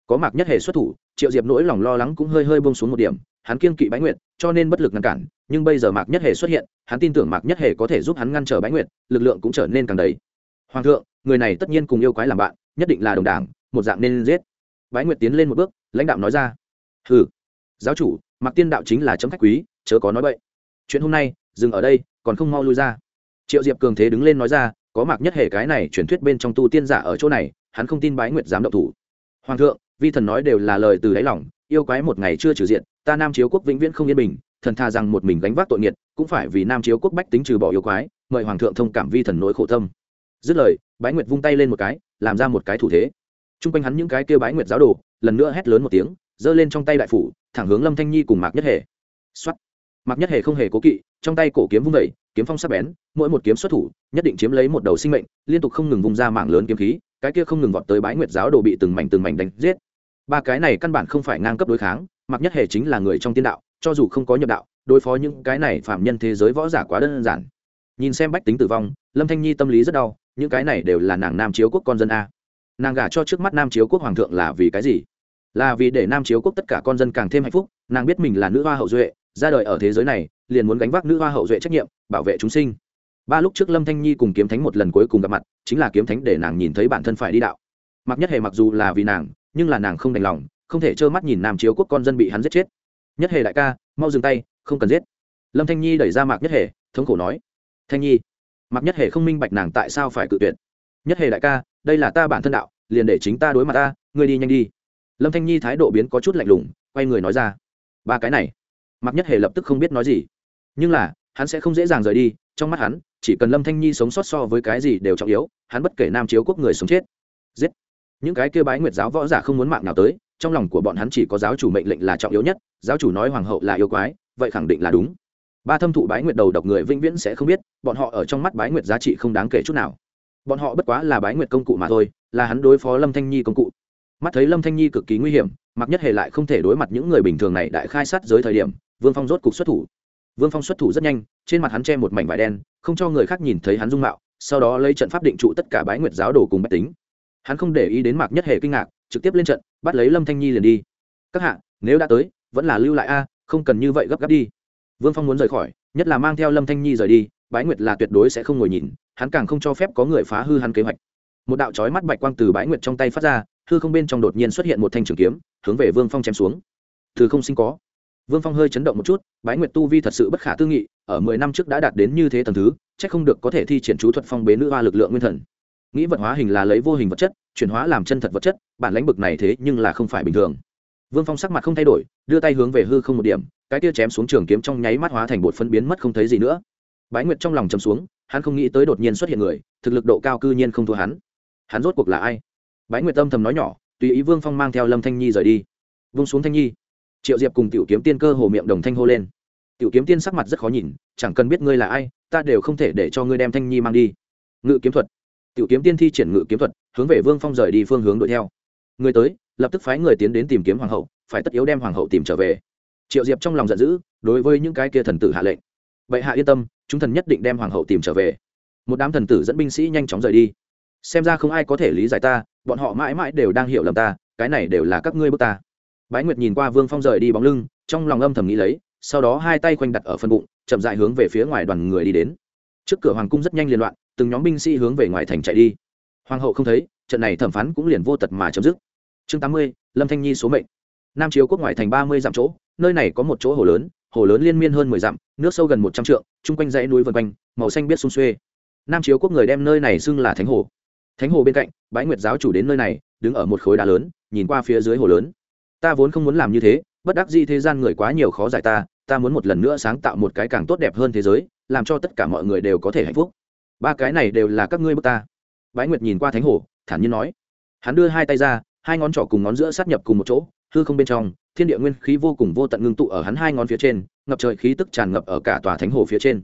Có mạc nhất hề xuất thủ, triệu diệp nỗi lòng lo lắng cũng hơi hơi bông xuống một điểm, hắn kiên kỵ bãi nguyệt, cho nên bất lực ngăn cản, nhưng bây giờ mạc nhất hề xuất hiện, hắn tin tưởng mạc nhất hề có thể giúp hắn ngăn trở bãi nguyệt, lực lượng cũng trở nên càng đấy. hoàng thượng, người này tất nhiên cùng yêu quái làm bạn, nhất định là đồng đảng, một dạng nên giết. Bãi nguyệt tiến lên một bước, lãnh đạo nói ra. Ừ giáo chủ, mạc tiên đạo chính là chấm khách quý, chớ có nói vậy chuyện hôm nay, dừng ở đây, còn không mau lui ra. Triệu diệp cường thế đứng lên nói ra có mạc nhất hề cái này truyền thuyết bên trong tu tiên giả ở chỗ này, hắn không tin bái nguyệt dám động thủ. Hoàng thượng, vi thần nói đều là lời từ đáy lòng, yêu quái một ngày chưa trừ diện, ta nam chiếu quốc vĩnh viễn không yên bình, thần tha rằng một mình gánh vác tội nghiệt, cũng phải vì nam chiếu quốc bách tính trừ bỏ yêu quái, mời hoàng thượng thông cảm vi thần nỗi khổ tâm. Dứt lời, bái nguyệt vung tay lên một cái, làm ra một cái thủ thế. T r u n g quanh hắn những cái kêu bái nguyệt giáo đồ, lần nữa hét lớn một tiếng, giơ lên trong tay đại phủ, thẳng hướng lâm thanh nhi cùng mạc nhất hề. Xuất mạc nhất hề không hề cố kỵ, trong tay cổ kiếm vung vẩy kiếm phong sắc bén, mỗi một kiếm xuất thủ, nhất định chiếm lấy một đầu sinh mệnh, liên tục không ngừng vung ra mạng lớn kiếm khí, cái kia không ngừng vọt tới bái nguyệt giáo đồ bị từng mảnh từng mảnh đánh giết. Ba cái này căn bản không phải ngang cấp đối kháng mạc nhất hề chính là người trong tiên đạo, cho dù không có nhập đạo, đối phó những cái này phạm nhân thế giới võ giả quá đơn giản. Nhìn xem bách tính tử vong, lâm thanh nhi tâm lý rất đau, những cái này đều là nàng nam chiếu quốc con dân a. Nàng gả cho trước mắt nam chiếu quốc hoàng thượng là vì cái gì? Là vì để nam chiếu quốc tất cả con dân càng thêm hạnh phúc, nàng biết mình là nữ hoa hậu duệ ra đời ở thế giới này, liền muốn gánh vác nữ hoa hậu duệ trách nhiệm, bảo vệ chúng sinh. Ba lúc trước lâm thanh nhi cùng kiếm thánh một lần cuối cùng gặp mặt, chính là kiếm thánh để nàng nhìn thấy bản thân phải đi đạo. Mặc nhất hề mặc dù là vì nàng, nhưng là nàng không đành lòng, không thể trơ mắt nhìn nam chiếu quốc con dân bị hắn giết chết. Nhất hề đại ca, mau dừng tay, không cần giết. Lâm thanh nhi đẩy ra mạc nhất hề, thống khổ nói. Thanh nhi, mạc nhất hề không minh bạch nàng tại sao phải cự tuyệt. Nhất hề đại ca, đây là ta bản thân đạo, liền để chính ta đối mặt ta, ngươi đi nhanh đi. Lâm thanh nhi thái độ biến có chút lạnh lùng, quay người nói ra. Ba cái này mạc nhất hề lập tức không biết nói gì. Nhưng là, hắn sẽ không dễ dàng rời đi, trong mắt hắn, chỉ cần lâm thanh nhi sống sót so với cái gì đều trọng yếu, hắn bất kể nam chiếu quốc người sống chết, giết. Những cái kêu bái nguyệt giáo võ giả không muốn mạng nào tới, trong lòng của bọn hắn chỉ có giáo chủ mệnh lệnh là trọng yếu nhất, giáo chủ nói hoàng hậu là yêu quái, vậy khẳng định là đúng. Ba thâm thụ bái nguyệt đầu độc người vĩnh viễn sẽ không biết, bọn họ ở trong mắt bái nguyệt giá trị không đáng kể chút nào. Bọn họ bất quá là bái nguyệt công cụ mà thôi, là hắn đối phó lâm thanh nhi công cụ. Mắt thấy lâm thanh nhi cực kỳ nguy hiểm mặc nhất hề lại không thể đối mặt những người bình thường này đại khai sát giới thời điểm vương phong rốt cục xuất thủ. Vương phong xuất thủ rất nhanh, trên mặt hắn che một mảnh vải đen, không cho người khác nhìn thấy hắn dung mạo, sau đó lấy trận pháp định trụ tất cả bái nguyệt giáo đồ cùng bách tính. Hắn không để ý đến mạc nhất hệ kinh ngạc, trực tiếp lên trận, bắt lấy lâm thanh nhi liền đi. Các hạ, nếu đã tới, vẫn là lưu lại a, không cần như vậy gấp gáp đi. Vương phong muốn rời khỏi, nhất là mang theo lâm thanh nhi rời đi, bái nguyệt là tuyệt đối sẽ không ngồi nhìn, hắn càng không cho phép có người phá hư hắn kế hoạch. Một đạo trói mắt bạch quang từ bái nguyệt trong tay phát ra, hư không bên trong đột nhiên xuất hiện một thanh trường kiếm, hướng về vương phong chém xuống. Từ không sinh có vương phong hơi chấn động một chút, bái nguyệt tu vi thật sự bất khả tư nghị, ở mười năm trước đã đạt đến như thế tầng thứ, chắc không được có thể thi triển chú thuật phong bế nữ hoa lực lượng nguyên thần. Nghĩ vật hóa hình là lấy vô hình vật chất, chuyển hóa làm chân thật vật chất, bản lãnh bực này thế nhưng là không phải bình thường. Vương phong sắc mặt không thay đổi, đưa tay hướng về hư không một điểm, cái kia chém xuống trường kiếm trong nháy mắt hóa thành bột phân biến mất không thấy gì nữa. Bái nguyệt trong lòng trầm xuống, hắn không nghĩ tới đột nhiên xuất hiện người, thực lực độ cao cư nhiên không thua hắn. Hắn rốt cuộc là ai? Bái nguyệt âm thầm nói nhỏ, tùy ý vương phong mang theo lâm thanh nhi rời đi. Vung xuống thanh nhi triệu diệp cùng tiểu kiếm tiên cơ hồ miệng đồng thanh hô lên. Tiểu kiếm tiên sắc mặt rất khó nhìn, chẳng cần biết ngươi là ai, ta đều không thể để cho ngươi đem thanh nhi mang đi. Ngự kiếm thuật. Tiểu kiếm tiên thi triển ngự kiếm thuật, hướng về vương phong rời đi phương hướng đuổi theo. Người tới, lập tức phái người tiến đến tìm kiếm hoàng hậu, phải tất yếu đem hoàng hậu tìm trở về. Triệu diệp trong lòng giận dữ, đối với những cái kia thần tử hạ lệnh. Vậy hạ yên tâm, chúng thần nhất định đem hoàng hậu tìm trở về. Một đám thần tử dẫn binh sĩ nhanh chóng rời đi. Xem ra không ai có thể lý giải ta, bọn họ mãi mãi đều đang hiểu lầm ta, cái này đều là các ngươi bước ta bái nguyệt nhìn qua vương phong rời đi bóng lưng, trong lòng âm thầm nghĩ lấy, sau đó hai tay khoanh đặt ở phân bụng, chậm dại hướng về phía ngoài đoàn người đi đến. Trước cửa hoàng cung rất nhanh liên loạn, từng nhóm binh sĩ hướng về ngoài thành chạy đi. Hoàng hậu không thấy, trận này thẩm phán cũng liền vô tật mà chấm dứt. Chương tám mươi, lâm thanh nhi số mệnh. Nam chiếu quốc ngoại thành ba mươi dặm chỗ, nơi này có một chỗ hồ lớn hồ lớn liên miên hơn mười dặm, nước sâu gần một trăm trượng, chung quanh dãy núi vân quanh, màu xanh biết xung xuê. Nam chiếu quốc người đem nơi này xưng là thánh hồ. Thánh hồ bên cạnh bãi nguyệt giáo chủ đến nơi này, đứng ở một khối đá lớn, nhìn qua phía dưới hồ lớn ta vốn không muốn làm như thế, bất đắc dĩ thế gian người quá nhiều khó giải ta ta muốn một lần nữa sáng tạo một cái càng tốt đẹp hơn thế giới, làm cho tất cả mọi người đều có thể hạnh phúc. Ba cái này đều là các ngươi bước ta. Bái nguyệt nhìn qua thánh hồ, thản nhiên nói. Hắn đưa hai tay ra, hai ngón trỏ cùng ngón giữa sát nhập cùng một chỗ, hư không bên trong, thiên địa nguyên khí vô cùng vô tận ngưng tụ ở hắn hai ngón phía trên, ngập trời khí tức tràn ngập ở cả tòa thánh hồ phía trên.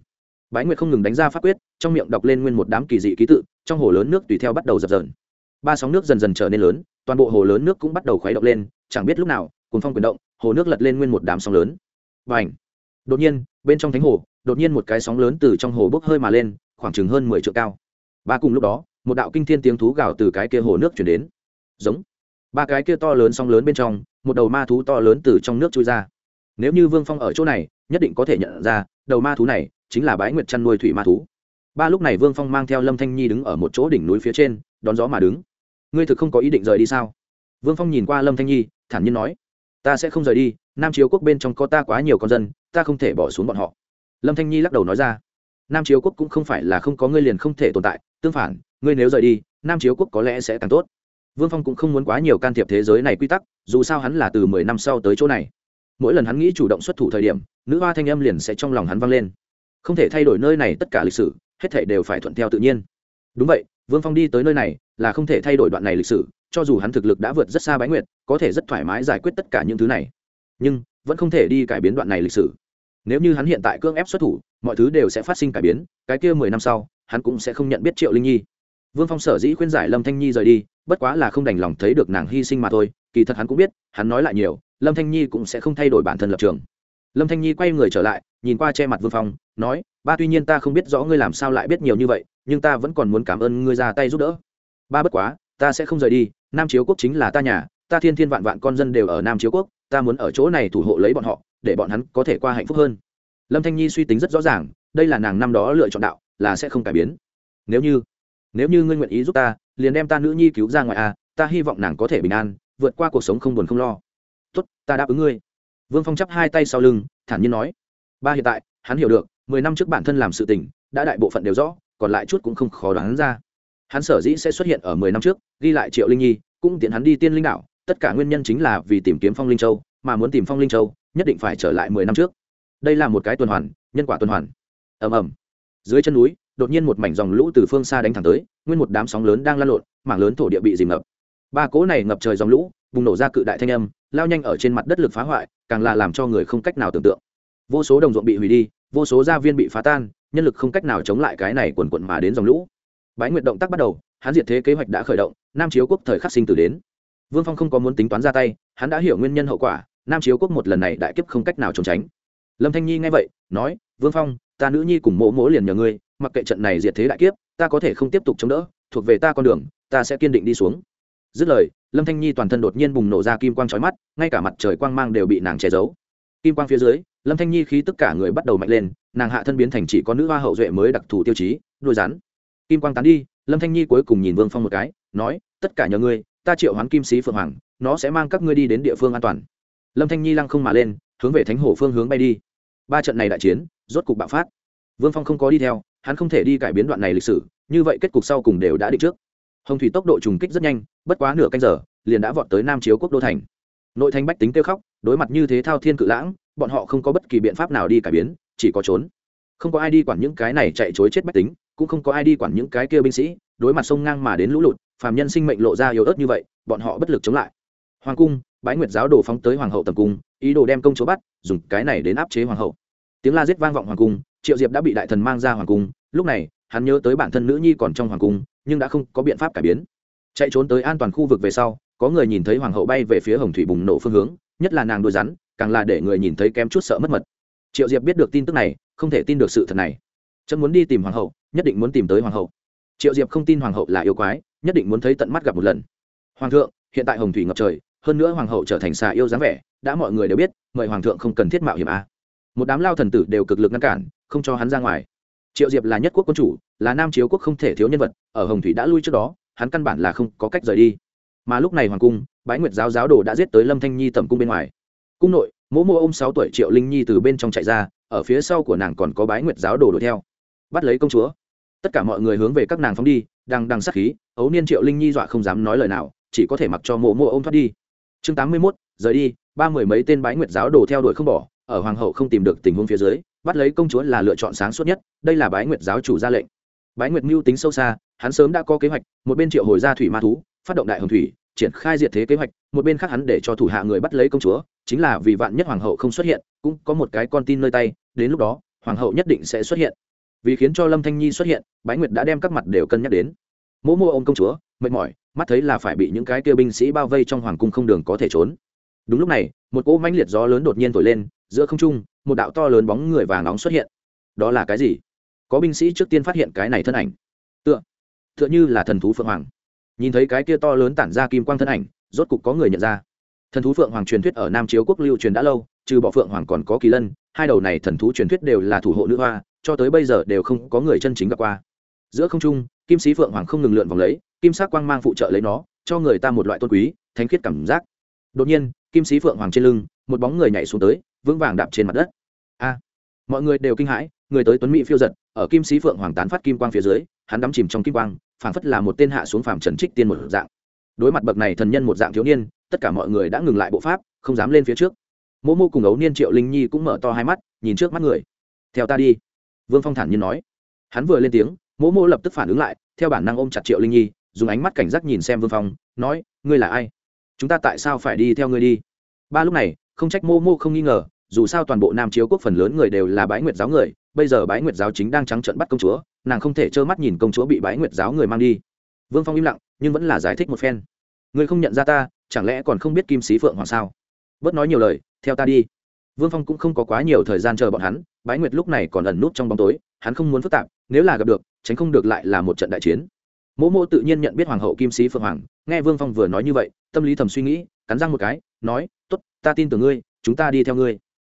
Bái nguyệt không ngừng đánh ra pháp quyết, trong miệng đọc lên nguyên một đám kỳ dị ký tự, trong hồ lớn nước tùy theo bắt đầu dập dờn. Ba sóng nước dần dần trở nên lớn toàn bộ hồ lớn nước cũng bắt đầu khuấy động lên, chẳng biết lúc nào cùng phong quyền động, hồ nước lật lên nguyên một đám sóng lớn. Và ảnh đột nhiên, bên trong thánh hồ, đột nhiên một cái sóng lớn từ trong hồ bốc hơi mà lên, khoảng chừng hơn mười triệu cao. Ba cùng lúc đó, một đạo kinh thiên tiếng thú gào từ cái kia hồ nước chuyển đến. Giống! Ba cái kia to lớn sóng lớn bên trong, một đầu ma thú to lớn từ trong nước trôi ra. Nếu như vương phong ở chỗ này, nhất định có thể nhận ra, đầu ma thú này chính là bái nguyệt chăn nuôi thủy ma thú. Ba lúc này vương phong mang theo lâm thanh nhi đứng ở một chỗ đỉnh núi phía trên, đón gió mà đứng ngươi thực không có ý định rời đi sao? Vương phong nhìn qua lâm thanh nhi, thản nhiên nói, ta sẽ không rời đi, nam chiếu quốc bên trong có ta quá nhiều con dân, ta không thể bỏ xuống bọn họ. Lâm thanh nhi lắc đầu nói ra, nam chiếu quốc cũng không phải là không có ngươi liền không thể tồn tại, tương phản, ngươi nếu rời đi, nam chiếu quốc có lẽ sẽ càng tốt. Vương phong cũng không muốn quá nhiều can thiệp thế giới này quy tắc, dù sao hắn là từ mười năm sau tới chỗ này. Mỗi lần hắn nghĩ chủ động xuất thủ thời điểm, nữ hoa thanh âm liền sẽ trong lòng hắn vang lên. Không thể thay đổi nơi này tất cả lịch sử, hết thể đều phải thuận theo tự nhiên. Đúng vậy, vương phong đi tới nơi này là không thể thay đổi đoạn này lịch sử, cho dù hắn thực lực đã vượt rất xa bái nguyệt, có thể rất thoải mái giải quyết tất cả những thứ này. Nhưng, vẫn không thể đi cải biến đoạn này lịch sử. Nếu như hắn hiện tại cưỡng ép xuất thủ, mọi thứ đều sẽ phát sinh cải biến, cái kia mười năm sau, hắn cũng sẽ không nhận biết triệu linh nhi. Vương phong sở dĩ khuyên giải lâm thanh nhi rời đi, bất quá là không đành lòng thấy được nàng hy sinh mà thôi, kỳ thật hắn cũng biết, hắn nói lại nhiều, lâm thanh nhi cũng sẽ không thay đổi bản thân lập trường. Lâm thanh nhi quay người trở lại, nhìn qua che mặt vương phong, nói, ba tuy nhiên ta không biết rõ ngươi làm sao lại biết nhiều như vậy, nhưng ta vẫn còn muốn cảm ơn ngươi ra tay giúp đỡ ba bất quá, ta sẽ không rời đi, nam chiếu quốc chính là ta nhà, ta thiên thiên vạn vạn con dân đều ở nam chiếu quốc, ta muốn ở chỗ này thủ hộ lấy bọn họ, để bọn hắn có thể qua hạnh phúc hơn. Lâm thanh nhi suy tính rất rõ ràng, đây là nàng năm đó lựa chọn đạo, là sẽ không cải biến. Nếu như nếu như ngươi nguyện ý giúp ta, liền đem ta nữ nhi cứu ra ngoài à ta hy vọng nàng có thể bình an, vượt qua cuộc sống không buồn không lo. Tốt, ta đáp ứng ngươi. Vương phong chắp hai tay sau lưng, thản nhiên nói. Ba hiện tại, hắn hiểu được, mười năm trước bản thân làm sự tình, đã đại bộ phận đều rõ, còn lại chút cũng không khó đoán ra hắn sở dĩ sẽ xuất hiện ở mười năm trước, ghi lại triệu linh nhi, cũng tiện hắn đi tiên linh đạo tất cả nguyên nhân chính là vì tìm kiếm phong linh châu, mà muốn tìm phong linh châu, nhất định phải trở lại mười năm trước. Đây là một cái tuần hoàn, nhân quả tuần hoàn. Ầm ầm. Dưới chân núi, đột nhiên một mảnh dòng lũ từ phương xa đánh thẳng tới, nguyên một đám sóng lớn đang lan lộn, mảng lớn thổ địa bị dìm ngập. Ba cỗ này ngập trời dòng lũ, bùng nổ ra cự đại thanh âm, lao nhanh ở trên mặt đất lực phá hoại, càng là làm cho người không cách nào tưởng tượng. Vô số đồng ruộng bị hủy đi, vô số gia viên bị phá tan, nhân lực không cách nào chống lại cái này quần quận mà đến dòng lũ bái nguyệt động tác bắt đầu hắn diệt thế kế hoạch đã khởi động, nam chiếu quốc thời khắc sinh tử đến. Vương phong không có muốn tính toán ra tay, hắn đã hiểu nguyên nhân hậu quả, nam chiếu quốc một lần này đại kiếp không cách nào trốn tránh. Lâm thanh nhi nghe vậy, nói, vương phong, ta nữ nhi cùng mỗ mỗ liền nhờ ngươi, mặc kệ trận này diệt thế đại kiếp, ta có thể không tiếp tục chống đỡ, thuộc về ta con đường, ta sẽ kiên định đi xuống. Dứt lời, lâm thanh nhi toàn thân đột nhiên bùng nổ ra kim quang trói mắt, ngay cả mặt trời quang mang đều bị nàng che giấu. Kim quang phía dưới, lâm thanh nhi khí tất cả người bắt đầu mạnh lên, nàng hạ thân biến thành chỉ có nữ hoa hậu duệ mới đặc thù tiêu chí đuôi rắn kim quang tán đi, lâm thanh nhi cuối cùng nhìn vương phong một cái, nói, tất cả nhờ ngươi, ta triệu hoán kim sĩ phượng hoàng, nó sẽ mang các ngươi đi đến địa phương an toàn. Lâm thanh nhi lăng không mà lên, hướng về thánh hồ phương hướng bay đi. Ba trận này đại chiến, rốt cục bạo phát. Vương phong không có đi theo, hắn không thể đi cải biến đoạn này lịch sử, như vậy kết cục sau cùng đều đã định trước. Hồng thủy tốc độ trùng kích rất nhanh, bất quá nửa canh giờ, liền đã vọt tới nam chiếu quốc đô thành. Nội thành bách tính kêu khóc, đối mặt như thế thao thiên cự lãng, bọn họ không có bất kỳ biện pháp nào đi cải biến, chỉ có trốn. Không có ai đi quản những cái này chạy chối chết bách tính cũng không có ai đi quản những cái kia binh sĩ, đối mặt sông ngang mà đến lũ lụt, phàm nhân sinh mệnh lộ ra yếu ớt như vậy, bọn họ bất lực chống lại. Hoàng cung, bái nguyệt giáo đồ phóng tới hoàng hậu tầm cung, ý đồ đem công chúa bắt, dùng cái này đến áp chế hoàng hậu. Tiếng la giết vang vọng hoàng cung, triệu diệp đã bị đại thần mang ra hoàng cung, lúc này, hắn nhớ tới bản thân nữ nhi còn trong hoàng cung, nhưng đã không có biện pháp cải biến. Chạy trốn tới an toàn khu vực về sau, có người nhìn thấy hoàng hậu bay về phía hồng thủy bùng nổ phương hướng, nhất là nàng đuôi rắn, càng là để người nhìn thấy kém chút sợ mất mật. Triệu diệp biết được tin tức này, không thể tin được sự thật này. Chấm muốn đi tìm hoàng hậu nhất định muốn tìm tới hoàng hậu. Triệu diệp không tin hoàng hậu là yêu quái, nhất định muốn thấy tận mắt gặp một lần. Hoàng thượng, hiện tại hồng thủy ngập trời, hơn nữa hoàng hậu trở thành xà yêu dáng vẻ, đã mọi người đều biết, mời hoàng thượng không cần thiết mạo hiểm a. À. một đám lao thần tử đều cực lực ngăn cản, không cho hắn ra ngoài. Triệu diệp là nhất quốc quân chủ, là nam chiếu quốc không thể thiếu nhân vật, ở hồng thủy đã lui trước đó, hắn căn bản là không có cách rời đi. Mà lúc này hoàng cung, bái nguyệt giáo giáo đồ đã giết tới lâm thanh nhi tầm cung bên ngoài. Cung nội, mỗ mô ôm sáu tuổi triệu linh nhi từ bên trong chạy ra, ở phía sau của nàng còn có bái nguyệt giáo đồ đuổi theo bắt lấy công chúa. Tất cả mọi người hướng về các nàng phóng đi, đang đang sát khí, ấu niên triệu linh nhi dọa không dám nói lời nào, chỉ có thể mặc cho mộ mộ ôm thoát đi. Chương tám mươi mốt, rời đi, ba mười mấy tên bái nguyệt giáo đồ theo đuổi không bỏ, ở hoàng hậu không tìm được tình huống phía dưới, bắt lấy công chúa là lựa chọn sáng suốt nhất, đây là bái nguyệt giáo chủ ra lệnh. Bái nguyệt mưu tính sâu xa, hắn sớm đã có kế hoạch, một bên triệu hồi ra thủy ma thú, phát động đại hồng thủy, triển khai diệt thế kế hoạch, một bên khác hắn để cho thủ hạ người bắt lấy công chúa, chính là vì vạn nhất hoàng hậu không xuất hiện, cũng có một cái con tin nơi tay, đến lúc đó, hoàng hậu nhất định sẽ xuất hiện vì khiến cho lâm thanh nhi xuất hiện, bái nguyệt đã đem các mặt đều cân nhắc đến. Mỗ mô ô m công chúa, mệt mỏi, mắt thấy là phải bị những cái kia binh sĩ bao vây trong hoàng cung không đường có thể trốn. Đúng lúc này, một cỗ mãnh liệt gió lớn đột nhiên thổi lên, giữa không trung, một đạo to lớn bóng người vàng nóng xuất hiện. Đó là cái gì? Có binh sĩ trước tiên phát hiện cái này thân ảnh. Tựa tựa như là thần thú phượng hoàng. Nhìn thấy cái kia to lớn tản ra kim quang thân ảnh, rốt cục có người nhận ra. Thần thú phượng hoàng truyền thuyết ở nam chiếu quốc lưu truyền đã lâu, trừ bỏ phượng hoàng còn có kỳ lân hai đầu này thần thú truyền thuyết đều là thủ hộ nữ hoa, cho tới bây giờ đều không có người chân chính gặp qua. Giữa không trung, kim sĩ phượng hoàng không ngừng lượn vòng lấy, kim sắc quang mang phụ trợ lấy nó, cho người ta một loại tôn quý, thánh khiết cảm giác. Đột nhiên, kim sĩ phượng hoàng trên lưng, một bóng người nhảy xuống tới, vững vàng đạp trên mặt đất. A! Mọi người đều kinh hãi, người tới tuấn mỹ phiêu giật, ở kim sĩ phượng hoàng tán phát kim quang phía dưới, hắn đắm chìm trong kim quang, phảng phất là một tên hạ xuống phàm trần trích tiên một dạng. Đối mặt bậc này thần nhân một dạng thiếu niên, tất cả mọi người đã ngừng lại bộ pháp, không dám lên phía trước mỗ mô cùng ấu niên triệu linh nhi cũng mở to hai mắt, nhìn trước mắt người. Theo ta đi. Vương phong thản nhiên nói. Hắn vừa lên tiếng, mỗ mô lập tức phản ứng lại, theo bản năng ôm chặt triệu linh nhi, dùng ánh mắt cảnh giác nhìn xem vương phong, nói, ngươi là ai? Chúng ta tại sao phải đi theo ngươi đi? Ba lúc này, không trách mô mô không nghi ngờ, dù sao toàn bộ nam chiếu quốc phần lớn người đều là bái nguyệt giáo người, bây giờ bái nguyệt giáo chính đang trắng trận bắt công chúa, nàng không thể trơ mắt nhìn công chúa bị bái nguyệt giáo người mang đi. Vương phong im lặng, nhưng vẫn là giải thích một phen. Ngươi không nhận ra ta, chẳng lẽ còn không biết kim sĩ phượng hoàng sao? Bớt nói nhiều lời, theo ta đi. Vương phong cũng không có quá nhiều thời gian chờ bọn hắn, bái nguyệt lúc này còn ẩn nút trong bóng tối, hắn không muốn phức tạp, nếu là gặp được, tránh không được lại là một trận đại chiến. Mỗ mỗ tự nhiên nhận biết hoàng hậu kim sĩ phượng hoàng, nghe vương phong vừa nói như vậy, tâm lý thầm suy nghĩ, cắn răng một cái, nói t ố t ta tin tưởng ngươi, chúng ta đi theo ngươi.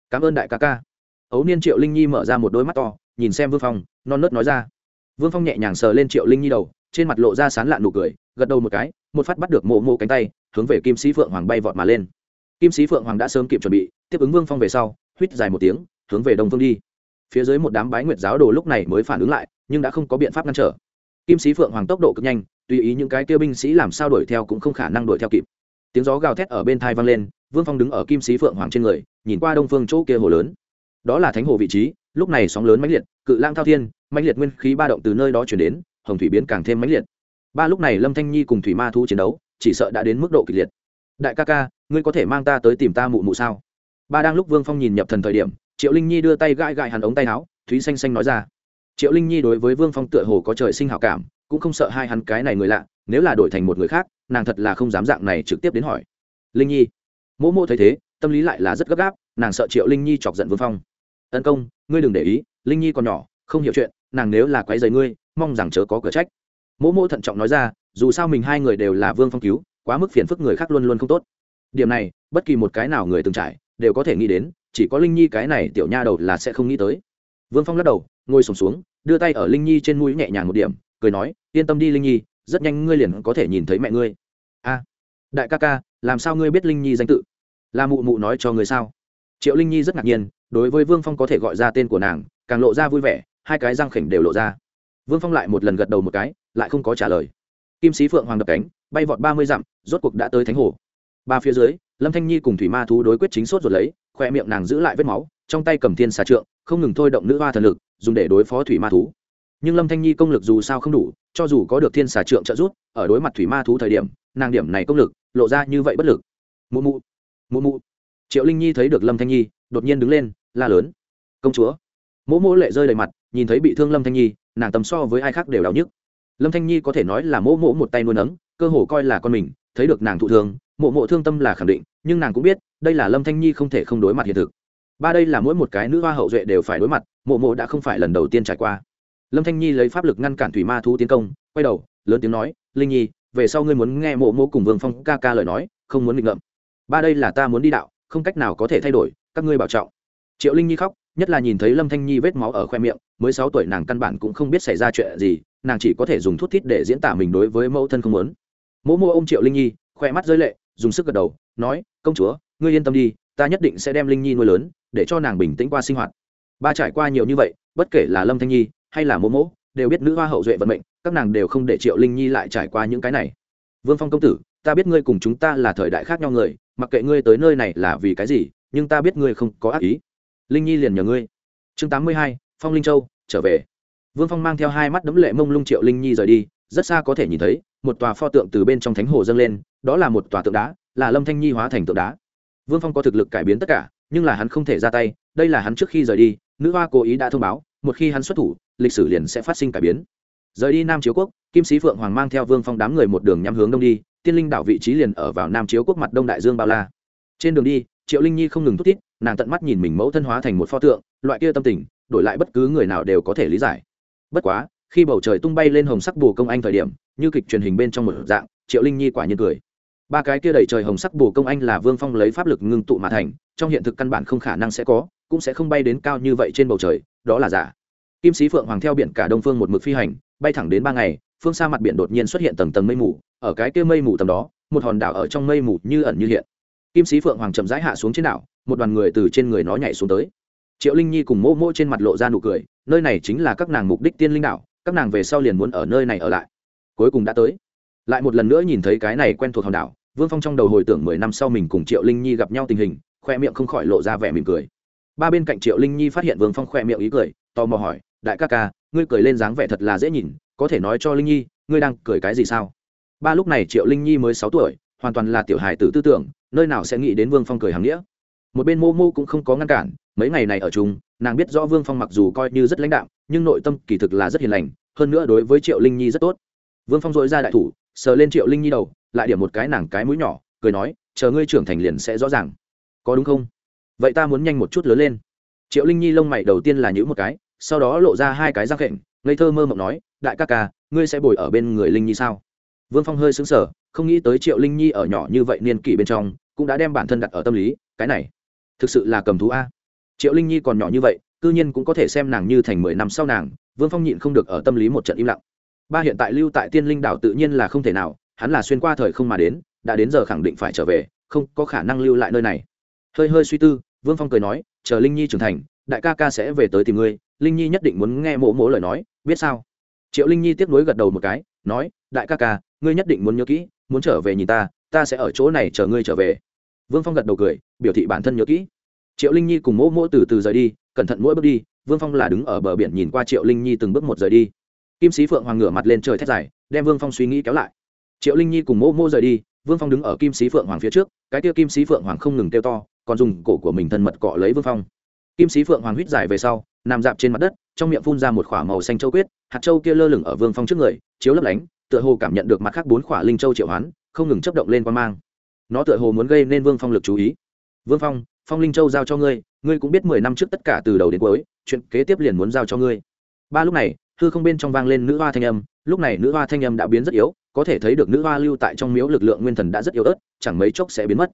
Cảm ơn đại ca ca. Ấu niên triệu linh nhi mở ra một đôi mắt to, nhìn xem vương phong, non nớt nói ra. Vương phong nhẹ nhàng sờ lên triệu linh nhi đầu, trên mặt lộ ra sán lạn nụ cười, gật đầu một cái, một phát bắt được mộ mộ cánh tay, hướng về kim sĩ phượng hoàng bay vọt mà lên kim sĩ phượng hoàng đã sớm kịp chuẩn bị, tiếp ứng vương phong về sau, huýt dài một tiếng, hướng về đông phương đi. Phía dưới một đám bái nguyệt giáo đồ lúc này mới phản ứng lại, nhưng đã không có biện pháp ngăn trở. Kim sĩ phượng hoàng tốc độ cực nhanh, tùy ý những cái tiêu binh sĩ làm sao đuổi theo cũng không khả năng đuổi theo kịp. Tiếng gió gào thét ở bên thai vang lên, vương phong đứng ở kim sĩ phượng hoàng trên người, nhìn qua đông phương chỗ kia hồ lớn. Đó là thánh hồ vị trí, lúc này sóng lớn mãnh liệt, cự lang thao thiên, mãnh liệt nguyên khí ba động từ nơi đó chuyển đến, hồng thủy biến càng thêm mãnh liệt. Ba lúc này lâm thanh nhi cùng thủy ma thu chiến đấu, chỉ sợ đã đến mức độ kịch liệt. Đại ca ca ngươi có thể mang ta tới tìm ta mụ mụ sao? Ba đang lúc vương phong nhìn nhập thần thời điểm, triệu linh nhi đưa tay gãi gãi hắn ống tay áo, thúy xanh xanh nói ra. Triệu linh nhi đối với vương phong tựa hồ có trời sinh hảo cảm, cũng không sợ hai hắn cái này người lạ, nếu là đổi thành một người khác, nàng thật là không dám dạng này trực tiếp đến hỏi. Linh nhi. Mỗ mỗ thấy thế, tâm lý lại là rất gấp gáp, nàng sợ triệu linh nhi chọc giận vương phong. Tấn công, ngươi đừng để ý, linh nhi còn nhỏ, không hiểu chuyện, nàng nếu là quái dày ngươi, mong rằng chớ có cửa trách. Mỗ mỗ thận trọng nói ra, dù sao mình hai người đều là vương phong cứu, quá mức phiền phức người khác luôn luôn không tốt điểm này bất kỳ một cái nào người từng trải đều có thể nghĩ đến chỉ có linh nhi cái này tiểu nha đầu là sẽ không nghĩ tới. Vương phong lắc đầu ngồi sùng xuống, xuống đưa tay ở linh nhi trên mũi nhẹ nhàng một điểm cười nói yên tâm đi linh nhi rất nhanh ngươi liền có thể nhìn thấy mẹ ngươi. A đại ca ca làm sao ngươi biết linh nhi danh tự? Là mụ mụ nói cho ngươi sao? Triệu linh nhi rất ngạc nhiên đối với vương phong có thể gọi ra tên của nàng càng lộ ra vui vẻ hai cái răng khểnh đều lộ ra. Vương phong lại một lần gật đầu một cái lại không có trả lời. Kim sĩ phượng hoàng đập cánh bay vọt ba mươi dặm rốt cuộc đã tới thánh hồ ba phía dưới, lâm thanh nhi cùng thủy ma thú đối quyết chính sốt ruột lấy khoe miệng nàng giữ lại vết máu, trong tay cầm thiên xà trượng, không ngừng thôi động nữ hoa thần lực, dùng để đối phó thủy ma thú. Nhưng lâm thanh nhi công lực dù sao không đủ, cho dù có được thiên xà trượng trợ giúp, ở đối mặt thủy ma thú thời điểm, nàng điểm này công lực, lộ ra như vậy bất lực. Mụ mụ mụ mụ. Triệu linh nhi thấy được lâm thanh nhi, đột nhiên đứng lên, la lớn. Công chúa. Mỗ mỗ lệ rơi đầy mặt, nhìn thấy bị thương lâm thanh nhi, nàng tầm so với ai khác đều đau nhức. Lâm thanh nhi có thể nói là mỗ mỗ một tay nuôi nấng, cơ hồ coi là con mình thấy được nàng thụ thương, mộ mộ thương tâm là khẳng định, nhưng nàng cũng biết, đây là lâm thanh nhi không thể không đối mặt hiện thực. Ba đây là mỗi một cái nữ hoa hậu duệ đều phải đối mặt, mộ mộ đã không phải lần đầu tiên trải qua. Lâm thanh nhi lấy pháp lực ngăn cản thủy ma thú tiến công, quay đầu, lớn tiếng nói, linh nhi, về sau ngươi muốn nghe mộ mộ cùng vương phong ca ca lời nói, không muốn nghịch ngợm. Ba đây là ta muốn đi đạo, không cách nào có thể thay đổi, các ngươi bảo trọng. Triệu linh nhi khóc, nhất là nhìn thấy lâm thanh nhi vết máu ở khoe miệng, mới sáu tuổi nàng căn bản cũng không biết xảy ra chuyện gì, nàng chỉ có thể dùng thuốc thít để diễn tả mình đối với mẫu thân không muốn mỗ mô ô m triệu linh nhi khoe mắt rơi lệ, dùng sức gật đầu, nói, công chúa, ngươi yên tâm đi, ta nhất định sẽ đem linh nhi nuôi lớn, để cho nàng bình tĩnh qua sinh hoạt. Ba trải qua nhiều như vậy, bất kể là lâm thanh nhi hay là mỗ mỗ, đều biết nữ hoa hậu duệ vận mệnh, các nàng đều không để triệu linh nhi lại trải qua những cái này. Vương phong công tử, ta biết ngươi cùng chúng ta là thời đại khác nhau người, mặc kệ ngươi tới nơi này là vì cái gì, nhưng ta biết ngươi không có ác ý. Linh nhi liền nhờ ngươi. Chương tám mươi hai, phong linh châu, trở về. Vương phong mang theo hai mắt đấm lệ mông lung triệu linh nhi rời đi, rất xa có thể nhìn thấy một tòa pho tượng từ bên trong thánh hồ dâng lên, đó là một tòa tượng đá, là lâm thanh nhi hóa thành tượng đá. Vương phong có thực lực cải biến tất cả, nhưng là hắn không thể ra tay, đây là hắn trước khi rời đi, nữ hoa cố ý đã thông báo, một khi hắn xuất thủ, lịch sử liền sẽ phát sinh cải biến. Rời đi nam chiếu quốc, kim sĩ phượng hoàng mang theo vương phong đám người một đường nhắm hướng đông đi, tiên linh đảo vị trí liền ở vào nam chiếu quốc mặt đông đại dương bao la. Trên đường đi, triệu linh nhi không ngừng thúc tiết nàng tận mắt nhìn mình mẫu thân hóa thành một pho tượng, loại kia tâm tình, đổi lại bất cứ người nào đều có thể lý giải. Bất quá khi bầu trời tung bay lên hồng sắc bù công anh thời điểm, như kịch truyền hình bên trong một dạng, triệu linh nhi quả nhiên cười. Ba cái kia đầy trời hồng sắc bù công anh là vương phong lấy pháp lực ngưng tụ mà thành, trong hiện thực căn bản không khả năng sẽ có, cũng sẽ không bay đến cao như vậy trên bầu trời, đó là giả. Kim sĩ phượng hoàng theo biển cả đông phương một mực phi hành, bay thẳng đến ba ngày, phương xa mặt biển đột nhiên xuất hiện tầng tầng mây mù, ở cái kia mây mù tầm đó, một hòn đảo ở trong mây mù như ẩn như hiện. Kim sĩ phượng hoàng chậm rãi hạ xuống trên đảo, một đoàn người từ trên người nó nhảy xuống tới. Triệu linh nhi cùng mỗ mỗ trên mặt lộ ra nụ cười, nơi này chính là các nàng mục đích tiên linh đảo các nàng về sau liền muốn ở nơi này ở lại. Cuối cùng đã tới. Lại một lần nữa nhìn thấy cái này quen thuộc hòn đảo, vương phong trong đầu hồi tưởng mười năm sau mình cùng triệu linh nhi gặp nhau tình hình, khoe miệng không khỏi lộ ra vẻ mỉm cười. Ba bên cạnh triệu linh nhi phát hiện vương phong khoe miệng ý cười, tò mò hỏi, đại ca ca, ngươi cười lên dáng vẻ thật là dễ nhìn, có thể nói cho linh nhi, ngươi đang cười cái gì sao? Ba lúc này triệu linh nhi mới sáu tuổi, hoàn toàn là tiểu hài tử tư tưởng, nơi nào sẽ nghĩ đến vương phong cười hằng nghĩa một bên mô mô cũng không có ngăn cản, mấy ngày này ở chung, nàng biết rõ vương phong mặc dù coi như rất lãnh đạm, nhưng nội tâm kỳ thực là rất hiền lành, hơn nữa đối với triệu linh nhi rất tốt. Vương phong dội ra đại thủ, sờ lên triệu linh nhi đầu, lại điểm một cái nàng cái mũi nhỏ, cười nói, chờ ngươi trưởng thành liền sẽ rõ ràng. Có đúng không? Vậy ta muốn nhanh một chút lớn lên. Triệu linh nhi lông mày đầu tiên là nhữ một cái, sau đó lộ ra hai cái răng khệnh, ngây thơ mơ mộng nói, đại ca ca, ngươi sẽ bồi ở bên người linh nhi sao? Vương phong hơi xứng sở không nghĩ tới triệu linh nhi ở nhỏ như vậy niên kỷ bên trong, cũng đã đem bản thân đặt ở tâm lý, cái này thực sự là cầm thú a. Triệu linh nhi còn nhỏ như vậy, cư nhiên cũng có thể xem nàng như thành mười năm sau nàng, vương phong nhịn không được ở tâm lý một trận im lặng. Ba hiện tại lưu tại tiên linh đảo tự nhiên là không thể nào, hắn là xuyên qua thời không mà đến, đã đến giờ khẳng định phải trở về, không có khả năng lưu lại nơi này. Hơi hơi suy tư, vương phong cười nói, chờ linh nhi trưởng thành, đại ca ca sẽ về tới tìm ngươi, linh nhi nhất định muốn nghe mỗ mỗ lời nói, biết sao? Triệu linh nhi tiếp nối gật đầu một cái, nói, đại ca ca, ngươi nhất định muốn nhớ kỹ, muốn trở về nhìn ta ta sẽ ở chỗ này chờ ngươi trở về vương phong gật đầu cười, biểu thị bản thân nhớ kỹ. Triệu linh nhi cùng mỗ mỗ từ từ rời đi, cẩn thận mỗi bước đi, vương phong là đứng ở bờ biển nhìn qua triệu linh nhi từng bước một rời đi. Kim sĩ phượng hoàng ngửa mặt lên trời thét dài, đem vương phong suy nghĩ kéo lại. Triệu linh nhi cùng mỗ mỗ rời đi, vương phong đứng ở kim sĩ phượng hoàng phía trước, cái kia kim sĩ phượng hoàng không ngừng kêu to, còn dùng cổ của mình thân mật cọ lấy vương phong. Kim sĩ phượng hoàng huýt dài về sau, nằm dạp trên mặt đất, trong miệng phun ra một k h ỏ a màu xanh châu quyết, hạt châu kia lơ lửng ở vương phong trước người, chiếu lấp lánh, tựa hồ cảm nhận được mặt khác bốn khỏa linh châu triệu hoán, không ngừng chấp động lên quan mang nó tựa hồ muốn gây nên vương phong lực chú ý. Vương phong phong linh châu giao cho ngươi ngươi cũng biết mười năm trước tất cả từ đầu đến cuối, chuyện kế tiếp liền muốn giao cho ngươi. Ba lúc này, hư không bên trong vang lên nữ hoa thanh âm, lúc này nữ hoa thanh âm đã biến rất yếu, có thể thấy được nữ hoa lưu tại trong miếu lực lượng nguyên thần đã rất yếu ớt, chẳng mấy chốc sẽ biến mất.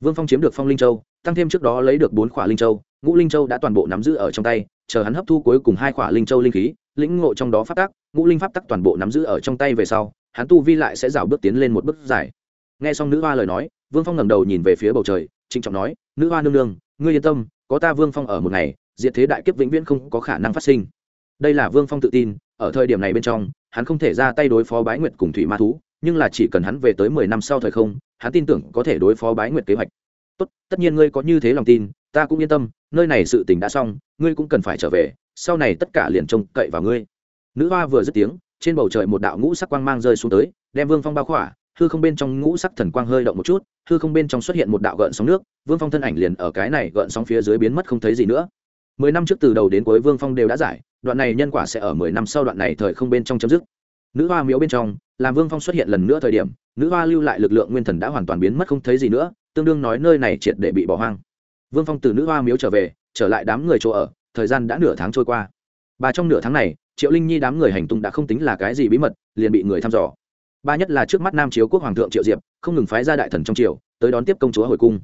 Vương phong chiếm được phong linh châu, tăng thêm trước đó lấy được bốn khỏa linh châu, ngũ linh châu đã toàn bộ nắm giữ ở trong tay, chờ hắn hấp thu cuối cùng hai khỏa linh châu linh khí, lĩnh ngộ trong đó phát tác ngũ linh pháp tắc toàn bộ nắm giữ ở trong tay về sau, hắn tu vi lại sẽ rào bước tiến lên một bước dài. Nghe xong nữ hoa lời nói vương phong ngẩng đầu nhìn về phía bầu trời, trịnh trọng nói, nữ hoa nương nương, ngươi yên tâm, có ta vương phong ở một ngày, diệt thế đại kiếp vĩnh viễn không có khả năng phát sinh. Đây là vương phong tự tin, ở thời điểm này bên trong, hắn không thể ra tay đối phó bái nguyệt cùng thủy ma thú, nhưng là chỉ cần hắn về tới mười năm sau thời không, hắn tin tưởng có thể đối phó bái nguyệt kế hoạch. Tốt, tất nhiên ngươi có như thế lòng tin, ta cũng yên tâm, nơi này sự tình đã xong, ngươi cũng cần phải trở về, sau này tất cả liền trông cậy vào ngươi. Nữ hoa vừa dứt tiếng, trên bầu trời một đạo ngũ sắc quang mang rơi xuống tới, đem vương phong bao khỏa hư không bên trong ngũ sắc thần quang hơi động một chút, hư không bên trong xuất hiện một đạo gợn sóng nước, vương phong thân ảnh liền ở cái này gợn sóng phía dưới biến mất không thấy gì nữa. Mười năm trước từ đầu đến cuối vương phong đều đã giải, đoạn này nhân quả sẽ ở mười năm sau đoạn này thời không bên trong chấm dứt. Nữ hoa miếu bên trong, làm vương phong xuất hiện lần nữa thời điểm, nữ hoa lưu lại lực lượng nguyên thần đã hoàn toàn biến mất không thấy gì nữa, tương đương nói nơi này triệt để bị bỏ hoang. Vương phong từ nữ hoa miếu trở về, trở lại đám người chỗ ở, thời gian đã nửa tháng trôi qua. Và trong nửa tháng này, triệu linh nhi đám người hành tung đã không tính là cái gì bí mật, liền bị người thăm dò ba nhất là trước mắt nam chiếu quốc hoàng thượng triệu diệp không ngừng phái ra đại thần trong triều tới đón tiếp công chúa hồi cung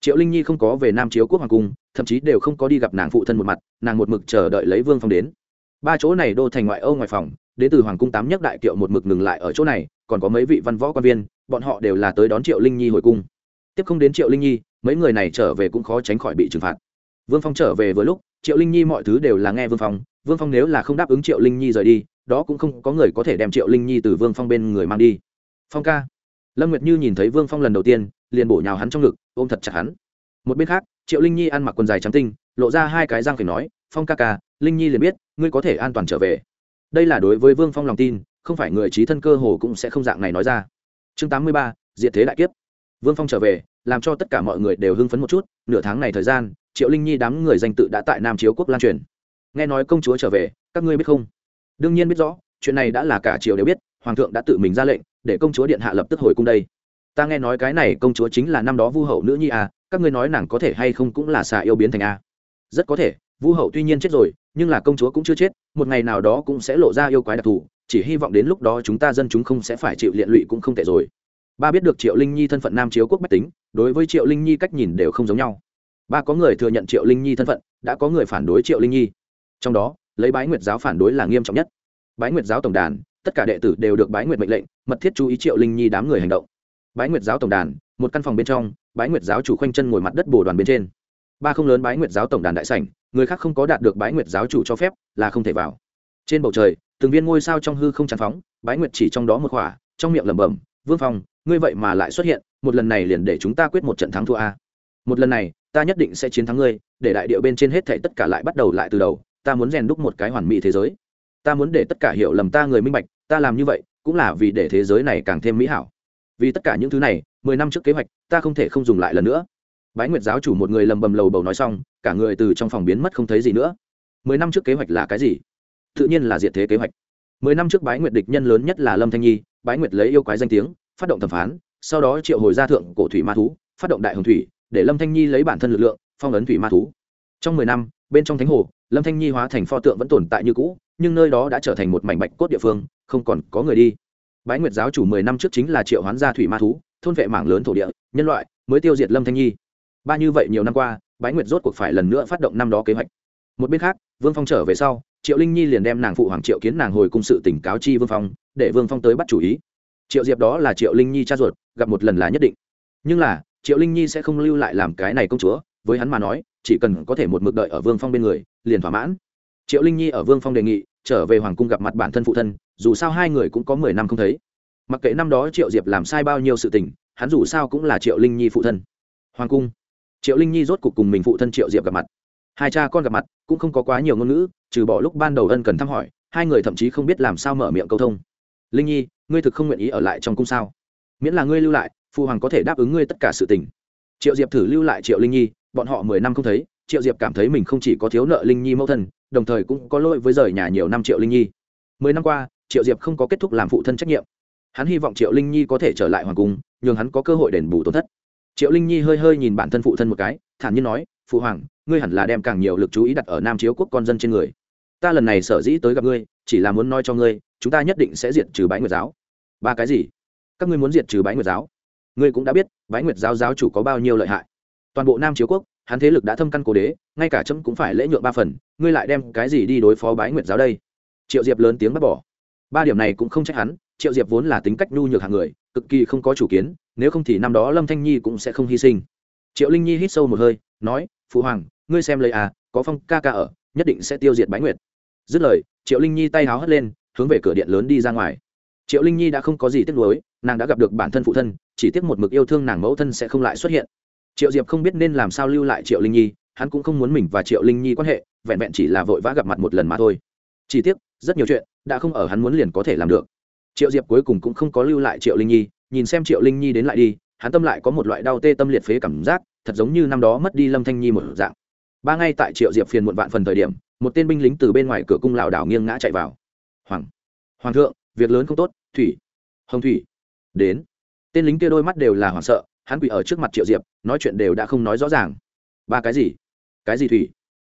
triệu linh nhi không có về nam chiếu quốc hoàng cung thậm chí đều không có đi gặp nàng phụ thân một mặt nàng một mực chờ đợi lấy vương phong đến ba chỗ này đô thành ngoại âu ngoài phòng đến từ hoàng cung tám nhất đại kiệu một mực ngừng lại ở chỗ này còn có mấy vị văn võ quan viên bọn họ đều là tới đón triệu linh nhi hồi cung tiếp không đến triệu linh nhi mấy người này trở về cũng khó tránh khỏi bị trừng phạt vương phong trở về vừa lúc triệu linh nhi mọi thứ đều là nghe vương phong vương phong nếu là không đáp ứng triệu linh nhi rời đi đó cũng không có người có thể đem triệu linh nhi từ vương phong bên người mang đi. Phong ca. Lâm nguyệt như nhìn thấy vương phong lần đầu tiên, liền bổ nhào hắn trong ngực, ôm thật chặt hắn. Một bên khác, triệu linh nhi ăn mặc quần dài trắng tinh, lộ ra hai cái răng phải nói, phong ca ca, linh nhi liền biết, ngươi có thể an toàn trở về. Đây là đối với vương phong lòng tin, không phải người trí thân cơ hồ cũng sẽ không dạng này nói ra. Chương tám mươi ba, diệt thế đại kiếp. Vương phong trở về, làm cho tất cả mọi người đều hưng phấn một chút, nửa tháng này thời gian, triệu linh nhi đám người danh tự đã tại nam chiếu quốc lan truyền. Nghe nói công chúa trở về, các ngươi biết không? Đương nhiên biết rõ, chuyện này đã là cả triều đều biết, hoàng thượng đã tự mình ra lệnh, để công chúa điện hạ lập tức hồi cung đây. Ta nghe nói cái này công chúa chính là năm đó vu hậu nữ nhi à các ngươi nói nàng có thể hay không cũng là xà yêu biến thành a. Rất có thể, vu hậu tuy nhiên chết rồi, nhưng là công chúa cũng chưa chết, một ngày nào đó cũng sẽ lộ ra yêu quái đặc thù, chỉ hy vọng đến lúc đó chúng ta dân chúng không sẽ phải chịu liện lụy cũng không tệ rồi. Ba biết được triệu linh nhi thân phận nam chiếu quốc bách tính, đối với triệu linh nhi cách nhìn đều không giống nhau. Ba có người thừa nhận triệu linh nhi thân phận, đã có người phản đối triệu linh nhi. Trong đó lấy bái nguyệt giáo phản đối là nghiêm trọng nhất. Bái nguyệt giáo tổng đàn, tất cả đệ tử đều được bái nguyệt mệnh lệnh, mật thiết chú ý triệu linh nhi đám người hành động. Bái nguyệt giáo tổng đàn, một căn phòng bên trong, bái nguyệt giáo chủ khoanh chân ngồi mặt đất bồ đoàn bên trên. Ba không lớn bái nguyệt giáo tổng đàn đại sảnh, người khác không có đạt được bái nguyệt giáo chủ cho phép, là không thể vào. Trên bầu trời, từng viên ngôi sao trong hư không tràn phóng, bái nguyệt chỉ trong đó một khỏa, trong miệng lẩm bẩm, vương phong, ngươi vậy mà lại xuất hiện, một lần này liền để chúng ta quyết một trận thắng thua a. Một lần này, ta nhất định sẽ chiến thắng ngươi, để đại điệu bên trên hết thảy tất cả lại bắt đầu lại từ đầu ta muốn rèn đúc một cái hoàn mỹ thế giới. Ta muốn để tất cả hiểu lầm ta người minh bạch, ta làm như vậy cũng là vì để thế giới này càng thêm mỹ hảo. Vì tất cả những thứ này, mười năm trước kế hoạch, ta không thể không dùng lại lần nữa. Bái nguyệt giáo chủ một người lầm bầm lầu bầu nói xong, cả người từ trong phòng biến mất không thấy gì nữa. Mười năm trước kế hoạch là cái gì? Tự nhiên là diệt thế kế hoạch. Mười năm trước bái nguyệt địch nhân lớn nhất là lâm thanh nhi, bái nguyệt lấy yêu quái danh tiếng, phát động thẩm phán, sau đó triệu hồi gia thượng cổ thủy ma thú, phát động đại hồng thủy, để lâm thanh nhi lấy bản thân lực lượng, phong ấn thủy ma thú. Trong mười năm, bên trong thánh hồ lâm thanh nhi hóa thành pho tượng vẫn tồn tại như cũ, nhưng nơi đó đã trở thành một mảnh bạch cốt địa phương, không còn có người đi. Bái nguyệt giáo chủ mười năm trước chính là triệu hoán gia thủy ma thú, thôn vệ mảng lớn thổ địa, nhân loại, mới tiêu diệt lâm thanh nhi. Ba như vậy nhiều năm qua, bái nguyệt rốt cuộc phải lần nữa phát động năm đó kế hoạch. Một bên khác, vương phong trở về sau, triệu linh nhi liền đem nàng phụ hoàng triệu kiến nàng hồi cung sự tỉnh cáo chi vương phong, để vương phong tới bắt chủ ý. Triệu diệp đó là triệu linh nhi cha ruột, gặp một lần là nhất định. Nhưng là, triệu linh nhi sẽ không lưu lại làm cái này công chúa, với hắn mà nói chỉ cần có thể một mực đợi ở vương phong bên người, liền thỏa mãn. Triệu linh nhi ở vương phong đề nghị, trở về hoàng cung gặp mặt bản thân phụ thân, dù sao hai người cũng có mười năm không thấy. Mặc kệ năm đó triệu diệp làm sai bao nhiêu sự tình, hắn dù sao cũng là triệu linh nhi phụ thân. Hoàng cung. Triệu linh nhi rốt cuộc cùng mình phụ thân triệu diệp gặp mặt. Hai cha con gặp mặt, cũng không có quá nhiều ngôn ngữ, trừ bỏ lúc ban đầu ân cần thăm hỏi, hai người thậm chí không biết làm sao mở miệng câu thông. Linh nhi, ngươi thực không nguyện ý ở lại trong cung sao? Miễn là ngươi lưu lại phụ hoàng có thể đáp ứng ngươi tất cả sự tình. Triệu diệp thử lưu lại triệu linh nhi bọn họ mười năm không thấy, triệu diệp cảm thấy mình không chỉ có thiếu nợ linh nhi mẫu thân, đồng thời cũng có lỗi với rời nhà nhiều năm triệu linh nhi. Mười năm qua, triệu diệp không có kết thúc làm phụ thân trách nhiệm. Hắn hy vọng triệu linh nhi có thể trở lại hoàng cung, nhường hắn có cơ hội đền bù tổn thất. Triệu linh nhi hơi hơi nhìn bản thân phụ thân một cái, thản nhiên nói, phụ hoàng, ngươi hẳn là đem càng nhiều lực chú ý đặt ở nam chiếu quốc con dân trên người. Ta lần này sở dĩ tới gặp ngươi, chỉ là muốn nói cho ngươi, chúng ta nhất định sẽ diệt trừ bái nguyệt giáo. Ba cái gì? Các ngươi muốn diệt trừ bái nguyệt giáo? Ngươi cũng đã biết, bái nguyệt giáo giáo chủ có bao nhiêu lợi hại toàn bộ nam chiếu quốc, hắn thế lực đã thâm căn cố đế, ngay cả trâm cũng phải lễ nhượng ba phần, ngươi lại đem cái gì đi đối phó bái nguyệt giáo đây? Triệu diệp lớn tiếng bắt bỏ. Ba điểm này cũng không trách hắn, triệu diệp vốn là tính cách nhu nhược hàng người, cực kỳ không có chủ kiến, nếu không thì năm đó lâm thanh nhi cũng sẽ không hy sinh. Triệu linh nhi hít sâu một hơi, nói, phụ hoàng, ngươi xem lấy à có phong ca ca ở, nhất định sẽ tiêu diệt bái nguyệt. Dứt lời, triệu linh nhi tay háo hất lên, hướng về cửa điện lớn đi ra ngoài. Triệu linh nhi đã không có gì tiếc nuối, nàng đã gặp được bản thân phụ thân, chỉ tiếc một mực yêu thương nàng mẫu thân sẽ không lại xuất hiện triệu diệp không biết nên làm sao lưu lại triệu linh nhi, hắn cũng không muốn mình và triệu linh nhi quan hệ, vẹn vẹn chỉ là vội vã gặp mặt một lần mà thôi. Chỉ tiếc, rất nhiều chuyện đã không ở hắn muốn liền có thể làm được. Triệu diệp cuối cùng cũng không có lưu lại triệu linh nhi, nhìn xem triệu linh nhi đến lại đi, hắn tâm lại có một loại đau tê tâm liệt phế cảm giác, thật giống như năm đó mất đi lâm thanh nhi một dạng. Ba ngay tại triệu diệp phiền muộn vạn phần thời điểm, một tên binh lính từ bên ngoài cửa cung lảo đảo nghiêng ngã chạy vào. Hoàng hoàng thượng, việc lớn không tốt, thủy, hồng thủy, đến. Tên lính kia đôi mắt đều là hoảng sợ hắn quỳ ở trước mặt triệu diệp, nói chuyện đều đã không nói rõ ràng. Ba cái gì? Cái gì thủy?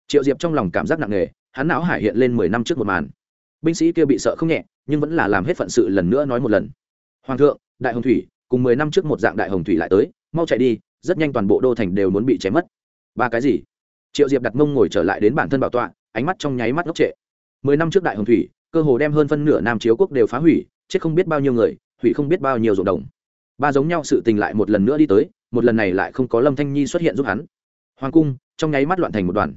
Triệu diệp trong lòng cảm giác nặng nề, hắn não hải hiện lên mười năm trước một màn. Binh sĩ kia bị sợ không nhẹ, nhưng vẫn là làm hết phận sự lần nữa nói một lần. Hoàng thượng, đại hồng thủy, cùng mười năm trước một dạng đại hồng thủy lại tới, mau chạy đi, rất nhanh toàn bộ đô thành đều muốn bị chém mất. Ba cái gì? Triệu diệp đặt mông ngồi trở lại đến bản thân bảo tọa, ánh mắt trong nháy mắt ngốc trệ. Mười năm trước đại hồng thủy, cơ hồ đem hơn phân nửa nam chiếu quốc đều phá hủy, chết không biết bao nhiêu người, hủy không biết bao nhiêu ruộng đồng ba giống nhau sự tình lại một lần nữa đi tới, một lần này lại không có lâm thanh nhi xuất hiện giúp hắn. Hoàng cung, trong nháy mắt loạn thành một đoàn.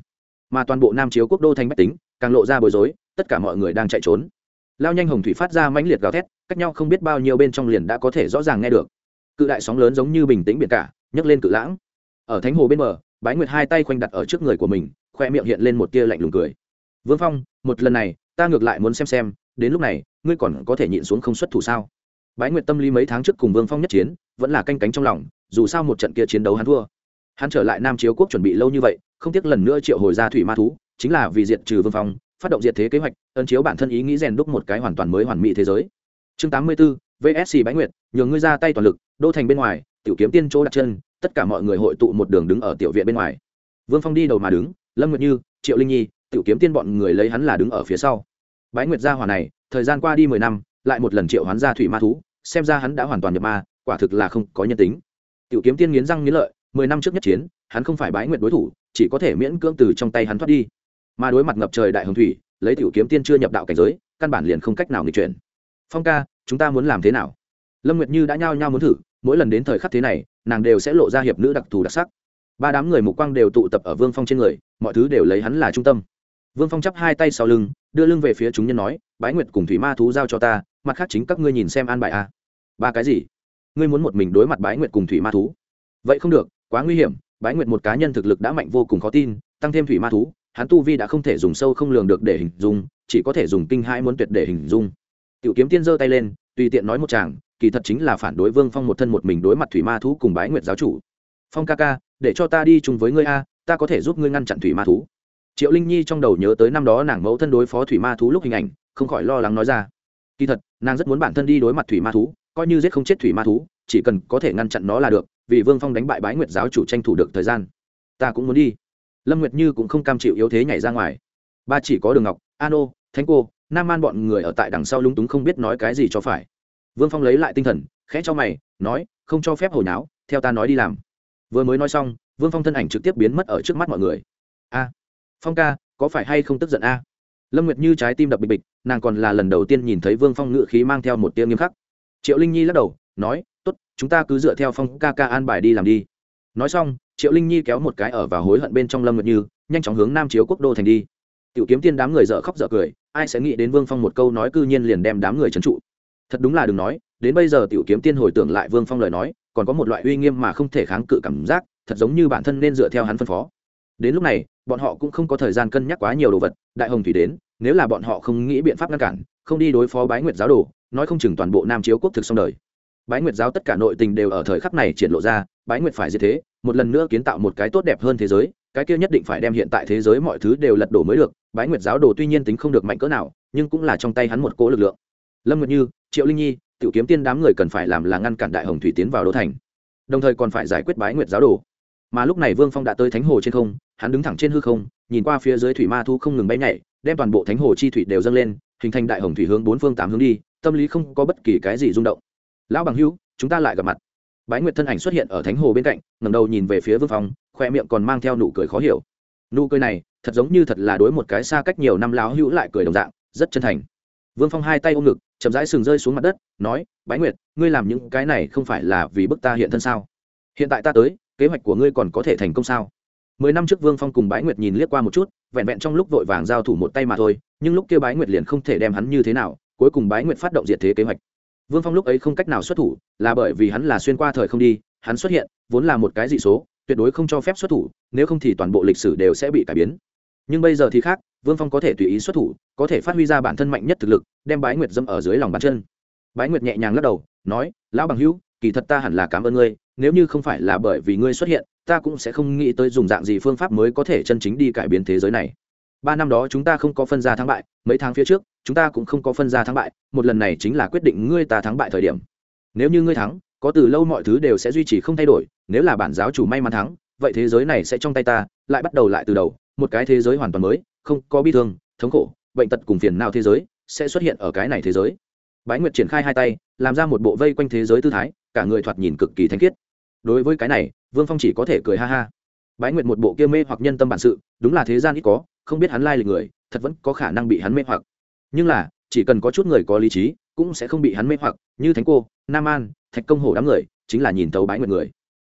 Mà toàn bộ nam chiếu quốc đô thành bách tính, càng lộ ra bối rối, tất cả mọi người đang chạy trốn. Lao nhanh hồng thủy phát ra mãnh liệt gào thét, cách nhau không biết bao nhiêu bên trong liền đã có thể rõ ràng nghe được. Cự đại sóng lớn giống như bình tĩnh biển cả, nhấc lên cự lãng. Ở thánh hồ bên bờ, bái nguyệt hai tay khoanh đặt ở trước người của mình, khoe miệng hiện lên một tia lạnh lùng cười. Vương phong, một lần này, ta ngược lại muốn xem xem, đến lúc này, ngươi còn có thể nhịn xuống không xuất thủ sao? Bái nguyệt tâm lý mấy tháng trước cùng vương phong nhất chiến vẫn là canh cánh trong lòng dù sao một trận kia chiến đấu hắn thua. Hắn trở lại nam chiếu quốc chuẩn bị lâu như vậy không tiếc lần nữa triệu hồi ra thủy ma thú chính là vì diệt trừ vương phong phát động diệt thế kế hoạch ân chiếu bản thân ý nghĩ rèn đúc một cái hoàn toàn mới hoàn mỹ thế giới. Chương tám mươi 84, vsc bái nguyệt nhường ngươi ra tay toàn lực đô thành bên ngoài tiểu kiếm tiên chỗ đặt chân tất cả mọi người hội tụ một đường đứng ở tiểu viện bên ngoài. Vương phong đi đầu mà đứng lâm nguyệt như triệu linh nhi tiểu kiếm tiên bọn người lấy hắn là đứng ở phía sau. Bái nguyệt gia hỏa này thời gian qua đi mười năm lại một lần triệu hoán ra thủy ma thú xem ra hắn đã hoàn toàn nhập ma, quả thực là không có nhân tính. Tiểu kiếm tiên nghiến răng nghiến lợi, mười năm trước nhất chiến, hắn không phải bái nguyệt đối thủ, chỉ có thể miễn cưỡng từ trong tay hắn thoát đi. Mà đối mặt ngập trời đại hồng thủy, lấy tiểu kiếm tiên chưa nhập đạo cảnh giới, căn bản liền không cách nào nghịch chuyển. Phong ca, chúng ta muốn làm thế nào? Lâm nguyệt như đã nhao nhao muốn thử, mỗi lần đến thời khắc thế này, nàng đều sẽ lộ ra hiệp nữ đặc thù đặc sắc. Ba đám người mục quang đều tụ tập ở vương phong trên người, mọi thứ đều lấy hắn là trung tâm. Vương phong chắp hai tay sau lưng, đưa lưng về phía chúng nhân nói, bái nguyệt cùng thủy ma thú giao cho ta, mặt khác chính các ngươi nhìn xem an bài a à ba cái gì? Ngươi muốn một mình đối mặt bái nguyệt cùng thủy ma thú? Vậy không được, quá nguy hiểm. Bái nguyệt một cá nhân thực lực đã mạnh vô cùng khó tin, tăng thêm thủy ma thú, hắn tu vi đã không thể dùng sâu không lường được để hình dung, chỉ có thể dùng kinh hai muốn tuyệt để hình dung. Tiểu kiếm tiên giơ tay lên, tùy tiện nói một chàng kỳ thật chính là phản đối vương phong một thân một mình đối mặt thủy ma thú cùng bái nguyệt giáo chủ. Phong ca ca, để cho ta đi chung với ngươi a, ta có thể giúp ngươi ngăn chặn thủy ma thú. Triệu linh nhi trong đầu nhớ tới năm đó nàng mẫu thân đối phó thủy ma thú lúc hình ảnh, không khỏi lo lắng nói ra. Kỳ thật, nàng rất muốn bản thân đi đối mặt thủy ma thú coi như giết không chết thủy ma thú, chỉ cần có thể ngăn chặn nó là được, vì vương phong đánh bại bái nguyệt giáo chủ tranh thủ được thời gian. Ta cũng muốn đi. Lâm nguyệt như cũng không cam chịu yếu thế nhảy ra ngoài. Ba chỉ có đường ngọc an ô thánh cô, nam An bọn người ở tại đằng sau lúng túng không biết nói cái gì cho phải. Vương phong lấy lại tinh thần, khẽ cho mày, nói, không cho phép hồi náo theo ta nói đi làm. Vừa mới nói xong, vương phong thân ảnh trực tiếp biến mất ở trước mắt mọi người. A, phong ca, có phải hay không tức giận a? Lâm nguyệt như trái tim đập bịch bịch, nàng còn là lần đầu tiên nhìn thấy vương phong ngự khí mang theo một tia nghiêm khắc triệu linh nhi lắc đầu, nói t ố t chúng ta cứ dựa theo phong ca ca an bài đi làm đi. Nói xong, triệu linh nhi kéo một cái ở và hối hận bên trong lâm nguyệt như, nhanh chóng hướng nam chiếu quốc đô thành đi. Tiểu kiếm tiên đám người dợ khóc dợ cười, ai sẽ nghĩ đến vương phong một câu nói cư nhiên liền đem đám người trấn trụ. Thật đúng là đừng nói, đến bây giờ tiểu kiếm tiên hồi tưởng lại vương phong lời nói, còn có một loại uy nghiêm mà không thể kháng cự cảm giác, thật giống như bản thân nên dựa theo hắn phân phó. Đến lúc này, bọn họ cũng không có thời gian cân nhắc quá nhiều đồ vật, đại hồng thủy đến, nếu là bọn họ không nghĩ biện pháp ngăn cản, không đi đối phó bái nguyệt giáo đồ nói không chừng toàn bộ nam chiếu quốc thực xong đời. Bái nguyệt giáo tất cả nội tình đều ở thời khắc này triển lộ ra, bái nguyệt phải như thế, một lần nữa kiến tạo một cái tốt đẹp hơn thế giới, cái kia nhất định phải đem hiện tại thế giới mọi thứ đều lật đổ mới được. Bái nguyệt giáo đồ tuy nhiên tính không được mạnh cỡ nào, nhưng cũng là trong tay hắn một cỗ lực lượng. Lâm nguyệt như, triệu linh nhi, tiểu kiếm tiên đám người cần phải làm là ngăn cản đại hồng thủy tiến vào đô thành, đồng thời còn phải giải quyết bái nguyệt giáo đồ. Mà lúc này vương phong đã tới thánh hồ trên không, hắn đứng thẳng trên hư không, nhìn qua phía dưới thủy ma thu không ngừng bay nhảy, đem toàn bộ thánh hồ chi thủy đều dâng lên, hình thành đại hồng thủy hướng bốn phương tám hướng đi tâm lý không có bất kỳ cái gì rung động. Lão bằng hữu, chúng ta lại gặp mặt. Bái nguyệt thân ảnh xuất hiện ở thánh hồ bên cạnh ngầm đầu nhìn về phía vương phong khoe miệng còn mang theo nụ cười khó hiểu. Nụ cười này, thật giống như thật là đối một cái xa cách nhiều năm lão hữu lại cười đồng dạng, rất chân thành. Vương phong hai tay ôm ngực, chậm rãi sừng rơi xuống mặt đất, nói, bái nguyệt, ngươi làm những cái này không phải là vì bức ta hiện thân sao? Hiện tại ta tới, kế hoạch của ngươi còn có thể thành công sao? Mười năm trước vương phong cùng bái nguyệt nhìn liếc qua một chút, vẹn vẹn trong lúc vội vàng giao thủ một tay mà thôi, nhưng lúc kia bái nguyệt liền không thể đem hắn như thế nào cuối cùng bái nguyệt phát động diệt thế kế hoạch. Vương phong lúc ấy không cách nào xuất thủ, là bởi vì hắn là xuyên qua thời không đi, hắn xuất hiện, vốn là một cái dị số, tuyệt đối không cho phép xuất thủ, nếu không thì toàn bộ lịch sử đều sẽ bị cải biến. Nhưng bây giờ thì khác, vương phong có thể tùy ý xuất thủ, có thể phát huy ra bản thân mạnh nhất thực lực, đem bái nguyệt dâm ở dưới lòng bàn chân. Bái nguyệt nhẹ nhàng lắc đầu, nói, lão bằng hữu, kỳ thật ta hẳn là cảm ơn ngươi, nếu như không phải là bởi vì ngươi xuất hiện, ta cũng sẽ không nghĩ tới dùng dạng gì phương pháp mới có thể chân chính đi cải biến thế giới này ba năm đó chúng ta không có phân ra thắng bại, mấy tháng phía trước, chúng ta cũng không có phân ra thắng bại, một lần này chính là quyết định ngươi ta thắng bại thời điểm. Nếu như ngươi thắng, có từ lâu mọi thứ đều sẽ duy trì không thay đổi, nếu là bản giáo chủ may mắn thắng, vậy thế giới này sẽ trong tay ta, lại bắt đầu lại từ đầu, một cái thế giới hoàn toàn mới, không có bi thương, thống khổ, bệnh tật cùng phiền nào thế giới sẽ xuất hiện ở cái này thế giới. Bái nguyệt triển khai hai tay, làm ra một bộ vây quanh thế giới tư thái, cả người thoạt nhìn cực kỳ thanh khiết. Đối với cái này, vương phong chỉ có thể cười ha ha. Bái nguyệt một bộ kia mê hoặc nhân tâm bản sự, đúng là thế gian ít có không biết hắn lai lịch người, thật vẫn có khả năng bị hắn mê hoặc. Nhưng là, chỉ cần có chút người có lý trí, cũng sẽ không bị hắn mê hoặc. Như thánh cô, nam an, thạch công hổ đám người, chính là nhìn thấu bái nguyệt người.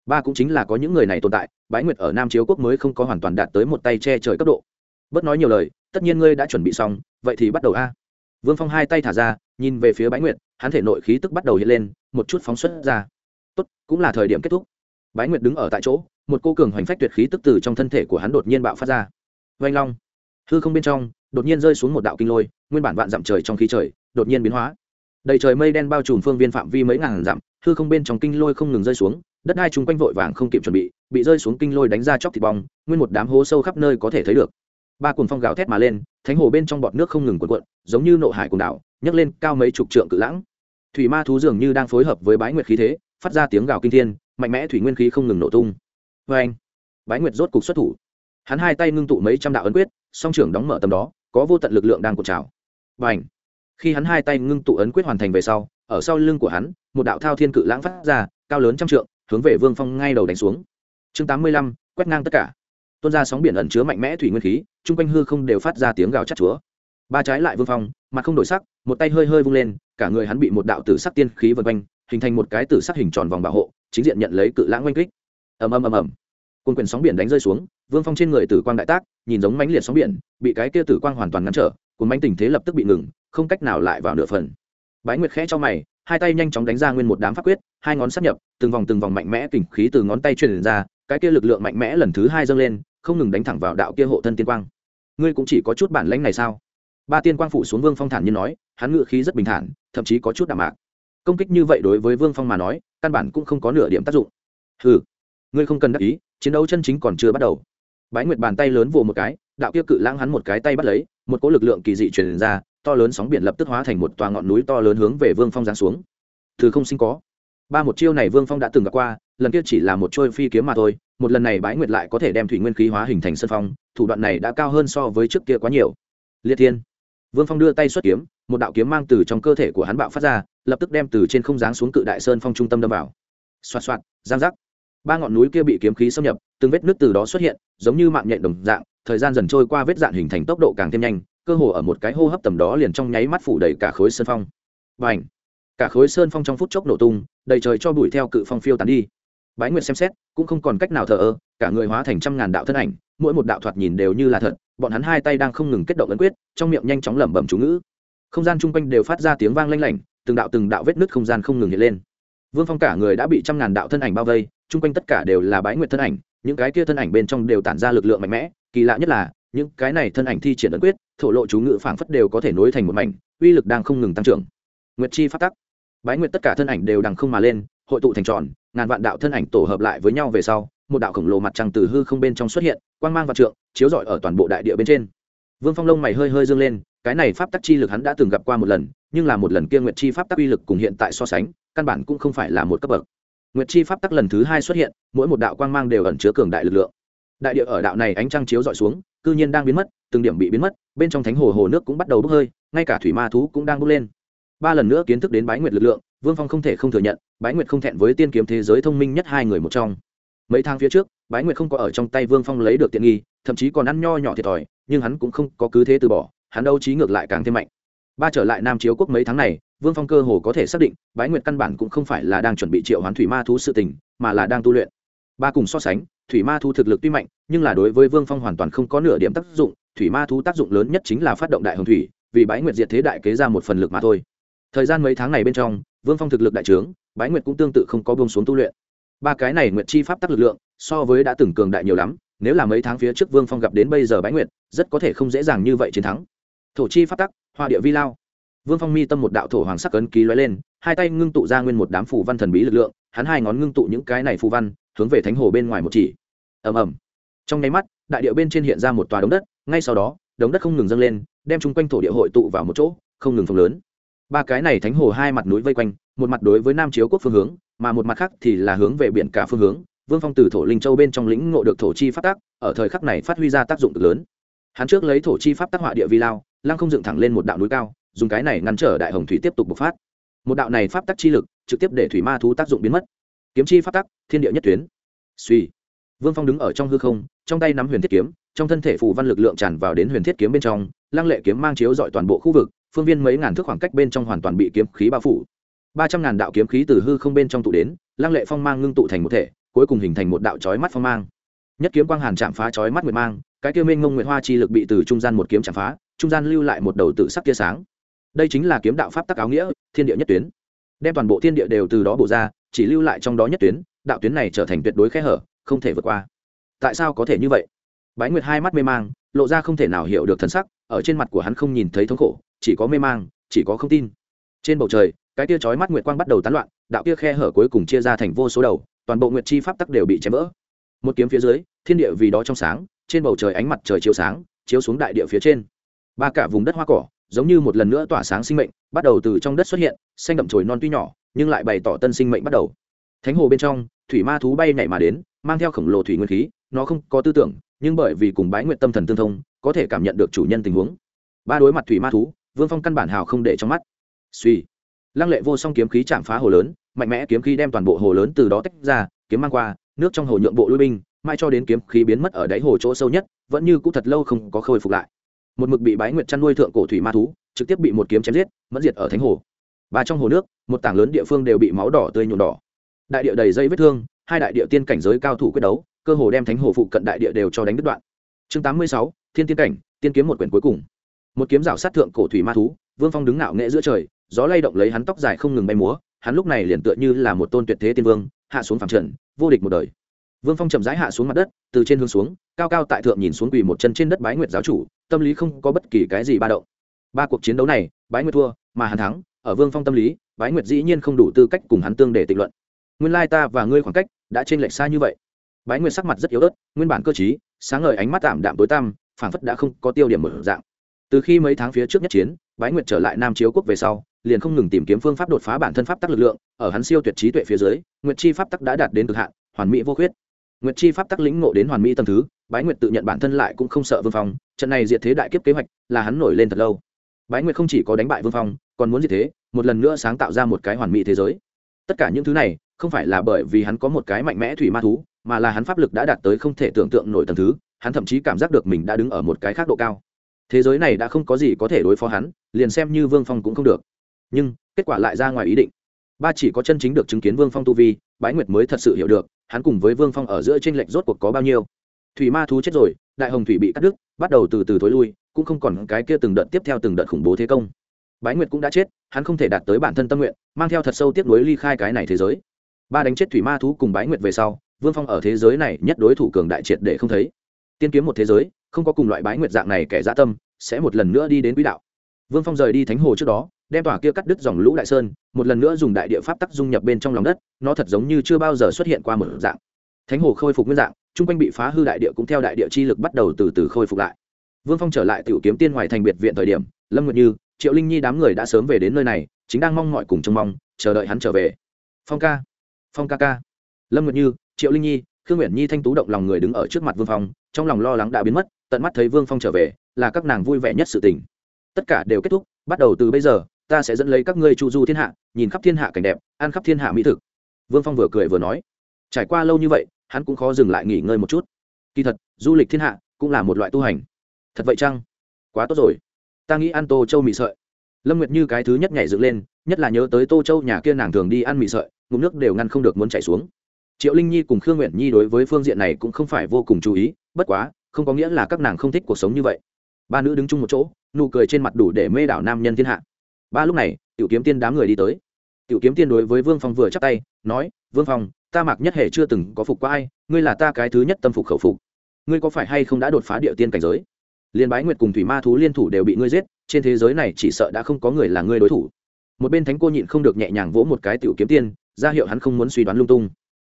Ba cũng chính là có những người này tồn tại, bái nguyệt ở nam chiếu quốc mới không có hoàn toàn đạt tới một tay che trời cấp độ. Bớt nói nhiều lời, tất nhiên ngươi đã chuẩn bị xong, vậy thì bắt đầu a. Vương phong hai tay thả ra, nhìn về phía bái nguyệt, hắn thể nội khí tức bắt đầu hiện lên, một chút phóng xuất ra. Tốt, cũng là thời điểm kết thúc. Bái nguyệt đứng ở tại chỗ, một cô cường hoành phách tuyệt khí tức từ trong thân thể của hắn đột nhiên bạo phát ra vanh long. Hư không bên trong, đột nhiên rơi xuống một đạo kinh lôi, nguyên bản vạn dặm trời trong khí trời, đột nhiên biến hóa. Đầy trời mây đen bao trùm phương viên phạm vi mấy ngàn dặm, hư không bên trong kinh lôi không ngừng rơi xuống, đất đai chung quanh vội vàng không kịp chuẩn bị bị rơi xuống kinh lôi đánh ra chóc thịt bong, nguyên một đám hố sâu khắp nơi có thể thấy được. Ba cuồng phong gào thét mà lên, thánh hồ bên trong bọt nước không ngừng cuộn cuộn, giống như nộ hải cuồng đảo nhấc lên cao mấy chục trượng cự lãng. Thủy ma thú dường như đang phối hợp với bái nguyệt khí thế, phát ra tiếng gào kinh thiên, mạnh mẽ thủy nguyên khí không ngừng nổ tung. Vê anh bái nguyệt rốt cục xuất thủ hắn hai tay ngưng tụ mấy trăm đạo ấn quyết, song trưởng đóng mở tầm đó, có vô tận lực lượng đang cột trào. Và ảnh khi hắn hai tay ngưng tụ ấn quyết hoàn thành về sau, ở sau lưng của hắn, một đạo thao thiên cự lãng phát ra, cao lớn trăm trượng, hướng về vương phong ngay đầu đánh xuống. Chương tám mươi lăm, quét ngang tất cả. Tuôn ra sóng biển ẩn chứa mạnh mẽ thủy nguyên khí, chung quanh hư không đều phát ra tiếng gào chắc chúa. Ba trái lại vương phong, mặt không đổi sắc, một tay hơi hơi vung lên, cả người hắn bị một đạo tử sắc tiên khí vân quanh, hình thành một cái tử sắc hình tròn vòng bảo hộ, chính diện nhận lấy cự lãng oanh kích. Ầm ầm ầm ầm. Quân quyền sóng biển đánh rơi xuống vương phong trên người tử quang đại tác, nhìn giống mãnh liệt sóng biển, bị cái kia tử quang hoàn toàn ngăn trở cùng mãnh tình thế lập tức bị ngừng, không cách nào lại vào nửa phần. Bái nguyệt khẽ cho mày, hai tay nhanh chóng đánh ra nguyên một đám pháp quyết, hai ngón sắp nhập, từng vòng từng vòng mạnh mẽ kình khí từ ngón tay truyền ra, cái kia lực lượng mạnh mẽ lần thứ hai dâng lên, không ngừng đánh thẳng vào đạo kia hộ thân tiên quang. Ngươi cũng chỉ có chút bản lãnh này sao? Ba tiên quang phủ xuống vương phong thản như nói, hắn ngự khí rất bình thản, thậm chí có chút đạm mạc. Công kích như vậy đối với vương phong mà nói, căn bản cũng không có nửa điểm tác dụng. Ừ ngươi không cần đắc ý, chiến đấu chân chính còn chưa bắt đầu bái nguyệt bàn tay lớn vồ một cái, đạo kia cự lãng hắn một cái tay bắt lấy, một cỗ lực lượng kỳ dị truyền ra, to lớn sóng biển lập tức hóa thành một tòa ngọn núi to lớn hướng về vương phong giáng xuống. Thứ không sinh có. Ba một chiêu này vương phong đã từng gặp qua, lần kia chỉ là một trôi phi kiếm mà thôi, một lần này bái nguyệt lại có thể đem thủy nguyên khí hóa hình thành sân phong, thủ đoạn này đã cao hơn so với trước kia quá nhiều. Liệt thiên. Vương phong đưa tay xuất kiếm, một đạo kiếm mang từ trong cơ thể của hắn bạo phát ra, lập tức đem từ trên không giáng xuống cự đại sơn phong trung tâm đâm vào. Xoạt xoạt, giang giác ba ngọn núi kia bị kiếm khí xâm nhập, từng vết nước từ đó xuất hiện, giống như mạng nhện đồng dạng, thời gian dần trôi qua vết dạn hình thành tốc độ càng thêm nhanh, cơ hồ ở một cái hô hấp tầm đó liền trong nháy mắt phủ đầy cả khối sơn phong. Và ảnh cả khối sơn phong trong phút chốc nổ tung, đầy trời cho bụi theo cự phong phiêu tán đi. Bái nguyệt xem xét, cũng không còn cách nào thờ ơ, cả người hóa thành trăm ngàn đạo thân ảnh, mỗi một đạo thoạt nhìn đều như là thật, bọn hắn hai tay đang không ngừng kết động ấn quyết, trong miệng nhanh chóng lẩm bẩm chú ngữ. Không gian chung quanh đều phát ra tiếng vang lanh lảnh, từng đạo từng đạo vết nứt không gian không ngừng hiện lên vương phong cả người đã bị trăm ngàn đạo thân ảnh bao vây, chung quanh tất cả đều là bái nguyệt thân ảnh, những cái kia thân ảnh bên trong đều tản ra lực lượng mạnh mẽ, kỳ lạ nhất là, những cái này thân ảnh thi triển ấn quyết, thổ lộ chú ngữ phảng phất đều có thể nối thành một mảnh, uy lực đang không ngừng tăng trưởng. Nguyệt chi phát tắc. Bái nguyệt tất cả thân ảnh đều đằng không mà lên, hội tụ thành tròn, ngàn vạn đạo thân ảnh tổ hợp lại với nhau về sau, một đạo khổng lồ mặt trăng từ hư không bên trong xuất hiện, quang mang và trượng, chiếu rọi ở toàn bộ đại địa bên trên. Vương phong lông mày hơi hơi dương lên, cái này pháp tắc chi lực hắn đã từng gặp qua một lần nhưng là một lần kia nguyệt chi pháp tắc uy lực cùng hiện tại so sánh, căn bản cũng không phải là một cấp bậc. Nguyệt chi pháp tắc lần thứ hai xuất hiện, mỗi một đạo quang mang đều ẩn chứa cường đại lực lượng. Đại địa ở đạo này ánh trăng chiếu dọi xuống, cư nhiên đang biến mất, từng điểm bị biến mất, bên trong thánh hồ hồ nước cũng bắt đầu bốc hơi, ngay cả thủy ma thú cũng đang bốc lên. Ba lần nữa kiến thức đến bái nguyệt lực lượng, vương phong không thể không thừa nhận, bái nguyệt không thẹn với tiên kiếm thế giới thông minh nhất hai người một trong. Mấy tháng phía trước, bái nguyệt không có ở trong tay vương phong lấy được tiện nghi, thậm chí còn ăn nho nhỏ thiệt thòi, nhưng hắn cũng không có cứ thế từ bỏ, hắn đâu trí ngược lại càng thêm mạnh ba trở lại nam chiếu quốc mấy tháng này, vương phong cơ hồ có thể xác định, bái nguyệt căn bản cũng không phải là đang chuẩn bị triệu hoán thủy ma thú sự tình, mà là đang tu luyện. Ba cùng so sánh, thủy ma thú thực lực tuy mạnh, nhưng là đối với vương phong hoàn toàn không có nửa điểm tác dụng, thủy ma thú tác dụng lớn nhất chính là phát động đại hồng thủy, vì bái nguyệt diệt thế đại kế ra một phần lực mà thôi. Thời gian mấy tháng này bên trong, vương phong thực lực đại trướng, bái nguyệt cũng tương tự không có bông xuống tu luyện. Ba cái này nguyệt chi pháp tắc lực lượng, so với đã từng cường đại nhiều lắm, nếu là mấy tháng phía trước vương phong gặp đến bây giờ bái nguyệt, rất có thể không dễ dàng như vậy chiến thắng thổ chi pháp tắc hoa địa vi lao. Vương phong mi tâm một đạo thổ hoàng sắc ấn ký lóe lên, hai tay ngưng tụ ra nguyên một đám phù văn thần bí lực lượng, hắn hai ngón ngưng tụ những cái này phù văn, hướng về thánh hồ bên ngoài một chỉ. Ầm ầm. Trong nháy mắt, đại địa bên trên hiện ra một tòa đống đất, ngay sau đó, đống đất không ngừng dâng lên, đem chung quanh thổ địa hội tụ vào một chỗ, không ngừng phồng lớn. Ba cái này thánh hồ hai mặt núi vây quanh, một mặt đối với nam chiếu quốc phương hướng, mà một mặt khác thì là hướng về biển cả phương hướng. Vương phong từ thổ linh châu bên trong lĩnh ngộ được thổ chi pháp tác ở thời khắc này phát huy ra tác dụng cực lớn hắn trước lấy thổ chi pháp tác họa địa vi lao, lăng không dựng thẳng lên một đạo núi cao, dùng cái này ngăn trở đại hồng thủy tiếp tục bộc phát. Một đạo này pháp tắc chi lực, trực tiếp để thủy ma thú tác dụng biến mất. Kiếm chi pháp tắc, thiên địa nhất tuyến. Suy vương phong đứng ở trong hư không, trong tay nắm huyền thiết kiếm, trong thân thể phù văn lực lượng tràn vào đến huyền thiết kiếm bên trong, lăng lệ kiếm mang chiếu dọi toàn bộ khu vực, phương viên mấy ngàn thước khoảng cách bên trong hoàn toàn bị kiếm khí bao phủ. Ba trăm ngàn đạo kiếm khí từ hư không bên trong tụ đến, lăng lệ phong mang ngưng tụ thành một thể, cuối cùng hình thành một đạo chói mắt phong mang. Nhất kiếm quang hàn chạm phá chói mắt nguyệt mang cái kia mênh ngông nguyệt hoa chi lực bị từ trung gian một kiếm chạm phá, trung gian lưu lại một đầu tự sắc tia sáng. Đây chính là kiếm đạo pháp tắc áo nghĩa, thiên địa nhất tuyến. Đem toàn bộ thiên địa đều từ đó bổ ra, chỉ lưu lại trong đó nhất tuyến, đạo tuyến này trở thành tuyệt đối khe hở, không thể vượt qua. Tại sao có thể như vậy? Bái nguyệt hai mắt mê mang, lộ ra không thể nào hiểu được thân sắc, ở trên mặt của hắn không nhìn thấy thống khổ, chỉ có mê mang, chỉ có không tin. Trên bầu trời, cái tia chói mắt nguyệt quang bắt đầu tán loạn, đạo kia khe hở cuối cùng chia ra thành vô số đầu, toàn bộ nguyệt chi pháp tắc đều bị chém vỡ. Một kiếm phía dưới, thiên địa vì đó trong sáng trên bầu trời ánh mặt trời chiếu sáng, chiếu xuống đại địa phía trên. Ba cả vùng đất hoa cỏ, giống như một lần nữa tỏa sáng sinh mệnh, bắt đầu từ trong đất xuất hiện, xanh đậm trồi non tuy nhỏ, nhưng lại bày tỏ tân sinh mệnh bắt đầu. Thánh hồ bên trong, thủy ma thú bay nhảy mà đến, mang theo khổng lồ thủy nguyên khí, nó không có tư tưởng, nhưng bởi vì cùng bái nguyện tâm thần tương thông, có thể cảm nhận được chủ nhân tình huống. Ba đối mặt thủy ma thú, vương phong căn bản hào không để trong mắt. Suy lăng lệ vô song kiếm khí chạm phá hồ lớn, mạnh mẽ kiếm khí đem toàn bộ hồ lớn từ đó tách ra, kiếm mang qua, nước trong hồ nhượng bộ lui binh mai cho đến kiếm khí biến mất ở đáy hồ chỗ sâu nhất, vẫn như cũ thật lâu không có khôi phục lại. Một mực bị bái nguyệt chăn nuôi thượng cổ thủy ma thú, trực tiếp bị một kiếm chém giết mẫn diệt ở thánh hồ. Và trong hồ nước, một tảng lớn địa phương đều bị máu đỏ tươi nhuộm đỏ. Đại địa đầy dây vết thương, hai đại địa tiên cảnh giới cao thủ quyết đấu, cơ hồ đem thánh hồ phụ cận đại địa đều cho đánh đứt đoạn. Chương tám mươi sáu, thiên tiên cảnh, tiên kiếm một quyển cuối cùng. Một kiếm rào sát thượng cổ thủy ma thú, vương phong đứng ngạo nghệ giữa trời, gió lay động lấy hắn tóc dài không ngừng bay múa, hắn lúc này liền tựa như là một tôn tuyệt thế tiên vương, hạ xuống phẳng trần, vô địch một đời vương phong chậm rãi hạ xuống mặt đất, từ trên hướng xuống, cao cao tại thượng nhìn xuống quỳ một chân trên đất bái nguyệt giáo chủ, tâm lý không có bất kỳ cái gì ba động. Ba cuộc chiến đấu này, bái nguyệt thua, mà hắn thắng, ở vương phong tâm lý, bái nguyệt dĩ nhiên không đủ tư cách cùng hắn tương để tịnh luận. Nguyên lai ta và ngươi khoảng cách đã trên lệch xa như vậy. Bái nguyệt sắc mặt rất yếu ớt, nguyên bản cơ chí sáng ngời ánh mắt tạm đạm tối tăm, phảng phất đã không có tiêu điểm mở dạng. Từ khi mấy tháng phía trước nhất chiến, bái nguyệt trở lại nam chiếu quốc về sau, liền không ngừng tìm kiếm phương pháp đột phá bản thân pháp tắc lực lượng, ở hắn siêu tuyệt trí tuệ phía dưới, nguyệt chi pháp tắc đã đạt đến cực hạn, hoàn mỹ vô khuyết nguyệt chi pháp tắc lĩnh ngộ đến hoàn mỹ tầm thứ, bái nguyệt tự nhận bản thân lại cũng không sợ vương phong, trận này diệt thế đại kiếp kế hoạch là hắn nổi lên thật lâu. Bái nguyệt không chỉ có đánh bại vương phong, còn muốn diệt thế, một lần nữa sáng tạo ra một cái hoàn mỹ thế giới. Tất cả những thứ này không phải là bởi vì hắn có một cái mạnh mẽ thủy ma thú, mà là hắn pháp lực đã đạt tới không thể tưởng tượng nổi tầm thứ, hắn thậm chí cảm giác được mình đã đứng ở một cái khác độ cao. Thế giới này đã không có gì có thể đối phó hắn, liền xem như vương phong cũng không được. Nhưng, kết quả lại ra ngoài ý định. Ba chỉ có chân chính được chứng kiến vương phong tu vi, bái nguyệt mới thật sự hiểu được hắn cùng với vương phong ở giữa tranh lệch rốt cuộc có bao nhiêu? Thủy ma thú chết rồi, đại hồng thủy bị cắt đứt, bắt đầu từ từ thối lui, cũng không còn cái kia từng đợt tiếp theo từng đợt khủng bố thế công. Bái nguyệt cũng đã chết, hắn không thể đạt tới bản thân tâm nguyện, mang theo thật sâu tiếp nối ly khai cái này thế giới. Ba đánh chết thủy ma thú cùng bái nguyệt về sau, vương phong ở thế giới này nhất đối thủ cường đại triệt để không thấy. Tiên kiếm một thế giới, không có cùng loại bái nguyệt dạng này kẻ dã tâm, sẽ một lần nữa đi đến quỹ đạo. Vương phong rời đi thánh hồ trước đó đem tòa kia cắt đứt dòng lũ đại sơn, một lần nữa dùng đại địa pháp tắc dung nhập bên trong lòng đất, nó thật giống như chưa bao giờ xuất hiện qua một dạng. Thánh hồ khôi phục nguyên dạng, chung quanh bị phá hư đại địa cũng theo đại địa chi lực bắt đầu từ từ khôi phục lại. Vương phong trở lại tiểu kiếm tiên ngoài thành biệt viện thời điểm, lâm nguyệt như, triệu linh nhi đám người đã sớm về đến nơi này, chính đang mong mọi cùng trông mong, chờ đợi hắn trở về. Phong ca phong ca ca. Lâm nguyệt như, triệu linh nhi, khương nguyện nhi thanh tú động lòng người đứng ở trước mặt vương phong, trong lòng lo lắng đã biến mất, tận mắt thấy vương phong trở về, là các nàng vui vẻ nhất sự tình. Tất cả đều kết thúc, bắt đầu từ bây giờ ta sẽ dẫn lấy các ngươi chu du thiên hạ, nhìn khắp thiên hạ cảnh đẹp, ăn khắp thiên hạ mỹ thực. Vương phong vừa cười vừa nói. Trải qua lâu như vậy, hắn cũng khó dừng lại nghỉ ngơi một chút. Kỳ thật, du lịch thiên hạ cũng là một loại tu hành. Thật vậy chăng? Quá tốt rồi. Ta nghĩ ăn tô châu mì sợi. Lâm nguyệt như cái thứ nhất nhảy dựng lên, nhất là nhớ tới tô châu nhà kia nàng thường đi ăn mì sợi, ngụm nước đều ngăn không được muốn chảy xuống. Triệu linh nhi cùng khương nguyện nhi đối với phương diện này cũng không phải vô cùng chú ý, bất quá, không có nghĩa là các nàng không thích cuộc sống như vậy. Ba nữ đứng chung một chỗ, nụ cười trên mặt đủ để mê đảo nam nhân thiên hạ ba lúc này, tiểu kiếm tiên đám người đi tới. Tiểu kiếm tiên đối với vương phong vừa chắc tay, nói, vương phong, ta mặc nhất hệ chưa từng có phục qua ai, ngươi là ta cái thứ nhất tâm phục khẩu phục. Ngươi có phải hay không đã đột phá địa tiên cảnh giới? Liên bái nguyệt cùng thủy ma thú liên thủ đều bị ngươi giết, trên thế giới này chỉ sợ đã không có người là ngươi đối thủ. Một bên thánh cô nhịn không được nhẹ nhàng vỗ một cái tiểu kiếm tiên, ra hiệu hắn không muốn suy đoán lung tung.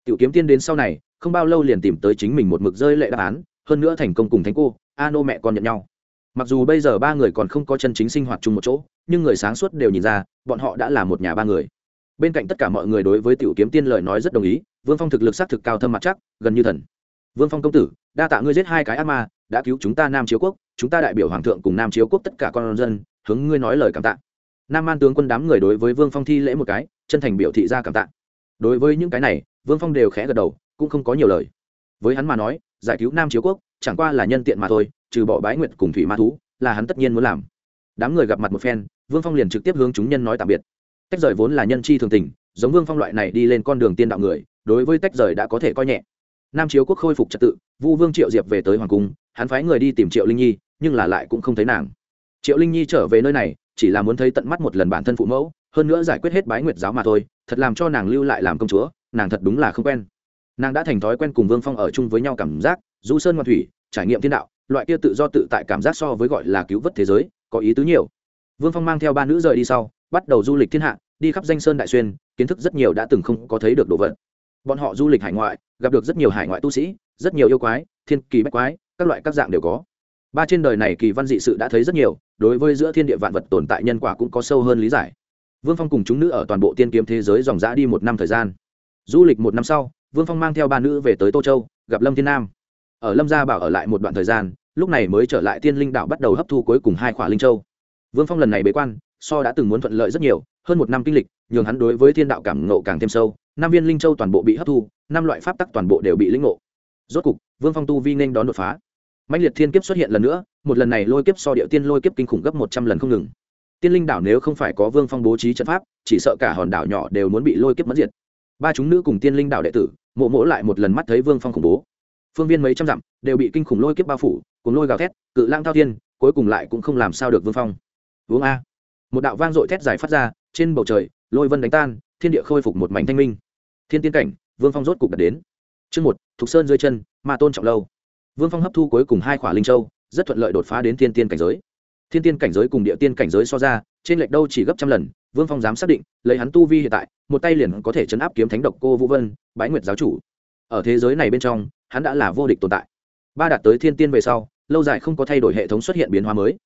Tiểu kiếm tiên đến sau này, không bao lâu liền tìm tới chính mình một mực rơi lệ đáp án, hơn nữa thành công cùng thánh cô, a nô mẹ con nhận nhau mặc dù bây giờ ba người còn không có chân chính sinh hoạt chung một chỗ, nhưng người sáng suốt đều nhìn ra, bọn họ đã là một nhà ba người. Bên cạnh tất cả mọi người đối với tiểu kiếm tiên lời nói rất đồng ý, vương phong thực lực xác thực cao thâm mặt chắc, gần như thần. Vương phong công tử, đa tạ ngươi giết hai cái ác ma, đã cứu chúng ta nam chiếu quốc, chúng ta đại biểu hoàng thượng cùng nam chiếu quốc tất cả con dân, hướng ngươi nói lời cảm tạ. Nam man tướng quân đám người đối với vương phong thi lễ một cái, chân thành biểu thị ra cảm tạ. Đối với những cái này, vương phong đều khẽ gật đầu, cũng không có nhiều lời. Với hắn mà nói, giải cứu nam chiếu quốc, chẳng qua là nhân tiện mà thôi trừ bỏ bái nguyệt cùng thủy ma thú, là hắn tất nhiên muốn làm. Đám người gặp mặt một phen, vương phong liền trực tiếp hướng chúng nhân nói tạm biệt. Tách rời vốn là nhân chi thường tình, giống vương phong loại này đi lên con đường tiên đạo người, đối với tách rời đã có thể coi nhẹ. Nam chiếu quốc khôi phục trật tự, vu vương triệu diệp về tới hoàng cung, hắn phái người đi tìm triệu linh nhi, nhưng là lại cũng không thấy nàng. Triệu linh nhi trở về nơi này, chỉ là muốn thấy tận mắt một lần bản thân phụ mẫu, hơn nữa giải quyết hết bái nguyệt giáo mà thôi, thật làm cho nàng lưu lại làm công chúa, nàng thật đúng là không quen. Nàng đã thành thói quen cùng vương phong ở chung với nhau cảm giác, du sơn ngoan thủy, trải nghiệm thiên đạo loại kia tự do tự tại cảm giác so với gọi là cứu vớt thế giới, có ý tứ nhiều. Vương phong mang theo ba nữ rời đi sau, bắt đầu du lịch thiên hạ, đi khắp danh sơn đại xuyên, kiến thức rất nhiều đã từng không có thấy được đồ vật. Bọn họ du lịch hải ngoại, gặp được rất nhiều hải ngoại tu sĩ, rất nhiều yêu quái, thiên kỳ bách quái, các loại các dạng đều có. Ba trên đời này kỳ văn dị sự đã thấy rất nhiều, đối với giữa thiên địa vạn vật tồn tại nhân quả cũng có sâu hơn lý giải. Vương phong cùng chúng nữ ở toàn bộ tiên kiếm thế giới dòng dã đi một năm thời gian. Du lịch một năm sau, vương phong mang theo ba nữ về tới tô châu, gặp lâm thiên nam ở lâm gia bảo ở lại một đoạn thời gian, lúc này mới trở lại tiên linh đạo bắt đầu hấp thu cuối cùng hai khỏa linh châu. Vương phong lần này bế quan, so đã từng muốn thuận lợi rất nhiều, hơn một năm kinh lịch, nhường hắn đối với thiên đạo cảm ngộ càng thêm sâu, năm viên linh châu toàn bộ bị hấp thu, năm loại pháp tắc toàn bộ đều bị lĩnh ngộ. Rốt cục, vương phong tu vi nên đón đột phá. Mạnh liệt thiên kiếp xuất hiện lần nữa, một lần này lôi kiếp so địa tiên lôi kiếp kinh khủng gấp một trăm lần không ngừng. Tiên linh đảo nếu không phải có vương phong bố trí trận pháp, chỉ sợ cả hòn đảo nhỏ đều muốn bị lôi kiếp mất diệt. Ba chúng nữ cùng tiên linh đảo đệ tử, mộ mỗ lại một lần mắt thấy vương phong khủng bố phương viên mấy trăm dặm, đều bị kinh khủng lôi kiếp bao phủ, cùng lôi gào thét, cự lang thao thiên, cuối cùng lại cũng không làm sao được vương phong. Vương a. Một đạo vang dội thét dài phát ra, trên bầu trời, lôi vân đánh tan, thiên địa khôi phục một mảnh thanh minh. Thiên tiên cảnh, vương phong rốt cục đạt đến. Chương một, thục sơn dưới chân, ma tôn trọng lâu. Vương phong hấp thu cuối cùng hai khỏa linh châu, rất thuận lợi đột phá đến thiên tiên cảnh giới. Thiên tiên cảnh giới cùng địa tiên cảnh giới so ra, trên lệch đâu chỉ gấp trăm lần, vương phong dám xác định, lấy hắn tu vi hiện tại, một tay liền có thể chấn áp kiếm thánh độc cô vũ vân, bái nguyệt giáo chủ. Ở thế giới này bên trong hắn đã là vô địch tồn tại. Ba đạt tới thiên tiên về sau, lâu dài không có thay đổi hệ thống xuất hiện biến hóa mới.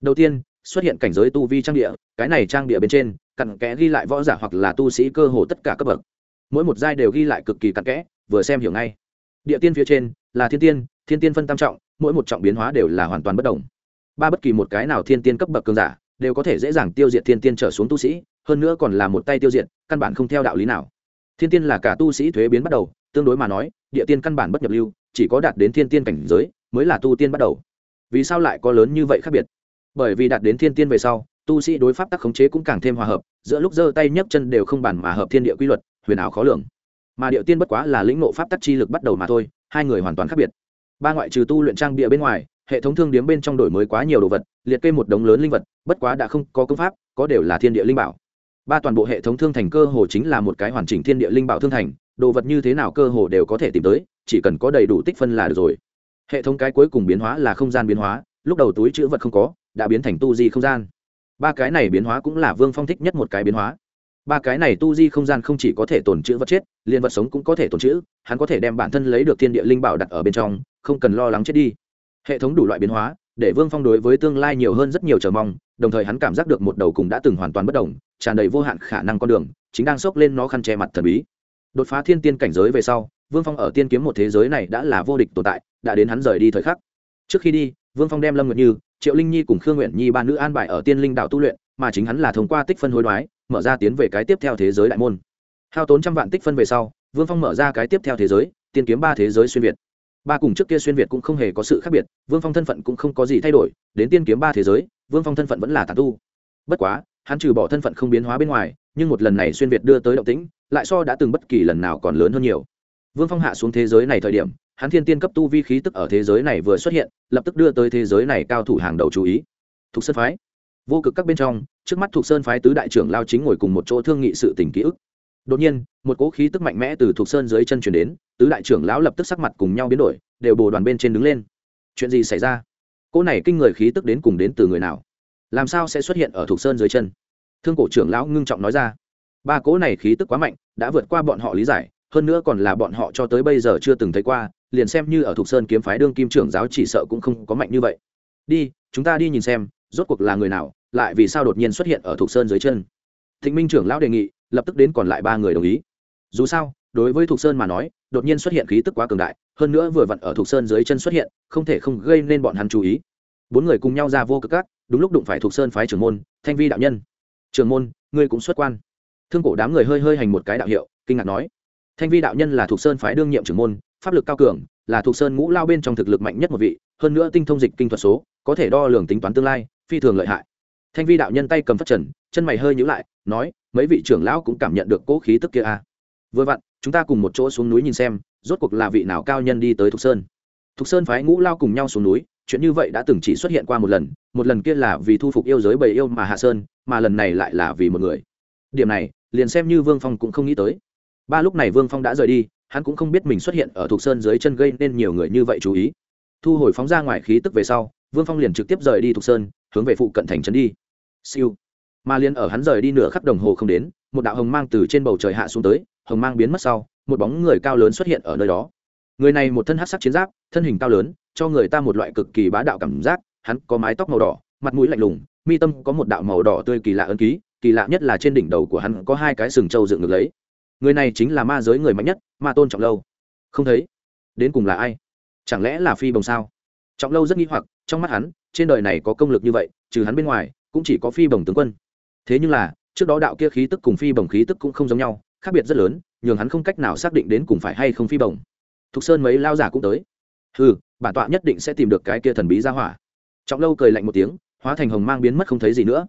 Đầu tiên, xuất hiện cảnh giới tu vi trang địa, cái này trang địa bên trên, cặn kẽ ghi lại võ giả hoặc là tu sĩ cơ hồ tất cả cấp bậc. Mỗi một giai đều ghi lại cực kỳ cặn kẽ, vừa xem hiểu ngay. Địa tiên phía trên, là thiên tiên thiên tiên phân tam trọng, mỗi một trọng biến hóa đều là hoàn toàn bất đồng. Ba bất kỳ một cái nào thiên tiên cấp bậc cường giả, đều có thể dễ dàng tiêu diệt thiên tiên trở xuống tu sĩ, hơn nữa còn là một tay tiêu diệt, căn bản không theo đạo lý nào. Thiên tiên là cả tu sĩ thuế biến bắt đầu tương đối mà nói, địa tiên căn bản bất nhập lưu, chỉ có đạt đến thiên tiên cảnh giới mới là tu tiên bắt đầu. Vì sao lại có lớn như vậy khác biệt? Bởi vì đạt đến thiên tiên về sau, tu sĩ đối pháp tắc khống chế cũng càng thêm hòa hợp, giữa lúc giơ tay nhấc chân đều không bản mà hợp thiên địa quy luật, huyền ảo khó lường. Mà địa tiên bất quá là lĩnh nộ pháp tắc chi lực bắt đầu mà thôi, hai người hoàn toàn khác biệt. Ba ngoại trừ tu luyện trang bịa bên ngoài, hệ thống thương điếm bên trong đổi mới quá nhiều đồ vật, liệt kê một đống lớn linh vật, bất quá đã không có công pháp, có đều là thiên địa linh bảo. Ba toàn bộ hệ thống thương thành cơ hồ chính là một cái hoàn chỉnh thiên địa linh bảo thương thành đồ vật như thế nào cơ hồ đều có thể tìm tới, chỉ cần có đầy đủ tích phân là được rồi. Hệ thống cái cuối cùng biến hóa là không gian biến hóa, lúc đầu túi chữ vật không có, đã biến thành tu di không gian. Ba cái này biến hóa cũng là vương phong thích nhất một cái biến hóa. Ba cái này tu di không gian không chỉ có thể tồn chữ vật chết, liền vật sống cũng có thể tồn chữ, hắn có thể đem bản thân lấy được thiên địa linh bảo đặt ở bên trong, không cần lo lắng chết đi. Hệ thống đủ loại biến hóa, để vương phong đối với tương lai nhiều hơn rất nhiều chờ mong, đồng thời hắn cảm giác được một đầu cùng đã từng hoàn toàn bất đồng, tràn đầy vô hạn khả năng con đường, chính đang xốc lên nó khăn che mặt thần bí đột phá thiên tiên cảnh giới về sau, vương phong ở tiên kiếm một thế giới này đã là vô địch tồn tại, đã đến hắn rời đi thời khắc. Trước khi đi, vương phong đem lâm nguyệt như, triệu linh nhi cùng khương nguyện nhi ba nữ an bài ở tiên linh đạo tu luyện, mà chính hắn là thông qua tích phân hối đoái, mở ra tiến về cái tiếp theo thế giới đại môn. Hao tốn trăm vạn tích phân về sau, vương phong mở ra cái tiếp theo thế giới, tiên kiếm ba thế giới xuyên việt. Ba cùng trước kia xuyên việt cũng không hề có sự khác biệt, vương phong thân phận cũng không có gì thay đổi, đến tiên kiếm ba thế giới, vương phong thân phận vẫn là tàn tu. Bất quá, hắn trừ bỏ thân phận không biến hóa bên ngoài nhưng một lần này xuyên việt đưa tới động tĩnh, lại so đã từng bất kỳ lần nào còn lớn hơn nhiều. Vương phong hạ xuống thế giới này thời điểm, hắn thiên tiên cấp tu vi khí tức ở thế giới này vừa xuất hiện, lập tức đưa tới thế giới này cao thủ hàng đầu chú ý. Thuộc sơn phái. Vô cực các bên trong, trước mắt thuộc sơn phái tứ đại trưởng lao chính ngồi cùng một chỗ thương nghị sự tình ký ức. Đột nhiên, một cỗ khí tức mạnh mẽ từ thuộc sơn dưới chân chuyển đến, tứ đại trưởng lão lập tức sắc mặt cùng nhau biến đổi, đều bồ đoàn bên trên đứng lên. Chuyện gì xảy ra? Cỗ này kinh người khí tức đến cùng đến từ người nào? Làm sao sẽ xuất hiện ở thuộc sơn dưới chân? Thương cổ trưởng lão ngưng trọng nói ra. Ba cỗ này khí tức quá mạnh, đã vượt qua bọn họ lý giải, hơn nữa còn là bọn họ cho tới bây giờ chưa từng thấy qua, liền xem như ở Thục sơn kiếm phái đương kim trưởng giáo chỉ sợ cũng không có mạnh như vậy. Đi, chúng ta đi nhìn xem, rốt cuộc là người nào, lại vì sao đột nhiên xuất hiện ở Thục sơn dưới chân? Thịnh minh trưởng lão đề nghị, lập tức đến còn lại ba người đồng ý. Dù sao, đối với Thục sơn mà nói, đột nhiên xuất hiện khí tức quá cường đại, hơn nữa vừa vặn ở Thục sơn dưới chân xuất hiện, không thể không gây nên bọn hắn chú ý. Bốn người cùng nhau ra vô cực cát đúng lúc đụng phải Thục sơn phái trưởng môn, thanh vi đạo nhân trưởng môn, ngươi cũng xuất quan. Thương cổ đám người hơi hơi hành một cái đạo hiệu, kinh ngạc nói. Thanh vi đạo nhân là thuộc sơn phái đương nhiệm trưởng môn, pháp lực cao cường, là thuộc sơn ngũ lao bên trong thực lực mạnh nhất một vị, hơn nữa tinh thông dịch kinh thuật số, có thể đo lường tính toán tương lai, phi thường lợi hại. Thanh vi đạo nhân tay cầm phát trần, chân mày hơi nhữ lại, nói, mấy vị trưởng lão cũng cảm nhận được cỗ khí tức kia a à. vừa vặn, chúng ta cùng một chỗ xuống núi nhìn xem, rốt cuộc là vị nào cao nhân đi tới thục sơn. Thục sơn phái ngũ lao cùng nhau xuống núi, chuyện như vậy đã từng chỉ xuất hiện qua một lần một lần kia là vì thu phục yêu giới bầy yêu mà hạ sơn mà lần này lại là vì một người. Điểm này, liền xem như vương phong cũng không nghĩ tới. Ba lúc này vương phong đã rời đi, hắn cũng không biết mình xuất hiện ở thục sơn dưới chân gây nên nhiều người như vậy chú ý. Thu hồi phóng ra ngoài khí tức về sau, vương phong liền trực tiếp rời đi thục sơn, hướng về phụ cận thành trấn đi. Siêu. Mà liền ở hắn rời đi nửa khắp đồng hồ không đến, một đạo hồng mang từ trên bầu trời hạ xuống tới, hồng mang biến mất sau, một bóng người cao lớn xuất hiện ở nơi đó. Người này một thân hát sắc chiến giáp, thân hình cao lớn, cho người ta một loại cực kỳ bá đạo cảm giác, hắn có mái tóc màu đỏ mặt mũi lạnh lùng, mi tâm có một đạo màu đỏ tươi kỳ lạ ấn ký, kỳ lạ nhất là trên đỉnh đầu của hắn có hai cái sừng trâu dựng ngược lấy. Người này chính là ma giới người mạnh nhất, ma tôn trọng lâu. Không thấy? Đến cùng là ai? Chẳng lẽ là phi bồng sao? Trọng lâu rất nghi hoặc, trong mắt hắn, trên đời này có công lực như vậy, trừ hắn bên ngoài, cũng chỉ có phi bồng tướng quân. Thế nhưng là, trước đó đạo kia khí tức cùng phi bồng khí tức cũng không giống nhau, khác biệt rất lớn, nhường hắn không cách nào xác định đến cùng phải hay không phi bồng. Thục sơn mấy lao giả cũng tới. Ừ bản tọa nhất định sẽ tìm được cái kia thần bí ra hỏa. Trọng lâu cười lạnh một tiếng hóa thành hồng mang biến mất không thấy gì nữa.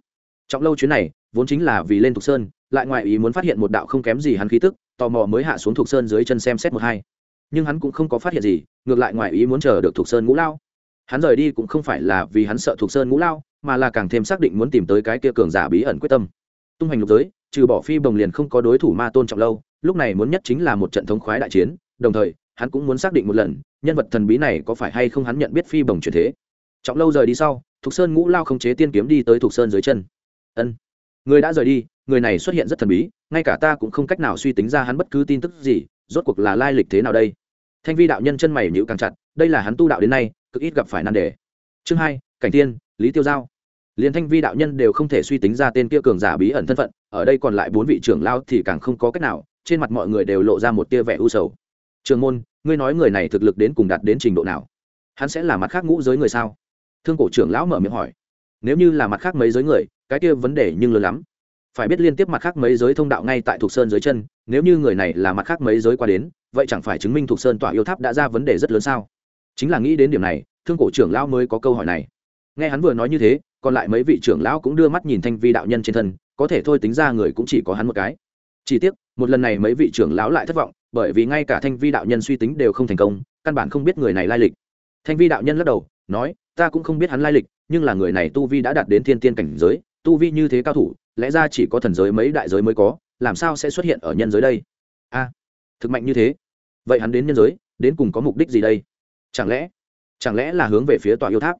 Trọng lâu chuyến này, vốn chính là vì lên thục sơn, lại ngoại ý muốn phát hiện một đạo không kém gì hắn khí tức, tò mò mới hạ xuống thục sơn dưới chân xem xét một hai. Nhưng hắn cũng không có phát hiện gì, ngược lại ngoại ý muốn chờ được thục sơn ngũ lao. Hắn rời đi cũng không phải là vì hắn sợ thục sơn ngũ lao, mà là càng thêm xác định muốn tìm tới cái kia cường giả bí ẩn quyết tâm. Tung hành lục giới, trừ bỏ phi bồng liền không có đối thủ ma tôn trọng lâu, lúc này muốn nhất chính là một trận thống khoái đại chiến, đồng thời, hắn cũng muốn xác định một lần, nhân vật thần bí này có phải hay không hắn nhận biết phi bồng chuyển thế. Trọng lâu rời đi sau thục sơn ngũ lao không chế tiên kiếm đi tới thục sơn dưới chân. Ân, người đã rời đi, người này xuất hiện rất thần bí, ngay cả ta cũng không cách nào suy tính ra hắn bất cứ tin tức gì, rốt cuộc là lai lịch thế nào đây? Thanh vi đạo nhân chân mày nhữ càng chặt, đây là hắn tu đạo đến nay, cực ít gặp phải nan đề. Chương hai, cảnh tiên lý tiêu giao. Liền thanh vi đạo nhân đều không thể suy tính ra tên kia cường giả bí ẩn thân phận, ở đây còn lại bốn vị trưởng lao thì càng không có cách nào, trên mặt mọi người đều lộ ra một tia vẻ u sầu. Trường môn, ngươi nói người này thực lực đến cùng đạt đến trình độ nào? Hắn sẽ là mặt khác ngũ giới người sao? Thương cổ trưởng lão mở miệng hỏi, nếu như là mặt khác mấy giới người, cái kia vấn đề nhưng lớn lắm. Phải biết liên tiếp mặt khác mấy giới thông đạo ngay tại thuộc sơn dưới chân, nếu như người này là mặt khác mấy giới qua đến, vậy chẳng phải chứng minh thuộc sơn tỏa yêu tháp đã ra vấn đề rất lớn sao? Chính là nghĩ đến điểm này, thương cổ trưởng lão mới có câu hỏi này. Nghe hắn vừa nói như thế, còn lại mấy vị trưởng lão cũng đưa mắt nhìn thanh vi đạo nhân trên thân, có thể thôi tính ra người cũng chỉ có hắn một cái. Chỉ tiếc, một lần này mấy vị trưởng lão lại thất vọng, bởi vì ngay cả thanh vi đạo nhân suy tính đều không thành công, căn bản không biết người này lai lịch. Thanh vi đạo nhân lắc đầu nói, ta cũng không biết hắn lai lịch, nhưng là người này tu vi đã đạt đến thiên tiên cảnh giới, tu vi như thế cao thủ, lẽ ra chỉ có thần giới mấy đại giới mới có, làm sao sẽ xuất hiện ở nhân giới đây? A, thực mạnh như thế. Vậy hắn đến nhân giới, đến cùng có mục đích gì đây? Chẳng lẽ chẳng lẽ là hướng về phía tòa yêu tháp?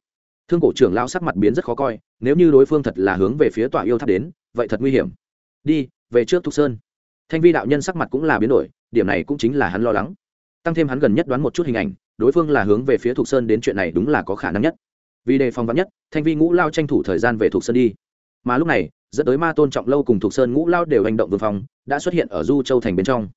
Thương cổ trưởng lao sắc mặt biến rất khó coi, nếu như đối phương thật là hướng về phía tòa yêu tháp đến, vậy thật nguy hiểm. Đi, về trước thục sơn. Thanh vi đạo nhân sắc mặt cũng là biến đổi, điểm này cũng chính là hắn lo lắng. Tăng thêm hắn gần nhất đoán một chút hình ảnh đối phương là hướng về phía thục sơn đến chuyện này đúng là có khả năng nhất. Vì đề phòng vắn nhất, thanh vi ngũ lao tranh thủ thời gian về thục sơn đi. Mà lúc này, dẫn tới ma tôn trọng lâu cùng thục sơn ngũ lao đều hành động vương phong, đã xuất hiện ở du châu thành bên trong.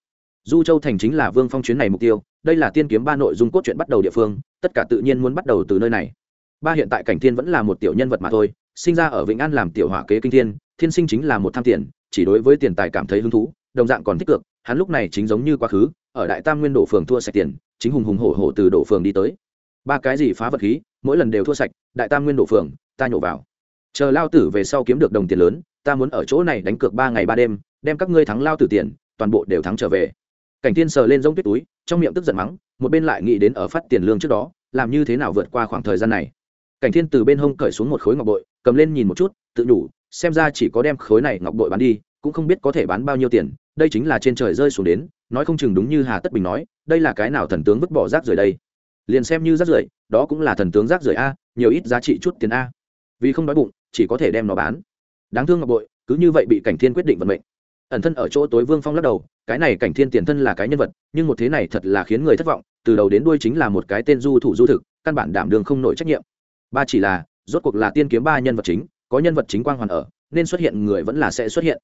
Du châu thành chính là vương phong chuyến này mục tiêu, đây là tiên kiếm ba nội dung cốt truyện bắt đầu địa phương, tất cả tự nhiên muốn bắt đầu từ nơi này. Ba hiện tại cảnh thiên vẫn là một tiểu nhân vật mà thôi, sinh ra ở vĩnh an làm tiểu hỏa kế kinh thiên thiên sinh chính là một tham tiền, chỉ đối với tiền tài cảm thấy hứng thú đồng dạng còn tích cực hắn lúc này chính giống như quá khứ, ở đại tam nguyên đổ phường thua sạch tiền, chính hùng hùng hổ hổ từ đổ phường đi tới. Ba cái gì phá vật khí, mỗi lần đều thua sạch, đại tam nguyên đổ phường, ta nhổ vào. Chờ lao tử về sau kiếm được đồng tiền lớn, ta muốn ở chỗ này đánh cược ba ngày ba đêm, đem các ngươi thắng lao tử tiền, toàn bộ đều thắng trở về. Cảnh tiên sờ lên giống tuyết túi, trong miệng tức giận mắng, một bên lại nghĩ đến ở phát tiền lương trước đó, làm như thế nào vượt qua khoảng thời gian này. Cảnh thiên từ bên hông cởi xuống một khối ngọc bội, cầm lên nhìn một chút, tự nhủ, xem ra chỉ có đem khối này ngọc bội bán đi, cũng không biết có thể bán bao nhiêu tiền đây chính là trên trời rơi xuống đến, nói không chừng đúng như hà tất bình nói, đây là cái nào thần tướng vứt bỏ rác rưởi đây? Liền xem như rác rưởi, đó cũng là thần tướng rác rưởi a, nhiều ít giá trị chút tiền a. Vì không đói bụng, chỉ có thể đem nó bán. Đáng thương ngọc bội, cứ như vậy bị cảnh thiên quyết định vận mệnh. Ẩn thân ở chỗ tối vương phong lắc đầu, cái này cảnh thiên tiền thân là cái nhân vật, nhưng một thế này thật là khiến người thất vọng, từ đầu đến đuôi chính là một cái tên du thủ du thực, căn bản đảm đường không nổi trách nhiệm. Ba chỉ là, rốt cuộc là tiên kiếm ba nhân vật chính, có nhân vật chính quang hoàn ở, nên xuất hiện người vẫn là sẽ xuất hiện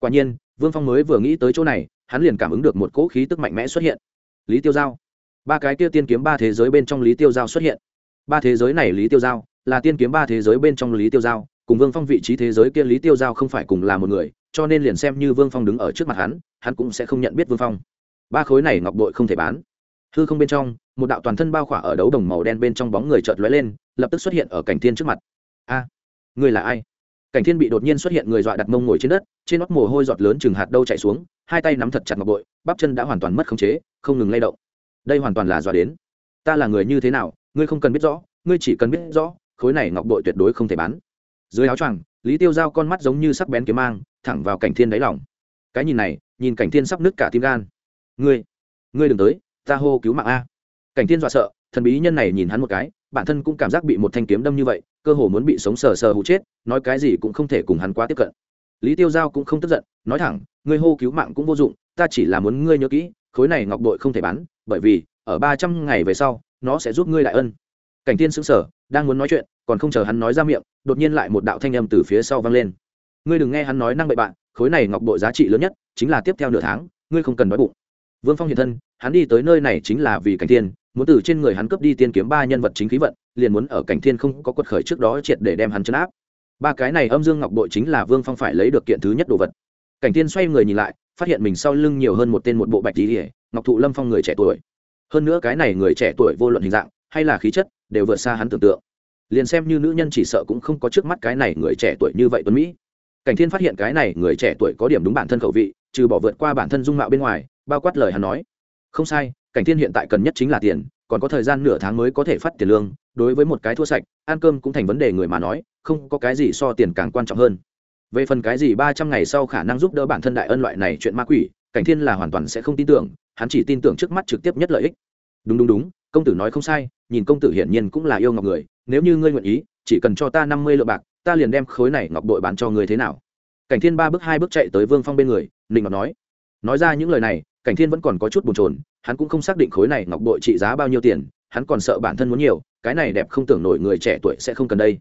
quả nhiên vương phong mới vừa nghĩ tới chỗ này hắn liền cảm ứng được một cỗ khí tức mạnh mẽ xuất hiện. Lý tiêu giao. Ba cái kia tiên kiếm ba thế giới bên trong lý tiêu giao xuất hiện. Ba thế giới này lý tiêu giao là tiên kiếm ba thế giới bên trong lý tiêu giao cùng vương phong vị trí thế giới kia lý tiêu giao không phải cùng là một người cho nên liền xem như vương phong đứng ở trước mặt hắn hắn cũng sẽ không nhận biết vương phong. Ba khối này ngọc bội không thể bán. Hư không bên trong một đạo toàn thân bao khỏa ở đấu đồng màu đen bên trong bóng người chợt lóe lên lập tức xuất hiện ở cảnh thiên trước mặt. A à, người là ai? Cảnh thiên bị đột nhiên xuất hiện người dọa đặt mông ngồi trên đất, trên nót mồ hôi giọt lớn chừng hạt đâu chạy xuống, hai tay nắm thật chặt ngọc bội, bắp chân đã hoàn toàn mất khống chế, không ngừng lay động. Đây hoàn toàn là dọa đến. Ta là người như thế nào, ngươi không cần biết rõ, ngươi chỉ cần biết rõ, khối này ngọc bội tuyệt đối không thể bán. Dưới áo choàng, lý tiêu giao con mắt giống như sắc bén kiếm mang, thẳng vào cảnh thiên đáy lòng. Cái nhìn này, nhìn cảnh thiên sắp nứt cả tim gan. Ngươi ngươi đừng tới, ta hô cứu mạng a. Cảnh thiên dọa sợ, thần bí nhân này nhìn hắn một cái bản thân cũng cảm giác bị một thanh kiếm đâm như vậy, cơ hồ muốn bị sống sờ sờ hụ chết, nói cái gì cũng không thể cùng hắn quá tiếp cận. Lý tiêu giao cũng không tức giận, nói thẳng, ngươi hô cứu mạng cũng vô dụng, ta chỉ là muốn ngươi nhớ kỹ, khối này ngọc bội không thể bán, bởi vì, ở ba trăm ngày về sau, nó sẽ giúp ngươi đại ân. Cảnh tiên sững sờ, đang muốn nói chuyện, còn không chờ hắn nói ra miệng, đột nhiên lại một đạo thanh âm từ phía sau vang lên. Ngươi đừng nghe hắn nói năng bậy bạn, khối này ngọc bội giá trị lớn nhất chính là tiếp theo nửa tháng, ngươi không cần nói bụng. Vương phong hiện thân, hắn đi tới nơi này chính là vì cảnh tiên muốn từ trên người hắn cướp đi tiên kiếm ba nhân vật chính khí vận, liền muốn ở cảnh thiên không có quật khởi trước đó triệt để đem hắn chấn áp. Ba cái này âm dương ngọc bội chính là vương phong phải lấy được kiện thứ nhất đồ vật. Cảnh thiên xoay người nhìn lại, phát hiện mình sau lưng nhiều hơn một tên một bộ bạch tỉ ngọc thụ lâm phong người trẻ tuổi. Hơn nữa cái này người trẻ tuổi vô luận hình dạng, hay là khí chất, đều vượt xa hắn tưởng tượng. Liền xem như nữ nhân chỉ sợ cũng không có trước mắt cái này người trẻ tuổi như vậy tuấn mỹ. Cảnh thiên phát hiện cái này người trẻ tuổi có điểm đúng bản thân khẩu vị, trừ bỏ vượt qua bản thân dung mạo bên ngoài, bao quát lời hắn nói. Không sai cảnh thiên hiện tại cần nhất chính là tiền, còn có thời gian nửa tháng mới có thể phát tiền lương, đối với một cái thua sạch, ăn cơm cũng thành vấn đề người mà nói, không có cái gì so tiền càng quan trọng hơn. Về phần cái gì ba trăm ngày sau khả năng giúp đỡ bản thân đại ân loại này chuyện ma quỷ, cảnh thiên là hoàn toàn sẽ không tin tưởng, hắn chỉ tin tưởng trước mắt trực tiếp nhất lợi ích. Đúng đúng đúng, công tử nói không sai, nhìn công tử hiển nhiên cũng là yêu ngọc người, nếu như ngươi nguyện ý, chỉ cần cho ta năm mươi lượng bạc, ta liền đem khối này ngọc bội bán cho ngươi thế nào. Cảnh thiên ba bước hai bước chạy tới vương phong bên người, nịnh ngọc nói. Nói ra những lời này, cảnh thiên vẫn còn có chút bồn chồn hắn cũng không xác định khối này ngọc bội trị giá bao nhiêu tiền, hắn còn sợ bản thân muốn nhiều, cái này đẹp không tưởng nổi người trẻ tuổi sẽ không cần đây.